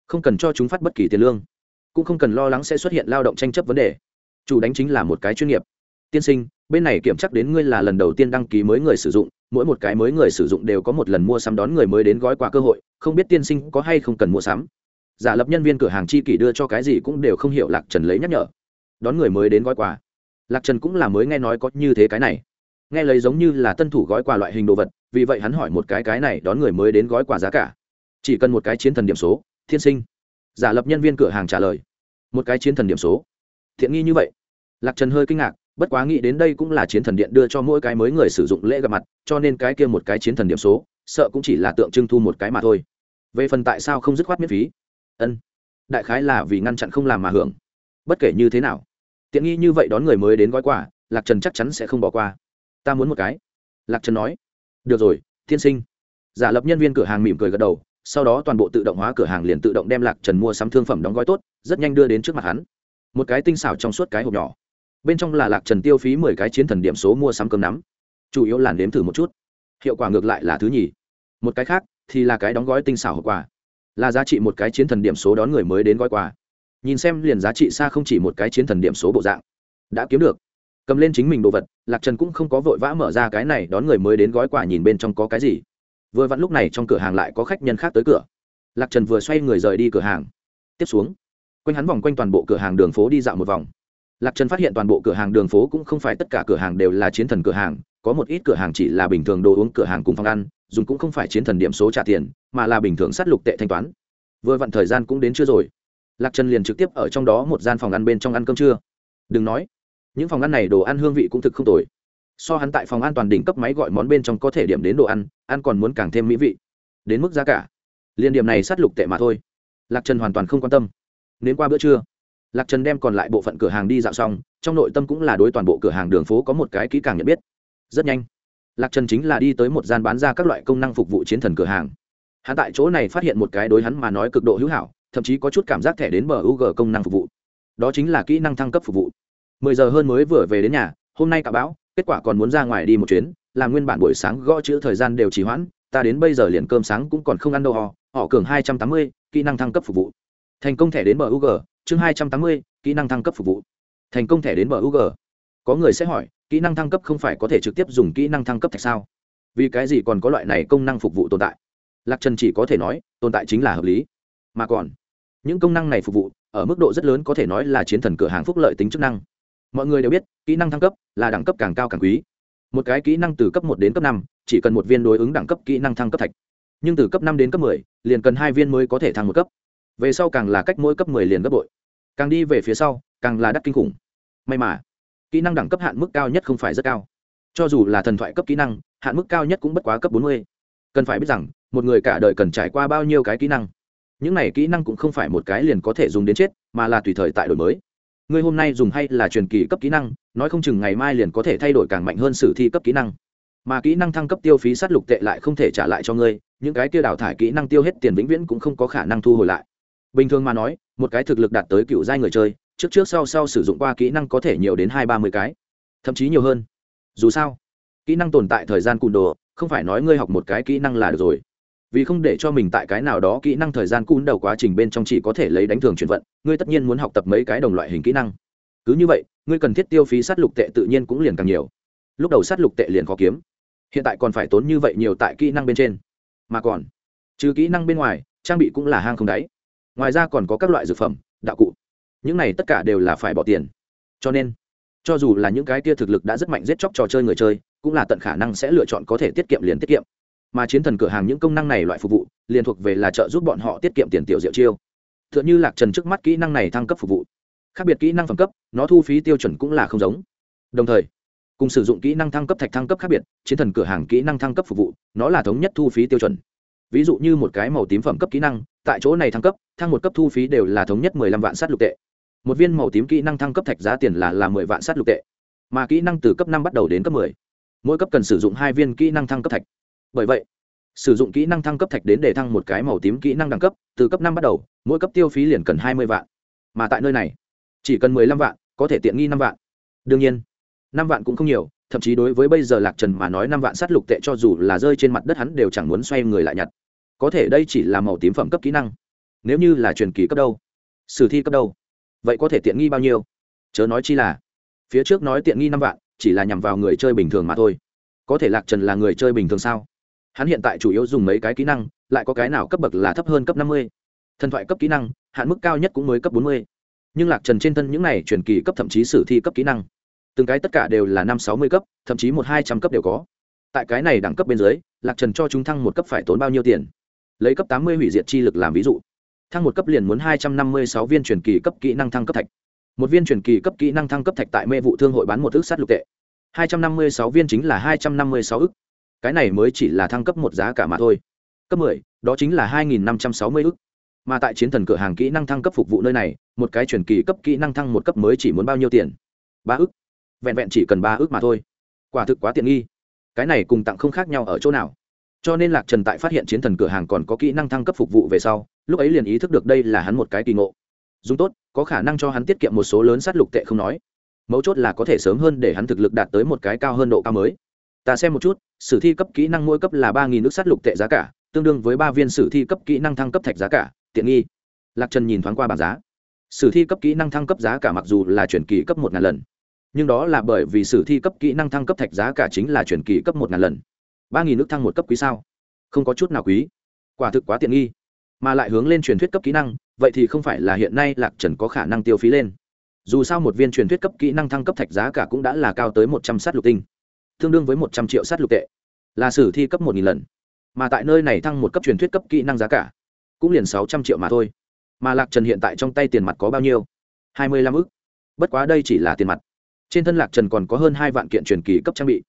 Speaker 1: không cần cho chúng phát bất kỳ tiền lương cũng không cần lo lắng sẽ xuất hiện lao động tranh chấp vấn đề. Chủ đánh chính là một cái chuyên nghiệp. Tiên sinh, bên này kiểm chắc đến ngươi là lần đầu tiên đăng ký mới người sử dụng, mỗi một cái mới người sử dụng đều có một lần mua sắm đón người mới đến gói quà cơ hội, không biết tiên sinh có hay không cần mua sắm. Giả lập nhân viên cửa hàng chi kỷ đưa cho cái gì cũng đều không hiểu lạc trần lấy nhắc nhở. Đón người mới đến gói quà. Lạc trần cũng là mới nghe nói có như thế cái này. Nghe lấy giống như là tân thủ gói quà loại hình đồ vật, vì vậy hắn hỏi một cái cái này đón người mới đến gói quà giá cả. Chỉ cần một cái chiến thần điểm số thiên sinh giả lập nhân viên cửa hàng trả lời. Một cái chiến thần điểm số. Thiện nghi như vậy. Lạc trần hơi kinh ngạc, bất quá nghĩ đến đây cũng là chiến thần điện đưa cho mỗi cái mới người sử dụng lễ gặp mặt, cho nên cái kia một cái chiến thần điểm số, sợ cũng chỉ là tượng trưng thu một cái mà thôi. Về phần tại sao không dứt khoát miễn phí? Ân. Đại khái là vì ngăn chặn không làm mà hưởng. Bất kể như thế nào, tiện nghi như vậy đón người mới đến gói quà, lạc trần chắc chắn sẽ không bỏ qua. Ta muốn một cái. Lạc trần nói. Được rồi, tiên sinh. Giả lập nhân viên cửa hàng mỉm cười gật đầu sau đó toàn bộ tự động hóa cửa hàng liền tự động đem lạc trần mua sắm thương phẩm đóng gói tốt, rất nhanh đưa đến trước mặt hắn. Một cái tinh xảo trong suốt cái hộp nhỏ. Bên trong là lạc trần tiêu phí mười cái chiến thần điểm số mua sắm cơm nắm. Chủ yếu là nếm thử một chút. Hiệu quả ngược lại là thứ nhì. Một cái khác thì là cái đóng gói tinh xảo hộp quà. Là giá trị một cái chiến thần điểm số đón người mới đến gói quà. Nhìn xem liền giá trị xa không chỉ một cái chiến thần điểm số bộ dạng. Đã kiếm được. Cầm lên chính mình đồ vật, lạc trần cũng không có vội vã mở ra cái này đón người mới đến gói quà nhìn bên trong có cái gì vừa vặn lúc này trong cửa hàng lại có khách nhân khác tới cửa. Lạc trần vừa xoay người rời đi cửa hàng. Tiếp xuống, quanh hắn vòng quanh toàn bộ cửa hàng đường phố đi dạo một vòng. Lạc trần phát hiện toàn bộ cửa hàng đường phố cũng không phải tất cả cửa hàng đều là chiến thần cửa hàng, có một ít cửa hàng chỉ là bình thường đồ uống cửa hàng cùng phòng ăn, dùng cũng không phải chiến thần điểm số trả tiền, mà là bình thường sát lục tệ thanh toán. Vừa vặn thời gian cũng đến chưa rồi. Lạc trần liền trực tiếp ở trong đó một gian phòng ăn bên trong ăn cơm trưa. Đừng nói, những phòng ăn này đồ ăn hương vị cũng thực không tồi so hắn tại phòng an toàn đỉnh cấp máy gọi món bên trong có thể điểm đến đồ ăn ăn còn muốn càng thêm mỹ vị. Đến mức giá cả. Liên điểm này sát lục tệ mà thôi. Lạc trần hoàn toàn không quan tâm. Đến qua bữa trưa, lạc trần đem còn lại bộ phận cửa hàng đi dạo xong, trong nội tâm cũng là đối toàn bộ cửa hàng đường phố có một cái kỹ càng nhận biết. Rất nhanh, lạc trần chính là đi tới một gian bán ra các loại công năng phục vụ chiến thần cửa hàng. Hắn tại chỗ này phát hiện một cái đối hắn mà nói cực độ hữu hảo, thậm chí có chút cảm giác thẻ đến bờ u g công năng phục vụ. Đó chính là kỹ năng thăng cấp phục vụ. Mười giờ hơn mới vừa về đến nhà, hôm nay cả bão kết quả còn muốn ra ngoài đi một chuyến làm nguyên bản buổi sáng gõ chữ thời gian đều trì hoãn ta đến bây giờ liền cơm sáng cũng còn không ăn đâu họ họ cường hai trăm tám mươi kỹ năng thăng cấp phục vụ. Thành công thẻ đến bờ UG, chương hai trăm tám mươi kỹ năng thăng cấp phục vụ. Thành công thẻ đến bờ UG. có người sẽ hỏi kỹ năng thăng cấp không phải có thể trực tiếp dùng kỹ năng thăng cấp thạch sao? Vì cái gì còn có loại này công năng phục vụ tồn tại? Lạc trần chỉ có thể nói tồn tại chính là hợp lý. Mà còn những công năng này phục vụ ở mức độ rất lớn có thể nói là chiến thần cửa hàng phúc lợi tính chức năng mọi người đều biết kỹ năng thăng cấp là đẳng cấp càng cao càng quý. Một cái kỹ năng từ cấp một đến cấp năm chỉ cần một viên đối ứng đẳng cấp kỹ năng thăng cấp thạch. Nhưng từ cấp năm đến cấp 10, liền cần hai viên mới có thể thăng một cấp. Về sau càng là cách mỗi cấp 10 liền gấp bội. Càng đi về phía sau càng là đắt kinh khủng. May mà kỹ năng đẳng cấp hạn mức cao nhất không phải rất cao. Cho dù là thần thoại cấp kỹ năng hạn mức cao nhất cũng bất quá cấp 40. cần phải biết rằng một người cả đời cần trải qua bao nhiêu cái kỹ năng. Những này kỹ năng cũng không phải một cái liền có thể dùng đến chết mà là tùy thời tại đổi mới ngươi hôm nay dùng hay là truyền kỳ cấp kỹ năng, nói không chừng ngày mai liền có thể thay đổi càng mạnh hơn sử thi cấp kỹ năng. Mà kỹ năng thăng cấp tiêu phí sát lục tệ lại không thể trả lại cho ngươi, những cái kia đào thải kỹ năng tiêu hết tiền vĩnh viễn cũng không có khả năng thu hồi lại. Bình thường mà nói, một cái thực lực đạt tới cựu giai người chơi, trước trước sau sau sử dụng qua kỹ năng có thể nhiều đến hai ba mươi cái, thậm chí nhiều hơn. Dù sao, kỹ năng tồn tại thời gian cùn đồ, không phải nói ngươi học một cái kỹ năng là được rồi vì không để cho mình tại cái nào đó kỹ năng thời gian cún đầu quá trình bên trong chỉ có thể lấy đánh thường chuyển vận, ngươi tất nhiên muốn học tập mấy cái đồng loại hình kỹ năng. Cứ như vậy, ngươi cần thiết tiêu phí sát lục tệ tự nhiên cũng liền càng nhiều. Lúc đầu sát lục tệ liền khó kiếm. Hiện tại còn phải tốn như vậy nhiều tại kỹ năng bên trên. Mà còn, trừ kỹ năng bên ngoài, trang bị cũng là hang không đáy. Ngoài ra còn có các loại dược phẩm, đạo cụ. Những này tất cả đều là phải bỏ tiền. Cho nên, cho dù là những cái kia thực lực đã rất mạnh giết chóc trò chơi người chơi, cũng là tận khả năng sẽ lựa chọn có thể tiết kiệm liền tiết kiệm mà chiến thần cửa hàng những công năng này loại phục vụ, liền thuộc về là trợ giúp bọn họ tiết kiệm tiền tiểu diệu chiêu. T h ư ợ n h ư lạc trần trước mắt kỹ năng này thăng cấp phục vụ. Khác biệt kỹ năng phẩm cấp, nó thu phí tiêu chuẩn cũng là không giống. Đồng thời, cùng sử dụng kỹ năng thăng cấp thạch thăng cấp khác biệt, chiến thần cửa hàng kỹ năng thăng cấp phục vụ, nó là thống nhất thu phí tiêu chuẩn. Ví dụ như một cái màu tím phẩm cấp kỹ năng, tại chỗ này thăng cấp, thăng một cấp thu phí đều là thống nhất mười lăm vạn sát lục tệ. Một viên màu tím kỹ năng thăng cấp thạch giá tiền là là mười vạn sát lục tệ, mà kỹ năng từ cấp năm bắt đầu đến cấp mười. Mỗi cấp cần sử dụng hai viên kỹ năng thăng cấp thạch bởi vậy, sử dụng kỹ năng thăng cấp thạch đến để thăng một cái màu tím kỹ năng đẳng cấp, từ cấp năm bắt đầu, mỗi cấp tiêu phí liền cần hai mươi vạn. Mà tại nơi này, chỉ cần mười lăm vạn, có thể tiện nghi năm vạn. Đương nhiên, năm vạn cũng không nhiều, thậm chí đối với bây giờ lạc trần mà nói năm vạn sát lục tệ cho dù là rơi trên mặt đất hắn đều chẳng muốn xoay người lại nhặt. Có thể đây chỉ là màu tím phẩm cấp kỹ năng. Nếu như là truyền kỳ cấp đâu, sử thi cấp đâu, vậy có thể tiện nghi bao nhiêu? Chớ nói chi là, phía trước nói tiện nghi năm vạn, chỉ là nhằm vào người chơi bình thường mà thôi. Có thể lạc trần là người chơi bình thường sao? Hắn hiện tại chủ yếu dùng mấy cái kỹ năng, lại có cái nào cấp bậc là thấp hơn cấp năm mươi? Thần thoại cấp kỹ năng, hạn mức cao nhất cũng mới cấp bốn mươi. Nhưng lạc trần trên thân những này truyền kỳ cấp thậm chí sử thi cấp kỹ năng, từng cái tất cả đều là năm sáu mươi cấp, thậm chí một hai trăm cấp đều có. Tại cái này đẳng cấp bên dưới, lạc trần cho chúng thăng một cấp phải tốn bao nhiêu tiền? Lấy cấp tám mươi hủy diệt chi lực làm ví dụ, thăng một cấp liền muốn hai trăm năm mươi sáu viên truyền kỳ cấp kỹ năng thăng cấp thạch. Một viên truyền kỳ cấp kỹ năng thăng cấp thạch tại mê vụ thương hội bán một ước sắt lục tệ. Hai trăm năm mươi sáu viên chính là hai trăm năm mươi sáu ức cái này mới chỉ là thăng cấp một giá cả mà thôi. Cấp mười, đó chính là hai nghìn năm trăm sáu mươi ức. Mà tại chiến thần cửa hàng kỹ năng thăng cấp phục vụ nơi này, một cái truyền kỳ cấp kỹ năng thăng một cấp mới chỉ muốn bao nhiêu tiền? Ba ức. Vẹn vẹn chỉ cần ba ức mà thôi. Quả thực quá tiện nghi. Cái này cùng tặng không khác nhau ở chỗ nào. Cho nên lạc trần tại phát hiện chiến thần cửa hàng còn có kỹ năng thăng cấp phục vụ về sau, lúc ấy liền ý thức được đây là hắn một cái kỳ ngộ. Dùng tốt, có khả năng cho hắn tiết kiệm một số lớn sát lục tệ không nói. Mấu chốt là có thể sớm hơn để hắn thực lực đạt tới một cái cao hơn độ cao mới ta xem một chút, sử thi cấp kỹ năng mỗi cấp là ba nghìn nước sắt lục tệ giá cả, tương đương với ba viên sử thi cấp kỹ năng thăng cấp thạch giá cả, tiện nghi. Lạc trần nhìn thoáng qua bảng giá. Sử thi cấp kỹ năng thăng cấp giá cả mặc dù là chuyển kỳ cấp một ngàn lần, nhưng đó là bởi vì sử thi cấp kỹ năng thăng cấp thạch giá cả chính là chuyển kỳ cấp một ngàn lần. Ba nghìn nước thăng một cấp quý sao? Không có chút nào quý. Quả thực quá tiện nghi. Mà lại hướng lên truyền thuyết cấp kỹ năng, vậy thì không phải là hiện nay lạc trần có khả năng tiêu phí lên. Dù sao một viên truyền thuyết cấp kỹ năng thăng cấp thạch giá cả cũng đã là cao tới một trăm sát lục tinh tương đương với một trăm triệu sát lục tệ. Là sử thi cấp một nghìn lần. Mà tại nơi này thăng một cấp truyền thuyết cấp kỹ năng giá cả, cũng liền sáu trăm triệu mà thôi. Mà lạc trần hiện tại trong tay tiền mặt có bao nhiêu? Hai mươi lăm ức. Bất quá đây chỉ là tiền mặt. Trên thân lạc trần còn có hơn hai vạn kiện truyền kỳ cấp trang bị.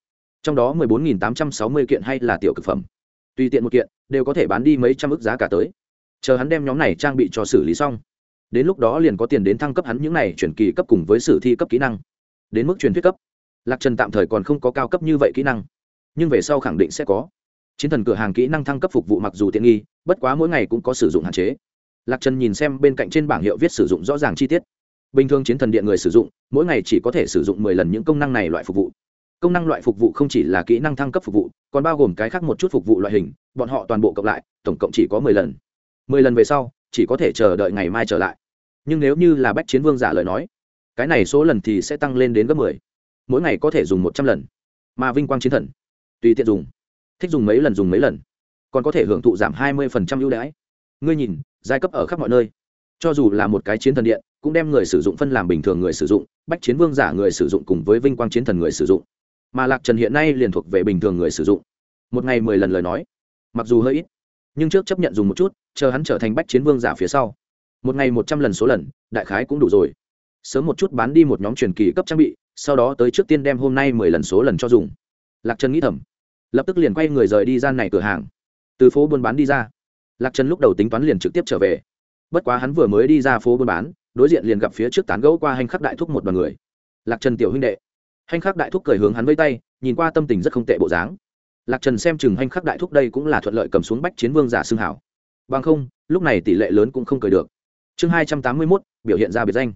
Speaker 1: Trong đó mười bốn nghìn tám trăm sáu mươi kiện hay là tiểu cực phẩm. Tùy tiện một kiện, đều có thể bán đi mấy trăm ức giá cả tới. Chờ hắn đem nhóm này trang bị cho xử lý xong, đến lúc đó liền có tiền đến thăng cấp hắn những này chuyển kỳ cấp cùng với sử thi cấp kỹ năng. Đến mức truyền thuyết cấp lạc trần tạm thời còn không có cao cấp như vậy kỹ năng, nhưng về sau khẳng định sẽ có. Chiến thần cửa hàng kỹ năng thăng cấp phục vụ mặc dù tiện nghi, bất quá mỗi ngày cũng có sử dụng hạn chế. Lạc trần nhìn xem bên cạnh trên bảng hiệu viết sử dụng rõ ràng chi tiết. Bình thường chiến thần điện người sử dụng, mỗi ngày chỉ có thể sử dụng mười lần những công năng này loại phục vụ. Công năng loại phục vụ không chỉ là kỹ năng thăng cấp phục vụ, còn bao gồm cái khác một chút phục vụ loại hình, bọn họ toàn bộ cộng lại, tổng cộng chỉ có mười lần. Mười lần về sau, chỉ có thể chờ đợi ngày mai trở lại. Nhưng nếu như là bách chiến vương giả lời nói, cái này số lần thì sẽ tăng lên đến gấp mười mỗi ngày có thể dùng một trăm lần. Mà vinh quang chiến thần, tùy tiện dùng, thích dùng mấy lần dùng mấy lần, còn có thể hưởng thụ giảm hai mươi ưu đãi. Ngươi nhìn, giai cấp ở khắp mọi nơi. Cho dù là một cái chiến thần điện, cũng đem người sử dụng phân làm bình thường người sử dụng, bách chiến vương giả người sử dụng cùng với vinh quang chiến thần người sử dụng. Mà lạc trần hiện nay liền thuộc về bình thường người sử dụng. Một ngày mười lần lời nói, mặc dù hơi ít, nhưng trước chấp nhận dùng một chút, chờ hắn trở thành bách chiến vương giả phía sau. Một ngày một trăm lần số lần, đại khái cũng đủ rồi. Sớm một chút bán đi một nhóm truyền kỳ cấp trang bị sau đó tới trước tiên đem hôm nay mười lần số lần cho dùng. Lạc trần nghĩ thầm, lập tức liền quay người rời đi gian này cửa hàng. Từ phố buôn bán đi ra, lạc trần lúc đầu tính toán liền trực tiếp trở về. Bất quá hắn vừa mới đi ra phố buôn bán, đối diện liền gặp phía trước tán gẫu qua hành khắc đại thúc một đoàn người. Lạc trần tiểu huynh đệ, hành khắc đại thúc cười hướng hắn với tay, nhìn qua tâm tình rất không tệ bộ dáng. Lạc trần xem chừng hành khắc đại thúc đây cũng là thuận lợi cầm xuống bách chiến vương giả xương hảo. Bằng không, lúc này tỷ lệ lớn cũng không cười được. Chương hai trăm tám mươi mốt, biểu hiện ra biệt danh.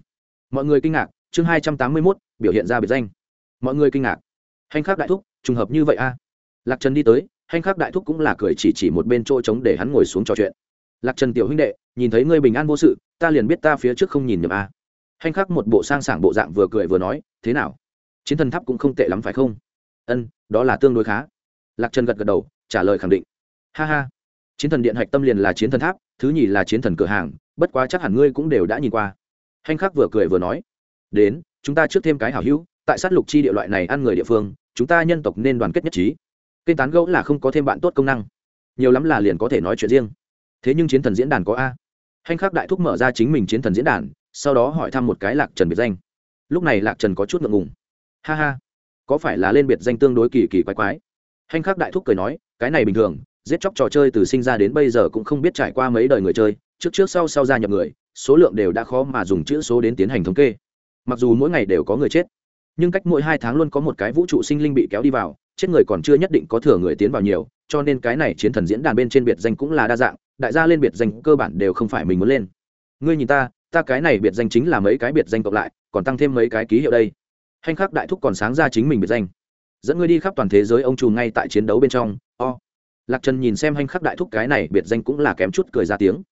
Speaker 1: Mọi người kinh ngạc chương hai trăm tám mươi mốt, biểu hiện ra biệt danh. Mọi người kinh ngạc. Hành khắc đại thúc, trùng hợp như vậy a? Lạc trần đi tới, hành khắc đại thúc cũng là cười chỉ chỉ một bên chỗ trống để hắn ngồi xuống trò chuyện. Lạc trần tiểu huynh đệ, nhìn thấy ngươi bình an vô sự, ta liền biết ta phía trước không nhìn nhầm a. Hành khắc một bộ sang sảng bộ dạng vừa cười vừa nói, thế nào? Chiến thần tháp cũng không tệ lắm phải không? Ân, đó là tương đối khá. Lạc trần gật gật đầu, trả lời khẳng định. Ha ha. Chiến thần điện hạch tâm liền là chiến thần tháp, thứ nhì là chiến thần cửa hàng, bất quá chắc hẳn ngươi cũng đều đã nhìn qua. Hành khắc vừa cười vừa nói đến, chúng ta trước thêm cái hảo hữu, tại sát lục chi địa loại này ăn người địa phương, chúng ta nhân tộc nên đoàn kết nhất trí. Kênh tán gẫu là không có thêm bạn tốt công năng. Nhiều lắm là liền có thể nói chuyện riêng. Thế nhưng chiến thần diễn đàn có a. Hành khắc đại thúc mở ra chính mình chiến thần diễn đàn, sau đó hỏi thăm một cái lạc trần biệt danh. Lúc này lạc trần có chút ngượng ngùng. Ha ha, có phải là lên biệt danh tương đối kỳ kỳ quái quái? Hành khắc đại thúc cười nói, cái này bình thường, giết chóc trò chơi từ sinh ra đến bây giờ cũng không biết trải qua mấy đời người chơi, trước trước sau sau gia nhập người, số lượng đều đã khó mà dùng chữ số đến tiến hành thống kê mặc dù mỗi ngày đều có người chết, nhưng cách mỗi hai tháng luôn có một cái vũ trụ sinh linh bị kéo đi vào, chết người còn chưa nhất định có thừa người tiến vào nhiều, cho nên cái này chiến thần diễn đàn bên trên biệt danh cũng là đa dạng, đại gia lên biệt danh cơ bản đều không phải mình muốn lên. Ngươi nhìn ta ta cái này biệt danh chính là mấy cái biệt danh cộng lại, còn tăng thêm mấy cái ký hiệu đây. Hành khắc đại thúc còn sáng ra chính mình biệt danh. Dẫn ngươi đi khắp toàn thế giới ông trù ngay tại chiến đấu bên trong, o. Lạc trần nhìn xem hành khắc đại thúc cái này biệt danh cũng là kém chút cười ra tiếng.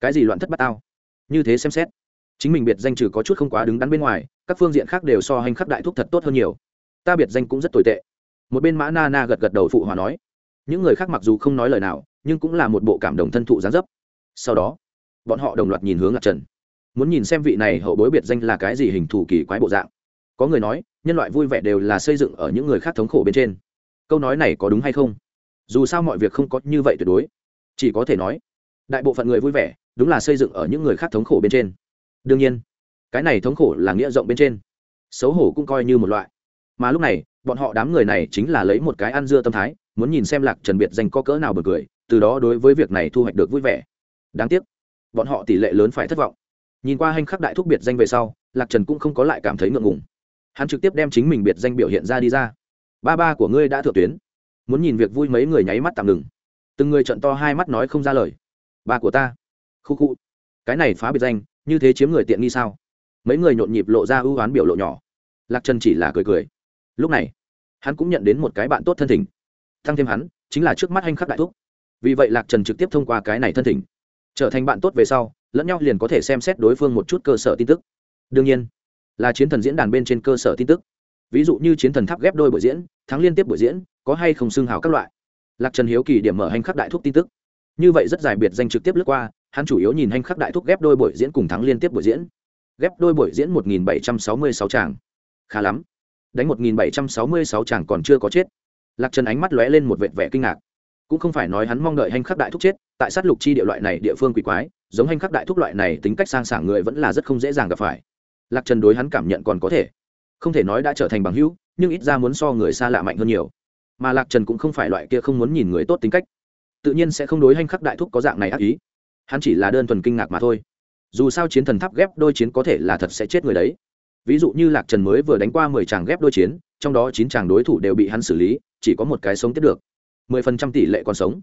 Speaker 1: Cái gì loạn thất bát tao? Như thế xem xét chính mình biệt danh trừ có chút không quá đứng đắn bên ngoài, các phương diện khác đều so hành khắc đại thúc thật tốt hơn nhiều. Ta biệt danh cũng rất tồi tệ. Một bên mã na na gật gật đầu phụ hòa nói. Những người khác mặc dù không nói lời nào, nhưng cũng là một bộ cảm động thân thụ gián dấp. Sau đó, bọn họ đồng loạt nhìn hướng ngạc trần. Muốn nhìn xem vị này hậu bối biệt danh là cái gì hình thù kỳ quái bộ dạng. Có người nói, nhân loại vui vẻ đều là xây dựng ở những người khác thống khổ bên trên. Câu nói này có đúng hay không? Dù sao mọi việc không có như vậy tuyệt đối. Chỉ có thể nói, đại bộ phận người vui vẻ, đúng là xây dựng ở những người khác thống khổ bên trên đương nhiên, cái này thống khổ là nghĩa rộng bên trên, xấu hổ cũng coi như một loại. Mà lúc này, bọn họ đám người này chính là lấy một cái ăn dưa tâm thái, muốn nhìn xem lạc trần biệt danh có cỡ nào bật cười, từ đó đối với việc này thu hoạch được vui vẻ. Đáng tiếc, bọn họ tỷ lệ lớn phải thất vọng. Nhìn qua hành khắc đại thúc biệt danh về sau, lạc trần cũng không có lại cảm thấy ngượng ngùng. Hắn trực tiếp đem chính mình biệt danh biểu hiện ra đi ra. Ba ba của ngươi đã thượng tuyến. Muốn nhìn việc vui mấy người nháy mắt tạm ngừng. Từng người trận to hai mắt nói không ra lời. Ba của ta. Khu khu. Cái này phá biệt danh như thế chiếm người tiện nghi sao? Mấy người nhộn nhịp lộ ra ưu oán biểu lộ nhỏ. Lạc trần chỉ là cười cười. Lúc này, hắn cũng nhận đến một cái bạn tốt thân thỉnh. Thăng thêm hắn, chính là trước mắt anh khắc đại thúc. Vì vậy lạc trần trực tiếp thông qua cái này thân thỉnh. Trở thành bạn tốt về sau, lẫn nhau liền có thể xem xét đối phương một chút cơ sở tin tức. Đương nhiên, là chiến thần diễn đàn bên trên cơ sở tin tức. Ví dụ như chiến thần tháp ghép đôi buổi diễn, thắng liên tiếp buổi diễn, có hay không xưng hào các loại. Lạc trần hiếu kỳ điểm mở hành khắc đại thúc tin tức. Như vậy rất giải biệt danh trực tiếp lướt qua hắn chủ yếu nhìn hành khắc đại thúc ghép đôi buổi diễn cùng thắng liên tiếp buổi diễn. Ghép đôi buổi diễn một nghìn bảy trăm sáu mươi sáu tràng khá lắm. Đánh một nghìn bảy trăm sáu mươi sáu tràng còn chưa có chết. Lạc trần ánh mắt lóe lên một vệt vẻ kinh ngạc. Cũng không phải nói hắn mong đợi hành khắc đại thúc chết, tại sát lục chi địa loại này địa phương quỷ quái, giống hành khắc đại thúc loại này tính cách sang sảng người vẫn là rất không dễ dàng gặp phải. Lạc trần đối hắn cảm nhận còn có thể. Không thể nói đã trở thành bằng hữu, nhưng ít ra muốn so người xa lạ mạnh hơn nhiều. Mà lạc trần cũng không phải loại kia không muốn nhìn người tốt tính cách. Tự nhiên sẽ không đối hành khắc đại thúc có dạng này ác ý hắn chỉ là đơn thuần kinh ngạc mà thôi. Dù sao chiến thần tháp ghép đôi chiến có thể là thật sẽ chết người đấy. Ví dụ như lạc trần mới vừa đánh qua mười chàng ghép đôi chiến trong đó chín chàng đối thủ đều bị hắn xử lý chỉ có một cái sống tiếp được. Mười phần trăm tỷ lệ còn sống.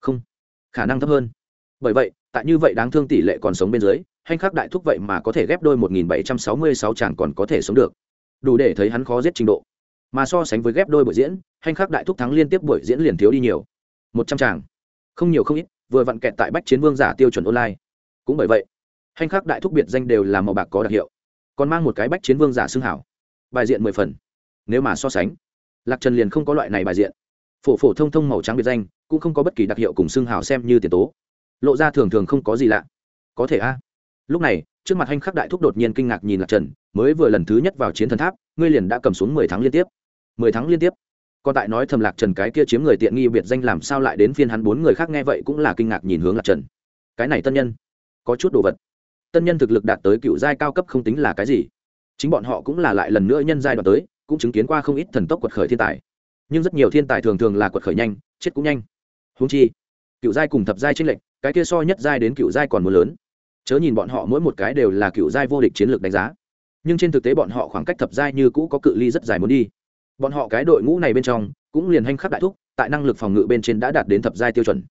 Speaker 1: Không khả năng thấp hơn. Bởi vậy tại như vậy đáng thương tỷ lệ còn sống bên dưới hành khắc đại thúc vậy mà có thể ghép đôi một nghìn bảy trăm sáu mươi sáu chàng còn có thể sống được. Đủ để thấy hắn khó giết trình độ. Mà so sánh với ghép đôi buổi diễn hành khắc đại thúc thắng liên tiếp buổi diễn liền thiếu đi nhiều. Một trăm chàng, không nhiều không ít vừa vặn kẹt tại bách chiến vương giả tiêu chuẩn online. Cũng bởi vậy, hành khắc đại thúc biệt danh đều là màu bạc có đặc hiệu, còn mang một cái bách chiến vương giả xưng hảo. Bài diện mười phần. Nếu mà so sánh, lạc trần liền không có loại này bài diện. Phổ phổ thông thông màu trắng biệt danh, cũng không có bất kỳ đặc hiệu cùng xưng hảo xem như tiền tố. Lộ ra thường thường không có gì lạ. Có thể a. Lúc này, trước mặt hành khắc đại thúc đột nhiên kinh ngạc nhìn lạc trần, mới vừa lần thứ nhất vào chiến thần tháp, ngươi liền đã cầm xuống mười tháng liên tiếp. Mười tháng liên tiếp còn tại nói thầm lạc trần cái kia chiếm người tiện nghi biệt danh làm sao lại đến phiên hắn bốn người khác nghe vậy cũng là kinh ngạc nhìn hướng lạc trần. Cái này tân nhân, có chút đồ vật. Tân nhân thực lực đạt tới cựu giai cao cấp không tính là cái gì. Chính bọn họ cũng là lại lần nữa nhân giai đoạn tới, cũng chứng kiến qua không ít thần tốc quật khởi thiên tài. Nhưng rất nhiều thiên tài thường thường là quật khởi nhanh, chết cũng nhanh. Húng chi, cựu giai cùng thập giai tranh lệch, cái kia so nhất giai đến cựu giai còn mưa lớn. Chớ nhìn bọn họ mỗi một cái đều là cựu giai vô địch chiến lược đánh giá. Nhưng trên thực tế bọn họ khoảng cách thập giai như cũ có cự ly rất dài muốn đi bọn họ cái đội ngũ này bên trong, cũng liền hành khắc đại thúc, tại năng lực phòng ngự bên trên đã đạt đến thập giai tiêu chuẩn.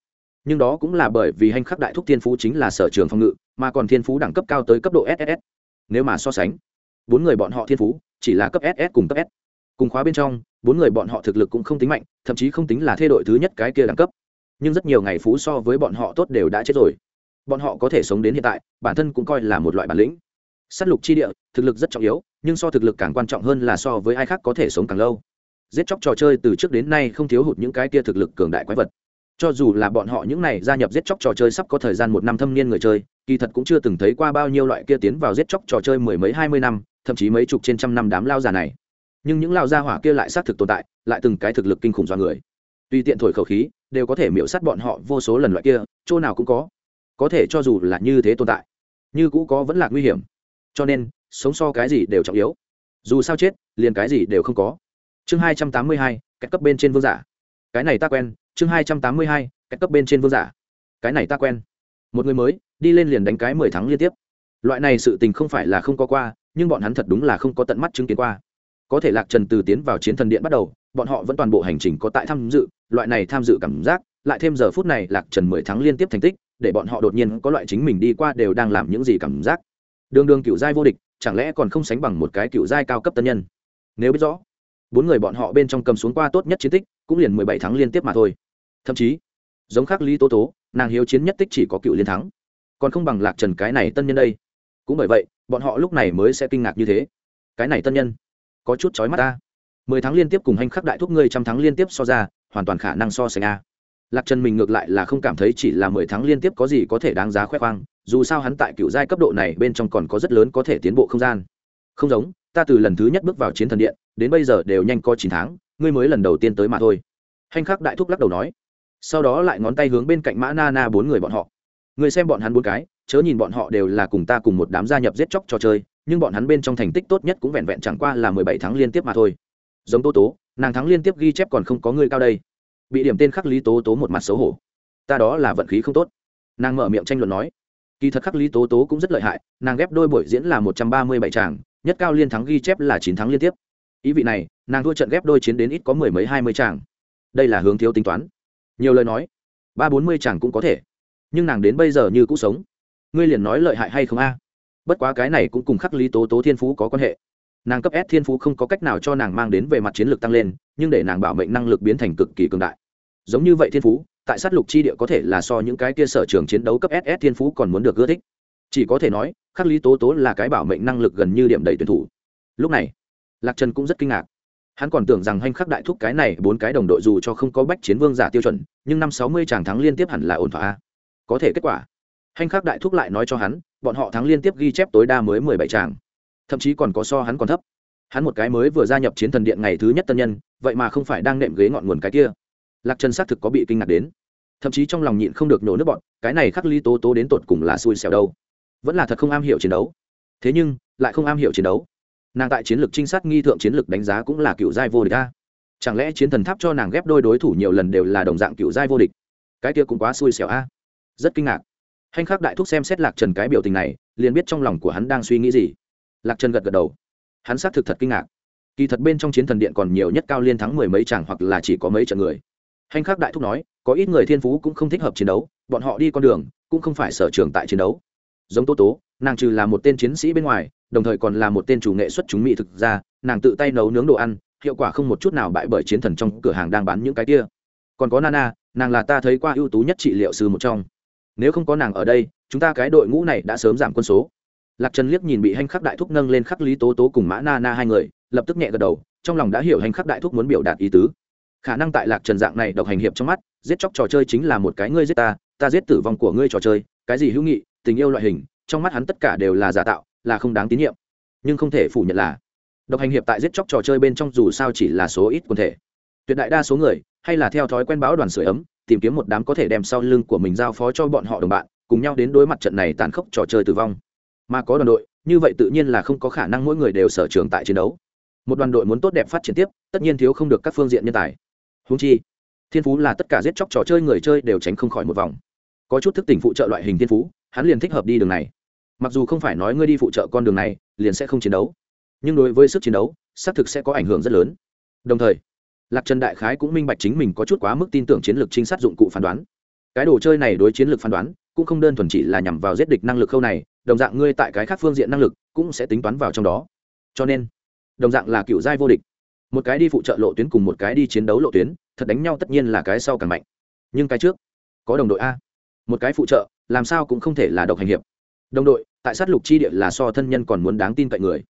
Speaker 1: Nhưng đó cũng là bởi vì hành khắc đại thúc thiên phú chính là sở trường phòng ngự, mà còn thiên phú đẳng cấp cao tới cấp độ ss nếu mà so sánh, bốn người bọn họ thiên phú chỉ là cấp ss cùng cấp s. Cùng khóa bên trong, bốn người bọn họ thực lực cũng không tính mạnh, thậm chí không tính là thê đội thứ nhất cái kia đẳng cấp. Nhưng rất nhiều ngày phú so với bọn họ tốt đều đã chết rồi. Bọn họ có thể sống đến hiện tại, bản thân cũng coi là một loại bản lĩnh s á t lục chi địa, thực lực rất trọng yếu, nhưng so thực lực càng quan trọng hơn là so với ai khác có thể sống càng lâu. Giết chóc trò chơi từ trước đến nay không thiếu hụt những cái kia thực lực cường đại quái vật. Cho dù là bọn họ những này gia nhập giết chóc trò chơi sắp có thời gian một năm thâm niên người chơi, kỳ thật cũng chưa từng thấy qua bao nhiêu loại kia tiến vào giết chóc trò chơi mười mấy hai mươi năm, thậm chí mấy chục trên trăm năm đám lao già này. Nhưng những lao gia hỏa kia lại xác thực tồn tại, lại từng cái thực lực kinh khủng do người. Tùy tiện thổi khẩu khí, đều có thể miễu sát bọn họ vô số lần loại kia, chỗ nào cũng có. Có thể cho dù là như thế tồn tại, như cũ có vẫn là nguy hiểm cho nên, sống so cái gì đều trọng yếu. Dù sao chết, liền cái gì đều không có. Chương hai trăm tám mươi hai cách cấp bên trên vương giả. Cái này ta quen, chương hai trăm tám mươi hai cách cấp bên trên vương giả. Cái này ta quen. Một người mới, đi lên liền đánh cái mười tháng liên tiếp. Loại này sự tình không phải là không có qua, nhưng bọn hắn thật đúng là không có tận mắt chứng kiến qua. Có thể lạc trần từ tiến vào chiến thần điện bắt đầu, bọn họ vẫn toàn bộ hành trình có tại tham dự, loại này tham dự cảm giác, lại thêm giờ phút này lạc trần mười tháng liên tiếp thành tích, để bọn họ đột nhiên có loại chính mình đi qua đều đang làm những gì cảm giác đường đường cựu giai vô địch, chẳng lẽ còn không sánh bằng một cái cựu giai cao cấp tân nhân? Nếu biết rõ, bốn người bọn họ bên trong cầm xuống qua tốt nhất chiến tích, cũng liền mười bảy tháng liên tiếp mà thôi. Thậm chí, giống khác lý tố tố, nàng hiếu chiến nhất tích chỉ có cựu liên thắng. Còn không bằng lạc trần cái này tân nhân đây. Cũng bởi vậy, bọn họ lúc này mới sẽ kinh ngạc như thế. Cái này tân nhân, có chút chói mắt ta. Mười tháng liên tiếp cùng hành khắc đại thúc ngươi trăm tháng liên tiếp so ra, hoàn toàn khả năng so sánh a. Lạc trần mình ngược lại là không cảm thấy chỉ là mười tháng liên tiếp có gì có thể đáng giá khoe khoang dù sao hắn tại cựu giai cấp độ này bên trong còn có rất lớn có thể tiến bộ không gian. Không giống, ta từ lần thứ nhất bước vào chiến thần điện, đến bây giờ đều nhanh có chín tháng, ngươi mới lần đầu tiên tới mà thôi. Hành khắc đại thúc lắc đầu nói. Sau đó lại ngón tay hướng bên cạnh mã na na bốn người bọn họ. Người xem bọn hắn bốn cái, chớ nhìn bọn họ đều là cùng ta cùng một đám gia nhập giết chóc trò chơi, nhưng bọn hắn bên trong thành tích tốt nhất cũng vẹn vẹn chẳng qua là mười bảy tháng liên tiếp mà thôi. Giống tố tố, nàng thắng liên tiếp ghi chép còn không có người cao đây. Bị điểm tên khắc lý tố tố một mặt xấu hổ. Ta đó là vận khí không tốt. Nàng mở miệng tranh luận nói kỳ thật khắc lý tố tố cũng rất lợi hại, nàng ghép đôi buổi diễn là một trăm ba mươi bảy tràng nhất cao liên thắng ghi chép là chín tháng liên tiếp. Ý vị này, nàng thua trận ghép đôi chiến đến ít có mười mấy hai mươi tràng đây là hướng thiếu tính toán. Nhiều lời nói, ba bốn mươi chàng cũng có thể. Nhưng nàng đến bây giờ như cũ sống. Ngươi liền nói lợi hại hay không a? Bất quá cái này cũng cùng khắc lý tố tố thiên phú có quan hệ. Nàng cấp s thiên phú không có cách nào cho nàng mang đến về mặt chiến lược tăng lên, nhưng để nàng bảo mệnh năng lực biến thành cực kỳ cường đại. Giống như vậy thiên phú tại sát lục chi địa có thể là so những cái kia sở trường chiến đấu cấp ss thiên phú còn muốn được ưa thích. Chỉ có thể nói, khắc lý tố tố là cái bảo mệnh năng lực gần như điểm đầy tuyển thủ. Lúc này, lạc trần cũng rất kinh ngạc. Hắn còn tưởng rằng hành khắc đại thúc cái này bốn cái đồng đội dù cho không có bách chiến vương giả tiêu chuẩn, nhưng năm sáu mươi chàng thắng liên tiếp hẳn là ổn thỏa có thể kết quả, hành khắc đại thúc lại nói cho hắn, bọn họ thắng liên tiếp ghi chép tối đa mới mười bảy chàng. Thậm chí còn có so hắn còn thấp. Hắn một cái mới vừa gia nhập chiến thần điện ngày thứ nhất tân nhân, vậy mà không phải đang nệm ghế ngọn nguồn cái kia lạc trần xác thực có bị kinh ngạc đến. Thậm chí trong lòng nhịn không được nổ nước bọn, cái này khắc ly tố tố đến tột cùng là xui xẻo đâu. Vẫn là thật không am hiểu chiến đấu. Thế nhưng, lại không am hiểu chiến đấu. Nàng tại chiến lược trinh sát nghi thượng chiến lược đánh giá cũng là cựu giai vô địch ta chẳng lẽ chiến thần tháp cho nàng ghép đôi đối thủ nhiều lần đều là đồng dạng cựu giai vô địch? Cái kia cũng quá xui xẻo a. Rất kinh ngạc. Hành khắc đại thúc xem xét lạc trần cái biểu tình này, liền biết trong lòng của hắn đang suy nghĩ gì. Lạc trần gật gật đầu. Hắn xác thực thật kinh ngạc. Kỳ thật bên trong chiến thần điện còn nhiều nhất cao liên thắng mười mấy chàng hoặc là chỉ có mấy trận người hành khắc đại thúc nói, có ít người thiên phú cũng không thích hợp chiến đấu, bọn họ đi con đường, cũng không phải sở trường tại chiến đấu. Giống tố tố, nàng trừ là một tên chiến sĩ bên ngoài, đồng thời còn là một tên chủ nghệ xuất chúng mỹ thực ra nàng tự tay nấu nướng đồ ăn, hiệu quả không một chút nào bại bởi chiến thần trong cửa hàng đang bán những cái kia. Còn có nana, nàng là ta thấy qua ưu tú nhất trị liệu sư một trong. Nếu không có nàng ở đây, chúng ta cái đội ngũ này đã sớm giảm quân số. Lạc trần liếc nhìn bị hành khắc đại thúc nâng lên khắc lý tố tố cùng mã nana hai người, lập tức nhẹ gật đầu, trong lòng đã hiểu hành khắc đại thúc muốn biểu đạt ý tứ khả năng tại lạc trần dạng này độc hành hiệp trong mắt, giết chóc trò chơi chính là một cái ngươi giết ta ta giết tử vong của ngươi trò chơi, cái gì hữu nghị, tình yêu loại hình, trong mắt hắn tất cả đều là giả tạo, là không đáng tín nhiệm. Nhưng không thể phủ nhận là, độc hành hiệp tại giết chóc trò chơi bên trong dù sao chỉ là số ít quần thể. Tuyệt đại đa số người, hay là theo thói quen báo đoàn sửa ấm, tìm kiếm một đám có thể đem sau lưng của mình giao phó cho bọn họ đồng bạn, cùng nhau đến đối mặt trận này tàn khốc trò chơi tử vong. Mà có đoàn đội, như vậy tự nhiên là không có khả năng mỗi người đều sở trường tại chiến đấu. Một đoàn đội muốn tốt đẹp phát triển tiếp, tất nhiên thiếu không được các phương diện nhân tài húng chi, thiên phú là tất cả giết chóc trò chơi người chơi đều tránh không khỏi một vòng. Có chút thức tỉnh phụ trợ loại hình thiên phú, hắn liền thích hợp đi đường này. Mặc dù không phải nói ngươi đi phụ trợ con đường này, liền sẽ không chiến đấu. Nhưng đối với sức chiến đấu, xác thực sẽ có ảnh hưởng rất lớn. Đồng thời, lạc trần đại khái cũng minh bạch chính mình có chút quá mức tin tưởng chiến lược trinh sát dụng cụ phán đoán. Cái đồ chơi này đối chiến lược phán đoán, cũng không đơn thuần chỉ là nhằm vào giết địch năng lực khâu này, đồng dạng ngươi tại cái khác phương diện năng lực cũng sẽ tính toán vào trong đó. Cho nên, đồng dạng là cựu giai vô địch một cái đi phụ trợ lộ tuyến cùng một cái đi chiến đấu lộ tuyến, thật đánh nhau tất nhiên là cái sau càng mạnh. Nhưng cái trước, có đồng đội a. Một cái phụ trợ, làm sao cũng không thể là độc hành hiệp. Đồng đội, tại sát lục chi địa là so thân nhân còn muốn đáng tin cậy người.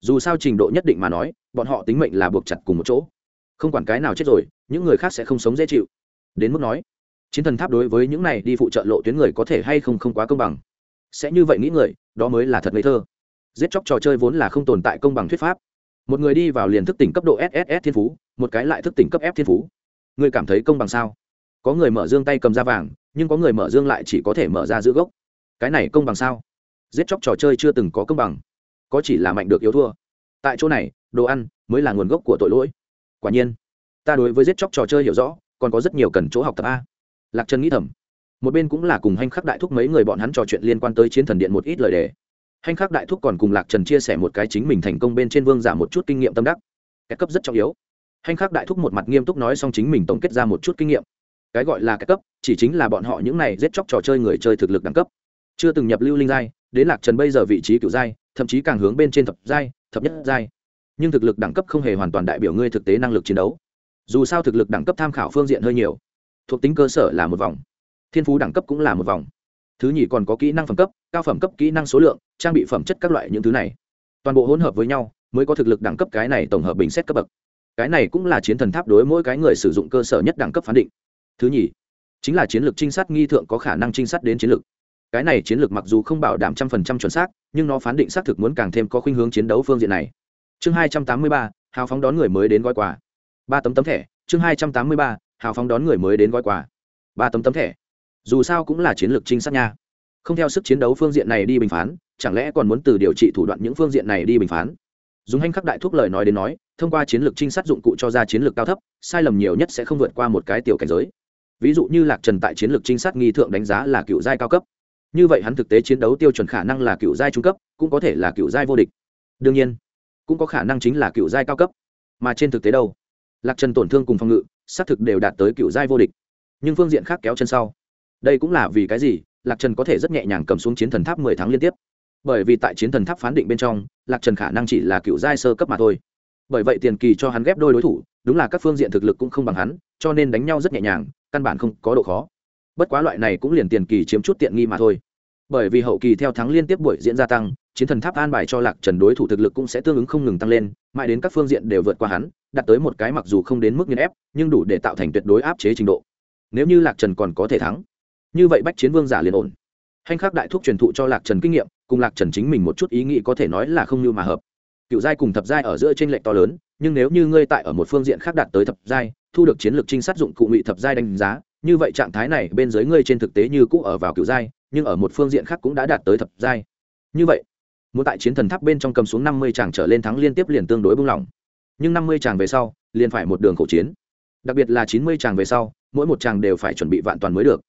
Speaker 1: Dù sao trình độ nhất định mà nói, bọn họ tính mệnh là buộc chặt cùng một chỗ. Không quản cái nào chết rồi, những người khác sẽ không sống dễ chịu. Đến mức nói, chiến thần tháp đối với những này đi phụ trợ lộ tuyến người có thể hay không không quá công bằng. Sẽ như vậy nghĩ người, đó mới là thật ngây thơ. Giết chóc trò chơi vốn là không tồn tại công bằng thuyết pháp một người đi vào liền thức tỉnh cấp độ sss thiên phú, một cái lại thức tỉnh cấp f thiên phú. Người cảm thấy công bằng sao? Có người mở dương tay cầm ra vàng, nhưng có người mở dương lại chỉ có thể mở ra giữ gốc. Cái này công bằng sao? Giết chóc trò chơi chưa từng có công bằng. Có chỉ là mạnh được yếu thua. Tại chỗ này, đồ ăn mới là nguồn gốc của tội lỗi. Quả nhiên, ta đối với giết chóc trò chơi hiểu rõ, còn có rất nhiều cần chỗ học tập a. Lạc trần nghĩ thầm. Một bên cũng là cùng hành khắc đại thúc mấy người bọn hắn trò chuyện liên quan tới chiến thần điện một ít lời đề hành khắc đại thúc còn cùng lạc trần chia sẻ một cái chính mình thành công bên trên vương giả một chút kinh nghiệm tâm đắc. Cái cấp rất trọng yếu. Hành khắc đại thúc một mặt nghiêm túc nói xong chính mình tổng kết ra một chút kinh nghiệm. Cái gọi là cái cấp, chỉ chính là bọn họ những này giết chóc trò chơi người chơi thực lực đẳng cấp. Chưa từng nhập lưu linh giai, đến lạc trần bây giờ vị trí cựu giai, thậm chí càng hướng bên trên thập giai, thập nhất giai. Nhưng thực lực đẳng cấp không hề hoàn toàn đại biểu ngươi thực tế năng lực chiến đấu. Dù sao thực lực đẳng cấp tham khảo phương diện hơi nhiều. Thuộc tính cơ sở là một vòng. Thiên phú đẳng cấp cũng là một vòng. Thứ nhì còn có kỹ năng phẩm cấp, cao phẩm cấp kỹ năng số lượng trang bị phẩm chất các loại những thứ này. Toàn bộ hỗn hợp với nhau mới có thực lực đẳng cấp cái này tổng hợp bình xét cấp bậc. Cái này cũng là chiến thần tháp đối mỗi cái người sử dụng cơ sở nhất đẳng cấp phán định. Thứ nhì, chính là chiến lược trinh sát nghi thượng có khả năng trinh sát đến chiến lược. Cái này chiến lược mặc dù không bảo đảm trăm phần trăm chuẩn xác, nhưng nó phán định xác thực muốn càng thêm có khuynh hướng chiến đấu phương diện này. Chương hai trăm tám mươi ba, hào phóng đón người mới đến gói quà. Ba tấm tấm thẻ, chương hai trăm tám mươi ba, hào phóng đón người mới đến gói quà. Ba tấm tấm thẻ. Dù sao cũng là chiến lược trinh sát nha. Không theo sức chiến đấu phương diện này đi bình phán chẳng lẽ còn muốn từ điều trị thủ đoạn những phương diện này đi bình phán? Dùng hành khắc đại thuốc lời nói đến nói, thông qua chiến lược trinh sát dụng cụ cho ra chiến lược cao thấp, sai lầm nhiều nhất sẽ không vượt qua một cái tiểu cảnh giới. Ví dụ như lạc trần tại chiến lược trinh sát nghi thượng đánh giá là cựu giai cao cấp. Như vậy hắn thực tế chiến đấu tiêu chuẩn khả năng là cựu giai trung cấp, cũng có thể là cựu giai vô địch. Đương nhiên, cũng có khả năng chính là cựu giai cao cấp. Mà trên thực tế đâu? Lạc trần tổn thương cùng phòng ngự, xác thực đều đạt tới cựu giai vô địch. Nhưng phương diện khác kéo chân sau. Đây cũng là vì cái gì? Lạc trần có thể rất nhẹ nhàng cầm xuống chiến thần tháp mười tháng liên tiếp bởi vì tại chiến thần tháp phán định bên trong, lạc trần khả năng chỉ là cựu giai sơ cấp mà thôi. Bởi vậy tiền kỳ cho hắn ghép đôi đối thủ, đúng là các phương diện thực lực cũng không bằng hắn, cho nên đánh nhau rất nhẹ nhàng, căn bản không có độ khó. Bất quá loại này cũng liền tiền kỳ chiếm chút tiện nghi mà thôi. Bởi vì hậu kỳ theo thắng liên tiếp buổi diễn gia tăng, chiến thần tháp an bài cho lạc trần đối thủ thực lực cũng sẽ tương ứng không ngừng tăng lên, mãi đến các phương diện đều vượt qua hắn, đạt tới một cái mặc dù không đến mức nghiên ép, nhưng đủ để tạo thành tuyệt đối áp chế trình độ. Nếu như lạc trần còn có thể thắng, như vậy bách chiến vương giả liền ổn. Hành khắc đại thúc truyền thụ cho lạc trần kinh nghiệm cùng lạc trần chính mình một chút ý nghĩ có thể nói là không như mà hợp. Cựu giai cùng thập giai ở giữa t r ê n lệch to lớn, nhưng nếu như ngươi tại ở một phương diện khác đạt tới thập giai, thu được chiến lược trinh sát dụng cụ ngụy thập giai đánh giá, như vậy trạng thái này bên dưới ngươi trên thực tế như cũ ở vào cựu giai, nhưng ở một phương diện khác cũng đã đạt tới thập giai. Như vậy, muốn tại chiến thần tháp bên trong cầm xuống năm mươi chàng trở lên thắng liên tiếp liền tương đối bung lỏng nhưng năm mươi chàng về sau, liền phải một đường khẩu chiến. Đặc biệt là chín mươi chàng về sau, mỗi một chàng đều phải chuẩn bị vạn toàn mới được.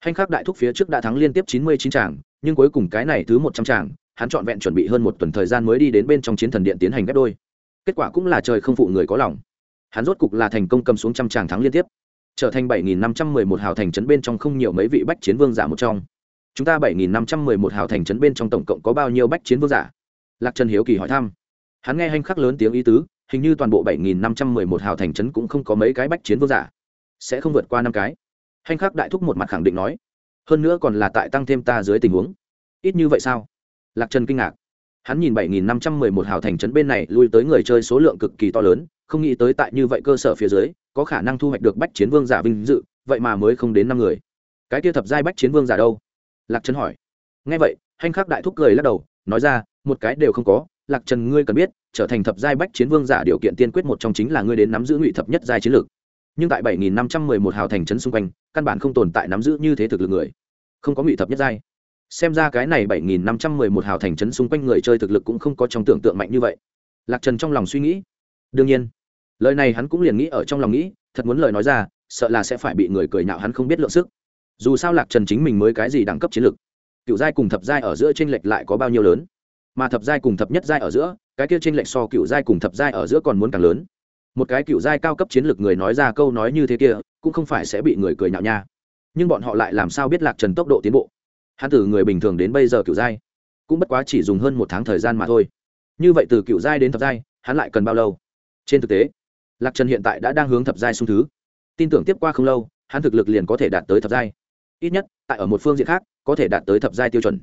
Speaker 1: Hành khắc đại thúc phía trước đã thắng liên tiếp chín mươi chín chàng nhưng cuối cùng cái này thứ một trăm chàng hắn trọn vẹn chuẩn bị hơn một tuần thời gian mới đi đến bên trong chiến thần điện tiến hành ghép đôi. Kết quả cũng là trời không phụ người có lòng. Hắn rốt cục là thành công cầm xuống trăm tràng thắng liên tiếp, trở thành bảy nghìn năm trăm mười một hào thành trấn bên trong không nhiều mấy vị bách chiến vương giả một trong. Chúng ta bảy nghìn năm trăm mười một hào thành trấn bên trong tổng cộng có bao nhiêu bách chiến vương giả? Lạc trần hiếu kỳ hỏi thăm. Hắn nghe hành khắc lớn tiếng ý tứ, hình như toàn bộ bảy nghìn năm trăm mười một hào thành trấn cũng không có mấy cái bách chiến vương giả. Sẽ không vượt qua năm cái. Hành khắc đại thúc một mặt khẳng định nói hơn nữa còn là tại tăng thêm ta dưới tình huống. Ít như vậy sao? Lạc trần kinh ngạc. Hắn nhìn bảy nghìn năm trăm mười một hào thành trấn bên này lui tới người chơi số lượng cực kỳ to lớn, không nghĩ tới tại như vậy cơ sở phía dưới, có khả năng thu hoạch được bách chiến vương giả vinh dự, vậy mà mới không đến năm người. Cái kia thập giai bách chiến vương giả đâu? Lạc trần hỏi. Ngay vậy hành khắc đại thúc cười lắc đầu, nói ra, một cái đều không có, lạc trần ngươi cần biết, trở thành thập giai bách chiến vương giả điều kiện tiên quyết một trong chính là ngươi đến nắm giữ ngụy thập nhất giai chiến lược. Nhưng tại bảy nghìn năm trăm mười một hào thành trấn xung quanh, căn bản không tồn tại nắm giữ như thế thực lực người không có ngụy thập nhất giai. Xem ra cái này bảy nghìn năm trăm mười một hào thành trấn xung quanh người chơi thực lực cũng không có trong tưởng tượng mạnh như vậy. Lạc trần trong lòng suy nghĩ. Đương nhiên, lời này hắn cũng liền nghĩ ở trong lòng nghĩ, thật muốn lời nói ra, sợ là sẽ phải bị người cười nhạo hắn không biết lượng sức. Dù sao lạc trần chính mình mới cái gì đẳng cấp chiến lược cựu giai cùng thập giai ở giữa t r ê n lệch lại có bao nhiêu lớn? Mà thập giai cùng thập nhất giai ở giữa, cái kia t r ê n lệch so cựu giai cùng thập giai ở giữa còn muốn càng lớn. Một cái cựu giai cao cấp chiến lược người nói ra câu nói như thế kia, cũng không phải sẽ bị người cười nhạo nha nhưng bọn họ lại làm sao biết lạc trần tốc độ tiến bộ? Hắn từ người bình thường đến bây giờ kiểu giai, cũng bất quá chỉ dùng hơn một tháng thời gian mà thôi. Như vậy từ kiểu giai đến thập giai, hắn lại cần bao lâu? Trên thực tế, lạc trần hiện tại đã đang hướng thập giai xung thứ. Tin tưởng tiếp qua không lâu, hắn thực lực liền có thể đạt tới thập giai. Ít nhất, tại ở một phương diện khác, có thể đạt tới thập giai tiêu chuẩn.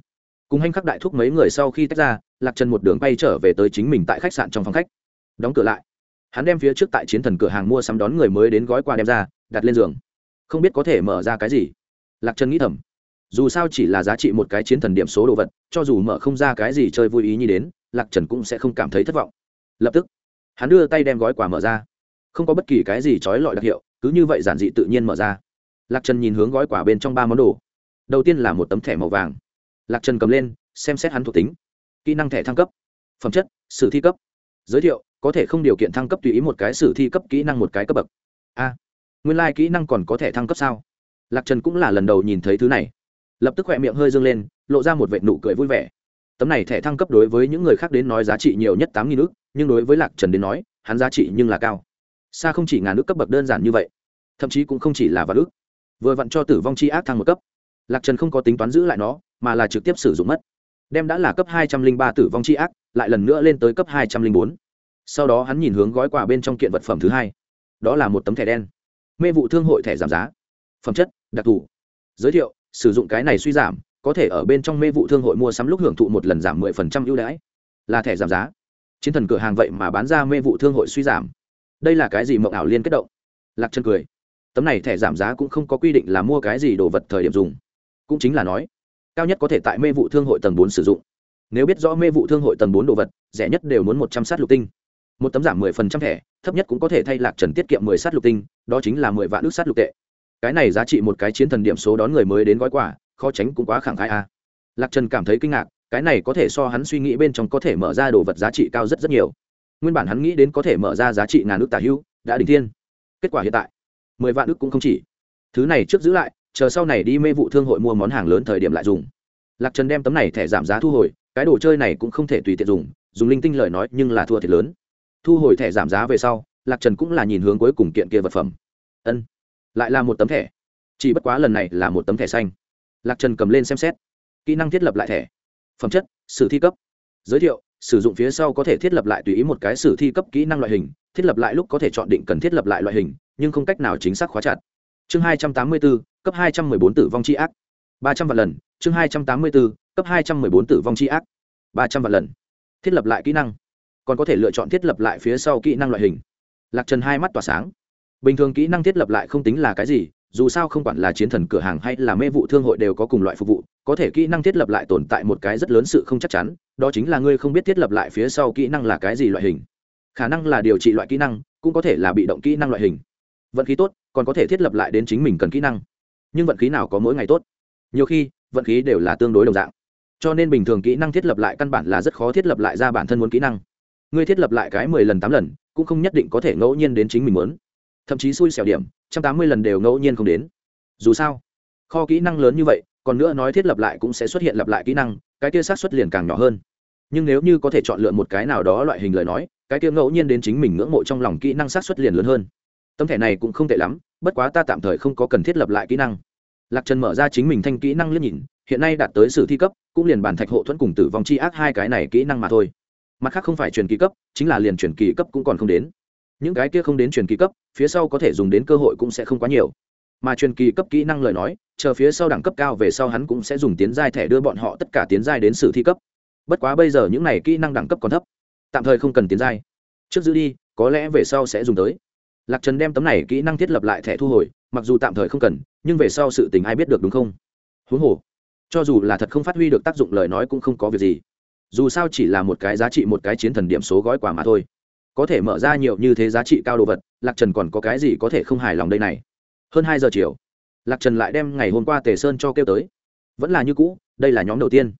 Speaker 1: Cùng hành khắc đại thúc mấy người sau khi tách ra, lạc trần một đường bay trở về tới chính mình tại khách sạn trong phòng khách. Đóng cửa lại. Hắn đem phía trước tại chiến thần cửa hàng mua sắm đón người mới đến gói qua đem ra, đặt lên giường không biết có thể mở ra cái gì. Lạc trần nghĩ thầm, dù sao chỉ là giá trị một cái chiến thần điểm số đồ vật, cho dù mở không ra cái gì chơi vui ý như đến, lạc trần cũng sẽ không cảm thấy thất vọng. Lập tức, hắn đưa tay đem gói quà mở ra. Không có bất kỳ cái gì trói lọi đặc hiệu, cứ như vậy giản dị tự nhiên mở ra. Lạc trần nhìn hướng gói quả bên trong ba món đồ. Đầu tiên là một tấm thẻ màu vàng. Lạc trần cầm lên, xem xét hắn thuộc tính. Kỹ năng thẻ thăng cấp. Phẩm chất, sử thi cấp. Giới thiệu, có thể không điều kiện thăng cấp tùy ý một cái sử thi cấp, kỹ năng một cái cấp bậc. A nguyên lai、like、kỹ năng còn có thể thăng cấp sao? Lạc trần cũng là lần đầu nhìn thấy thứ này. Lập tức khoe miệng hơi dâng lên, lộ ra một vệ nụ cười vui vẻ. Tấm này thẻ thăng cấp đối với những người khác đến nói giá trị nhiều nhất tám nghìn ước nhưng đối với lạc trần đến nói, hắn giá trị nhưng là cao. Xa không chỉ ngàn ước cấp bậc đơn giản như vậy, thậm chí cũng không chỉ là vạn ước vừa vặn cho tử vong chi ác thăng một cấp, lạc trần không có tính toán giữ lại nó, mà là trực tiếp sử dụng mất. Đem đã là cấp hai trăm linh ba tử vong chi ác, lại lần nữa lên tới cấp hai trăm linh bốn. Sau đó hắn nhìn hướng gói quà bên trong kiện vật phẩm thứ hai. Đó là một tấm thẻ đen mê vụ thương hội thẻ giảm giá. Phẩm chất, đặc thù. Giới thiệu, sử dụng cái này suy giảm, có thể ở bên trong mê vụ thương hội mua sắm lúc hưởng thụ một lần giảm mười phần trăm ưu đãi. Là thẻ giảm giá. Chiến thần cửa hàng vậy mà bán ra mê vụ thương hội suy giảm. Đây là cái gì mộng ảo liên kết động? Lạc chân cười. Tấm này thẻ giảm giá cũng không có quy định là mua cái gì đồ vật thời điểm dùng. Cũng chính là nói, cao nhất có thể tại mê vụ thương hội tầng bốn sử dụng. Nếu biết rõ mê vụ thương hội tầng bốn đồ vật, rẻ nhất đều muốn một trăm sát lục tinh một tấm giảm mười phần trăm thẻ, thấp nhất cũng có thể thay lạc trần tiết kiệm mười sát lục tinh, đó chính là mười vạn ước sát lục tệ. Cái này giá trị một cái chiến thần điểm số đón người mới đến gói quà, khó tránh cũng quá khẳng khái a. À. lạc trần cảm thấy kinh ngạc, cái này có thể so hắn suy nghĩ bên trong có thể mở ra đồ vật giá trị cao rất rất nhiều. Nguyên bản hắn nghĩ đến có thể mở ra giá trị ngàn ước tả hưu, đã đình thiên. Kết quả hiện tại, mười vạn ước cũng không chỉ. Thứ này trước giữ lại, chờ sau này đi mê vụ thương hội mua món hàng lớn thời điểm lại dùng. Lạc trần đem tấm này thẻ giảm giá thu hồi, cái đồ chơi này cũng không thể tùy tiện dùng dùng linh tinh lời nói nhưng là thua thiệt lớn thu hồi thẻ giảm giá về sau, lạc trần cũng là nhìn hướng cuối cùng kiện kia vật phẩm. Ân, lại là một tấm thẻ. Chỉ bất quá lần này là một tấm thẻ xanh. Lạc trần cầm lên xem xét. Kỹ năng thiết lập lại thẻ. Phẩm chất, sử thi cấp. Giới thiệu, sử dụng phía sau có thể thiết lập lại tùy ý một cái sử thi cấp kỹ năng loại hình, thiết lập lại lúc có thể chọn định cần thiết lập lại loại hình, nhưng không cách nào chính xác khóa chặt. Chương hai trăm tám mươi bốn cấp hai trăm mười bốn tử vong c ác. ba trăm vạn lần, chương hai trăm tám mươi bốn cấp hai trăm mười bốn tử vong c ác. ba trăm vạn lần. Thiết lập lại kỹ năng còn có thể lựa chọn thiết lập lại phía sau kỹ năng loại hình. Lạc trần hai mắt tỏa sáng. Bình thường kỹ năng thiết lập lại không tính là cái gì, dù sao không quản là chiến thần cửa hàng hay là mê vụ thương hội đều có cùng loại phục vụ, có thể kỹ năng thiết lập lại tồn tại một cái rất lớn sự không chắc chắn, đó chính là ngươi không biết thiết lập lại phía sau kỹ năng là cái gì loại hình. Khả năng là điều trị loại kỹ năng, cũng có thể là bị động kỹ năng loại hình. Vận khí tốt, còn có thể thiết lập lại đến chính mình cần kỹ năng. Nhưng vận khí nào có mỗi ngày tốt? Nhiều khi, vận khí đều là tương đối đồng dạng. Cho nên bình thường kỹ năng thiết lập lại căn bản là rất khó thiết lập lại ra bản thân muốn kỹ năng ngươi thiết lập lại cái mười lần tám lần, cũng không nhất định có thể ngẫu nhiên đến chính mình muốn. Thậm chí xui xẻo điểm, trăm tám mươi lần đều ngẫu nhiên không đến. Dù sao, kho kỹ năng lớn như vậy, còn nữa nói thiết lập lại cũng sẽ xuất hiện lặp lại kỹ năng, cái kia sát xuất liền càng nhỏ hơn. Nhưng nếu như có thể chọn lựa một cái nào đó loại hình lời nói, cái kia ngẫu nhiên đến chính mình ngưỡng mộ trong lòng kỹ năng sát xuất liền lớn hơn. Tấm thẻ này cũng không tệ lắm, bất quá ta tạm thời không có cần thiết lập lại kỹ năng. Lạc trần mở ra chính mình thanh kỹ năng liếc nhìn, hiện nay đạt tới sử thi cấp, cũng liền bản thạch hộ thuẫn cùng tử vong chi ác hai cái này kỹ năng mà thôi mặt khác không phải truyền kỳ cấp, chính là liền truyền kỳ cấp cũng còn không đến. Những cái kia không đến truyền kỳ cấp, phía sau có thể dùng đến cơ hội cũng sẽ không quá nhiều. Mà truyền kỳ cấp kỹ năng lời nói, chờ phía sau đẳng cấp cao về sau hắn cũng sẽ dùng tiến giai thẻ đưa bọn họ tất cả tiến giai đến sử thi cấp. Bất quá bây giờ những này kỹ năng đẳng cấp còn thấp. Tạm thời không cần tiến giai. Trước giữ đi, có lẽ về sau sẽ dùng tới. Lạc trần đem tấm này kỹ năng thiết lập lại thẻ thu hồi, mặc dù tạm thời không cần, nhưng về sau sự tình ai biết được đúng không? Huống hồ, cho dù là thật không phát huy được tác dụng lời nói cũng không có việc gì dù sao chỉ là một cái giá trị một cái chiến thần điểm số gói quà mà thôi. Có thể mở ra nhiều như thế giá trị cao đồ vật, lạc trần còn có cái gì có thể không hài lòng đây này? Hơn hai giờ chiều, lạc trần lại đem ngày hôm qua tề sơn cho kêu tới. Vẫn là như cũ, đây là nhóm đầu tiên.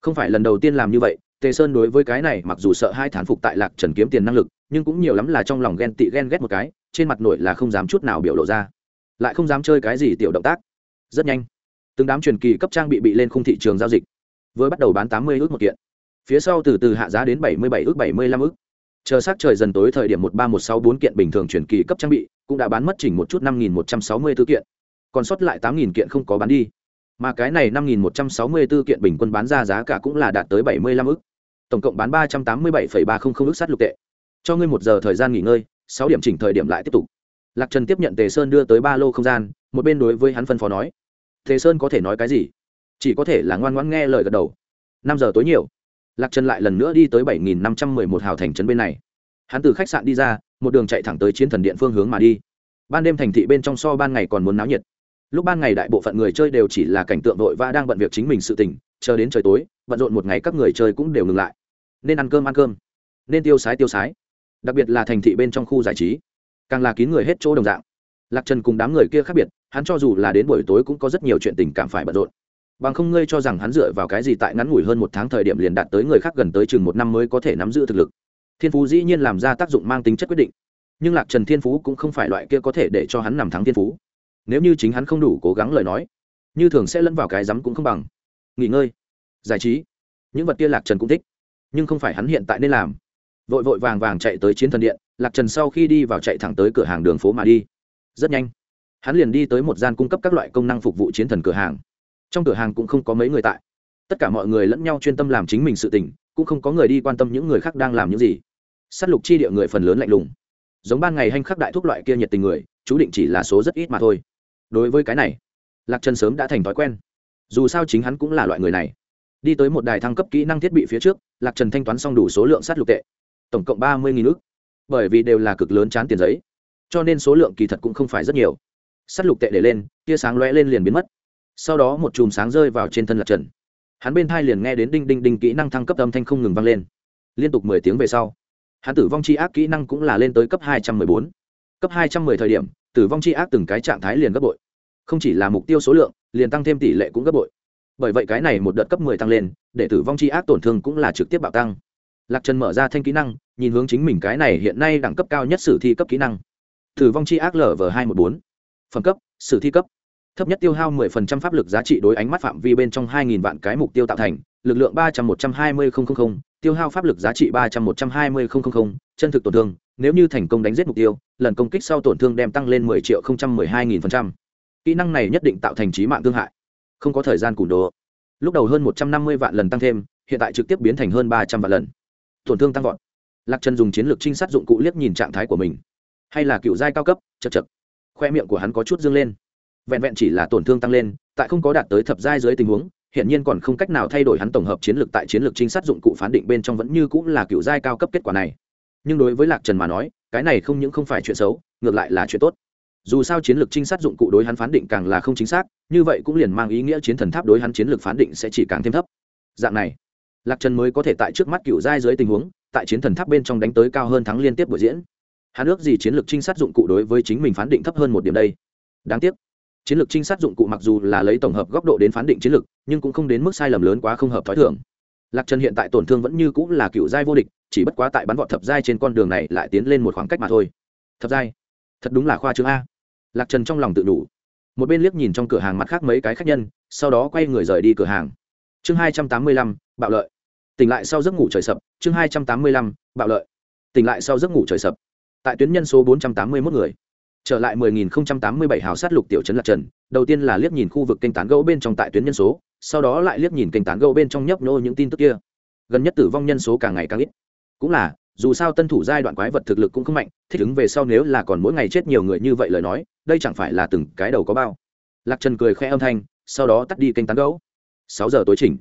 Speaker 1: Không phải lần đầu tiên làm như vậy, tề sơn đối với cái này mặc dù sợ hai thán phục tại lạc trần kiếm tiền năng lực, nhưng cũng nhiều lắm là trong lòng ghen tị ghen ghét một cái, trên mặt nổi là không dám chút nào biểu lộ ra. Lại không dám chơi cái gì tiểu động tác. Rất nhanh, từng đám truyền kỳ cấp trang bị bị lên khung thị trường giao dịch. Với bắt đầu bán tám mươi ước một kiện phía sau từ từ hạ giá đến bảy mươi bảy ước, bảy mươi lăm ước. Chờ s trời dần tối thời điểm một ba một sáu bốn kiện bình thường truyền kỳ cấp trang bị, cũng đã bán mất chỉnh một chút năm nghìn một trăm sáu mươi tư kiện. Còn sót lại tám nghìn kiện không có bán đi. Mà cái này năm nghìn một trăm sáu mươi tư kiện bình quân bán ra giá cả cũng là đạt tới bảy mươi lăm ước. Tổng cộng bán ba trăm tám mươi bảy ba không không ước sát lục tệ. Cho ngươi một giờ thời gian nghỉ ngơi, sáu điểm chỉnh thời điểm lại tiếp tục. Lạc trần tiếp nhận tề sơn đưa tới ba lô không gian, một bên đối với hắn phân phó nói, tề sơn có thể nói cái gì? Chỉ có thể là ngoan ngoãn nghe lời gật đầu. Năm giờ tối nhiều lạc trần lại lần nữa đi tới bảy nghìn năm trăm mười một hào thành trấn bên này. Hắn từ khách sạn đi ra, một đường chạy thẳng tới chiến thần điện phương hướng mà đi. Ban đêm thành thị bên trong so ban ngày còn muốn náo nhiệt. Lúc ban ngày đại bộ phận người chơi đều chỉ là cảnh tượng vội và đang bận việc chính mình sự tình, chờ đến trời tối, bận rộn một ngày các người chơi cũng đều ngừng lại. Nên ăn cơm ăn cơm, nên tiêu sái tiêu sái. Đặc biệt là thành thị bên trong khu giải trí, càng là kín người hết chỗ đồng dạng. Lạc trần cùng đám người kia khác biệt, hắn cho dù là đến buổi tối cũng có rất nhiều chuyện tình cảm phải bận rộn bằng không ngươi cho rằng hắn dựa vào cái gì tại ngắn ngủi hơn một tháng thời điểm liền đạt tới người khác gần tới chừng một năm mới có thể nắm giữ thực lực. Thiên phú dĩ nhiên làm ra tác dụng mang tính chất quyết định. Nhưng lạc trần thiên phú cũng không phải loại kia có thể để cho hắn nằm thắng thiên phú. Nếu như chính hắn không đủ cố gắng lời nói, như thường sẽ lẫn vào cái rắm cũng không bằng. Nghỉ ngơi, giải trí, những vật kia lạc trần cũng thích, nhưng không phải hắn hiện tại nên làm. Vội vội vàng vàng chạy tới chiến thần điện, lạc trần sau khi đi vào chạy thẳng tới cửa hàng đường phố mà đi. Rất nhanh, hắn liền đi tới một gian cung cấp các loại công năng phục vụ chiến thần cửa hàng trong cửa hàng cũng không có mấy người tại. Tất cả mọi người lẫn nhau chuyên tâm làm chính mình sự tình, cũng không có người đi quan tâm những người khác đang làm những gì. S á t lục chi địa người phần lớn lạnh lùng. Giống ban ngày hanh khắc đại thuốc loại kia nhiệt tình người, chú định chỉ là số rất ít mà thôi. Đối với cái này, lạc trần sớm đã thành thói quen. Dù sao chính hắn cũng là loại người này. Đi tới một đài thăng cấp kỹ năng thiết bị phía trước, lạc trần thanh toán xong đủ số lượng sát lục tệ. Tổng cộng ba mươi nghìn ước bởi vì đều là cực lớn chán tiền giấy, cho nên số lượng kỳ thật cũng không phải rất nhiều. Sát lục tệ để lên, tia sáng lóe lên liền biến mất sau đó một chùm sáng rơi vào trên thân lạc trần. Hắn bên thai liền nghe đến đinh đinh đinh kỹ năng thăng cấp âm thanh không ngừng vang lên. Liên tục mười tiếng về sau, hắn tử vong c h i ác kỹ năng cũng là lên tới cấp hai trăm mười bốn. Cấp hai trăm mười thời điểm, tử vong c h i ác từng cái trạng thái liền gấp bội. Không chỉ là mục tiêu số lượng, liền tăng thêm tỷ lệ cũng gấp bội. Bởi vậy cái này một đợt cấp mười tăng lên, để tử vong c h i ác tổn thương cũng là trực tiếp bạo tăng. Lạc trần mở ra thanh kỹ năng, nhìn hướng chính mình cái này hiện nay đẳng cấp cao nhất sử thi cấp kỹ năng. Tử vong c h i ác lv hai trăm một bốn. Phẩm cấp, sử thi cấp thấp nhất tiêu hao 10% pháp lực giá trị đối ánh mắt phạm vi bên trong 2000 vạn cái mục tiêu tạo thành, lực lượng 300-120-000, tiêu hao pháp lực giá trị 300-120-000, chân thực tổn thương, nếu như thành công đánh giết mục tiêu, lần công kích sau tổn thương đem tăng lên 10 triệu 012.000%. Kỹ năng này nhất định tạo thành chí mạng thương hại. Không có thời gian cùn đồ. Lúc đầu hơn 150 vạn lần tăng thêm, hiện tại trực tiếp biến thành hơn 300 vạn lần. Tổn thương tăng vọt. Lạc Chân dùng chiến lược trinh sát dụng cụ liếc nhìn trạng thái của mình. Hay là cựu giai cao cấp, chậc chậc. Khoe miệng của hắn có chút dương lên vẹn vẹn chỉ là tổn thương tăng lên, tại không có đạt tới thập giai dưới tình huống hiện nhiên còn không cách nào thay đổi hắn tổng hợp chiến lược tại chiến lược trinh sát dụng cụ phán định bên trong vẫn như cũng là cựu giai cao cấp kết quả này. Nhưng đối với lạc trần mà nói, cái này không những không phải chuyện xấu, ngược lại là chuyện tốt. Dù sao chiến lược trinh sát dụng cụ đối hắn phán định càng là không chính xác, như vậy cũng liền mang ý nghĩa chiến thần tháp đối hắn chiến lược phán định sẽ chỉ càng thêm thấp. Dạng này, lạc trần mới có thể tại trước mắt cựu giai dưới tình huống, tại chiến thần tháp bên trong đánh tới cao hơn thắng liên tiếp buổi diễn. Hắn ước gì chiến lược trinh sát dụng cụ đối với chính mình phán định thấp hơn một điểm đây. Đáng tiếc chiến lược trinh sát dụng cụ mặc dù là lấy tổng hợp góc độ đến phán định chiến lược, nhưng cũng không đến mức sai lầm lớn quá không hợp t h ó i thưởng lạc trần hiện tại tổn thương vẫn như cũng là cựu giai vô địch, chỉ bất quá tại bắn vọt thập giai trên con đường này lại tiến lên một khoảng cách mà thôi. Thập giai? Thật đúng là khoa chương a. Lạc trần trong lòng tự đủ. Một bên liếc nhìn trong cửa hàng mặt khác mấy cái khách nhân, sau đó quay người rời đi cửa hàng. Chương hai trăm tám mươi lăm, bạo lợi. Tỉnh lại sau giấc ngủ trời sập. Chương hai trăm tám mươi lăm, bạo lợi. Tỉnh lại sau giấc ngủ trời sập. Tại tuyến nhân số bốn trăm tám mươi mốt người trở lại 10.087 hào sát lục tiểu trấn lạc trần, đầu tiên là liếc nhìn khu vực kênh tán gẫu bên trong tại tuyến nhân số, sau đó lại liếc nhìn kênh tán gẫu bên trong nhấp nô những tin tức kia. Gần nhất tử vong nhân số càng ngày càng ít. Cũng là, dù sao tân thủ giai đoạn quái vật thực lực cũng không mạnh, thích ứng về sau nếu là còn mỗi ngày chết nhiều người như vậy lời nói, đây chẳng phải là từng cái đầu có bao. Lạc trần cười khẽ âm thanh, sau đó tắt đi kênh tán gẫu. Sáu giờ tối chỉnh.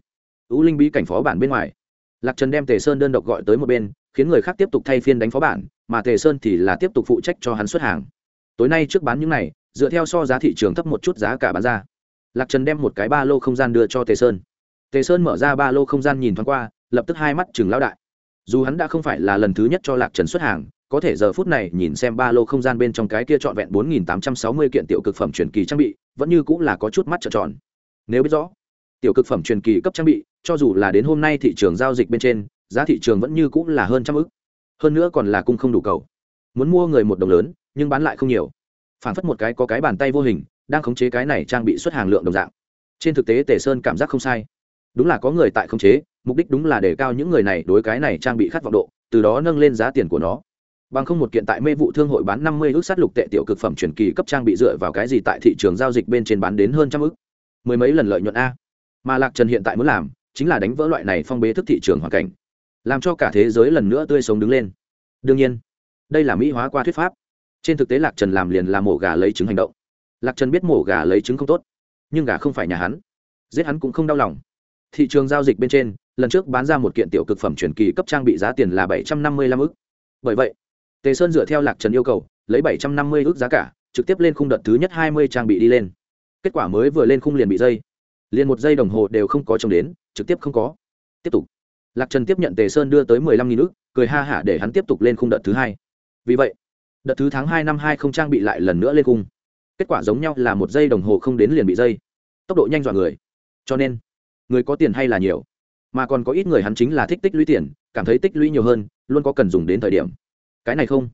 Speaker 1: Ưu linh bí cảnh phó bản bên ngoài. Lạc trần đem tề sơn đơn độc gọi tới một bên, khiến người khác tiếp tục thay phiên đánh phó bản, mà tề sơn thì là tiếp tục phụ trách cho hắn xuất hàng tối nay trước bán những này, dựa theo so giá thị trường thấp một chút giá cả bán ra. Lạc trần đem một cái ba lô không gian đưa cho tề sơn. Tề sơn mở ra ba lô không gian nhìn thoáng qua, lập tức hai mắt chừng lão đại. Dù hắn đã không phải là lần thứ nhất cho lạc trần xuất hàng, có thể giờ phút này nhìn xem ba lô không gian bên trong cái kia trọn vẹn bốn nghìn tám trăm sáu mươi kiện tiểu cực phẩm truyền kỳ trang bị, vẫn như cũng là có chút mắt trợn tròn. Nếu biết rõ, tiểu cực phẩm truyền kỳ cấp trang bị, cho dù là đến hôm nay thị trường giao dịch bên trên, giá thị trường vẫn như cũng là hơn trăm ức. Hơn nữa còn là cung không đủ cầu. Muốn mua người một đồng lớn nhưng bán lại không nhiều. Phản phất một cái có cái bàn tay vô hình, đang khống chế cái này trang bị xuất hàng lượng đồng dạng. Trên thực tế, tề sơn cảm giác không sai. Đúng là có người tại khống chế, mục đích đúng là để cao những người này đối cái này trang bị khát vọng độ, từ đó nâng lên giá tiền của nó. Bằng không một kiện tại mê vụ thương hội bán năm mươi ước sát lục tệ tiểu cực phẩm truyền kỳ cấp trang bị dựa vào cái gì tại thị trường giao dịch bên trên bán đến hơn trăm ước? Mười mấy lần lợi nhuận a. Mà lạc trần hiện tại muốn làm, chính là đánh vỡ loại này phong bế thức thị trường hoàn cảnh, làm cho cả thế giới lần nữa tươi sống đứng lên. Đương nhiên, đây là mỹ hóa qua thuyết pháp trên thực tế lạc trần làm liền là mổ gà lấy trứng hành động. Lạc trần biết mổ gà lấy trứng không tốt, nhưng gà không phải nhà hắn. Giết hắn cũng không đau lòng. Thị trường giao dịch bên trên, lần trước bán ra một kiện tiểu cực phẩm truyền kỳ cấp trang bị giá tiền là bảy trăm năm mươi lăm ức. Bởi vậy, tề sơn dựa theo lạc trần yêu cầu, lấy bảy trăm năm mươi ức giá cả, trực tiếp lên khung đợt thứ nhất hai mươi trang bị đi lên. Kết quả mới vừa lên khung liền bị dây. Liền một giây đồng hồ đều không có trông đến, trực tiếp không có. Tiếp tục. Lạc trần tiếp nhận tề sơn đưa tới mười lăm nghìn ức, cười ha hả để hắn tiếp tục lên khung đợt thứ hai. Vì vậy đợt thứ tháng hai năm hai không trang bị lại lần nữa lên cung kết quả giống nhau là một giây đồng hồ không đến liền bị dây. Tốc độ nhanh dọa người. Cho nên, người có tiền hay là nhiều, mà còn có ít người hắn chính là thích tích lũy tiền, cảm thấy tích lũy nhiều hơn, luôn có cần dùng đến thời điểm. Cái này không.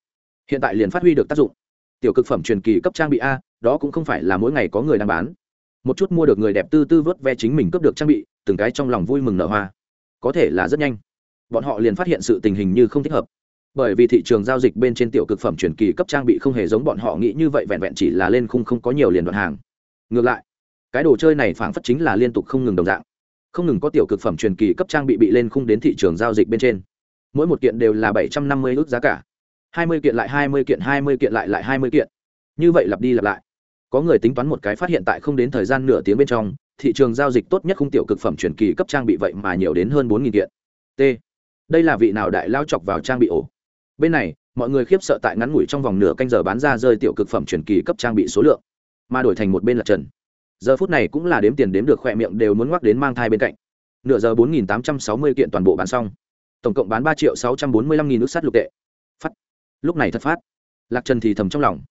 Speaker 1: Hiện tại liền phát huy được tác dụng. Tiểu cực phẩm truyền kỳ cấp trang bị a, đó cũng không phải là mỗi ngày có người đang bán. Một chút mua được người đẹp tư tư vớt ve chính mình cấp được trang bị, từng cái trong lòng vui mừng nở hoa. Có thể là rất nhanh. Bọn họ liền phát hiện sự tình hình như không thích hợp bởi vì thị trường giao dịch bên trên tiểu cực phẩm truyền kỳ cấp trang bị không hề giống bọn họ nghĩ như vậy, vẹn vẹn chỉ là lên khung không có nhiều liền đoạn hàng. Ngược lại, cái đồ chơi này phảng phất chính là liên tục không ngừng đồng dạng. Không ngừng có tiểu cực phẩm truyền kỳ cấp trang bị bị lên khung đến thị trường giao dịch bên trên. Mỗi một kiện đều là bảy trăm năm mươi ước giá cả. hai mươi kiện lại hai mươi kiện, hai mươi kiện lại lại hai mươi kiện. Như vậy lặp đi lặp lại. Có người tính toán một cái phát hiện tại không đến thời gian nửa tiếng bên trong, thị trường giao dịch tốt nhất khung tiểu cực phẩm truyền kỳ cấp trang bị vậy mà nhiều đến hơn bốn kiện. T. Đây là vị nào đại lao chọc vào trang bị ổ? Bên này, mọi người khiếp sợ tại ngắn ngủi trong vòng nửa canh giờ bán ra rơi tiểu cực phẩm truyền kỳ cấp trang bị số lượng, mà đổi thành một bên là trần. Giờ phút này cũng là đếm tiền đếm được khỏe miệng đều muốn ngoắc đến mang thai bên cạnh. Nửa giờ bốn nghìn tám trăm sáu mươi kiện toàn bộ bán xong. Tổng cộng bán ba triệu sáu trăm bốn mươi lăm nghìn nước sắt lục tệ. Phát. Lúc này thật phát. Lạc trần thì thầm trong lòng.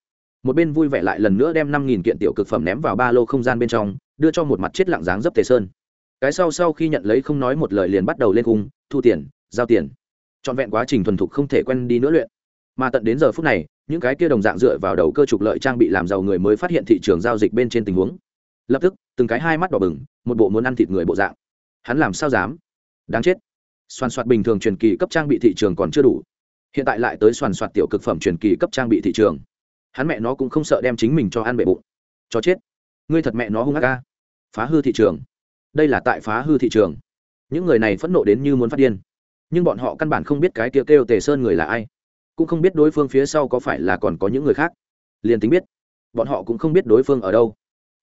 Speaker 1: Một bên vui vẻ lại lần nữa đem năm nghìn kiện tiểu cực phẩm ném vào ba lô không gian bên trong, đưa cho một mặt chết lặng dáng dấp tề sơn. Cái sau sau khi nhận lấy không nói một lời liền bắt đầu lên cung, thu tiền, giao tiền trọn vẹn quá trình thuần thục không thể quen đi nữa luyện. Mà tận đến giờ phút này, những cái kia đồng dạng dựa vào đầu cơ trục lợi trang bị làm giàu người mới phát hiện thị trường giao dịch bên trên tình huống. Lập tức, từng cái hai mắt đỏ bừng, một bộ muốn ăn thịt người bộ dạng. Hắn làm sao dám? Đáng chết. Soàn soạt bình thường truyền kỳ cấp trang bị thị trường còn chưa đủ. Hiện tại lại tới soàn soạt tiểu cực phẩm truyền kỳ cấp trang bị thị trường. Hắn mẹ nó cũng không sợ đem chính mình cho ăn bệ bụng. Cho chết. Ngươi thật mẹ nó hung ác ca phá hư thị trường. Đây là tại phá hư thị trường. Những người này phẫn nộ đến như muốn phát điên nhưng bọn họ căn bản không biết cái kêu kêu tề sơn người là ai, cũng không biết đối phương phía sau có phải là còn có những người khác. Liền tính biết, bọn họ cũng không biết đối phương ở đâu,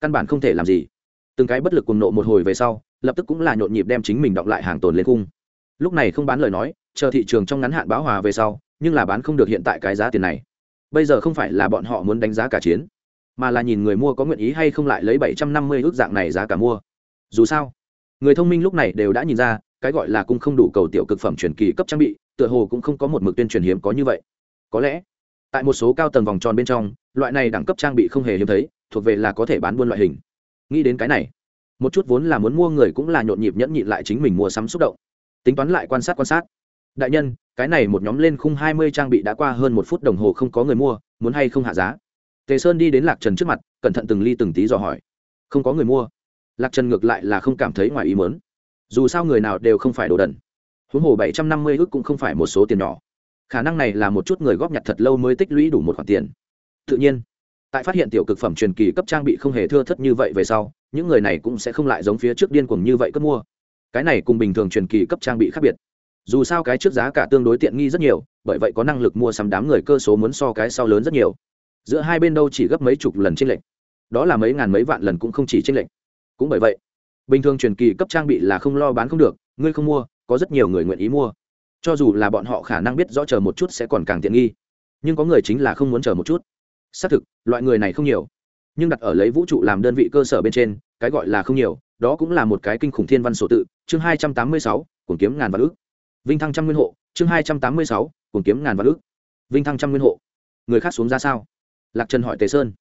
Speaker 1: căn bản không thể làm gì. Từng cái bất lực cùng nộ một hồi về sau, lập tức cũng là nhộn nhịp đem chính mình đọng lại hàng tồn lên cung lúc này không bán lời nói, chờ thị trường trong ngắn hạn báo hòa về sau, nhưng là bán không được hiện tại cái giá tiền này. Bây giờ không phải là bọn họ muốn đánh giá cả chiến, mà là nhìn người mua có nguyện ý hay không lại lấy bảy trăm năm mươi ước dạng này giá cả mua. Dù sao, người thông minh lúc này đều đã nhìn ra cái gọi là cung không đủ cầu tiểu cực phẩm truyền kỳ cấp trang bị, tựa hồ cũng không có một mực tuyên truyền hiếm có như vậy. Có lẽ, tại một số cao tầng vòng tròn bên trong, loại này đẳng cấp trang bị không hề hiếm thấy, thuộc về là có thể bán buôn loại hình. Nghĩ đến cái này, một chút vốn là muốn mua người cũng là nhộn nhịp nhẫn nhịn lại chính mình mua sắm xúc động. Tính toán lại quan sát quan sát. Đại nhân, cái này một nhóm lên khung hai mươi trang bị đã qua hơn một phút đồng hồ không có người mua, muốn hay không hạ giá? Tề sơn đi đến lạc trần trước mặt, cẩn thận từng ly từng tí dò hỏi. Không có người mua. Lạc trần ngược lại là không cảm thấy ngoài ý mớn dù sao người nào đều không phải đồ đần. Huống hồ bảy trăm năm mươi ước cũng không phải một số tiền nhỏ. Khả năng này là một chút người góp nhặt thật lâu mới tích lũy đủ một khoản tiền. Tự nhiên, tại phát hiện tiểu cực phẩm truyền kỳ cấp trang bị không hề thưa thất như vậy về sau, những người này cũng sẽ không lại giống phía trước điên cuồng như vậy cấp mua. Cái này cùng bình thường truyền kỳ cấp trang bị khác biệt. Dù sao cái trước giá cả tương đối tiện nghi rất nhiều, bởi vậy có năng lực mua sắm đám người cơ số muốn so cái sau lớn rất nhiều. Giữa hai bên đâu chỉ gấp mấy chục lần tranh lệch. Đó là mấy ngàn mấy vạn lần cũng không chỉ tranh lệch. Cũng bởi vậy bình thường truyền kỳ cấp trang bị là không lo bán không được, ngươi không mua, có rất nhiều người nguyện ý mua. Cho dù là bọn họ khả năng biết rõ chờ một chút sẽ còn càng tiện nghi. Nhưng có người chính là không muốn chờ một chút. Xác thực, loại người này không nhiều. Nhưng đặt ở lấy vũ trụ làm đơn vị cơ sở bên trên, cái gọi là không nhiều, đó cũng là một cái kinh khủng thiên văn sổ tự, chương hai trăm tám mươi sáu, cuồng kiếm ngàn vạn ước. Vinh thăng trăm nguyên hộ, chương hai trăm tám mươi sáu, cuồng kiếm ngàn vạn ước. Vinh thăng trăm nguyên hộ. Người khác xuống ra sao? Lạc trần hỏi tề sơn.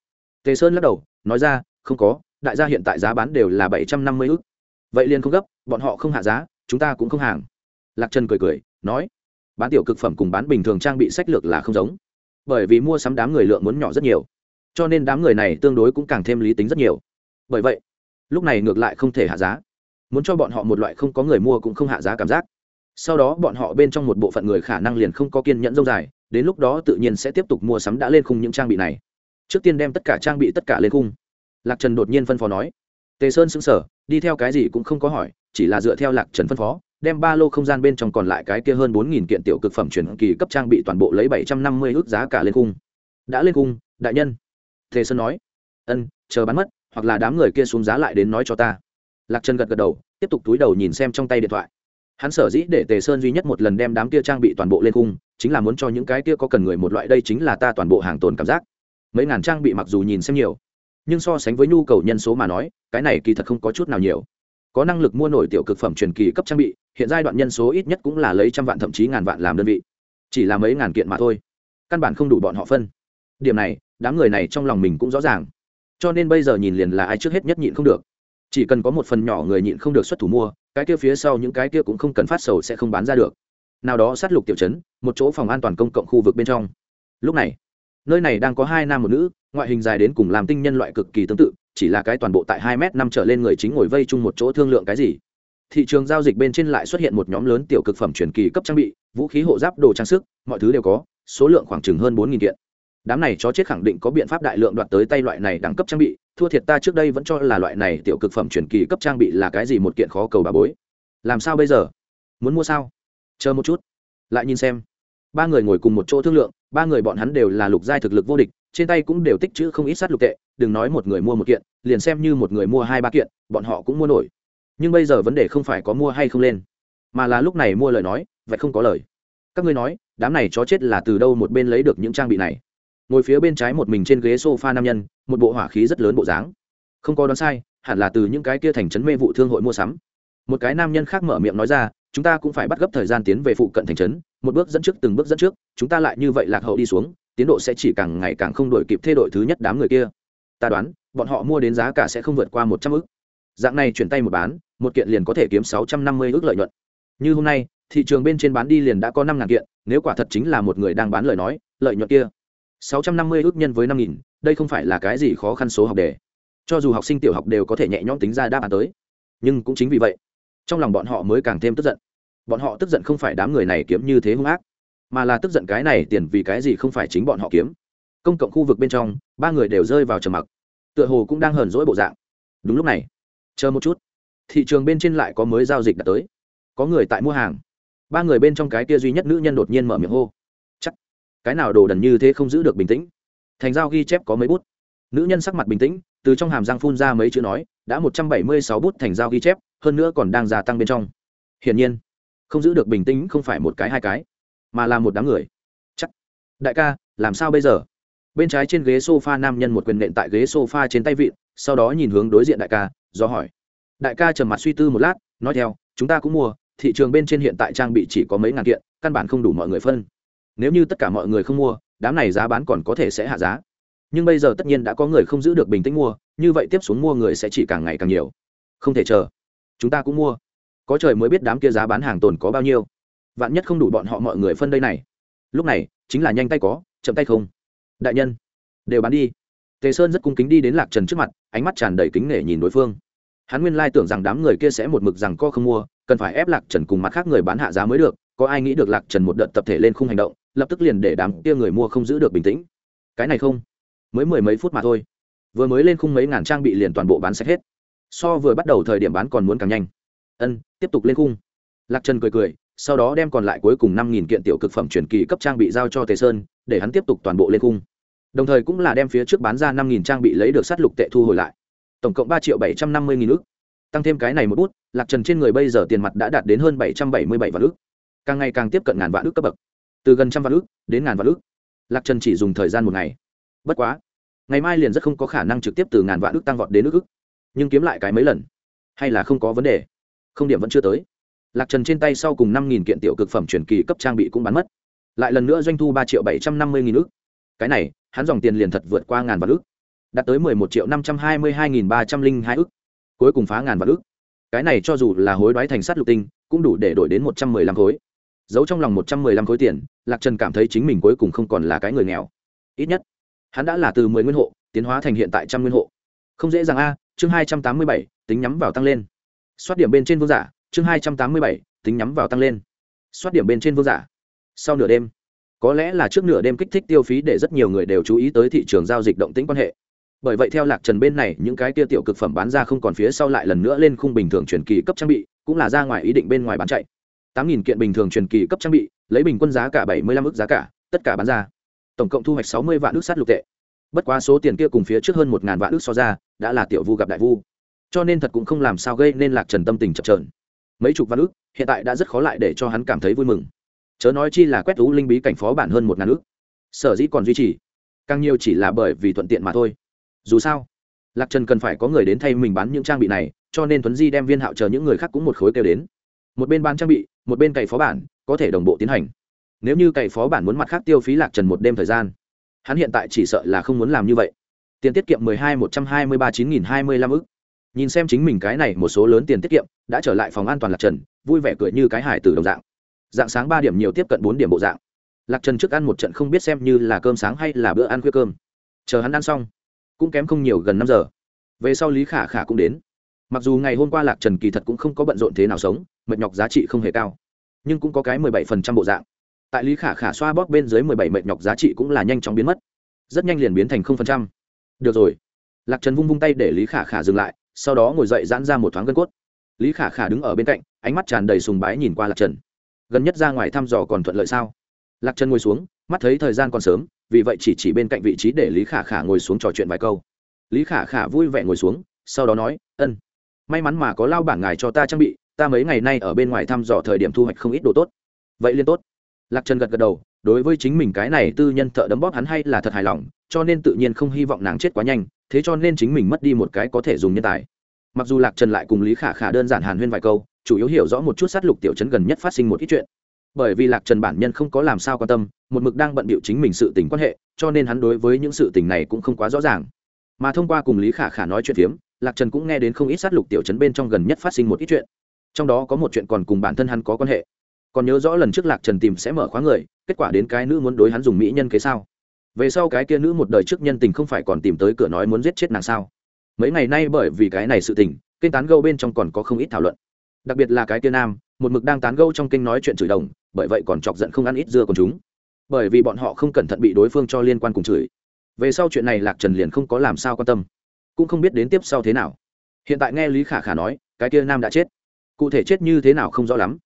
Speaker 1: Tề sơn lắc đầu, nói ra, không có đại gia hiện tại giá bán đều là bảy trăm năm mươi ức, vậy liền không gấp bọn họ không hạ giá chúng ta cũng không hàng. Lạc trần cười cười nói bán tiểu cực phẩm cùng bán bình thường trang bị sách lược là không giống. Bởi vì mua sắm đám người lượng muốn nhỏ rất nhiều cho nên đám người này tương đối cũng càng thêm lý tính rất nhiều. Bởi vậy lúc này ngược lại không thể hạ giá. Muốn cho bọn họ một loại không có người mua cũng không hạ giá cảm giác. Sau đó bọn họ bên trong một bộ phận người khả năng liền không có kiên nhẫn dâu dài đến lúc đó tự nhiên sẽ tiếp tục mua sắm đã lên khung những trang bị này. Trước tiên đem tất cả trang bị tất cả lên khung lạc trần đột nhiên phân phó nói. Tề sơn xứng sở đi theo cái gì cũng không có hỏi, chỉ là dựa theo lạc trần phân phó, đem ba lô không gian bên trong còn lại cái kia hơn bốn nghìn kiện tiểu cực phẩm chuyển kỳ cấp trang bị toàn bộ lấy bảy trăm năm mươi ước giá cả lên cung. Đã lên cung, đại nhân. Tề sơn nói. Ân, chờ bán mất, hoặc là đám người kia xuống giá lại đến nói cho ta. Lạc trần gật gật đầu, tiếp tục túi đầu nhìn xem trong tay điện thoại. Hắn sở dĩ để tề sơn duy nhất một lần đem đám kia trang bị toàn bộ lên cung, chính là muốn cho những cái kia có cần người một loại, đây chính là ta toàn bộ hàng tồn cảm giác. Mấy ngàn trang bị mặc dù nhìn xem nhiều nhưng so sánh với nhu cầu nhân số mà nói, cái này kỳ thật không có chút nào nhiều. Có năng lực mua nổi tiểu cực phẩm truyền kỳ cấp trang bị, hiện giai đoạn nhân số ít nhất cũng là lấy trăm vạn thậm chí ngàn vạn làm đơn vị. Chỉ là mấy ngàn kiện mà thôi. Căn bản không đủ bọn họ phân. Điểm này, đám người này trong lòng mình cũng rõ ràng. Cho nên bây giờ nhìn liền là ai trước hết nhất nhịn không được. Chỉ cần có một phần nhỏ người nhịn không được xuất thủ mua, cái kia phía sau những cái kia cũng không cần phát sầu sẽ không bán ra được. Nào đó sát lục tiểu chấn một chỗ phòng an toàn công cộng khu vực bên trong. Lúc này nơi này đang có hai nam một nữ, ngoại hình dài đến cùng làm tinh nhân loại cực kỳ tương tự, chỉ là cái toàn bộ tại hai m năm trở lên người chính ngồi vây chung một chỗ thương lượng cái gì. Thị trường giao dịch bên trên lại xuất hiện một nhóm lớn tiểu cực phẩm truyền kỳ cấp trang bị, vũ khí hộ giáp, đồ trang sức, mọi thứ đều có, số lượng khoảng chừng hơn bốn nghìn kiện. Đám này chó chết khẳng định có biện pháp đại lượng đoạt tới tay loại này đẳng cấp trang bị, thua thiệt ta trước đây vẫn cho là loại này tiểu cực phẩm truyền kỳ cấp trang bị là cái gì một kiện khó cầu bà bối. Làm sao bây giờ? Muốn mua sao? Chờ một chút. Lại nhìn xem. Ba người ngồi cùng một chỗ thương lượng ba người bọn hắn đều là lục giai thực lực vô địch, trên tay cũng đều tích chữ không ít sát lục tệ, đừng nói một người mua một kiện, liền xem như một người mua hai ba kiện, bọn họ cũng mua nổi. Nhưng bây giờ vấn đề không phải có mua hay không lên, mà là lúc này mua lời nói, vậy không có lời. Các ngươi nói, đám này chó chết là từ đâu một bên lấy được những trang bị này? Ngồi phía bên trái một mình trên ghế sofa nam nhân, một bộ hỏa khí rất lớn bộ dáng. Không có đoán sai, hẳn là từ những cái kia thành trấn mê vụ thương hội mua sắm. Một cái nam nhân khác mở miệng nói ra, chúng ta cũng phải bắt gấp thời gian tiến về phụ cận thành trấn một bước dẫn trước, từng bước dẫn trước, chúng ta lại như vậy lạc hậu đi xuống, tiến độ sẽ chỉ càng ngày càng không đổi kịp thay đổi thứ nhất đám người kia. Ta đoán, bọn họ mua đến giá cả sẽ không vượt qua một trăm ước dạng này chuyển tay một bán, một kiện liền có thể kiếm sáu trăm năm mươi ước lợi nhuận. Như hôm nay, thị trường bên trên bán đi liền đã có năm ngàn kiện, nếu quả thật chính là một người đang bán lời nói, lợi nhuận kia sáu trăm năm mươi ước nhân với năm nghìn, đây không phải là cái gì khó khăn số học đề. Cho dù học sinh tiểu học đều có thể nhẹ nhõm tính ra đáp án tới. Nhưng cũng chính vì vậy, trong lòng bọn họ mới càng thêm tức giận bọn họ tức giận không phải đám người này kiếm như thế hung ác, mà là tức giận cái này tiền vì cái gì không phải chính bọn họ kiếm. Công cộng khu vực bên trong, ba người đều rơi vào trầm mặc, tựa hồ cũng đang hờn dỗi bộ dạng. Đúng lúc này, chờ một chút, thị trường bên trên lại có mới giao dịch đã tới. Có người tại mua hàng. Ba người bên trong cái kia duy nhất nữ nhân đột nhiên mở miệng hô. Chắc, cái nào đồ đần như thế không giữ được bình tĩnh. Thành giao ghi chép có mấy bút. Nữ nhân sắc mặt bình tĩnh, từ trong hàm răng phun ra mấy chữ nói, đã một trăm bảy mươi sáu bút thành giao ghi chép, hơn nữa còn đang gia tăng bên trong. Hiển nhiên không giữ được bình tĩnh không phải một cái hai cái, mà là một đám người. Chắc. Đại ca, làm sao bây giờ? Bên trái trên ghế s o f a nam nhân một quyền nện tại ghế s o f a trên tay vịn, sau đó nhìn hướng đối diện đại ca, do hỏi. Đại ca trầm mặt suy tư một lát, nói theo, chúng ta cũng mua, thị trường bên trên hiện tại trang bị chỉ có mấy ngàn kiện, căn bản không đủ mọi người phân. Nếu như tất cả mọi người không mua, đám này giá bán còn có thể sẽ hạ giá. Nhưng bây giờ tất nhiên đã có người không giữ được bình tĩnh mua, như vậy tiếp xuống mua người sẽ chỉ càng ngày càng nhiều. Không thể chờ. Chúng ta cũng mua có trời mới biết đám kia giá bán hàng tồn có bao nhiêu. Vạn nhất không đủ bọn họ mọi người phân đây này. Lúc này, chính là nhanh tay có, chậm tay không. Đại nhân, đều bán đi. Tề sơn rất cung kính đi đến lạc trần trước mặt, ánh mắt tràn đầy kính nể nhìn đối phương. Hắn nguyên lai tưởng rằng đám người kia sẽ một mực rằng co không mua, cần phải ép lạc trần cùng mặt khác người bán hạ giá mới được, có ai nghĩ được lạc trần một đợt tập thể lên khung hành động, lập tức liền để đám kia người mua không giữ được bình tĩnh. Cái này không, mới mười mấy phút mà thôi. Vừa mới lên khung mấy ngàn trang bị liền toàn bộ bán sạch hết. So vừa bắt đầu thời điểm bán còn muốn càng nhanh ân, tiếp tục lên khung. Lạc trần cười cười, sau đó đem còn lại cuối cùng năm nghìn kiện tiểu cực phẩm truyền kỳ cấp trang bị giao cho tề sơn, để hắn tiếp tục toàn bộ lên khung. Đồng thời cũng là đem phía trước bán ra năm nghìn trang bị lấy được sát lục tệ thu hồi lại. Tổng cộng ba triệu bảy trăm năm mươi nghìn ước tăng thêm cái này một bút, lạc trần trên người bây giờ tiền mặt đã đạt đến hơn bảy trăm bảy mươi bảy vạn ước càng ngày càng tiếp cận ngàn vạn ước cấp bậc. Từ gần trăm vạn ước đến ngàn vạn ước lạc trần chỉ dùng thời gian một ngày. Bất quá, ngày mai liền rất không có khả năng trực tiếp từ ngàn vạn ước tăng vọt đến ước ước nhưng kiếm lại cái mấy lần, hay là không có vấn đề không điểm vẫn chưa tới. Lạc trần trên tay sau cùng năm nghìn kiện tiểu cực phẩm truyền kỳ cấp trang bị cũng bán mất. Lại lần nữa doanh thu ba triệu bảy trăm năm mươi nghìn ước cái này, hắn dòng tiền liền thật vượt qua ngàn vạn ước đạt tới mười một triệu năm trăm hai mươi hai nghìn ba trăm linh hai ước cuối cùng phá ngàn vạn ước cái này cho dù là hối đoái thành sắt lục tinh, cũng đủ để đổi đến một trăm mười lăm khối. Giấu trong lòng một trăm mười lăm khối tiền, lạc trần cảm thấy chính mình cuối cùng không còn là cái người nghèo. Ít nhất, hắn đã là từ mười nguyên hộ, tiến hóa thành hiện tại trăm nguyên hộ. Không dễ dàng a, chương hai trăm tám mươi bảy, tính nhắm vào tăng lên xoát điểm bên trên vương giả, chương hai trăm tám mươi bảy, tính nhắm vào tăng lên. Xoát điểm bên trên vương giả. Sau nửa đêm, có lẽ là trước nửa đêm kích thích tiêu phí để rất nhiều người đều chú ý tới thị trường giao dịch động tĩnh quan hệ. Bởi vậy theo lạc trần bên này, những cái kia tiểu cực phẩm bán ra không còn phía sau lại lần nữa lên khung bình thường truyền kỳ cấp trang bị, cũng là ra ngoài ý định bên ngoài bán chạy. tám nghìn kiện bình thường truyền kỳ cấp trang bị, lấy bình quân giá cả bảy mươi lăm ước giá cả, tất cả bán ra. Tổng cộng thu hoạch sáu mươi vạn ước sắt lục tệ. Bất quá số tiền kia cùng phía trước hơn một ngàn vạn ước so ra, đã là tiểu vu gặp đại vu cho nên thật cũng không làm sao gây nên lạc trần tâm tình chập trờn. Mấy chục vạn ước hiện tại đã rất khó lại để cho hắn cảm thấy vui mừng. Chớ nói chi là quét thú linh bí cảnh phó bản hơn một ngàn ước sở dĩ còn duy trì, càng nhiều chỉ là bởi vì thuận tiện mà thôi. Dù sao, lạc trần cần phải có người đến thay mình bán những trang bị này, cho nên tuấn di đem viên hạo chờ những người khác cũng một khối kêu đến. Một bên bán trang bị, một bên cày phó bản, có thể đồng bộ tiến hành. Nếu như cày phó bản muốn mặt khác tiêu phí lạc trần một đêm thời gian, hắn hiện tại chỉ sợ là không muốn làm như vậy. Tiền tiết kiệm mười hai một trăm hai mươi ba chín nghìn hai mươi lăm ức nhìn xem chính mình cái này một số lớn tiền tiết kiệm, đã trở lại phòng an toàn lạc trần, vui vẻ cười như cái hải từ đồng dạng. Dạng sáng ba điểm nhiều tiếp cận bốn điểm bộ dạng. Lạc trần trước ăn một trận không biết xem như là cơm sáng hay là bữa ăn khuya cơm. Chờ hắn ăn xong, cũng kém không nhiều gần năm giờ. Về sau lý khả khả cũng đến. Mặc dù ngày hôm qua lạc trần kỳ thật cũng không có bận rộn thế nào sống, mệt nhọc giá trị không hề cao, nhưng cũng có cái mười bảy phần trăm bộ dạng. Tại lý khả khả xoa bóp bên dưới mười bảy mệt nhọc giá trị cũng là nhanh chóng biến mất, rất nhanh liền biến thành không phần trăm. Được rồi. Lạc trần vung vung tay để lý khả khả dừng lại sau đó ngồi dậy giãn ra một thoáng gân cốt. Lý khả khả đứng ở bên cạnh, ánh mắt tràn đầy sùng bái nhìn qua lạc trần. Gần nhất ra ngoài thăm dò còn thuận lợi sao? Lạc trần ngồi xuống, mắt thấy thời gian còn sớm, vì vậy chỉ chỉ bên cạnh vị trí để lý khả khả ngồi xuống trò chuyện vài câu. Lý khả khả vui vẻ ngồi xuống, sau đó nói, ân, may mắn mà có lao bản ngài cho ta trang bị, ta mấy ngày nay ở bên ngoài thăm dò thời điểm thu hoạch không ít đồ tốt. Vậy liên tốt. Lạc trần gật gật đầu, đối với chính mình cái này tư nhân thợ đấm bóp hắn hay là thật hài lòng, cho nên tự nhiên không hy vọng nàng chết quá nhanh thế cho nên chính mình mất đi một cái có thể dùng nhân tài. Mặc dù lạc trần lại cùng lý khả khả đơn giản hàn huyên vài câu, chủ yếu hiểu rõ một chút sát lục tiểu chấn gần nhất phát sinh một ít chuyện. Bởi vì lạc trần bản nhân không có làm sao quan tâm, một mực đang bận bịu chính mình sự tình quan hệ, cho nên hắn đối với những sự tình này cũng không quá rõ ràng. Mà thông qua cùng lý khả khả nói chuyện phiếm, lạc trần cũng nghe đến không ít sát lục tiểu chấn bên trong gần nhất phát sinh một ít chuyện. Trong đó có một chuyện còn cùng bản thân hắn có quan hệ. Còn nhớ rõ lần trước lạc trần tìm sẽ mở khóa người, kết quả đến cái nữ muốn đối hắn dùng mỹ nhân kế sao? Về sau cái kia nữ một đời trước nhân tình không phải còn tìm tới cửa nói muốn giết chết nàng sao? Mấy ngày nay bởi vì cái này sự tình, kênh tán gâu bên trong còn có không ít thảo luận. Đặc biệt là cái kia nam, một mực đang tán gâu trong kênh nói chuyện chửi đồng, bởi vậy còn chọc giận không ăn ít dưa còn chúng. Bởi vì bọn họ không cẩn thận bị đối phương cho liên quan cùng chửi. Về sau chuyện này lạc trần liền không có làm sao quan tâm. Cũng không biết đến tiếp sau thế nào. Hiện tại nghe lý khả khả nói, cái kia nam đã chết. Cụ thể chết như thế nào không rõ lắm.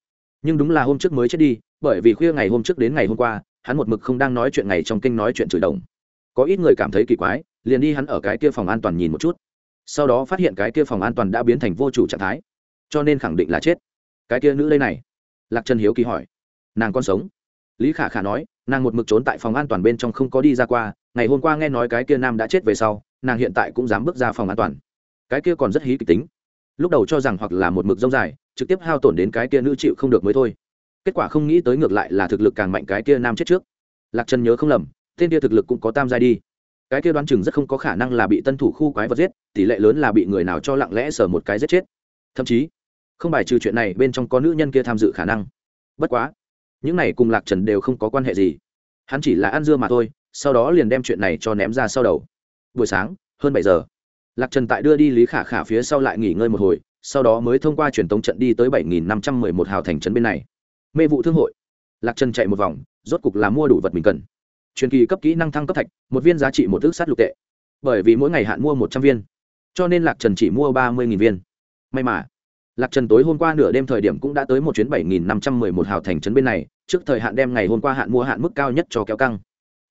Speaker 1: Nhưng đúng là hôm trước mới chết đi, bởi vì khuya ngày hôm trước đến ngày hôm qua hắn một mực không đang nói chuyện ngày trong kinh nói chuyện chửi đồng. Có ít người cảm thấy kỳ quái, liền đi hắn ở cái kia phòng an toàn nhìn một chút. Sau đó phát hiện cái kia phòng an toàn đã biến thành vô chủ trạng thái, cho nên khẳng định là chết. Cái kia nữ đây này, lạc trần hiếu kỳ hỏi, nàng còn sống? Lý khả khả nói, nàng một mực trốn tại phòng an toàn bên trong không có đi ra qua, ngày hôm qua nghe nói cái kia nam đã chết về sau, nàng hiện tại cũng dám bước ra phòng an toàn. Cái kia còn rất hí kịch tính. Lúc đầu cho rằng hoặc là một mực dông dài, trực tiếp hao tổn đến cái kia nữ chịu không được mới thôi kết quả không nghĩ tới ngược lại là thực lực càng mạnh cái kia nam chết trước. Lạc trần nhớ không lầm, tên kia thực lực cũng có tam giai đi. Cái kia đoán chừng rất không có khả năng là bị tân thủ khu quái vật giết, tỷ lệ lớn là bị người nào cho lặng lẽ sờ một cái giết chết. Thậm chí, không bài trừ chuyện này bên trong có nữ nhân kia tham dự khả năng. Bất quá, những này cùng lạc trần đều không có quan hệ gì. Hắn chỉ là ăn dưa mà thôi, sau đó liền đem chuyện này cho ném ra sau đầu. Buổi sáng, hơn bảy giờ, lạc trần tại đưa đi lý khả khả phía sau lại nghỉ ngơi một hồi, sau đó mới thông qua truyền tống trận đi tới bảy nghìn năm trăm mười một hào thành trấn bên này mê vụ thương hội. Lạc trần chạy một vòng, rốt cục là mua đủ vật mình cần. Truyền kỳ cấp kỹ năng thăng cấp thạch, một viên giá trị một ước sát lục tệ. Bởi vì mỗi ngày hạn mua một trăm viên, cho nên lạc trần chỉ mua ba mươi viên. May mà, lạc trần tối hôm qua nửa đêm thời điểm cũng đã tới một chuyến bảy nghìn năm trăm mười một hào thành trấn bên này, trước thời hạn đem ngày hôm qua hạn mua hạn mức cao nhất cho kéo căng.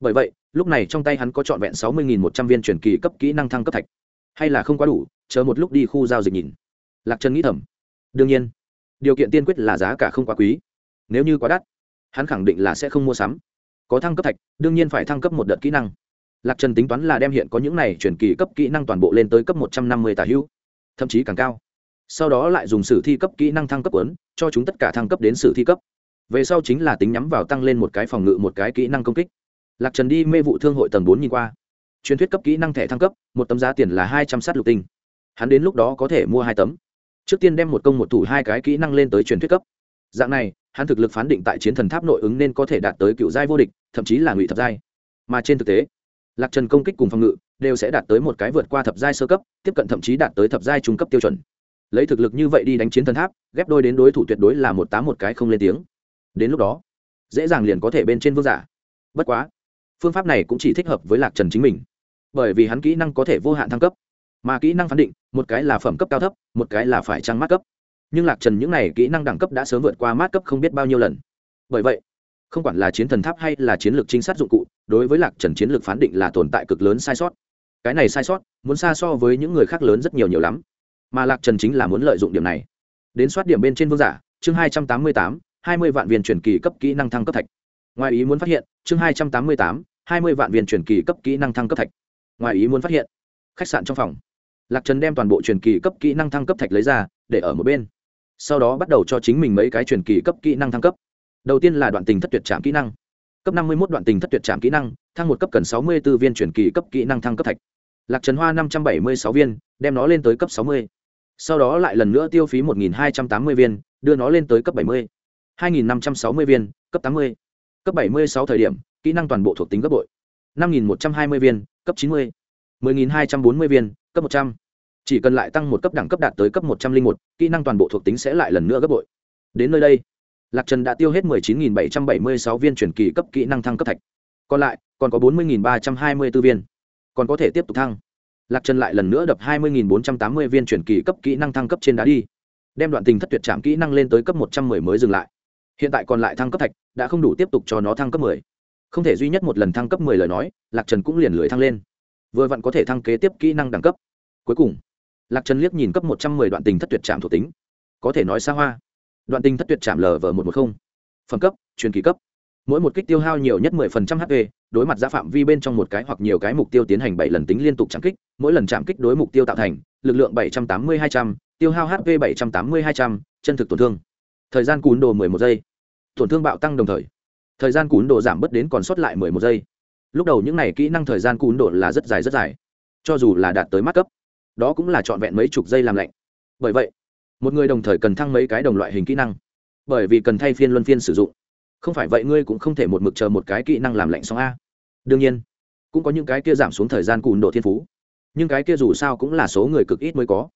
Speaker 1: Bởi vậy, lúc này trong tay hắn có trọn vẹn sáu mươi nghìn một trăm viên truyền kỳ cấp kỹ năng thăng cấp thạch. Hay là không quá đủ, chờ một lúc đi khu giao dịch nhìn. Lạc trần nghĩ thầm. Đương nhiên, điều kiện tiên quyết là giá cả không quá quý nếu như quá đắt, hắn khẳng định là sẽ không mua sắm. Có thăng cấp thạch, đương nhiên phải thăng cấp một đợt kỹ năng. Lạc trần tính toán là đem hiện có những này chuyển kỳ cấp kỹ năng toàn bộ lên tới cấp một trăm năm mươi tà hữu, thậm chí càng cao. Sau đó lại dùng sử thi cấp kỹ năng thăng cấp quấn cho chúng tất cả thăng cấp đến sử thi cấp. Về sau chính là tính nhắm vào tăng lên một cái phòng ngự, một cái kỹ năng công kích. Lạc trần đi mê vụ thương hội tầng bốn nhìn qua. Truyền thuyết cấp kỹ năng thẻ thăng cấp, một tấm giá tiền là hai trăm sát lục tinh. Hắn đến lúc đó có thể mua hai tấm. Trước tiên đem một công một thủ hai cái kỹ năng lên tới truyền thuyết cấp dạng này, hắn thực lực phán định tại chiến thần tháp nội ứng nên có thể đạt tới cựu giai vô địch, thậm chí là ngụy thập giai. Mà trên thực tế, lạc trần công kích cùng phòng ngự đều sẽ đạt tới một cái vượt qua thập giai sơ cấp, tiếp cận thậm chí đạt tới thập giai trung cấp tiêu chuẩn. Lấy thực lực như vậy đi đánh chiến thần tháp, ghép đôi đến đối thủ tuyệt đối là một tám một cái không lên tiếng. Đến lúc đó, dễ dàng liền có thể bên trên vương giả. Bất quá, phương pháp này cũng chỉ thích hợp với lạc trần chính mình, bởi vì hắn kỹ năng có thể vô hạn thăng cấp. Mà kỹ năng phán định, một cái là phẩm cấp cao thấp, một cái là phải trăng mát cấp nhưng lạc trần những này kỹ năng đẳng cấp đã sớm vượt qua mát cấp không biết bao nhiêu lần. Bởi vậy, không quản là chiến thần tháp hay là chiến lược trinh sát dụng cụ, đối với lạc trần chiến lược phán định là tồn tại cực lớn sai sót. Cái này sai sót, muốn xa so với những người khác lớn rất nhiều nhiều lắm. Mà lạc trần chính là muốn lợi dụng điểm này. Đến soát điểm bên trên vương giả, chương hai trăm tám mươi tám, hai mươi vạn viên truyền kỳ cấp kỹ năng thăng cấp thạch. Ngoài ý muốn phát hiện, chương hai trăm tám mươi tám, hai mươi vạn viên truyền kỳ cấp kỹ năng thăng cấp thạch. Ngoài ý muốn phát hiện, khách sạn trong phòng. Lạc trần đem toàn bộ truyền kỳ cấp kỹ năng thăng cấp thạch lấy ra, để ở một bên sau đó bắt đầu cho chính mình mấy cái truyền kỳ cấp kỹ năng thăng cấp. Đầu tiên là đoạn tình thất tuyệt trạm kỹ năng. Cấp năm mươi một đoạn tình thất tuyệt trạm kỹ năng, thăng một cấp cần sáu mươi b ố viên truyền kỳ cấp kỹ năng thăng cấp thạch. Lạc trần hoa năm trăm bảy mươi sáu viên, đem nó lên tới cấp sáu mươi. Sau đó lại lần nữa tiêu phí một hai trăm tám mươi viên, đưa nó lên tới cấp bảy mươi. hai năm trăm sáu mươi viên, cấp tám mươi. Cấp bảy mươi sáu thời điểm, kỹ năng toàn bộ thuộc tính gấp bội. năm một trăm hai mươi viên, cấp chín mươi. một mươi hai trăm bốn mươi viên, cấp một trăm chỉ cần lại tăng một cấp đẳng cấp đạt tới cấp một trăm linh một, kỹ năng toàn bộ thuộc tính sẽ lại lần nữa gấp bội. Đến nơi đây, lạc trần đã tiêu hết mười chín bảy trăm bảy mươi sáu viên chuyển kỳ cấp kỹ năng thăng cấp thạch. Còn lại, còn có bốn mươi ba trăm hai mươi b ố viên. Còn có thể tiếp tục thăng. Lạc trần lại lần nữa đập hai mươi bốn trăm tám mươi viên chuyển kỳ cấp kỹ năng thăng cấp trên đá đi. Đem đoạn tình thất tuyệt trạm kỹ năng lên tới cấp một trăm mười mới dừng lại. Hiện tại còn lại thăng cấp thạch đã không đủ tiếp tục cho nó thăng cấp mười. Không thể duy nhất một lần thăng cấp mười lời nói, lạc trần cũng liền lưỡi thăng lên. Vừa vặn có thể thăng kế tiếp kỹ năng đẳng cấp. Cuối cùng lạc trần liếc nhìn cấp một trăm mười đoạn tình thất tuyệt trạm thuộc tính. Có thể nói xa hoa. Đoạn tình thất tuyệt chạm lv một một không. Phẩm cấp truyền kỳ cấp. Mỗi một kích tiêu hao nhiều nhất 10% hp đối mặt giá phạm vi bên trong một cái hoặc nhiều cái mục tiêu tiến hành bảy lần tính liên tục chạm kích mỗi lần chạm kích đối mục tiêu tạo thành lực lượng 780-200, tiêu hao hp 780-200, chân thực tổn thương. Thời gian cún đồ 11 giây. Tổn thương bạo tăng đồng thời. Thời gian cún đồ giảm bớt đến còn sót lại 11 giây. Lúc đầu những này kỹ năng thời gian cún đồ là rất dài rất dài. Cho dù là đạt tới mắt cấp đó cũng là trọn vẹn mấy chục giây làm lạnh. Bởi vậy, một người đồng thời cần thăng mấy cái đồng loại hình kỹ năng. Bởi vì cần thay phiên luân phiên sử dụng. Không phải vậy ngươi cũng không thể một mực chờ một cái kỹ năng làm lạnh xong a. Đương nhiên, cũng có những cái kia giảm xuống thời gian cùn độ thiên phú. Nhưng cái kia dù sao cũng là số người cực ít mới có.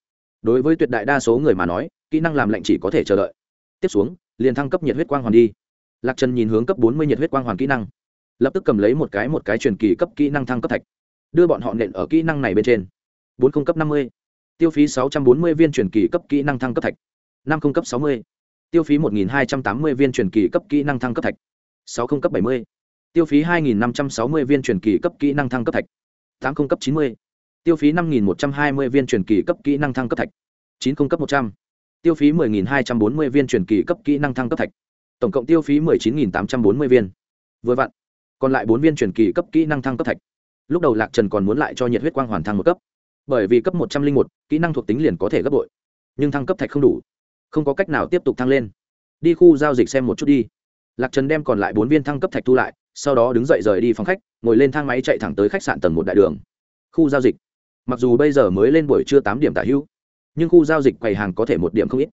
Speaker 1: Đối với tuyệt đại đa số người mà nói, kỹ năng làm lạnh chỉ có thể chờ đợi. Tiếp xuống, liền thăng cấp nhiệt huyết quang hoàn đi. Lạc trần nhìn hướng cấp bốn mươi nhiệt huyết quang hoàn kỹ năng. Lập tức cầm lấy một cái một cái truyền kỳ cấp kỹ năng thăng cấp thạch. Đưa bọn họ nện ở kỹ năng này bên trên bốn không cấp năm mươi, tiêu phí 640 viên truyền kỳ cấp kỹ năng thăng cấp thạch, năm không cấp 60. tiêu phí 1280 viên truyền kỳ cấp kỹ năng thăng cấp thạch, sáu không cấp 70. tiêu phí 2560 viên truyền kỳ cấp kỹ năng thăng cấp thạch, tám không cấp 90. tiêu phí 5120 viên truyền kỳ cấp kỹ năng thăng cấp thạch, chín không cấp 100. tiêu phí 10240 viên truyền kỳ cấp kỹ năng thăng cấp thạch, tổng cộng tiêu phí 19840 viên vừa vặn, còn lại bốn viên truyền kỳ cấp kỹ năng thăng cấp thạch lúc đầu lạc trần còn muốn lại cho nhiệt huyết quang hoàn thăng một cấp bởi vì cấp một trăm linh một, kỹ năng thuộc tính liền có thể gấp bội. Nhưng thăng cấp thạch không đủ. Không có cách nào tiếp tục thăng lên. Đi khu giao dịch xem một chút đi. Lạc trần đem còn lại bốn viên thăng cấp thạch thu lại, sau đó đứng dậy rời đi phòng khách, ngồi lên thang máy chạy thẳng tới khách sạn tầng một đại đường. Khu giao dịch. Mặc dù bây giờ mới lên buổi trưa tám điểm tả hữu, nhưng khu giao dịch quầy hàng có thể một điểm không ít.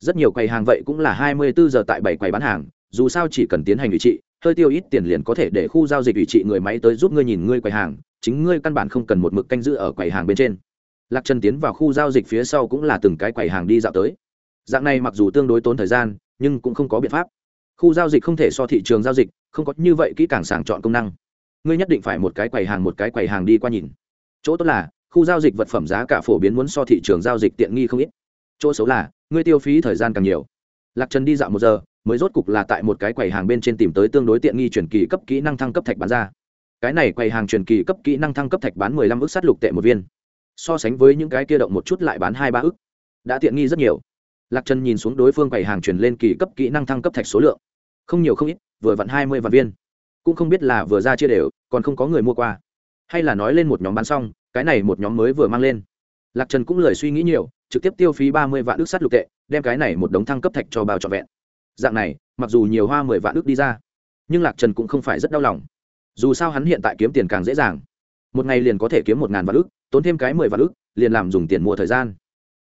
Speaker 1: Rất nhiều quầy hàng vậy cũng là hai mươi bốn giờ tại bảy quầy bán hàng, dù sao chỉ cần tiến hành ủy trị, hơi tiêu ít tiền liền có thể để khu giao dịch ủy trị người máy tới giúp ngươi nhìn ngươi quầy hàng chính ngươi căn bản không cần một mực canh giữ ở quầy hàng bên trên. Lạc trần tiến vào khu giao dịch phía sau cũng là từng cái quầy hàng đi dạo tới. Dạng này mặc dù tương đối tốn thời gian, nhưng cũng không có biện pháp. Khu giao dịch không thể so thị trường giao dịch, không có như vậy kỹ càng sàng chọn công năng. Ngươi nhất định phải một cái quầy hàng một cái quầy hàng đi qua nhìn. Chỗ tốt là, khu giao dịch vật phẩm giá cả phổ biến muốn so thị trường giao dịch tiện nghi không ít. Chỗ xấu là, ngươi tiêu phí thời gian càng nhiều. Lạc trần đi dạo một giờ, mới rốt cục là tại một cái quầy hàng bên trên tìm tới tương đối tiện nghi chuyển kỳ cấp kỹ năng thăng cấp thạch bán ra cái này quầy hàng truyền kỳ cấp kỹ năng thăng cấp thạch bán mười lăm ức sắt lục tệ một viên. So sánh với những cái kia động một chút lại bán hai ba ức. Đã tiện nghi rất nhiều. Lạc trần nhìn xuống đối phương quầy hàng truyền lên kỳ cấp kỹ năng thăng cấp thạch số lượng. Không nhiều không ít, vừa vặn hai mươi vạn viên. Cũng không biết là vừa ra chia đều, còn không có người mua qua. Hay là nói lên một nhóm bán xong, cái này một nhóm mới vừa mang lên. Lạc trần cũng lời suy nghĩ nhiều, trực tiếp tiêu phí ba mươi vạn ước sắt lục tệ, đem cái này một đống thăng cấp thạch cho bao trọn vẹn. Dạng này, mặc dù nhiều hoa mười vạn ước đi ra, nhưng lạc trần cũng không phải rất đau lòng dù sao hắn hiện tại kiếm tiền càng dễ dàng. Một ngày liền có thể kiếm một ngàn vạn ức, tốn thêm cái mười vạn ức, liền làm dùng tiền mua thời gian.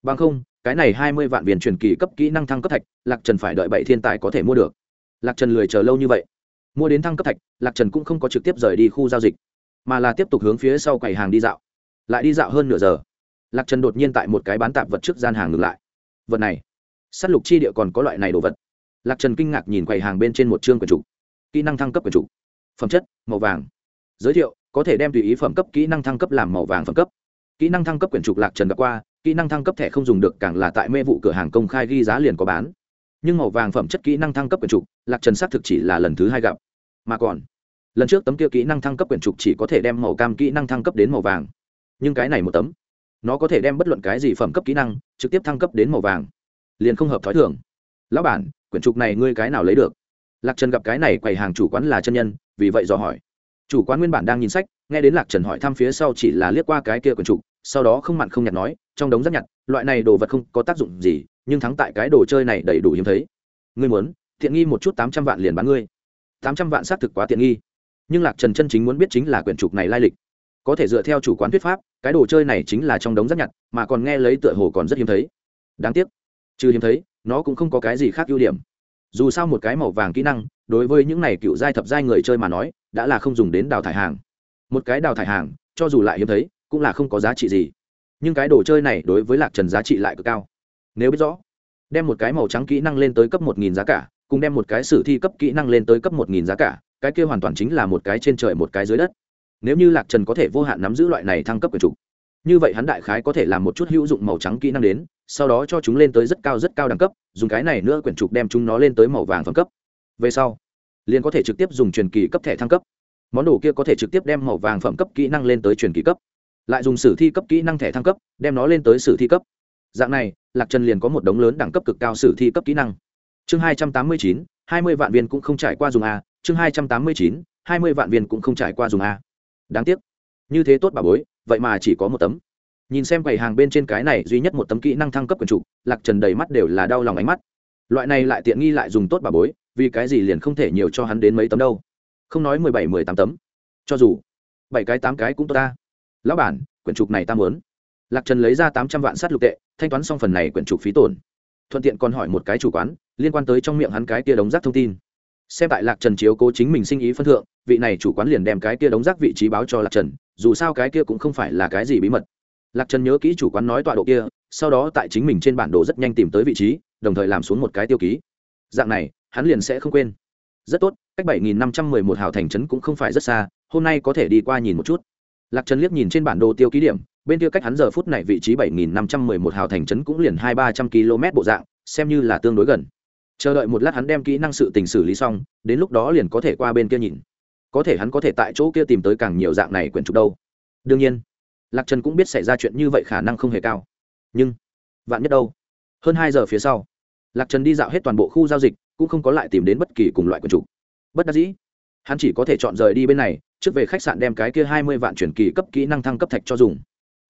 Speaker 1: Bằng không, cái này hai mươi vạn viên truyền kỳ cấp kỹ năng thăng cấp thạch, lạc trần phải đợi bảy thiên tài có thể mua được. Lạc trần lười chờ lâu như vậy. Mua đến thăng cấp thạch, lạc trần cũng không có trực tiếp rời đi khu giao dịch, mà là tiếp tục hướng phía sau quầy hàng đi dạo. Lại đi dạo hơn nửa giờ, lạc trần đột nhiên tại một cái bán tạp vật trước gian hàng ngừng lại. Vật này s á t lục chi địa còn có loại này đồ vật. Lạc trần kinh ngạc nhìn quầy hàng bên trên một chương quyển trục. Kỹ năng thăng cấp quyển trục phẩm chất, màu vàng. Giới thiệu, có thể đem tùy ý phẩm cấp, kỹ năng thăng cấp làm màu vàng phẩm cấp. Kỹ năng thăng cấp quyển trục lạc trần gặp qua, kỹ năng thăng cấp thẻ không dùng được, càng là tại mê vụ cửa hàng công khai ghi giá liền có bán. Nhưng màu vàng phẩm chất kỹ năng thăng cấp quyển trục, lạc trần xác thực chỉ là lần thứ hai gặp. Mà còn, lần trước tấm kia kỹ năng thăng cấp quyển trục chỉ có thể đem màu cam kỹ năng thăng cấp đến màu vàng. Nhưng cái này một tấm, nó có thể đem bất luận cái gì phẩm cấp kỹ năng, trực tiếp thăng cấp đến màu vàng. Liền không hợp t h ó i thường. Lão bản, quyển trục này ngươi cái nào lấy được? Lạc trần gặp cái này quầy hàng chủ quán là chân nhân, vì vậy dò hỏi. Chủ quán nguyên bản đang nhìn sách, nghe đến lạc trần hỏi thăm phía sau chỉ là liếc qua cái kia quyển trục sau đó không mặn không nhặt nói, trong đống rất nhặt, loại này đồ vật không có tác dụng gì, nhưng thắng tại cái đồ chơi này đầy đủ hiếm thấy. Ngươi muốn thiện nghi một chút tám trăm vạn liền bán ngươi. Tám trăm vạn xác thực quá tiện nghi. Nhưng lạc trần chân chính muốn biết chính là quyển trục này lai lịch. Có thể dựa theo chủ quán thuyết pháp, cái đồ chơi này chính là trong đống rất nhặt, mà còn nghe lấy tựa hồ còn rất hiếm thấy. Đáng tiếc. Chứ hiếm thấy, nó cũng không có cái gì khác ưu điểm dù sao một cái màu vàng kỹ năng, đối với những này cựu giai thập giai người chơi mà nói, đã là không dùng đến đào thải hàng. Một cái đào thải hàng, cho dù lại hiếm thấy, cũng là không có giá trị gì. Nhưng cái đồ chơi này đối với lạc trần giá trị lại cực cao. Nếu biết rõ, đem một cái màu trắng kỹ năng lên tới cấp một nghìn giá cả, cùng đem một cái sử thi cấp kỹ năng lên tới cấp một nghìn giá cả, cái kia hoàn toàn chính là một cái trên trời một cái dưới đất. Nếu như lạc trần có thể vô hạn nắm giữ loại này thăng cấp quyền trục như vậy hắn đại khái có thể làm một chút hữu dụng màu trắng kỹ năng đến sau đó cho chúng lên tới rất cao rất cao đẳng cấp, dùng cái này nữa quyển trục đem chúng nó lên tới màu vàng phẩm cấp. Về sau, liền có thể trực tiếp dùng truyền kỳ cấp thẻ thăng cấp. Món đồ kia có thể trực tiếp đem màu vàng phẩm cấp kỹ năng lên tới truyền kỳ cấp. Lại dùng sử thi cấp kỹ năng thẻ thăng cấp, đem nó lên tới sử thi cấp. Dạng này, lạc trần liền có một đống lớn đẳng cấp cực cao sử thi cấp kỹ năng. Chương hai trăm tám mươi chín, hai mươi vạn viên cũng không trải qua dùng a, chương hai trăm tám mươi chín, hai mươi vạn viên cũng không trải qua dùng a. Đáng tiếc. Như thế tốt bà bối, vậy mà chỉ có một tấm nhìn xem quầy hàng bên trên cái này duy nhất một tấm kỹ năng thăng cấp quần trục lạc trần đầy mắt đều là đau lòng ánh mắt. Loại này lại tiện nghi lại dùng tốt bà bối, vì cái gì liền không thể nhiều cho hắn đến mấy tấm đâu? Không nói mười bảy, mười tám tấm. Cho dù bảy cái, tám cái cũng tốt ta. Lão bản quyển trục này ta muốn. Lạc trần lấy ra tám trăm vạn sát lục tệ, thanh toán xong phần này quyển trục phí tổn. Thuận tiện còn hỏi một cái chủ quán, liên quan tới trong miệng hắn cái kia đống rác thông tin. Xem tại lạc trần chiếu cố chính mình sinh ý phân thượng, vị này chủ quán liền đem cái kia đống rác vị trí báo cho lạc trần, dù sao cái kia cũng không phải là cái gì bí mật lạc trần nhớ kỹ chủ quán nói tọa độ kia, sau đó tại chính mình trên bản đồ rất nhanh tìm tới vị trí, đồng thời làm xuống một cái tiêu ký. Dạng này, hắn liền sẽ không quên. Rất tốt, cách bảy nghìn năm trăm mười một hào thành trấn cũng không phải rất xa, hôm nay có thể đi qua nhìn một chút. Lạc trần liếc nhìn trên bản đồ tiêu ký điểm, bên kia cách hắn giờ phút này vị trí bảy nghìn năm trăm mười một hào thành trấn cũng liền hai ba trăm km bộ dạng, xem như là tương đối gần. Chờ đợi một lát hắn đem kỹ năng sự tình xử lý xong, đến lúc đó liền có thể qua bên kia nhìn. Có thể hắn có thể tại chỗ kia tìm tới càng nhiều dạng này quyển trục đâu. Đương nhiên lạc trần cũng biết xảy ra chuyện như vậy khả năng không hề cao. Nhưng, vạn nhất đâu? Hơn hai giờ phía sau, lạc trần đi dạo hết toàn bộ khu giao dịch, cũng không có lại tìm đến bất kỳ cùng loại quyển trục bất đắc dĩ, hắn chỉ có thể chọn rời đi bên này, trước về khách sạn đem cái kia hai mươi vạn chuyển kỳ cấp kỹ năng thăng cấp thạch cho dùng.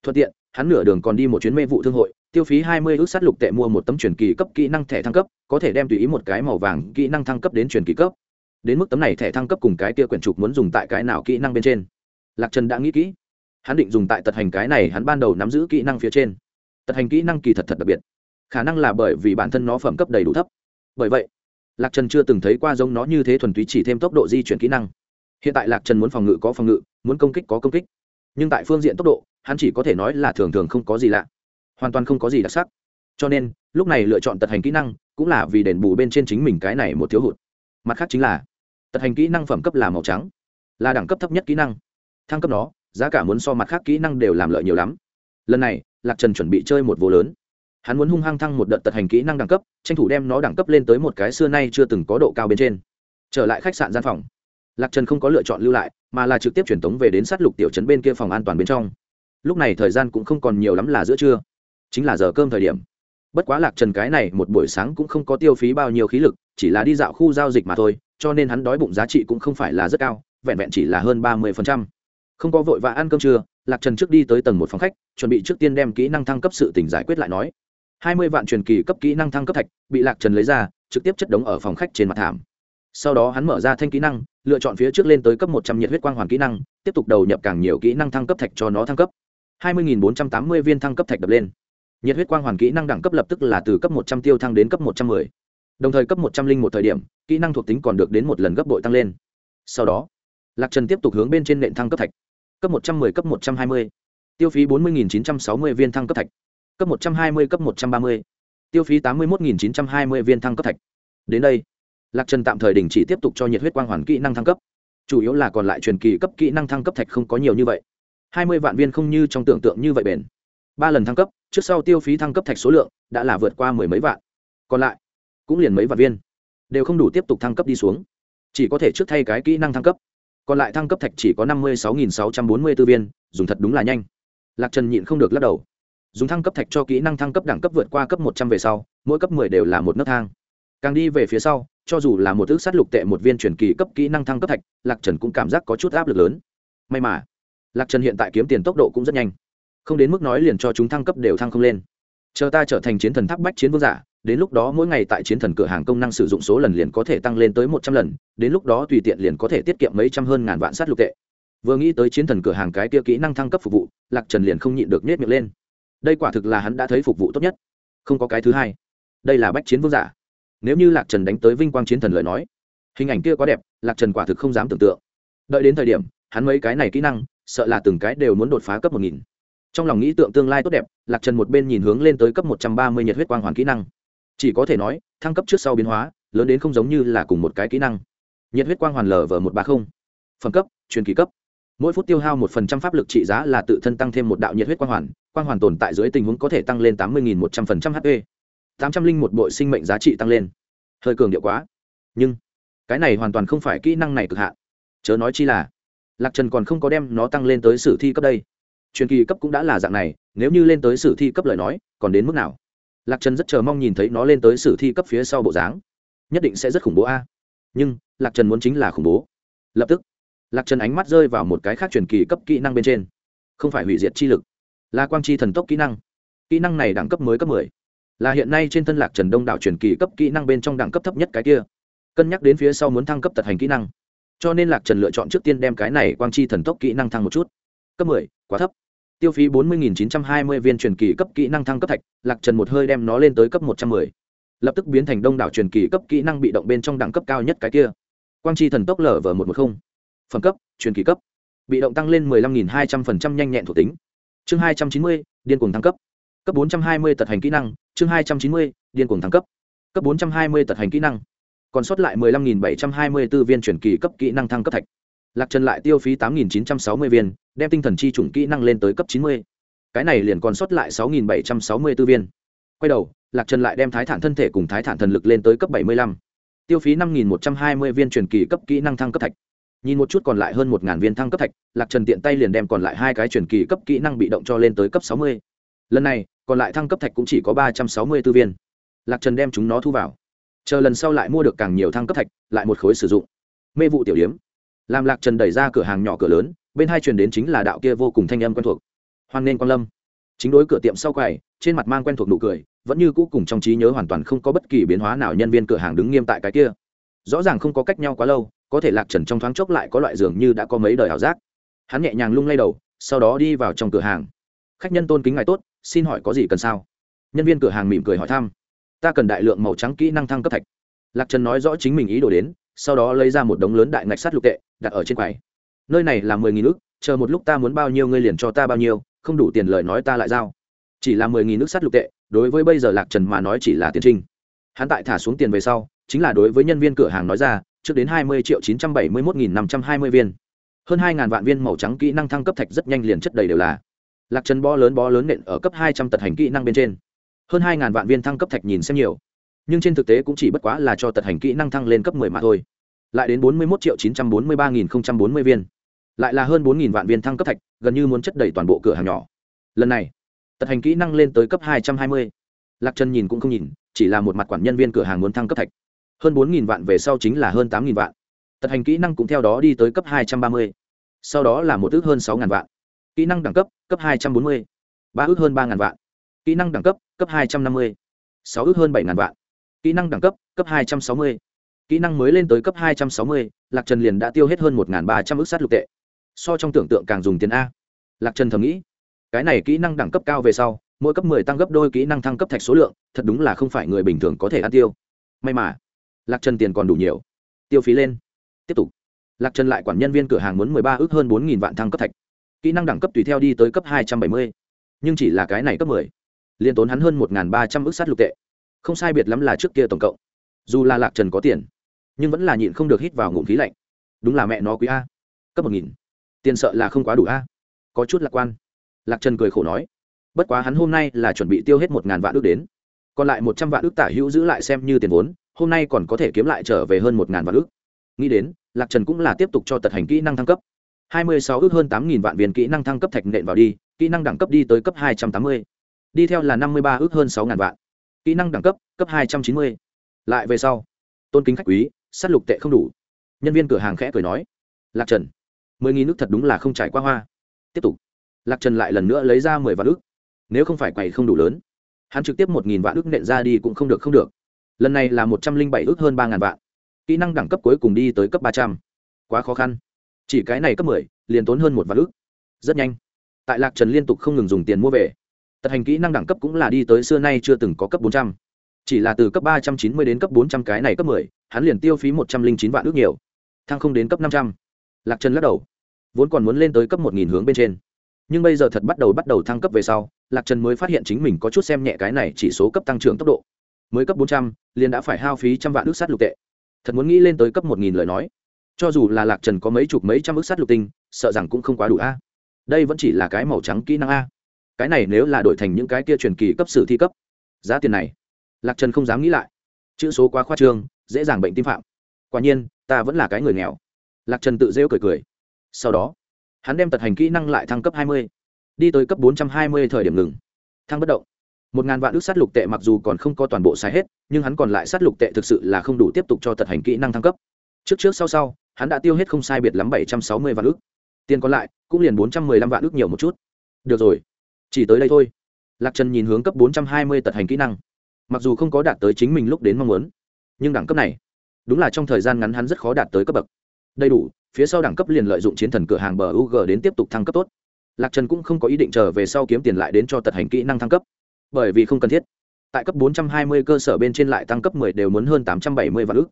Speaker 1: Thuận tiện, hắn nửa đường còn đi một chuyến mê vụ thương hội, tiêu phí hai mươi ước sát lục tệ mua một tấm truyền kỳ cấp kỹ năng thẻ thăng cấp, có thể đem tùy ý một cái màu vàng kỹ năng thăng cấp đến truyền kỳ cấp. Đến mức tấm này thẻ thăng cấp cùng cái kia quyển trục muốn dùng tại cái nào kỹ năng bên trên. Lạc trần đã nghĩ kỹ hắn định dùng tại tật hành cái này hắn ban đầu nắm giữ kỹ năng phía trên. Tật hành kỹ năng kỳ thật thật đặc biệt. Khả năng là bởi vì bản thân nó phẩm cấp đầy đủ thấp. Bởi vậy, lạc trần chưa từng thấy qua giống nó như thế thuần túy chỉ thêm tốc độ di chuyển kỹ năng. Hiện tại lạc trần muốn phòng ngự có phòng ngự, muốn công kích có công kích. Nhưng tại phương diện tốc độ, hắn chỉ có thể nói là thường thường không có gì lạ. Hoàn toàn không có gì đặc sắc. Cho nên, lúc này lựa chọn tật hành kỹ năng cũng là vì đền bù bên trên chính mình cái này một thiếu hụt. Mặt khác chính là, tật hành kỹ năng phẩm cấp là màu trắng, là đẳng cấp thấp nhất kỹ năng. Thăng cấp nó giá cả muốn so mặt khác kỹ năng đều làm lợi nhiều lắm. Lần này, lạc trần chuẩn bị chơi một vô lớn. Hắn muốn hung hăng thăng một đợt tật hành kỹ năng đẳng cấp, tranh thủ đem nó đẳng cấp lên tới một cái xưa nay chưa từng có độ cao bên trên. Trở lại khách sạn gian phòng, lạc trần không có lựa chọn lưu lại, mà là trực tiếp truyền tống về đến sát lục tiểu trấn bên kia phòng an toàn bên trong. Lúc này thời gian cũng không còn nhiều lắm là giữa trưa, chính là giờ cơm thời điểm. Bất quá lạc trần cái này một buổi sáng cũng không có tiêu phí bao nhiêu khí lực, chỉ là đi dạo khu giao dịch mà thôi, cho nên hắn đói bụng giá trị cũng không phải là rất cao, vẹn vẹn chỉ là hơn ba mươi phần trăm không có vội vã ăn cơm trưa, lạc trần trước đi tới tầng một phòng khách, chuẩn bị trước tiên đem kỹ năng thăng cấp sự tỉnh giải quyết lại nói. Hai mươi vạn truyền kỳ cấp kỹ năng thăng cấp thạch bị lạc trần lấy ra, trực tiếp chất đống ở phòng khách trên mặt thảm. Sau đó hắn mở ra thanh kỹ năng, lựa chọn phía trước lên tới cấp một trăm nhiệt huyết quang hoàn kỹ năng, tiếp tục đầu nhập càng nhiều kỹ năng thăng cấp thạch cho nó thăng cấp. Hai mươi bốn trăm tám mươi viên thăng cấp thạch đập lên. Nhiệt huyết quang hoàn kỹ năng đẳng cấp lập tức là từ cấp một trăm tiêu thăng đến cấp một trăm m ư ơ i đồng thời cấp một trăm linh một thời điểm, kỹ năng thuộc tính còn được đến một lần gấp bội tăng lên. Sau đó, lạc trần tiếp tục hướng bên trên nện thăng cấp thạch cấp một trăm m ư ơ i cấp một trăm hai mươi. Tiêu phí bốn mươi chín trăm sáu mươi viên thăng cấp thạch. Cấp một trăm hai mươi, cấp một trăm ba mươi. Tiêu phí tám mươi một chín trăm hai mươi viên thăng cấp thạch. Đến đây, lạc trần tạm thời đình chỉ tiếp tục cho nhiệt huyết quang hoàn kỹ năng thăng cấp. Chủ yếu là còn lại truyền kỳ cấp kỹ năng thăng cấp thạch không có nhiều như vậy. Hai mươi vạn viên không như trong tưởng tượng như vậy bền. Ba lần thăng cấp, trước sau tiêu phí thăng cấp thạch số lượng đã là vượt qua mười mấy vạn. Còn lại, cũng liền mấy vạn viên. Đều không đủ tiếp tục thăng cấp đi xuống. Chỉ có thể trước thay cái kỹ năng thăng cấp còn lại thăng cấp thạch chỉ có năm mươi sáu nghìn sáu trăm bốn mươi b ố viên, dùng thật đúng là nhanh. Lạc trần nhịn không được lắc đầu. Dùng thăng cấp thạch cho kỹ năng thăng cấp đẳng cấp vượt qua cấp một trăm về sau, mỗi cấp mười đều là một nấc thang. Càng đi về phía sau, cho dù là một ước sát lục tệ một viên truyền kỳ cấp kỹ năng thăng cấp thạch, lạc trần cũng cảm giác có chút áp lực lớn. May mà, lạc trần hiện tại kiếm tiền tốc độ cũng rất nhanh. Không đến mức nói liền cho chúng thăng cấp đều thăng không lên. Chờ ta trở thành chiến thần tháp bách chiến vương giả đến lúc đó mỗi ngày tại chiến thần cửa hàng công năng sử dụng số lần liền có thể tăng lên tới một trăm lần, đến lúc đó tùy tiện liền có thể tiết kiệm mấy trăm hơn ngàn vạn sát lục tệ. Vừa nghĩ tới chiến thần cửa hàng cái kia kỹ năng thăng cấp phục vụ, lạc trần liền không nhịn được nết miệng lên. Đây quả thực là hắn đã thấy phục vụ tốt nhất. Không có cái thứ hai. Đây là bách chiến vương giả. Nếu như lạc trần đánh tới vinh quang chiến thần lời nói, hình ảnh kia quá đẹp, lạc trần quả thực không dám tưởng tượng. Đợi đến thời điểm, hắn mấy cái này kỹ năng, sợ là từng cái đều muốn đột phá cấp một nghìn. Trong lòng nghĩ tượng tương lai tốt đẹp, lạc trần một bên nhìn hướng lên tới cấp một trăm ba mươi nhiệt huyết quang hoàn kỹ năng chỉ có thể nói, thăng cấp trước sau biến hóa, lớn đến không giống như là cùng một cái kỹ năng. Nhiệt huyết quang hoàn lờ vờ một ba không. Phẩm cấp, truyền kỳ cấp. Mỗi phút tiêu hao một phần trăm pháp lực trị giá là tự thân tăng thêm một đạo nhiệt huyết quang hoàn quang hoàn tồn tại dưới tình huống có thể tăng lên tám mươi một trăm phần trăm hp tám trăm linh một bội sinh mệnh giá trị tăng lên. Hơi cường điệu quá. Nhưng, cái này hoàn toàn không phải kỹ năng này cực hạn. Chớ nói chi là, lạc trần còn không có đem nó tăng lên tới sử thi cấp đây. Truyền kỳ cấp cũng đã là dạng này, nếu như lên tới sử thi cấp lời nói, còn đến mức nào? Lạc trần rất chờ mong nhìn thấy nó lên tới sử thi cấp phía sau bộ dáng. Nhất định sẽ rất khủng bố a. Nhưng, lạc trần muốn chính là khủng bố. Lập tức, lạc trần ánh mắt rơi vào một cái khác truyền kỳ cấp kỹ năng bên trên. Không phải hủy diệt chi lực, là quang chi thần tốc kỹ năng. Kỹ năng này đẳng cấp mới cấp mười. Là hiện nay trên thân lạc trần đông đảo truyền kỳ cấp kỹ năng bên trong đẳng cấp thấp nhất cái kia. Cân nhắc đến phía sau muốn thăng cấp tật hành kỹ năng. Cho nên lạc trần lựa chọn trước tiên đem cái này quang chi thần tốc kỹ năng thăng một chút. Cấp mười, quá thấp tiêu phí bốn mươi chín trăm hai mươi viên truyền kỳ cấp kỹ năng thăng cấp thạch, lạc trần một hơi đem nó lên tới cấp một trăm mười. Lập tức biến thành đông đảo truyền kỳ cấp kỹ năng bị động bên trong đẳng cấp cao nhất cái kia. Quang chi thần tốc lở vở một một phẩm cấp, truyền kỳ cấp. Bị động tăng lên mười lăm nghìn hai trăm phần trăm nhanh nhẹn thuộc tính. Chương hai trăm chín mươi, điên cuồng thăng cấp. Cấp bốn trăm hai mươi tật hành kỹ năng, chương hai trăm chín mươi, điên cuồng thăng cấp. Cấp bốn trăm hai mươi tật hành kỹ năng. Còn sót lại mười lăm nghìn bảy trăm hai mươi b ố viên truyền kỳ cấp kỹ năng thăng cấp thạch. Lạc trần lại tiêu phí tám nghìn chín trăm sáu mươi viên đem tinh thần chi trùng kỹ năng lên tới cấp chín mươi. Cái này liền còn sót lại sáu nghìn bảy trăm sáu mươi b ố viên. Quay đầu, lạc trần lại đem thái thản thân thể cùng thái thản thần lực lên tới cấp bảy mươi lăm. Tiêu phí năm nghìn một trăm hai mươi viên truyền kỳ cấp kỹ năng thăng cấp thạch. Nhìn một chút còn lại hơn một viên thăng cấp thạch, lạc trần tiện tay liền đem còn lại hai cái truyền kỳ cấp kỹ năng bị động cho lên tới cấp sáu mươi. Lần này, còn lại thăng cấp thạch cũng chỉ có ba trăm sáu mươi b ố viên. Lạc trần đem chúng nó thu vào. Chờ lần sau lại mua được càng nhiều thăng cấp thạch, lại một khối sử dụng. Mê vụ tiểu điếm. Làm lạc trần đẩy ra cửa hàng nhỏ cửa lớn bên hai truyền đến chính là đạo kia vô cùng thanh âm quen thuộc. Hoan nên quan lâm. Chính đối cửa tiệm sau quầy, trên mặt mang quen thuộc nụ cười, vẫn như cũ cùng trong trí nhớ hoàn toàn không có bất kỳ biến hóa nào nhân viên cửa hàng đứng nghiêm tại cái kia. Rõ ràng không có cách nhau quá lâu, có thể lạc trần trong thoáng chốc lại có loại dường như đã có mấy đời ảo giác. Hắn nhẹ nhàng lung lay đầu, sau đó đi vào trong cửa hàng. Khách nhân tôn kính ngài tốt, xin hỏi có gì cần sao? Nhân viên cửa hàng mỉm cười hỏi thăm. Ta cần đại lượng màu trắng kỹ năng thăng cấp thạch. Lạc trần nói rõ chính mình ý đồ đến, sau đó lấy ra một đống lớn đại ngạch sắt lục tệ, đặt ở trên quầy nơi này là mười nghìn ước chờ một lúc ta muốn bao nhiêu ngươi liền cho ta bao nhiêu, không đủ tiền lời nói ta lại giao. Chỉ là mười nghìn nước sắt lục tệ, đối với bây giờ lạc trần mà nói chỉ là tiền trinh. Hắn tại thả xuống tiền về sau, chính là đối với nhân viên cửa hàng nói ra, trước đến hai mươi triệu chín trăm bảy mươi một nghìn năm trăm hai mươi viên. Hơn hai ngàn vạn viên màu trắng kỹ năng thăng cấp thạch rất nhanh liền chất đầy đều là. Lạc trần bó lớn bó lớn nện ở cấp hai trăm tật hành kỹ năng bên trên. Hơn hai ngàn vạn viên thăng cấp thạch nhìn xem nhiều. Nhưng trên thực tế cũng chỉ bất quá là cho tật hành kỹ năng thăng lên cấp mười mà thôi. Lại đến bốn mươi một triệu chín trăm bốn mươi ba nghìn bốn mươi viên lại là hơn bốn nghìn vạn viên thăng cấp thạch, gần như muốn chất đầy toàn bộ cửa hàng nhỏ. Lần này, tật hành kỹ năng lên tới cấp hai trăm hai mươi. Lạc trần nhìn cũng không nhìn, chỉ là một mặt quản nhân viên cửa hàng muốn thăng cấp thạch. Hơn bốn nghìn vạn về sau chính là hơn tám nghìn vạn. Tật hành kỹ năng cũng theo đó đi tới cấp hai trăm ba mươi. Sau đó là một ước hơn sáu ngàn vạn. Kỹ năng đẳng cấp cấp hai trăm bốn mươi. Ba ước hơn ba ngàn vạn. Kỹ năng đẳng cấp cấp hai trăm năm mươi. Sáu ước hơn bảy ngàn vạn. Kỹ năng đẳng cấp cấp hai trăm sáu mươi. Kỹ năng mới lên tới cấp hai trăm sáu mươi, lạc trần liền đã tiêu hết hơn một ba trăm ước sát lục tệ so trong tưởng tượng càng dùng tiền a. Lạc trần thầm nghĩ, cái này kỹ năng đẳng cấp cao về sau, mỗi cấp mười tăng gấp đôi kỹ năng thăng cấp thạch số lượng, thật đúng là không phải người bình thường có thể ăn tiêu. May mà, lạc trần tiền còn đủ nhiều. Tiêu phí lên. Tiếp tục. Lạc trần lại quản nhân viên cửa hàng muốn mười ba ước hơn bốn nghìn vạn thăng cấp thạch. Kỹ năng đẳng cấp tùy theo đi tới cấp hai trăm bảy mươi. Nhưng chỉ là cái này cấp mười liên tốn hắn hơn một ba trăm ước sát lục tệ. Không sai biệt lắm là trước kia tổng cộng. Dù là lạc trần có tiền, nhưng vẫn là nhịn không được hít vào ngụm khí lạnh. Đúng là mẹ nó quý a. Cấp một nghìn tiền sợ là không quá đủ a. Có chút lạc quan. Lạc trần cười khổ nói, bất quá hắn hôm nay là chuẩn bị tiêu hết một ngàn vạn ước đến. Còn lại một trăm vạn ước tả hữu giữ lại xem như tiền vốn, hôm nay còn có thể kiếm lại trở về hơn một ngàn vạn ước. Nghĩ đến, lạc trần cũng là tiếp tục cho tật hành kỹ năng thăng cấp. Hai mươi sáu ước hơn tám nghìn vạn viên kỹ năng thăng cấp thạch nện vào đi, kỹ năng đẳng cấp đi tới cấp hai trăm tám mươi. Đi theo là năm mươi ba ước hơn sáu ngàn vạn. Kỹ năng đẳng cấp cấp hai trăm chín mươi. Lại về sau, tôn kính khách quý s á t lục tệ không đủ. Nhân viên cửa hàng khẽ cười nói, lạc trần mười nghìn nước thật đúng là không trải qua hoa. Tiếp tục. Lạc trần lại lần nữa lấy ra mười vạn ước nếu không phải quầy không đủ lớn, hắn trực tiếp một nghìn vạn ước nện ra đi cũng không được không được. Lần này là một trăm linh bảy ước hơn ba ngàn vạn. Kỹ năng đẳng cấp cuối cùng đi tới cấp ba trăm. Quá khó khăn. Chỉ cái này cấp mười, liền tốn hơn một vạn ước rất nhanh. Tại lạc trần liên tục không ngừng dùng tiền mua về. Tật hành kỹ năng đẳng cấp cũng là đi tới xưa nay chưa từng có cấp bốn trăm. Chỉ là từ cấp ba trăm chín mươi đến cấp bốn trăm cái này cấp mười, hắn liền tiêu phí một trăm linh chín vạn ước nhiều. Thăng không đến cấp năm trăm. Lạc trần lắc đầu vốn còn muốn lên tới cấp một nghìn hướng bên trên. Nhưng bây giờ thật bắt đầu bắt đầu thăng cấp về sau, lạc trần mới phát hiện chính mình có chút xem nhẹ cái này chỉ số cấp tăng trưởng tốc độ. Mới cấp bốn trăm, liền đã phải hao phí trăm vạn ước sát lục tệ. Thật muốn nghĩ lên tới cấp một nghìn lời nói. Cho dù là lạc trần có mấy chục mấy trăm ước sát lục tinh, sợ rằng cũng không quá đủ a. Đây vẫn chỉ là cái màu trắng kỹ năng a. Cái này nếu là đổi thành những cái kia truyền kỳ cấp sử thi cấp, giá tiền này, lạc trần không dám nghĩ lại. Chữ số quá khoa trương, dễ dàng bệnh tim phạm. Quả nhiên, ta vẫn là cái người nghèo. Lạc trần tự rêu cười cười sau đó, hắn đem tật hành kỹ năng lại thăng cấp hai mươi, đi tới cấp bốn trăm hai mươi thời điểm ngừng. Thăng bất động. Một ngàn vạn ước sát lục tệ mặc dù còn không có toàn bộ sai hết, nhưng hắn còn lại sát lục tệ thực sự là không đủ tiếp tục cho tật hành kỹ năng thăng cấp. Trước trước sau sau, hắn đã tiêu hết không sai biệt lắm bảy trăm sáu mươi vạn ước tiền còn lại cũng liền bốn trăm mười lăm vạn ước nhiều một chút. Được rồi, chỉ tới đây thôi. Lạc trần nhìn hướng cấp bốn trăm hai mươi tật hành kỹ năng. Mặc dù không có đạt tới chính mình lúc đến mong muốn, nhưng đẳng cấp này, đúng là trong thời gian ngắn hắn rất khó đạt tới cấp bậc. Đầy đủ phía sau đẳng cấp liền lợi dụng chiến thần cửa hàng bờ UG đến tiếp tục thăng cấp tốt. Lạc Trần cũng không có ý định chờ về sau kiếm tiền lại đến cho tật hành kỹ năng thăng cấp, bởi vì không cần thiết. Tại cấp 420 cơ sở bên trên lại tăng cấp 10 đều muốn hơn 870 vạn ức.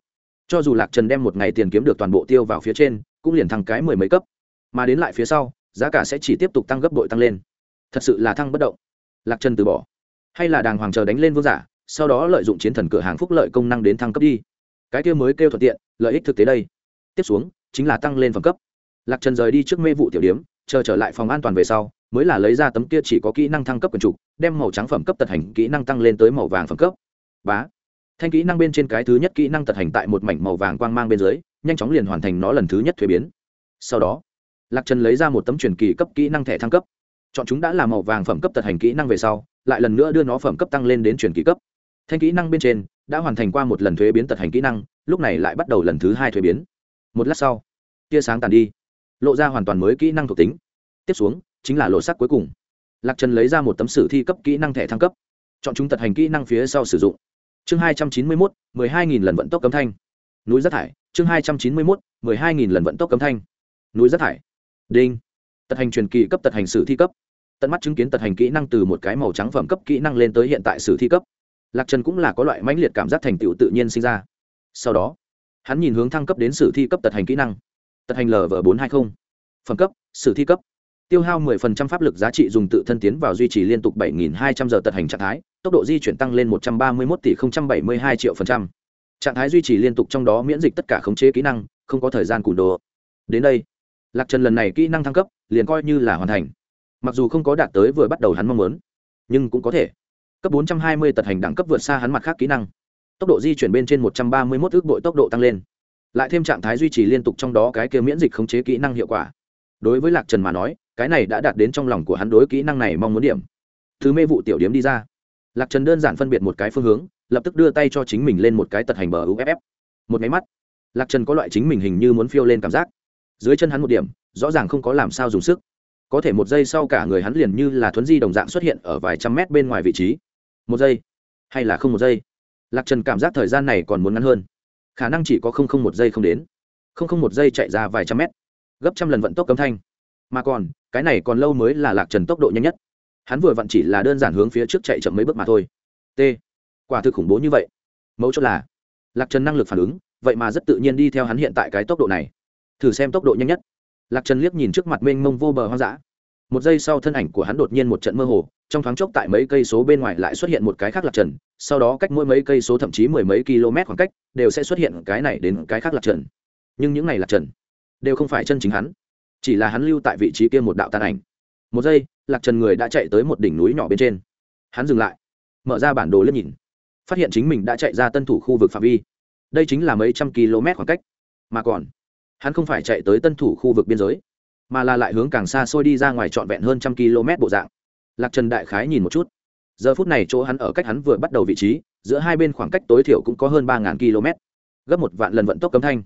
Speaker 1: Cho dù Lạc Trần đem một ngày tiền kiếm được toàn bộ tiêu vào phía trên, cũng liền thăng cái mười mấy cấp. Mà đến lại phía sau, giá cả sẽ chỉ tiếp tục tăng gấp bội tăng lên. Thật sự là thăng bất động. Lạc Trần từ bỏ, hay là đàng hoàng chờ đánh lên vương giả, sau đó lợi dụng chiến thần cửa hàng phúc lợi công năng đến thăng cấp đi. Cái kia mới kêu thuận tiện, lợi ích thực tế đây. Tiếp xuống, chính là tăng lên phẩm cấp. Lạc trần rời đi trước mê vụ tiểu điếm, chờ trở lại phòng an toàn về sau, mới là lấy ra tấm kia chỉ có kỹ năng thăng cấp quần trục, đem màu trắng phẩm cấp tật hành kỹ năng tăng lên tới màu vàng phẩm cấp. Bá. Thanh kỹ năng bên trên cái thứ nhất kỹ năng tật hành tại một mảnh màu vàng quang mang bên dưới, nhanh chóng liền hoàn thành nó lần thứ nhất thuế biến. Sau đó, lạc trần lấy ra một tấm truyền kỳ cấp kỹ năng thẻ thăng cấp. Chọn chúng đã là màu vàng phẩm cấp tật hành kỹ năng về sau, lại lần nữa đưa nó phẩm cấp tăng lên đến truyền kỳ cấp. Thanh kỹ năng bên trên, đã hoàn thành qua một lần thuế biến tật hành kỹ năng, lúc này lại bắt đầu lần thứ hai thuế biến một lát sau, tia sáng tàn đi, lộ ra hoàn toàn mới kỹ năng thuộc tính. Tiếp xuống, chính là lộ sắc cuối cùng. Lạc trần lấy ra một tấm sử thi cấp kỹ năng thẻ thăng cấp. Chọn chúng tật hành kỹ năng phía sau sử dụng. Chương hai trăm chín mươi mốt, mười hai nghìn lần vận tốc cấm thanh. Núi rác thải, chương hai trăm chín mươi mốt, mười hai nghìn lần vận tốc cấm thanh. Núi rác thải. Đinh. Tật hành truyền kỳ cấp tật hành sử thi cấp. Tận mắt chứng kiến tật hành kỹ năng từ một cái màu trắng phẩm cấp kỹ năng lên tới hiện tại sử thi cấp. Lạc trần cũng là có loại mãnh liệt cảm giác thành tựu tự nhiên sinh ra. Sau đó hắn nhìn hướng thăng cấp đến sử thi cấp tật hành kỹ năng. Tật hành lv bốn hai mươi phẩm cấp, sử thi cấp. Tiêu hao 10% pháp lực giá trị dùng tự thân tiến vào duy trì liên tục 7.200 giờ tật hành trạng thái, tốc độ di chuyển tăng lên 131 tỷ 072 triệu phần trăm. Trạng thái duy trì liên tục trong đó miễn dịch tất cả khống chế kỹ năng, không có thời gian cùn đồ. Đến đây, lạc trần lần này kỹ năng thăng cấp liền coi như là hoàn thành. Mặc dù không có đạt tới vừa bắt đầu hắn mong muốn, nhưng cũng có thể. Cấp 420 tật hành đẳng cấp vượt xa hắn mặt khác kỹ năng tốc độ di chuyển bên trên 131 ước bội tốc độ tăng lên. Lại thêm trạng thái duy trì liên tục trong đó cái kia miễn dịch khống chế kỹ năng hiệu quả. Đối với lạc trần mà nói, cái này đã đạt đến trong lòng của hắn đối kỹ năng này mong muốn điểm. Thứ mê vụ tiểu điểm đi ra. Lạc trần đơn giản phân biệt một cái phương hướng, lập tức đưa tay cho chính mình lên một cái tật hành bờ uff một máy mắt, lạc trần có loại chính mình hình như muốn phiêu lên cảm giác. Dưới chân hắn một điểm, rõ ràng không có làm sao dùng sức. Có thể một giây sau cả người hắn liền như là thuấn di đồng dạng xuất hiện ở vài trăm mét bên ngoài vị trí. Một giây, hay là không một giây? Lạc trần cảm giác thời gian này còn muốn ngắn hơn. Khả năng chỉ có không không một giây không đến. Không không một giây chạy ra vài trăm mét. Gấp trăm lần vận tốc cấm thanh. Mà còn, cái này còn lâu mới là lạc trần tốc độ nhanh nhất. Hắn vừa vặn chỉ là đơn giản hướng phía trước chạy chậm mấy bước mà thôi. T. Quả thực khủng bố như vậy. Mẫu chốt là, lạc trần năng lực phản ứng, vậy mà rất tự nhiên đi theo hắn hiện tại cái tốc độ này. Thử xem tốc độ nhanh nhất. Lạc trần liếc nhìn trước mặt mênh mông vô bờ hoang dã. Một giây sau thân ảnh của hắn đột nhiên một trận mơ hồ, trong thoáng chốc tại mấy cây số bên ngoài lại xuất hiện một cái khác lạc trần sau đó cách mỗi mấy cây số thậm chí mười mấy km khoảng cách, đều sẽ xuất hiện cái này đến cái khác lạc trần. Nhưng những này lạc trần đều không phải chân chính hắn, chỉ là hắn lưu tại vị trí kia một đạo tàn ảnh. Một giây, lạc trần người đã chạy tới một đỉnh núi nhỏ bên trên. Hắn dừng lại, mở ra bản đồ liếc nhìn, phát hiện chính mình đã chạy ra tân thủ khu vực phạm vi. Đây chính là mấy trăm km khoảng cách. Mà còn, hắn không phải chạy tới tân thủ khu vực biên giới, mà là lại hướng càng xa xôi đi ra ngoài trọn vẹn hơn trăm km bộ dạng. Lạc trần đại khái nhìn một chút giờ phút này chỗ hắn ở cách hắn vừa bắt đầu vị trí, giữa hai bên khoảng cách tối thiểu cũng có hơn ba km. Gấp một vạn lần vận tốc cấm thanh.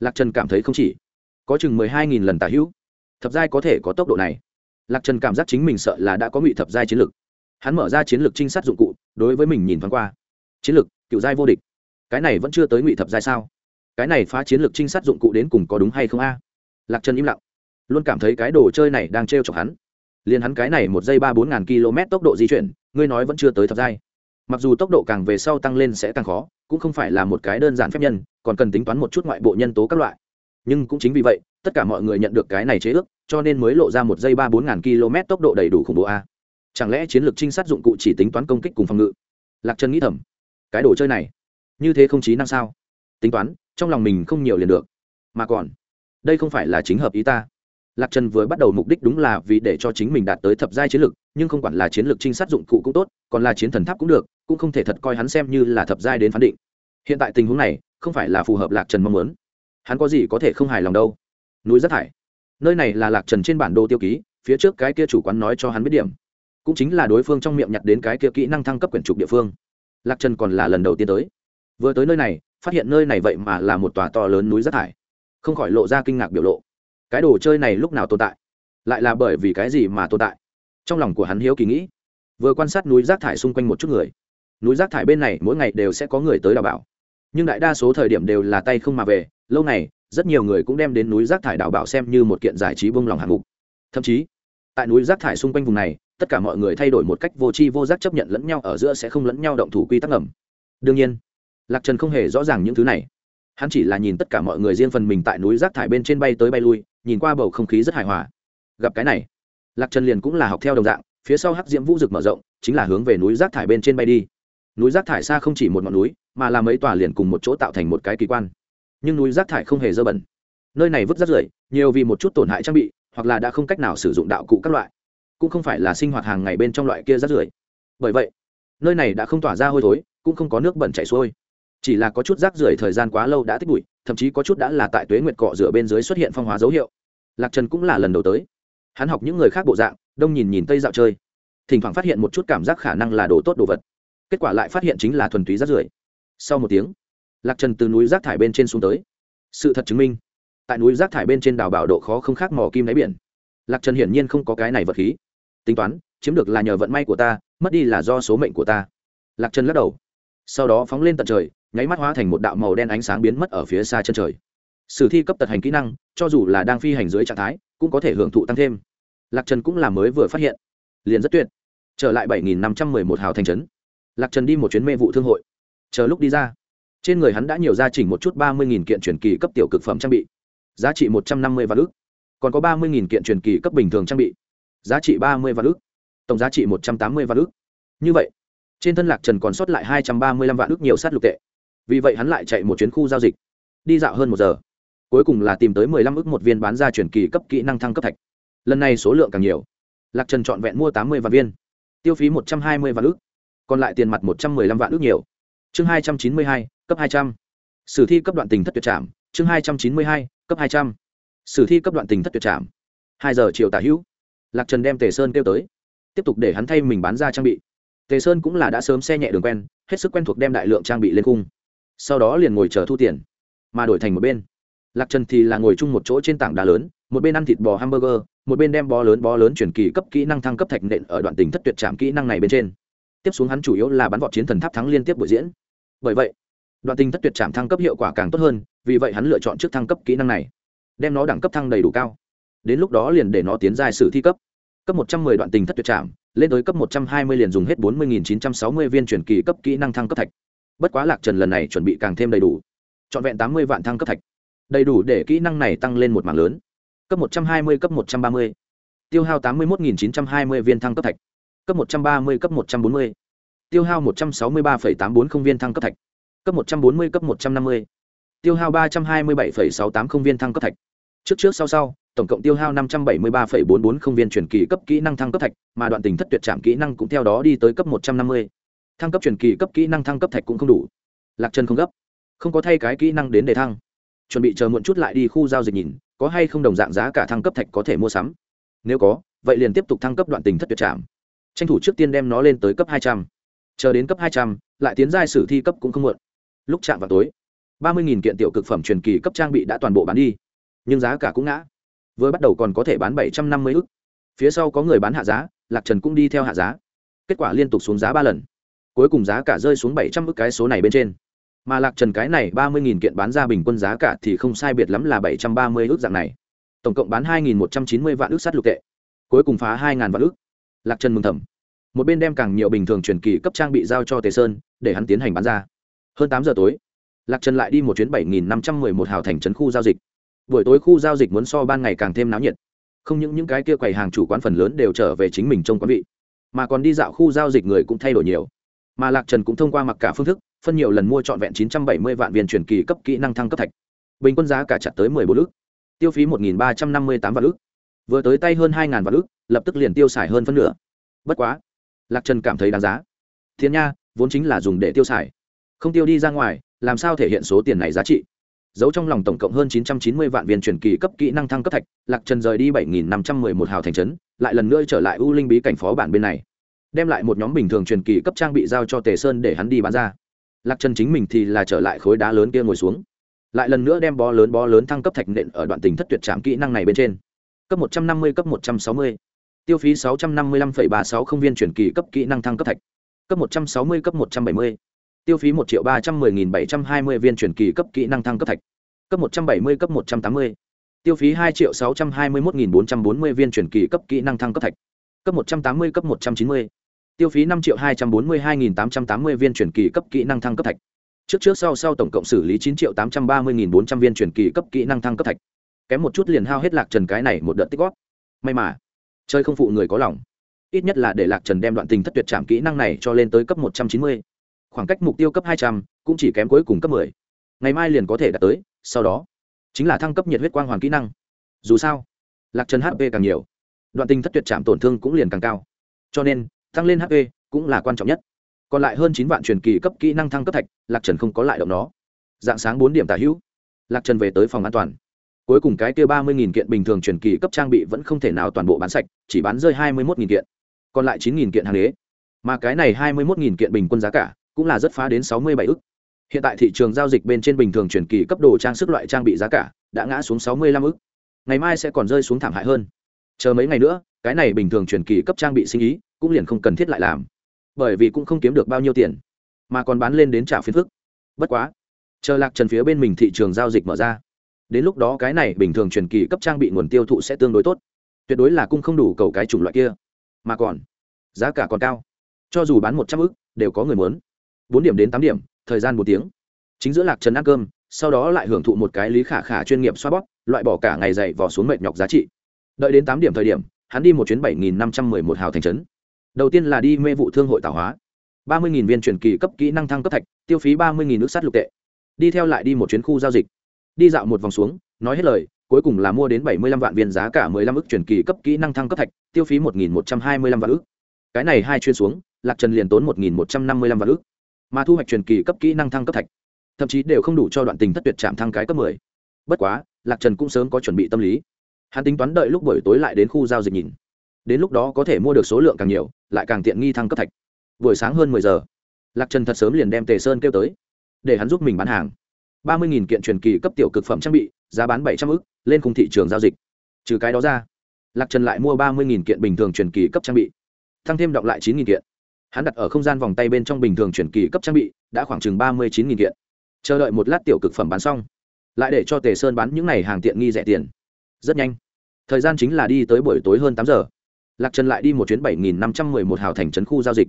Speaker 1: Lạc trần cảm thấy không chỉ. Có chừng mười hai nghìn lần tả hữu. Thập giai có thể có tốc độ này. Lạc trần cảm giác chính mình sợ là đã có ngụy thập giai chiến lược hắn mở ra chiến lược trinh sát dụng cụ, đối với mình nhìn thoáng qua. Chiến lược cựu giai vô địch. Cái này vẫn chưa tới ngụy thập giai sao? Cái này phá chiến lược trinh sát dụng cụ đến cùng có đúng hay không a? Lạc trần im lặng. Luôn cảm thấy cái đồ chơi này đang trêu chọc hắn. Liền hắn cái này một giây ba bốn ngàn km tốc độ di chuyển ngươi nói vẫn chưa tới thập giai. Mặc dù tốc độ càng về sau tăng lên sẽ càng khó, cũng không phải là một cái đơn giản phép nhân, còn cần tính toán một chút ngoại bộ nhân tố các loại. Nhưng cũng chính vì vậy, tất cả mọi người nhận được cái này chế ước, cho nên mới lộ ra một giây ba bốn ngàn km tốc độ đầy đủ khủng bố a. Chẳng lẽ chiến lược trinh sát dụng cụ chỉ tính toán công kích cùng phòng ngự? Lạc trần nghĩ thầm. Cái đồ chơi này, như thế không trí năng sao? Tính toán, trong lòng mình không nhiều liền được. Mà còn, đây không phải là chính hợp ý ta. Lạc trần vừa bắt đầu mục đích đúng là vì để cho chính mình đạt tới thập giai chiến lược nhưng không quản là chiến lược trinh sát dụng cụ cũng tốt, còn là chiến thần tháp cũng được, cũng không thể thật coi hắn xem như là thập giai đến phán định. Hiện tại tình huống này, không phải là phù hợp lạc trần mong muốn. Hắn có gì có thể không hài lòng đâu. Núi rác thải nơi này là lạc trần trên bản đồ tiêu ký, phía trước cái kia chủ quán nói cho hắn biết điểm. Cũng chính là đối phương trong miệng nhặt đến cái kia kỹ năng thăng cấp quyển trục địa phương. Lạc trần còn là lần đầu tiên tới. Vừa tới nơi này, phát hiện nơi này vậy mà là một tòa to lớn núi rác thải không khỏi lộ ra kinh ngạc biểu lộ. Cái đồ chơi này lúc nào tồn tại? Lại là bởi vì cái gì mà tồn tại? Trong lòng của hắn hiếu kỳ nghĩ, vừa quan sát núi rác thải xung quanh một chút người, núi rác thải bên này mỗi ngày đều sẽ có người tới đào bảo. Nhưng đại đa số thời điểm đều là tay không mà về, lâu này rất nhiều người cũng đem đến núi rác thải đào bảo xem như một kiện giải trí bông lòng hạng mục. Thậm chí, tại núi rác thải xung quanh vùng này, tất cả mọi người thay đổi một cách vô tri vô giác chấp nhận lẫn nhau ở giữa sẽ không lẫn nhau động thủ quy tắc ngầm. Đương nhiên, lạc trần không hề rõ ràng những thứ này. Hắn chỉ là nhìn tất cả mọi người riêng phần mình tại núi rác thải bên trên bay tới bay lui, nhìn qua bầu không khí rất hài hòa. Gặp cái này lạc trần liền cũng là học theo đồng dạng, phía sau hắc diễm vũ rực mở rộng, chính là hướng về núi rác thải bên trên bay đi. Núi rác thải xa không chỉ một ngọn núi, mà là mấy tòa liền cùng một chỗ tạo thành một cái kỳ quan. Nhưng núi rác thải không hề dơ bẩn. Nơi này vứt rác rưởi, nhiều vì một chút tổn hại trang bị, hoặc là đã không cách nào sử dụng đạo cụ các loại. Cũng không phải là sinh hoạt hàng ngày bên trong loại kia rác rưởi. Bởi vậy, nơi này đã không tỏa ra hôi thối, cũng không có nước bẩn chảy xuôi. Chỉ là có chút rác rưởi thời gian quá lâu đã tích bụi, thậm chí có chút đã là tại tuế nguyệt cọ rửa bên dưới xuất hiện phong hóa dấu hiệu. Lạc trần cũng là lần đầu tới hắn học những người khác bộ dạng, đông nhìn nhìn tây dạo chơi. Thỉnh thoảng phát hiện một chút cảm giác khả năng là đồ tốt đồ vật. Kết quả lại phát hiện chính là thuần túy rác rưởi. Sau một tiếng, lạc trần từ núi rác thải bên trên xuống tới. Sự thật chứng minh, tại núi rác thải bên trên đảo bảo độ khó không khác mò kim đáy biển. Lạc trần hiển nhiên không có cái này vật khí. Tính toán, chiếm được là nhờ vận may của ta, mất đi là do số mệnh của ta. Lạc trần lắc đầu. Sau đó phóng lên tận trời, nháy mắt hóa thành một đạo màu đen ánh sáng biến mất ở phía xa chân trời sử thi cấp tật hành kỹ năng, cho dù là đang phi hành dưới trạng thái, cũng có thể hưởng thụ tăng thêm. Lạc trần cũng là mới vừa phát hiện. Liền rất tuyệt. Trở lại bảy nghìn năm trăm mười một hào thành trấn. Lạc trần đi một chuyến mê vụ thương hội. Chờ lúc đi ra. Trên người hắn đã nhiều gia chỉnh một chút ba mươi nghìn kiện truyền kỳ cấp tiểu cực phẩm trang bị. Giá trị một trăm năm mươi vạn ước còn có ba mươi kiện truyền kỳ cấp bình thường trang bị. Giá trị ba mươi vạn ước tổng giá trị một trăm tám mươi vạn ước như vậy, trên thân lạc trần còn sót lại hai trăm ba mươi lăm vạn ước nhiều sát lục tệ. Vì vậy hắn lại chạy một chuyến khu giao dịch. Đi dạo hơn một giờ cuối cùng là tìm tới mười lăm ước một viên bán ra chuyển kỳ cấp kỹ năng thăng cấp thạch. Lần này số lượng càng nhiều. Lạc trần chọn vẹn mua tám mươi vạn viên, tiêu phí một trăm hai mươi vạn ước còn lại tiền mặt một trăm mười lăm vạn ước nhiều. Chương hai trăm chín mươi hai, cấp hai trăm. Sử thi cấp đoạn tình thất tuyệt trảm, chương hai trăm chín mươi hai, cấp hai trăm. Sử thi cấp đoạn tình thất tuyệt trảm. Hai giờ chiều tả hữu. Lạc trần đem tề sơn kêu tới, tiếp tục để hắn thay mình bán ra trang bị. Tề sơn cũng là đã sớm xe nhẹ đường quen, hết sức quen thuộc đem đại lượng trang bị lên cung sau đó liền ngồi chờ thu tiền, mà đổi thành một bên lạc trần thì là ngồi chung một chỗ trên tảng đá lớn, một bên ăn thịt bò hamburger, một bên đem bó lớn bó lớn chuyển kỳ cấp kỹ năng thăng cấp thạch nện ở đoạn tình thất tuyệt trạm kỹ năng này bên trên. Tiếp xuống hắn chủ yếu là bắn vọt chiến thần tháp thắng liên tiếp buổi diễn. Bởi vậy, đoạn tình thất tuyệt trạm thăng cấp hiệu quả càng tốt hơn, vì vậy hắn lựa chọn trước thăng cấp kỹ năng này, đem nó đẳng cấp thăng đầy đủ cao. Đến lúc đó liền để nó tiến dài sử thi cấp. Cấp một trăm mười đoạn tình thất tuyệt trạm, lên tới cấp một trăm hai mươi liền dùng hết bốn mươi nghìn chín trăm sáu mươi viên chuyển kỳ cấp kỹ năng thăng cấp thạch. Bất quá lạc trần lần này chuẩn bị càng thêm đầy đủ. Trọn vẹn tám mươi vạn thăng cấp thạch đầy đủ để kỹ năng này tăng lên một mảng lớn. Cấp 120 cấp 130 tiêu hao 81.920 viên thăng cấp thạch. Cấp 130 cấp 140 tiêu hao 163,840 viên thăng cấp thạch. Cấp 140 cấp 150 tiêu hao 327,680 viên thăng cấp thạch. Trước trước sau sau tổng cộng tiêu hao 573,440 viên truyền kỳ cấp kỹ năng thăng cấp thạch, mà đoạn tình thất tuyệt trạm kỹ năng cũng theo đó đi tới cấp 150. Thăng cấp truyền kỳ cấp kỹ năng thăng cấp thạch cũng không đủ. Lạc chân không gấp, không có thay cái kỹ năng đến để thăng chuẩn bị chờ muộn chút lại đi khu giao dịch nhìn, có hay không đồng dạng giá cả thăng cấp thạch có thể mua sắm? Nếu có, vậy liền tiếp tục thăng cấp đoạn tình thất tuyệt trạm. Tranh thủ trước tiên đem nó lên tới cấp hai trăm. Chờ đến cấp hai trăm, lại tiến giai sử thi cấp cũng không muộn. Lúc chạm vào tối, ba mươi kiện tiểu cực phẩm truyền kỳ cấp trang bị đã toàn bộ bán đi, nhưng giá cả cũng ngã. Vừa bắt đầu còn có thể bán bảy trăm năm mươi ức. Phía sau có người bán hạ giá, lạc trần cũng đi theo hạ giá. Kết quả liên tục xuống giá ba lần. Cuối cùng giá cả rơi xuống bảy trăm ức cái số này bên trên mà lạc trần cái này ba mươi kiện bán ra bình quân giá cả thì không sai biệt lắm là bảy trăm ba mươi ước dạng này. Tổng cộng bán hai một trăm chín mươi vạn ước sắt lục tệ, cuối cùng phá hai vạn ước. Lạc trần mừng thầm. Một bên đem càng nhiều bình thường truyền kỳ cấp trang bị giao cho tề sơn, để hắn tiến hành bán ra. Hơn tám giờ tối, lạc trần lại đi một chuyến bảy nghìn năm trăm mười một hào thành trấn khu giao dịch. Buổi tối khu giao dịch muốn so ban ngày càng thêm náo nhiệt. Không những những cái kia quầy hàng chủ quán phần lớn đều trở về chính mình trong quán vị, mà còn đi dạo khu giao dịch người cũng thay đổi nhiều. Mà lạc trần cũng thông qua mặc cả phương thức phân nhiều lần mua trọn vẹn chín trăm bảy mươi vạn viên truyền kỳ cấp kỹ năng thăng cấp thạch bình quân giá cả chặt tới mười bốn ước tiêu phí một nghìn ba trăm năm mươi tám vạn lức. vừa tới tay hơn 2000 vạn lức, lập tức liền tiêu xài hơn phân nửa bất quá lạc trần cảm thấy đáng giá thiên nha vốn chính là dùng để tiêu xài không tiêu đi ra ngoài làm sao thể hiện số tiền này giá trị giấu trong lòng tổng cộng hơn 990 vạn viên truyền kỳ cấp kỹ năng thăng cấp thạch, Lạc Trần rời đi 7511 hào thành trấn, lại lần nữa trở lại U Linh bí cảnh phó bản bên này. Đem lại một nhóm bình thường truyền kỳ cấp trang bị giao cho Tề Sơn để hắn đi bán ra. Lạc Trần chính mình thì là trở lại khối đá lớn kia ngồi xuống. Lại lần nữa đem bó lớn bó lớn thăng cấp thạch nện ở đoạn tình thất tuyệt trạm kỹ năng này bên trên. Cấp 150 cấp 160. Tiêu phí 655,36 không viên chuyển kỳ cấp kỹ năng thăng cấp thạch. Cấp 160 cấp 170 tiêu phí một triệu ba trăm mười nghìn bảy trăm hai mươi viên chuyển kỳ cấp kỹ năng thăng cấp thạch cấp một trăm bảy mươi cấp một trăm tám mươi tiêu phí hai triệu sáu trăm hai mươi một nghìn bốn trăm bốn mươi viên chuyển kỳ cấp kỹ năng thăng cấp thạch cấp một trăm tám mươi cấp một trăm chín mươi tiêu phí năm triệu hai trăm bốn mươi hai nghìn tám trăm tám mươi viên truyền kỳ cấp kỹ năng thăng cấp thạch. Trước trước sau sau tổng cộng xử lý chín triệu tám trăm ba mươi nghìn bốn trăm viên truyền kỳ cấp kỹ năng thăng cấp thạch. Kém một chút liền hao hết lạc trần cái này một đợt tích góp. May mà, chơi không phụ người có lòng. Ít nhất là để lạc trần đem đoạn tình thất tuyệt trảm kỹ năng này cho lên tới cấp một trăm chín mươi. Khoảng cách mục tiêu cấp hai trăm, cũng chỉ kém cuối cùng cấp mười. Ngày mai liền có thể đạt tới, sau đó chính là thăng cấp nhiệt huyết quang hoàn kỹ năng. Dù sao, lạc trần hp càng nhiều, đoạn tình thất tuyệt chạm tổn thương cũng liền càng cao. Cho nên tăng lên hp cũng là quan trọng nhất. Còn lại hơn chín vạn truyền kỳ cấp kỹ năng thăng cấp thạch, lạc trần không có lại động nó. Dạng sáng bốn điểm tả hữu, lạc trần về tới phòng an toàn. Cuối cùng cái kia ba mươi nghìn kiện bình thường truyền kỳ cấp trang bị vẫn không thể nào toàn bộ bán sạch, chỉ bán rơi hai mươi một nghìn kiện. Còn lại chín nghìn kiện hàng đế mà cái này hai mươi một nghìn kiện bình quân giá cả cũng là rất phá đến sáu mươi bảy ức. Hiện tại thị trường giao dịch bên trên bình thường truyền kỳ cấp đồ trang sức loại trang bị giá cả đã ngã xuống sáu mươi lăm ức. Ngày mai sẽ còn rơi xuống thảm hại hơn. Chờ mấy ngày nữa, cái này bình thường truyền kỳ cấp trang bị sinh ý cũng liền không cần thiết lại làm, bởi vì cũng không kiếm được bao nhiêu tiền, mà còn bán lên đến trả phiến phức. Bất quá, chờ lạc trần phía bên mình thị trường giao dịch mở ra, đến lúc đó cái này bình thường truyền kỳ cấp trang bị nguồn tiêu thụ sẽ tương đối tốt. Tuyệt đối là cung không đủ cầu cái chủng loại kia. Mà còn, giá cả còn cao. Cho dù bán một trăm ức, đều có người muốn. Bốn điểm đến tám điểm, thời gian một tiếng. Chính giữa lạc trần ăn cơm, sau đó lại hưởng thụ một cái lý khả khả chuyên nghiệp xoa bóp, loại bỏ cả ngày dậy vò xuống mệt nhọc giá trị. Đợi đến tám điểm thời điểm, hắn đi một chuyến bảy nghìn năm trăm mười một hào thành trấn đầu tiên là đi mê vụ thương hội tạo hóa. ba mươi viên truyền kỳ cấp kỹ năng thăng cấp thạch, tiêu phí ba mươi nước sắt lục tệ. Đi theo lại đi một chuyến khu giao dịch. Đi dạo một vòng xuống, nói hết lời, cuối cùng là mua đến bảy mươi lăm vạn viên giá cả mười lăm ức truyền kỳ cấp kỹ năng thăng cấp thạch, tiêu phí một nghìn một trăm hai mươi lăm vạn ức. Cái này hai chuyên xuống, lạc trần liền tốn một nghìn một trăm năm mươi lăm vạn ức. Mà thu hoạch truyền kỳ cấp kỹ năng thăng cấp thạch, thậm chí đều không đủ cho đoạn tình thất tuyệt chạm thăng cái cấp mười. Bất quá, lạc trần cũng sớm có chuẩn bị tâm lý. Hắn tính toán đợi lúc buổi tối lại đến khu giao dịch nhìn đến lúc đó có thể mua được số lượng càng nhiều, lại càng tiện nghi thăng cấp thạch. Buổi sáng hơn mười giờ, lạc trần thật sớm liền đem tề sơn kêu tới, để hắn giúp mình bán hàng. ba mươi nghìn kiện truyền kỳ cấp tiểu cực phẩm trang bị, giá bán bảy trăm ư c lên khung thị trường giao dịch. Trừ cái đó ra, lạc trần lại mua ba mươi nghìn kiện bình thường truyền kỳ cấp trang bị, tăng thêm động lại chín nghìn kiện. Hắn đặt ở không gian vòng tay bên trong bình thường truyền kỳ cấp trang bị, đã khoảng chừng ba mươi chín nghìn kiện. Chờ đợi một lát tiểu cực phẩm bán xong, lại để cho tề sơn bán những n à y hàng tiện nghi rẻ tiền. Rất nhanh. Thời gian chính là đi tới buổi tối hơn tám giờ lạc trần lại đi một chuyến bảy nghìn năm trăm mười một hào thành trấn khu giao dịch.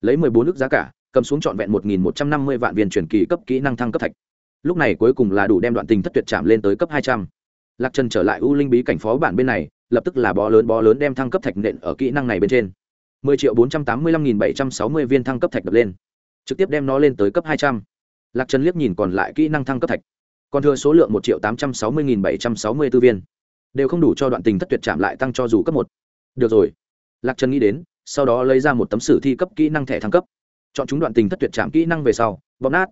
Speaker 1: Lấy mười bốn giá cả, cầm xuống trọn vẹn một nghìn một trăm năm mươi vạn viên truyền kỳ cấp kỹ năng thăng cấp thạch. Lúc này cuối cùng là đủ đem đoạn tình thất tuyệt chạm lên tới cấp hai trăm. Lạc trần trở lại u linh bí cảnh phó bản bên này, lập tức là bó lớn bó lớn đem thăng cấp thạch nện ở kỹ năng này bên trên. mười triệu bốn trăm tám mươi lăm nghìn bảy trăm sáu mươi viên thăng cấp thạch đập lên. Trực tiếp đem nó lên tới cấp hai trăm. Lạc trần liếc nhìn còn lại kỹ năng thăng cấp thạch. Còn thừa số lượng một triệu tám trăm sáu mươi nghìn bảy trăm sáu mươi b ố viên. Đều không đủ cho đoạn tình thất tuyệt chạm lại tăng cho dù cấp một được rồi. Lạc trần nghĩ đến, sau đó lấy ra một tấm sử thi cấp kỹ năng thẻ thăng cấp. Chọn chúng đoạn tình thất tuyệt chạm kỹ năng về sau, bóp nát.